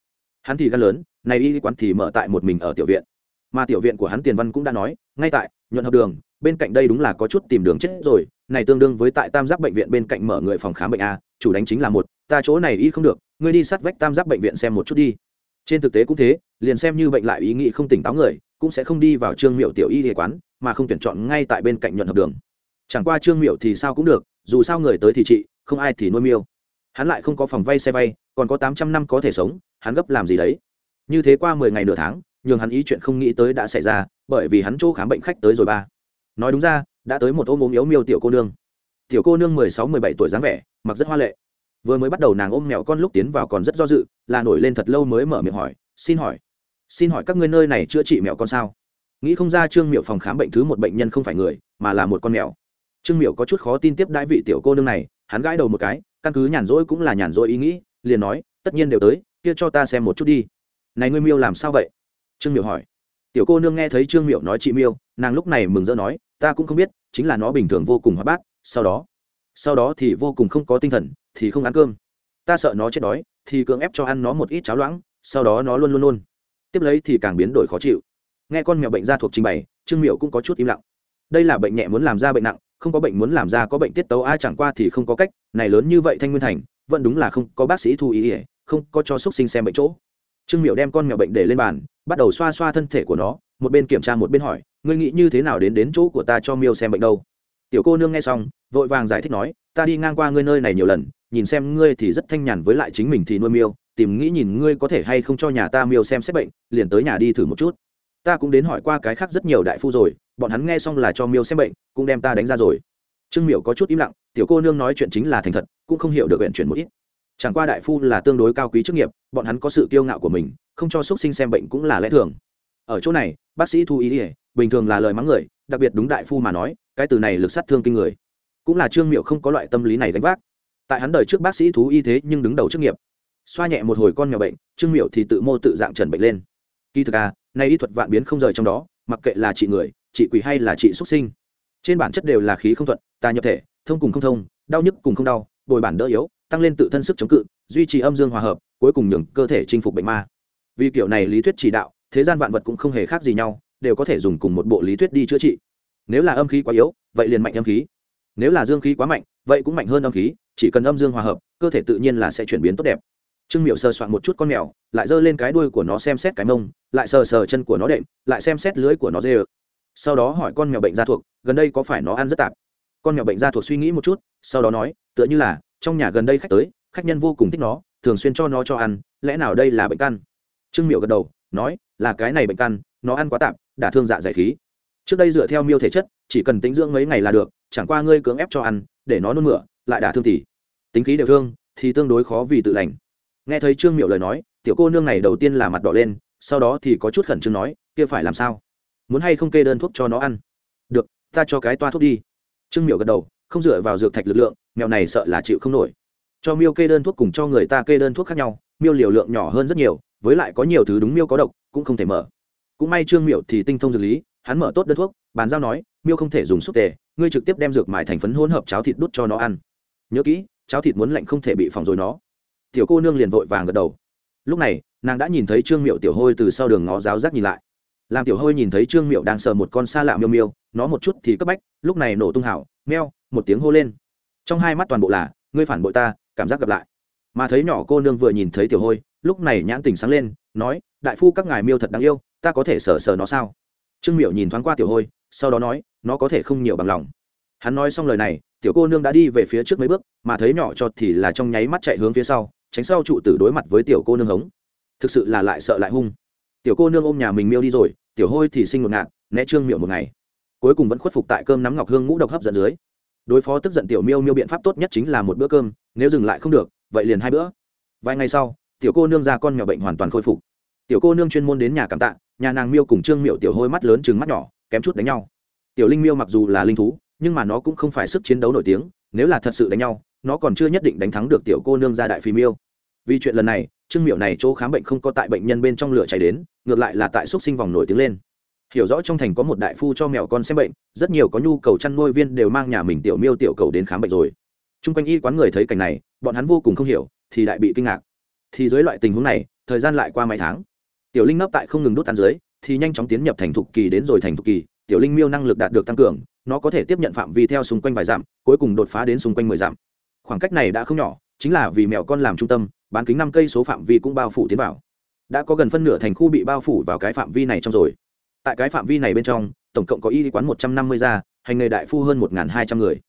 Hắn thì gan lớn, này y y quán thì mở tại một mình ở tiểu viện. Mà tiểu viện của hắn tiền văn cũng đã nói, ngay tại, nhuận hợp đường, bên cạnh đây đúng là có chút tìm đường chết rồi, này tương đương với tại tam giác bệnh viện bên cạnh mở người phòng khám bệnh a, chủ đánh chính là một, ta chỗ này y không được ngươi đi sát vách tam giác bệnh viện xem một chút đi. Trên thực tế cũng thế, liền xem như bệnh lại ý nghĩ không tỉnh táo người, cũng sẽ không đi vào trương miệu tiểu y y quán, mà không tuyển chọn ngay tại bên cạnh nhuận hợp đường. Chẳng qua trương miệu thì sao cũng được, dù sao người tới thì trị, không ai thì nuôi miêu. Hắn lại không có phòng vay xe vay, còn có tám trăm năm có thể sống, hắn gấp làm gì đấy? Như thế qua mười ngày nửa tháng, nhường hắn ý chuyện không nghĩ tới đã xảy ra, bởi vì hắn chỗ khám bệnh khách tới rồi ba. Nói đúng ra, đã tới một ôm ốm yếu miêu tiểu cô nương. Tiểu cô nương mười sáu, mười bảy tuổi dáng vẻ, mặc rất hoa lệ vừa mới bắt đầu nàng ôm mèo con lúc tiến vào còn rất do dự, là nổi lên thật lâu mới mở miệng hỏi, xin hỏi xin hỏi các ngươi nơi này chữa trị mèo con sao? Nghĩ không ra trương miệu phòng khám bệnh thứ một bệnh nhân không phải người, mà là một con mèo trương miệu có chút khó tin tiếp đãi vị tiểu cô nương này, hắn gãi đầu một cái, căn cứ nhàn rỗi cũng là nhàn rỗi ý nghĩ, liền nói, tất nhiên đều tới, kia cho ta xem một chút đi. Này ngươi miêu làm sao vậy? Trương miệu hỏi. Tiểu cô nương nghe thấy trương miệu nói chị miêu, nàng lúc này mừng rỡ nói, ta cũng không biết, chính là nó bình thường vô cùng hóa bát, sau đó sau đó thì vô cùng không có tinh thần thì không ăn cơm. Ta sợ nó chết đói, thì cưỡng ép cho ăn nó một ít cháo loãng, sau đó nó luôn luôn luôn. Tiếp lấy thì càng biến đổi khó chịu. Nghe con mèo bệnh ra thuộc trình bày, trương miệu cũng có chút im lặng. Đây là bệnh nhẹ muốn làm ra bệnh nặng, không có bệnh muốn làm ra có bệnh tiết tấu ai chẳng qua thì không có cách, này lớn như vậy thanh nguyên thành, vẫn đúng là không có bác sĩ thu ý ỉa không có cho xúc sinh xem bệnh chỗ. Trương miệu đem con mèo bệnh để lên bàn, bắt đầu xoa xoa thân thể của nó, một bên kiểm tra một bên hỏi, ngươi nghĩ như thế nào đến đến chỗ của ta cho miêu xem bệnh đâu? Tiểu cô nương nghe xong, vội vàng giải thích nói, ta đi ngang qua ngươi nơi này nhiều lần, nhìn xem ngươi thì rất thanh nhàn với lại chính mình thì nuôi miêu, tìm nghĩ nhìn ngươi có thể hay không cho nhà ta miêu xem xét bệnh, liền tới nhà đi thử một chút. Ta cũng đến hỏi qua cái khác rất nhiều đại phu rồi, bọn hắn nghe xong là cho miêu xem bệnh, cũng đem ta đánh ra rồi. Trương miểu có chút im lặng, tiểu cô nương nói chuyện chính là thành thật, cũng không hiểu được huyện chuyển một ít. Chẳng qua đại phu là tương đối cao quý chức nghiệp, bọn hắn có sự kiêu ngạo của mình, không cho xúc sinh xem bệnh cũng là lẽ thường. Ở chỗ này, bác sĩ thu ý ỉa bình thường là lời mắng người, đặc biệt đúng đại phu mà nói cái từ này lực sát thương kinh người. Cũng là trương miệu không có loại tâm lý này đánh vác. Tại hắn đời trước bác sĩ thú y thế nhưng đứng đầu chức nghiệp. Xoa nhẹ một hồi con mèo bệnh, trương miệu thì tự mô tự dạng trần bệnh lên. Kỳ thực à nay y thuật vạn biến không rời trong đó, mặc kệ là trị người trị quỷ hay là trị xuất sinh. Trên bản chất đều là khí không thuận, tà nhập thể, thông cùng không thông, đau nhức cùng không đau, bồi bản đỡ yếu, tăng lên tự thân sức chống cự, duy trì âm dương hòa hợp, cuối cùng nhường cơ thể chinh phục bệnh ma. Vì kiểu này lý thuyết chỉ đạo, thế gian vạn vật cũng không hề khác gì nhau, đều có thể dùng cùng một bộ lý thuyết đi chữa trị nếu là âm khí quá yếu, vậy liền mạnh âm khí. Nếu là dương khí quá mạnh, vậy cũng mạnh hơn âm khí, chỉ cần âm dương hòa hợp, cơ thể tự nhiên là sẽ chuyển biến tốt đẹp. Trương miệu sờ soạn một chút con mèo, lại giơ lên cái đuôi của nó xem xét cái mông, lại sờ sờ chân của nó đệm, lại xem xét lưới của nó dê ơ. Sau đó hỏi con mèo bệnh da thuộc, gần đây có phải nó ăn rất tạp? Con mèo bệnh da thuộc suy nghĩ một chút, sau đó nói, tựa như là, trong nhà gần đây khách tới, khách nhân vô cùng thích nó, thường xuyên cho nó cho ăn, lẽ nào đây là bệnh căn? Trương miệu gật đầu, nói, là cái này bệnh căn, nó ăn quá tạp, đả thương dạ dày khí trước đây dựa theo miêu thể chất, chỉ cần tính dưỡng mấy ngày là được, chẳng qua ngươi cưỡng ép cho ăn, để nó nôn mửa, lại đả thương tỉ tính khí đều thương, thì tương đối khó vì tự lành. Nghe thấy trương miệu lời nói, tiểu cô nương này đầu tiên là mặt đỏ lên, sau đó thì có chút khẩn trương nói, kia phải làm sao? Muốn hay không kê đơn thuốc cho nó ăn? Được, ta cho cái toa thuốc đi. Trương miệu gật đầu, không dựa vào dược thạch lực lượng, mèo này sợ là chịu không nổi. Cho miêu kê đơn thuốc cùng cho người ta kê đơn thuốc khác nhau, miêu liều lượng nhỏ hơn rất nhiều, với lại có nhiều thứ đúng miêu có độc, cũng không thể mở. Cũng may trương miệu thì tinh thông dược lý hắn mở tốt đơn thuốc, bàn giao nói, miêu không thể dùng xúc tề ngươi trực tiếp đem dược mài thành phấn hỗn hợp cháo thịt đút cho nó ăn. Nhớ kỹ, cháo thịt muốn lạnh không thể bị phòng rồi nó. Tiểu cô nương liền vội vàng gật đầu. Lúc này, nàng đã nhìn thấy trương miệu tiểu hôi từ sau đường ngó giáo giác nhìn lại. Làm tiểu hôi nhìn thấy trương miệu đang sờ một con xa lạ miêu miêu, nó một chút thì cấp bách, lúc này nổ tung hảo meo, một tiếng hô lên. Trong hai mắt toàn bộ là, ngươi phản bội ta, cảm giác gặp lại. Mà thấy nhỏ cô nương vừa nhìn thấy tiểu hôi, lúc này nhãn tình sáng lên, nói, đại phu các ngài miêu thật đáng yêu, ta có thể sờ sờ nó sao? Trương miệu nhìn thoáng qua tiểu hôi, sau đó nói, nó có thể không nhiều bằng lòng. Hắn nói xong lời này, tiểu cô nương đã đi về phía trước mấy bước, mà thấy nhỏ cho thì là trong nháy mắt chạy hướng phía sau, tránh sau trụ tử đối mặt với tiểu cô nương hống. Thực sự là lại sợ lại hung. Tiểu cô nương ôm nhà mình miêu đi rồi, tiểu hôi thì sinh một ngạn né trương miệu một ngày. Cuối cùng vẫn khuất phục tại cơm nắm ngọc hương ngũ độc hấp dẫn dưới. Đối phó tức giận tiểu miêu miêu biện pháp tốt nhất chính là một bữa cơm, nếu dừng lại không được, vậy liền hai bữa. Vài ngày sau, tiểu cô nương ra con nhỏ bệnh hoàn toàn khôi phục. Tiểu cô nương chuyên môn đến nhà cảm tạ nhà nàng miêu cùng trương miệu tiểu hôi mắt lớn chừng mắt nhỏ, kém chút đánh nhau. Tiểu linh miêu mặc dù là linh thú, nhưng mà nó cũng không phải sức chiến đấu nổi tiếng, nếu là thật sự đánh nhau, nó còn chưa nhất định đánh thắng được tiểu cô nương gia đại phi miêu. Vì chuyện lần này, trương miệu này chỗ khám bệnh không có tại bệnh nhân bên trong lửa cháy đến, ngược lại là tại xúc sinh vòng nổi tiếng lên. Hiểu rõ trong thành có một đại phu cho mèo con xem bệnh, rất nhiều có nhu cầu chăn nuôi viên đều mang nhà mình tiểu miêu tiểu cầu đến khám bệnh rồi. T r u n g quanh y quán người thấy cảnh này, bọn hắn vô cùng không hiểu, thì đại bị kinh ngạc. Thì dưới loại tình huống này, thời gian lại qua mấy tháng tiểu linh nấp tại không ngừng đốt tàn dưới, thì nhanh chóng tiến nhập thành thục kỳ đến rồi thành thục kỳ, tiểu linh miêu năng lực đạt được tăng cường, nó có thể tiếp nhận phạm vi theo xung quanh vài dặm, cuối cùng đột phá đến xung quanh mười dặm. Khoảng cách này đã không nhỏ, chính là vì mèo con làm trung tâm, bán kính năm cây số phạm vi cũng bao phủ tiến vào. Đã có gần phân nửa thành khu bị bao phủ vào cái phạm vi này trong rồi. Tại cái phạm vi này bên trong, tổng cộng có y quán một trăm năm mươi gia, hành nghề đại phu hơn một hai trăm người.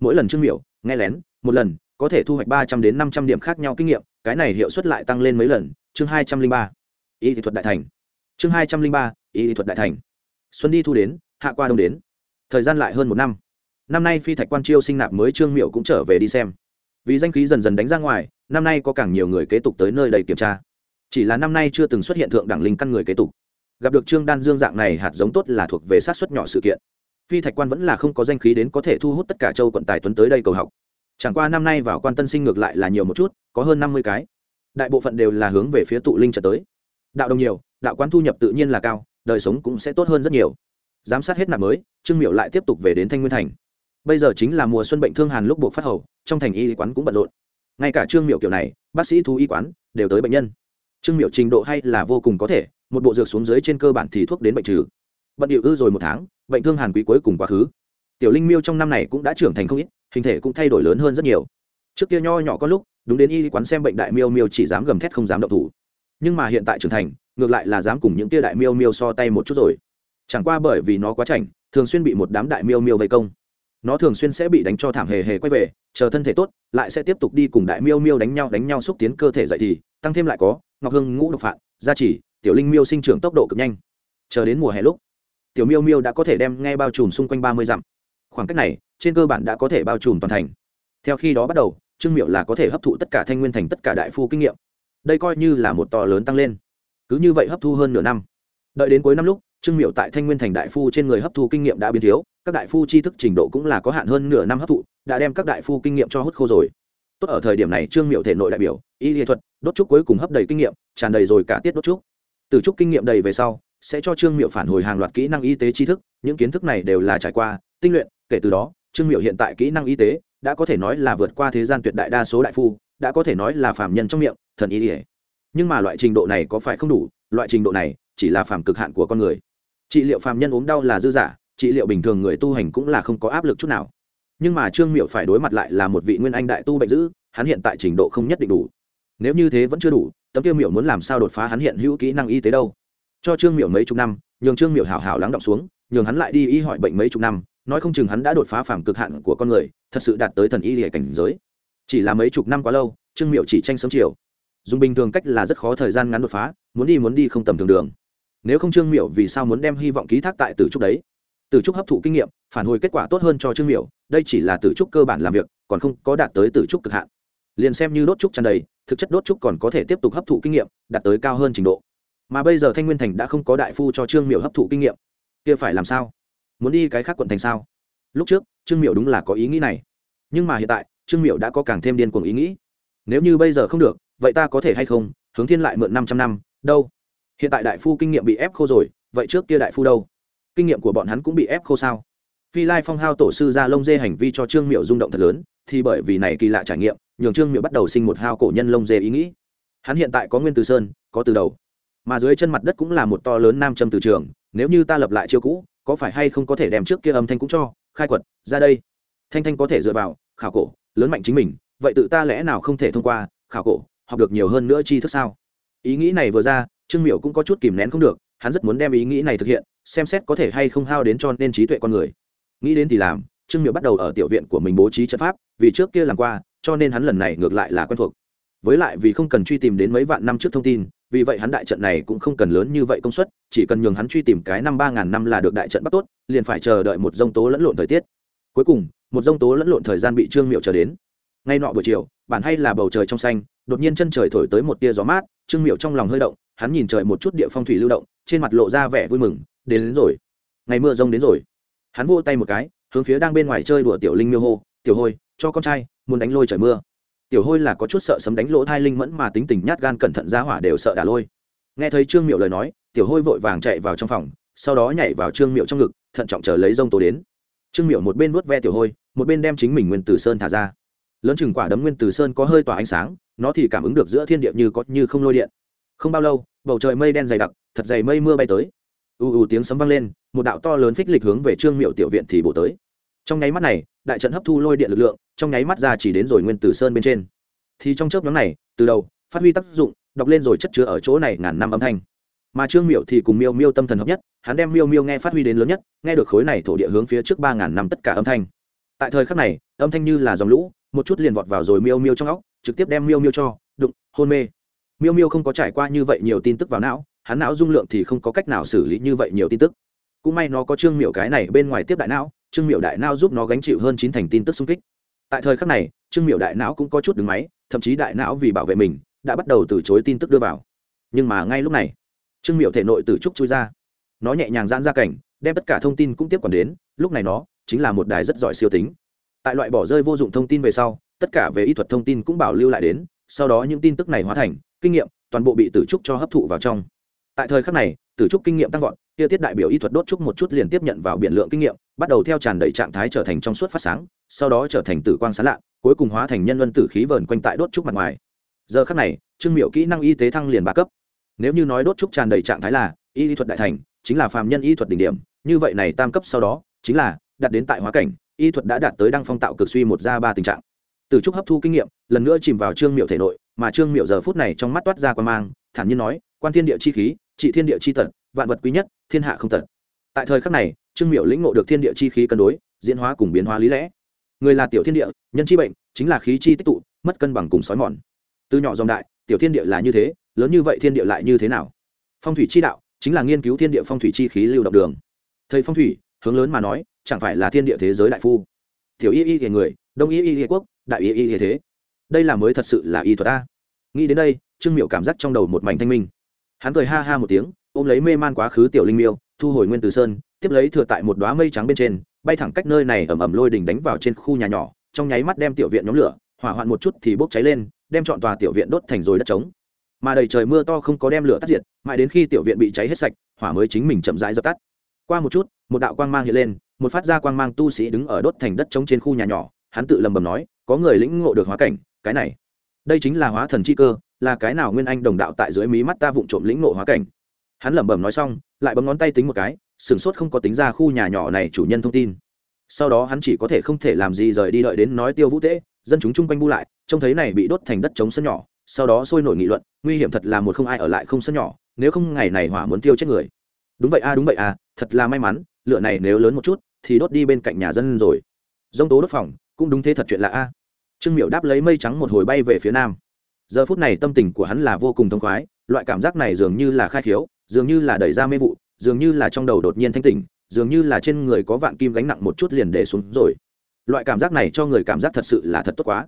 Mỗi lần trương miểu, nghe lén, một lần, có thể thu hoạch ba trăm đến năm trăm điểm khác nhau kinh nghiệm, cái này hiệu suất lại tăng lên mấy lần, chương hai trăm linh ba y thuật đại thành. Chương hai trăm linh ba y thuật đại thành. Xuân đi thu đến, hạ qua đông đến. Thời gian lại hơn một năm. Năm nay phi thạch quan chiêu sinh nạp mới trương miệu cũng trở về đi xem. Vì danh khí dần dần đánh ra ngoài, năm nay có càng nhiều người kế tục tới nơi đây kiểm tra. Chỉ là năm nay chưa từng xuất hiện thượng đẳng linh căn người kế tục. Gặp được trương đan dương dạng này hạt giống tốt là thuộc về sát xuất nhỏ sự kiện. Phi thạch quan vẫn là không có danh khí đến có thể thu hút tất cả châu quận tài tuấn tới đây cầu học. Chẳng qua năm nay vào quan tân sinh ngược lại là nhiều một chút, có hơn năm mươi cái. Đại bộ phận đều là hướng về phía tụ linh trở tới đạo đồng nhiều, đạo quán thu nhập tự nhiên là cao, đời sống cũng sẽ tốt hơn rất nhiều. Giám sát hết nạp mới, trương miệu lại tiếp tục về đến thanh nguyên thành. Bây giờ chính là mùa xuân bệnh thương hàn lúc buộc phát hầu, trong thành y quán cũng bận rộn. Ngay cả trương miệu kiểu này, bác sĩ thú y quán đều tới bệnh nhân. Trương miệu trình độ hay là vô cùng có thể, một bộ dược xuống dưới trên cơ bản thì thuốc đến bệnh trừ. Bận điệu ư rồi một tháng, bệnh thương hàn quý cuối cùng quá khứ. Tiểu linh miêu trong năm này cũng đã trưởng thành không ít, hình thể cũng thay đổi lớn hơn rất nhiều. Trước kia nho nhỏ có lúc, đúng đến y quán xem bệnh đại miêu miêu chỉ dám gầm thét không dám động thủ nhưng mà hiện tại trưởng thành, ngược lại là dám cùng những tia đại miêu miêu so tay một chút rồi. Chẳng qua bởi vì nó quá chảnh, thường xuyên bị một đám đại miêu miêu vây công. Nó thường xuyên sẽ bị đánh cho thảm hề hề quay về, chờ thân thể tốt, lại sẽ tiếp tục đi cùng đại miêu miêu đánh nhau đánh nhau xúc tiến cơ thể dậy thì, tăng thêm lại có, ngọc hương ngũ độc phạn gia chỉ tiểu linh miêu sinh trưởng tốc độ cực nhanh. Chờ đến mùa hè lúc, tiểu miêu miêu đã có thể đem ngay bao trùm xung quanh ba mươi dặm. Khoảng cách này, trên cơ bản đã có thể bao trùm toàn thành. Theo khi đó bắt đầu, trương miệu là có thể hấp thụ tất cả thanh nguyên thành, tất cả đại phu kinh nghiệm đây coi như là một to lớn tăng lên. Cứ như vậy hấp thu hơn nửa năm. Đợi đến cuối năm lúc, trương miệu tại thanh nguyên thành đại phu trên người hấp thu kinh nghiệm đã biến thiếu, các đại phu tri thức trình độ cũng là có hạn hơn nửa năm hấp thụ, đã đem các đại phu kinh nghiệm cho hút khô rồi. Tốt ở thời điểm này trương miệu thể nội đại biểu, y nghệ thuật, đốt trúc cuối cùng hấp đầy kinh nghiệm, tràn đầy rồi cả tiết đốt trúc. Từ trúc kinh nghiệm đầy về sau, sẽ cho trương miệu phản hồi hàng loạt kỹ năng y tế tri thức, những kiến thức này đều là trải qua, tinh luyện, kể từ đó, trương miệu hiện tại kỹ năng y tế đã có thể nói là vượt qua thế gian tuyệt đại đa số đại phu đã có thể nói là phạm nhân trong miệng, thần y ỉa nhưng mà loại trình độ này có phải không đủ? Loại trình độ này chỉ là phàm cực hạn của con người. Trị liệu phàm nhân ốm đau là dư giả, trị liệu bình thường người tu hành cũng là không có áp lực chút nào. Nhưng mà trương miệu phải đối mặt lại là một vị nguyên anh đại tu bệnh dữ, hắn hiện tại trình độ không nhất định đủ. Nếu như thế vẫn chưa đủ, tấm tiêu miệu muốn làm sao đột phá hắn hiện hữu kỹ năng y tế đâu? Cho trương miệu mấy chục năm, nhường trương miệu hảo hảo lắng động xuống, nhường hắn lại đi y hỏi bệnh mấy chục năm, nói không chừng hắn đã đột phá phàm cực hạn của con người, thật sự đạt tới thần y hệ cảnh giới chỉ là mấy chục năm quá lâu, trương miệu chỉ tranh sớm chiều. Dùng bình thường cách là rất khó thời gian ngắn đột phá, muốn đi muốn đi không tầm thường đường. Nếu không trương miệu vì sao muốn đem hy vọng ký thác tại tử trúc đấy? Tử trúc hấp thụ kinh nghiệm, phản hồi kết quả tốt hơn cho trương miệu đây chỉ là tử trúc cơ bản làm việc, còn không có đạt tới tử trúc cực hạn. Liền xem như đốt trúc tràn đầy, thực chất đốt trúc còn có thể tiếp tục hấp thụ kinh nghiệm, đạt tới cao hơn trình độ. Mà bây giờ thanh nguyên thành đã không có đại phu cho trương miệu hấp thụ kinh nghiệm. Kia phải làm sao? Muốn đi cái khác quận thành sao? Lúc trước, trương miệu đúng là có ý nghĩ này. Nhưng mà hiện tại trương miệu đã có càng thêm điên cuồng ý nghĩ. Nếu như bây giờ không được, vậy ta có thể hay không? Hướng thiên lại mượn năm trăm năm, đâu? Hiện tại đại phu kinh nghiệm bị ép khô rồi, vậy trước kia đại phu đâu? Kinh nghiệm của bọn hắn cũng bị ép khô sao? Phi lai phong hao tổ sư ra lông dê hành vi cho trương miệu rung động thật lớn, thì bởi vì này kỳ lạ trải nghiệm, nhường trương miệu bắt đầu sinh một hao cổ nhân lông dê ý nghĩ. Hắn hiện tại có nguyên từ sơn, có từ đầu. Mà dưới chân mặt đất cũng là một to lớn nam châm từ trường, nếu như ta lập lại chiêu cũ, có phải hay không có thể đem trước kia âm thanh cũng cho? Khai quật, ra đây. Thanh thanh có thể dựa vào, khảo cổ lớn mạnh chính mình, vậy tự ta lẽ nào không thể thông qua khảo cổ, học được nhiều hơn nữa tri thức sao? Ý nghĩ này vừa ra, trương miệu cũng có chút kìm nén không được, hắn rất muốn đem ý nghĩ này thực hiện, xem xét có thể hay không hao đến cho nên trí tuệ con người. Nghĩ đến thì làm, trương miệu bắt đầu ở tiểu viện của mình bố trí trận pháp, vì trước kia làm qua, cho nên hắn lần này ngược lại là quen thuộc. Với lại vì không cần truy tìm đến mấy vạn năm trước thông tin, vì vậy hắn đại trận này cũng không cần lớn như vậy công suất, chỉ cần nhường hắn truy tìm cái năm ba ngàn năm là được đại trận bắt tốt, liền phải chờ đợi một dông tố lẫn lộn thời tiết. Cuối cùng một dông tố lẫn lộn thời gian bị trương miệu chờ đến ngay nọ buổi chiều bản hay là bầu trời trong xanh đột nhiên chân trời thổi tới một tia gió mát trương miệu trong lòng hơi động hắn nhìn trời một chút địa phong thủy lưu động trên mặt lộ ra vẻ vui mừng đến, đến rồi ngày mưa rông đến rồi hắn vô tay một cái hướng phía đang bên ngoài chơi đùa tiểu linh miêu hô tiểu hôi cho con trai muốn đánh lôi trời mưa tiểu hôi là có chút sợ sấm đánh lỗ thai linh mẫn mà tính tình nhát gan cẩn thận ra hỏa đều sợ đả lôi nghe thấy trương miệu lời nói tiểu hôi vội vàng chạy vào trong phòng sau đó nhảy vào trương miệu trong ngực thận trọng chờ lấy rông tố đến trương miệu một bên vuốt ve tiểu hôi, một bên đem chính mình nguyên tử sơn thả ra. Lớn chừng quả đấm nguyên tử sơn có hơi tỏa ánh sáng, nó thì cảm ứng được giữa thiên địa như có như không lôi điện. Không bao lâu, bầu trời mây đen dày đặc, thật dày mây mưa bay tới. Ù ù tiếng sấm vang lên, một đạo to lớn phích lịch hướng về trương miệu tiểu viện thì bổ tới. Trong nháy mắt này, đại trận hấp thu lôi điện lực lượng, trong nháy mắt ra chỉ đến rồi nguyên tử sơn bên trên. Thì trong chớp nhóm này, từ đầu, phát huy tác dụng, đọc lên rồi chất chứa ở chỗ này ngàn năm âm thanh. Mà trương miệu thì cùng miêu miêu tâm thần hợp nhất hắn đem miêu miêu nghe phát huy đến lớn nhất, nghe được khối này thổ địa hướng phía trước ba ngàn năm tất cả âm thanh. Tại thời khắc này, âm thanh như là dòng lũ, một chút liền vọt vào rồi miêu miêu trong óc, trực tiếp đem miêu miêu cho, đụng, hôn mê. Miêu miêu không có trải qua như vậy nhiều tin tức vào não, hắn não dung lượng thì không có cách nào xử lý như vậy nhiều tin tức. Cũng may nó có trương miệu cái này bên ngoài tiếp đại não, trương miệu đại não giúp nó gánh chịu hơn chín thành tin tức xung kích. Tại thời khắc này, trương miệu đại não cũng có chút đứng máy, thậm chí đại não vì bảo vệ mình, đã bắt đầu từ chối tin tức đưa vào. Nhưng mà ngay lúc này, trương miệu thể nội từ trúc chui ra nó nhẹ nhàng giãn ra cảnh, đem tất cả thông tin cũng tiếp quản đến, lúc này nó chính là một đài rất giỏi siêu tính. Tại loại bỏ rơi vô dụng thông tin về sau, tất cả về y thuật thông tin cũng bảo lưu lại đến, sau đó những tin tức này hóa thành, kinh nghiệm toàn bộ bị tử trúc cho hấp thụ vào trong. Tại thời khắc này, tử trúc kinh nghiệm tăng vọt, kia tiết đại biểu y thuật đốt trúc một chút liền tiếp nhận vào biển lượng kinh nghiệm, bắt đầu theo tràn đầy trạng thái trở thành trong suốt phát sáng, sau đó trở thành tử quang sáng lạ cuối cùng hóa thành nhân luân tử khí vờn quanh tại đốt trúc mặt ngoài. Giờ khắc này, trương miệu kỹ năng y tế thăng liền ba cấp. Nếu như nói đốt trúc tràn đầy trạng thái là, y thuật đại thành chính là phàm nhân y thuật đỉnh điểm, như vậy này tam cấp sau đó, chính là đạt đến tại hóa cảnh, y thuật đã đạt tới đăng phong tạo cực suy một ra ba tình trạng. Từ trúc hấp thu kinh nghiệm, lần nữa chìm vào trương miệu thể nội, mà trương miệu giờ phút này trong mắt toát ra quan mang, thản nhiên nói, quan thiên địa chi khí, trị thiên địa chi tật, vạn vật quý nhất, thiên hạ không tật. Tại thời khắc này, trương miệu lĩnh ngộ được thiên địa chi khí cân đối, diễn hóa cùng biến hóa lý lẽ. Người là tiểu thiên địa, nhân chi bệnh, chính là khí chi tích tụ, mất cân bằng cùng sói mòn. Từ nhỏ dòng đại, tiểu thiên địa là như thế, lớn như vậy thiên địa lại như thế nào? Phong thủy chi đạo chính là nghiên cứu thiên địa phong thủy chi khí lưu động đường. Thầy phong thủy, hướng lớn mà nói, chẳng phải là thiên địa thế giới đại phu. Tiểu y y thì người, đông y y y quốc, đại y y y thế. Đây là mới thật sự là y thuật ta nghĩ đến đây, trương miệu cảm giác trong đầu một mảnh thanh minh. Hắn cười ha ha một tiếng, ôm lấy mê man quá khứ tiểu linh miêu, thu hồi nguyên từ sơn, tiếp lấy thừa tại một đoá mây trắng bên trên, bay thẳng cách nơi này ẩm ẩm lôi đỉnh đánh vào trên khu nhà nhỏ, trong nháy mắt đem tiểu viện nhóm lửa, hỏa hoạn một chút thì bốc cháy lên, đem chọn tòa tiểu viện đốt thành rồi đất trống. Mà đầy trời mưa to không có đem lửa tắt diệt mãi đến khi tiểu viện bị cháy hết sạch, hỏa mới chính mình chậm rãi dập tắt. Qua một chút, một đạo quang mang hiện lên, một phát ra quang mang tu sĩ đứng ở đốt thành đất trống trên khu nhà nhỏ, hắn tự lầm bầm nói, có người lĩnh ngộ được hóa cảnh, cái này, đây chính là hóa thần chi cơ, là cái nào nguyên anh đồng đạo tại dưới mí mắt ta vụng trộm lĩnh ngộ hóa cảnh. Hắn lẩm bẩm nói xong, lại bấm ngón tay tính một cái sửng sốt không có tính ra khu nhà nhỏ này chủ nhân thông tin. Sau đó hắn chỉ có thể không thể làm gì rời đi đợi đến nói tiêu vũ tễ, dân chúng chung quanh bu lại, trông thấy này bị đốt thành đất trống sân nhỏ, sau đó sôi nổi nghị luận, nguy hiểm thật là một không ai ở lại không sân nhỏ nếu không ngày này hỏa muốn tiêu chết người. Đúng vậy a, đúng vậy a, thật là may mắn, lửa này nếu lớn một chút, thì đốt đi bên cạnh nhà dân rồi. Dông tố đốt phòng, cũng đúng thế thật chuyện là a. Trương miệu đáp lấy mây trắng một hồi bay về phía nam. Giờ phút này tâm tình của hắn là vô cùng thông khoái, loại cảm giác này dường như là khai khiếu, dường như là đẩy ra mê vụ, dường như là trong đầu đột nhiên thanh tỉnh, dường như là trên người có vạn kim gánh nặng một chút liền để xuống rồi. Loại cảm giác này cho người cảm giác thật sự là thật tốt quá.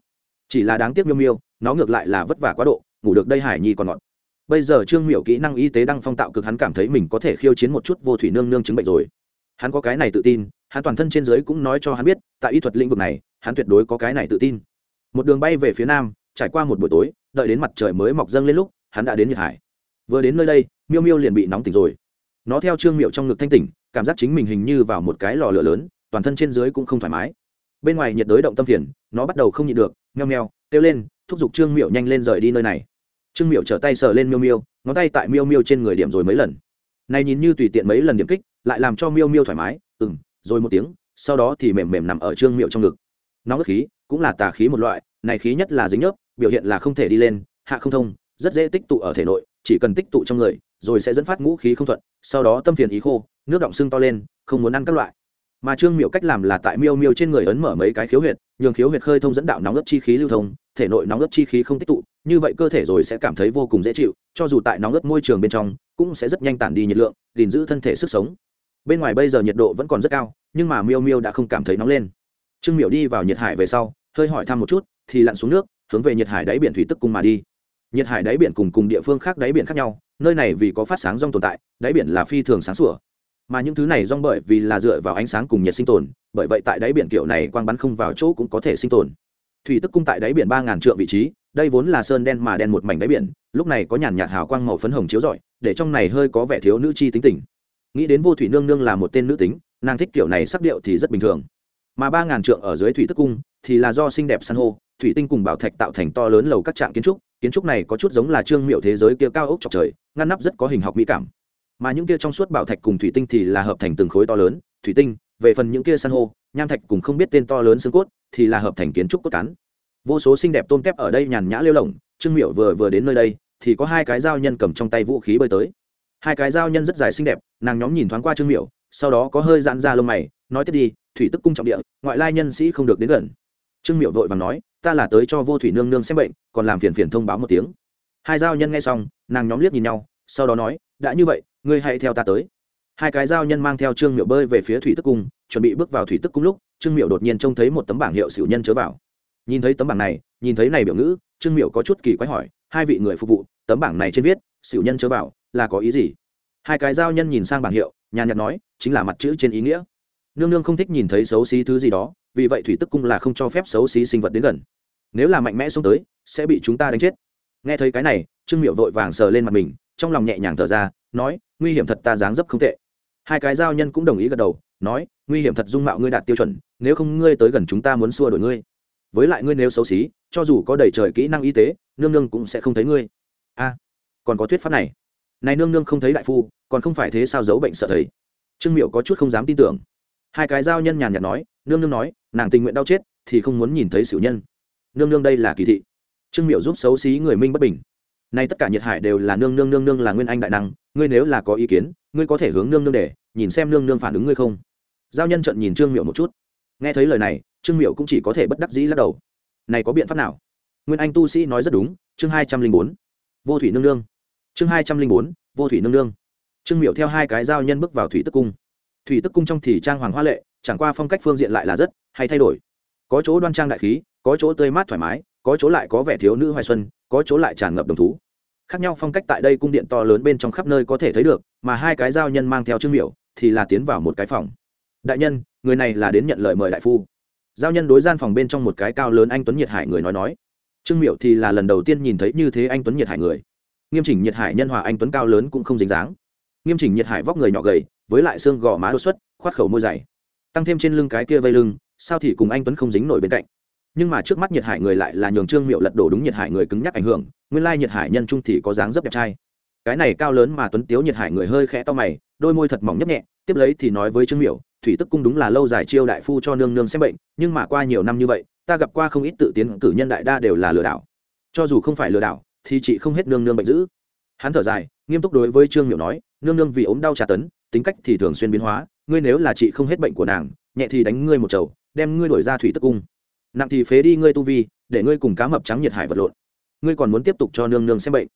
Chỉ là đáng tiếc miêu miêu, nó ngược lại là vất vả quá độ, ngủ được đây hải nhi còn ngọt bây giờ trương miểu kỹ năng y tế đang phong tạo cực hắn cảm thấy mình có thể khiêu chiến một chút vô thủy nương nương chứng bệnh rồi. Hắn có cái này tự tin, hắn toàn thân trên giới cũng nói cho hắn biết, tại y thuật lĩnh vực này, hắn tuyệt đối có cái này tự tin. Một đường bay về phía nam, trải qua một buổi tối, đợi đến mặt trời mới mọc dâng lên lúc, hắn đã đến nhật hải. Vừa đến nơi đây, miêu miêu liền bị nóng tỉnh rồi. Nó theo trương miệu trong ngực thanh tỉnh, cảm giác chính mình hình như vào một cái lò lửa lớn, toàn thân trên dưới cũng không thoải mái. Bên ngoài nhiệt đới động tâm phiền, nó bắt đầu không nhịn được nheo nheo kêu lên, thúc giục trương miệu nhanh lên rời đi nơi này trương miệu trở tay sờ lên miêu miêu, ngón tay tại miêu miêu trên người điểm rồi mấy lần. Này nhìn như tùy tiện mấy lần điểm kích, lại làm cho miêu miêu thoải mái ừng rồi một tiếng, sau đó thì mềm mềm nằm ở trương miệu trong ngực. Nóng ức khí, cũng là tà khí một loại, này khí nhất là dính nhớp, biểu hiện là không thể đi lên, hạ không thông, rất dễ tích tụ ở thể nội, chỉ cần tích tụ trong người, rồi sẽ dẫn phát ngũ khí không thuận, sau đó tâm phiền ý khô, nước động sưng to lên, không muốn ăn các loại mà trương miệu cách làm là tại miêu miêu trên người ấn mở mấy cái khiếu huyệt, nhường khiếu huyệt khơi thông dẫn đạo nóng ướp chi khí lưu thông, thể nội nóng ướp chi khí không tích tụ, như vậy cơ thể rồi sẽ cảm thấy vô cùng dễ chịu, cho dù tại nóng ướp môi trường bên trong, cũng sẽ rất nhanh tản đi nhiệt lượng, gìn giữ thân thể sức sống. Bên ngoài bây giờ nhiệt độ vẫn còn rất cao, nhưng mà miêu miêu đã không cảm thấy nóng lên. Trương miệu đi vào nhiệt hải về sau, hơi hỏi thăm một chút, thì lặn xuống nước, hướng về nhiệt hải đáy biển thủy tức cùng mà đi. Nhiệt hải đáy biển cùng cùng địa phương khác đáy biển khác nhau, nơi này vì có phát sáng rong tồn tại, đáy biển là phi thường sáng sủa mà những thứ này rong bởi vì là dựa vào ánh sáng cùng nhiệt sinh tồn, bởi vậy tại đáy biển kiểu này quang bắn không vào chỗ cũng có thể sinh tồn. Thủy tức cung tại đáy biển ba ngàn trượng vị trí, đây vốn là sơn đen mà đen một mảnh đáy biển, lúc này có nhàn nhạt hào quang màu phấn hồng chiếu rọi, để trong này hơi có vẻ thiếu nữ chi tính tình. Nghĩ đến vô thủy nương nương là một tên nữ tính, nàng thích kiểu này sắc điệu thì rất bình thường. Mà ba ngàn trượng ở dưới thủy tức cung thì là do xinh đẹp san hô, thủy tinh cùng bảo thạch tạo thành to lớn lầu các trạm kiến trúc kiến trúc này có chút giống là trương miệu thế giới kia cao ốc chọc trời, ngăn nắp rất có hình học mỹ cảm mà những kia trong suốt bảo thạch cùng thủy tinh thì là hợp thành từng khối to lớn, thủy tinh, về phần những kia san hô, nham thạch cùng không biết tên to lớn xương cốt, thì là hợp thành kiến trúc cốt cán. Vô số xinh đẹp tôm kép ở đây nhàn nhã lêu lỏng, trương miệu vừa vừa đến nơi đây, thì có hai cái dao nhân cầm trong tay vũ khí bơi tới. Hai cái dao nhân rất dài xinh đẹp, nàng nhóm nhìn thoáng qua trương miệu sau đó có hơi giãn ra lông mày, nói tiếp đi, thủy tức cung trọng địa, ngoại lai nhân sĩ không được đến gần. Trương miệu vội và nói, ta là tới cho vô thủy nương nương xem bệnh, còn làm phiền phiền thông báo một tiếng. Hai giao nhân nghe xong, nàng nhóm liếc nhìn nhau, sau đó nói, đã như vậy ngươi hãy theo ta tới. Hai cái giao nhân mang theo trương miệu bơi về phía thủy tức cung, chuẩn bị bước vào thủy tức cung lúc, trương miệu đột nhiên trông thấy một tấm bảng hiệu xỉu nhân chớ vào. Nhìn thấy tấm bảng này, nhìn thấy này biểu ngữ, trương miệu có chút kỳ quái hỏi, hai vị người phục vụ, tấm bảng này trên viết, xỉu nhân chớ vào, là có ý gì? Hai cái giao nhân nhìn sang bảng hiệu, nhàn nhạt nói, chính là mặt chữ trên ý nghĩa. Nương nương không thích nhìn thấy xấu xí thứ gì đó, vì vậy thủy tức cung là không cho phép xấu xí sinh vật đến gần. Nếu là mạnh mẽ xuống tới, sẽ bị chúng ta đánh chết. Nghe thấy cái này, trương miệu vội vàng sờ lên mặt mình, trong lòng nhẹ nhàng thở ra, nói nguy hiểm thật ta dáng dấp không tệ. Hai cái giao nhân cũng đồng ý gật đầu, nói, nguy hiểm thật dung mạo ngươi đạt tiêu chuẩn, nếu không ngươi tới gần chúng ta muốn xua đổi ngươi. Với lại ngươi nếu xấu xí, cho dù có đầy trời kỹ năng y tế, nương nương cũng sẽ không thấy ngươi. A, còn có thuyết pháp này. Này nương nương không thấy đại phu, còn không phải thế sao giấu bệnh sợ thấy. Trương miệu có chút không dám tin tưởng. Hai cái giao nhân nhàn nhạt nói, nương nương nói, nàng tình nguyện đau chết, thì không muốn nhìn thấy xỉu nhân. Nương nương đây là kỳ thị. Trương miệu giúp xấu xí người minh bất bình nay tất cả nhiệt hải đều là nương nương nương nương là nguyên anh đại năng, ngươi nếu là có ý kiến, ngươi có thể hướng nương nương để, nhìn xem nương nương phản ứng ngươi không. Giao nhân trận nhìn trương miệu một chút. Nghe thấy lời này, trương miệu cũng chỉ có thể bất đắc dĩ lắc đầu. Này có biện pháp nào? Nguyên anh tu sĩ nói rất đúng, chương hai trăm linh bốn. Vô thủy nương nương. Chương hai trăm linh bốn, vô thủy nương nương. Trương miệu theo hai cái giao nhân bước vào thủy tức cung. Thủy tức cung trong thì trang hoàng hoa lệ, chẳng qua phong cách phương diện lại là rất hay thay đổi. Có chỗ đoan trang đại khí, có chỗ tươi mát thoải mái, có chỗ lại có vẻ thiếu nữ hoài xuân có chỗ lại tràn ngập đồng thú. Khác nhau phong cách tại đây cung điện to lớn bên trong khắp nơi có thể thấy được, mà hai cái giao nhân mang theo trương miểu thì là tiến vào một cái phòng. Đại nhân, người này là đến nhận lời mời đại phu. Giao nhân đối gian phòng bên trong một cái cao lớn anh tuấn nhiệt hải người nói nói. Trương miểu thì là lần đầu tiên nhìn thấy như thế anh tuấn nhiệt hải người. Nghiêm chỉnh nhiệt hải nhân hòa anh tuấn cao lớn cũng không dính dáng. Nghiêm chỉnh nhiệt hải vóc người nhỏ gầy, với lại xương gò má đột xuất, khoát khẩu môi dày. Tăng thêm trên lưng cái kia vây lưng, sao thì cùng anh tuấn không dính nổi bên cạnh nhưng mà trước mắt nhiệt hải người lại là nhường trương miệu lật đổ đúng nhiệt hải người cứng nhắc ảnh hưởng, nguyên lai nhiệt hải nhân trung thì có dáng dấp đẹp trai. Cái này cao lớn mà tuấn tiếu nhiệt hải người hơi khẽ to mày, đôi môi thật mỏng nhấp nhẹ, tiếp lấy thì nói với trương miệu thủy tức cung đúng là lâu dài chiêu đại phu cho nương nương xem bệnh, nhưng mà qua nhiều năm như vậy, ta gặp qua không ít tự tiến cử nhân đại đa đều là lừa đảo. Cho dù không phải lừa đảo, thì chị không hết nương nương bệnh dữ. Hắn thở dài, nghiêm túc đối với trương miệu nói, nương nương vì ốm đau trà tấn, tính cách thì thường xuyên biến hóa, ngươi nếu là chị không hết bệnh của nàng, nhẹ thì đánh ngươi một chầu, đem ngươi đổi ra thủy tức cung nặng thì phế đi ngươi tu vi, để ngươi cùng cá mập trắng nhiệt hải vật lộn. Ngươi còn muốn tiếp tục cho nương nương xem bệnh.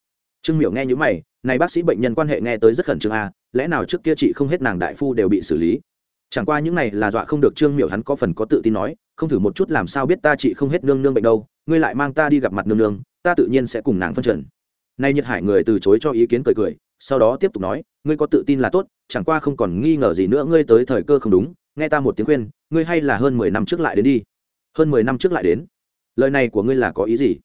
Trương miểu nghe những mày, này bác sĩ bệnh nhân quan hệ nghe tới rất khẩn trương à? lẽ nào trước kia chị không hết nàng đại phu đều bị xử lý? Chẳng qua những này là dọa không được trương miểu hắn có phần có tự tin nói, không thử một chút làm sao biết ta chị không hết nương nương bệnh đâu, ngươi lại mang ta đi gặp mặt nương nương, ta tự nhiên sẽ cùng nàng phân trần. Nay nhiệt hải người từ chối cho ý kiến cười cười, sau đó tiếp tục nói, ngươi có tự tin là tốt, chẳng qua không còn nghi ngờ gì nữa, ngươi tới thời cơ không đúng, nghe ta một tiếng khuyên, ngươi hay là hơn mười năm trước lại đến đi hơn mười năm trước lại đến. Lời này của ngươi là có ý gì?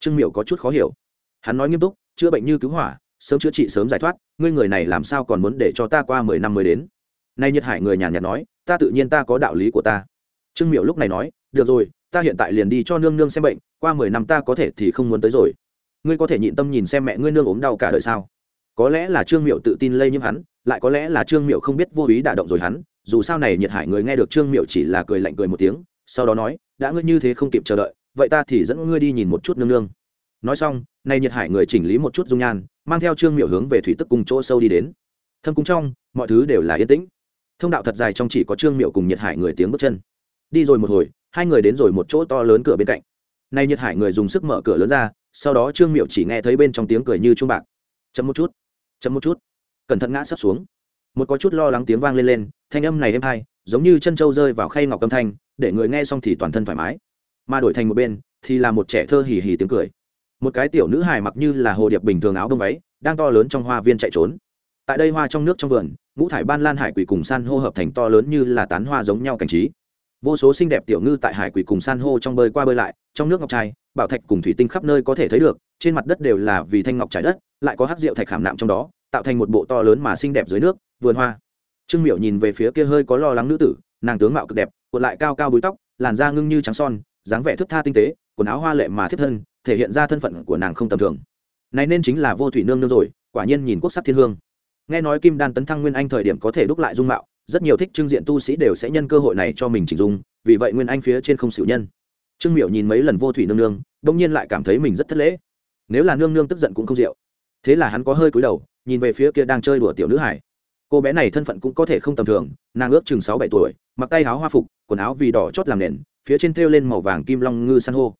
Trương miệu có chút khó hiểu. Hắn nói nghiêm túc, chữa bệnh như cứu hỏa, sớm chữa trị, sớm giải thoát. Ngươi người này làm sao còn muốn để cho ta qua mười năm mới đến? Nay nhiệt hải người nhàn nhạt nói, ta tự nhiên ta có đạo lý của ta. Trương miệu lúc này nói, được rồi, ta hiện tại liền đi cho nương nương xem bệnh, qua mười năm ta có thể thì không muốn tới rồi. Ngươi có thể nhịn tâm nhìn xem mẹ ngươi nương ốm đau cả đời sao? Có lẽ là trương miệu tự tin lây nhiễm hắn, lại có lẽ là trương miệu không biết vô ý đả động rồi hắn. Dù sao này nhiệt hải người nghe được trương miệu chỉ là cười lạnh cười một tiếng sau đó nói, đã ngươi như thế không kịp chờ đợi, vậy ta thì dẫn ngươi đi nhìn một chút nương nương. Nói xong nay nhiệt hải người chỉnh lý một chút dung nhan, mang theo trương miệu hướng về thủy tức cùng chỗ sâu đi đến. Thâm cung trong, mọi thứ đều là yên tĩnh. Thông đạo thật dài trong chỉ có trương miệu cùng nhiệt hải người tiếng bước chân. Đi rồi một hồi, hai người đến rồi một chỗ to lớn cửa bên cạnh. Nay nhiệt hải người dùng sức mở cửa lớn ra, sau đó trương miệu chỉ nghe thấy bên trong tiếng cười như chuông bạc. Chấm một chút chấm một chút. Cẩn thận ngã sắp xuống. Một có chút lo lắng tiếng vang lên lên, thanh âm này êm hai giống như chân trâu rơi vào khay ngọc âm thanh, để người nghe xong thì toàn thân thoải mái. Mà đổi thành một bên, thì là một trẻ thơ hì hì tiếng cười. Một cái tiểu nữ hài mặc như là hồ điệp bình thường áo bông váy, đang to lớn trong hoa viên chạy trốn. Tại đây hoa trong nước trong vườn, ngũ thải ban lan hải quỷ cùng san hô hợp thành to lớn như là tán hoa giống nhau cảnh trí. Vô số xinh đẹp tiểu ngư tại hải quỷ cùng san hô trong bơi qua bơi lại, trong nước ngọc trai, bảo thạch cùng thủy tinh khắp nơi có thể thấy được, trên mặt đất đều là vì thanh ngọc trái đất, lại có hát rượu thạch khảm nạm trong đó, tạo thành một bộ to lớn mà xinh đẹp dưới nước, vườn hoa trương miểu nhìn về phía kia hơi có lo lắng nữ tử, nàng tướng mạo cực đẹp, cuộn lại cao cao búi tóc, làn da ngưng như trắng son, dáng vẻ thức tha tinh tế, quần áo hoa lệ mà thiết thân, thể hiện ra thân phận của nàng không tầm thường. Này nên chính là vô thủy nương nương rồi, quả nhiên nhìn quốc sắc thiên hương. Nghe nói kim đan tấn thăng nguyên anh thời điểm có thể đúc lại dung mạo, rất nhiều thích trưng diện tu sĩ đều sẽ nhân cơ hội này cho mình chỉnh dung, vì vậy nguyên anh phía trên không xỉu nhân. Trương miểu nhìn mấy lần vô thủy nương nương, bỗng nhiên lại cảm thấy mình rất thất lễ. Nếu là nương nương tức giận cũng không rượu. Thế là hắn có hơi cúi đầu, nhìn về phía kia đang chơi đùa tiểu nữ hải cô bé này thân phận cũng có thể không tầm thường, nàng ước chừng sáu bảy tuổi, mặc tay áo hoa phục, quần áo vì đỏ chót làm nền, phía trên thêu lên màu vàng kim long ngư san hô.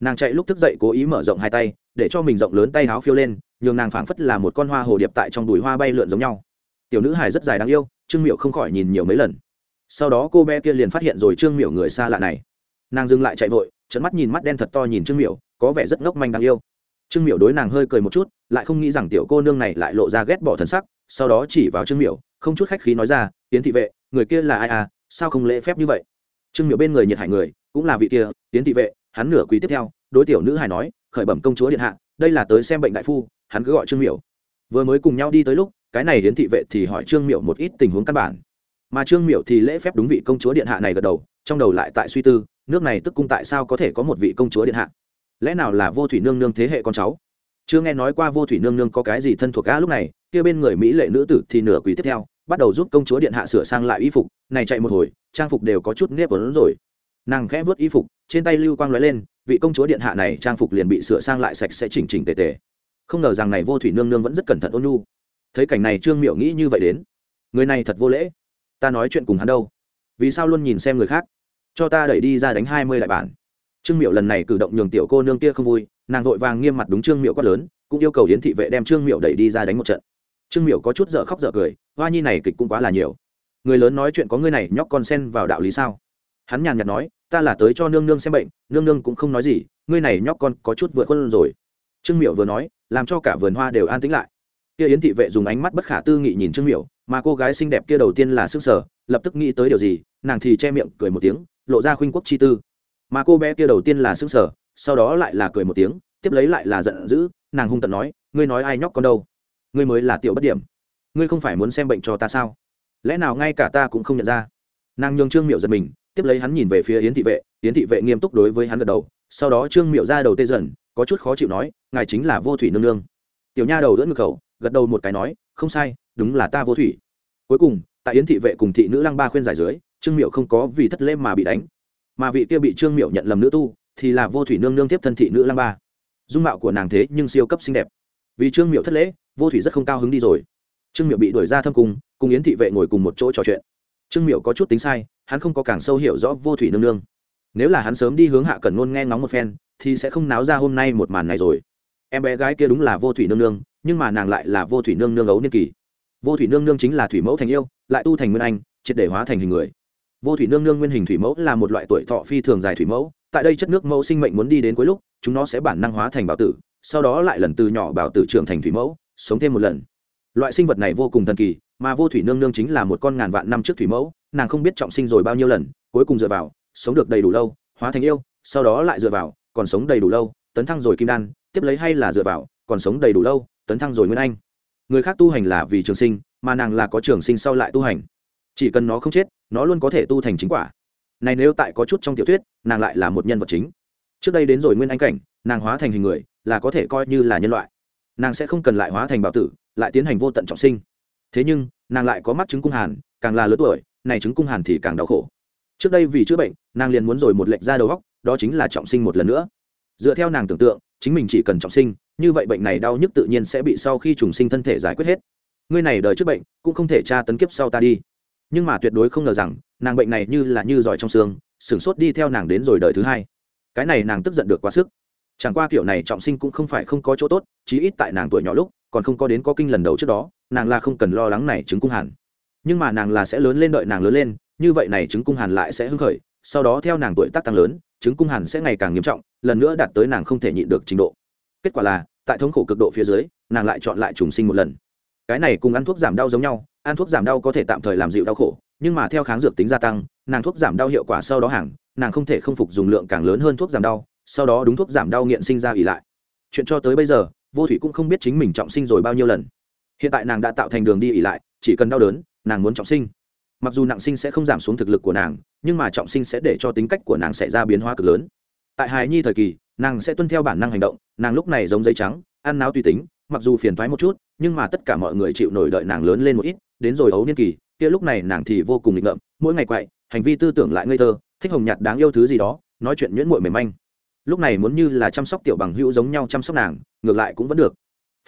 Nàng chạy lúc thức dậy cố ý mở rộng hai tay, để cho mình rộng lớn tay áo phiêu lên, nhường nàng phảng phất là một con hoa hồ điệp tại trong đùi hoa bay lượn giống nhau. Tiểu nữ hài rất dài đáng yêu, trương miệu không khỏi nhìn nhiều mấy lần. Sau đó cô bé kia liền phát hiện rồi trương miệu người xa lạ này. Nàng dừng lại chạy vội trận mắt nhìn mắt đen thật to nhìn trương miệu có vẻ rất ngốc manh đáng yêu. Trương miệu đối nàng hơi cười một chút, lại không nghĩ rằng tiểu cô nương này lại lộ ra ghét bỏ thần sắc sau đó chỉ vào trương miệu không chút khách khí nói ra tiến thị vệ, người kia là ai à? Sao không lễ phép như vậy? Trương miệu bên người nhiệt hải người, cũng là vị kia tiến thị vệ, hắn nửa quý tiếp theo. Đối tiểu nữ hải nói, khởi bẩm công chúa điện hạ, đây là tới xem bệnh đại phu, hắn cứ gọi trương miệu vừa mới cùng nhau đi tới lúc, cái này hiến thị vệ thì hỏi trương miệu một ít tình huống căn bản. Mà trương miệu thì lễ phép đúng vị công chúa điện hạ này gật đầu, trong đầu lại tại suy tư, nước này tức cung tại sao có thể có một vị công chúa điện hạ? Lẽ nào là vô thủy nương nương thế hệ con cháu? Chưa nghe nói qua vô thủy nương nương có cái gì thân thuộc á lúc này, kia bên người mỹ lệ nữ tử thì nửa quý tiếp theo, bắt đầu giúp công chúa điện hạ sửa sang lại y phục, này chạy một hồi, trang phục đều có chút nếp ấn rồi. Nàng khẽ vớt y phục, trên tay lưu quang lóe lên, vị công chúa điện hạ này trang phục liền bị sửa sang lại sạch sẽ chỉnh chỉnh tề tề. Không ngờ rằng này vô thủy nương nương vẫn rất cẩn thận ôn nhu. Thấy cảnh này trương miệu nghĩ như vậy đến, người này thật vô lễ. Ta nói chuyện cùng hắn đâu? Vì sao luôn nhìn xem người khác? Cho ta đẩy đi ra đánh hai mươi đại bản. Trương miệu lần này cử động nhường tiểu cô nương kia không vui nàng vội vàng nghiêm mặt đúng trương miệu quát lớn cũng yêu cầu yến thị vệ đem trương miệu đẩy đi ra đánh một trận trương miệu có chút dở khóc dở cười hoa nhi này kịch cũng quá là nhiều người lớn nói chuyện có ngươi này nhóc con sen vào đạo lý sao hắn nhàn nhạt nói ta là tới cho nương nương xem bệnh nương nương cũng không nói gì ngươi này nhóc con có chút vượt quân rồi trương miệu vừa nói làm cho cả vườn hoa đều an tĩnh lại kia yến thị vệ dùng ánh mắt bất khả tư nghị nhìn trương miệu mà cô gái xinh đẹp kia đầu tiên là sức sở lập tức nghĩ tới điều gì nàng thì che miệng cười một tiếng lộ ra khuynh quốc chi tư mà cô bé kia đầu tiên là sức sở sau đó lại là cười một tiếng, tiếp lấy lại là giận dữ, nàng hung tận nói, ngươi nói ai nhóc con đâu? Ngươi mới là tiểu bất điểm. Ngươi không phải muốn xem bệnh cho ta sao? Lẽ nào ngay cả ta cũng không nhận ra? Nàng nhường trương miệu giật mình, tiếp lấy hắn nhìn về phía yến thị vệ, yến thị vệ nghiêm túc đối với hắn gật đầu, sau đó trương miệu ra đầu tê dần, có chút khó chịu nói, ngài chính là vô thủy nương nương. Tiểu nha đầu đỡ ngực khẩu, gật đầu một cái nói, không sai, đúng là ta vô thủy. Cuối cùng, tại yến thị vệ cùng thị nữ lăng ba khuyên giải dưới, trương miệu không có vì thất lễ mà bị đánh, mà vị kia bị trương miệu nhận lầm nữ tu thì là vô thủy nương nương tiếp thân thị nữ lang ba. Dung mạo của nàng thế nhưng siêu cấp xinh đẹp. Vì trương miệu thất lễ, vô thủy rất không cao hứng đi rồi. Trương miệu bị đuổi ra thâm cung, cùng yến thị vệ ngồi cùng một chỗ trò chuyện. Trương miệu có chút tính sai, hắn không có càng sâu hiểu rõ vô thủy nương nương. Nếu là hắn sớm đi hướng hạ cần ngôn nghe ngóng một phen, thì sẽ không náo ra hôm nay một màn này rồi. Em bé gái kia đúng là vô thủy nương nương, nhưng mà nàng lại là vô thủy nương nương ấu niên kỳ vô thủy nương nương chính là thủy mẫu thành yêu, lại tu thành nguyên anh, triệt để hóa thành hình người. Vô thủy nương nương nguyên hình thủy mẫu là một loại tuổi thọ phi thường dài thủy mẫu tại đây chất nước mẫu sinh mệnh muốn đi đến cuối lúc, chúng nó sẽ bản năng hóa thành bảo tử, sau đó lại lần từ nhỏ bảo tử trưởng thành thủy mẫu, sống thêm một lần. Loại sinh vật này vô cùng thần kỳ, mà vô thủy nương nương chính là một con ngàn vạn năm trước thủy mẫu, nàng không biết trọng sinh rồi bao nhiêu lần, cuối cùng dựa vào, sống được đầy đủ lâu, hóa thành yêu, sau đó lại dựa vào, còn sống đầy đủ lâu, tấn thăng rồi kim đan, tiếp lấy hay là dựa vào, còn sống đầy đủ lâu, tấn thăng rồi nguyên anh. Người khác tu hành là vì trường sinh, mà nàng là có trường sinh sau lại tu hành. Chỉ cần nó không chết, nó luôn có thể tu thành chính quả này nếu tại có chút trong tiểu thuyết, nàng lại là một nhân vật chính. Trước đây đến rồi nguyên anh cảnh, nàng hóa thành hình người, là có thể coi như là nhân loại. Nàng sẽ không cần lại hóa thành bảo tử, lại tiến hành vô tận trọng sinh. Thế nhưng, nàng lại có mắt chứng cung hàn, càng là lớn tuổi, này chứng cung hàn thì càng đau khổ. Trước đây vì chữa bệnh, nàng liền muốn rồi một lệnh ra đầu góc đó chính là trọng sinh một lần nữa. Dựa theo nàng tưởng tượng, chính mình chỉ cần trọng sinh, như vậy bệnh này đau nhức tự nhiên sẽ bị sau khi trùng sinh thân thể giải quyết hết. Ngươi này đời trước bệnh, cũng không thể tra tấn kiếp sau ta đi nhưng mà tuyệt đối không ngờ rằng, nàng bệnh này như là như giỏi trong xương, sửng sốt đi theo nàng đến rồi đời thứ hai. Cái này nàng tức giận được quá sức. Chẳng qua kiểu này trọng sinh cũng không phải không có chỗ tốt, chí ít tại nàng tuổi nhỏ lúc, còn không có đến có kinh lần đầu trước đó, nàng là không cần lo lắng này chứng cung hàn. Nhưng mà nàng là sẽ lớn lên đợi nàng lớn lên, như vậy này chứng cung hàn lại sẽ hưng khởi, sau đó theo nàng tuổi tác tăng lớn, chứng cung hàn sẽ ngày càng nghiêm trọng, lần nữa đạt tới nàng không thể nhịn được trình độ. Kết quả là, tại thống khổ cực độ phía dưới, nàng lại chọn lại trùng sinh một lần. Cái này cùng ăn thuốc giảm đau giống nhau ăn thuốc giảm đau có thể tạm thời làm dịu đau khổ, nhưng mà theo kháng dược tính gia tăng, nàng thuốc giảm đau hiệu quả sau đó hàng, nàng không thể không phục dùng lượng càng lớn hơn thuốc giảm đau, sau đó đúng thuốc giảm đau nghiện sinh ra ỉ lại. Chuyện cho tới bây giờ, vô thủy cũng không biết chính mình trọng sinh rồi bao nhiêu lần. Hiện tại nàng đã tạo thành đường đi ỉ lại, chỉ cần đau đớn, nàng muốn trọng sinh. Mặc dù nặng sinh sẽ không giảm xuống thực lực của nàng, nhưng mà trọng sinh sẽ để cho tính cách của nàng xảy ra biến hóa cực lớn. Tại hài nhi thời kỳ, nàng sẽ tuân theo bản năng hành động, nàng lúc này giống giấy trắng, ăn náo tùy tính, mặc dù phiền thoái một chút nhưng mà tất cả mọi người chịu nổi đợi nàng lớn lên một ít, đến rồi ấu niên kỳ, kia lúc này nàng thì vô cùng nghịch ngợm, mỗi ngày quậy, hành vi tư tưởng lại ngây thơ, thích hồng nhạt đáng yêu thứ gì đó, nói chuyện nhuyễn muội mềm manh. Lúc này muốn như là chăm sóc tiểu bằng hữu giống nhau chăm sóc nàng, ngược lại cũng vẫn được.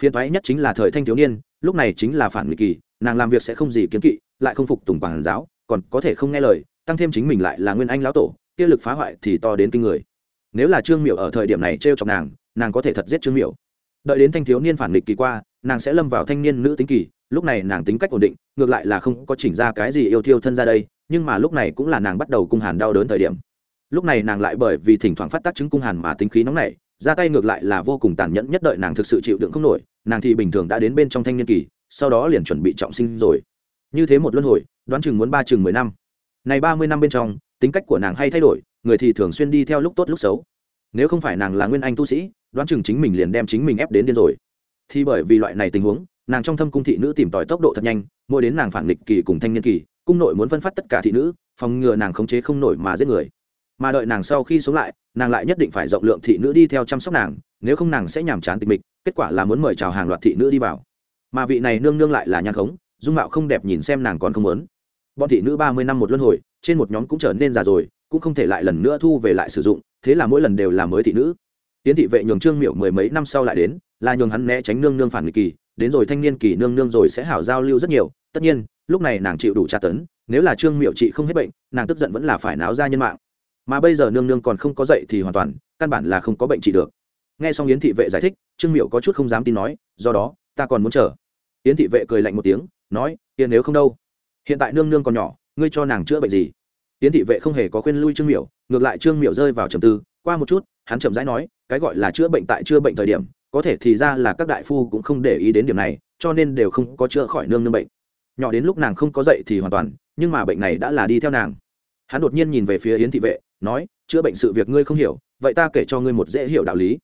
Phiền thoái nhất chính là thời thanh thiếu niên, lúc này chính là phản nghịch kỳ, nàng làm việc sẽ không gì kiến kỵ, lại không phục tùng quản giáo, còn có thể không nghe lời, tăng thêm chính mình lại là nguyên anh lão tổ, kia lực phá hoại thì to đến kinh người. Nếu là trương miểu ở thời điểm này t r e o chọc nàng nàng có thể thật giết trương miểu. Đợi đến thanh thiếu niên phản nghịch kỳ qua nàng sẽ lâm vào thanh niên nữ tính kỳ, lúc này nàng tính cách ổn định, ngược lại là không có chỉnh ra cái gì yêu thiêu thân ra đây, nhưng mà lúc này cũng là nàng bắt đầu cung hàn đau đớn thời điểm. Lúc này nàng lại bởi vì thỉnh thoảng phát tác chứng cung hàn mà tính khí nóng nảy, ra tay ngược lại là vô cùng tàn nhẫn nhất đợi nàng thực sự chịu đựng không nổi, nàng thì bình thường đã đến bên trong thanh niên kỳ, sau đó liền chuẩn bị trọng sinh rồi. Như thế một luân hồi, đoán chừng muốn ba chừng mười năm. Này ba mươi năm bên trong, tính cách của nàng hay thay đổi, người thì thường xuyên đi theo lúc tốt lúc xấu. Nếu không phải nàng là nguyên anh tu sĩ, đoán chừng chính mình liền đem chính mình ép đến điên rồi thì bởi vì loại này tình huống, nàng trong thâm cung thị nữ tìm tòi tốc độ thật nhanh, mỗi đến nàng phản nghịch kỳ cùng thanh niên kỳ, cung nội muốn phân phát tất cả thị nữ, phòng ngừa nàng khống chế không nổi mà giết người. Mà đợi nàng sau khi sống lại, nàng lại nhất định phải rộng lượng thị nữ đi theo chăm sóc nàng, nếu không nàng sẽ nhàm chán tịch mịch, kết quả là muốn mời chào hàng loạt thị nữ đi vào. Mà vị này nương nương lại là nhan khống, dung mạo không đẹp nhìn xem nàng còn không muốn. Bọn thị nữ ba mươi năm một luân hồi, trên một nhóm cũng trở nên già rồi, cũng không thể lại lần nữa thu về lại sử dụng, thế là mỗi lần đều là mới thị nữ. Tiến thị vệ nhường trương miệu mười mấy năm sau lại đến là nhường hắn né tránh nương nương phản nghịch kỳ, đến rồi thanh niên kỳ nương nương rồi sẽ hảo giao lưu rất nhiều. Tất nhiên, lúc này nàng chịu đủ tra tấn, nếu là trương miệu trị không hết bệnh, nàng tức giận vẫn là phải náo ra nhân mạng. Mà bây giờ nương nương còn không có dậy thì hoàn toàn, căn bản là không có bệnh trị được. Nghe xong yến thị vệ giải thích, trương miệu có chút không dám tin nói, do đó, ta còn muốn chờ. Yến thị vệ cười lạnh một tiếng, nói, yên nếu không đâu. Hiện tại nương nương còn nhỏ, ngươi cho nàng chữa bệnh gì? Yến thị vệ không hề có khuyên lui trương miệu ngược lại trương miệu rơi vào trầm tư. Qua một chút, hắn chậm rãi nói, cái gọi là chữa bệnh tại chữa bệnh thời điểm có thể thì ra là các đại phu cũng không để ý đến điểm này, cho nên đều không có chữa khỏi nương nương bệnh. Nhỏ đến lúc nàng không có dậy thì hoàn toàn, nhưng mà bệnh này đã là đi theo nàng. Hắn đột nhiên nhìn về phía yến thị vệ, nói, chữa bệnh sự việc ngươi không hiểu, vậy ta kể cho ngươi một dễ hiểu đạo lý.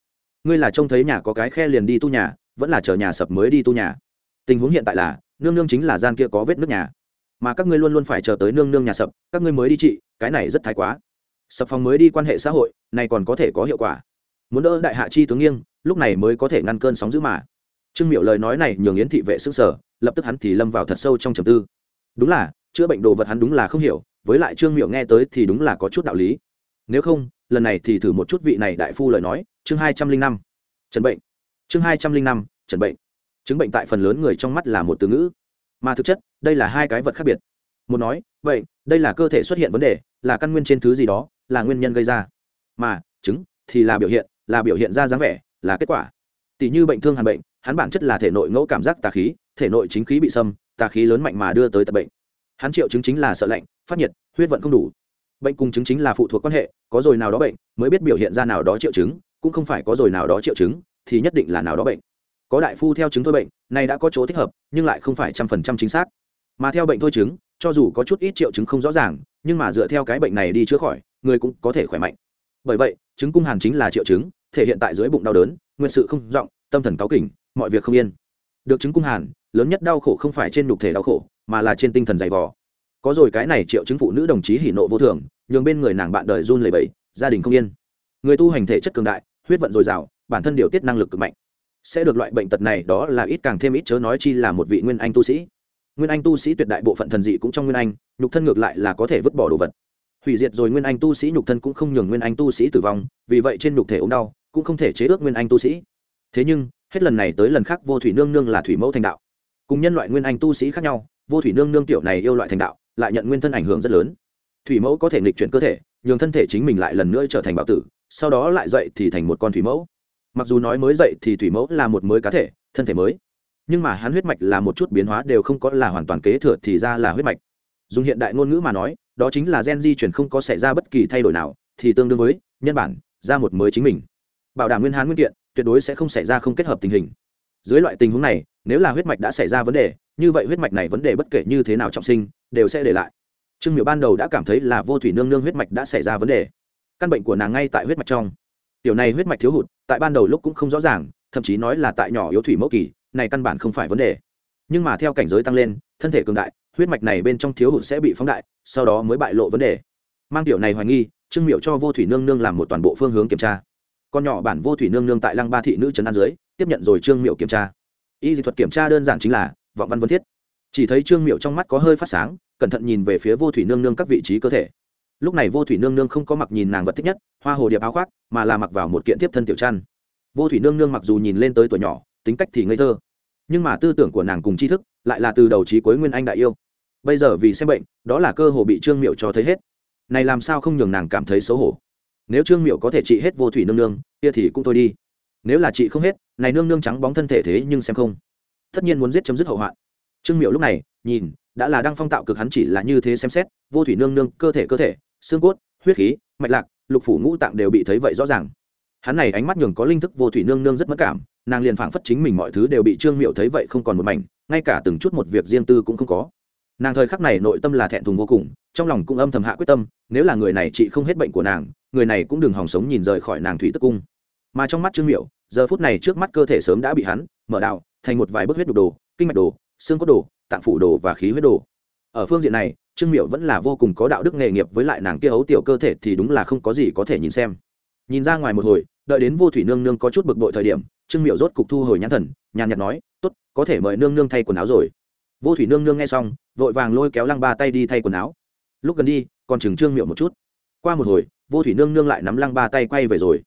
Ngươi là trông thấy nhà có cái khe liền đi tu nhà, vẫn là chờ nhà sập mới đi tu nhà. Tình huống hiện tại là, nương nương chính là gian kia có vết nước nhà. Mà các ngươi luôn luôn phải chờ tới nương nương nhà sập, các ngươi mới đi trị, cái này rất thái quá. Sập phòng mới đi quan hệ xã hội, này còn có thể có hiệu quả. Muốn đỡ đại hạ chi tướng nghiêng lúc này mới có thể ngăn cơn sóng giữ mà. Trương miệu lời nói này nhường yến thị vệ sức sở lập tức hắn thì lâm vào thật sâu trong trầm tư. Đúng là, chữa bệnh đồ vật hắn đúng là không hiểu, với lại trương miệu nghe tới thì đúng là có chút đạo lý. Nếu không, lần này thì thử một chút vị này đại phu lời nói, chương hai trăm linh năm trần bệnh. Chương hai trăm linh năm trần bệnh. Chứng bệnh tại phần lớn người trong mắt là một từ ngữ. Mà thực chất, đây là hai cái vật khác biệt. Một nói, vậy, đây là cơ thể xuất hiện vấn đề, là căn nguyên trên thứ gì đó, là nguyên nhân gây ra. Mà, chứng, thì là biểu hiện, là biểu hiện ra dáng vẻ là kết quả. Tỷ như bệnh thương hàn bệnh, hắn bản chất là thể nội ngẫu cảm giác tà khí, thể nội chính khí bị xâm, tà khí lớn mạnh mà đưa tới tập bệnh. Hắn triệu chứng chính là sợ lạnh, phát nhiệt, huyết vận không đủ. Bệnh cùng chứng chính là phụ thuộc quan hệ, có rồi nào đó bệnh mới biết biểu hiện ra nào đó triệu chứng, cũng không phải có rồi nào đó triệu chứng thì nhất định là nào đó bệnh. Có đại phu theo chứng thôi bệnh, này đã có chỗ thích hợp, nhưng lại không phải trăm phần trăm chính xác. Mà theo bệnh thôi chứng, cho dù có chút ít triệu chứng không rõ ràng, nhưng mà dựa theo cái bệnh này đi chữa khỏi, người cũng có thể khỏe mạnh. Bởi vậy, chứng cung hàn chính là triệu chứng thể hiện tại dưới bụng đau đớn nguyện sự không rộng tâm thần cáu kỉnh, mọi việc không yên. Được chứng cung hàn, lớn nhất đau khổ không phải trên nhục thể đau khổ, mà là trên tinh thần dày vò. Có rồi cái này triệu chứng phụ nữ đồng chí hỉ nộ vô thường, nhường bên người nàng bạn đời run lẩy bẩy, gia đình không yên. Người tu hành thể chất cường đại, huyết vận dồi dào, bản thân điều tiết năng lực cực mạnh. Sẽ được loại bệnh tật này đó là ít càng thêm ít chớ nói chi là một vị nguyên anh tu sĩ. Nguyên anh tu sĩ tuyệt đại bộ phận thần dị cũng trong nguyên anh, nhục thân ngược lại là có thể vứt bỏ đồ vật. Hủy diệt rồi nguyên anh tu sĩ nhục thân cũng không nhường nguyên anh tu sĩ tử vong, vì vậy trên nhục thể ốm đau cũng không thể chế ước nguyên anh tu sĩ. Thế nhưng, hết lần này tới lần khác vô thủy nương nương là thủy mẫu thành đạo. Cùng nhân loại nguyên anh tu sĩ khác nhau, vô thủy nương nương tiểu này yêu loại thành đạo, lại nhận nguyên thân ảnh hưởng rất lớn. Thủy mẫu có thể nghịch chuyển cơ thể, nhường thân thể chính mình lại lần nữa trở thành bảo tử, sau đó lại dậy thì thành một con thủy mẫu. Mặc dù nói mới dậy thì thủy mẫu là một mới cá thể, thân thể mới, nhưng mà hắn huyết mạch là một chút biến hóa đều không có là hoàn toàn kế thừa thì ra là huyết mạch. Dùng hiện đại ngôn ngữ mà nói, đó chính là gen di chuyển không có xảy ra bất kỳ thay đổi nào, thì tương đương với nhân bản, ra một mới chính mình bảo đảm nguyên hán nguyên kiện, tuyệt đối sẽ không xảy ra không kết hợp tình hình. Dưới loại tình huống này, nếu là huyết mạch đã xảy ra vấn đề, như vậy huyết mạch này vấn đề bất kể như thế nào trọng sinh, đều sẽ để lại. Trương miệu ban đầu đã cảm thấy là vô thủy nương nương huyết mạch đã xảy ra vấn đề. Căn bệnh của nàng ngay tại huyết mạch trong. Tiểu này huyết mạch thiếu hụt, tại ban đầu lúc cũng không rõ ràng, thậm chí nói là tại nhỏ yếu thủy mẫu kỳ, này căn bản không phải vấn đề. Nhưng mà theo cảnh giới tăng lên, thân thể cường đại, huyết mạch này bên trong thiếu hụt sẽ bị phóng đại, sau đó mới bại lộ vấn đề. Mang tiểu này hoài nghi, trương miệu cho vô thủy nương nương làm một toàn bộ phương hướng kiểm tra con nhỏ bản vô thủy nương nương tại lăng ba thị nữ trấn an dưới, tiếp nhận rồi trương miệu kiểm tra. Y dị thuật kiểm tra đơn giản chính là, vọng văn vân thiết. Chỉ thấy trương miệu trong mắt có hơi phát sáng, cẩn thận nhìn về phía vô thủy nương nương các vị trí cơ thể. Lúc này vô thủy nương nương không có mặc nhìn nàng vật thích nhất, hoa hồ điệp áo khoác, mà là mặc vào một kiện tiếp thân tiểu trăn vô thủy nương nương mặc dù nhìn lên tới tuổi nhỏ, tính cách thì ngây thơ. Nhưng mà tư tưởng của nàng cùng tri thức lại là từ đầu trí cuối nguyên anh đại yêu. Bây giờ vì xem bệnh, đó là cơ hồ bị trương miệu cho thấy hết. Này làm sao không nhường nàng cảm thấy xấu hổ? Nếu trương miệu có thể trị hết vô thủy nương nương, kia thì cũng thôi đi. Nếu là chị không hết, này nương nương trắng bóng thân thể thế nhưng xem không. Tất nhiên muốn giết chấm dứt hậu hoạn. Trương miệu lúc này, nhìn, đã là đang phong tạo cực hắn chỉ là như thế xem xét, vô thủy nương nương, cơ thể cơ thể, xương cốt, huyết khí, mạch lạc, lục phủ ngũ tạng đều bị thấy vậy rõ ràng. Hắn này ánh mắt nhường có linh thức vô thủy nương nương rất mất cảm, nàng liền phảng phất chính mình mọi thứ đều bị trương miệu thấy vậy không còn một mảnh, ngay cả từng chút một việc riêng tư cũng không có. Nàng thời khắc này nội tâm là thẹn thùng vô cùng, trong lòng cũng âm thầm hạ quyết tâm, nếu là người này chị không hết bệnh của nàng người này cũng đừng hòng sống nhìn rời khỏi nàng thủy tức cung. Mà trong mắt trương miệu giờ phút này trước mắt cơ thể sớm đã bị hắn mở đạo thành một vài bức huyết đục đồ, kinh mạch đồ, xương cốt đồ, tạng phủ đồ và khí huyết đồ. Ở phương diện này, trương miệu vẫn là vô cùng có đạo đức nghề nghiệp với lại nàng kia hấu tiểu cơ thể thì đúng là không có gì có thể nhìn xem. Nhìn ra ngoài một hồi, đợi đến vô thủy nương nương có chút bực bội thời điểm, trương miệu rốt cục thu hồi nhãn thần, nhàn nhạt nói, tốt, có thể mời nương nương thay quần áo rồi. Vô thủy nương nương nghe xong, vội vàng lôi kéo lăng ba tay đi thay quần áo. Lúc gần đi, còn chừng trương miệu một chút. Qua một hồi vô thủy nương nương lại nắm lăng ba tay quay về rồi.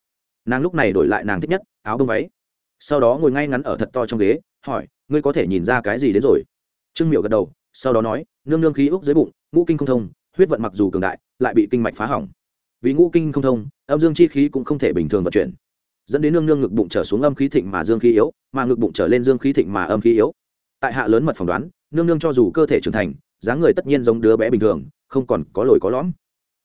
Nàng lúc này đổi lại nàng thích nhất, áo bông váy. Sau đó ngồi ngay ngắn ở thật to trong ghế, hỏi, ngươi có thể nhìn ra cái gì đến rồi? Trương miệu gật đầu, sau đó nói, nương nương khí úc dưới bụng, ngũ kinh không thông, huyết vận mặc dù cường đại, lại bị kinh mạch phá hỏng. Vì ngũ kinh không thông, âm dương chi khí cũng không thể bình thường vận chuyển. Dẫn đến nương nương ngực bụng trở xuống âm khí thịnh mà dương khí yếu, mà ngực bụng trở lên dương khí thịnh mà âm khí yếu. Tại hạ lớn mật phỏng đoán, nương nương cho dù cơ thể trưởng thành, dáng người tất nhiên giống đứa bé bình thường, không còn có lồi có lõm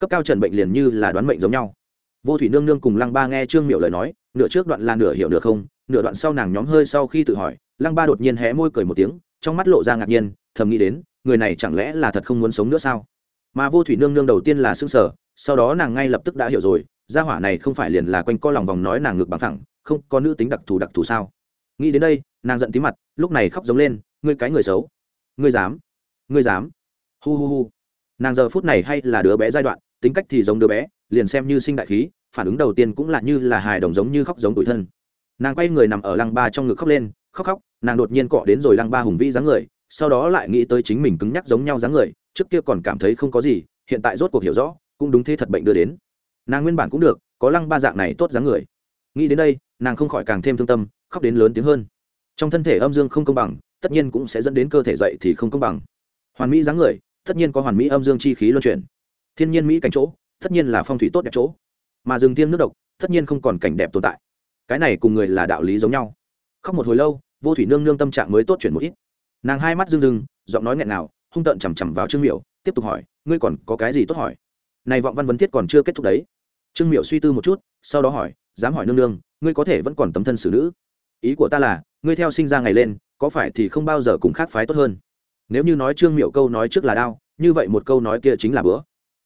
cấp cao trần bệnh liền như là đoán mệnh giống nhau. Vô thủy nương nương cùng lăng ba nghe trương miệu lời nói, nửa trước đoạn là nửa hiểu nửa không, nửa đoạn sau nàng nhóm hơi sau khi tự hỏi, lăng ba đột nhiên hé môi cười một tiếng, trong mắt lộ ra ngạc nhiên, thầm nghĩ đến, người này chẳng lẽ là thật không muốn sống nữa sao? Mà vô thủy nương nương đầu tiên là xương sở sau đó nàng ngay lập tức đã hiểu rồi, gia hỏa này không phải liền là quanh co lòng vòng nói nàng ngược bằng thẳng, không, có nữ tính đặc thù đặc thù sao? Nghĩ đến đây, nàng giận tí mặt, lúc này khóc giống lên, ngươi cái người xấu. Ngươi dám. Ngươi dám. Hu hu hu. Nàng giờ phút này hay là đứa bé giai đoạn tính cách thì giống đứa bé, liền xem như sinh đại khí, phản ứng đầu tiên cũng là như là hài đồng giống như khóc giống tủi thân. Nàng quay người nằm ở lăng ba trong ngực khóc lên, khóc khóc, nàng đột nhiên cọ đến rồi lăng ba hùng vĩ dáng người, sau đó lại nghĩ tới chính mình cứng nhắc giống nhau dáng người, trước kia còn cảm thấy không có gì, hiện tại rốt cuộc hiểu rõ, cũng đúng thế thật bệnh đưa đến. Nàng nguyên bản cũng được, có lăng ba dạng này tốt dáng người. Nghĩ đến đây, nàng không khỏi càng thêm thương tâm, khóc đến lớn tiếng hơn. Trong thân thể âm dương không công bằng, tất nhiên cũng sẽ dẫn đến cơ thể dậy thì không công bằng. Hoàn mỹ dáng người, tất nhiên có hoàn mỹ âm dương chi khí luân chuyển thiên nhiên mỹ cảnh chỗ, tất nhiên là phong thủy tốt đẹp chỗ. Mà rừng tiên nước độc, tất nhiên không còn cảnh đẹp tồn tại. Cái này cùng người là đạo lý giống nhau. Khóc một hồi lâu, vô thủy nương nương tâm trạng mới tốt chuyển một ít. Nàng hai mắt rưng rưng, giọng nói nghẹn nào hung tợn chằm chằm vào trương miểu, tiếp tục hỏi, ngươi còn có cái gì tốt hỏi? Này vọng văn vấn thiết còn chưa kết thúc đấy. Trương miểu suy tư một chút, sau đó hỏi, dám hỏi nương nương, ngươi có thể vẫn còn tấm thân xử nữ. Ý của ta là, ngươi theo sinh ra ngày lên, có phải thì không bao giờ cùng khác phái tốt hơn? Nếu như nói trương miệu câu nói trước là đao, như vậy một câu nói kia chính là bữa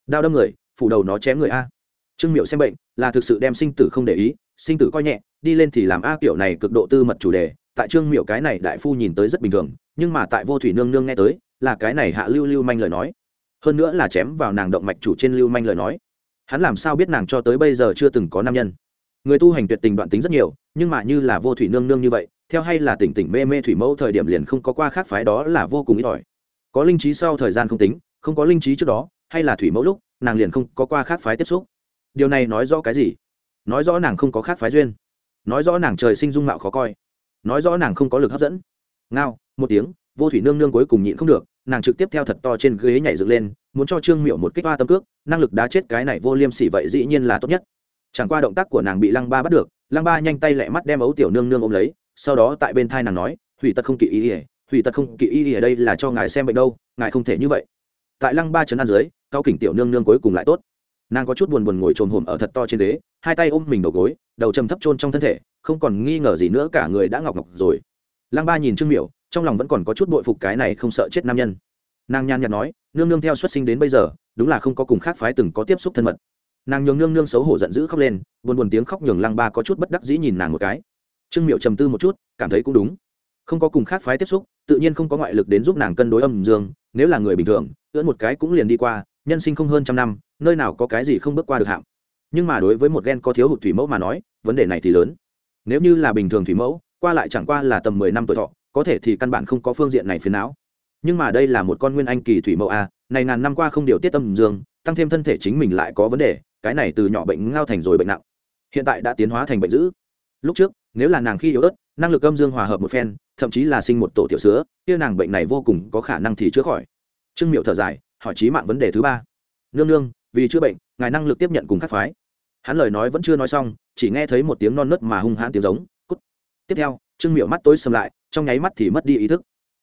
đao đâm người, phủ đầu nó chém người a. Trương miệu xem bệnh, là thực sự đem sinh tử không để ý, sinh tử coi nhẹ, đi lên thì làm a kiểu này cực độ tư mật chủ đề, tại trương miệu cái này đại phu nhìn tới rất bình thường, nhưng mà tại vô thủy nương nương nghe tới, là cái này hạ lưu lưu manh lời nói. Hơn nữa là chém vào nàng động mạch chủ trên lưu manh lời nói. Hắn làm sao biết nàng cho tới bây giờ chưa từng có nam nhân? Người tu hành tuyệt tình đoạn tính rất nhiều, nhưng mà như là vô thủy nương nương như vậy, theo hay là tỉnh tỉnh mê mê thủy mẫu thời điểm liền không có qua khác phái đó là vô cùng ít ỏi. Có linh trí sau thời gian không tính, không có linh trí trước đó hay là thủy mẫu lúc, nàng liền không có qua khác phái tiếp xúc. Điều này nói rõ cái gì? Nói rõ nàng không có khác phái duyên. Nói rõ nàng trời sinh dung mạo khó coi. Nói rõ nàng không có lực hấp dẫn. Ngao, một tiếng, vô thủy nương nương cuối cùng nhịn không được, nàng trực tiếp theo thật to trên ghế nhảy dựng lên, muốn cho trương miệu một kích ba tâm cước, năng lực đá chết cái này vô liêm sỉ vậy dĩ nhiên là tốt nhất. Chẳng qua động tác của nàng bị lăng ba bắt được, lăng ba nhanh tay lẹ mắt đem ấu tiểu nương nương ôm lấy, sau đó tại bên thai nàng nói, hủy tật không kỵ ý ỉa hủy tật không kỵ ý ỉa đây là cho ngài xem bệnh đâu, ngài không thể như vậy. Tại lăng ba trấn an dưới cao kỉnh tiểu nương nương cuối cùng lại tốt. Nàng có chút buồn buồn ngồi trồm hồm ở thật to trên ghế, hai tay ôm mình đầu gối, đầu trầm thấp trôn trong thân thể, không còn nghi ngờ gì nữa, cả người đã ngọc ngọc rồi. Lăng ba nhìn trương miểu, trong lòng vẫn còn có chút bội phục cái này không sợ chết nam nhân. Nàng nhan nhạt nói, nương nương theo xuất sinh đến bây giờ, đúng là không có cùng khác phái từng có tiếp xúc thân mật. Nàng nhường nương nương xấu hổ giận dữ khóc lên, buồn buồn tiếng khóc nhường lăng ba có chút bất đắc dĩ nhìn nàng một cái. Trương miệu trầm tư một chút, cảm thấy cũng đúng. Không có cùng khác phái tiếp xúc, tự nhiên không có ngoại lực đến giúp nàng cân đối âm dương, nếu là người bình thường, ưỡn một cái cũng liền đi qua nhân sinh không hơn trăm năm, nơi nào có cái gì không bước qua được hạng. Nhưng mà đối với một gen có thiếu hụt thủy mẫu mà nói, vấn đề này thì lớn. Nếu như là bình thường thủy mẫu, qua lại chẳng qua là tầm mười năm tuổi thọ, có thể thì căn bản không có phương diện này phiền não. Nhưng mà đây là một con nguyên anh kỳ thủy mẫu a, này ngàn năm qua không điều tiết tâm dương, tăng thêm thân thể chính mình lại có vấn đề, cái này từ nhỏ bệnh ngao thành rồi bệnh nặng. Hiện tại đã tiến hóa thành bệnh dữ. Lúc trước, nếu là nàng khi yếu ớt, năng lực âm dương hòa hợp một phen, thậm chí là sinh một tổ tiểu sữa kia nàng bệnh này vô cùng có khả năng thì chữa khỏi. Trương miệu thở dài hỏi trí mạng vấn đề thứ ba. Nương nương, vì chữa bệnh, ngài năng lực tiếp nhận cùng các phái. Hắn lời nói vẫn chưa nói xong, chỉ nghe thấy một tiếng non nớt mà hung hãn tiếng giống, cút. Tiếp theo, trương miệu mắt tối sầm lại, trong nháy mắt thì mất đi ý thức.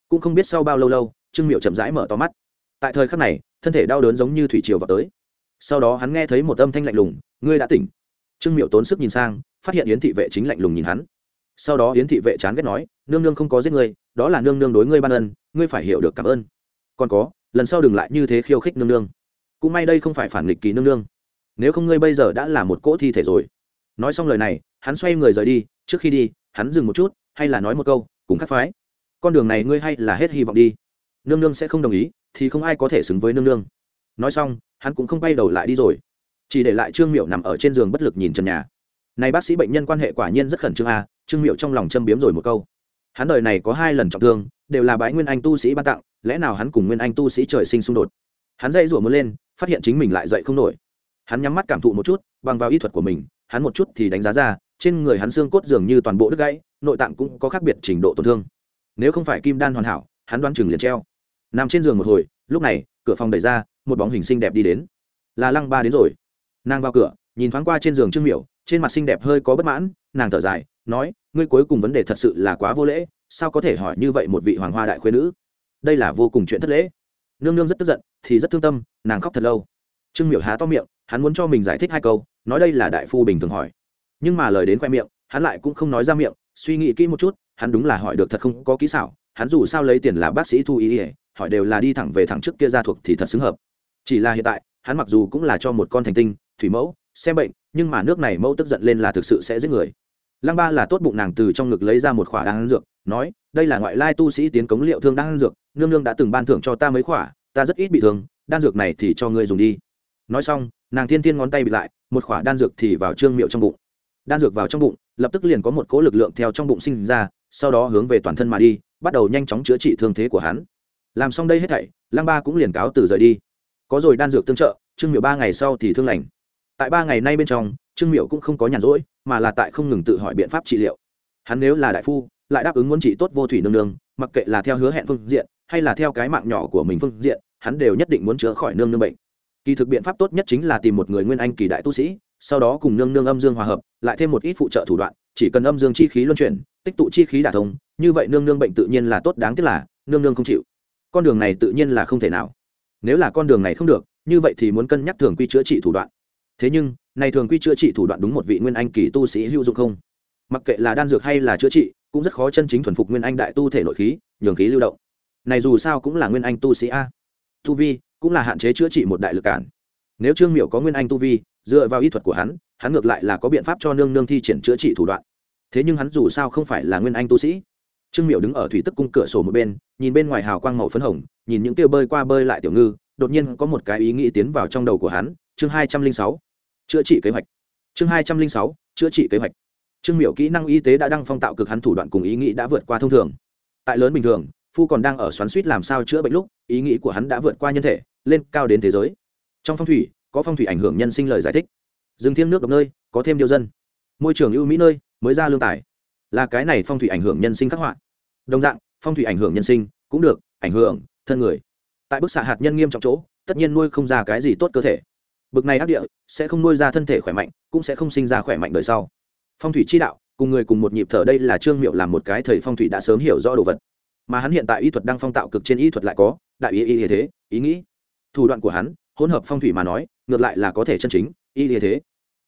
Cũng không biết sau bao lâu lâu, trương miệu chậm rãi mở to mắt. Tại thời khắc này, thân thể đau đớn giống như thủy triều vào tới. Sau đó hắn nghe thấy một âm thanh lạnh lùng, ngươi đã tỉnh. Trương miệu tốn sức nhìn sang, phát hiện yến thị vệ chính lạnh lùng nhìn hắn. Sau đó yến thị vệ chán ghét nói, nương nương không có giết ngươi, đó là nương nương đối ngươi ban ân, ngươi phải hiểu được cảm ơn. Còn có lần sau đừng lại như thế khiêu khích nương nương. Cũng may đây không phải phản nghịch kỳ nương nương. Nếu không ngươi bây giờ đã là một cỗ thi thể rồi. Nói xong lời này, hắn xoay người rời đi, trước khi đi, hắn dừng một chút, hay là nói một câu, cùng khắc phái. Con đường này ngươi hay là hết hy vọng đi. Nương nương sẽ không đồng ý, thì không ai có thể xứng với nương nương. Nói xong, hắn cũng không bay đầu lại đi rồi. Chỉ để lại trương miệu nằm ở trên giường bất lực nhìn trần nhà. Này bác sĩ bệnh nhân quan hệ quả nhiên rất khẩn trương à. trương miệu trong lòng châm biếm rồi một câu. Hắn đời này có hai lần trọng thương, đều là bãi nguyên anh tu sĩ ban tặng lẽ nào hắn cùng nguyên anh tu sĩ trời sinh xung đột? Hắn dậy rủa muốn lên, phát hiện chính mình lại dậy không nổi. Hắn nhắm mắt cảm thụ một chút, bằng vào y thuật của mình, hắn một chút thì đánh giá ra, trên người hắn xương cốt dường như toàn bộ đứt gãy, nội tạng cũng có khác biệt trình độ tổn thương. Nếu không phải kim đan hoàn hảo, hắn đoán chừng liền treo. Nằm trên giường một hồi, lúc này, cửa phòng đẩy ra, một bóng hình xinh đẹp đi đến. Là lăng ba đến rồi. Nàng vào cửa, nhìn thoáng qua trên giường trương miểu, trên mặt xinh đẹp hơi có bất mãn, nàng thở dài, nói, ngươi cuối cùng vấn đề thật sự là quá vô lễ, sao có thể hỏi như vậy một vị hoàng hoa đại khuyên nữ? Đây là vô cùng chuyện thất lễ. Nương nương rất tức giận, thì rất thương tâm, nàng khóc thật lâu. Trương miểu há to miệng, hắn muốn cho mình giải thích hai câu, nói đây là đại phu bình thường hỏi. Nhưng mà lời đến khoe miệng, hắn lại cũng không nói ra miệng, suy nghĩ kỹ một chút, hắn đúng là hỏi được thật không có kỹ xảo, hắn dù sao lấy tiền là bác sĩ thu ý ỉa hỏi đều là đi thẳng về thẳng trước kia ra thuộc thì thật xứng hợp. Chỉ là hiện tại, hắn mặc dù cũng là cho một con thành tinh, thủy mẫu, xem bệnh, nhưng mà nước này mẫu tức giận lên là thực sự sẽ giết người lăng ba là tốt bụng nàng từ trong ngực lấy ra một khỏa đan dược, nói, đây là ngoại lai tu sĩ tiến cống liệu thương đan dược, nương nương đã từng ban thưởng cho ta mấy khỏa, ta rất ít bị thương, đan dược này thì cho ngươi dùng đi. Nói xong, nàng thiên thiên ngón tay bị lại, một khỏa đan dược thì vào trương miệu trong bụng. Đan dược vào trong bụng, lập tức liền có một cỗ lực lượng theo trong bụng sinh ra, sau đó hướng về toàn thân mà đi, bắt đầu nhanh chóng chữa trị thương thế của hắn. Làm xong đây hết thảy, lăng ba cũng liền cáo từ rời đi. Có rồi, đan dược tương trợ, trương miệu ba ngày sau thì thương lành. Tại ba ngày nay bên trong, trương miệu cũng không có nhàn rỗi mà là tại không ngừng tự hỏi biện pháp trị liệu. Hắn nếu là đại phu, lại đáp ứng muốn trị tốt vô thủy nương nương, mặc kệ là theo hứa hẹn phương diện, hay là theo cái mạng nhỏ của mình phương diện, hắn đều nhất định muốn chữa khỏi nương nương bệnh. Kỳ thực biện pháp tốt nhất chính là tìm một người nguyên anh kỳ đại tu sĩ, sau đó cùng nương nương âm dương hòa hợp, lại thêm một ít phụ trợ thủ đoạn, chỉ cần âm dương chi khí luân chuyển, tích tụ chi khí đả thông, như vậy nương nương bệnh tự nhiên là tốt đáng tiếc là nương nương không chịu. Con đường này tự nhiên là không thể nào. Nếu là con đường này không được, như vậy thì muốn cân nhắc thường quy chữa trị thủ đoạn. Thế nhưng này thường quy chữa trị thủ đoạn đúng một vị nguyên anh kỳ tu sĩ hữu dụng không? Mặc kệ là đan dược hay là chữa trị, cũng rất khó chân chính thuần phục nguyên anh đại tu thể nội khí, nhường khí lưu động. Này dù sao cũng là nguyên anh tu sĩ a. Tu vi cũng là hạn chế chữa trị một đại lực cản. Nếu trương miệu có nguyên anh tu vi, dựa vào y thuật của hắn hắn ngược lại là có biện pháp cho nương nương thi triển chữa trị thủ đoạn. Thế nhưng hắn dù sao không phải là nguyên anh tu sĩ. Trương miệu đứng ở thủy tức cung cửa sổ một bên, nhìn bên ngoài hào quang màu phấn hồng, nhìn những tiêu bơi qua bơi lại tiểu ngư, đột nhiên có một cái ý nghĩ tiến vào trong đầu của hắn. Chương hai trăm linh sáu chữa trị kế hoạch. Chương hai trăm linh sáu, chữa trị kế hoạch. Trương miểu kỹ năng y tế đã đăng phong tạo cực hắn thủ đoạn cùng ý nghĩ đã vượt qua thông thường. Tại lớn bình thường, phu còn đang ở xoắn suýt làm sao chữa bệnh lúc, ý nghĩ của hắn đã vượt qua nhân thể, lên cao đến thế giới. Trong phong thủy, có phong thủy ảnh hưởng nhân sinh lời giải thích. Rừng thiêng nước độc nơi, có thêm điều dân. Môi trường ưu mỹ nơi, mới ra lương tài. Là cái này phong thủy ảnh hưởng nhân sinh khắc họa. Đồng dạng, phong thủy ảnh hưởng nhân sinh cũng được ảnh hưởng thân người. Tại bức xạ hạt nhân nghiêm trọng chỗ, tất nhiên nuôi không ra cái gì tốt cơ thể bực này ác địa sẽ không nuôi ra thân thể khỏe mạnh cũng sẽ không sinh ra khỏe mạnh đời sau. Phong thủy chi đạo cùng người cùng một nhịp thở đây là trương miệu làm một cái thầy phong thủy đã sớm hiểu rõ đồ vật. Mà hắn hiện tại y thuật đang phong tạo cực trên y thuật lại có đại ý y thế ý nghĩ. Thủ đoạn của hắn hỗn hợp phong thủy mà nói ngược lại là có thể chân chính y như thế.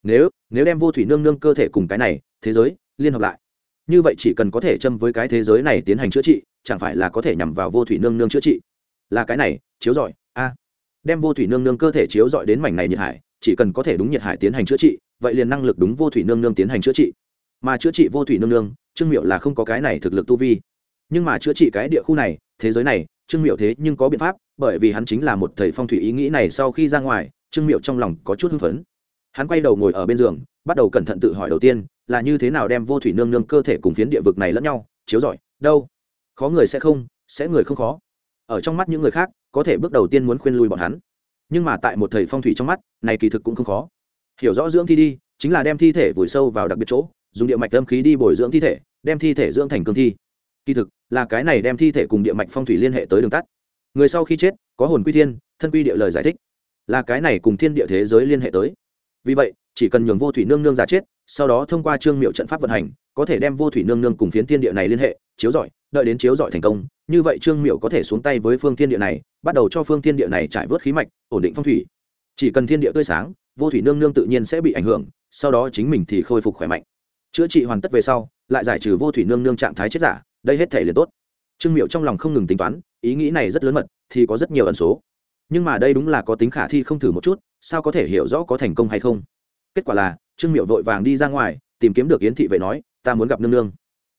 Nếu nếu đem vô thủy nương nương cơ thể cùng cái này thế giới liên hợp lại. Như vậy chỉ cần có thể châm với cái thế giới này tiến hành chữa trị chẳng phải là có thể nhằm vào vô thủy nương nương chữa trị. Là cái này chiếu giỏi, a đem vô thủy nương nương cơ thể chiếu dọi đến mảnh này nhiệt hải, chỉ cần có thể đúng nhiệt hải tiến hành chữa trị, vậy liền năng lực đúng vô thủy nương nương tiến hành chữa trị. Mà chữa trị vô thủy nương nương, trương miệu là không có cái này thực lực tu vi. Nhưng mà chữa trị cái địa khu này, thế giới này, trương miệu thế nhưng có biện pháp, bởi vì hắn chính là một thầy phong thủy ý nghĩ này sau khi ra ngoài, trương miệu trong lòng có chút hưng phấn. Hắn quay đầu ngồi ở bên giường, bắt đầu cẩn thận tự hỏi đầu tiên, là như thế nào đem vô thủy nương nương cơ thể cùng phiến địa vực này lẫn nhau, chiếu giỏi đâu? Khó người sẽ không, sẽ người không khó. Ở trong mắt những người khác có thể bước đầu tiên muốn khuyên lui bọn hắn. Nhưng mà tại một thầy phong thủy trong mắt, này kỳ thực cũng không khó. Hiểu rõ dưỡng thi đi, chính là đem thi thể vùi sâu vào đặc biệt chỗ, dùng địa mạch âm khí đi bồi dưỡng thi thể, đem thi thể dưỡng thành cương thi. Kỳ thực, là cái này đem thi thể cùng địa mạch phong thủy liên hệ tới đường tắt. Người sau khi chết, có hồn quy thiên, thân quy địa lời giải thích. Là cái này cùng thiên địa thế giới liên hệ tới. Vì vậy, chỉ cần nhường vô thủy nương nương giả chết, sau đó thông qua trương miệu trận pháp vận hành, có thể đem vô thủy nương nương cùng phiến thiên địa này liên hệ, chiếu giỏi đợi đến chiếu giỏi thành công như vậy trương miệu có thể xuống tay với phương thiên địa này, bắt đầu cho phương thiên địa này trải vớt khí mạch, ổn định phong thủy. Chỉ cần thiên địa tươi sáng, vô thủy nương nương tự nhiên sẽ bị ảnh hưởng, sau đó chính mình thì khôi phục khỏe mạnh. Chữa trị hoàn tất về sau, lại giải trừ vô thủy nương nương trạng thái chết giả, đây hết thể liền tốt. Trương miệu trong lòng không ngừng tính toán, ý nghĩ này rất lớn mật, thì có rất nhiều ẩn số. Nhưng mà đây đúng là có tính khả thi không thử một chút, sao có thể hiểu rõ có thành công hay không? Kết quả là, trương miệu vội vàng đi ra ngoài, tìm kiếm được yến thị vệ nói, ta muốn gặp nương nương.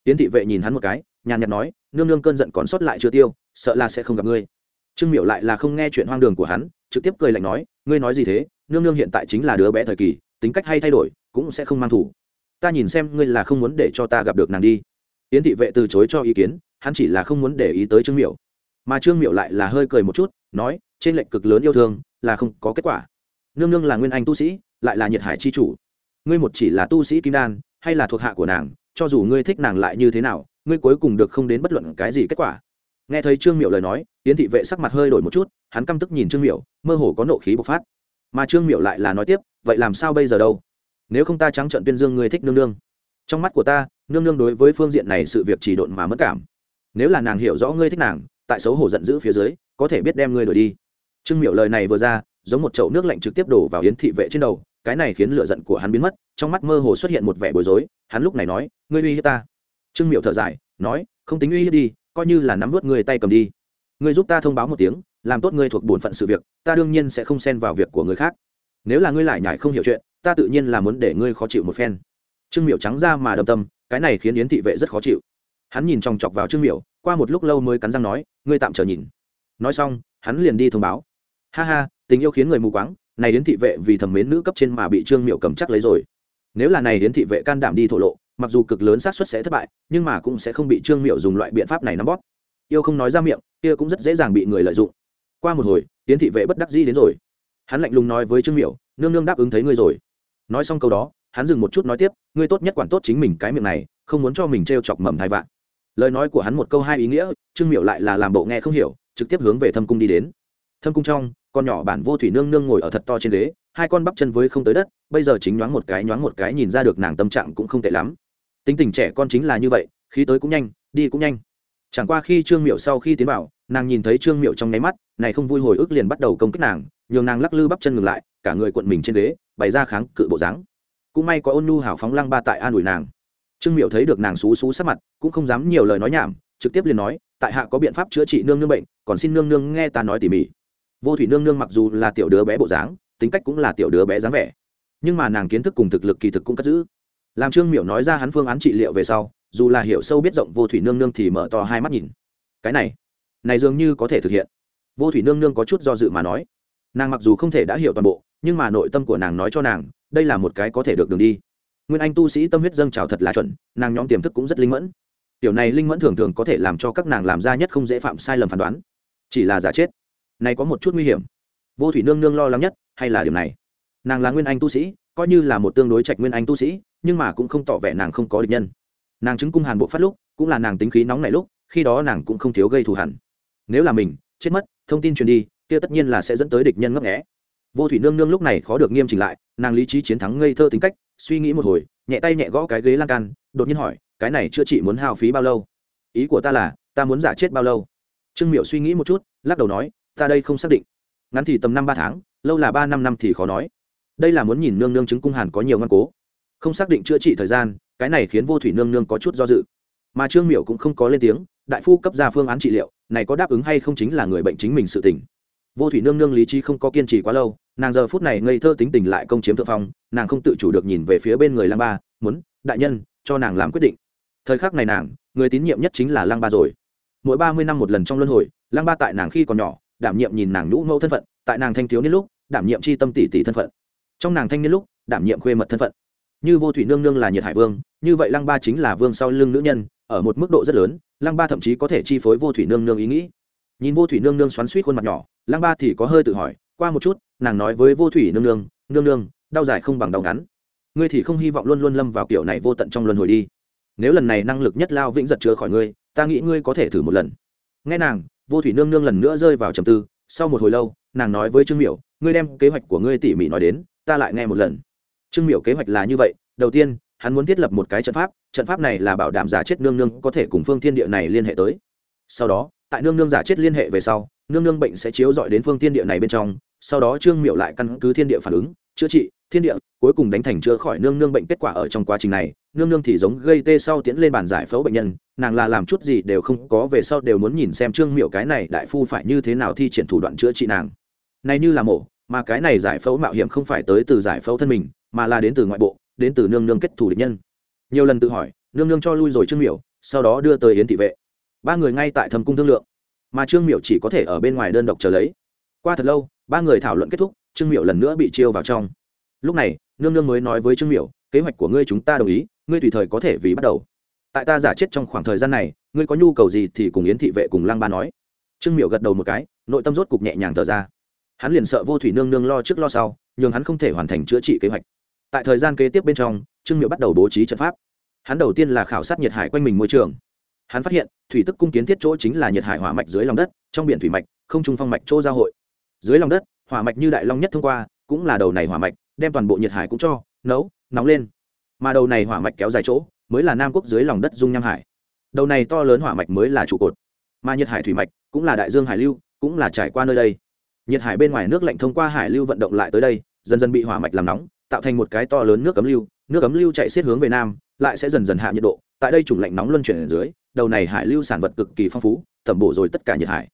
Yến thị vệ nhìn hắn một cái nhàn nhạt nói nương nương cơn giận còn sót lại chưa tiêu sợ là sẽ không gặp ngươi. Trương Miểu lại là không nghe chuyện hoang đường của hắn trực tiếp cười lạnh nói ngươi nói gì thế? Nương nương hiện tại chính là đứa bé thời kỳ tính cách hay thay đổi cũng sẽ không mang thủ. Ta nhìn xem ngươi là không muốn để cho ta gặp được nàng đi. Yến thị vệ từ chối cho ý kiến hắn chỉ là không muốn để ý tới trương Miểu, mà trương Miểu lại là hơi cười một chút nói trên lệnh cực lớn yêu thương là không có kết quả. Nương nương là nguyên anh tu sĩ lại là nhiệt hải chi chủ. Ngươi một chỉ là tu sĩ kim đan hay là thuộc hạ của nàng cho dù ngươi thích nàng lại như thế nào ngươi cuối cùng được không đến bất luận cái gì kết quả. Nghe thấy trương miệu lời nói tiến thị vệ sắc mặt hơi đổi một chút, hắn căm tức nhìn trương miệu mơ hồ có nộ khí bộc phát. Mà trương miệu lại là nói tiếp, vậy làm sao bây giờ đâu? Nếu không ta trắng trận tuyên dương ngươi thích nương nương. Trong mắt của ta, nương nương đối với phương diện này sự việc chỉ độn mà mất cảm. Nếu là nàng hiểu rõ ngươi thích nàng, tại xấu hổ giận dữ phía dưới, có thể biết đem ngươi đổi đi. Trương miệu lời này vừa ra, giống một chậu nước lạnh trực tiếp đổ vào yến thị vệ trên đầu, cái này khiến lửa giận của hắn biến mất, trong mắt mơ hồ xuất hiện một vẻ bối rối, hắn lúc này nói, ngươi uy hiếp ta trương miệu thở dài, nói, không tính uy hiếp đi, coi như là nắm vớt người tay cầm đi. Ngươi giúp ta thông báo một tiếng, làm tốt ngươi thuộc bổn phận sự việc, ta đương nhiên sẽ không xen vào việc của người khác. Nếu là ngươi lại nhải không hiểu chuyện, ta tự nhiên là muốn để ngươi khó chịu một phen. Trương miệu trắng ra mà đâm tâm, cái này khiến yến thị vệ rất khó chịu. Hắn nhìn chòng chọc vào trương miệu qua một lúc lâu mới cắn răng nói, ngươi tạm chờ nhìn. Nói xong, hắn liền đi thông báo. Ha ha, tình yêu khiến người mù quáng, này Yến thị vệ vì thẩm mến nữ cấp trên mà bị trương miệu cầm chắc lấy rồi. Nếu là này Yến thị vệ can đảm đi thổ lộ mặc dù cực lớn xác suất sẽ thất bại, nhưng mà cũng sẽ không bị trương miệu dùng loại biện pháp này nắm bóp. Yêu không nói ra miệng, kia cũng rất dễ dàng bị người lợi dụng. Qua một hồi tiến thị vệ bất đắc dĩ đến rồi. Hắn lạnh lùng nói với trương miệu nương nương đáp ứng thấy ngươi rồi. Nói xong câu đó, hắn dừng một chút nói tiếp, ngươi tốt nhất quản tốt chính mình cái miệng này, không muốn cho mình t r e o chọc mầm thai vạn. Lời nói của hắn một câu hai ý nghĩa, trương miệu lại là làm bộ nghe không hiểu, trực tiếp hướng về thâm cung đi đến. Thâm cung trong, con nhỏ bản vô thủy nương nương ngồi ở thật to trên ghế, hai con bắp chân với không tới đất, bây giờ chính nhoáng một cái nhoáng một cái nhìn ra được nàng tâm trạng cũng không tệ lắm tính tình trẻ con chính là như vậy khi tới cũng nhanh, đi cũng nhanh. Chẳng qua khi trương miệu sau khi tiến vào, nàng nhìn thấy trương miệu trong nháy mắt, này không vui hồi ức liền bắt đầu công kích nàng, nhường nàng lắc lư bắp chân ngừng lại, cả người cuộn mình trên ghế, bày ra kháng cự bộ dáng. Cũng may có ôn nhu hào phóng lăng ba tại an ủi nàng. Trương miệu thấy được nàng xú xú sắc mặt, cũng không dám nhiều lời nói nhảm, trực tiếp liền nói, tại hạ có biện pháp chữa trị nương nương bệnh, còn xin nương nương nghe ta nói tỉ mỉ. Vô thủy nương nương mặc dù là tiểu đứa bé bộ dáng, tính cách cũng là tiểu đứa bé dáng vẻ, nhưng mà nàng kiến thức cùng thực lực kỳ thực cũng cất giữ làm trương miểu nói ra hắn phương án trị liệu về sau, dù là hiểu sâu biết rộng, vô thủy nương nương thì mở to hai mắt nhìn. Cái này này dường như có thể thực hiện. Vô thủy nương nương có chút do dự mà nói. Nàng mặc dù không thể đã hiểu toàn bộ, nhưng mà nội tâm của nàng nói cho nàng, đây là một cái có thể được đường đi. Nguyên anh tu sĩ tâm huyết dâng trào thật là chuẩn, nàng nhóm tiềm thức cũng rất linh mẫn. Tiểu này linh mẫn thường thường có thể làm cho các nàng làm ra nhất không dễ phạm sai lầm phán đoán. Chỉ là giả chết, này có một chút nguy hiểm. Vô thủy nương nương lo lắng nhất, hay là điều này? Nàng là nguyên anh tu sĩ coi như là một tương đối trạch nguyên anh tu sĩ, nhưng mà cũng không tỏ vẻ nàng không có địch nhân. Nàng chứng cung hàn bộ phát lúc, cũng là nàng tính khí nóng này lúc, khi đó nàng cũng không thiếu gây thù hẳn. Nếu là mình, chết mất, thông tin truyền đi, kia tất nhiên là sẽ dẫn tới địch nhân ngấp nghẽ vô thủy nương nương lúc này khó được nghiêm chỉnh lại, nàng lý trí chiến thắng ngây thơ tính cách, suy nghĩ một hồi, nhẹ tay nhẹ gõ cái ghế lan can, đột nhiên hỏi, cái này chữa trị muốn hao phí bao lâu? Ý của ta là, ta muốn giả chết bao lâu? Trương miệu suy nghĩ một chút, lắc đầu nói, ta đây không xác định. Ngắn thì tầm năm ba tháng, lâu là ba năm năm thì khó nói đây là muốn nhìn nương nương chứng cung hàn có nhiều ngoan cố. Không xác định chữa trị thời gian, cái này khiến vô thủy nương nương có chút do dự. Mà trương miểu cũng không có lên tiếng, đại phu cấp ra phương án trị liệu, này có đáp ứng hay không chính là người bệnh chính mình sự tỉnh vô thủy nương nương lý trí không có kiên trì quá lâu, nàng giờ phút này ngây thơ tính tình lại công chiếm thượng phong, nàng không tự chủ được nhìn về phía bên người lăng ba, muốn, đại nhân, cho nàng làm quyết định. Thời khắc này nàng, người tín nhiệm nhất chính là lăng ba rồi. Mỗi ba mươi năm một lần trong luân hồi, lăng ba tại nàng khi còn nhỏ, đảm nhiệm nhìn nàng nhũ mẫu thân phận, tại nàng thanh thiếu niên lúc, đảm nhiệm c h i tâm tỷ tỷ thân phận trong nàng thanh niên lúc, đảm nhiệm khuê mật thân phận. Như vô thủy nương nương là nhiệt hải vương, như vậy lăng ba chính là vương sau lưng nữ nhân, ở một mức độ rất lớn, lăng ba thậm chí có thể chi phối vô thủy nương nương ý nghĩ. Nhìn vô thủy nương nương xoắn suýt khuôn mặt nhỏ, lăng ba thì có hơi tự hỏi, qua một chút, nàng nói với vô thủy nương nương nương nương, đau dài không bằng đau ngắn. Ngươi thì không hy vọng luôn luôn lâm vào kiểu này vô tận trong luân hồi đi. Nếu lần này năng lực nhất lao vĩnh giật chứa khỏi ngươi, ta nghĩ ngươi có thể thử một lần. Nghe nàng, vô thủy nương nương lần nữa rơi vào trầm tư. Sau một hồi lâu, nàng nói với trương miểu, ngươi đem kế hoạch của ngươi tỉ mỉ nói đến ta lại nghe một lần. Trương miểu kế hoạch là như vậy, đầu tiên, hắn muốn thiết lập một cái trận pháp trận pháp này là bảo đảm giả chết nương nương có thể cùng phương thiên địa này liên hệ tới. Sau đó, tại nương nương giả chết liên hệ về sau, nương nương bệnh sẽ chiếu dọi đến phương thiên địa này bên trong, sau đó trương miệu lại căn cứ thiên địa phản ứng, chữa trị, thiên địa, cuối cùng đánh thành chữa khỏi nương nương bệnh kết quả ở trong quá trình này. Nương nương thì giống gây tê sau tiến lên bàn giải phẫu bệnh nhân, nàng là làm chút gì đều không có, về sau đều muốn nhìn xem trương miệu cái này đại phu phải như thế nào thi triển thủ đoạn chữa trị nàng. Này như là mổ mà cái này giải phẫu mạo hiểm không phải tới từ giải phẫu thân mình, mà là đến từ ngoại bộ, đến từ nương nương kết thủ địch nhân. Nhiều lần tự hỏi, nương nương cho lui rồi trương miểu, sau đó đưa tới yến thị vệ. Ba người ngay tại thâm cung thương lượng. Mà trương miểu chỉ có thể ở bên ngoài đơn độc chờ lấy. Qua thật lâu, ba người thảo luận kết thúc, trương miểu lần nữa bị chiêu vào trong. Lúc này, nương nương mới nói với trương miểu, kế hoạch của ngươi chúng ta đồng ý, ngươi tùy thời có thể vì bắt đầu. Tại ta giả chết trong khoảng thời gian này, ngươi có nhu cầu gì thì cùng yến thị vệ cùng lăng ba nói. Trương miểu gật đầu một cái, nội tâm rốt cục nhẹ nhàng thở ra hắn liền sợ vô thủy nương nương lo trước lo sau, nhường hắn không thể hoàn thành chữa trị kế hoạch. Tại thời gian kế tiếp bên trong, trương miệu bắt đầu bố trí trận pháp. Hắn đầu tiên là khảo sát nhiệt hải quanh mình môi trường. Hắn phát hiện, thủy tức cung kiến thiết chỗ chính là nhiệt hải hỏa mạch dưới lòng đất, trong biển thủy mạch, không trung phong mạch chỗ giao hội. Dưới lòng đất, hỏa mạch như đại long nhất thông qua, cũng là đầu này hỏa mạch, đem toàn bộ nhiệt hải cũng cho nấu, nóng lên. Mà đầu này hỏa mạch kéo dài chỗ, mới là nam quốc dưới lòng đất dung nham hải. Đầu này to lớn hỏa mạch mới là trụ cột. Mà nhiệt hải thủy mạch, cũng là đại dương hải lưu, cũng là trải qua nơi đây nhiệt hải bên ngoài nước lạnh thông qua hải lưu vận động lại tới đây, dần dần bị hỏa mạch làm nóng, tạo thành một cái to lớn nước cấm lưu. Nước cấm lưu chạy xiết hướng về nam, lại sẽ dần dần hạ nhiệt độ. Tại đây chủng lạnh nóng luân chuyển ở dưới, đầu này hải lưu sản vật cực kỳ phong phú tẩm bổ rồi tất cả nhiệt hải.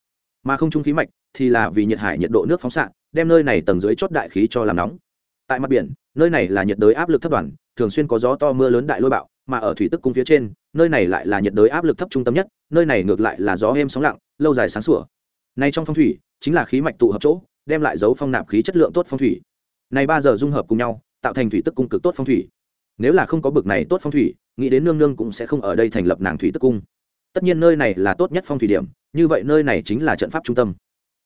Mà không trung khí mạch thì là vì nhiệt hải nhiệt độ nước phóng xạ, đem nơi này tầng dưới chót đại khí cho làm nóng. Tại mặt biển, nơi này là nhiệt đới áp lực thấp đoàn, thường xuyên có gió to mưa lớn đại lôi bạo, mà ở thủy tức cung phía trên, nơi này lại là nhiệt đới áp lực thấp trung tâm nhất, nơi này ngược lại là gió êm sóng lặng, lâu dài sáng sủa nay trong phong thủy, chính là khí mạch tụ hợp chỗ, đem lại dấu phong nạp khí chất lượng tốt phong thủy. Này ba giờ dung hợp cùng nhau, tạo thành thủy tức cung cực tốt phong thủy. Nếu là không có bực này tốt phong thủy, nghĩ đến nương nương cũng sẽ không ở đây thành lập nàng thủy tức cung. Tất nhiên nơi này là tốt nhất phong thủy điểm, như vậy nơi này chính là trận pháp trung tâm.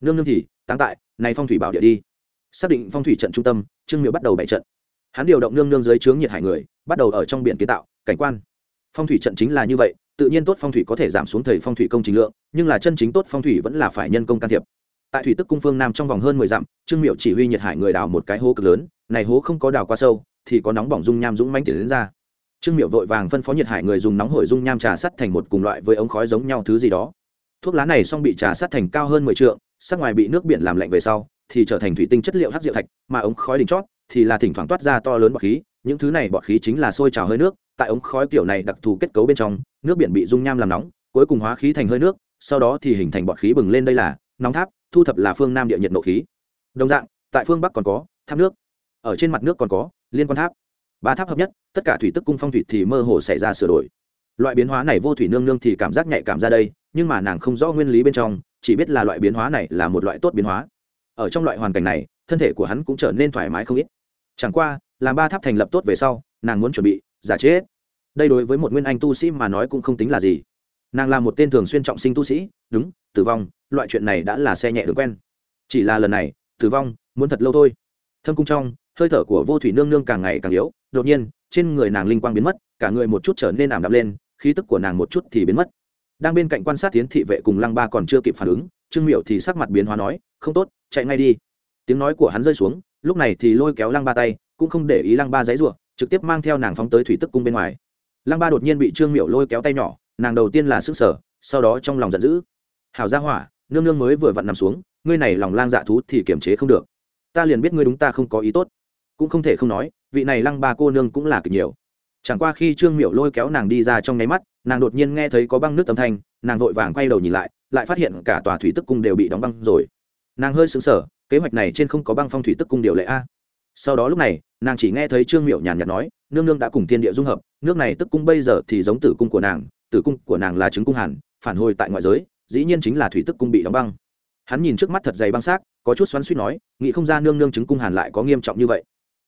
Nương nương thì, táng tại, này phong thủy bảo địa đi. Xác định phong thủy trận trung tâm, trương miệu bắt đầu bày trận. Hắn điều động nương nương dưới trướng nhiệt hải người, bắt đầu ở trong biển kiến tạo, cảnh quan phong thủy trận chính là như vậy, tự nhiên tốt phong thủy có thể giảm xuống thầy phong thủy công trình lượng, nhưng là chân chính tốt phong thủy vẫn là phải nhân công can thiệp. Tại thủy tức cung phương nam trong vòng hơn mười dặm, trương miệu chỉ huy nhiệt hải người đào một cái hố cực lớn, này hố không có đào quá sâu, thì có nóng bỏng dung nham dũng mánh tiền đến ra. Trương miệu vội vàng phân phó nhiệt hải người dùng nóng hổi dung nham trà sắt thành một cùng loại với ống khói giống nhau thứ gì đó. Thuốc lá này xong bị trà sắt thành cao hơn mười trượng, sắc ngoài bị nước biển làm lạnh về sau, thì trở thành thủy tinh chất liệu hắc diệu thạch, mà ống khói đỉnh chót thì là thỉnh thoảng toát ra to lớn bọt khí, những thứ này bọt khí chính là sôi trào hơi nước, tại ống khói kiểu này đặc thù kết cấu bên trong, nước biển bị dung nham làm nóng, cuối cùng hóa khí thành hơi nước, sau đó thì hình thành bọt khí bừng lên đây là nóng tháp, thu thập là phương nam địa nhiệt nộ khí. Đồng dạng, tại phương bắc còn có tháp nước, ở trên mặt nước còn có liên quan tháp. Ba tháp hợp nhất, tất cả thủy tức cung phong thủy thì mơ hồ xảy ra sửa đổi. Loại biến hóa này vô thủy nương nương thì cảm giác nhạy cảm ra đây, nhưng mà nàng không rõ nguyên lý bên trong, chỉ biết là loại biến hóa này là một loại tốt biến hóa. Ở trong loại hoàn cảnh này, thân thể của hắn cũng trở nên thoải mái không ít chẳng qua, làm ba tháp thành lập tốt về sau, nàng muốn chuẩn bị, giả chết đây đối với một nguyên anh tu sĩ mà nói cũng không tính là gì. Nàng là một tên thường xuyên trọng sinh tu sĩ, đúng, tử vong, loại chuyện này đã là xe nhẹ được quen. Chỉ là lần này, tử vong, muốn thật lâu thôi. Thâm cung trong, hơi thở của vô thủy nương nương càng ngày càng yếu, đột nhiên, trên người nàng linh quang biến mất, cả người một chút trở nên ảm đạm lên, khí tức của nàng một chút thì biến mất. Đang bên cạnh quan sát tiến thị vệ cùng lăng ba còn chưa kịp phản ứng, trương miệu thì sắc mặt biến hóa nói, không tốt, chạy ngay đi. Tiếng nói của hắn rơi xuống lúc này thì lôi kéo lăng ba tay, cũng không để ý lăng ba giấy ruộng trực tiếp mang theo nàng phóng tới thủy tức cung bên ngoài. Lăng ba đột nhiên bị trương miệu lôi kéo tay nhỏ, nàng đầu tiên là sức sở sau đó trong lòng giận dữ. Hảo ra hỏa, nương nương mới vừa vặn nằm xuống, ngươi này lòng lang dạ thú thì kiềm chế không được. Ta liền biết ngươi đúng ta không có ý tốt. Cũng không thể không nói, vị này lăng ba cô nương cũng là cực nhiều. Chẳng qua khi trương miểu lôi kéo nàng đi ra trong nháy mắt, nàng đột nhiên nghe thấy có băng nước âm thanh, nàng vội vàng quay đầu nhìn lại lại phát hiện cả tòa thủy tức cung đều bị đóng băng rồi. Nàng hơi sững sờ kế hoạch này trên không có băng phong thủy tức cung điều lệ a. Sau đó lúc này, nàng chỉ nghe thấy trương miệu nhàn nhạt nói, nương nương đã cùng thiên địa dung hợp, nước này tức cung bây giờ thì giống tử cung của nàng, tử cung của nàng là trứng cung hàn, phản hồi tại ngoại giới, dĩ nhiên chính là thủy tức cung bị đóng băng. Hắn nhìn trước mắt thật dày băng xác, có chút xoắn suýt nói, nghĩ không ra nương nương trứng cung hàn lại có nghiêm trọng như vậy.